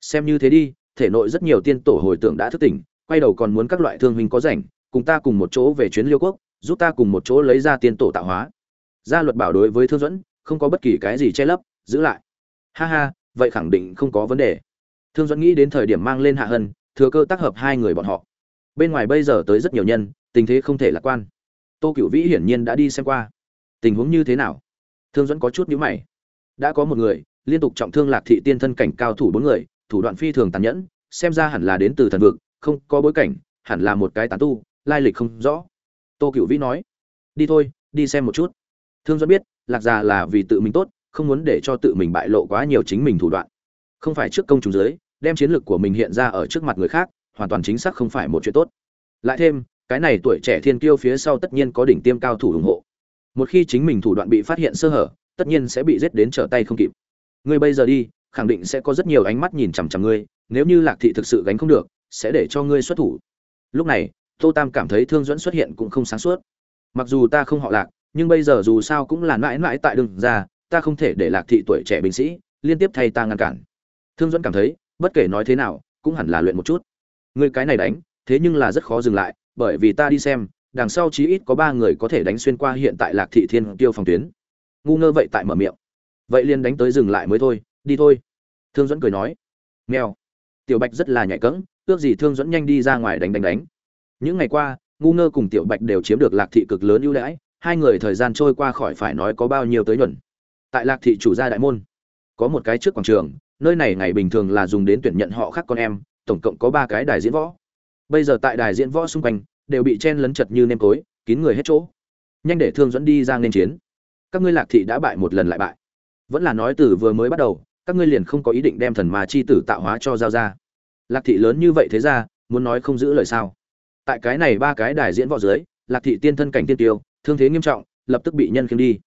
[SPEAKER 1] Xem như thế đi thể nội rất nhiều tiên tổ hồi tưởng đã thức tỉnh, quay đầu còn muốn các loại thương huynh có rảnh, cùng ta cùng một chỗ về chuyến liêu quốc, giúp ta cùng một chỗ lấy ra tiên tổ tạo hóa. Gia luật bảo đối với thương dẫn không có bất kỳ cái gì che lấp, giữ lại. Ha ha, vậy khẳng định không có vấn đề. Thương dẫn nghĩ đến thời điểm mang lên hạ hân, thừa cơ tác hợp hai người bọn họ. Bên ngoài bây giờ tới rất nhiều nhân, tình thế không thể lạc quan. Tô cựu vĩ hiển nhiên đã đi xem qua. Tình huống như thế nào? Thương dẫn có chút nhíu mày. Đã có một người, liên tục trọng thương lạc thị tiên thân cảnh cao thủ bốn người thủ đoạn phi thường tàn nhẫn, xem ra hẳn là đến từ thần vực, không có bối cảnh, hẳn là một cái tán tu, lai lịch không rõ. Tô cựu vĩ nói, đi thôi, đi xem một chút. Thương dẫn biết, lạc già là vì tự mình tốt, không muốn để cho tự mình bại lộ quá nhiều chính mình thủ đoạn. Không phải trước công chúng giới đem chiến lược của mình hiện ra ở trước mặt người khác, hoàn toàn chính xác không phải một chuyện tốt. Lại thêm, cái này tuổi trẻ thiên kiêu phía sau tất nhiên có đỉnh tiêm cao thủ ủng hộ. Một khi chính mình thủ đoạn bị phát hiện sơ hở, tất nhiên sẽ bị giết đến trở tay không kịp. Ngươi bây giờ đi khẳng định sẽ có rất nhiều ánh mắt nhìn chằm chằm ngươi, nếu như lạc thị thực sự gánh không được, sẽ để cho ngươi xuất thủ. Lúc này, tô tam cảm thấy thương dẫn xuất hiện cũng không sáng suốt. Mặc dù ta không họ lạc, nhưng bây giờ dù sao cũng là mãi mãi tại đường ra, ta không thể để lạc thị tuổi trẻ binh sĩ, liên tiếp thay ta ngăn cản. Thương dẫn cảm thấy, bất kể nói thế nào, cũng hẳn là luyện một chút. Ngươi cái này đánh, thế nhưng là rất khó dừng lại, bởi vì ta đi xem, đằng sau chí ít có ba người có thể đánh xuyên qua hiện tại lạc thị thiên tiêu phòng tuyến. Ngu ngơ vậy tại mở miệng. Vậy liền đánh tới dừng lại mới thôi đi thôi. Thương dẫn cười nói nghèo tiểu bạch rất là nhạy cẫng, ước gì thương dẫn nhanh đi ra ngoài đánh đánh đánh. Những ngày qua, ngu ngơ cùng tiểu bạch đều chiếm được lạc thị cực lớn ưu đãi, hai người thời gian trôi qua khỏi phải nói có bao nhiêu tới nhuận. Tại lạc thị chủ gia đại môn, có một cái trước quảng trường, nơi này ngày bình thường là dùng đến tuyển nhận họ khác con em, tổng cộng có ba cái đài diễn võ. Bây giờ tại đài diễn võ xung quanh, đều bị chen lấn chật như nêm tối, kín người hết chỗ. Nhanh để thương dẫn đi ra nên chiến. Các ngươi lạc thị đã bại một lần lại bại. Vẫn là nói từ vừa mới bắt đầu các ngươi liền không có ý định đem thần ma chi tử tạo hóa cho giao ra. Lạc thị lớn như vậy thế ra, muốn nói không giữ lời sao? Tại cái này ba cái đài diễn võ dưới, lạc thị tiên thân cảnh tiên tiêu, thương thế nghiêm trọng, lập tức bị nhân khiêng đi.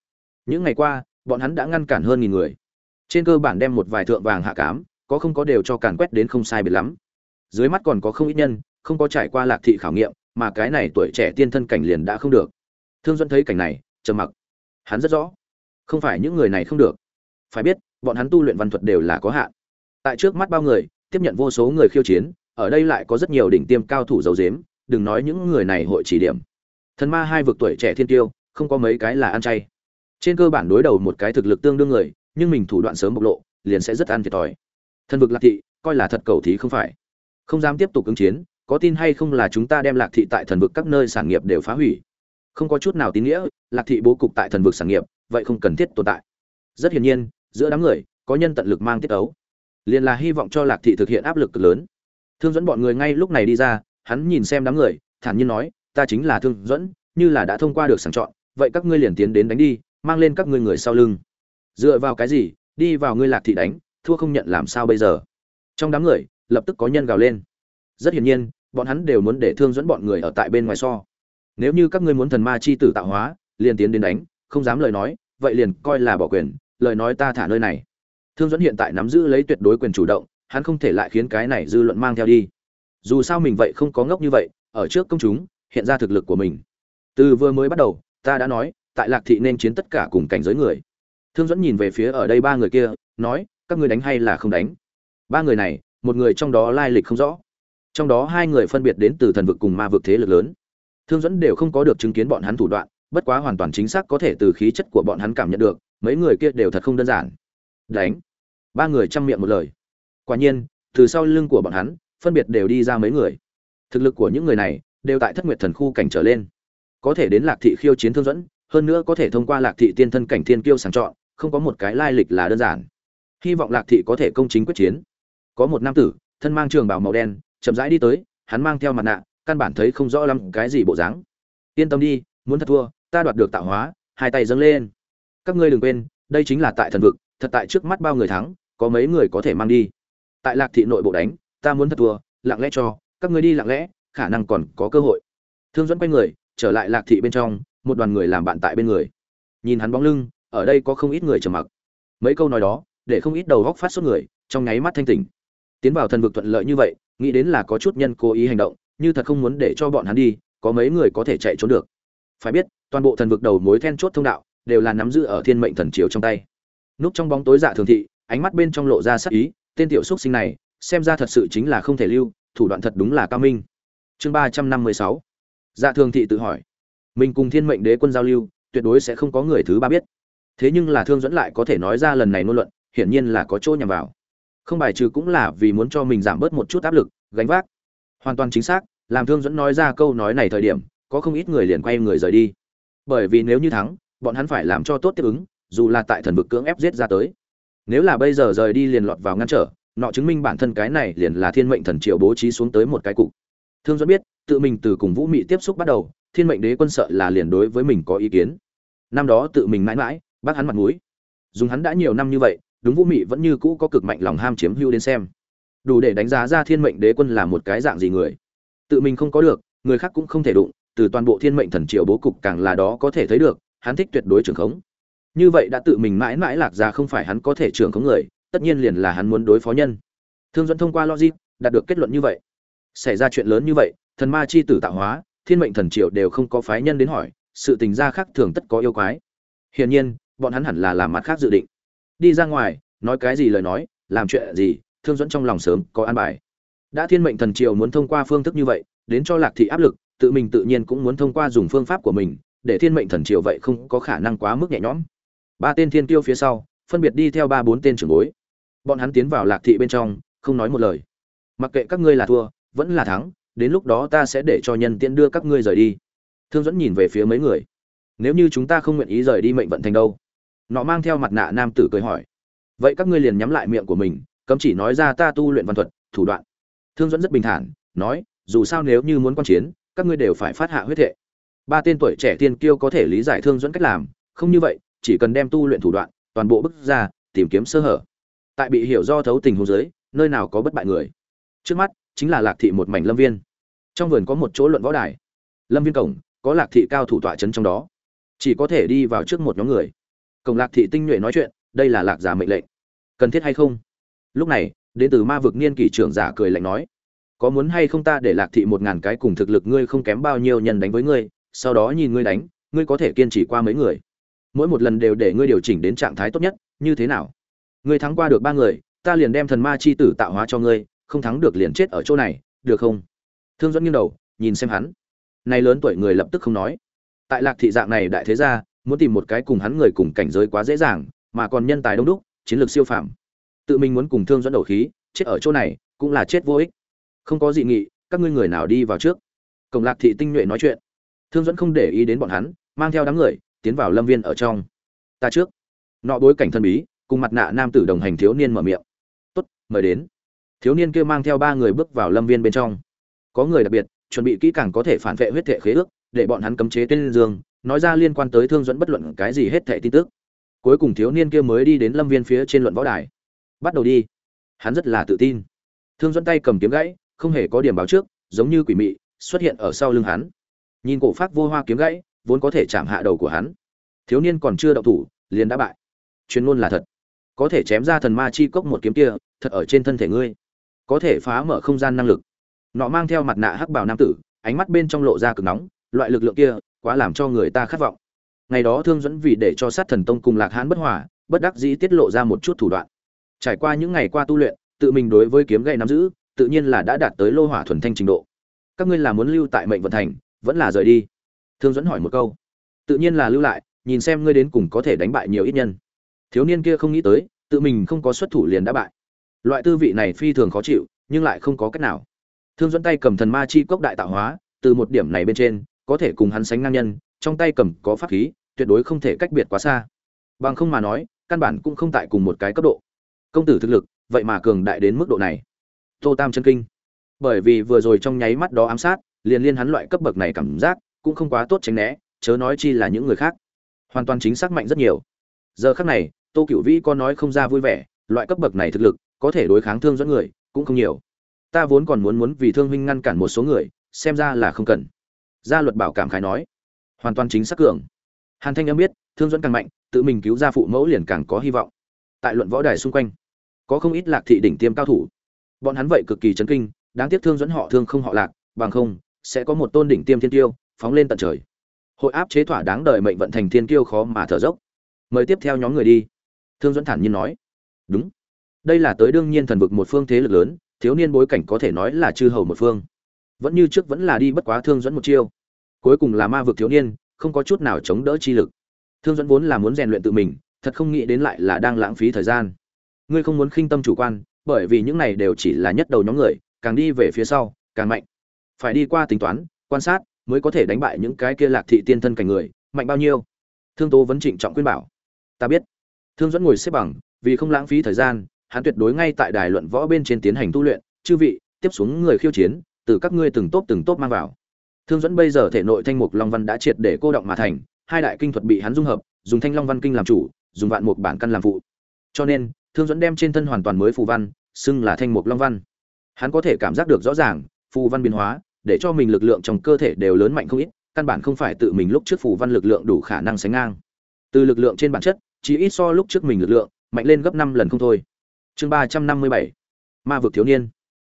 [SPEAKER 1] Những ngày qua, bọn hắn đã ngăn cản hơn nghìn người. Trên cơ bản đem một vài thượng vàng hạ cám, có không có đều cho càn quét đến không sai biệt lắm. Dưới mắt còn có không ít nhân, không có trải qua lạc thị khảo nghiệm, mà cái này tuổi trẻ tiên thân cảnh liền đã không được. Thương duẫn thấy cảnh này, trầm mặc. Hắn rất rõ. Không phải những người này không được. Phải biết bọn hắn tu luyện văn thuật đều là có hạn. Tại trước mắt bao người, tiếp nhận vô số người khiêu chiến, ở đây lại có rất nhiều đỉnh tiêm cao thủ dấu dếm đừng nói những người này hội chỉ điểm. Thần ma hai vực tuổi trẻ thiên tiêu, không có mấy cái là ăn chay. Trên cơ bản đối đầu một cái thực lực tương đương người, nhưng mình thủ đoạn sớm bộc lộ, liền sẽ rất ăn thiệt thòi. Thần vực lạc thị, coi là thật cầu thí không phải. Không dám tiếp tục ứng chiến, có tin hay không là chúng ta đem lạc thị tại thần vực các nơi sản nghiệp đều phá hủy. Không có chút nào tín nghĩa, lạc thị bố cục tại thần vực sản nghiệp, vậy không cần thiết tồn tại. Rất hiển nhiên giữa đám người, có nhân tận lực mang tiết ấu. Liền là hy vọng cho lạc thị thực hiện áp lực cực lớn. Thương dẫn bọn người ngay lúc này đi ra, hắn nhìn xem đám người, thản nhiên nói, ta chính là thương dẫn như là đã thông qua được sàng chọn, vậy các ngươi liền tiến đến đánh đi, mang lên các ngươi người sau lưng. Dựa vào cái gì? Đi vào ngươi lạc thị đánh, thua không nhận làm sao bây giờ? Trong đám người, lập tức có nhân gào lên. Rất hiển nhiên, bọn hắn đều muốn để thương dẫn bọn người ở tại bên ngoài so. Nếu như các ngươi muốn thần ma chi tử tạo hóa, liền tiến đến đánh, không dám lời nói, vậy liền coi là bỏ quyền lời nói ta thả nơi này. Thương dẫn hiện tại nắm giữ lấy tuyệt đối quyền chủ động, hắn không thể lại khiến cái này dư luận mang theo đi. Dù sao mình vậy không có ngốc như vậy, ở trước công chúng, hiện ra thực lực của mình. Từ vừa mới bắt đầu, ta đã nói, tại lạc thị nên chiến tất cả cùng cảnh giới người. Thương dẫn nhìn về phía ở đây ba người kia, nói, các ngươi đánh hay là không đánh? Ba người này, một người trong đó lai lịch không rõ. Trong đó hai người phân biệt đến từ thần vực cùng ma vực thế lực lớn. Thương dẫn đều không có được chứng kiến bọn hắn thủ đoạn, bất quá hoàn toàn chính xác có thể từ khí chất của bọn hắn cảm nhận được mấy người kia đều thật không đơn giản. Đánh. Ba người chăm miệng một lời. Quả nhiên, từ sau lưng của bọn hắn, phân biệt đều đi ra mấy người. Thực lực của những người này đều tại thất nguyệt thần khu cảnh trở lên. Có thể đến lạc thị khiêu chiến thương dẫn, hơn nữa có thể thông qua lạc thị tiên thân cảnh thiên kiêu sàng chọn, không có một cái lai lịch là đơn giản. Hy vọng lạc thị có thể công chính quyết chiến. Có một nam tử, thân mang trường bào màu đen, chậm rãi đi tới, hắn mang theo mặt nạ, căn bản thấy không rõ lắm cái gì bộ dáng. Yên tâm đi, muốn thật thua, ta đoạt được tạo hóa, hai tay dâng lên các ngươi đừng quên, đây chính là tại thần vực, thật tại trước mắt bao người thắng, có mấy người có thể mang đi. Tại lạc thị nội bộ đánh, ta muốn thật thua, lặng lẽ cho, các ngươi đi lặng lẽ, khả năng còn có cơ hội. Thương dẫn quay người, trở lại lạc thị bên trong, một đoàn người làm bạn tại bên người. Nhìn hắn bóng lưng, ở đây có không ít người trầm mặc. Mấy câu nói đó, để không ít đầu góc phát xuất người, trong nháy mắt thanh tỉnh. Tiến vào thần vực thuận lợi như vậy, nghĩ đến là có chút nhân cố ý hành động, như thật không muốn để cho bọn hắn đi, có mấy người có thể chạy trốn được. Phải biết, toàn bộ thần vực đầu mối then chốt thông đạo đều là nắm giữ ở thiên mệnh thần triều trong tay. Núp trong bóng tối dạ thường thị, ánh mắt bên trong lộ ra sắc ý, tên tiểu xúc sinh này, xem ra thật sự chính là không thể lưu, thủ đoạn thật đúng là cao minh. Chương ba trăm năm mươi sáu. Dạ thường thị tự hỏi, mình cùng thiên mệnh đế quân giao lưu, tuyệt đối sẽ không có người thứ ba biết. Thế nhưng là thương dẫn lại có thể nói ra lần này ngôn luận, hiển nhiên là có chỗ nhằm vào. Không bài trừ cũng là vì muốn cho mình giảm bớt một chút áp lực, gánh vác. Hoàn toàn chính xác, làm thương dẫn nói ra câu nói này thời điểm, có không ít người liền quay người rời đi. Bởi vì nếu như thắng bọn hắn phải làm cho tốt tiếp ứng, dù là tại thần vực cưỡng ép giết ra tới. Nếu là bây giờ rời đi liền lọt vào ngăn trở, nọ chứng minh bản thân cái này liền là thiên mệnh thần triệu bố trí xuống tới một cái cục. Thương dẫn biết, tự mình từ cùng vũ mị tiếp xúc bắt đầu, thiên mệnh đế quân sợ là liền đối với mình có ý kiến. Năm đó tự mình mãi mãi bác hắn mặt mũi. Dùng hắn đã nhiều năm như vậy, đúng vũ mị vẫn như cũ có cực mạnh lòng ham chiếm hưu đến xem. Đủ để đánh giá ra thiên mệnh đế quân là một cái dạng gì người. Tự mình không có được, người khác cũng không thể đụng, từ toàn bộ thiên mệnh thần triều bố cục càng là đó có thể thấy được hắn thích tuyệt đối trưởng khống. Như vậy đã tự mình mãi mãi lạc ra không phải hắn có thể trưởng khống người, tất nhiên liền là hắn muốn đối phó nhân. Thương dẫn thông qua logic, đạt được kết luận như vậy. Xảy ra chuyện lớn như vậy, thần ma chi tử tạo hóa, thiên mệnh thần triều đều không có phái nhân đến hỏi, sự tình gia khác thường tất có yêu quái. Hiển nhiên, bọn hắn hẳn là làm mặt khác dự định. Đi ra ngoài, nói cái gì lời nói, làm chuyện gì, thương dẫn trong lòng sớm có an bài. Đã thiên mệnh thần triều muốn thông qua phương thức như vậy, đến cho lạc thị áp lực, tự mình tự nhiên cũng muốn thông qua dùng phương pháp của mình để thiên mệnh thần triều vậy không có khả năng quá mức nhẹ nhõm. Ba tên thiên tiêu phía sau, phân biệt đi theo ba bốn tên trưởng bối. Bọn hắn tiến vào lạc thị bên trong, không nói một lời. Mặc kệ các ngươi là thua, vẫn là thắng, đến lúc đó ta sẽ để cho nhân tiện đưa các ngươi rời đi. Thương dẫn nhìn về phía mấy người. Nếu như chúng ta không nguyện ý rời đi mệnh vận thành đâu? Nó mang theo mặt nạ nam tử cười hỏi. Vậy các ngươi liền nhắm lại miệng của mình, cấm chỉ nói ra ta tu luyện văn thuật, thủ đoạn. Thương dẫn rất bình thản, nói, dù sao nếu như muốn quan chiến, các ngươi đều phải phát hạ huyết thệ ba tên tuổi trẻ tiên kiêu có thể lý giải thương dẫn cách làm, không như vậy, chỉ cần đem tu luyện thủ đoạn, toàn bộ bức ra, tìm kiếm sơ hở. Tại bị hiểu do thấu tình huống giới nơi nào có bất bại người. Trước mắt, chính là lạc thị một mảnh lâm viên. Trong vườn có một chỗ luận võ đài. Lâm viên cổng, có lạc thị cao thủ tọa trấn trong đó. Chỉ có thể đi vào trước một nhóm người. Cổng lạc thị tinh nhuệ nói chuyện, đây là lạc giả mệnh lệnh. Cần thiết hay không? Lúc này, đến từ ma vực niên kỷ trưởng giả cười lạnh nói, có muốn hay không ta để lạc thị một ngàn cái cùng thực lực ngươi không kém bao nhiêu nhân đánh với ngươi sau đó nhìn ngươi đánh, ngươi có thể kiên trì qua mấy người. Mỗi một lần đều để ngươi điều chỉnh đến trạng thái tốt nhất, như thế nào? Ngươi thắng qua được ba người, ta liền đem thần ma chi tử tạo hóa cho ngươi, không thắng được liền chết ở chỗ này, được không? Thương dẫn nghiêng đầu, nhìn xem hắn. Này lớn tuổi người lập tức không nói. Tại lạc thị dạng này đại thế gia, muốn tìm một cái cùng hắn người cùng cảnh giới quá dễ dàng, mà còn nhân tài đông đúc, chiến lược siêu phàm. Tự mình muốn cùng thương dẫn đầu khí, chết ở chỗ này, cũng là chết vô ích. Không có dị nghị, các ngươi người nào đi vào trước? Cổng lạc thị tinh nhuệ nói chuyện thương dẫn không để ý đến bọn hắn, mang theo đám người, tiến vào lâm viên ở trong. Ta trước. Nọ bối cảnh thân bí, cùng mặt nạ nam tử đồng hành thiếu niên mở miệng. Tốt, mời đến. Thiếu niên kia mang theo ba người bước vào lâm viên bên trong. Có người đặc biệt, chuẩn bị kỹ càng có thể phản vệ huyết thể khế ước, để bọn hắn cấm chế tên dương, nói ra liên quan tới thương dẫn bất luận cái gì hết thệ tin tức. Cuối cùng thiếu niên kia mới đi đến lâm viên phía trên luận võ đài. Bắt đầu đi. Hắn rất là tự tin. Thương dẫn tay cầm kiếm gãy, không hề có điểm báo trước, giống như quỷ mị, xuất hiện ở sau lưng hắn nhìn cổ phát vô hoa kiếm gãy, vốn có thể chạm hạ đầu của hắn. Thiếu niên còn chưa động thủ, liền đã bại. Chuyên môn là thật. Có thể chém ra thần ma chi cốc một kiếm kia, thật ở trên thân thể ngươi. Có thể phá mở không gian năng lực. Nọ mang theo mặt nạ hắc bảo nam tử, ánh mắt bên trong lộ ra cực nóng, loại lực lượng kia quá làm cho người ta khát vọng. Ngày đó thương dẫn vì để cho sát thần tông cùng lạc hán bất hòa, bất đắc dĩ tiết lộ ra một chút thủ đoạn. Trải qua những ngày qua tu luyện, tự mình đối với kiếm gậy nắm giữ, tự nhiên là đã đạt tới lô hỏa thuần thanh trình độ. Các ngươi là muốn lưu tại mệnh vận thành vẫn là rời đi. Thương dẫn hỏi một câu. Tự nhiên là lưu lại, nhìn xem ngươi đến cùng có thể đánh bại nhiều ít nhân. Thiếu niên kia không nghĩ tới, tự mình không có xuất thủ liền đã bại. Loại tư vị này phi thường khó chịu, nhưng lại không có cách nào. Thương dẫn tay cầm thần ma chi cốc đại tạo hóa, từ một điểm này bên trên, có thể cùng hắn sánh ngang nhân, trong tay cầm có pháp khí, tuyệt đối không thể cách biệt quá xa. Bằng không mà nói, căn bản cũng không tại cùng một cái cấp độ. Công tử thực lực, vậy mà cường đại đến mức độ này. Tô tam chân kinh. Bởi vì vừa rồi trong nháy mắt đó ám sát liền liên hắn loại cấp bậc này cảm giác cũng không quá tốt tránh né, chớ nói chi là những người khác. Hoàn toàn chính xác mạnh rất nhiều. Giờ khác này, tô cựu vĩ có nói không ra vui vẻ, loại cấp bậc này thực lực, có thể đối kháng thương dẫn người, cũng không nhiều. Ta vốn còn muốn muốn vì thương huynh ngăn cản một số người, xem ra là không cần. Gia luật bảo cảm khái nói. Hoàn toàn chính xác cường. Hàn thanh âm biết, thương dẫn càng mạnh, tự mình cứu ra phụ mẫu liền càng có hy vọng. Tại luận võ đài xung quanh, có không ít lạc thị đỉnh tiêm cao thủ. Bọn hắn vậy cực kỳ chấn kinh, đáng tiếc thương dẫn họ thương không họ lạc, bằng không sẽ có một tôn đỉnh tiêm thiên tiêu phóng lên tận trời. Hội áp chế thỏa đáng đời mệnh vận thành thiên tiêu khó mà thở dốc. Mời tiếp theo nhóm người đi. Thương dẫn thản nhiên nói. Đúng. Đây là tới đương nhiên thần vực một phương thế lực lớn, thiếu niên bối cảnh có thể nói là chư hầu một phương. Vẫn như trước vẫn là đi bất quá thương dẫn một chiêu. Cuối cùng là ma vực thiếu niên, không có chút nào chống đỡ chi lực. Thương dẫn vốn là muốn rèn luyện tự mình, thật không nghĩ đến lại là đang lãng phí thời gian. Ngươi không muốn khinh tâm chủ quan, bởi vì những này đều chỉ là nhất đầu nhóm người, càng đi về phía sau, càng mạnh phải đi qua tính toán, quan sát mới có thể đánh bại những cái kia lạc thị tiên thân cảnh người, mạnh bao nhiêu. Thương tố vẫn trịnh trọng khuyên bảo. Ta biết. Thương dẫn ngồi xếp bằng, vì không lãng phí thời gian, hắn tuyệt đối ngay tại đài luận võ bên trên tiến hành tu luyện. Chư vị, tiếp xuống người khiêu chiến, từ các ngươi từng tốt từng tốt mang vào. Thương dẫn bây giờ thể nội thanh mục long văn đã triệt để cô động mà thành, hai đại kinh thuật bị hắn dung hợp, dùng thanh long văn kinh làm chủ, dùng vạn mục bản căn làm phụ. Cho nên, thương dẫn đem trên thân hoàn toàn mới phù văn, xưng là thanh mục long văn. Hắn có thể cảm giác được rõ ràng phù văn biến hóa, để cho mình lực lượng trong cơ thể đều lớn mạnh không ít, căn bản không phải tự mình lúc trước phù văn lực lượng đủ khả năng sánh ngang. Từ lực lượng trên bản chất, chỉ ít so lúc trước mình lực lượng, mạnh lên gấp năm lần không thôi. Chương ba trăm năm mươi bảy, ma vực thiếu niên.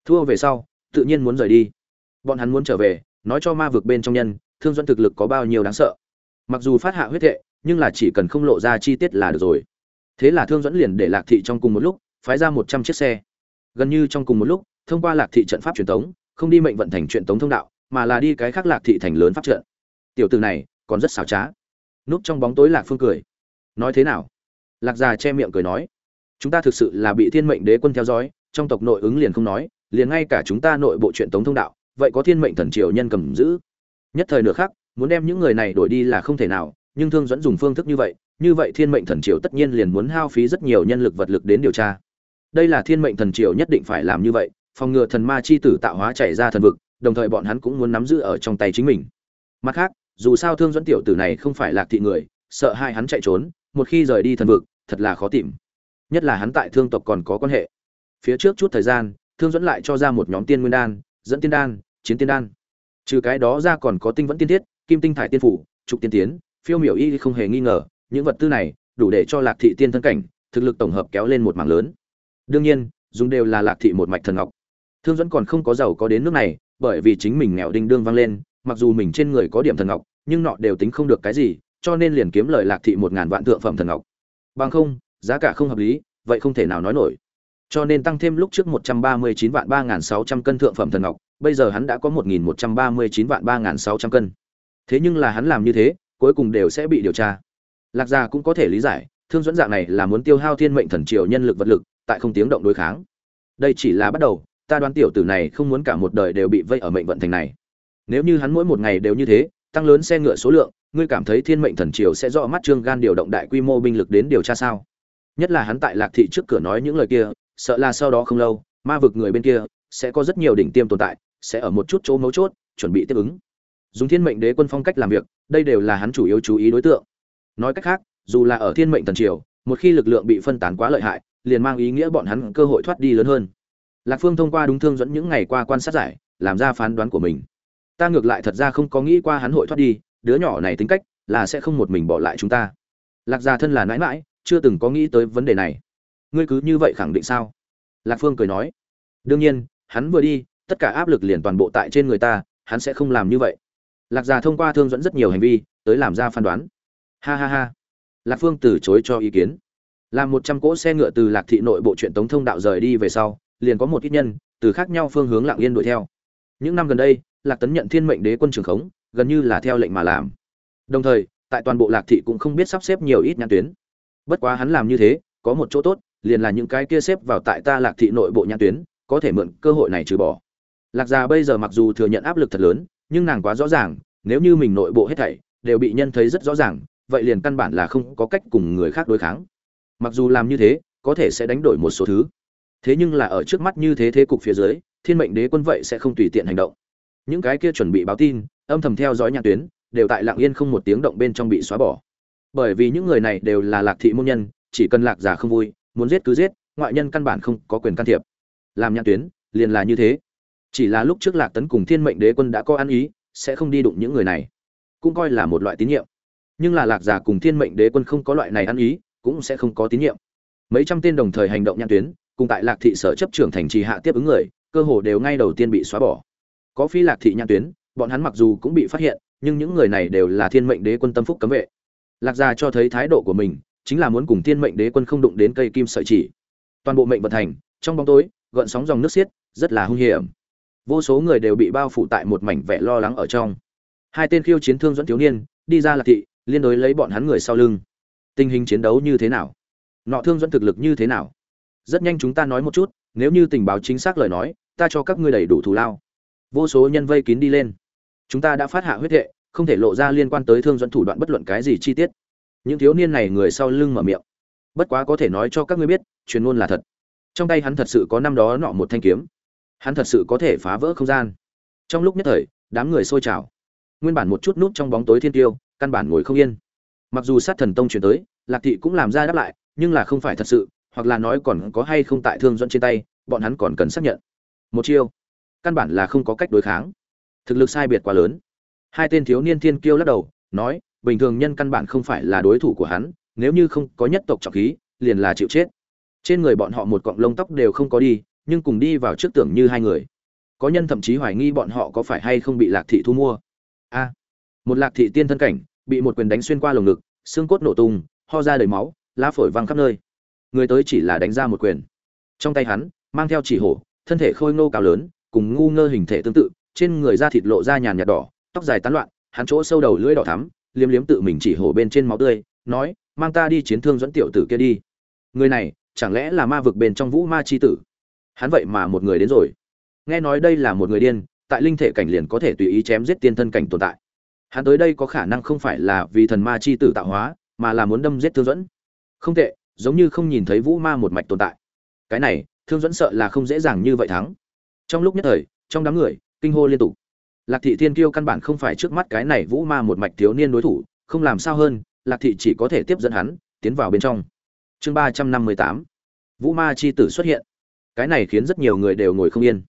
[SPEAKER 1] Thua về sau, tự nhiên muốn rời đi. Bọn hắn muốn trở về, nói cho ma vực bên trong nhân, thương dẫn thực lực có bao nhiêu đáng sợ. Mặc dù phát hạ huyết thệ nhưng là chỉ cần không lộ ra chi tiết là được rồi. Thế là thương dẫn liền để lạc thị trong cùng một lúc, phái ra một trăm chiếc xe. Gần như trong cùng một lúc, thông qua lạc thị trận pháp truyền thống không đi mệnh vận thành chuyện tống thông đạo, mà là đi cái khác lạc thị thành lớn pháp trận. Tiểu từ này, còn rất xảo trá. Núp trong bóng tối lạc phương cười. Nói thế nào? Lạc già che miệng cười nói. Chúng ta thực sự là bị thiên mệnh đế quân theo dõi, trong tộc nội ứng liền không nói, liền ngay cả chúng ta nội bộ chuyện tống thông đạo, vậy có thiên mệnh thần triều nhân cầm giữ? Nhất thời nửa khác muốn đem những người này đổi đi là không thể nào, nhưng thương dẫn dùng phương thức như vậy như vậy thiên mệnh thần triều tất nhiên liền muốn hao phí rất nhiều nhân lực vật lực đến điều tra. Đây là thiên mệnh thần triều nhất định phải làm như vậy phòng ngừa thần ma chi tử tạo hóa chạy ra thần vực, đồng thời bọn hắn cũng muốn nắm giữ ở trong tay chính mình. Mặt khác, dù sao thương dẫn tiểu tử này không phải lạc thị người, sợ hai hắn chạy trốn, một khi rời đi thần vực, thật là khó tìm. Nhất là hắn tại thương tộc còn có quan hệ. Phía trước chút thời gian, thương dẫn lại cho ra một nhóm tiên nguyên đan, dẫn tiên đan, chiến tiên đan. Trừ cái đó ra còn có tinh vẫn tiên thiết, kim tinh thải tiên phủ, trục tiên tiến, phiêu miểu y không hề nghi ngờ, những vật tư này đủ để cho lạc thị tiên thân cảnh, thực lực tổng hợp kéo lên một mảng lớn. Đương nhiên, dùng đều là lạc thị một mạch thần ngọc thương dẫn còn không có giàu có đến nước này, bởi vì chính mình nghèo đinh đương vang lên, mặc dù mình trên người có điểm thần ngọc, nhưng nọ đều tính không được cái gì, cho nên liền kiếm lời lạc thị một ngàn vạn thượng phẩm thần ngọc. Bằng không, giá cả không hợp lý, vậy không thể nào nói nổi. Cho nên tăng thêm lúc trước một trăm ba mươi chín vạn ba ngàn sáu trăm cân thượng phẩm thần ngọc, bây giờ hắn đã có một nghìn một trăm ba mươi chín vạn ba ngàn sáu trăm cân. Thế nhưng là hắn làm như thế, cuối cùng đều sẽ bị điều tra. Lạc gia cũng có thể lý giải, thương dẫn dạng này là muốn tiêu hao thiên mệnh thần triều nhân lực vật lực, tại không tiếng động đối kháng. Đây chỉ là bắt đầu ta đoán tiểu tử này không muốn cả một đời đều bị vây ở mệnh vận thành này. Nếu như hắn mỗi một ngày đều như thế, tăng lớn xe ngựa số lượng, ngươi cảm thấy thiên mệnh thần triều sẽ rõ mắt trương gan điều động đại quy mô binh lực đến điều tra sao? Nhất là hắn tại lạc thị trước cửa nói những lời kia, sợ là sau đó không lâu, ma vực người bên kia sẽ có rất nhiều đỉnh tiêm tồn tại, sẽ ở một chút chỗ mấu chốt, chuẩn bị tiếp ứng. Dùng thiên mệnh đế quân phong cách làm việc, đây đều là hắn chủ yếu chú ý đối tượng. Nói cách khác, dù là ở thiên mệnh thần triều, một khi lực lượng bị phân tán quá lợi hại, liền mang ý nghĩa bọn hắn cơ hội thoát đi lớn hơn lạc phương thông qua đúng thương dẫn những ngày qua quan sát giải, làm ra phán đoán của mình. Ta ngược lại thật ra không có nghĩ qua hắn hội thoát đi, đứa nhỏ này tính cách là sẽ không một mình bỏ lại chúng ta. Lạc gia thân là nãi mãi chưa từng có nghĩ tới vấn đề này. Ngươi cứ như vậy khẳng định sao? Lạc phương cười nói. Đương nhiên, hắn vừa đi, tất cả áp lực liền toàn bộ tại trên người ta, hắn sẽ không làm như vậy. Lạc gia thông qua thương dẫn rất nhiều hành vi, tới làm ra phán đoán. Ha ha ha. Lạc phương từ chối cho ý kiến. Làm một trăm cỗ xe ngựa từ lạc thị nội bộ chuyện tống thông đạo rời đi về sau liền có một ít nhân từ khác nhau phương hướng lặng yên đuổi theo. Những năm gần đây, lạc tấn nhận thiên mệnh đế quân trường khống, gần như là theo lệnh mà làm. Đồng thời, tại toàn bộ lạc thị cũng không biết sắp xếp nhiều ít nhãn tuyến. Bất quá hắn làm như thế, có một chỗ tốt, liền là những cái kia xếp vào tại ta lạc thị nội bộ nhãn tuyến, có thể mượn cơ hội này trừ bỏ. Lạc già bây giờ mặc dù thừa nhận áp lực thật lớn, nhưng nàng quá rõ ràng, nếu như mình nội bộ hết thảy đều bị nhân thấy rất rõ ràng, vậy liền căn bản là không có cách cùng người khác đối kháng. Mặc dù làm như thế, có thể sẽ đánh đổi một số thứ thế nhưng là ở trước mắt như thế thế cục phía dưới, thiên mệnh đế quân vậy sẽ không tùy tiện hành động. Những cái kia chuẩn bị báo tin, âm thầm theo dõi nhạc tuyến, đều tại lạng yên không một tiếng động bên trong bị xóa bỏ. Bởi vì những người này đều là lạc thị môn nhân, chỉ cần lạc giả không vui, muốn giết cứ giết, ngoại nhân căn bản không có quyền can thiệp. Làm nhạc tuyến, liền là như thế. Chỉ là lúc trước lạc tấn cùng thiên mệnh đế quân đã có ăn ý, sẽ không đi đụng những người này. Cũng coi là một loại tín nhiệm. Nhưng là lạc giả cùng thiên mệnh đế quân không có loại này ăn ý, cũng sẽ không có tín nhiệm. Mấy trăm tên đồng thời hành động nhãn tuyến cùng tại lạc thị sở chấp trưởng thành trì hạ tiếp ứng người, cơ hồ đều ngay đầu tiên bị xóa bỏ. Có phi lạc thị nhãn tuyến, bọn hắn mặc dù cũng bị phát hiện, nhưng những người này đều là thiên mệnh đế quân tâm phúc cấm vệ. Lạc gia cho thấy thái độ của mình, chính là muốn cùng thiên mệnh đế quân không đụng đến cây kim sợi chỉ. Toàn bộ mệnh vận thành, trong bóng tối, gợn sóng dòng nước xiết, rất là hung hiểm. Vô số người đều bị bao phủ tại một mảnh vẻ lo lắng ở trong. Hai tên khiêu chiến thương dẫn thiếu niên, đi ra lạc thị, liên đối lấy bọn hắn người sau lưng. Tình hình chiến đấu như thế nào? Nọ thương dẫn thực lực như thế nào? Rất nhanh chúng ta nói một chút, nếu như tình báo chính xác lời nói, ta cho các ngươi đầy đủ thù lao. Vô số nhân vây kín đi lên. Chúng ta đã phát hạ huyết hệ, không thể lộ ra liên quan tới thương dẫn thủ đoạn bất luận cái gì chi tiết. Những thiếu niên này người sau lưng mở miệng. Bất quá có thể nói cho các ngươi biết, truyền ngôn là thật. Trong tay hắn thật sự có năm đó nọ một thanh kiếm. Hắn thật sự có thể phá vỡ không gian. Trong lúc nhất thời, đám người sôi trào. Nguyên bản một chút nút trong bóng tối thiên tiêu, căn bản ngồi không yên. Mặc dù sát thần tông chuyển tới, lạc thị cũng làm ra đáp lại, nhưng là không phải thật sự hoặc là nói còn có hay không tại thương dẫn trên tay, bọn hắn còn cần xác nhận. Một chiêu, căn bản là không có cách đối kháng. Thực lực sai biệt quá lớn. Hai tên thiếu niên thiên kiêu lắc đầu, nói, bình thường nhân căn bản không phải là đối thủ của hắn, nếu như không có nhất tộc trọng khí, liền là chịu chết. Trên người bọn họ một cọng lông tóc đều không có đi, nhưng cùng đi vào trước tưởng như hai người. Có nhân thậm chí hoài nghi bọn họ có phải hay không bị lạc thị thu mua. A, một lạc thị tiên thân cảnh, bị một quyền đánh xuyên qua lồng ngực, xương cốt nổ tung, ho ra đầy máu, lá phổi văng khắp nơi người tới chỉ là đánh ra một quyền. Trong tay hắn, mang theo chỉ hổ, thân thể khôi ngô cao lớn, cùng ngu ngơ hình thể tương tự, trên người da thịt lộ ra nhàn nhạt đỏ, tóc dài tán loạn, hắn chỗ sâu đầu lưỡi đỏ thắm, liếm liếm tự mình chỉ hổ bên trên máu tươi, nói, mang ta đi chiến thương dẫn tiểu tử kia đi. Người này, chẳng lẽ là ma vực bên trong vũ ma chi tử? Hắn vậy mà một người đến rồi. Nghe nói đây là một người điên, tại linh thể cảnh liền có thể tùy ý chém giết tiên thân cảnh tồn tại. Hắn tới đây có khả năng không phải là vì thần ma chi tử tạo hóa, mà là muốn đâm giết thương dẫn. Không tệ giống như không nhìn thấy vũ ma một mạch tồn tại. Cái này, thương dẫn sợ là không dễ dàng như vậy thắng. Trong lúc nhất thời, trong đám người, kinh hô liên tục. Lạc thị thiên kiêu căn bản không phải trước mắt cái này vũ ma một mạch thiếu niên đối thủ, không làm sao hơn, lạc thị chỉ có thể tiếp dẫn hắn, tiến vào bên trong. Chương ba trăm năm mươi tám, vũ ma chi tử xuất hiện. Cái này khiến rất nhiều người đều ngồi không yên.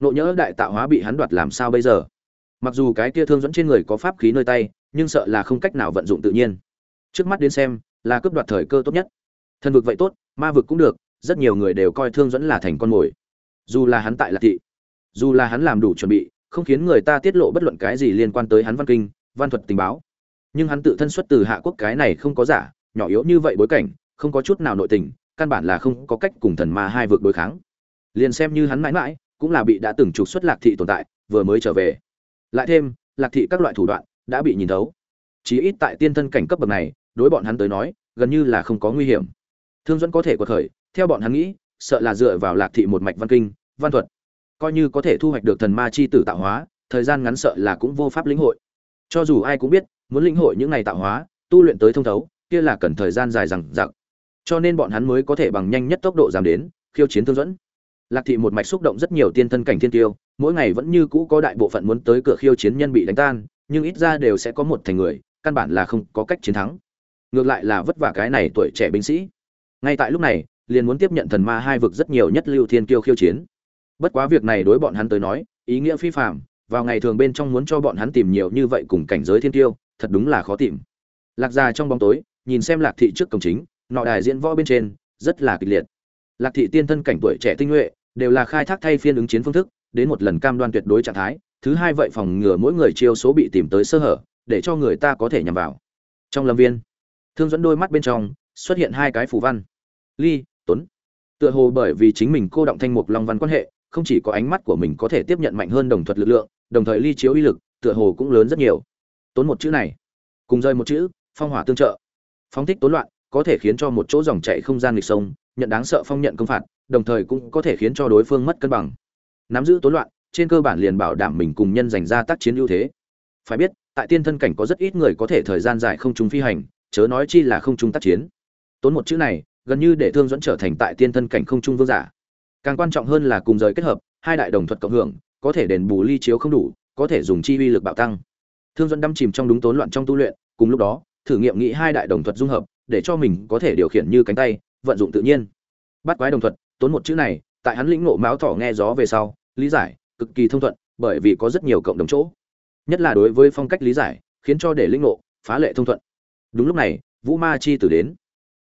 [SPEAKER 1] Nộ nhỡ đại tạo hóa bị hắn đoạt làm sao bây giờ? Mặc dù cái kia thương dẫn trên người có pháp khí nơi tay, nhưng sợ là không cách nào vận dụng tự nhiên. Trước mắt đến xem, là cướp đoạt thời cơ tốt nhất thần vực vậy tốt, ma vực cũng được, rất nhiều người đều coi thương dẫn là thành con mồi. Dù là hắn tại lạc thị, dù là hắn làm đủ chuẩn bị, không khiến người ta tiết lộ bất luận cái gì liên quan tới hắn văn kinh, văn thuật tình báo. Nhưng hắn tự thân xuất từ hạ quốc cái này không có giả, nhỏ yếu như vậy bối cảnh, không có chút nào nội tình, căn bản là không có cách cùng thần ma hai vực đối kháng. Liền xem như hắn mãi mãi, cũng là bị đã từng trục xuất lạc thị tồn tại, vừa mới trở về. Lại thêm, lạc thị các loại thủ đoạn đã bị nhìn thấu. Chí ít tại tiên thân cảnh cấp bậc này, đối bọn hắn tới nói, gần như là không có nguy hiểm thương dẫn có thể quật khởi, theo bọn hắn nghĩ, sợ là dựa vào lạc thị một mạch văn kinh, văn thuật, coi như có thể thu hoạch được thần ma chi tử tạo hóa, thời gian ngắn sợ là cũng vô pháp lĩnh hội. Cho dù ai cũng biết, muốn lĩnh hội những ngày tạo hóa, tu luyện tới thông thấu, kia là cần thời gian dài rằng dặc. Cho nên bọn hắn mới có thể bằng nhanh nhất tốc độ giảm đến, khiêu chiến thương dẫn lạc thị một mạch xúc động rất nhiều tiên thân cảnh thiên tiêu, mỗi ngày vẫn như cũ có đại bộ phận muốn tới cửa khiêu chiến nhân bị đánh tan, nhưng ít ra đều sẽ có một thành người, căn bản là không có cách chiến thắng. Ngược lại là vất vả cái này tuổi trẻ binh sĩ ngay tại lúc này, liền muốn tiếp nhận thần ma hai vực rất nhiều nhất lưu thiên kiêu khiêu chiến. Bất quá việc này đối bọn hắn tới nói, ý nghĩa phi phạm vào ngày thường bên trong muốn cho bọn hắn tìm nhiều như vậy cùng cảnh giới thiên tiêu thật đúng là khó tìm. Lạc già trong bóng tối, nhìn xem lạc thị trước cổng chính, nọ đài diễn võ bên trên, rất là kịch liệt. Lạc thị tiên thân cảnh tuổi trẻ tinh nhuệ, đều là khai thác thay phiên ứng chiến phương thức, đến một lần cam đoan tuyệt đối trạng thái, thứ hai vậy phòng ngừa mỗi người chiêu số bị tìm tới sơ hở, để cho người ta có thể nhằm vào. Trong lâm viên, thương dẫn đôi mắt bên trong xuất hiện hai cái phù văn. Ly, tuấn. Tựa hồ bởi vì chính mình cô động thanh mục long văn quan hệ, không chỉ có ánh mắt của mình có thể tiếp nhận mạnh hơn đồng thuật lực lượng, đồng thời ly chiếu uy lực, tựa hồ cũng lớn rất nhiều. Tốn một chữ này. Cùng rơi một chữ, phong hỏa tương trợ. Phong thích tốn loạn, có thể khiến cho một chỗ dòng chảy không gian lịch sông, nhận đáng sợ phong nhận công phạt, đồng thời cũng có thể khiến cho đối phương mất cân bằng. Nắm giữ tốn loạn, trên cơ bản liền bảo đảm mình cùng nhân giành ra tác chiến ưu thế. Phải biết, tại tiên thân cảnh có rất ít người có thể thời gian dài không trung phi hành, chớ nói chi là không trung tác chiến tốn một chữ này, gần như để thương dẫn trở thành tại tiên thân cảnh không trung vương giả. Càng quan trọng hơn là cùng giới kết hợp, hai đại đồng thuật cộng hưởng, có thể đền bù ly chiếu không đủ, có thể dùng chi uy lực bạo tăng. Thương dẫn đâm chìm trong đúng tốn loạn trong tu luyện, cùng lúc đó, thử nghiệm nghĩ hai đại đồng thuật dung hợp, để cho mình có thể điều khiển như cánh tay, vận dụng tự nhiên. Bắt quái đồng thuật, tốn một chữ này, tại hắn lĩnh ngộ máu thỏ nghe gió về sau, lý giải, cực kỳ thông thuận, bởi vì có rất nhiều cộng đồng chỗ. Nhất là đối với phong cách lý giải, khiến cho để lĩnh ngộ, phá lệ thông thuận. Đúng lúc này, vũ ma chi tử đến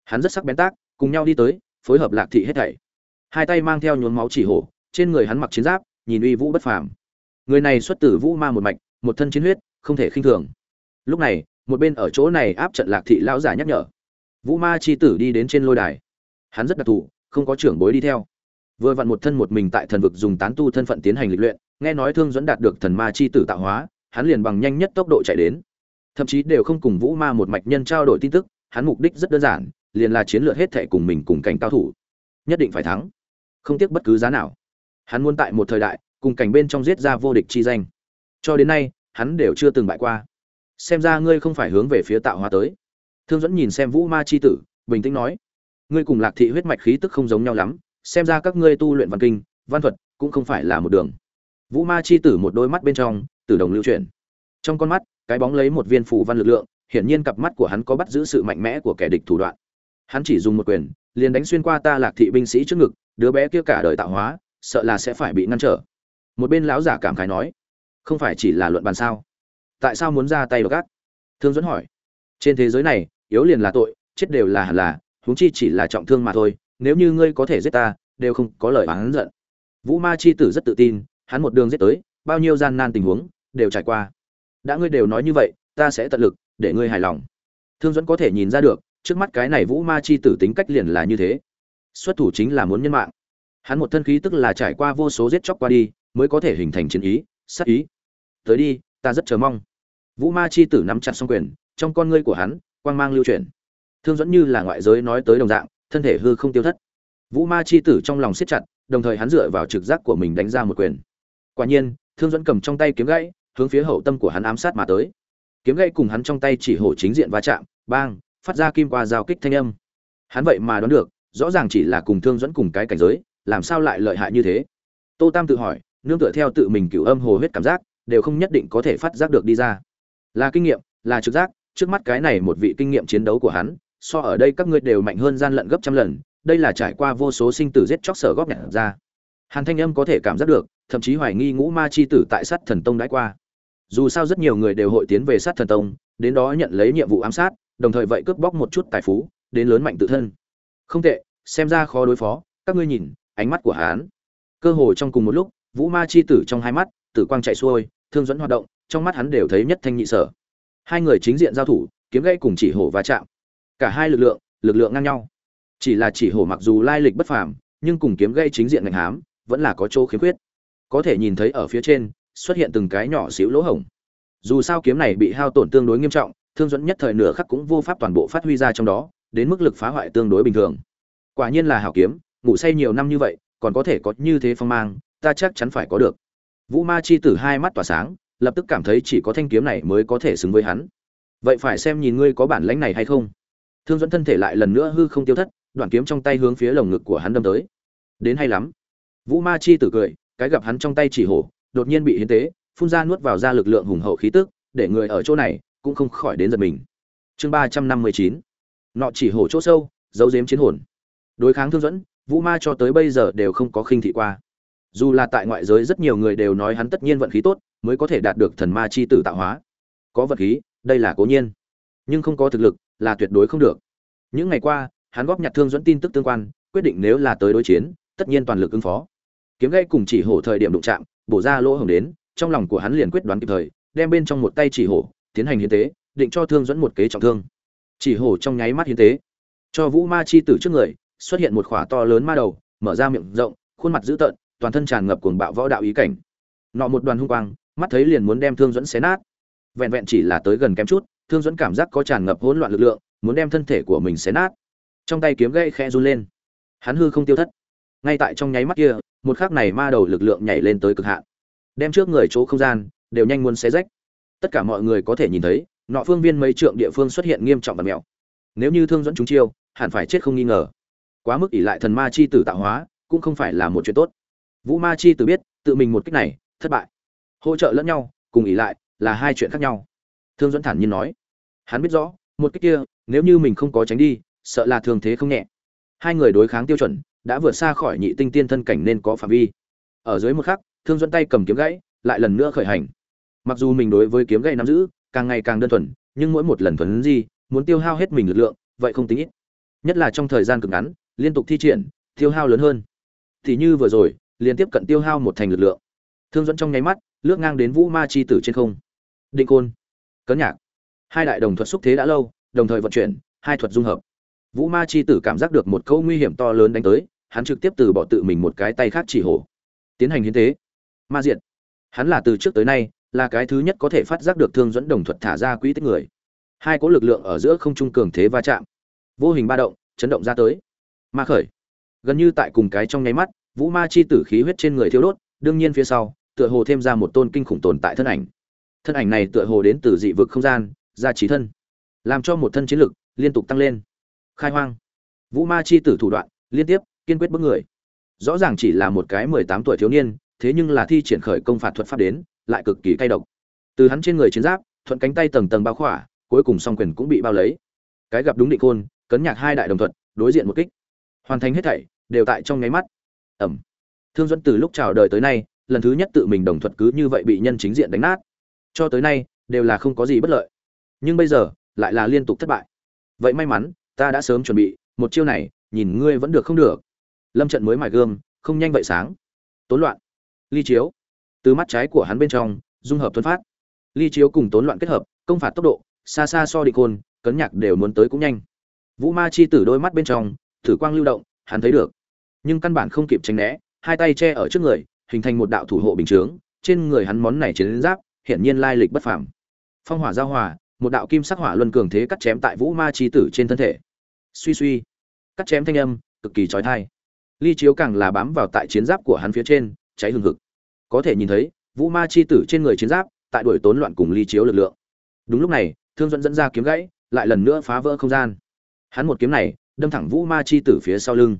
[SPEAKER 1] hắn rất sắc bén tác, cùng nhau đi tới, phối hợp lạc thị hết thảy. Hai tay mang theo nhuốm máu chỉ hổ, trên người hắn mặc chiến giáp, nhìn uy vũ bất phàm. Người này xuất tử vũ ma một mạch, một thân chiến huyết, không thể khinh thường. Lúc này, một bên ở chỗ này áp trận lạc thị lão giả nhắc nhở. Vũ ma chi tử đi đến trên lôi đài. Hắn rất đặc thù, không có trưởng bối đi theo. Vừa vặn một thân một mình tại thần vực dùng tán tu thân phận tiến hành lịch luyện, nghe nói thương dẫn đạt được thần ma chi tử tạo hóa, hắn liền bằng nhanh nhất tốc độ chạy đến. Thậm chí đều không cùng vũ ma một mạch nhân trao đổi tin tức, hắn mục đích rất đơn giản liền là chiến lược hết thệ cùng mình cùng cảnh cao thủ. Nhất định phải thắng. Không tiếc bất cứ giá nào. Hắn muốn tại một thời đại, cùng cảnh bên trong giết ra vô địch chi danh. Cho đến nay, hắn đều chưa từng bại qua. Xem ra ngươi không phải hướng về phía tạo hóa tới. Thương dẫn nhìn xem vũ ma chi tử, bình tĩnh nói, ngươi cùng lạc thị huyết mạch khí tức không giống nhau lắm, xem ra các ngươi tu luyện văn kinh, văn thuật cũng không phải là một đường. Vũ ma chi tử một đôi mắt bên trong, tử đồng lưu chuyển. Trong con mắt, cái bóng lấy một viên phù văn lực lượng, hiển nhiên cặp mắt của hắn có bắt giữ sự mạnh mẽ của kẻ địch thủ đoạn hắn chỉ dùng một quyền, liền đánh xuyên qua ta lạc thị binh sĩ trước ngực, đứa bé kia cả đời tạo hóa, sợ là sẽ phải bị ngăn trở. Một bên lão giả cảm khái nói, không phải chỉ là luận bàn sao? Tại sao muốn ra tay đ gác thương dẫn hỏi. Trên thế giới này, yếu liền là tội, chết đều là hẳn là, huống chi chỉ là trọng thương mà thôi, nếu như ngươi có thể giết ta, đều không có lời oán giận. Vũ ma chi tử rất tự tin, hắn một đường giết tới, bao nhiêu gian nan tình huống, đều trải qua. Đã ngươi đều nói như vậy, ta sẽ tận lực để ngươi hài lòng. Thương dẫn có thể nhìn ra được trước mắt cái này vũ ma chi tử tính cách liền là như thế. Xuất thủ chính là muốn nhân mạng. Hắn một thân khí tức là trải qua vô số giết chóc qua đi, mới có thể hình thành chiến ý, sát ý. Tới đi, ta rất chờ mong. Vũ ma chi tử nắm chặt xong quyền, trong con ngươi của hắn, quang mang lưu chuyển. Thương dẫn như là ngoại giới nói tới đồng dạng, thân thể hư không tiêu thất. Vũ ma chi tử trong lòng siết chặt, đồng thời hắn dựa vào trực giác của mình đánh ra một quyền. Quả nhiên, thương dẫn cầm trong tay kiếm gãy, hướng phía hậu tâm của hắn ám sát mà tới. Kiếm gãy cùng hắn trong tay chỉ hổ chính diện va chạm, bang phát ra kim qua giao kích thanh âm. Hắn vậy mà đoán được, rõ ràng chỉ là cùng thương dẫn cùng cái cảnh giới, làm sao lại lợi hại như thế? Tô tam tự hỏi, nương tựa theo tự mình cửu âm hồ huyết cảm giác, đều không nhất định có thể phát giác được đi ra. Là kinh nghiệm, là trực giác, trước mắt cái này một vị kinh nghiệm chiến đấu của hắn, so ở đây các ngươi đều mạnh hơn gian lận gấp trăm lần, đây là trải qua vô số sinh tử giết chóc sở góp nhặt ra. Hàn thanh âm có thể cảm giác được, thậm chí hoài nghi ngũ ma chi tử tại sát thần tông đãi qua. Dù sao rất nhiều người đều hội tiến về sát thần tông, đến đó nhận lấy nhiệm vụ ám sát đồng thời vậy cướp bóc một chút tài phú, đến lớn mạnh tự thân. Không tệ, xem ra khó đối phó, các ngươi nhìn, ánh mắt của hán cơ hồ trong cùng một lúc, vũ ma chi tử trong hai mắt, tử quang chạy xuôi, thương dẫn hoạt động, trong mắt hắn đều thấy nhất thanh nhị sở. Hai người chính diện giao thủ, kiếm gãy cùng chỉ hổ va chạm. Cả hai lực lượng lực lượng ngang nhau. Chỉ là chỉ hổ mặc dù lai lịch bất phàm, nhưng cùng kiếm gãy chính diện ngành hám, vẫn là có chỗ khiếm khuyết. Có thể nhìn thấy ở phía trên, xuất hiện từng cái nhỏ xíu lỗ hổng. Dù sao kiếm này bị hao tổn tương đối nghiêm trọng thương dẫn nhất thời nửa khắc cũng vô pháp toàn bộ phát huy ra trong đó, đến mức lực phá hoại tương đối bình thường. Quả nhiên là hảo kiếm, ngủ say nhiều năm như vậy, còn có thể có như thế phong mang, ta chắc chắn phải có được. Vũ ma chi tử hai mắt tỏa sáng, lập tức cảm thấy chỉ có thanh kiếm này mới có thể xứng với hắn. Vậy phải xem nhìn ngươi có bản lãnh này hay không. Thương dẫn thân thể lại lần nữa hư không tiêu thất, đoạn kiếm trong tay hướng phía lồng ngực của hắn đâm tới. Đến hay lắm. Vũ ma chi tử cười, cái gặp hắn trong tay chỉ hổ, đột nhiên bị hiến tế, phun ra nuốt vào ra lực lượng hùng hậu khí tức, để người ở chỗ này cũng không khỏi đến giật mình. Chương ba trăm năm mươi chín, nọ chỉ hổ chỗ sâu, giấu giếm chiến hồn. Đối kháng thương dẫn, vũ ma cho tới bây giờ đều không có khinh thị qua. Dù là tại ngoại giới rất nhiều người đều nói hắn tất nhiên vận khí tốt, mới có thể đạt được thần ma chi tử tạo hóa. Có vận khí, đây là cố nhiên. Nhưng không có thực lực, là tuyệt đối không được. Những ngày qua, hắn góp nhặt thương dẫn tin tức tương quan, quyết định nếu là tới đối chiến, tất nhiên toàn lực ứng phó. Kiếm gây cùng chỉ hổ thời điểm đụng chạm, bổ ra lỗ hồng đến, trong lòng của hắn liền quyết đoán kịp thời, đem bên trong một tay chỉ hổ tiến hành hiến tế, định cho thương dẫn một kế trọng thương. Chỉ hổ trong nháy mắt hiến tế. Cho vũ ma chi tử trước người, xuất hiện một khỏa to lớn ma đầu, mở ra miệng rộng, khuôn mặt dữ tợn, toàn thân tràn ngập cuồng bạo võ đạo ý cảnh. Nọ một đoàn hung quang, mắt thấy liền muốn đem thương dẫn xé nát. Vẹn vẹn chỉ là tới gần kém chút, thương dẫn cảm giác có tràn ngập hỗn loạn lực lượng, muốn đem thân thể của mình xé nát. Trong tay kiếm gậy khẽ run lên. Hắn hư không tiêu thất. Ngay tại trong nháy mắt kia, một khắc này ma đầu lực lượng nhảy lên tới cực hạn. Đem trước người chỗ không gian, đều nhanh muốn xé rách tất cả mọi người có thể nhìn thấy, nọ phương viên mấy trượng địa phương xuất hiện nghiêm trọng và mèo. Nếu như thương dẫn chúng chiêu, hẳn phải chết không nghi ngờ. Quá mức ỷ lại thần ma chi tử tạo hóa, cũng không phải là một chuyện tốt. Vũ ma chi tử biết, tự mình một cách này, thất bại. Hỗ trợ lẫn nhau, cùng ỷ lại, là hai chuyện khác nhau. Thương dẫn thản nhiên nói. Hắn biết rõ, một cách kia, nếu như mình không có tránh đi, sợ là thường thế không nhẹ. Hai người đối kháng tiêu chuẩn, đã vượt xa khỏi nhị tinh tiên thân cảnh nên có phạm vi. Ở dưới một khắc, thương dẫn tay cầm kiếm gãy, lại lần nữa khởi hành mặc dù mình đối với kiếm gậy nắm giữ càng ngày càng đơn thuần, nhưng mỗi một lần thuần gì muốn tiêu hao hết mình lực lượng, vậy không tính ít. Nhất là trong thời gian cực ngắn, liên tục thi triển, tiêu hao lớn hơn. Thì như vừa rồi, liên tiếp cận tiêu hao một thành lực lượng. Thương dẫn trong nháy mắt, lướt ngang đến vũ ma chi tử trên không. Định côn, cấn nhạc. Hai đại đồng thuật xúc thế đã lâu, đồng thời vận chuyển, hai thuật dung hợp. Vũ ma chi tử cảm giác được một câu nguy hiểm to lớn đánh tới, hắn trực tiếp từ bỏ tự mình một cái tay khác chỉ hổ. Tiến hành hiến tế. Ma diện hắn là từ trước tới nay là cái thứ nhất có thể phát giác được thương dẫn đồng thuật thả ra quỹ tích người. Hai có lực lượng ở giữa không trung cường thế va chạm. Vô hình ba động, chấn động ra tới. Ma khởi. Gần như tại cùng cái trong nháy mắt, vũ ma chi tử khí huyết trên người thiêu đốt, đương nhiên phía sau, tựa hồ thêm ra một tôn kinh khủng tồn tại thân ảnh. Thân ảnh này tựa hồ đến từ dị vực không gian, ra trí thân. Làm cho một thân chiến lực liên tục tăng lên. Khai hoang. Vũ ma chi tử thủ đoạn, liên tiếp, kiên quyết bước người. Rõ ràng chỉ là một cái mười tám tuổi thiếu niên, thế nhưng là thi triển khởi công phạt thuật pháp đến lại cực kỳ cay độc. Từ hắn trên người chiến giáp, thuận cánh tay tầng tầng bao khỏa, cuối cùng song quyền cũng bị bao lấy. Cái gặp đúng định côn cấn nhạc hai đại đồng thuận, đối diện một kích. Hoàn thành hết thảy, đều tại trong nháy mắt. Ẩm. Thương dẫn từ lúc chào đời tới nay, lần thứ nhất tự mình đồng thuận cứ như vậy bị nhân chính diện đánh nát. Cho tới nay, đều là không có gì bất lợi. Nhưng bây giờ, lại là liên tục thất bại. Vậy may mắn, ta đã sớm chuẩn bị, một chiêu này, nhìn ngươi vẫn được không được. Lâm trận mới mài gươm, không nhanh vậy sáng. Tốn loạn. Ly chiếu từ mắt trái của hắn bên trong, dung hợp thuần phát. Ly chiếu cùng tốn loạn kết hợp, công phạt tốc độ, xa xa so đi côn cấn nhạc đều muốn tới cũng nhanh. Vũ ma chi tử đôi mắt bên trong, thử quang lưu động, hắn thấy được. Nhưng căn bản không kịp tránh né, hai tay che ở trước người, hình thành một đạo thủ hộ bình chướng, trên người hắn món này chiến giáp, hiển nhiên lai lịch bất phàm. Phong hỏa giao hòa, một đạo kim sắc hỏa luân cường thế cắt chém tại vũ ma chi tử trên thân thể. Suy suy, cắt chém thanh âm, cực kỳ trói thai ly chiếu càng là bám vào tại chiến giáp của hắn phía trên, cháy hừng hực có thể nhìn thấy, vũ ma chi tử trên người chiến giáp, tại đuổi tốn loạn cùng ly chiếu lực lượng. Đúng lúc này, thương dẫn dẫn ra kiếm gãy, lại lần nữa phá vỡ không gian. Hắn một kiếm này, đâm thẳng vũ ma chi tử phía sau lưng.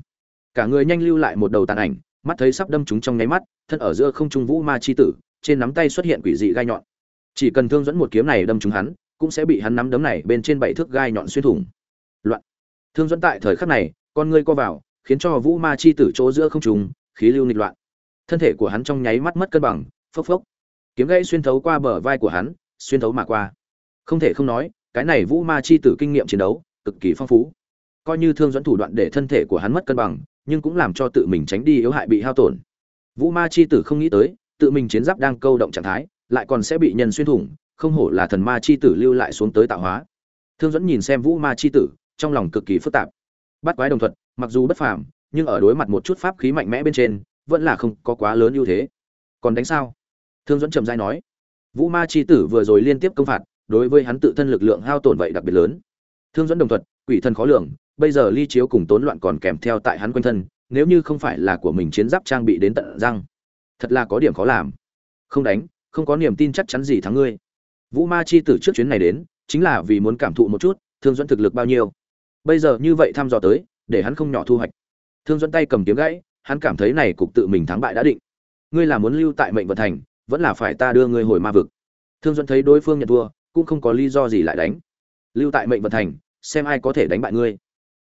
[SPEAKER 1] Cả người nhanh lưu lại một đầu tàn ảnh, mắt thấy sắp đâm chúng trong nháy mắt, thân ở giữa không trung vũ ma chi tử, trên nắm tay xuất hiện quỷ dị gai nhọn. Chỉ cần thương dẫn một kiếm này đâm chúng hắn, cũng sẽ bị hắn nắm đấm này bên trên bảy thước gai nhọn xuyên thủng. Loạn. Thương dẫn tại thời khắc này, con ngươi co vào, khiến cho vũ ma chi tử chỗ giữa không trùng khí lưu nghịch loạn thân thể của hắn trong nháy mắt mất cân bằng phốc phốc. Kiếm gãy xuyên thấu qua bờ vai của hắn xuyên thấu mà qua. Không thể không nói cái này vũ ma chi tử kinh nghiệm chiến đấu cực kỳ phong phú. Coi như thương dẫn thủ đoạn để thân thể của hắn mất cân bằng nhưng cũng làm cho tự mình tránh đi yếu hại bị hao tổn. Vũ ma chi tử không nghĩ tới tự mình chiến giáp đang câu động trạng thái lại còn sẽ bị nhân xuyên thủng không hổ là thần ma chi tử lưu lại xuống tới tạo hóa. Thương dẫn nhìn xem vũ ma chi tử trong lòng cực kỳ phức tạp. Bắt quái đồng thuật, mặc dù bất phàm nhưng ở đối mặt một chút pháp khí mạnh mẽ bên trên vẫn là không có quá lớn ưu thế. Còn đánh sao? Thương dẫn trầm dai nói. Vũ ma chi tử vừa rồi liên tiếp công phạt, đối với hắn tự thân lực lượng hao tổn vậy đặc biệt lớn. Thương dẫn đồng thuận, quỷ thần khó lường, bây giờ ly chiếu cùng tốn loạn còn kèm theo tại hắn quanh thân, nếu như không phải là của mình chiến giáp trang bị đến tận răng, thật là có điểm khó làm. Không đánh, không có niềm tin chắc chắn gì thắng ngươi. Vũ ma chi tử trước chuyến này đến, chính là vì muốn cảm thụ một chút, thương dẫn thực lực bao nhiêu. Bây giờ như vậy thăm dò tới, để hắn không nhỏ thu hoạch. Thương dẫn tay cầm kiếm gãy hắn cảm thấy này cục tự mình thắng bại đã định. Ngươi là muốn lưu tại mệnh vận thành, vẫn là phải ta đưa ngươi hồi ma vực. Thương dẫn thấy đối phương nhận thua, cũng không có lý do gì lại đánh. Lưu tại mệnh vận thành, xem ai có thể đánh bại ngươi.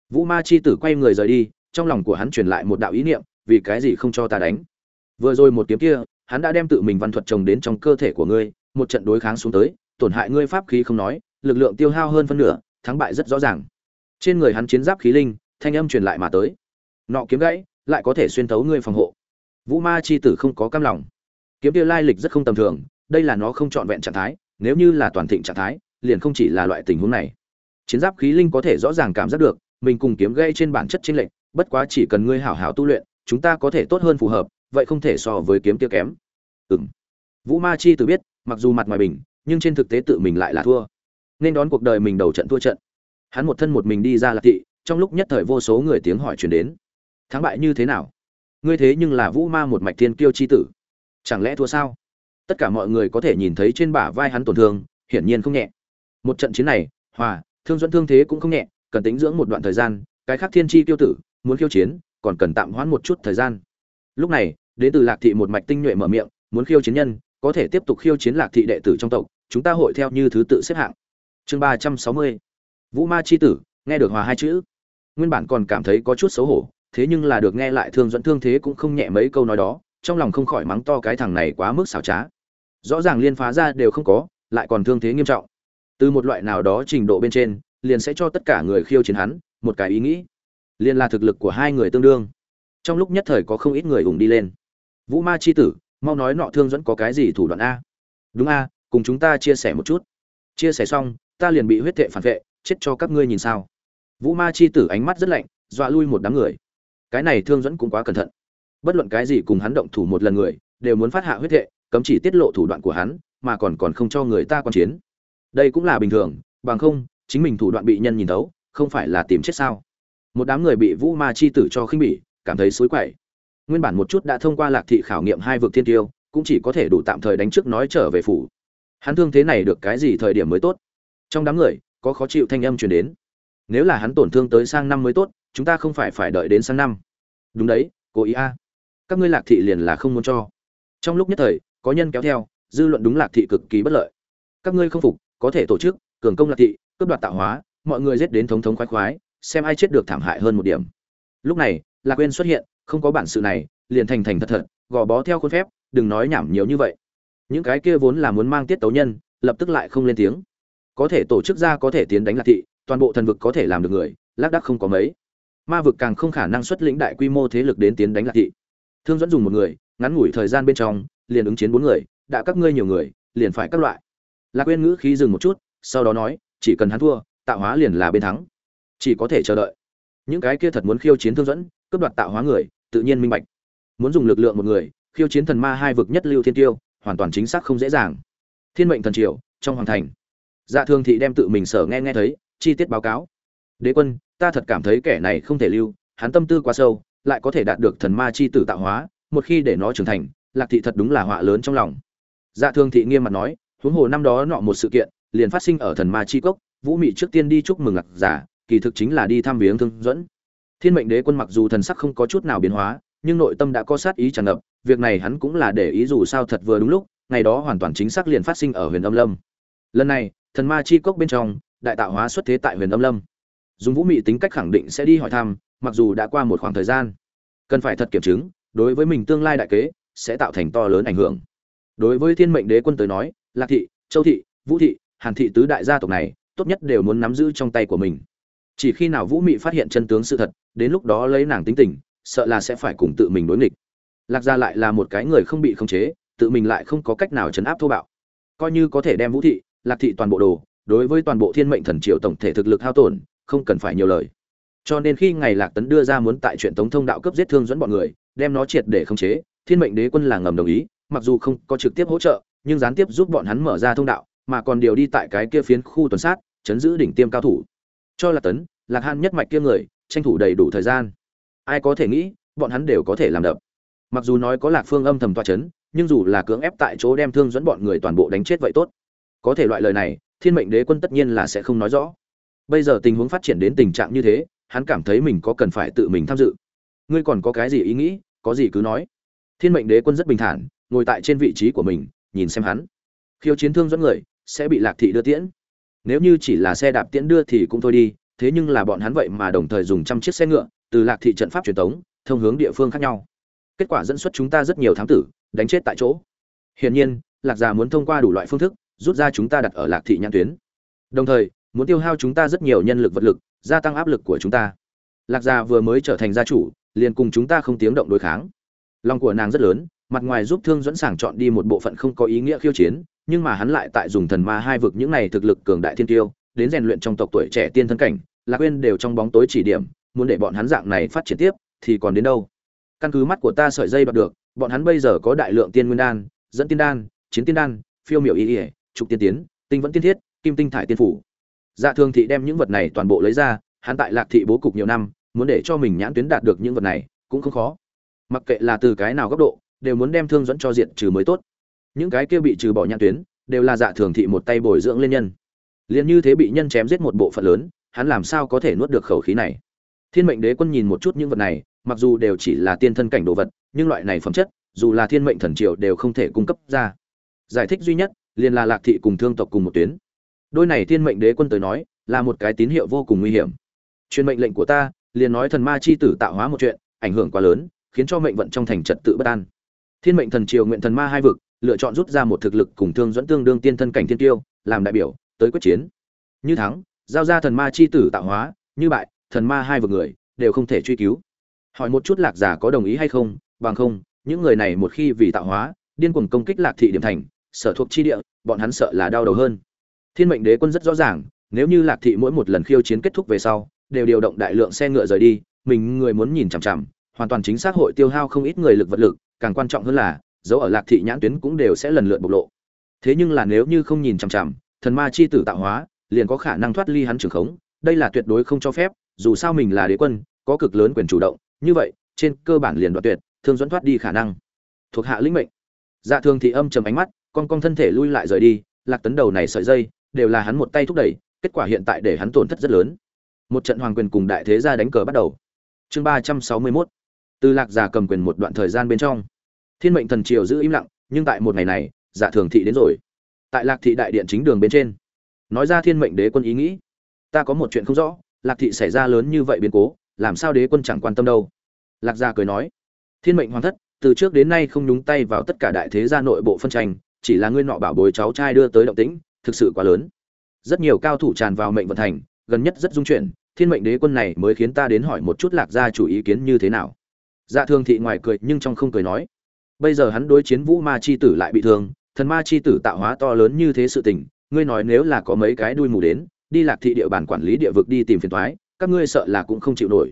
[SPEAKER 1] Vũ ma chi tử quay người rời đi, trong lòng của hắn truyền lại một đạo ý niệm, vì cái gì không cho ta đánh? Vừa rồi một kiếm kia, hắn đã đem tự mình văn thuật trồng đến trong cơ thể của ngươi, một trận đối kháng xuống tới, tổn hại ngươi pháp khí không nói, lực lượng tiêu hao hơn phân nửa, thắng bại rất rõ ràng. Trên người hắn chiến giáp khí linh, thanh âm truyền lại mà tới. Nọ kiếm gãy lại có thể xuyên thấu ngươi phòng hộ. Vũ ma chi tử không có cam lòng. Kiếm kia lai lịch rất không tầm thường, đây là nó không trọn vẹn trạng thái, nếu như là toàn thịnh trạng thái, liền không chỉ là loại tình huống này. Chiến giáp khí linh có thể rõ ràng cảm giác được, mình cùng kiếm gây trên bản chất chênh lệch, bất quá chỉ cần ngươi hảo hảo tu luyện, chúng ta có thể tốt hơn phù hợp, vậy không thể so với kiếm kia kém. Ừm. Vũ ma chi tử biết, mặc dù mặt ngoài bình, nhưng trên thực tế tự mình lại là thua. Nên đón cuộc đời mình đầu trận thua trận. Hắn một thân một mình đi ra lạc thị, trong lúc nhất thời vô số người tiếng hỏi truyền đến thắng bại như thế nào? Ngươi thế nhưng là vũ ma một mạch thiên kiêu chi tử. Chẳng lẽ thua sao? Tất cả mọi người có thể nhìn thấy trên bả vai hắn tổn thương, hiển nhiên không nhẹ. Một trận chiến này, hòa, thương dẫn thương thế cũng không nhẹ, cần tính dưỡng một đoạn thời gian, cái khác thiên chi tiêu tử, muốn khiêu chiến, còn cần tạm hoãn một chút thời gian. Lúc này, đến từ lạc thị một mạch tinh nhuệ mở miệng, muốn khiêu chiến nhân, có thể tiếp tục khiêu chiến lạc thị đệ tử trong tộc, chúng ta hội theo như thứ tự xếp hạng. Chương ba trăm sáu mươi. Vũ ma chi tử, nghe được hòa hai chữ. Nguyên bản còn cảm thấy có chút xấu hổ thế nhưng là được nghe lại thương dẫn thương thế cũng không nhẹ mấy câu nói đó, trong lòng không khỏi mắng to cái thằng này quá mức xảo trá. Rõ ràng liên phá ra đều không có, lại còn thương thế nghiêm trọng. Từ một loại nào đó trình độ bên trên, liền sẽ cho tất cả người khiêu chiến hắn một cái ý nghĩ. Liền là thực lực của hai người tương đương. Trong lúc nhất thời có không ít người ủng đi lên. Vũ ma chi tử, mau nói nọ thương dẫn có cái gì thủ đoạn a? Đúng a, cùng chúng ta chia sẻ một chút. Chia sẻ xong, ta liền bị huyết thệ phản vệ, chết cho các ngươi nhìn sao. Vũ ma chi tử ánh mắt rất lạnh, dọa lui một đám người cái này thương dẫn cũng quá cẩn thận. Bất luận cái gì cùng hắn động thủ một lần người, đều muốn phát hạ huyết thệ cấm chỉ tiết lộ thủ đoạn của hắn, mà còn còn không cho người ta quan chiến. Đây cũng là bình thường, bằng không, chính mình thủ đoạn bị nhân nhìn thấu, không phải là tìm chết sao? Một đám người bị vũ ma chi tử cho khinh bỉ, cảm thấy xối quậy. Nguyên bản một chút đã thông qua lạc thị khảo nghiệm hai vực thiên tiêu, cũng chỉ có thể đủ tạm thời đánh trước nói trở về phủ. Hắn thương thế này được cái gì thời điểm mới tốt? Trong đám người, có khó chịu thanh âm truyền đến. Nếu là hắn tổn thương tới sang năm mới tốt chúng ta không phải phải đợi đến sang năm. Đúng đấy cố ý a. Các ngươi lạc thị liền là không muốn cho. Trong lúc nhất thời, có nhân kéo theo, dư luận đúng lạc thị cực kỳ bất lợi. Các ngươi không phục, có thể tổ chức, cường công lạc thị, cướp đoạt tạo hóa, mọi người giết đến thống thống khoái khoái, xem ai chết được thảm hại hơn một điểm. Lúc này, lạc quên xuất hiện, không có bản sự này, liền thành thành thật thật, gò bó theo khuôn phép, đừng nói nhảm nhiều như vậy. Những cái kia vốn là muốn mang tiết tấu nhân, lập tức lại không lên tiếng. Có thể tổ chức ra có thể tiến đánh lạc thị, toàn bộ thần vực có thể làm được người, lác đác không có mấy ma vực càng không khả năng xuất lĩnh đại quy mô thế lực đến tiến đánh lạc thị. Thương dẫn dùng một người, ngắn ngủi thời gian bên trong, liền ứng chiến bốn người, đã các ngươi nhiều người, liền phải các loại. Lạc quên ngữ khí dừng một chút, sau đó nói, chỉ cần hắn thua, tạo hóa liền là bên thắng. Chỉ có thể chờ đợi. Những cái kia thật muốn khiêu chiến thương dẫn cướp đoạt tạo hóa người, tự nhiên minh bạch. Muốn dùng lực lượng một người, khiêu chiến thần ma hai vực nhất lưu thiên tiêu, hoàn toàn chính xác không dễ dàng. Thiên mệnh thần triều, trong hoàng thành. Dạ thương thị đem tự mình sở nghe nghe thấy, chi tiết báo cáo. Đế quân ta thật cảm thấy kẻ này không thể lưu, hắn tâm tư quá sâu, lại có thể đạt được thần ma chi tử tạo hóa, một khi để nó trưởng thành, lạc thị thật đúng là họa lớn trong lòng. Dạ thương thị nghiêm mặt nói, huống hồ năm đó nọ một sự kiện, liền phát sinh ở thần ma chi cốc, vũ mị trước tiên đi chúc mừng lạc giả, kỳ thực chính là đi thăm viếng thương dẫn. Thiên mệnh đế quân mặc dù thần sắc không có chút nào biến hóa, nhưng nội tâm đã có sát ý tràn ngập, việc này hắn cũng là để ý dù sao thật vừa đúng lúc, ngày đó hoàn toàn chính xác liền phát sinh ở huyền âm lâm. Lần này, thần ma chi cốc bên trong, đại tạo hóa xuất thế tại huyền âm lâm dùng vũ mị tính cách khẳng định sẽ đi hỏi thăm, mặc dù đã qua một khoảng thời gian. Cần phải thật kiểm chứng, đối với mình tương lai đại kế, sẽ tạo thành to lớn ảnh hưởng. Đối với thiên mệnh đế quân tới nói, lạc thị, châu thị, vũ thị, hàn thị tứ đại gia tộc này, tốt nhất đều muốn nắm giữ trong tay của mình. Chỉ khi nào vũ mị phát hiện chân tướng sự thật, đến lúc đó lấy nàng tính tình, sợ là sẽ phải cùng tự mình đối nghịch. Lạc gia lại là một cái người không bị khống chế, tự mình lại không có cách nào chấn áp thô bạo. Coi như có thể đem vũ thị, lạc thị toàn bộ đồ, đối với toàn bộ thiên mệnh thần triều tổng thể thực lực hao tổn không cần phải nhiều lời. Cho nên khi ngày lạc tấn đưa ra muốn tại chuyện tống thông đạo cấp giết thương dẫn bọn người, đem nó triệt để khống chế, thiên mệnh đế quân là ngầm đồng ý, mặc dù không có trực tiếp hỗ trợ, nhưng gián tiếp giúp bọn hắn mở ra thông đạo, mà còn điều đi tại cái kia phiến khu tuần sát, chấn giữ đỉnh tiêm cao thủ. Cho lạc tấn, lạc han nhất mạch kia người, tranh thủ đầy đủ thời gian. Ai có thể nghĩ, bọn hắn đều có thể làm đập. Mặc dù nói có lạc phương âm thầm toa chấn, nhưng dù là cưỡng ép tại chỗ đem thương dẫn bọn người toàn bộ đánh chết vậy tốt. Có thể loại lời này, thiên mệnh đế quân tất nhiên là sẽ không nói rõ bây giờ tình huống phát triển đến tình trạng như thế, hắn cảm thấy mình có cần phải tự mình tham dự. Ngươi còn có cái gì ý nghĩ, có gì cứ nói. Thiên mệnh đế quân rất bình thản, ngồi tại trên vị trí của mình, nhìn xem hắn. Khiêu chiến thương dẫn người, sẽ bị lạc thị đưa tiễn. Nếu như chỉ là xe đạp tiễn đưa thì cũng thôi đi, thế nhưng là bọn hắn vậy mà đồng thời dùng trăm chiếc xe ngựa, từ lạc thị trận pháp truyền thống thông hướng địa phương khác nhau. Kết quả dẫn xuất chúng ta rất nhiều thám tử, đánh chết tại chỗ. Hiển nhiên, lạc già muốn thông qua đủ loại phương thức, rút ra chúng ta đặt ở lạc thị nhãn tuyến. Đồng thời muốn tiêu hao chúng ta rất nhiều nhân lực vật lực, gia tăng áp lực của chúng ta. Lạc gia vừa mới trở thành gia chủ, liền cùng chúng ta không tiếng động đối kháng. Lòng của nàng rất lớn, mặt ngoài giúp thương dẫn sảng chọn đi một bộ phận không có ý nghĩa khiêu chiến, nhưng mà hắn lại tại dùng thần ma hai vực những này thực lực cường đại thiên tiêu, đến rèn luyện trong tộc tuổi trẻ tiên thân cảnh, lạc quên đều trong bóng tối chỉ điểm, muốn để bọn hắn dạng này phát triển tiếp, thì còn đến đâu? Căn cứ mắt của ta sợi dây đoạt được, bọn hắn bây giờ có đại lượng tiên nguyên đan, dẫn tiên đan, chiến tiên đan, phiêu miểu y ỉa trục tiên tiến, tinh vẫn tiên thiết, kim tinh thải tiên phủ dạ thường thị đem những vật này toàn bộ lấy ra, hắn tại lạc thị bố cục nhiều năm, muốn để cho mình nhãn tuyến đạt được những vật này, cũng không khó. Mặc kệ là từ cái nào góc độ, đều muốn đem thương dẫn cho diện trừ mới tốt. Những cái kia bị trừ bỏ nhãn tuyến, đều là dạ thường thị một tay bồi dưỡng lên nhân. Liền như thế bị nhân chém giết một bộ phận lớn, hắn làm sao có thể nuốt được khẩu khí này? Thiên mệnh đế quân nhìn một chút những vật này, mặc dù đều chỉ là tiên thân cảnh đồ vật, nhưng loại này phẩm chất, dù là thiên mệnh thần triều đều không thể cung cấp ra. Giải thích duy nhất, liền là lạc thị cùng thương tộc cùng một tuyến đôi này thiên mệnh đế quân tới nói, là một cái tín hiệu vô cùng nguy hiểm. Truyền mệnh lệnh của ta, liền nói thần ma chi tử tạo hóa một chuyện, ảnh hưởng quá lớn, khiến cho mệnh vận trong thành trật tự bất an. Thiên mệnh thần triều nguyện thần ma hai vực, lựa chọn rút ra một thực lực cùng thương dẫn tương đương tiên thân cảnh thiên tiêu, làm đại biểu, tới quyết chiến. Như thắng, giao ra thần ma chi tử tạo hóa, như bại, thần ma hai vực người, đều không thể truy cứu. Hỏi một chút lạc giả có đồng ý hay không, bằng không, những người này một khi vì tạo hóa, điên cuồng công kích lạc thị điểm thành, sở thuộc chi địa, bọn hắn sợ là đau đầu hơn thiên mệnh đế quân rất rõ ràng, nếu như lạc thị mỗi một lần khiêu chiến kết thúc về sau, đều điều động đại lượng xe ngựa rời đi, mình người muốn nhìn chằm chằm, hoàn toàn chính xác hội tiêu hao không ít người lực vật lực, càng quan trọng hơn là, dấu ở lạc thị nhãn tuyến cũng đều sẽ lần lượt bộc lộ. Thế nhưng là nếu như không nhìn chằm chằm, thần ma chi tử tạo hóa, liền có khả năng thoát ly hắn trường khống, đây là tuyệt đối không cho phép, dù sao mình là đế quân, có cực lớn quyền chủ động, như vậy, trên cơ bản liền đoạn tuyệt, thương dẫn thoát đi khả năng. Thuộc hạ lĩnh mệnh. Dạ thường thị âm trầm ánh mắt, con con thân thể lui lại rời đi, lạc tấn đầu này sợi dây đều là hắn một tay thúc đẩy, kết quả hiện tại để hắn tổn thất rất lớn. Một trận hoàng quyền cùng đại thế gia đánh cờ bắt đầu. Chương ba trăm sáu mươi mốt. Từ lạc Già cầm quyền một đoạn thời gian bên trong. Thiên mệnh thần triều giữ im lặng, nhưng tại một ngày này dạ thường thị đến rồi. Tại lạc thị đại điện chính đường bên trên. Nói ra thiên mệnh đế quân ý nghĩ. Ta có một chuyện không rõ, lạc thị xảy ra lớn như vậy biến cố, làm sao đế quân chẳng quan tâm đâu? Lạc gia cười nói. Thiên mệnh hoàng thất, từ trước đến nay không nhúng tay vào tất cả đại thế gia nội bộ phân tranh, chỉ là ngươi nọ bảo bối cháu trai đưa tới động tĩnh thực sự quá lớn. Rất nhiều cao thủ tràn vào mệnh vận thành, gần nhất rất dung chuyển, thiên mệnh đế quân này mới khiến ta đến hỏi một chút lạc gia chủ ý kiến như thế nào. Dạ thương thị ngoài cười nhưng trong không cười nói, bây giờ hắn đối chiến vũ ma chi tử lại bị thương, thần ma chi tử tạo hóa to lớn như thế sự tình, ngươi nói nếu là có mấy cái đuôi mù đến, đi lạc thị địa bàn quản lý địa vực đi tìm phiền toái, các ngươi sợ là cũng không chịu nổi.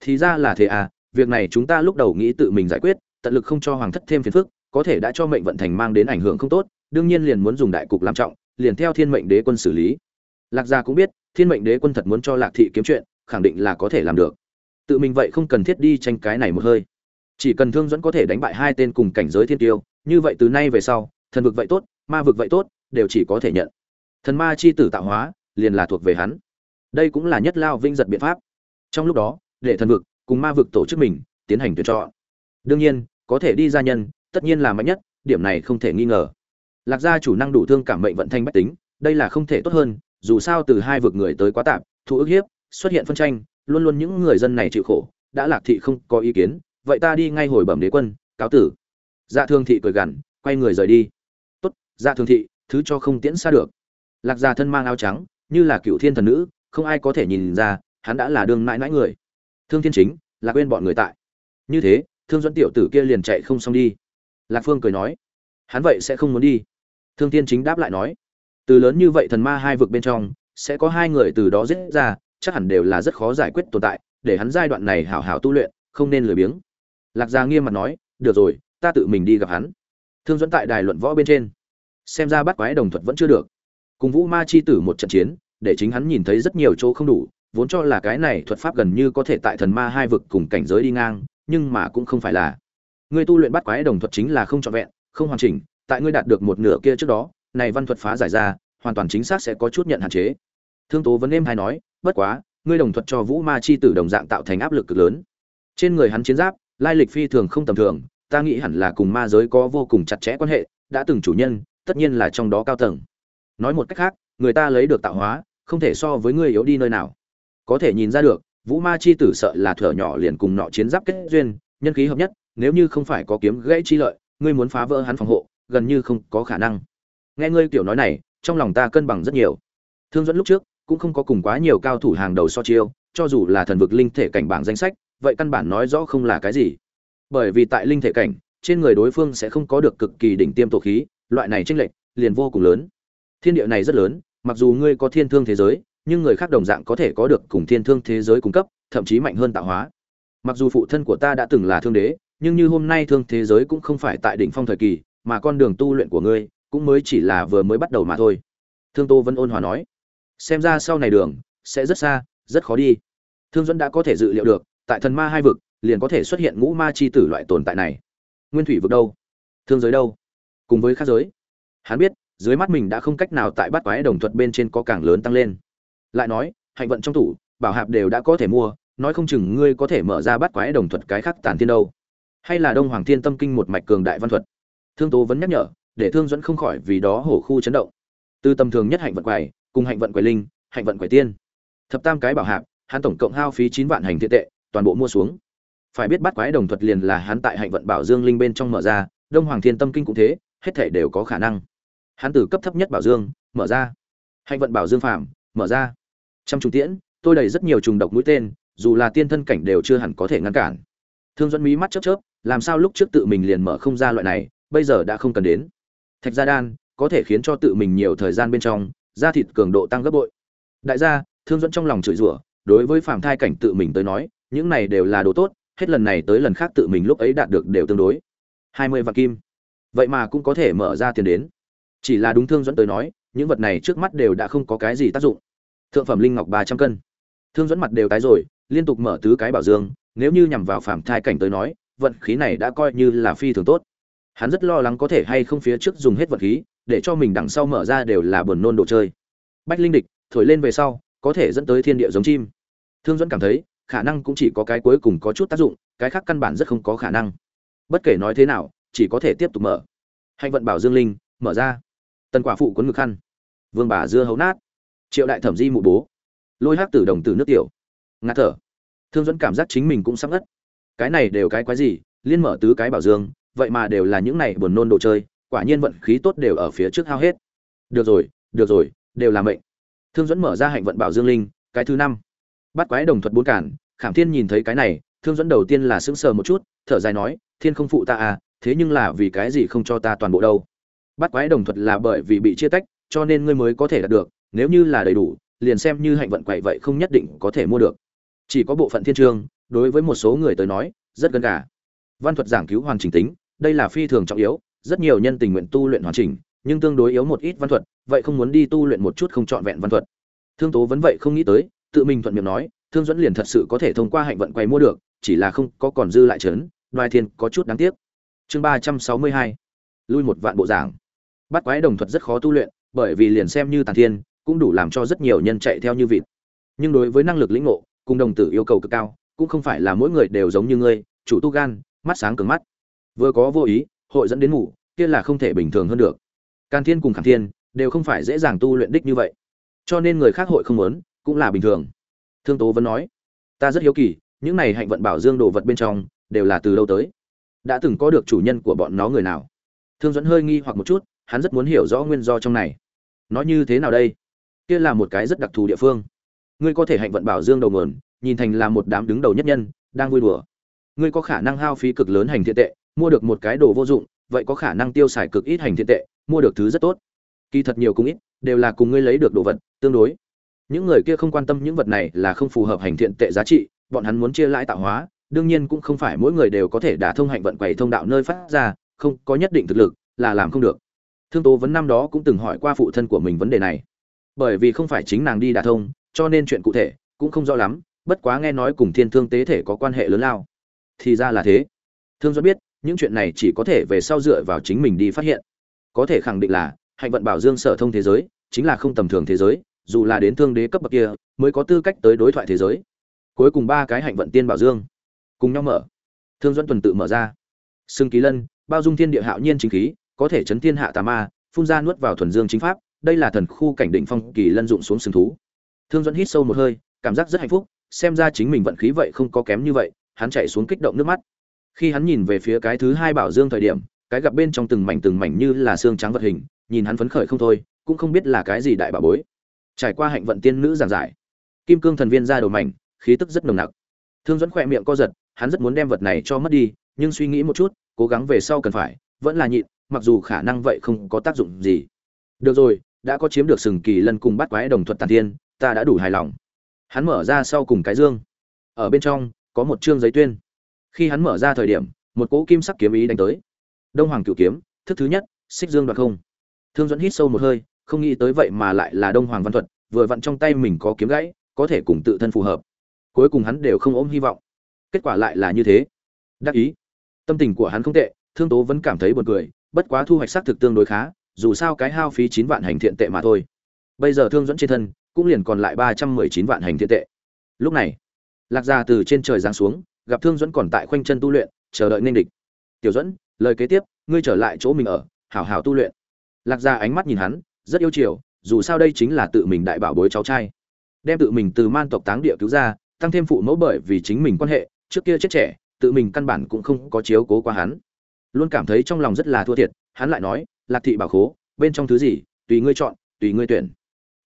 [SPEAKER 1] Thì ra là thế à việc này chúng ta lúc đầu nghĩ tự mình giải quyết, tận lực không cho hoàng thất thêm phiền phức, có thể đã cho mệnh vận thành mang đến ảnh hưởng không tốt, đương nhiên liền muốn dùng đại cục làm trọng liền theo thiên mệnh đế quân xử lý. Lạc gia cũng biết, thiên mệnh đế quân thật muốn cho lạc thị kiếm chuyện, khẳng định là có thể làm được. Tự mình vậy không cần thiết đi tranh cái này một hơi. Chỉ cần thương dẫn có thể đánh bại hai tên cùng cảnh giới thiên tiêu, như vậy từ nay về sau, thần vực vậy tốt, ma vực vậy tốt, đều chỉ có thể nhận. Thần ma chi tử tạo hóa, liền là thuộc về hắn. Đây cũng là nhất lao vinh giật biện pháp. Trong lúc đó, để thần vực cùng ma vực tổ chức mình tiến hành tuyển chọn. Đương nhiên, có thể đi gia nhân, tất nhiên là mạnh nhất, điểm này không thể nghi ngờ lạc gia chủ năng đủ thương cảm mệnh vận thanh bách tính, đây là không thể tốt hơn, dù sao từ hai vực người tới quá tạp thụ ức hiếp, xuất hiện phân tranh, luôn luôn những người dân này chịu khổ, đã lạc thị không có ý kiến, vậy ta đi ngay hồi bẩm đế quân, cáo tử. Dạ thương thị cười gằn, quay người rời đi. Tốt dạ thương thị, thứ cho không tiễn xa được. Lạc gia thân mang áo trắng, như là cựu thiên thần nữ, không ai có thể nhìn ra, hắn đã là đương mãi mãi người. Thương thiên chính là quên bọn người tại. Như thế, thương dẫn tiểu tử kia liền chạy không xong đi. Lạc phương cười nói, hắn vậy sẽ không muốn đi thương thiên chính đáp lại nói, từ lớn như vậy thần ma hai vực bên trong, sẽ có hai người từ đó giết ra, chắc hẳn đều là rất khó giải quyết tồn tại, để hắn giai đoạn này hảo hảo tu luyện, không nên lười biếng. Lạc gia nghiêm mặt nói, được rồi, ta tự mình đi gặp hắn. Thương dẫn tại đài luận võ bên trên, xem ra bắt quái đồng thuật vẫn chưa được. Cùng vũ ma chi tử một trận chiến, để chính hắn nhìn thấy rất nhiều chỗ không đủ, vốn cho là cái này thuật pháp gần như có thể tại thần ma hai vực cùng cảnh giới đi ngang, nhưng mà cũng không phải là. Người tu luyện bắt quái đồng thuật chính là không trọn vẹn, không hoàn chỉnh tại ngươi đạt được một nửa kia trước đó, này văn thuật phá giải ra, hoàn toàn chính xác sẽ có chút nhận hạn chế. Thương tố vấn êm hay nói, bất quá, ngươi đồng thuật cho vũ ma chi tử đồng dạng tạo thành áp lực cực lớn. Trên người hắn chiến giáp, lai lịch phi thường không tầm thường, ta nghĩ hẳn là cùng ma giới có vô cùng chặt chẽ quan hệ, đã từng chủ nhân, tất nhiên là trong đó cao tầng. Nói một cách khác, người ta lấy được tạo hóa, không thể so với ngươi yếu đi nơi nào. Có thể nhìn ra được, vũ ma chi tử sợ là thở nhỏ liền cùng nọ chiến giáp kết duyên, nhân khí hợp nhất, nếu như không phải có kiếm gãy chi lợi, ngươi muốn phá vỡ hắn phòng hộ gần như không có khả năng. Nghe ngươi kiểu nói này, trong lòng ta cân bằng rất nhiều. Thương dẫn lúc trước cũng không có cùng quá nhiều cao thủ hàng đầu so chiêu, cho dù là thần vực linh thể cảnh bảng danh sách, vậy căn bản nói rõ không là cái gì. Bởi vì tại linh thể cảnh, trên người đối phương sẽ không có được cực kỳ đỉnh tiêm tổ khí, loại này tranh lệch liền vô cùng lớn. Thiên địa này rất lớn, mặc dù ngươi có thiên thương thế giới, nhưng người khác đồng dạng có thể có được cùng thiên thương thế giới cung cấp, thậm chí mạnh hơn tạo hóa. Mặc dù phụ thân của ta đã từng là thương đế, nhưng như hôm nay thương thế giới cũng không phải tại đỉnh phong thời kỳ mà con đường tu luyện của ngươi cũng mới chỉ là vừa mới bắt đầu mà thôi. Thương tô vân ôn hòa nói, xem ra sau này đường sẽ rất xa, rất khó đi. Thương dẫn đã có thể dự liệu được, tại thần ma hai vực, liền có thể xuất hiện ngũ ma chi tử loại tồn tại này. Nguyên thủy vực đâu? Thương giới đâu? Cùng với khác giới. Hắn biết, dưới mắt mình đã không cách nào tại bát quái đồng thuật bên trên có càng lớn tăng lên. Lại nói, hạnh vận trong tủ, bảo hạp đều đã có thể mua, nói không chừng ngươi có thể mở ra bát quái đồng thuật cái khác tàn thiên đâu. Hay là đông hoàng thiên tâm kinh một mạch cường đại văn thuật thương tố vẫn nhắc nhở, để thương dẫn không khỏi vì đó hổ khu chấn động. Từ tầm thường nhất hạnh vận quầy, cùng hạnh vận quầy linh, hạnh vận quầy tiên. Thập tam cái bảo hạc hắn tổng cộng hao phí chín vạn hành thiện tệ, toàn bộ mua xuống. Phải biết bắt quái đồng thuật liền là hắn tại hạnh vận bảo dương linh bên trong mở ra, đông hoàng thiên tâm kinh cũng thế, hết thể đều có khả năng. Hắn từ cấp thấp nhất bảo dương, mở ra. Hạnh vận bảo dương phạm mở ra. Trong trùng tiễn, tôi đầy rất nhiều trùng độc mũi tên, dù là tiên thân cảnh đều chưa hẳn có thể ngăn cản. Thương dẫn mí mắt chớp chớp, làm sao lúc trước tự mình liền mở không ra loại này bây giờ đã không cần đến. Thạch gia đan, có thể khiến cho tự mình nhiều thời gian bên trong, da thịt cường độ tăng gấp bội. Đại gia, thương dẫn trong lòng chửi rủa, đối với phàm thai cảnh tự mình tới nói, những này đều là đồ tốt, hết lần này tới lần khác tự mình lúc ấy đạt được đều tương đối. Hai mươi vạn kim. Vậy mà cũng có thể mở ra tiền đến. Chỉ là đúng thương dẫn tới nói, những vật này trước mắt đều đã không có cái gì tác dụng. Thượng phẩm linh ngọc ba trăm cân. Thương dẫn mặt đều tái rồi, liên tục mở tứ cái bảo dương, nếu như nhằm vào phàm thai cảnh tới nói, vận khí này đã coi như là phi thường tốt hắn rất lo lắng có thể hay không phía trước dùng hết vật khí, để cho mình đằng sau mở ra đều là buồn nôn đồ chơi. Bách linh địch, thổi lên về sau, có thể dẫn tới thiên địa giống chim. Thương dẫn cảm thấy, khả năng cũng chỉ có cái cuối cùng có chút tác dụng, cái khác căn bản rất không có khả năng. Bất kể nói thế nào, chỉ có thể tiếp tục mở. Hạnh vận bảo dương linh, mở ra. Tần quả phụ cuốn ngực khăn. Vương bà dưa hấu nát. Triệu đại thẩm di mụ bố. Lôi hát tử đồng từ nước tiểu. Ngạt thở. Thương dẫn cảm giác chính mình cũng sắp ngất. Cái này đều cái quái gì? Liên mở tứ cái bảo dương vậy mà đều là những này buồn nôn đồ chơi, quả nhiên vận khí tốt đều ở phía trước hao hết. Được rồi được rồi, đều là mệnh. Thương dẫn mở ra hạnh vận bảo dương linh, cái thứ năm. Bắt quái đồng thuật bốn cản, khảm thiên nhìn thấy cái này, thương dẫn đầu tiên là sững sờ một chút, thở dài nói, thiên không phụ ta à thế nhưng là vì cái gì không cho ta toàn bộ đâu? Bắt quái đồng thuật là bởi vì bị chia tách, cho nên ngươi mới có thể đạt được, nếu như là đầy đủ, liền xem như hạnh vận quậy vậy không nhất định có thể mua được. Chỉ có bộ phận thiên trương, đối với một số người tới nói, rất gần cả văn thuật giảng cứu hoàn chỉnh tính đây là phi thường trọng yếu, rất nhiều nhân tình nguyện tu luyện hoàn chỉnh, nhưng tương đối yếu một ít văn thuật, vậy không muốn đi tu luyện một chút không trọn vẹn văn thuật. Thương tố vẫn vậy không nghĩ tới, tự mình thuận miệng nói, thương dẫn liền thật sự có thể thông qua hạnh vận quay mua được, chỉ là không có còn dư lại trấn đoài thiên có chút đáng tiếc. Chương ba trăm sáu mươi hai, lui một vạn bộ giảng. Bắt quái đồng thuật rất khó tu luyện, bởi vì liền xem như tàn thiên, cũng đủ làm cho rất nhiều nhân chạy theo như vịt. Nhưng đối với năng lực lĩnh ngộ, cùng đồng tử yêu cầu cực cao, cũng không phải là mỗi người đều giống như ngươi, chủ tu gan, mắt sáng cứng mắt vừa có vô ý hội dẫn đến ngủ kia là không thể bình thường hơn được can Thiên cùng Khảm Thiên đều không phải dễ dàng tu luyện đích như vậy, cho nên người khác hội không muốn, cũng là bình thường. Thương Tố vẫn nói, ta rất hiếu kỳ, những này hạnh vận bảo dương đồ vật bên trong đều là từ đâu tới? Đã từng có được chủ nhân của bọn nó người nào? Thương dẫn hơi nghi hoặc một chút, hắn rất muốn hiểu rõ nguyên do trong này. nó như thế nào đây? Kia là một cái rất đặc thù địa phương. Ngươi có thể hạnh vận bảo dương đầu nguồn, nhìn thành là một đám đứng đầu nhất nhân, đang vui đùa. Ngươi có khả năng hao phí cực lớn hành thiện tệ, mua được một cái đồ vô dụng, vậy có khả năng tiêu xài cực ít hành thiện tệ, mua được thứ rất tốt. Kỳ thật nhiều cũng ít đều là cùng ngươi lấy được đồ vật tương đối. Những người kia không quan tâm những vật này là không phù hợp hành thiện tệ giá trị bọn hắn muốn chia lãi tạo hóa đương nhiên cũng không phải mỗi người đều có thể đả thông hạnh vận quầy thông đạo nơi phát ra không có nhất định thực lực là làm không được. Thương tố vấn năm đó cũng từng hỏi qua phụ thân của mình vấn đề này. Bởi vì không phải chính nàng đi đả thông cho nên chuyện cụ thể cũng không rõ lắm bất quá nghe nói cùng thiên thương tế thể có quan hệ lớn lao. Thì ra là thế. Thương do biết những chuyện này chỉ có thể về sau dựa vào chính mình đi phát hiện. Có thể khẳng định là, hạnh vận bảo dương sở thông thế giới, chính là không tầm thường thế giới, dù là đến thương đế cấp bậc kia, mới có tư cách tới đối thoại thế giới. Cuối cùng ba cái hạnh vận tiên bảo dương, cùng nhau mở. Thương dẫn tuần tự mở ra. Xưng ký lân, bao dung thiên địa hạo nhiên chính khí, có thể chấn thiên hạ tà ma, phun ra nuốt vào thuần dương chính pháp, đây là thần khu cảnh định phong kỳ lân dụng xuống sừng thú. Thương dẫn hít sâu một hơi, cảm giác rất hạnh phúc, xem ra chính mình vận khí vậy không có kém như vậy, hắn chạy xuống kích động nước mắt khi hắn nhìn về phía cái thứ hai bảo dương thời điểm, cái gặp bên trong từng mảnh từng mảnh như là xương trắng vật hình, nhìn hắn phấn khởi không thôi, cũng không biết là cái gì đại bảo bối. Trải qua hạnh vận tiên nữ giảng giải, kim cương thần viên ra đầu mảnh, khí tức rất nồng nặc. Thương dẫn khỏe miệng co giật, hắn rất muốn đem vật này cho mất đi, nhưng suy nghĩ một chút, cố gắng về sau cần phải, vẫn là nhịn, mặc dù khả năng vậy không có tác dụng gì. Được rồi, đã có chiếm được sừng kỳ lân cùng bắt quái đồng thuật tàn thiên, ta đã đủ hài lòng. Hắn mở ra sau cùng cái dương. Ở bên trong, có một chương giấy tuyên khi hắn mở ra thời điểm, một cỗ kim sắc kiếm ý đánh tới. Đông hoàng cựu kiếm, thức thứ nhất, xích dương đoạt không. Thương dẫn hít sâu một hơi, không nghĩ tới vậy mà lại là đông hoàng văn thuật, vừa vặn trong tay mình có kiếm gãy, có thể cùng tự thân phù hợp. Cuối cùng hắn đều không ôm hy vọng. Kết quả lại là như thế. Đắc ý. Tâm tình của hắn không tệ, thương tố vẫn cảm thấy buồn cười, bất quá thu hoạch xác thực tương đối khá, dù sao cái hao phí chín vạn hành thiện tệ mà thôi. Bây giờ thương dẫn trên thân, cũng liền còn lại ba trăm mười chín vạn hành thiện tệ. Lúc này, lạc gia từ trên trời giáng xuống gặp thương dẫn còn tại khoanh chân tu luyện, chờ đợi nên địch. Tiểu dẫn lời kế tiếp, ngươi trở lại chỗ mình ở, hảo hảo tu luyện. Lạc gia ánh mắt nhìn hắn, rất yêu chiều, dù sao đây chính là tự mình đại bảo bối cháu trai. Đem tự mình từ man tộc táng địa cứu ra, tăng thêm phụ mẫu bởi vì chính mình quan hệ, trước kia chết trẻ, tự mình căn bản cũng không có chiếu cố qua hắn. Luôn cảm thấy trong lòng rất là thua thiệt, hắn lại nói, lạc thị bảo khố, bên trong thứ gì, tùy ngươi chọn, tùy ngươi tuyển.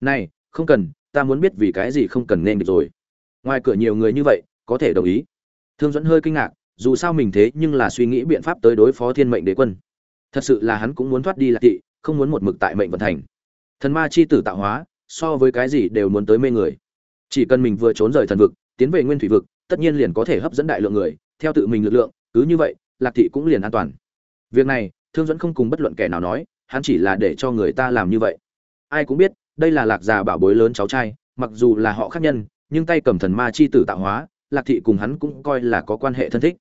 [SPEAKER 1] Này, không cần, ta muốn biết vì cái gì không cần nên được rồi. Ngoài cửa nhiều người như vậy, có thể đồng ý thương dẫn hơi kinh ngạc, dù sao mình thế nhưng là suy nghĩ biện pháp tới đối phó thiên mệnh đế quân. Thật sự là hắn cũng muốn thoát đi lạc thị, không muốn một mực tại mệnh vận thành. Thần ma chi tử tạo hóa, so với cái gì đều muốn tới mê người. Chỉ cần mình vừa trốn rời thần vực, tiến về nguyên thủy vực, tất nhiên liền có thể hấp dẫn đại lượng người, theo tự mình lực lượng, cứ như vậy, lạc thị cũng liền an toàn. Việc này, thương dẫn không cùng bất luận kẻ nào nói, hắn chỉ là để cho người ta làm như vậy. Ai cũng biết, đây là lạc già bảo bối lớn cháu trai, mặc dù là họ khác nhân, nhưng tay cầm thần ma chi tử tạo hóa lạc thị cùng hắn cũng coi là có quan hệ thân thích.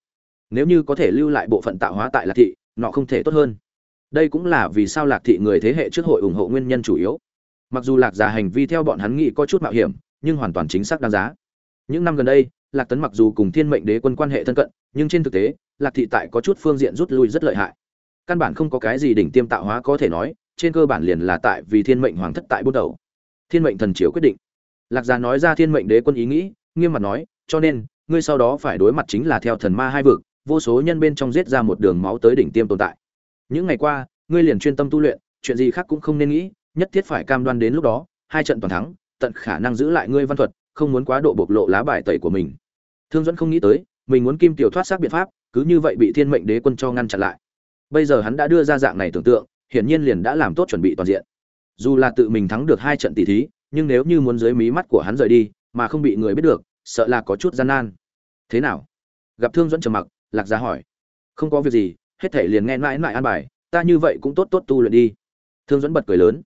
[SPEAKER 1] Nếu như có thể lưu lại bộ phận tạo hóa tại lạc thị, nọ không thể tốt hơn. Đây cũng là vì sao lạc thị người thế hệ trước hội ủng hộ nguyên nhân chủ yếu. Mặc dù lạc già hành vi theo bọn hắn nghĩ có chút mạo hiểm, nhưng hoàn toàn chính xác đáng giá. Những năm gần đây, lạc tấn mặc dù cùng thiên mệnh đế quân quan hệ thân cận, nhưng trên thực tế, lạc thị tại có chút phương diện rút lui rất lợi hại. Căn bản không có cái gì đỉnh tiêm tạo hóa có thể nói, trên cơ bản liền là tại vì thiên mệnh hoàng thất tại bước đầu. Thiên mệnh thần chiếu quyết định. Lạc già nói ra thiên mệnh đế quân ý nghĩ, nghiêm mặt nói cho nên, ngươi sau đó phải đối mặt chính là theo thần ma hai vực, vô số nhân bên trong giết ra một đường máu tới đỉnh tiêm tồn tại. Những ngày qua, ngươi liền chuyên tâm tu luyện, chuyện gì khác cũng không nên nghĩ, nhất thiết phải cam đoan đến lúc đó, hai trận toàn thắng, tận khả năng giữ lại ngươi văn thuật, không muốn quá độ bộc lộ lá bài tẩy của mình. Thương dẫn không nghĩ tới, mình muốn kim tiểu thoát xác biện pháp, cứ như vậy bị thiên mệnh đế quân cho ngăn chặn lại. Bây giờ hắn đã đưa ra dạng này tưởng tượng, hiển nhiên liền đã làm tốt chuẩn bị toàn diện. Dù là tự mình thắng được hai trận tỷ thí, nhưng nếu như muốn dưới mí mắt của hắn rời đi, mà không bị người biết được sợ là có chút gian nan. Thế nào? Gặp thương dẫn trầm mặc, lạc gia hỏi. Không có việc gì, hết thể liền nghe mãi mãi an bài, ta như vậy cũng tốt tốt tu luyện đi. Thương dẫn bật cười lớn.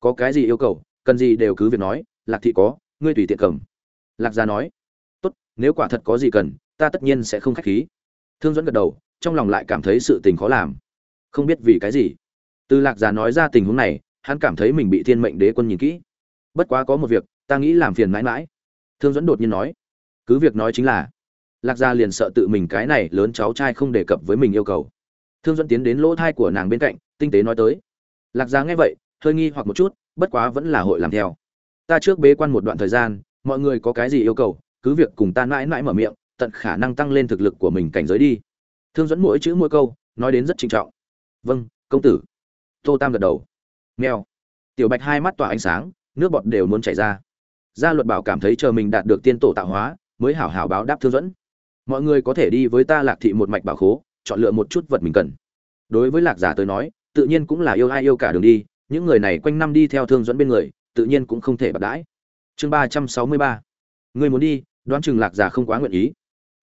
[SPEAKER 1] Có cái gì yêu cầu, cần gì đều cứ việc nói, lạc thị có, ngươi tùy tiện cầm. Lạc gia nói. Tốt, nếu quả thật có gì cần, ta tất nhiên sẽ không khách khí. Thương dẫn gật đầu, trong lòng lại cảm thấy sự tình khó làm. Không biết vì cái gì. Từ lạc gia nói ra tình huống này, hắn cảm thấy mình bị thiên mệnh đế quân nhìn kỹ. Bất quá có một việc, ta nghĩ làm phiền mãi mãi thương dẫn đột nhiên nói, cứ việc nói chính là, lạc gia liền sợ tự mình cái này lớn cháu trai không đề cập với mình yêu cầu. Thương dẫn tiến đến lỗ thai của nàng bên cạnh, tinh tế nói tới, lạc Gia nghe vậy, hơi nghi hoặc một chút, bất quá vẫn là hội làm theo. Ta trước bế quan một đoạn thời gian, mọi người có cái gì yêu cầu, cứ việc cùng ta mãi mãi mở miệng, tận khả năng tăng lên thực lực của mình cảnh giới đi. Thương dẫn mỗi chữ mỗi câu, nói đến rất trinh trọng. Vâng công tử. Tô tam gật đầu. Nghèo tiểu bạch hai mắt tỏa ánh sáng, nước bọt đều muốn chảy ra gia luật bảo cảm thấy chờ mình đạt được tiên tổ tạo hóa, mới hảo hảo báo đáp thương dẫn. Mọi người có thể đi với ta lạc thị một mạch bảo khố, chọn lựa một chút vật mình cần. Đối với lạc giả tới nói, tự nhiên cũng là yêu ai yêu cả đường đi, những người này quanh năm đi theo thương dẫn bên người, tự nhiên cũng không thể bạc đãi. Chương ba trăm sáu mươi ba. Người muốn đi, đoán chừng lạc giả không quá nguyện ý.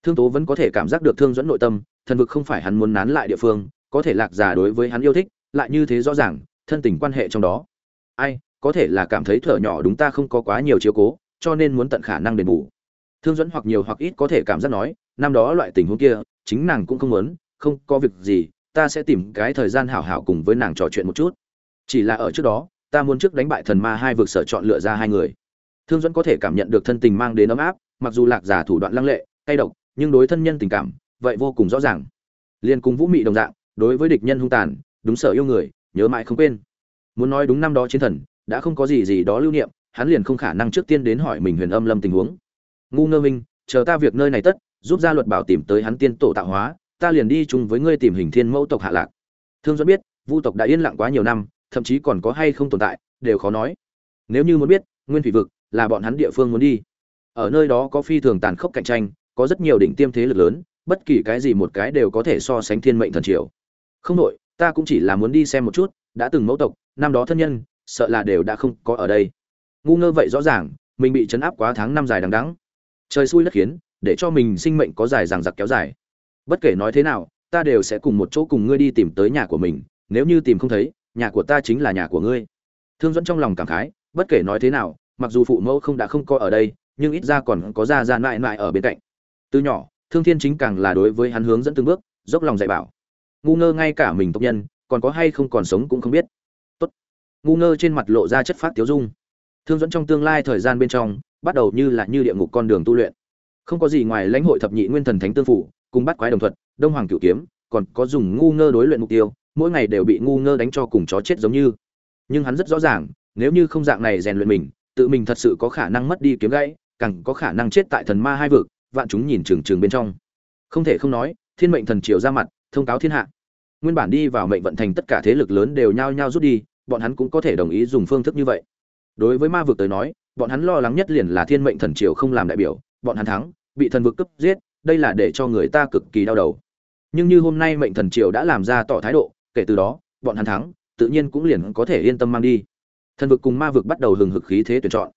[SPEAKER 1] Thương tố vẫn có thể cảm giác được thương dẫn nội tâm, thần vực không phải hắn muốn nán lại địa phương, có thể lạc giả đối với hắn yêu thích, lại như thế rõ ràng, thân tình quan hệ trong đó. Ai có thể là cảm thấy thở nhỏ đúng ta không có quá nhiều chiếu cố, cho nên muốn tận khả năng đền bù. Thương dẫn hoặc nhiều hoặc ít có thể cảm giác nói, năm đó loại tình huống kia, chính nàng cũng không muốn, không có việc gì, ta sẽ tìm cái thời gian hảo hảo cùng với nàng trò chuyện một chút. Chỉ là ở trước đó, ta muốn trước đánh bại thần ma hai vực sở chọn lựa ra hai người. Thương dẫn có thể cảm nhận được thân tình mang đến ấm áp, mặc dù lạc giả thủ đoạn lăng lệ, cay độc, nhưng đối thân nhân tình cảm, vậy vô cùng rõ ràng. Liên cùng vũ mị đồng dạng, đối với địch nhân hung tàn, đúng sở yêu người, nhớ mãi không quên. Muốn nói đúng năm đó chiến thần đã không có gì gì đó lưu niệm, hắn liền không khả năng trước tiên đến hỏi mình huyền âm lâm tình huống. Ngu ngơ minh, chờ ta việc nơi này tất, giúp gia luật bảo tìm tới hắn tiên tổ tạo hóa, ta liền đi chung với ngươi tìm hình thiên mẫu tộc hạ lạc. Thương dẫn biết, vu tộc đã yên lặng quá nhiều năm, thậm chí còn có hay không tồn tại, đều khó nói. Nếu như muốn biết, nguyên thủy vực là bọn hắn địa phương muốn đi. Ở nơi đó có phi thường tàn khốc cạnh tranh, có rất nhiều đỉnh tiêm thế lực lớn, bất kỳ cái gì một cái đều có thể so sánh thiên mệnh thần triều. Không đội ta cũng chỉ là muốn đi xem một chút, đã từng mẫu tộc, năm đó thân nhân sợ là đều đã không có ở đây. Ngu ngơ vậy rõ ràng, mình bị chấn áp quá tháng năm dài đằng đẵng. Trời xui đất khiến, để cho mình sinh mệnh có dài dằng dặc kéo dài. Bất kể nói thế nào, ta đều sẽ cùng một chỗ cùng ngươi đi tìm tới nhà của mình, nếu như tìm không thấy, nhà của ta chính là nhà của ngươi. Thương dẫn trong lòng cảm khái, bất kể nói thế nào, mặc dù phụ mẫu không đã không có ở đây, nhưng ít ra còn có gia gia mãi mãi ở bên cạnh. Từ nhỏ, thương thiên chính càng là đối với hắn hướng dẫn từng bước, dốc lòng dạy bảo. Ngu ngơ ngay cả mình tộc nhân, còn có hay không còn sống cũng không biết ngu ngơ trên mặt lộ ra chất phát tiếu dung. Thương dẫn trong tương lai thời gian bên trong, bắt đầu như là như địa ngục con đường tu luyện. Không có gì ngoài lãnh hội thập nhị nguyên thần thánh tương phủ, cùng bắt quái đồng thuật, đông hoàng cửu kiếm, còn có dùng ngu ngơ đối luyện mục tiêu, mỗi ngày đều bị ngu ngơ đánh cho cùng chó chết giống như. Nhưng hắn rất rõ ràng, nếu như không dạng này rèn luyện mình, tự mình thật sự có khả năng mất đi kiếm gãy, càng có khả năng chết tại thần ma hai vực, vạn chúng nhìn trừng trừng bên trong. Không thể không nói, thiên mệnh thần triều ra mặt, thông cáo thiên hạ. Nguyên bản đi vào mệnh vận thành tất cả thế lực lớn đều nhao nhao rút đi bọn hắn cũng có thể đồng ý dùng phương thức như vậy. Đối với ma vực tới nói, bọn hắn lo lắng nhất liền là thiên mệnh thần triều không làm đại biểu, bọn hắn thắng, bị thần vực cấp giết, đây là để cho người ta cực kỳ đau đầu. Nhưng như hôm nay mệnh thần triều đã làm ra tỏ thái độ, kể từ đó, bọn hắn thắng, tự nhiên cũng liền có thể yên tâm mang đi. Thần vực cùng ma vực bắt đầu hừng hực khí thế tuyển chọn.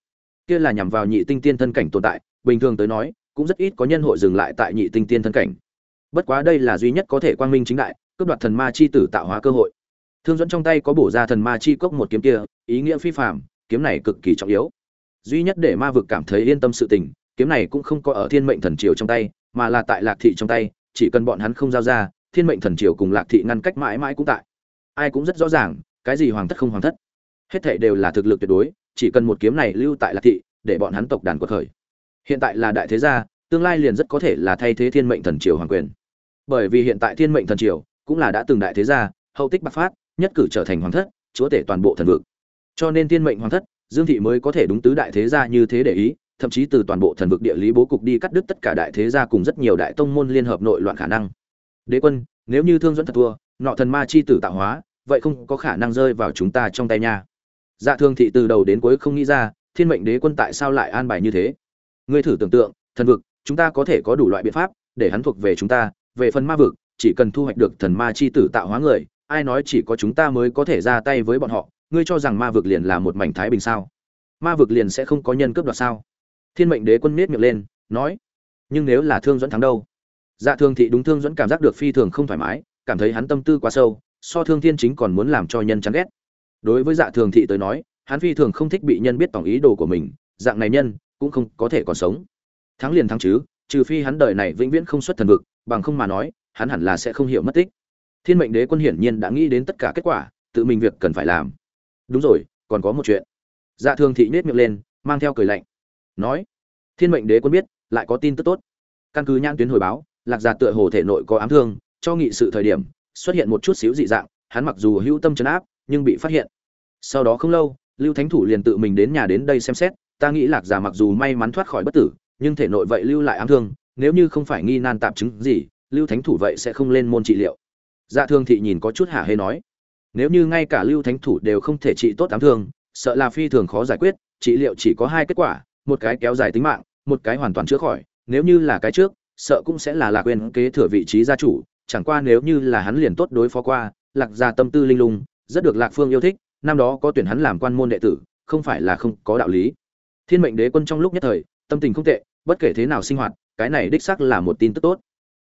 [SPEAKER 1] Kia là nhằm vào nhị tinh tiên thân cảnh tồn tại, bình thường tới nói, cũng rất ít có nhân hội dừng lại tại nhị tinh tiên thân cảnh. Bất quá đây là duy nhất có thể quang minh chính đại, cướp đoạt thần ma chi tử tạo hóa cơ hội thương dẫn trong tay có bổ ra thần ma chi cốc một kiếm kia, ý nghĩa phi phạm kiếm này cực kỳ trọng yếu. Duy nhất để ma vực cảm thấy yên tâm sự tình, kiếm này cũng không có ở thiên mệnh thần triều trong tay, mà là tại lạc thị trong tay, chỉ cần bọn hắn không giao ra, thiên mệnh thần triều cùng lạc thị ngăn cách mãi mãi cũng tại. Ai cũng rất rõ ràng, cái gì hoàng thất không hoàng thất. Hết thệ đều là thực lực tuyệt đối, chỉ cần một kiếm này lưu tại lạc thị, để bọn hắn tộc đàn quật khởi. Hiện tại là đại thế gia, tương lai liền rất có thể là thay thế thiên mệnh thần triều hoàng quyền. Bởi vì hiện tại thiên mệnh thần triều cũng là đã từng đại thế gia, hậu tích bạc phát nhất cử trở thành hoàng thất, chúa tể toàn bộ thần vực. Cho nên thiên mệnh hoàng thất, dương thị mới có thể đúng tứ đại thế gia như thế để ý, thậm chí từ toàn bộ thần vực địa lý bố cục đi cắt đứt tất cả đại thế gia cùng rất nhiều đại tông môn liên hợp nội loạn khả năng. Đế quân, nếu như thương dẫn thật thua, nọ thần ma chi tử tạo hóa, vậy không có khả năng rơi vào chúng ta trong tay nha. Dạ thương thị từ đầu đến cuối không nghĩ ra, thiên mệnh đế quân tại sao lại an bài như thế? Ngươi thử tưởng tượng, thần vực, chúng ta có thể có đủ loại biện pháp để hắn thuộc về chúng ta, về phần ma vực, chỉ cần thu hoạch được thần ma chi tử tạo hóa người ai nói chỉ có chúng ta mới có thể ra tay với bọn họ, ngươi cho rằng ma vực liền là một mảnh thái bình sao? Ma vực liền sẽ không có nhân cướp đoạt sao? Thiên mệnh đế quân miết miệng lên, nói, nhưng nếu là thương dẫn thắng đâu? Dạ thương thị đúng thương dẫn cảm giác được phi thường không thoải mái, cảm thấy hắn tâm tư quá sâu, so thương thiên chính còn muốn làm cho nhân chán ghét. Đối với dạ thường thị tới nói, hắn phi thường không thích bị nhân biết tổng ý đồ của mình, dạng này nhân cũng không có thể còn sống. Thắng liền thắng chứ, trừ phi hắn đời này vĩnh viễn không xuất thần vực, bằng không mà nói, hắn hẳn là sẽ không hiểu mất tích thiên mệnh đế quân hiển nhiên đã nghĩ đến tất cả kết quả, tự mình việc cần phải làm. Đúng rồi, còn có một chuyện. Dạ thường thị nết miệng lên, mang theo cười lạnh. Nói, thiên mệnh đế quân biết, lại có tin tức tốt. Căn cứ nhãn tuyến hồi báo, lạc giả tựa hồ thể nội có ám thương, cho nghị sự thời điểm, xuất hiện một chút xíu dị dạng, hắn mặc dù hữu tâm chấn áp, nhưng bị phát hiện. Sau đó không lâu, lưu thánh thủ liền tự mình đến nhà đến đây xem xét, ta nghĩ lạc giả mặc dù may mắn thoát khỏi bất tử, nhưng thể nội vậy lưu lại ám thương, nếu như không phải nghi nan tạm chứng gì, lưu thánh thủ vậy sẽ không lên môn trị liệu dạ thương thị nhìn có chút hả hê nói, nếu như ngay cả lưu thánh thủ đều không thể trị tốt ám thương, sợ là phi thường khó giải quyết, trị liệu chỉ có hai kết quả, một cái kéo dài tính mạng, một cái hoàn toàn chữa khỏi. Nếu như là cái trước, sợ cũng sẽ là lạc quên kế thừa vị trí gia chủ, chẳng qua nếu như là hắn liền tốt đối phó qua, lạc gia tâm tư linh lung, rất được lạc phương yêu thích, năm đó có tuyển hắn làm quan môn đệ tử, không phải là không có đạo lý. Thiên mệnh đế quân trong lúc nhất thời, tâm tình không tệ, bất kể thế nào sinh hoạt, cái này đích xác là một tin tức tốt.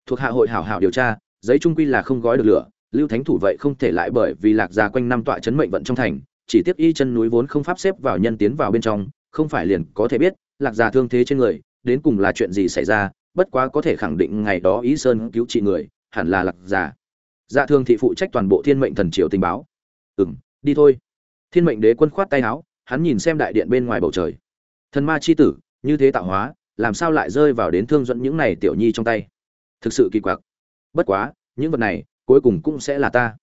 [SPEAKER 1] Thuộc hạ hội hảo hảo điều tra giấy trung quy là không gói được lửa, lưu thánh thủ vậy không thể lại bởi vì lạc gia quanh năm tọa chấn mệnh vận trong thành, chỉ tiếp y chân núi vốn không pháp xếp vào nhân tiến vào bên trong, không phải liền có thể biết, lạc gia thương thế trên người, đến cùng là chuyện gì xảy ra, bất quá có thể khẳng định ngày đó ý sơn cứu trị người, hẳn là lạc gia dạ thương thị phụ trách toàn bộ thiên mệnh thần triều tình báo. Ừm, đi thôi. Thiên mệnh đế quân khoát tay áo, hắn nhìn xem đại điện bên ngoài bầu trời. Thần ma chi tử, như thế tạo hóa, làm sao lại rơi vào đến thương dẫn những này tiểu nhi trong tay? Thực sự kỳ quặc bất quá, những vật này, cuối cùng cũng sẽ là ta.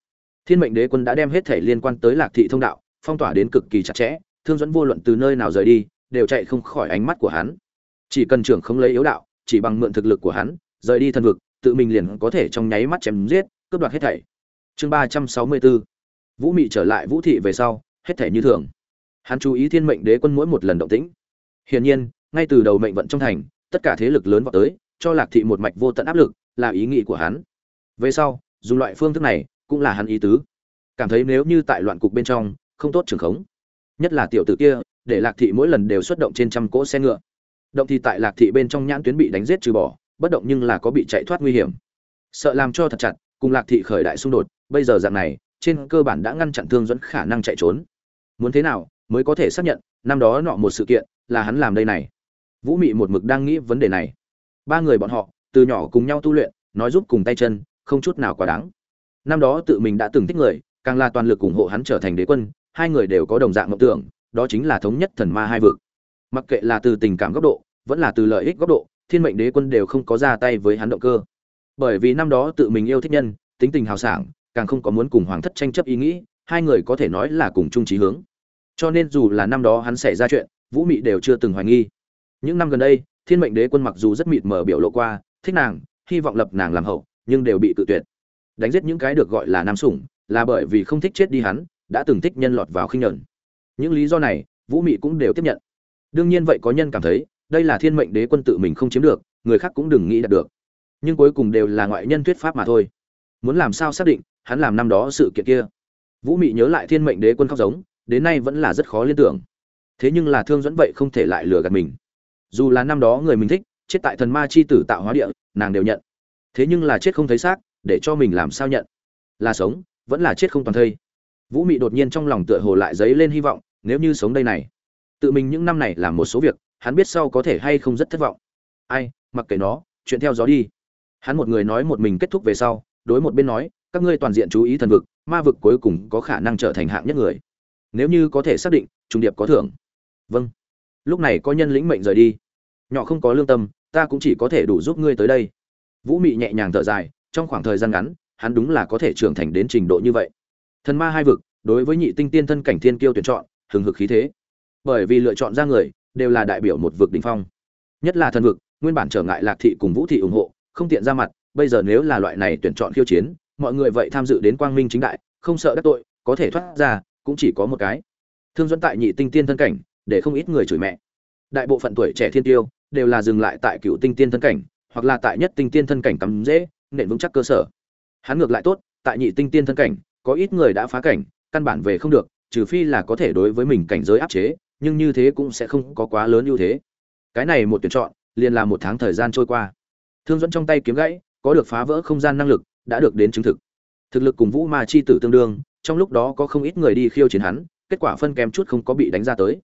[SPEAKER 1] Thiên mệnh đế quân đã đem hết thể liên quan tới lạc thị thông đạo, phong tỏa đến cực kỳ chặt chẽ, thương dẫn vô luận từ nơi nào rời đi, đều chạy không khỏi ánh mắt của hắn. Chỉ cần trưởng không lấy yếu đạo, chỉ bằng mượn thực lực của hắn, rời đi thân vực, tự mình liền có thể trong nháy mắt chém giết, cướp đoạt hết thảy. Chương ba trăm sáu mươi bốn vũ mị trở lại vũ thị về sau, hết thảy như thường. Hắn chú ý thiên mệnh đế quân mỗi một lần động tĩnh. Hiển nhiên, ngay từ đầu mệnh vận trong thành, tất cả thế lực lớn vào tới, cho lạc thị một mạch vô tận áp lực là ý nghĩ của hắn. Về sau, dùng loại phương thức này cũng là hắn ý tứ. Cảm thấy nếu như tại loạn cục bên trong, không tốt trường khống. Nhất là tiểu tử kia, để lạc thị mỗi lần đều xuất động trên trăm cỗ xe ngựa. Động thì tại lạc thị bên trong nhãn tuyến bị đánh giết trừ bỏ, bất động nhưng là có bị chạy thoát nguy hiểm. Sợ làm cho thật chặt, cùng lạc thị khởi đại xung đột, bây giờ dạng này, trên cơ bản đã ngăn chặn thương dẫn khả năng chạy trốn. Muốn thế nào, mới có thể xác nhận, năm đó nọ một sự kiện, là hắn làm đây này. Vũ mị một mực đang nghĩ vấn đề này. Ba người bọn họ từ nhỏ cùng nhau tu luyện, nói giúp cùng tay chân, không chút nào quá đáng. Năm đó tự mình đã từng thích người, càng là toàn lực ủng hộ hắn trở thành đế quân, hai người đều có đồng dạng mộng tưởng, đó chính là thống nhất thần ma hai vực. Mặc kệ là từ tình cảm góc độ, vẫn là từ lợi ích góc độ, thiên mệnh đế quân đều không có ra tay với hắn động cơ. Bởi vì năm đó tự mình yêu thích nhân, tính tình hào sảng, càng không có muốn cùng hoàng thất tranh chấp ý nghĩ, hai người có thể nói là cùng chung trí hướng. Cho nên dù là năm đó hắn xảy ra chuyện, vũ mị đều chưa từng hoài nghi. Những năm gần đây, thiên mệnh đế quân mặc dù rất mịt mờ biểu lộ qua thích nàng, hy vọng lập nàng làm hậu, nhưng đều bị tự tuyệt. Đánh giết những cái được gọi là nam sủng, là bởi vì không thích chết đi hắn, đã từng thích nhân lọt vào khinh nhẫn những lý do này, vũ mị cũng đều tiếp nhận. Đương nhiên vậy có nhân cảm thấy, đây là thiên mệnh đế quân tự mình không chiếm được, người khác cũng đừng nghĩ đạt được. Nhưng cuối cùng đều là ngoại nhân thuyết pháp mà thôi. Muốn làm sao xác định, hắn làm năm đó sự kiện kia? Vũ mị nhớ lại thiên mệnh đế quân khóc giống, đến nay vẫn là rất khó liên tưởng. Thế nhưng là thương dẫn vậy không thể lại lừa gạt mình. Dù là năm đó người mình thích chết tại thần ma chi tử tạo hóa địa, nàng đều nhận. Thế nhưng là chết không thấy xác, để cho mình làm sao nhận? Là sống, vẫn là chết không toàn thây. Vũ mị đột nhiên trong lòng tựa hồ lại dấy lên hy vọng, nếu như sống đây này, tự mình những năm này làm một số việc, hắn biết sau có thể hay không rất thất vọng. Ai, mặc kệ nó, chuyện theo gió đi. Hắn một người nói một mình kết thúc về sau, đối một bên nói, các ngươi toàn diện chú ý thần vực, ma vực cuối cùng có khả năng trở thành hạng nhất người. Nếu như có thể xác định, trung điệp có thưởng. Vâng. Lúc này có nhân lĩnh mệnh rời đi nhỏ không có lương tâm, ta cũng chỉ có thể đủ giúp ngươi tới đây. Vũ mị nhẹ nhàng thở dài, trong khoảng thời gian ngắn, hắn đúng là có thể trưởng thành đến trình độ như vậy. Thần ma hai vực, đối với nhị tinh tiên thân cảnh thiên kiêu tuyển chọn, hừng hực khí thế. Bởi vì lựa chọn ra người, đều là đại biểu một vực đỉnh phong. Nhất là thần vực, nguyên bản trở ngại lạc thị cùng vũ thị ủng hộ, không tiện ra mặt, bây giờ nếu là loại này tuyển chọn khiêu chiến, mọi người vậy tham dự đến quang minh chính đại, không sợ đắc tội, có thể thoát ra, cũng chỉ có một cái. Thương dẫn tại nhị tinh tiên thân cảnh, để không ít người chửi mẹ đại bộ phận tuổi trẻ thiên tiêu đều là dừng lại tại cựu tinh tiên thân cảnh, hoặc là tại nhất tinh tiên thân cảnh cắm dễ, nền vững chắc cơ sở. Hắn ngược lại tốt, tại nhị tinh tiên thân cảnh, có ít người đã phá cảnh, căn bản về không được, trừ phi là có thể đối với mình cảnh giới áp chế, nhưng như thế cũng sẽ không có quá lớn ưu thế. Cái này một tuyển chọn, liền là một tháng thời gian trôi qua. Thương dẫn trong tay kiếm gãy, có được phá vỡ không gian năng lực, đã được đến chứng thực. Thực lực cùng vũ ma chi tử tương đương, trong lúc đó có không ít người đi khiêu chiến hắn, kết quả phân kém chút không có bị đánh ra tới.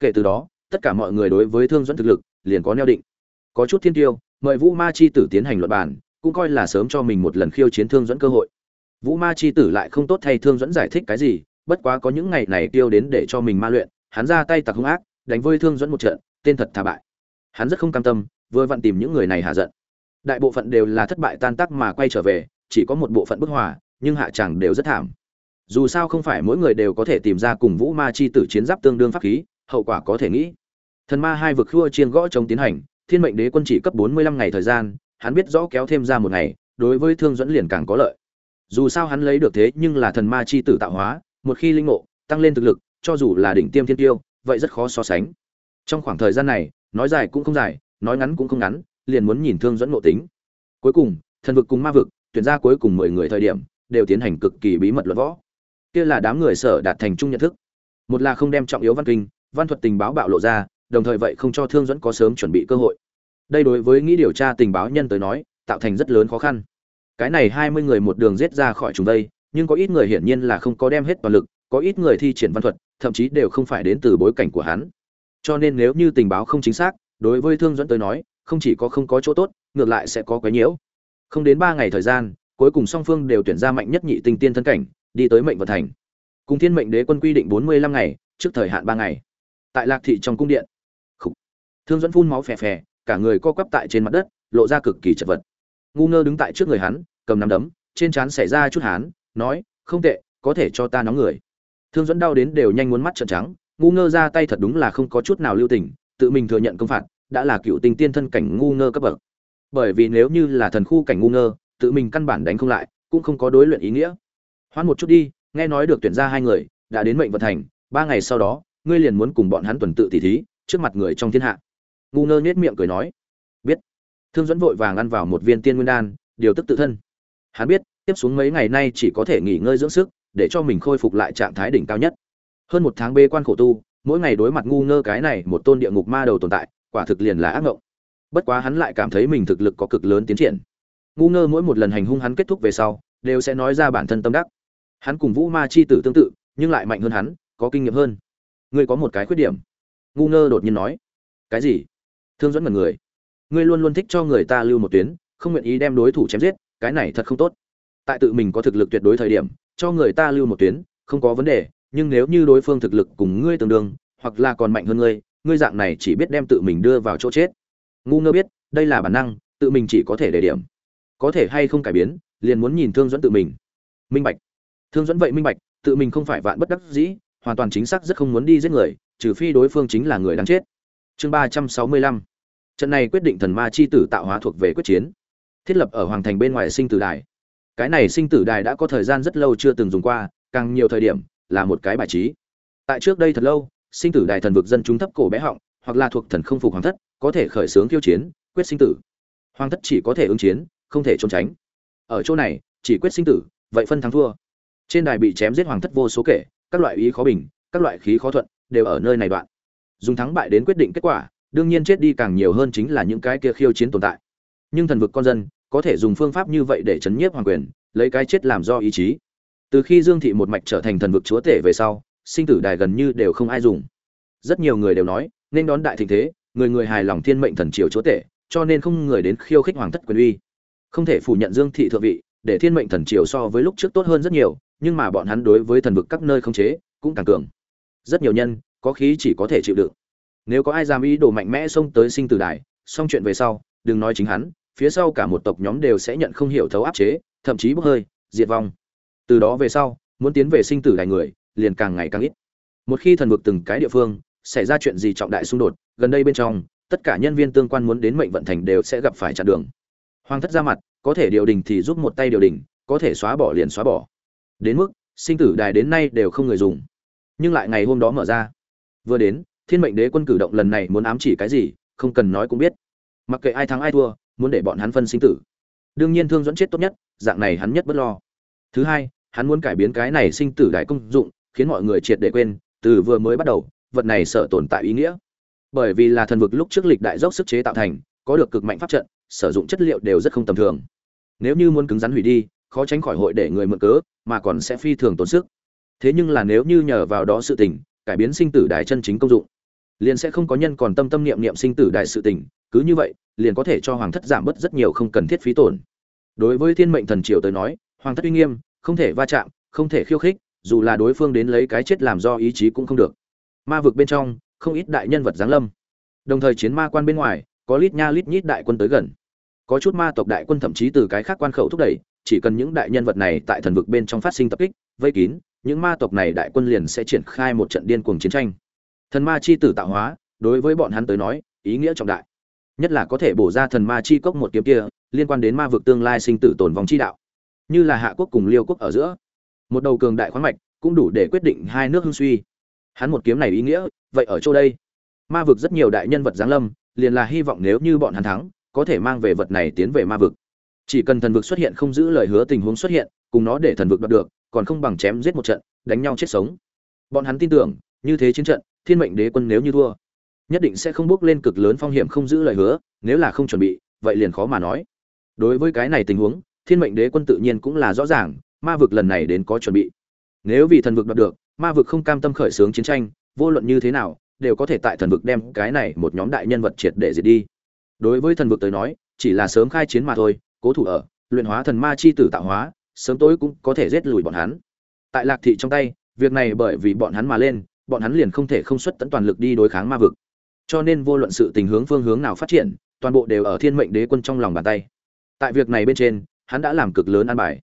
[SPEAKER 1] Kể từ đó tất cả mọi người đối với thương dẫn thực lực, liền có neo định. Có chút thiên tiêu, mời vũ ma chi tử tiến hành luận bàn, cũng coi là sớm cho mình một lần khiêu chiến thương dẫn cơ hội. Vũ ma chi tử lại không tốt thay thương dẫn giải thích cái gì, bất quá có những ngày này tiêu đến để cho mình ma luyện, hắn ra tay tặc hung ác, đánh vơi thương dẫn một trận, tên thật thà bại. Hắn rất không cam tâm, vừa vặn tìm những người này hạ giận. Đại bộ phận đều là thất bại tan tác mà quay trở về, chỉ có một bộ phận bức hòa, nhưng hạ chẳng đều rất thảm. Dù sao không phải mỗi người đều có thể tìm ra cùng vũ ma chi tử chiến giáp tương đương pháp khí, hậu quả có thể nghĩ thần ma hai vực khua chiên gõ chống tiến hành, thiên mệnh đế quân chỉ cấp bốn mươi lăm ngày thời gian, hắn biết rõ kéo thêm ra một ngày, đối với thương dẫn liền càng có lợi. Dù sao hắn lấy được thế nhưng là thần ma chi tử tạo hóa, một khi linh ngộ, tăng lên thực lực, cho dù là đỉnh tiêm thiên tiêu, vậy rất khó so sánh. Trong khoảng thời gian này, nói dài cũng không dài, nói ngắn cũng không ngắn, liền muốn nhìn thương dẫn ngộ tính. Cuối cùng, thần vực cùng ma vực, tuyển ra cuối cùng mười người thời điểm, đều tiến hành cực kỳ bí mật luận võ. Kia là đám người sở đạt thành chung nhận thức. Một là không đem trọng yếu văn kinh, văn thuật tình báo bạo lộ ra đồng thời vậy không cho thương dẫn có sớm chuẩn bị cơ hội. Đây đối với nghĩ điều tra tình báo nhân tới nói, tạo thành rất lớn khó khăn. Cái này hai mươi người một đường giết ra khỏi chúng đây, nhưng có ít người hiển nhiên là không có đem hết toàn lực, có ít người thi triển văn thuật, thậm chí đều không phải đến từ bối cảnh của hắn. Cho nên nếu như tình báo không chính xác, đối với thương dẫn tới nói, không chỉ có không có chỗ tốt, ngược lại sẽ có quá nhiễu. Không đến ba ngày thời gian, cuối cùng song phương đều tuyển ra mạnh nhất nhị tinh tiên thân cảnh, đi tới mệnh vận thành. Cùng thiên mệnh đế quân quy định bốn mươi lăm ngày, trước thời hạn ba ngày. Tại lạc thị trong cung điện thương dẫn phun máu phè phè, cả người co quắp tại trên mặt đất, lộ ra cực kỳ chật vật. Ngu ngơ đứng tại trước người hắn, cầm nắm đấm, trên trán xảy ra chút hán, nói, không tệ, có thể cho ta nóng người. Thương dẫn đau đến đều nhanh muốn mắt trợn trắng, ngu ngơ ra tay thật đúng là không có chút nào lưu tình, tự mình thừa nhận công phạt, đã là cựu tình tiên thân cảnh ngu ngơ cấp bậc. Bởi vì nếu như là thần khu cảnh ngu ngơ, tự mình căn bản đánh không lại, cũng không có đối luyện ý nghĩa. Hoãn một chút đi, nghe nói được tuyển ra hai người, đã đến mệnh vận thành, ba ngày sau đó, ngươi liền muốn cùng bọn hắn tuần tự tỉ thí, trước mặt người trong thiên hạ ngu ngơ nhếch miệng cười nói. Biết. Thương dẫn vội vàng ăn vào một viên tiên nguyên đan, điều tức tự thân. Hắn biết, tiếp xuống mấy ngày nay chỉ có thể nghỉ ngơi dưỡng sức, để cho mình khôi phục lại trạng thái đỉnh cao nhất. Hơn một tháng bê quan khổ tu, mỗi ngày đối mặt ngu ngơ cái này một tôn địa ngục ma đầu tồn tại, quả thực liền là ác ngộng. Bất quá hắn lại cảm thấy mình thực lực có cực lớn tiến triển. Ngu ngơ mỗi một lần hành hung hắn kết thúc về sau, đều sẽ nói ra bản thân tâm đắc. Hắn cùng vũ ma chi tử tương tự, nhưng lại mạnh hơn hắn, có kinh nghiệm hơn. Ngươi có một cái khuyết điểm. Ngu ngơ đột nhiên nói. Cái gì? Thương dẫn mật người. Ngươi luôn luôn thích cho người ta lưu một tuyến, không nguyện ý đem đối thủ chém giết, cái này thật không tốt. Tại tự mình có thực lực tuyệt đối thời điểm, cho người ta lưu một tuyến, không có vấn đề, nhưng nếu như đối phương thực lực cùng ngươi tương đương, hoặc là còn mạnh hơn ngươi ngươi dạng này chỉ biết đem tự mình đưa vào chỗ chết. Ngu ngơ biết, đây là bản năng, tự mình chỉ có thể để điểm. Có thể hay không cải biến, liền muốn nhìn thương dẫn tự mình. Minh bạch. Thương dẫn vậy minh bạch, tự mình không phải vạn bất đắc dĩ, hoàn toàn chính xác rất không muốn đi giết người, trừ phi đối phương chính là người đang chết chương ba trăm sáu mươi lăm. Trận này quyết định thần ma chi tử tạo hóa thuộc về quyết chiến. Thiết lập ở hoàng thành bên ngoài sinh tử đài. Cái này sinh tử đài đã có thời gian rất lâu chưa từng dùng qua, càng nhiều thời điểm là một cái bài trí. Tại trước đây thật lâu, sinh tử đài thần vực dân chúng thấp cổ bé họng, hoặc là thuộc thần không phục hoàng thất, có thể khởi xướng khiêu chiến, quyết sinh tử. Hoàng thất chỉ có thể ứng chiến, không thể trốn tránh. Ở chỗ này, chỉ quyết sinh tử, vậy phân thắng thua. Trên đài bị chém giết hoàng thất vô số kể, các loại ý khó bình, các loại khí khó thuận, đều ở nơi này đoạn dùng thắng bại đến quyết định kết quả, đương nhiên chết đi càng nhiều hơn chính là những cái kia khiêu chiến tồn tại. Nhưng thần vực con dân, có thể dùng phương pháp như vậy để chấn nhiếp hoàng quyền, lấy cái chết làm do ý chí. Từ khi dương thị một mạch trở thành thần vực chúa tể về sau, sinh tử đài gần như đều không ai dùng. Rất nhiều người đều nói, nên đón đại thịnh thế, người người hài lòng thiên mệnh thần triều chúa tể, cho nên không người đến khiêu khích hoàng thất quyền uy. Không thể phủ nhận dương thị thượng vị, để thiên mệnh thần triều so với lúc trước tốt hơn rất nhiều, nhưng mà bọn hắn đối với thần vực các nơi không chế, cũng càng cường. Rất nhiều nhân có khí chỉ có thể chịu đựng. Nếu có ai dám ý đồ mạnh mẽ xông tới sinh tử đài, xong chuyện về sau, đừng nói chính hắn, phía sau cả một tộc nhóm đều sẽ nhận không hiểu thấu áp chế, thậm chí bốc hơi, diệt vong. Từ đó về sau, muốn tiến về sinh tử đài người, liền càng ngày càng ít. Một khi thần vực từng cái địa phương, xảy ra chuyện gì trọng đại xung đột, gần đây bên trong, tất cả nhân viên tương quan muốn đến mệnh vận thành đều sẽ gặp phải chặn đường. Hoàng thất ra mặt, có thể điều đình thì giúp một tay điều đình, có thể xóa bỏ liền xóa bỏ. Đến mức, sinh tử đài đến nay đều không người dùng. Nhưng lại ngày hôm đó mở ra vừa đến, thiên mệnh đế quân cử động lần này muốn ám chỉ cái gì, không cần nói cũng biết. Mặc kệ ai thắng ai thua, muốn để bọn hắn phân sinh tử. Đương nhiên thương dẫn chết tốt nhất, dạng này hắn nhất bất lo. Thứ hai, hắn muốn cải biến cái này sinh tử đại công dụng, khiến mọi người triệt để quên, từ vừa mới bắt đầu, vật này sợ tồn tại ý nghĩa. Bởi vì là thần vực lúc trước lịch đại dốc sức chế tạo thành, có được cực mạnh pháp trận, sử dụng chất liệu đều rất không tầm thường. Nếu như muốn cứng rắn hủy đi, khó tránh khỏi hội để người mượn cớ, mà còn sẽ phi thường tốn sức. Thế nhưng là nếu như nhờ vào đó sự tình cải biến sinh tử đại chân chính công dụng. Liền sẽ không có nhân còn tâm tâm niệm niệm sinh tử đại sự tình, cứ như vậy, liền có thể cho hoàng thất giảm bớt rất nhiều không cần thiết phí tổn. Đối với thiên mệnh thần triều tới nói, hoàng thất uy nghiêm, không thể va chạm, không thể khiêu khích, dù là đối phương đến lấy cái chết làm do ý chí cũng không được. Ma vực bên trong, không ít đại nhân vật giáng lâm. Đồng thời chiến ma quan bên ngoài, có lít nha lít nhít đại quân tới gần. Có chút ma tộc đại quân thậm chí từ cái khác quan khẩu thúc đẩy, chỉ cần những đại nhân vật này tại thần vực bên trong phát sinh tập kích, vây kín những ma tộc này đại quân liền sẽ triển khai một trận điên cuồng chiến tranh. Thần ma chi tử tạo hóa, đối với bọn hắn tới nói, ý nghĩa trọng đại. Nhất là có thể bổ ra thần ma chi cốc một kiếm kia, liên quan đến ma vực tương lai sinh tử tồn vong chi đạo. Như là hạ quốc cùng liêu quốc ở giữa. Một đầu cường đại khoáng mạch, cũng đủ để quyết định hai nước hưng suy. Hắn một kiếm này ý nghĩa, vậy ở chỗ đây? Ma vực rất nhiều đại nhân vật giáng lâm, liền là hy vọng nếu như bọn hắn thắng, có thể mang về vật này tiến về ma vực. Chỉ cần thần vực xuất hiện không giữ lời hứa tình huống xuất hiện, cùng nó để thần vực đoạt được còn không bằng chém giết một trận, đánh nhau chết sống. Bọn hắn tin tưởng, như thế chiến trận, thiên mệnh đế quân nếu như thua, nhất định sẽ không bước lên cực lớn phong hiểm không giữ lời hứa, nếu là không chuẩn bị, vậy liền khó mà nói. Đối với cái này tình huống, thiên mệnh đế quân tự nhiên cũng là rõ ràng, ma vực lần này đến có chuẩn bị. Nếu vì thần vực đoạt được, ma vực không cam tâm khởi xướng chiến tranh, vô luận như thế nào, đều có thể tại thần vực đem cái này một nhóm đại nhân vật triệt để diệt đi. Đối với thần vực tới nói, chỉ là sớm khai chiến mà thôi, cố thủ ở, luyện hóa thần ma chi tử tạo hóa sớm tối cũng có thể giết lùi bọn hắn. Tại lạc thị trong tay, việc này bởi vì bọn hắn mà lên, bọn hắn liền không thể không xuất tận toàn lực đi đối kháng ma vực. Cho nên vô luận sự tình hướng phương hướng nào phát triển, toàn bộ đều ở thiên mệnh đế quân trong lòng bàn tay. Tại việc này bên trên, hắn đã làm cực lớn an bài.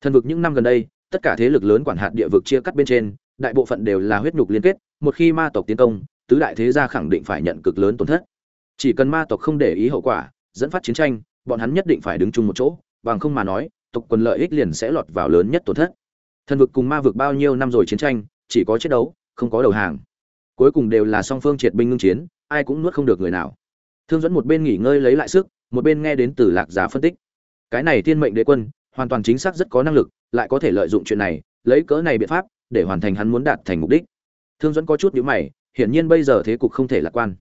[SPEAKER 1] Thần vực những năm gần đây, tất cả thế lực lớn quản hạt địa vực chia cắt bên trên, đại bộ phận đều là huyết nhục liên kết, một khi ma tộc tiến công, tứ đại thế gia khẳng định phải nhận cực lớn tổn thất. Chỉ cần ma tộc không để ý hậu quả, dẫn phát chiến tranh, bọn hắn nhất định phải đứng chung một chỗ, bằng không mà nói tộc quần lợi ích liền sẽ lọt vào lớn nhất tổn thất. Thần vực cùng ma vực bao nhiêu năm rồi chiến tranh, chỉ có chiến đấu, không có đầu hàng. Cuối cùng đều là song phương triệt binh ngưng chiến, ai cũng nuốt không được người nào. Thương dẫn một bên nghỉ ngơi lấy lại sức, một bên nghe đến từ lạc giả phân tích. Cái này thiên mệnh đế quân, hoàn toàn chính xác rất có năng lực, lại có thể lợi dụng chuyện này, lấy cỡ này biện pháp, để hoàn thành hắn muốn đạt thành mục đích. Thương dẫn có chút nhíu mày, hiển nhiên bây giờ thế cục không thể lạc quan.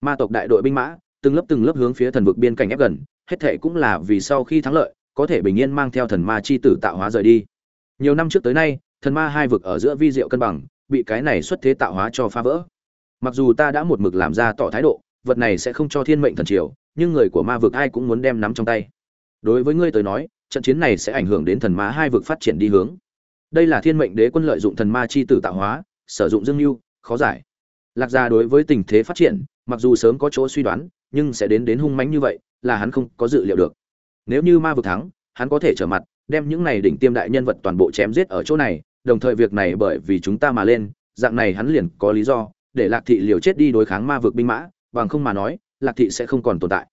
[SPEAKER 1] Ma tộc đại đội binh mã, từng lớp từng lớp hướng phía thần vực biên cảnh ép gần, hết thệ cũng là vì sau khi thắng lợi có thể bình yên mang theo thần ma chi tử tạo hóa rời đi. Nhiều năm trước tới nay thần ma hai vực ở giữa vi diệu cân bằng bị cái này xuất thế tạo hóa cho phá vỡ. Mặc dù ta đã một mực làm ra tỏ thái độ vật này sẽ không cho thiên mệnh thần triều nhưng người của ma vực ai cũng muốn đem nắm trong tay. Đối với ngươi tới nói trận chiến này sẽ ảnh hưởng đến thần ma hai vực phát triển đi hướng. Đây là thiên mệnh đế quân lợi dụng thần ma chi tử tạo hóa sử dụng dương lưu, khó giải. Lạc gia đối với tình thế phát triển mặc dù sớm có chỗ suy đoán nhưng sẽ đến đến hung mãnh như vậy là hắn không có dự liệu được nếu như ma vực thắng, hắn có thể trở mặt, đem những này đỉnh tiêm đại nhân vật toàn bộ chém giết ở chỗ này, đồng thời việc này bởi vì chúng ta mà lên, dạng này hắn liền có lý do để lạc thị liều chết đi đối kháng ma vực binh mã, bằng không mà nói, lạc thị sẽ không còn tồn tại.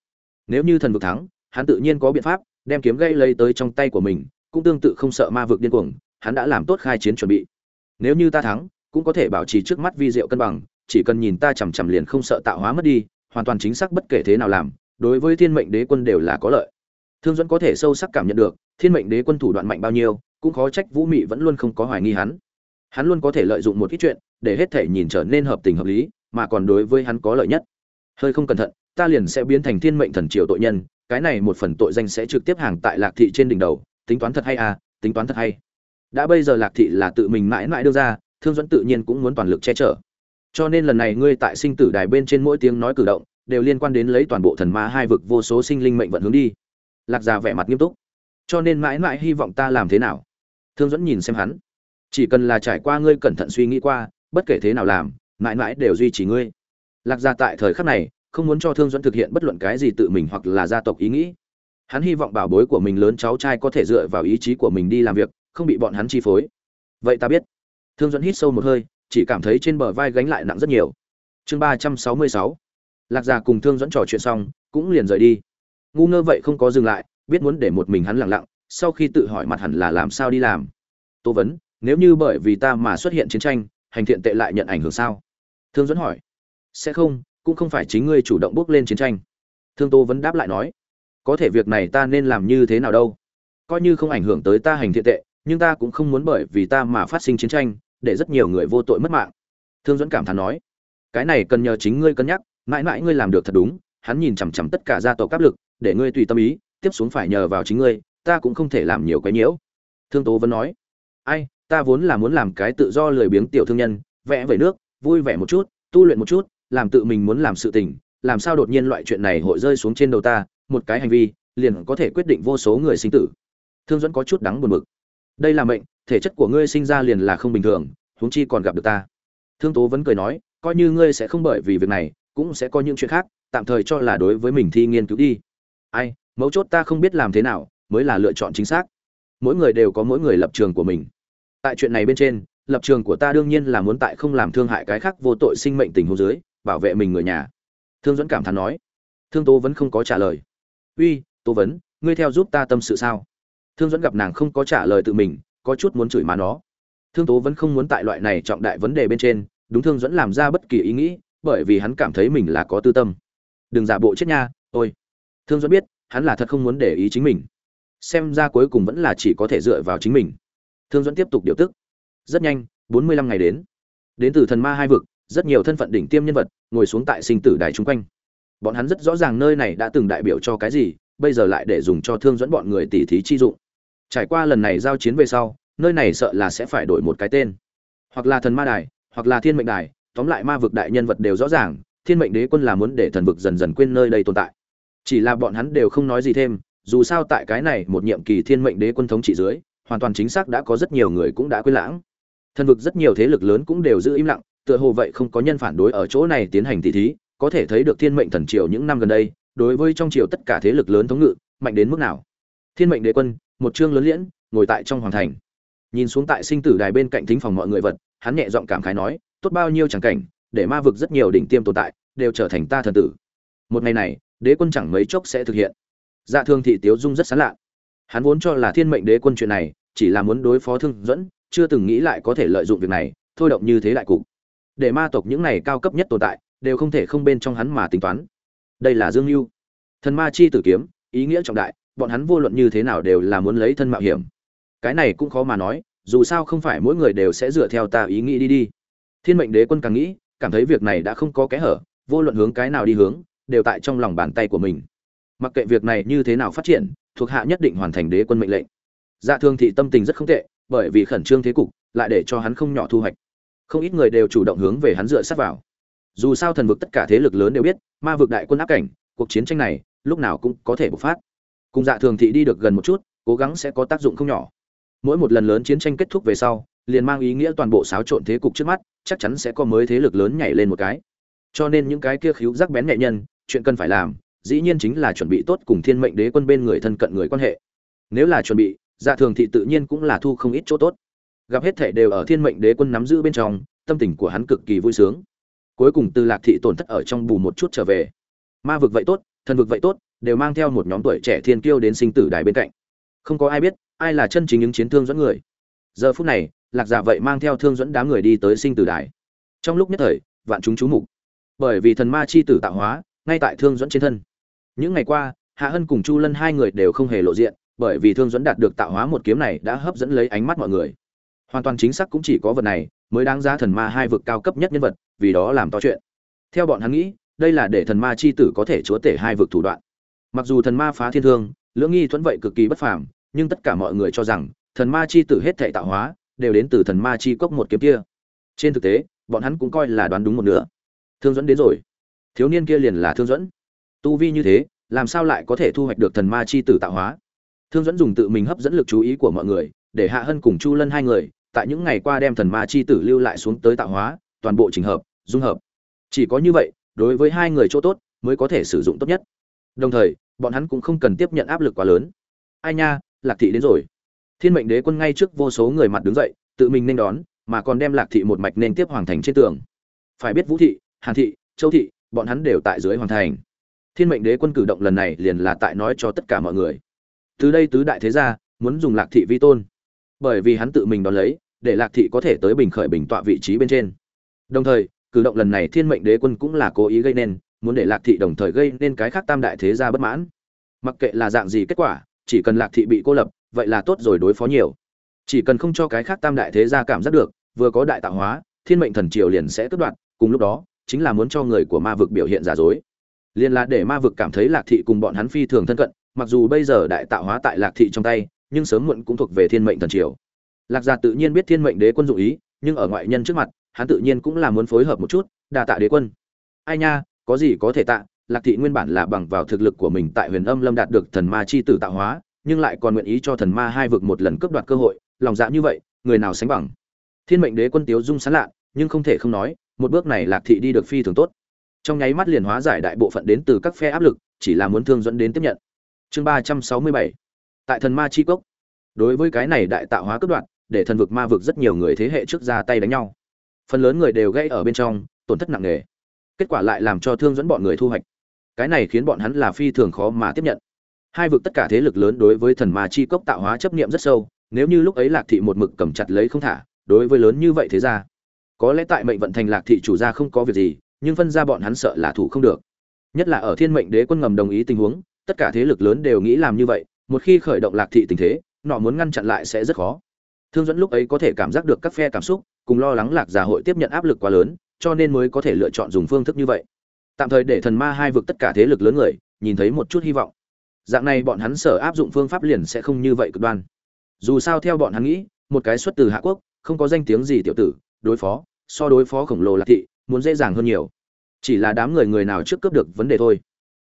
[SPEAKER 1] Nếu như thần vực thắng, hắn tự nhiên có biện pháp đem kiếm gây lấy tới trong tay của mình, cũng tương tự không sợ ma vực điên cuồng, hắn đã làm tốt khai chiến chuẩn bị. Nếu như ta thắng, cũng có thể bảo trì trước mắt vi diệu cân bằng, chỉ cần nhìn ta chằm chằm liền không sợ tạo hóa mất đi, hoàn toàn chính xác bất kể thế nào làm, đối với thiên mệnh đế quân đều là có lợi thương dẫn có thể sâu sắc cảm nhận được, thiên mệnh đế quân thủ đoạn mạnh bao nhiêu, cũng khó trách vũ mị vẫn luôn không có hoài nghi hắn. Hắn luôn có thể lợi dụng một ít chuyện, để hết thể nhìn trở nên hợp tình hợp lý, mà còn đối với hắn có lợi nhất. Hơi không cẩn thận, ta liền sẽ biến thành thiên mệnh thần triều tội nhân, cái này một phần tội danh sẽ trực tiếp hàng tại lạc thị trên đỉnh đầu, tính toán thật hay à tính toán thật hay. Đã bây giờ lạc thị là tự mình mãi mãi đưa ra, thương dẫn tự nhiên cũng muốn toàn lực che chở. Cho nên lần này ngươi tại sinh tử đài bên trên mỗi tiếng nói cử động, đều liên quan đến lấy toàn bộ thần ma hai vực vô số sinh linh mệnh vận hướng đi lạc già vẻ mặt nghiêm túc. Cho nên mãi mãi hy vọng ta làm thế nào? Thương dẫn nhìn xem hắn. Chỉ cần là trải qua ngươi cẩn thận suy nghĩ qua, bất kể thế nào làm, mãi mãi đều duy trì ngươi. Lạc gia tại thời khắc này, không muốn cho thương dẫn thực hiện bất luận cái gì tự mình hoặc là gia tộc ý nghĩ. Hắn hy vọng bảo bối của mình lớn cháu trai có thể dựa vào ý chí của mình đi làm việc, không bị bọn hắn chi phối. Vậy ta biết. Thương dẫn hít sâu một hơi, chỉ cảm thấy trên bờ vai gánh lại nặng rất nhiều. Chương ba trăm sáu mươi sáu. Lạc gia cùng thương dẫn trò chuyện xong, cũng liền rời đi ngu ngơ vậy không có dừng lại, biết muốn để một mình hắn lặng lặng, sau khi tự hỏi mặt hẳn là làm sao đi làm. Tô vấn, nếu như bởi vì ta mà xuất hiện chiến tranh, hành thiện tệ lại nhận ảnh hưởng sao? Thương dẫn hỏi. Sẽ không, cũng không phải chính ngươi chủ động bước lên chiến tranh. Thương tô vấn đáp lại nói. Có thể việc này ta nên làm như thế nào đâu? Coi như không ảnh hưởng tới ta hành thiện tệ, nhưng ta cũng không muốn bởi vì ta mà phát sinh chiến tranh, để rất nhiều người vô tội mất mạng. Thương dẫn cảm thán nói. Cái này cần nhờ chính ngươi cân nhắc, mãi mãi ngươi làm được thật đúng, hắn nhìn chằm chằm tất cả gia tộc áp lực để ngươi tùy tâm ý, tiếp xuống phải nhờ vào chính ngươi, ta cũng không thể làm nhiều cái nhiễu. Thương tố vẫn nói. Ai, ta vốn là muốn làm cái tự do lười biếng tiểu thương nhân, vẽ vẩy nước, vui vẻ một chút, tu luyện một chút, làm tự mình muốn làm sự tình, làm sao đột nhiên loại chuyện này hội rơi xuống trên đầu ta, một cái hành vi, liền có thể quyết định vô số người sinh tử. Thương dẫn có chút đắng buồn bực. Đây là mệnh, thể chất của ngươi sinh ra liền là không bình thường, huống chi còn gặp được ta. Thương tố vẫn cười nói, coi như ngươi sẽ không bởi vì việc này, cũng sẽ có những chuyện khác, tạm thời cho là đối với mình thi nghiên cứu đi ai, mấu chốt ta không biết làm thế nào, mới là lựa chọn chính xác. Mỗi người đều có mỗi người lập trường của mình. Tại chuyện này bên trên, lập trường của ta đương nhiên là muốn tại không làm thương hại cái khác vô tội sinh mệnh tình huống dưới, bảo vệ mình người nhà. Thương dẫn cảm thán nói. Thương tố vẫn không có trả lời. Uy, tố vấn, ngươi theo giúp ta tâm sự sao? Thương dẫn gặp nàng không có trả lời tự mình, có chút muốn chửi má nó. Thương tố vẫn không muốn tại loại này trọng đại vấn đề bên trên, đúng thương dẫn làm ra bất kỳ ý nghĩ, bởi vì hắn cảm thấy mình là có tư tâm. Đừng giả bộ chết nha, ôi thương dẫn biết, hắn là thật không muốn để ý chính mình. Xem ra cuối cùng vẫn là chỉ có thể dựa vào chính mình. Thương dẫn tiếp tục điều tức. Rất nhanh, bốn mươi lăm ngày đến. Đến từ thần ma hai vực, rất nhiều thân phận đỉnh tiêm nhân vật ngồi xuống tại sinh tử đài chung quanh. Bọn hắn rất rõ ràng nơi này đã từng đại biểu cho cái gì, bây giờ lại để dùng cho thương dẫn bọn người tỉ thí chi dụng. Trải qua lần này giao chiến về sau, nơi này sợ là sẽ phải đổi một cái tên. Hoặc là thần ma đài, hoặc là thiên mệnh đài, tóm lại ma vực đại nhân vật đều rõ ràng, thiên mệnh đế quân là muốn để thần vực dần dần quên nơi đây tồn tại chỉ là bọn hắn đều không nói gì thêm, dù sao tại cái này một nhiệm kỳ thiên mệnh đế quân thống trị dưới, hoàn toàn chính xác đã có rất nhiều người cũng đã quên lãng. Thần vực rất nhiều thế lực lớn cũng đều giữ im lặng, tựa hồ vậy không có nhân phản đối ở chỗ này tiến hành tỷ thí, có thể thấy được thiên mệnh thần triều những năm gần đây, đối với trong triều tất cả thế lực lớn thống ngự, mạnh đến mức nào. Thiên mệnh đế quân, một chương lớn liễn, ngồi tại trong hoàng thành. Nhìn xuống tại sinh tử đài bên cạnh thính phòng mọi người vật, hắn nhẹ giọng cảm khái nói, tốt bao nhiêu chẳng cảnh, để ma vực rất nhiều đỉnh tiêm tồn tại, đều trở thành ta thần tử. Một ngày này đế quân chẳng mấy chốc sẽ thực hiện. Dạ thương thị tiếu dung rất sán lạ. Hắn vốn cho là thiên mệnh đế quân chuyện này, chỉ là muốn đối phó thương dẫn chưa từng nghĩ lại có thể lợi dụng việc này, thôi động như thế đại cục. Để ma tộc những này cao cấp nhất tồn tại, đều không thể không bên trong hắn mà tính toán. Đây là dương mưu thần ma chi tử kiếm, ý nghĩa trọng đại, bọn hắn vô luận như thế nào đều là muốn lấy thân mạo hiểm. Cái này cũng khó mà nói, dù sao không phải mỗi người đều sẽ dựa theo ta ý nghĩ đi đi. Thiên mệnh đế quân càng nghĩ, cảm thấy việc này đã không có kẽ hở, vô luận hướng cái nào đi hướng đều tại trong lòng bàn tay của mình. Mặc kệ việc này như thế nào phát triển, thuộc hạ nhất định hoàn thành đế quân mệnh lệnh. Dạ thương thị tâm tình rất không tệ, bởi vì khẩn trương thế cục, lại để cho hắn không nhỏ thu hoạch. Không ít người đều chủ động hướng về hắn dựa sát vào. Dù sao thần vực tất cả thế lực lớn đều biết, ma vực đại quân áp cảnh, cuộc chiến tranh này, lúc nào cũng có thể bộc phát. Cùng dạ thường thị đi được gần một chút, cố gắng sẽ có tác dụng không nhỏ. Mỗi một lần lớn chiến tranh kết thúc về sau, liền mang ý nghĩa toàn bộ xáo trộn thế cục trước mắt, chắc chắn sẽ có mới thế lực lớn nhảy lên một cái. Cho nên những cái kia khíu rắc bén nhẹ nhân chuyện cần phải làm, dĩ nhiên chính là chuẩn bị tốt cùng thiên mệnh đế quân bên người thân cận người quan hệ. Nếu là chuẩn bị dạ thường thị tự nhiên cũng là thu không ít chỗ tốt. Gặp hết thể đều ở thiên mệnh đế quân nắm giữ bên trong, tâm tình của hắn cực kỳ vui sướng. Cuối cùng từ lạc thị tổn thất ở trong bù một chút trở về. Ma vực vậy tốt, thần vực vậy tốt, đều mang theo một nhóm tuổi trẻ thiên kiêu đến sinh tử đài bên cạnh. Không có ai biết, ai là chân chính những chiến thương dẫn người. Giờ phút này, lạc giả vậy mang theo thương dẫn đám người đi tới sinh tử đài. Trong lúc nhất thời, vạn chúng chú mục. Bởi vì thần ma chi tử tạo hóa ngay tại thương dẫn trên thân. Những ngày qua, hạ hân cùng chu lân hai người đều không hề lộ diện, bởi vì thương dẫn đạt được tạo hóa một kiếm này đã hấp dẫn lấy ánh mắt mọi người. Hoàn toàn chính xác cũng chỉ có vật này mới đáng giá thần ma hai vực cao cấp nhất nhân vật, vì đó làm to chuyện. Theo bọn hắn nghĩ, đây là để thần ma chi tử có thể chúa tể hai vực thủ đoạn. Mặc dù thần ma phá thiên thương, lưỡng nghi thuẫn vậy cực kỳ bất phàm, nhưng tất cả mọi người cho rằng, thần ma chi tử hết thệ tạo hóa đều đến từ thần ma chi cốc một kiếm kia. Trên thực tế, bọn hắn cũng coi là đoán đúng một nửa. Thương dẫn đến rồi thiếu niên kia liền là thương dẫn tu vi như thế, làm sao lại có thể thu hoạch được thần ma chi tử tạo hóa? Thương dẫn dùng tự mình hấp dẫn lực chú ý của mọi người, để hạ hân cùng chu lân hai người, tại những ngày qua đem thần ma chi tử lưu lại xuống tới tạo hóa, toàn bộ trình hợp, dung hợp. Chỉ có như vậy, đối với hai người chỗ tốt, mới có thể sử dụng tốt nhất. Đồng thời, bọn hắn cũng không cần tiếp nhận áp lực quá lớn. Ai nha, lạc thị đến rồi. Thiên mệnh đế quân ngay trước vô số người mặt đứng dậy, tự mình nên đón, mà còn đem lạc thị một mạch nên tiếp hoàng thành trên tường. Phải biết vũ thị, hàn thị, châu thị bọn hắn đều tại dưới hoàng thành. Thiên mệnh đế quân cử động lần này liền là tại nói cho tất cả mọi người. Từ đây tứ đại thế gia muốn dùng lạc thị vi tôn. Bởi vì hắn tự mình đón lấy, để lạc thị có thể tới bình khởi bình tọa vị trí bên trên. Đồng thời, cử động lần này thiên mệnh đế quân cũng là cố ý gây nên, muốn để lạc thị đồng thời gây nên cái khác tam đại thế gia bất mãn. Mặc kệ là dạng gì kết quả, chỉ cần lạc thị bị cô lập, vậy là tốt rồi đối phó nhiều. Chỉ cần không cho cái khác tam đại thế gia cảm giác được, vừa có đại tạo hóa, thiên mệnh thần triều liền sẽ cướp đoạt, cùng lúc đó chính là muốn cho người của ma vực biểu hiện giả dối. Liền là để ma vực cảm thấy lạc thị cùng bọn hắn phi thường thân cận, mặc dù bây giờ đại tạo hóa tại lạc thị trong tay, nhưng sớm muộn cũng thuộc về thiên mệnh thần triều. Lạc gia tự nhiên biết thiên mệnh đế quân dụ ý, nhưng ở ngoại nhân trước mặt, hắn tự nhiên cũng là muốn phối hợp một chút, đa tạ đế quân. Ai nha, có gì có thể tạ, lạc thị nguyên bản là bằng vào thực lực của mình tại huyền âm lâm đạt được thần ma chi tử tạo hóa, nhưng lại còn nguyện ý cho thần ma hai vực một lần cướp đoạt cơ hội, lòng dạ như vậy, người nào sánh bằng. Thiên mệnh đế quân tiếu dung sán lạ, nhưng không thể không nói một bước này lạc thị đi được phi thường tốt. Trong nháy mắt liền hóa giải đại bộ phận đến từ các phe áp lực, chỉ là muốn thương dẫn đến tiếp nhận. Chương ba trăm sáu mươi bảy. Tại thần ma chi cốc. Đối với cái này đại tạo hóa cướp đoạn, để thần vực ma vực rất nhiều người thế hệ trước ra tay đánh nhau. Phần lớn người đều gây ở bên trong, tổn thất nặng nề. Kết quả lại làm cho thương dẫn bọn người thu hoạch. Cái này khiến bọn hắn là phi thường khó mà tiếp nhận. Hai vực tất cả thế lực lớn đối với thần ma chi cốc tạo hóa chấp niệm rất sâu, nếu như lúc ấy lạc thị một mực cầm chặt lấy không thả, đối với lớn như vậy thế ra có lẽ tại mệnh vận thành lạc thị chủ gia không có việc gì, nhưng phân ra bọn hắn sợ là thủ không được. Nhất là ở thiên mệnh đế quân ngầm đồng ý tình huống, tất cả thế lực lớn đều nghĩ làm như vậy, một khi khởi động lạc thị tình thế, nọ muốn ngăn chặn lại sẽ rất khó. Thương dẫn lúc ấy có thể cảm giác được các phe cảm xúc, cùng lo lắng lạc giả hội tiếp nhận áp lực quá lớn, cho nên mới có thể lựa chọn dùng phương thức như vậy. Tạm thời để thần ma hai vực tất cả thế lực lớn người, nhìn thấy một chút hy vọng. Dạng này bọn hắn sở áp dụng phương pháp liền sẽ không như vậy cực đoan. Dù sao theo bọn hắn nghĩ, một cái xuất từ hạ quốc, không có danh tiếng gì tiểu tử đối phó, so đối phó khổng lồ lạc thị muốn dễ dàng hơn nhiều. Chỉ là đám người người nào trước cướp được vấn đề thôi.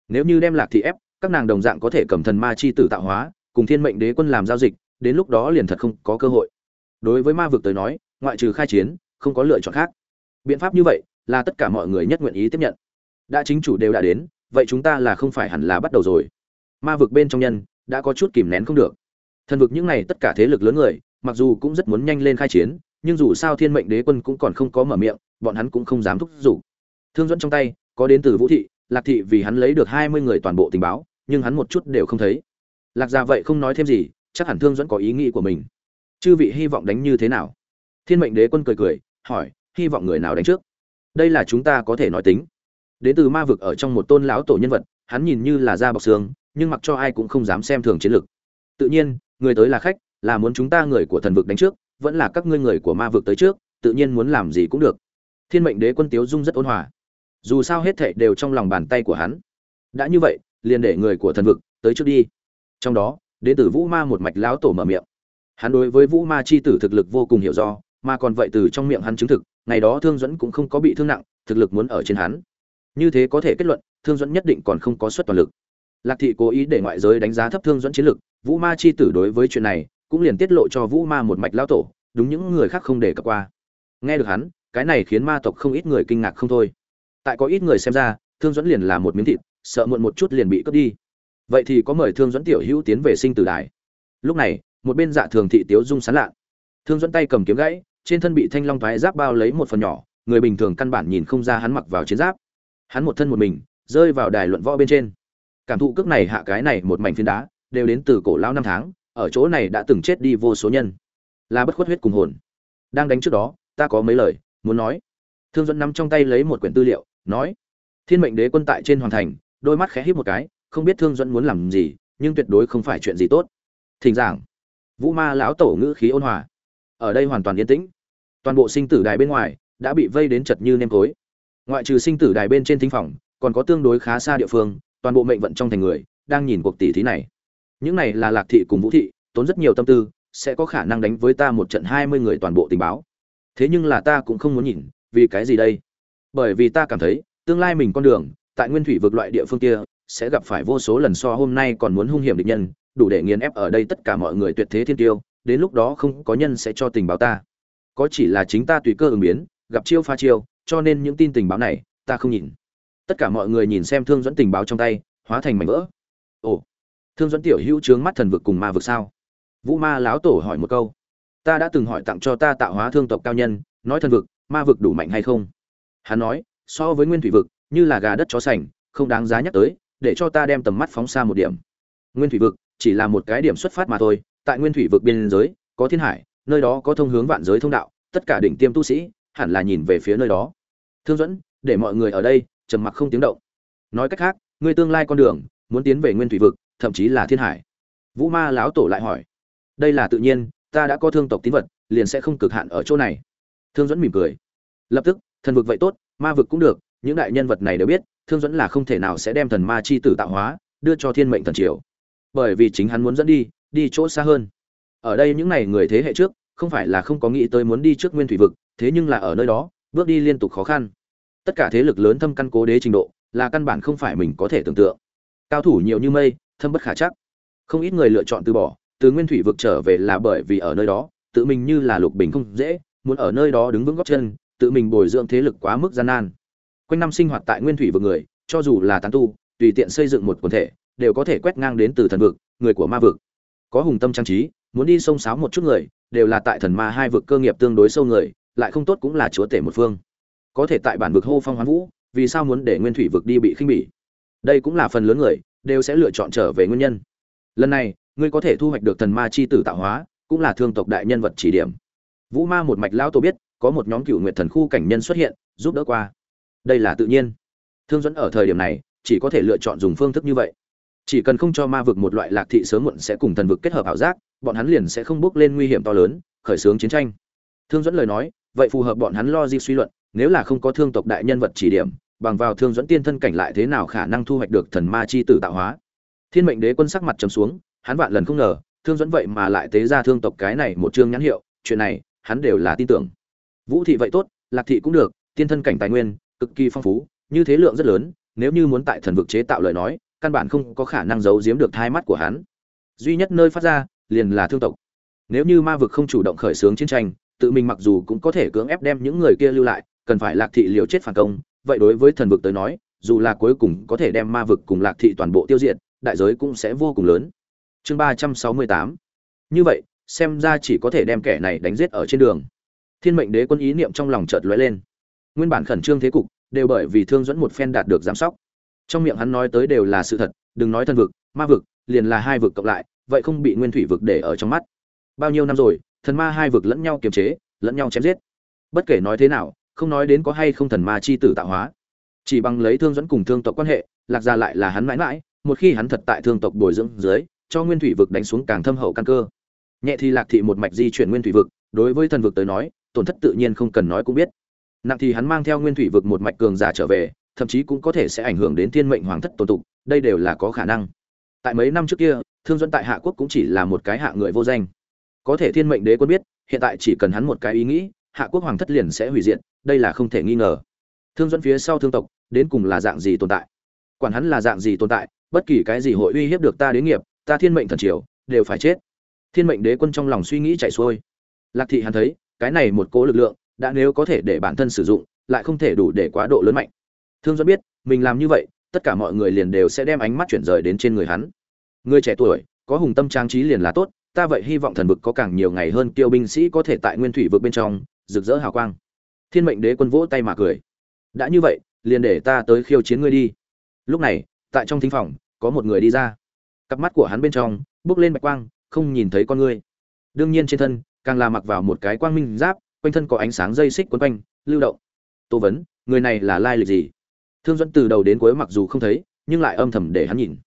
[SPEAKER 1] Nếu như đem lạc thị ép, các nàng đồng dạng có thể cầm thần ma chi tử tạo hóa, cùng thiên mệnh đế quân làm giao dịch, đến lúc đó liền thật không có cơ hội. Đối với ma vực tới nói, ngoại trừ khai chiến, không có lựa chọn khác. Biện pháp như vậy là tất cả mọi người nhất nguyện ý tiếp nhận. Đã chính chủ đều đã đến, vậy chúng ta là không phải hẳn là bắt đầu rồi. Ma vực bên trong nhân đã có chút kìm nén không được. Thần vực những này tất cả thế lực lớn người, mặc dù cũng rất muốn nhanh lên khai chiến nhưng dù sao thiên mệnh đế quân cũng còn không có mở miệng, bọn hắn cũng không dám thúc giục. Thương dẫn trong tay, có đến từ vũ thị, lạc thị vì hắn lấy được hai mươi người toàn bộ tình báo, nhưng hắn một chút đều không thấy. Lạc gia vậy không nói thêm gì, chắc hẳn thương dẫn có ý nghĩ của mình. Chư vị hy vọng đánh như thế nào? Thiên mệnh đế quân cười cười, hỏi, hy vọng người nào đánh trước? Đây là chúng ta có thể nói tính. Đến từ ma vực ở trong một tôn lão tổ nhân vật, hắn nhìn như là da bọc xương, nhưng mặc cho ai cũng không dám xem thường chiến lược. tự nhiên, người tới là khách, là muốn chúng ta người của thần vực đánh trước vẫn là các ngươi người của ma vực tới trước, tự nhiên muốn làm gì cũng được. Thiên mệnh đế quân tiếu dung rất ôn hòa. Dù sao hết thệ đều trong lòng bàn tay của hắn. Đã như vậy, liền để người của thần vực tới trước đi. Trong đó, đến từ vũ ma một mạch lão tổ mở miệng. Hắn đối với vũ ma c h i tử thực lực vô cùng hiểu do, mà còn vậy từ trong miệng hắn chứng thực, ngày đó thương dẫn cũng không có bị thương nặng, thực lực muốn ở trên hắn. Như thế có thể kết luận, thương dẫn nhất định còn không có suất toàn lực. Lạc thị cố ý để ngoại giới đánh giá thấp thương dẫn chiến lực, vũ ma c h i tử đối với chuyện này cũng liền tiết lộ cho vũ ma một mạch lão tổ, đúng những người khác không để cập qua. Nghe được hắn, cái này khiến ma tộc không ít người kinh ngạc không thôi. Tại có ít người xem ra, thương dẫn liền là một miếng thịt, sợ muộn một chút liền bị cướp đi. Vậy thì có mời thương dẫn tiểu hữu tiến về sinh tử đài. Lúc này, một bên dạ thường thị tiếu dung sán lạ. Thương dẫn tay cầm kiếm gãy, trên thân bị thanh long thoái giáp bao lấy một phần nhỏ, người bình thường căn bản nhìn không ra hắn mặc vào chiến giáp. Hắn một thân một mình, rơi vào đài luận võ bên trên. Cảm thụ cước này hạ cái này một mảnh phiến đá, đều đến từ cổ lao năm tháng ở chỗ này đã từng chết đi vô số nhân. Là bất khuất huyết cùng hồn. Đang đánh trước đó, ta có mấy lời, muốn nói. Thương dẫn nắm trong tay lấy một quyển tư liệu, nói. Thiên mệnh đế quân tại trên hoàn thành, đôi mắt khẽ híp một cái, không biết thương dẫn muốn làm gì, nhưng tuyệt đối không phải chuyện gì tốt. Thỉnh giảng. Vũ ma lão tổ ngữ khí ôn hòa. Ở đây hoàn toàn yên tĩnh. Toàn bộ sinh tử đài bên ngoài đã bị vây đến chật như nêm tối ngoại trừ sinh tử đài bên trên thính phòng, còn có tương đối khá xa địa phương, toàn bộ mệnh vận trong thành người đang nhìn cuộc tỷ thí này những này là lạc thị cùng vũ thị, tốn rất nhiều tâm tư, sẽ có khả năng đánh với ta một trận hai mươi người toàn bộ tình báo. Thế nhưng là ta cũng không muốn nhìn, vì cái gì đây? Bởi vì ta cảm thấy, tương lai mình con đường, tại nguyên thủy vực loại địa phương kia, sẽ gặp phải vô số lần so hôm nay còn muốn hung hiểm địch nhân, đủ để nghiền ép ở đây tất cả mọi người tuyệt thế thiên tiêu, đến lúc đó không có nhân sẽ cho tình báo ta. Có chỉ là chính ta tùy cơ ứng biến, gặp chiêu pha chiêu, cho nên những tin tình báo này, ta không nhìn. Tất cả mọi người nhìn xem thương dẫn tình báo trong tay, hóa thành mảnh vỡ. Ồ thương dẫn tiểu hữu trướng mắt thần vực cùng ma vực sao? Vũ ma lão tổ hỏi một câu. Ta đã từng hỏi tặng cho ta tạo hóa thương tộc cao nhân, nói thần vực, ma vực đủ mạnh hay không? Hắn nói, so với nguyên thủy vực, như là gà đất chó sành, không đáng giá nhắc tới, để cho ta đem tầm mắt phóng xa một điểm. Nguyên thủy vực chỉ là một cái điểm xuất phát mà thôi, tại nguyên thủy vực biên giới, có thiên hải, nơi đó có thông hướng vạn giới thông đạo, tất cả đỉnh tiêm tu sĩ hẳn là nhìn về phía nơi đó. Thương dẫn để mọi người ở đây, trầm mặc không tiếng động. Nói cách khác, ngươi tương lai con đường, muốn tiến về nguyên thủy vực thậm chí là thiên hải. Vũ ma lão tổ lại hỏi, đây là tự nhiên, ta đã có thương tộc tín vật, liền sẽ không cực hạn ở chỗ này. Thương dẫn mỉm cười. Lập tức, thần vực vậy tốt, ma vực cũng được, những đại nhân vật này đều biết, thương dẫn là không thể nào sẽ đem thần ma chi tử tạo hóa, đưa cho thiên mệnh thần triều. Bởi vì chính hắn muốn dẫn đi đi chỗ xa hơn. Ở đây những này người thế hệ trước, không phải là không có nghĩ tới muốn đi trước nguyên thủy vực, thế nhưng là ở nơi đó, bước đi liên tục khó khăn. Tất cả thế lực lớn thâm căn cố đế trình độ, là căn bản không phải mình có thể tưởng tượng. Cao thủ nhiều như mây thâm bất khả chắc. Không ít người lựa chọn từ bỏ, từ nguyên thủy vực trở về là bởi vì ở nơi đó, tự mình như là lục bình không dễ, muốn ở nơi đó đứng vững góc chân, tự mình bồi dưỡng thế lực quá mức gian nan. Quanh năm sinh hoạt tại nguyên thủy vực người, cho dù là tán tu, tùy tiện xây dựng một quần thể, đều có thể quét ngang đến từ thần vực, người của ma vực. Có hùng tâm trang trí, muốn đi sông sáo một chút người, đều là tại thần ma hai vực cơ nghiệp tương đối sâu người, lại không tốt cũng là chúa tể một phương. Có thể tại bản vực hô phong hoán vũ, vì sao muốn để nguyên thủy vực đi bị khinh bỉ? Đây cũng là phần lớn người đều sẽ lựa chọn trở về nguyên nhân. Lần này, ngươi có thể thu hoạch được thần ma chi tử tạo hóa, cũng là thương tộc đại nhân vật chỉ điểm. Vũ ma một mạch lão tổ biết, có một nhóm cựu nguyện thần khu cảnh nhân xuất hiện, giúp đỡ qua. Đây là tự nhiên. Thương dẫn ở thời điểm này, chỉ có thể lựa chọn dùng phương thức như vậy. Chỉ cần không cho ma vực một loại lạc thị sớm muộn sẽ cùng thần vực kết hợp ảo giác, bọn hắn liền sẽ không bước lên nguy hiểm to lớn, khởi xướng chiến tranh. Thương dẫn lời nói, vậy phù hợp bọn hắn lo di suy luận, nếu là không có thương tộc đại nhân vật chỉ điểm bằng vào thương dẫn tiên thân cảnh lại thế nào khả năng thu hoạch được thần ma chi tử tạo hóa. Thiên mệnh đế quân sắc mặt trầm xuống, hắn vạn lần không ngờ, thương dẫn vậy mà lại tế ra thương tộc cái này một chương nhãn hiệu, chuyện này, hắn đều là tin tưởng. Vũ thị vậy tốt, lạc thị cũng được, tiên thân cảnh tài nguyên, cực kỳ phong phú, như thế lượng rất lớn, nếu như muốn tại thần vực chế tạo lời nói, căn bản không có khả năng giấu giếm được thai mắt của hắn. Duy nhất nơi phát ra, liền là thương tộc. Nếu như ma vực không chủ động khởi xướng chiến tranh, tự mình mặc dù cũng có thể cưỡng ép đem những người kia lưu lại, cần phải lạc thị liều chết phản công vậy đối với thần vực tới nói, dù là cuối cùng có thể đem ma vực cùng lạc thị toàn bộ tiêu diệt, đại giới cũng sẽ vô cùng lớn. Chương ba trăm sáu mươi tám. Như vậy, xem ra chỉ có thể đem kẻ này đánh giết ở trên đường. Thiên mệnh đế quân ý niệm trong lòng chợt lóe lên. Nguyên bản khẩn trương thế cục, đều bởi vì thương dẫn một phen đạt được giám sóc. Trong miệng hắn nói tới đều là sự thật, đừng nói thân vực, ma vực, liền là hai vực cộng lại, vậy không bị nguyên thủy vực để ở trong mắt. Bao nhiêu năm rồi, thần ma hai vực lẫn nhau kiềm chế, lẫn nhau chém giết. Bất kể nói thế nào không nói đến có hay không thần ma chi tử tạo hóa. Chỉ bằng lấy thương dẫn cùng thương tộc quan hệ, lạc ra lại là hắn mãi mãi, một khi hắn thật tại thương tộc bồi dưỡng dưới, cho nguyên thủy vực đánh xuống càng thâm hậu căn cơ. Nhẹ thì lạc thị một mạch di chuyển nguyên thủy vực, đối với thần vực tới nói, tổn thất tự nhiên không cần nói cũng biết. Nặng thì hắn mang theo nguyên thủy vực một mạch cường giả trở về, thậm chí cũng có thể sẽ ảnh hưởng đến thiên mệnh hoàng thất tồn tục đây đều là có khả năng. Tại mấy năm trước kia, thương dẫn tại hạ quốc cũng chỉ là một cái hạ người vô danh. Có thể thiên mệnh đế quân biết, hiện tại chỉ cần hắn một cái ý nghĩ hạ quốc hoàng thất liền sẽ hủy diệt, đây là không thể nghi ngờ. Thương dẫn phía sau thương tộc, đến cùng là dạng gì tồn tại? Quản hắn là dạng gì tồn tại, bất kỳ cái gì hội uy hiếp được ta đến nghiệp, ta thiên mệnh thần triều, đều phải chết. Thiên mệnh đế quân trong lòng suy nghĩ chạy xuôi. Lạc thị hắn thấy, cái này một cố lực lượng, đã nếu có thể để bản thân sử dụng, lại không thể đủ để quá độ lớn mạnh. Thương dẫn biết, mình làm như vậy, tất cả mọi người liền đều sẽ đem ánh mắt chuyển rời đến trên người hắn. Người trẻ tuổi, có hùng tâm trang trí liền là tốt, ta vậy hy vọng thần vực có càng nhiều ngày hơn kiêu binh sĩ có thể tại nguyên thủy vực bên trong rực rỡ hào quang. Thiên mệnh đế quân vỗ tay mà cười. Đã như vậy, liền để ta tới khiêu chiến ngươi đi. Lúc này, tại trong thính phòng, có một người đi ra. Cặp mắt của hắn bên trong, bước lên bạch quang, không nhìn thấy con ngươi. Đương nhiên trên thân, càng là mặc vào một cái quang minh giáp, quanh thân có ánh sáng dây xích quấn quanh, lưu động. Tô vấn, người này là lai lịch gì? Thương dẫn từ đầu đến cuối mặc dù không thấy, nhưng lại âm thầm để hắn nhìn.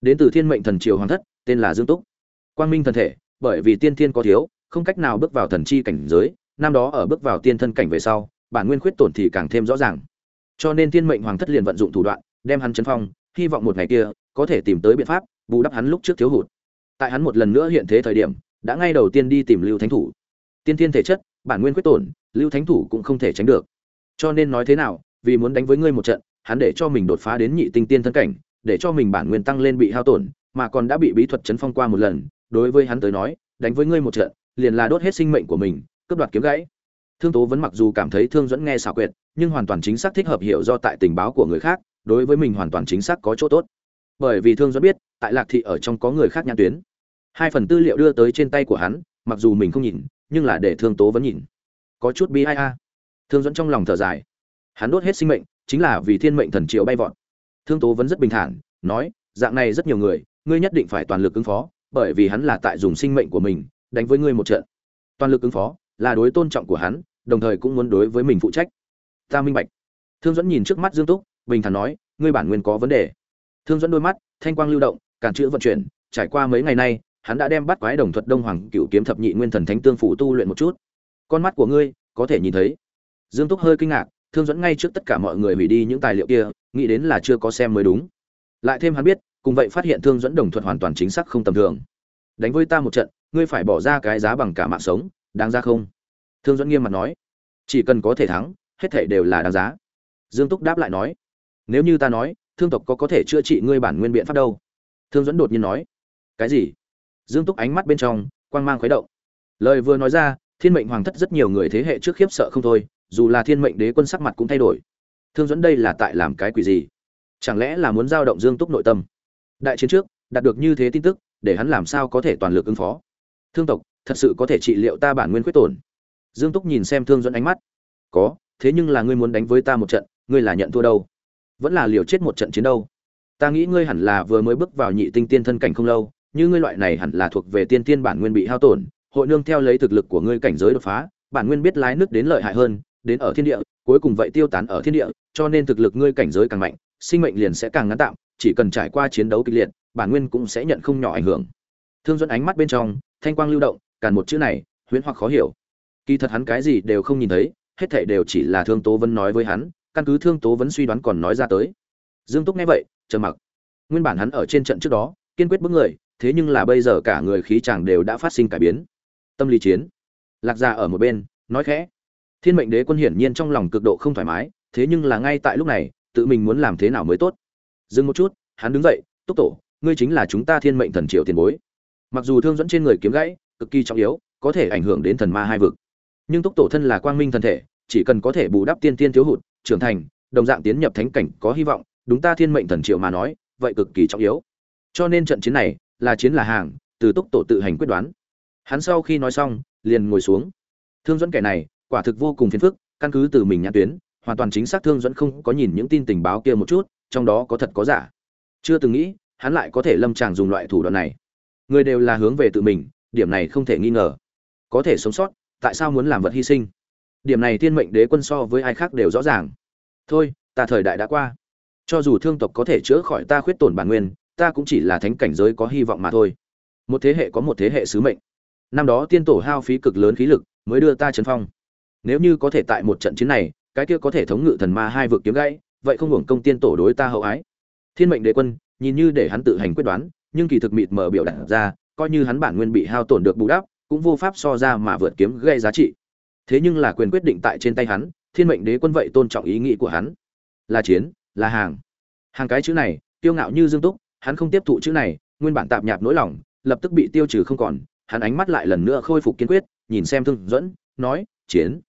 [SPEAKER 1] Đến từ thiên mệnh thần triều hoàng thất, tên là dương túc. Quang minh thần thể, bởi vì tiên thiên có thiếu, không cách nào bước vào thần chi cảnh giới năm đó ở bước vào tiên thân cảnh về sau, bản nguyên khuyết tổn thì càng thêm rõ ràng. Cho nên thiên mệnh hoàng thất liền vận dụng thủ đoạn, đem hắn chấn phong, hy vọng một ngày kia, có thể tìm tới biện pháp, bù đắp hắn lúc trước thiếu hụt. Tại hắn một lần nữa hiện thế thời điểm, đã ngay đầu tiên đi tìm lưu thánh thủ. Tiên thiên thể chất, bản nguyên quyết tổn, lưu thánh thủ cũng không thể tránh được. Cho nên nói thế nào, vì muốn đánh với ngươi một trận, hắn để cho mình đột phá đến nhị tinh tiên thân cảnh, để cho mình bản nguyên tăng lên bị hao tổn, mà còn đã bị bí thuật chấn phong qua một lần, đối với hắn tới nói, đánh với ngươi một trận, liền là đốt hết sinh mệnh của mình cướp đoạt kiếm gãy. Thương tố vẫn mặc dù cảm thấy thương dẫn nghe xảo quyệt, nhưng hoàn toàn chính xác thích hợp hiểu do tại tình báo của người khác, đối với mình hoàn toàn chính xác có chỗ tốt. Bởi vì thương dẫn biết, tại lạc thị ở trong có người khác nhãn tuyến. Hai phần tư liệu đưa tới trên tay của hắn, mặc dù mình không nhìn, nhưng là để thương tố vẫn nhìn. Có chút bi ai a. Thương dẫn trong lòng thở dài. Hắn đốt hết sinh mệnh, chính là vì thiên mệnh thần triệu bay vọt. Thương tố vẫn rất bình thản, nói, dạng này rất nhiều người, ngươi nhất định phải toàn lực ứng phó, bởi vì hắn là tại dùng sinh mệnh của mình, đánh với ngươi một trận. Toàn lực ứng phó là đối tôn trọng của hắn, đồng thời cũng muốn đối với mình phụ trách. Ta minh bạch. Thương dẫn nhìn trước mắt dương túc, bình thản nói, ngươi bản nguyên có vấn đề. Thương dẫn đôi mắt, thanh quang lưu động cản chữ vận chuyển, trải qua mấy ngày nay, hắn đã đem bắt quái đồng thuật đông hoàng cựu kiếm thập nhị nguyên thần thánh tương phủ tu luyện một chút. Con mắt của ngươi, có thể nhìn thấy. Dương túc hơi kinh ngạc, thương dẫn ngay trước tất cả mọi người hủy đi những tài liệu kia, nghĩ đến là chưa có xem mới đúng. Lại thêm hắn biết, cùng vậy phát hiện thương dẫn đồng thuật hoàn toàn chính xác không tầm thường. Đánh với ta một trận, ngươi phải bỏ ra cái giá bằng cả mạng sống đáng ra không? Thương dẫn nghiêm mặt nói. Chỉ cần có thể thắng, hết thể đều là đáng giá. Dương túc đáp lại nói. Nếu như ta nói, thương tộc có có thể chữa trị ngươi bản nguyên biện pháp đâu? Thương dẫn đột nhiên nói. Cái gì? Dương túc ánh mắt bên trong, quang mang khuấy động. Lời vừa nói ra, thiên mệnh hoàng thất rất nhiều người thế hệ trước khiếp sợ không thôi, dù là thiên mệnh đế quân sắc mặt cũng thay đổi. Thương dẫn đây là tại làm cái quỷ gì? Chẳng lẽ là muốn giao động dương túc nội tâm? Đại chiến trước, đạt được như thế tin tức, để hắn làm sao có thể toàn lực ứng phó? Thương tộc thật sự có thể trị liệu ta bản nguyên khuyết tổn. Dương túc nhìn xem thương dẫn ánh mắt. Có, thế nhưng là ngươi muốn đánh với ta một trận, ngươi là nhận thua đâu? Vẫn là liều chết một trận chiến đâu? Ta nghĩ ngươi hẳn là vừa mới bước vào nhị tinh tiên thân cảnh không lâu, như ngươi loại này hẳn là thuộc về tiên tiên bản nguyên bị hao tổn, hội nương theo lấy thực lực của ngươi cảnh giới đột phá, bản nguyên biết lái nước đến lợi hại hơn, đến ở thiên địa, cuối cùng vậy tiêu tán ở thiên địa, cho nên thực lực ngươi cảnh giới càng mạnh, sinh mệnh liền sẽ càng ngắn tạm, chỉ cần trải qua chiến đấu kịch liệt, bản nguyên cũng sẽ nhận không nhỏ ảnh hưởng. Thương dẫn ánh mắt bên trong, thanh quang lưu động càn một chữ này, huyễn hoặc khó hiểu. Kỳ thật hắn cái gì đều không nhìn thấy, hết thảy đều chỉ là thương tố vấn nói với hắn, căn cứ thương tố vấn suy đoán còn nói ra tới. Dương túc nghe vậy, trầm mặc. Nguyên bản hắn ở trên trận trước đó, kiên quyết bước người, thế nhưng là bây giờ cả người khí chàng đều đã phát sinh cải biến. Tâm lý chiến. Lạc gia ở một bên, nói khẽ. Thiên mệnh đế quân hiển nhiên trong lòng cực độ không thoải mái, thế nhưng là ngay tại lúc này, tự mình muốn làm thế nào mới tốt? Dừng một chút, hắn đứng dậy, túc tổ, ngươi chính là chúng ta thiên mệnh thần triệu tiền bối. Mặc dù thương dẫn trên người kiếm gãy cực kỳ trọng yếu, có thể ảnh hưởng đến thần ma hai vực. Nhưng túc tổ thân là quang minh thần thể, chỉ cần có thể bù đắp tiên tiên thiếu hụt, trưởng thành, đồng dạng tiến nhập thánh cảnh có hy vọng, đúng ta thiên mệnh thần triệu mà nói, vậy cực kỳ trọng yếu. Cho nên trận chiến này là chiến là hàng, từ túc tổ tự hành quyết đoán. Hắn sau khi nói xong, liền ngồi xuống. Thương dẫn kẻ này, quả thực vô cùng phiền phức, căn cứ từ mình nhãn tuyến, hoàn toàn chính xác thương dẫn không có nhìn những tin tình báo kia một chút, trong đó có thật có giả. Chưa từng nghĩ, hắn lại có thể lâm tràng dùng loại thủ đoạn này. Người đều là hướng về tự mình điểm này không thể nghi ngờ. Có thể sống sót, tại sao muốn làm vật hy sinh? Điểm này thiên mệnh đế quân so với ai khác đều rõ ràng. Thôi, ta thời đại đã qua. Cho dù thương tộc có thể chữa khỏi ta khuyết tổn bản nguyên, ta cũng chỉ là thánh cảnh giới có hy vọng mà thôi. Một thế hệ có một thế hệ sứ mệnh. Năm đó tiên tổ hao phí cực lớn khí lực, mới đưa ta trấn phong. Nếu như có thể tại một trận chiến này, cái kia có thể thống ngự thần ma hai vực kiếm gãy, vậy không hưởng công tiên tổ đối ta hậu ái. Thiên mệnh đế quân, nhìn như để hắn tự hành quyết đoán, nhưng kỳ thực mịt mờ biểu đạt ra coi như hắn bản nguyên bị hao tổn được bù đắp, cũng vô pháp so ra mà vượt kiếm gây giá trị. Thế nhưng là quyền quyết định tại trên tay hắn, thiên mệnh đế quân vậy tôn trọng ý nghĩ của hắn. Là chiến, là hàng. Hàng cái chữ này tiêu ngạo như dương túc, hắn không tiếp thụ chữ này, nguyên bản tạp nhạp nỗi lòng, lập tức bị tiêu trừ không còn, hắn ánh mắt lại lần nữa khôi phục kiên quyết, nhìn xem thương dẫn nói, chiến.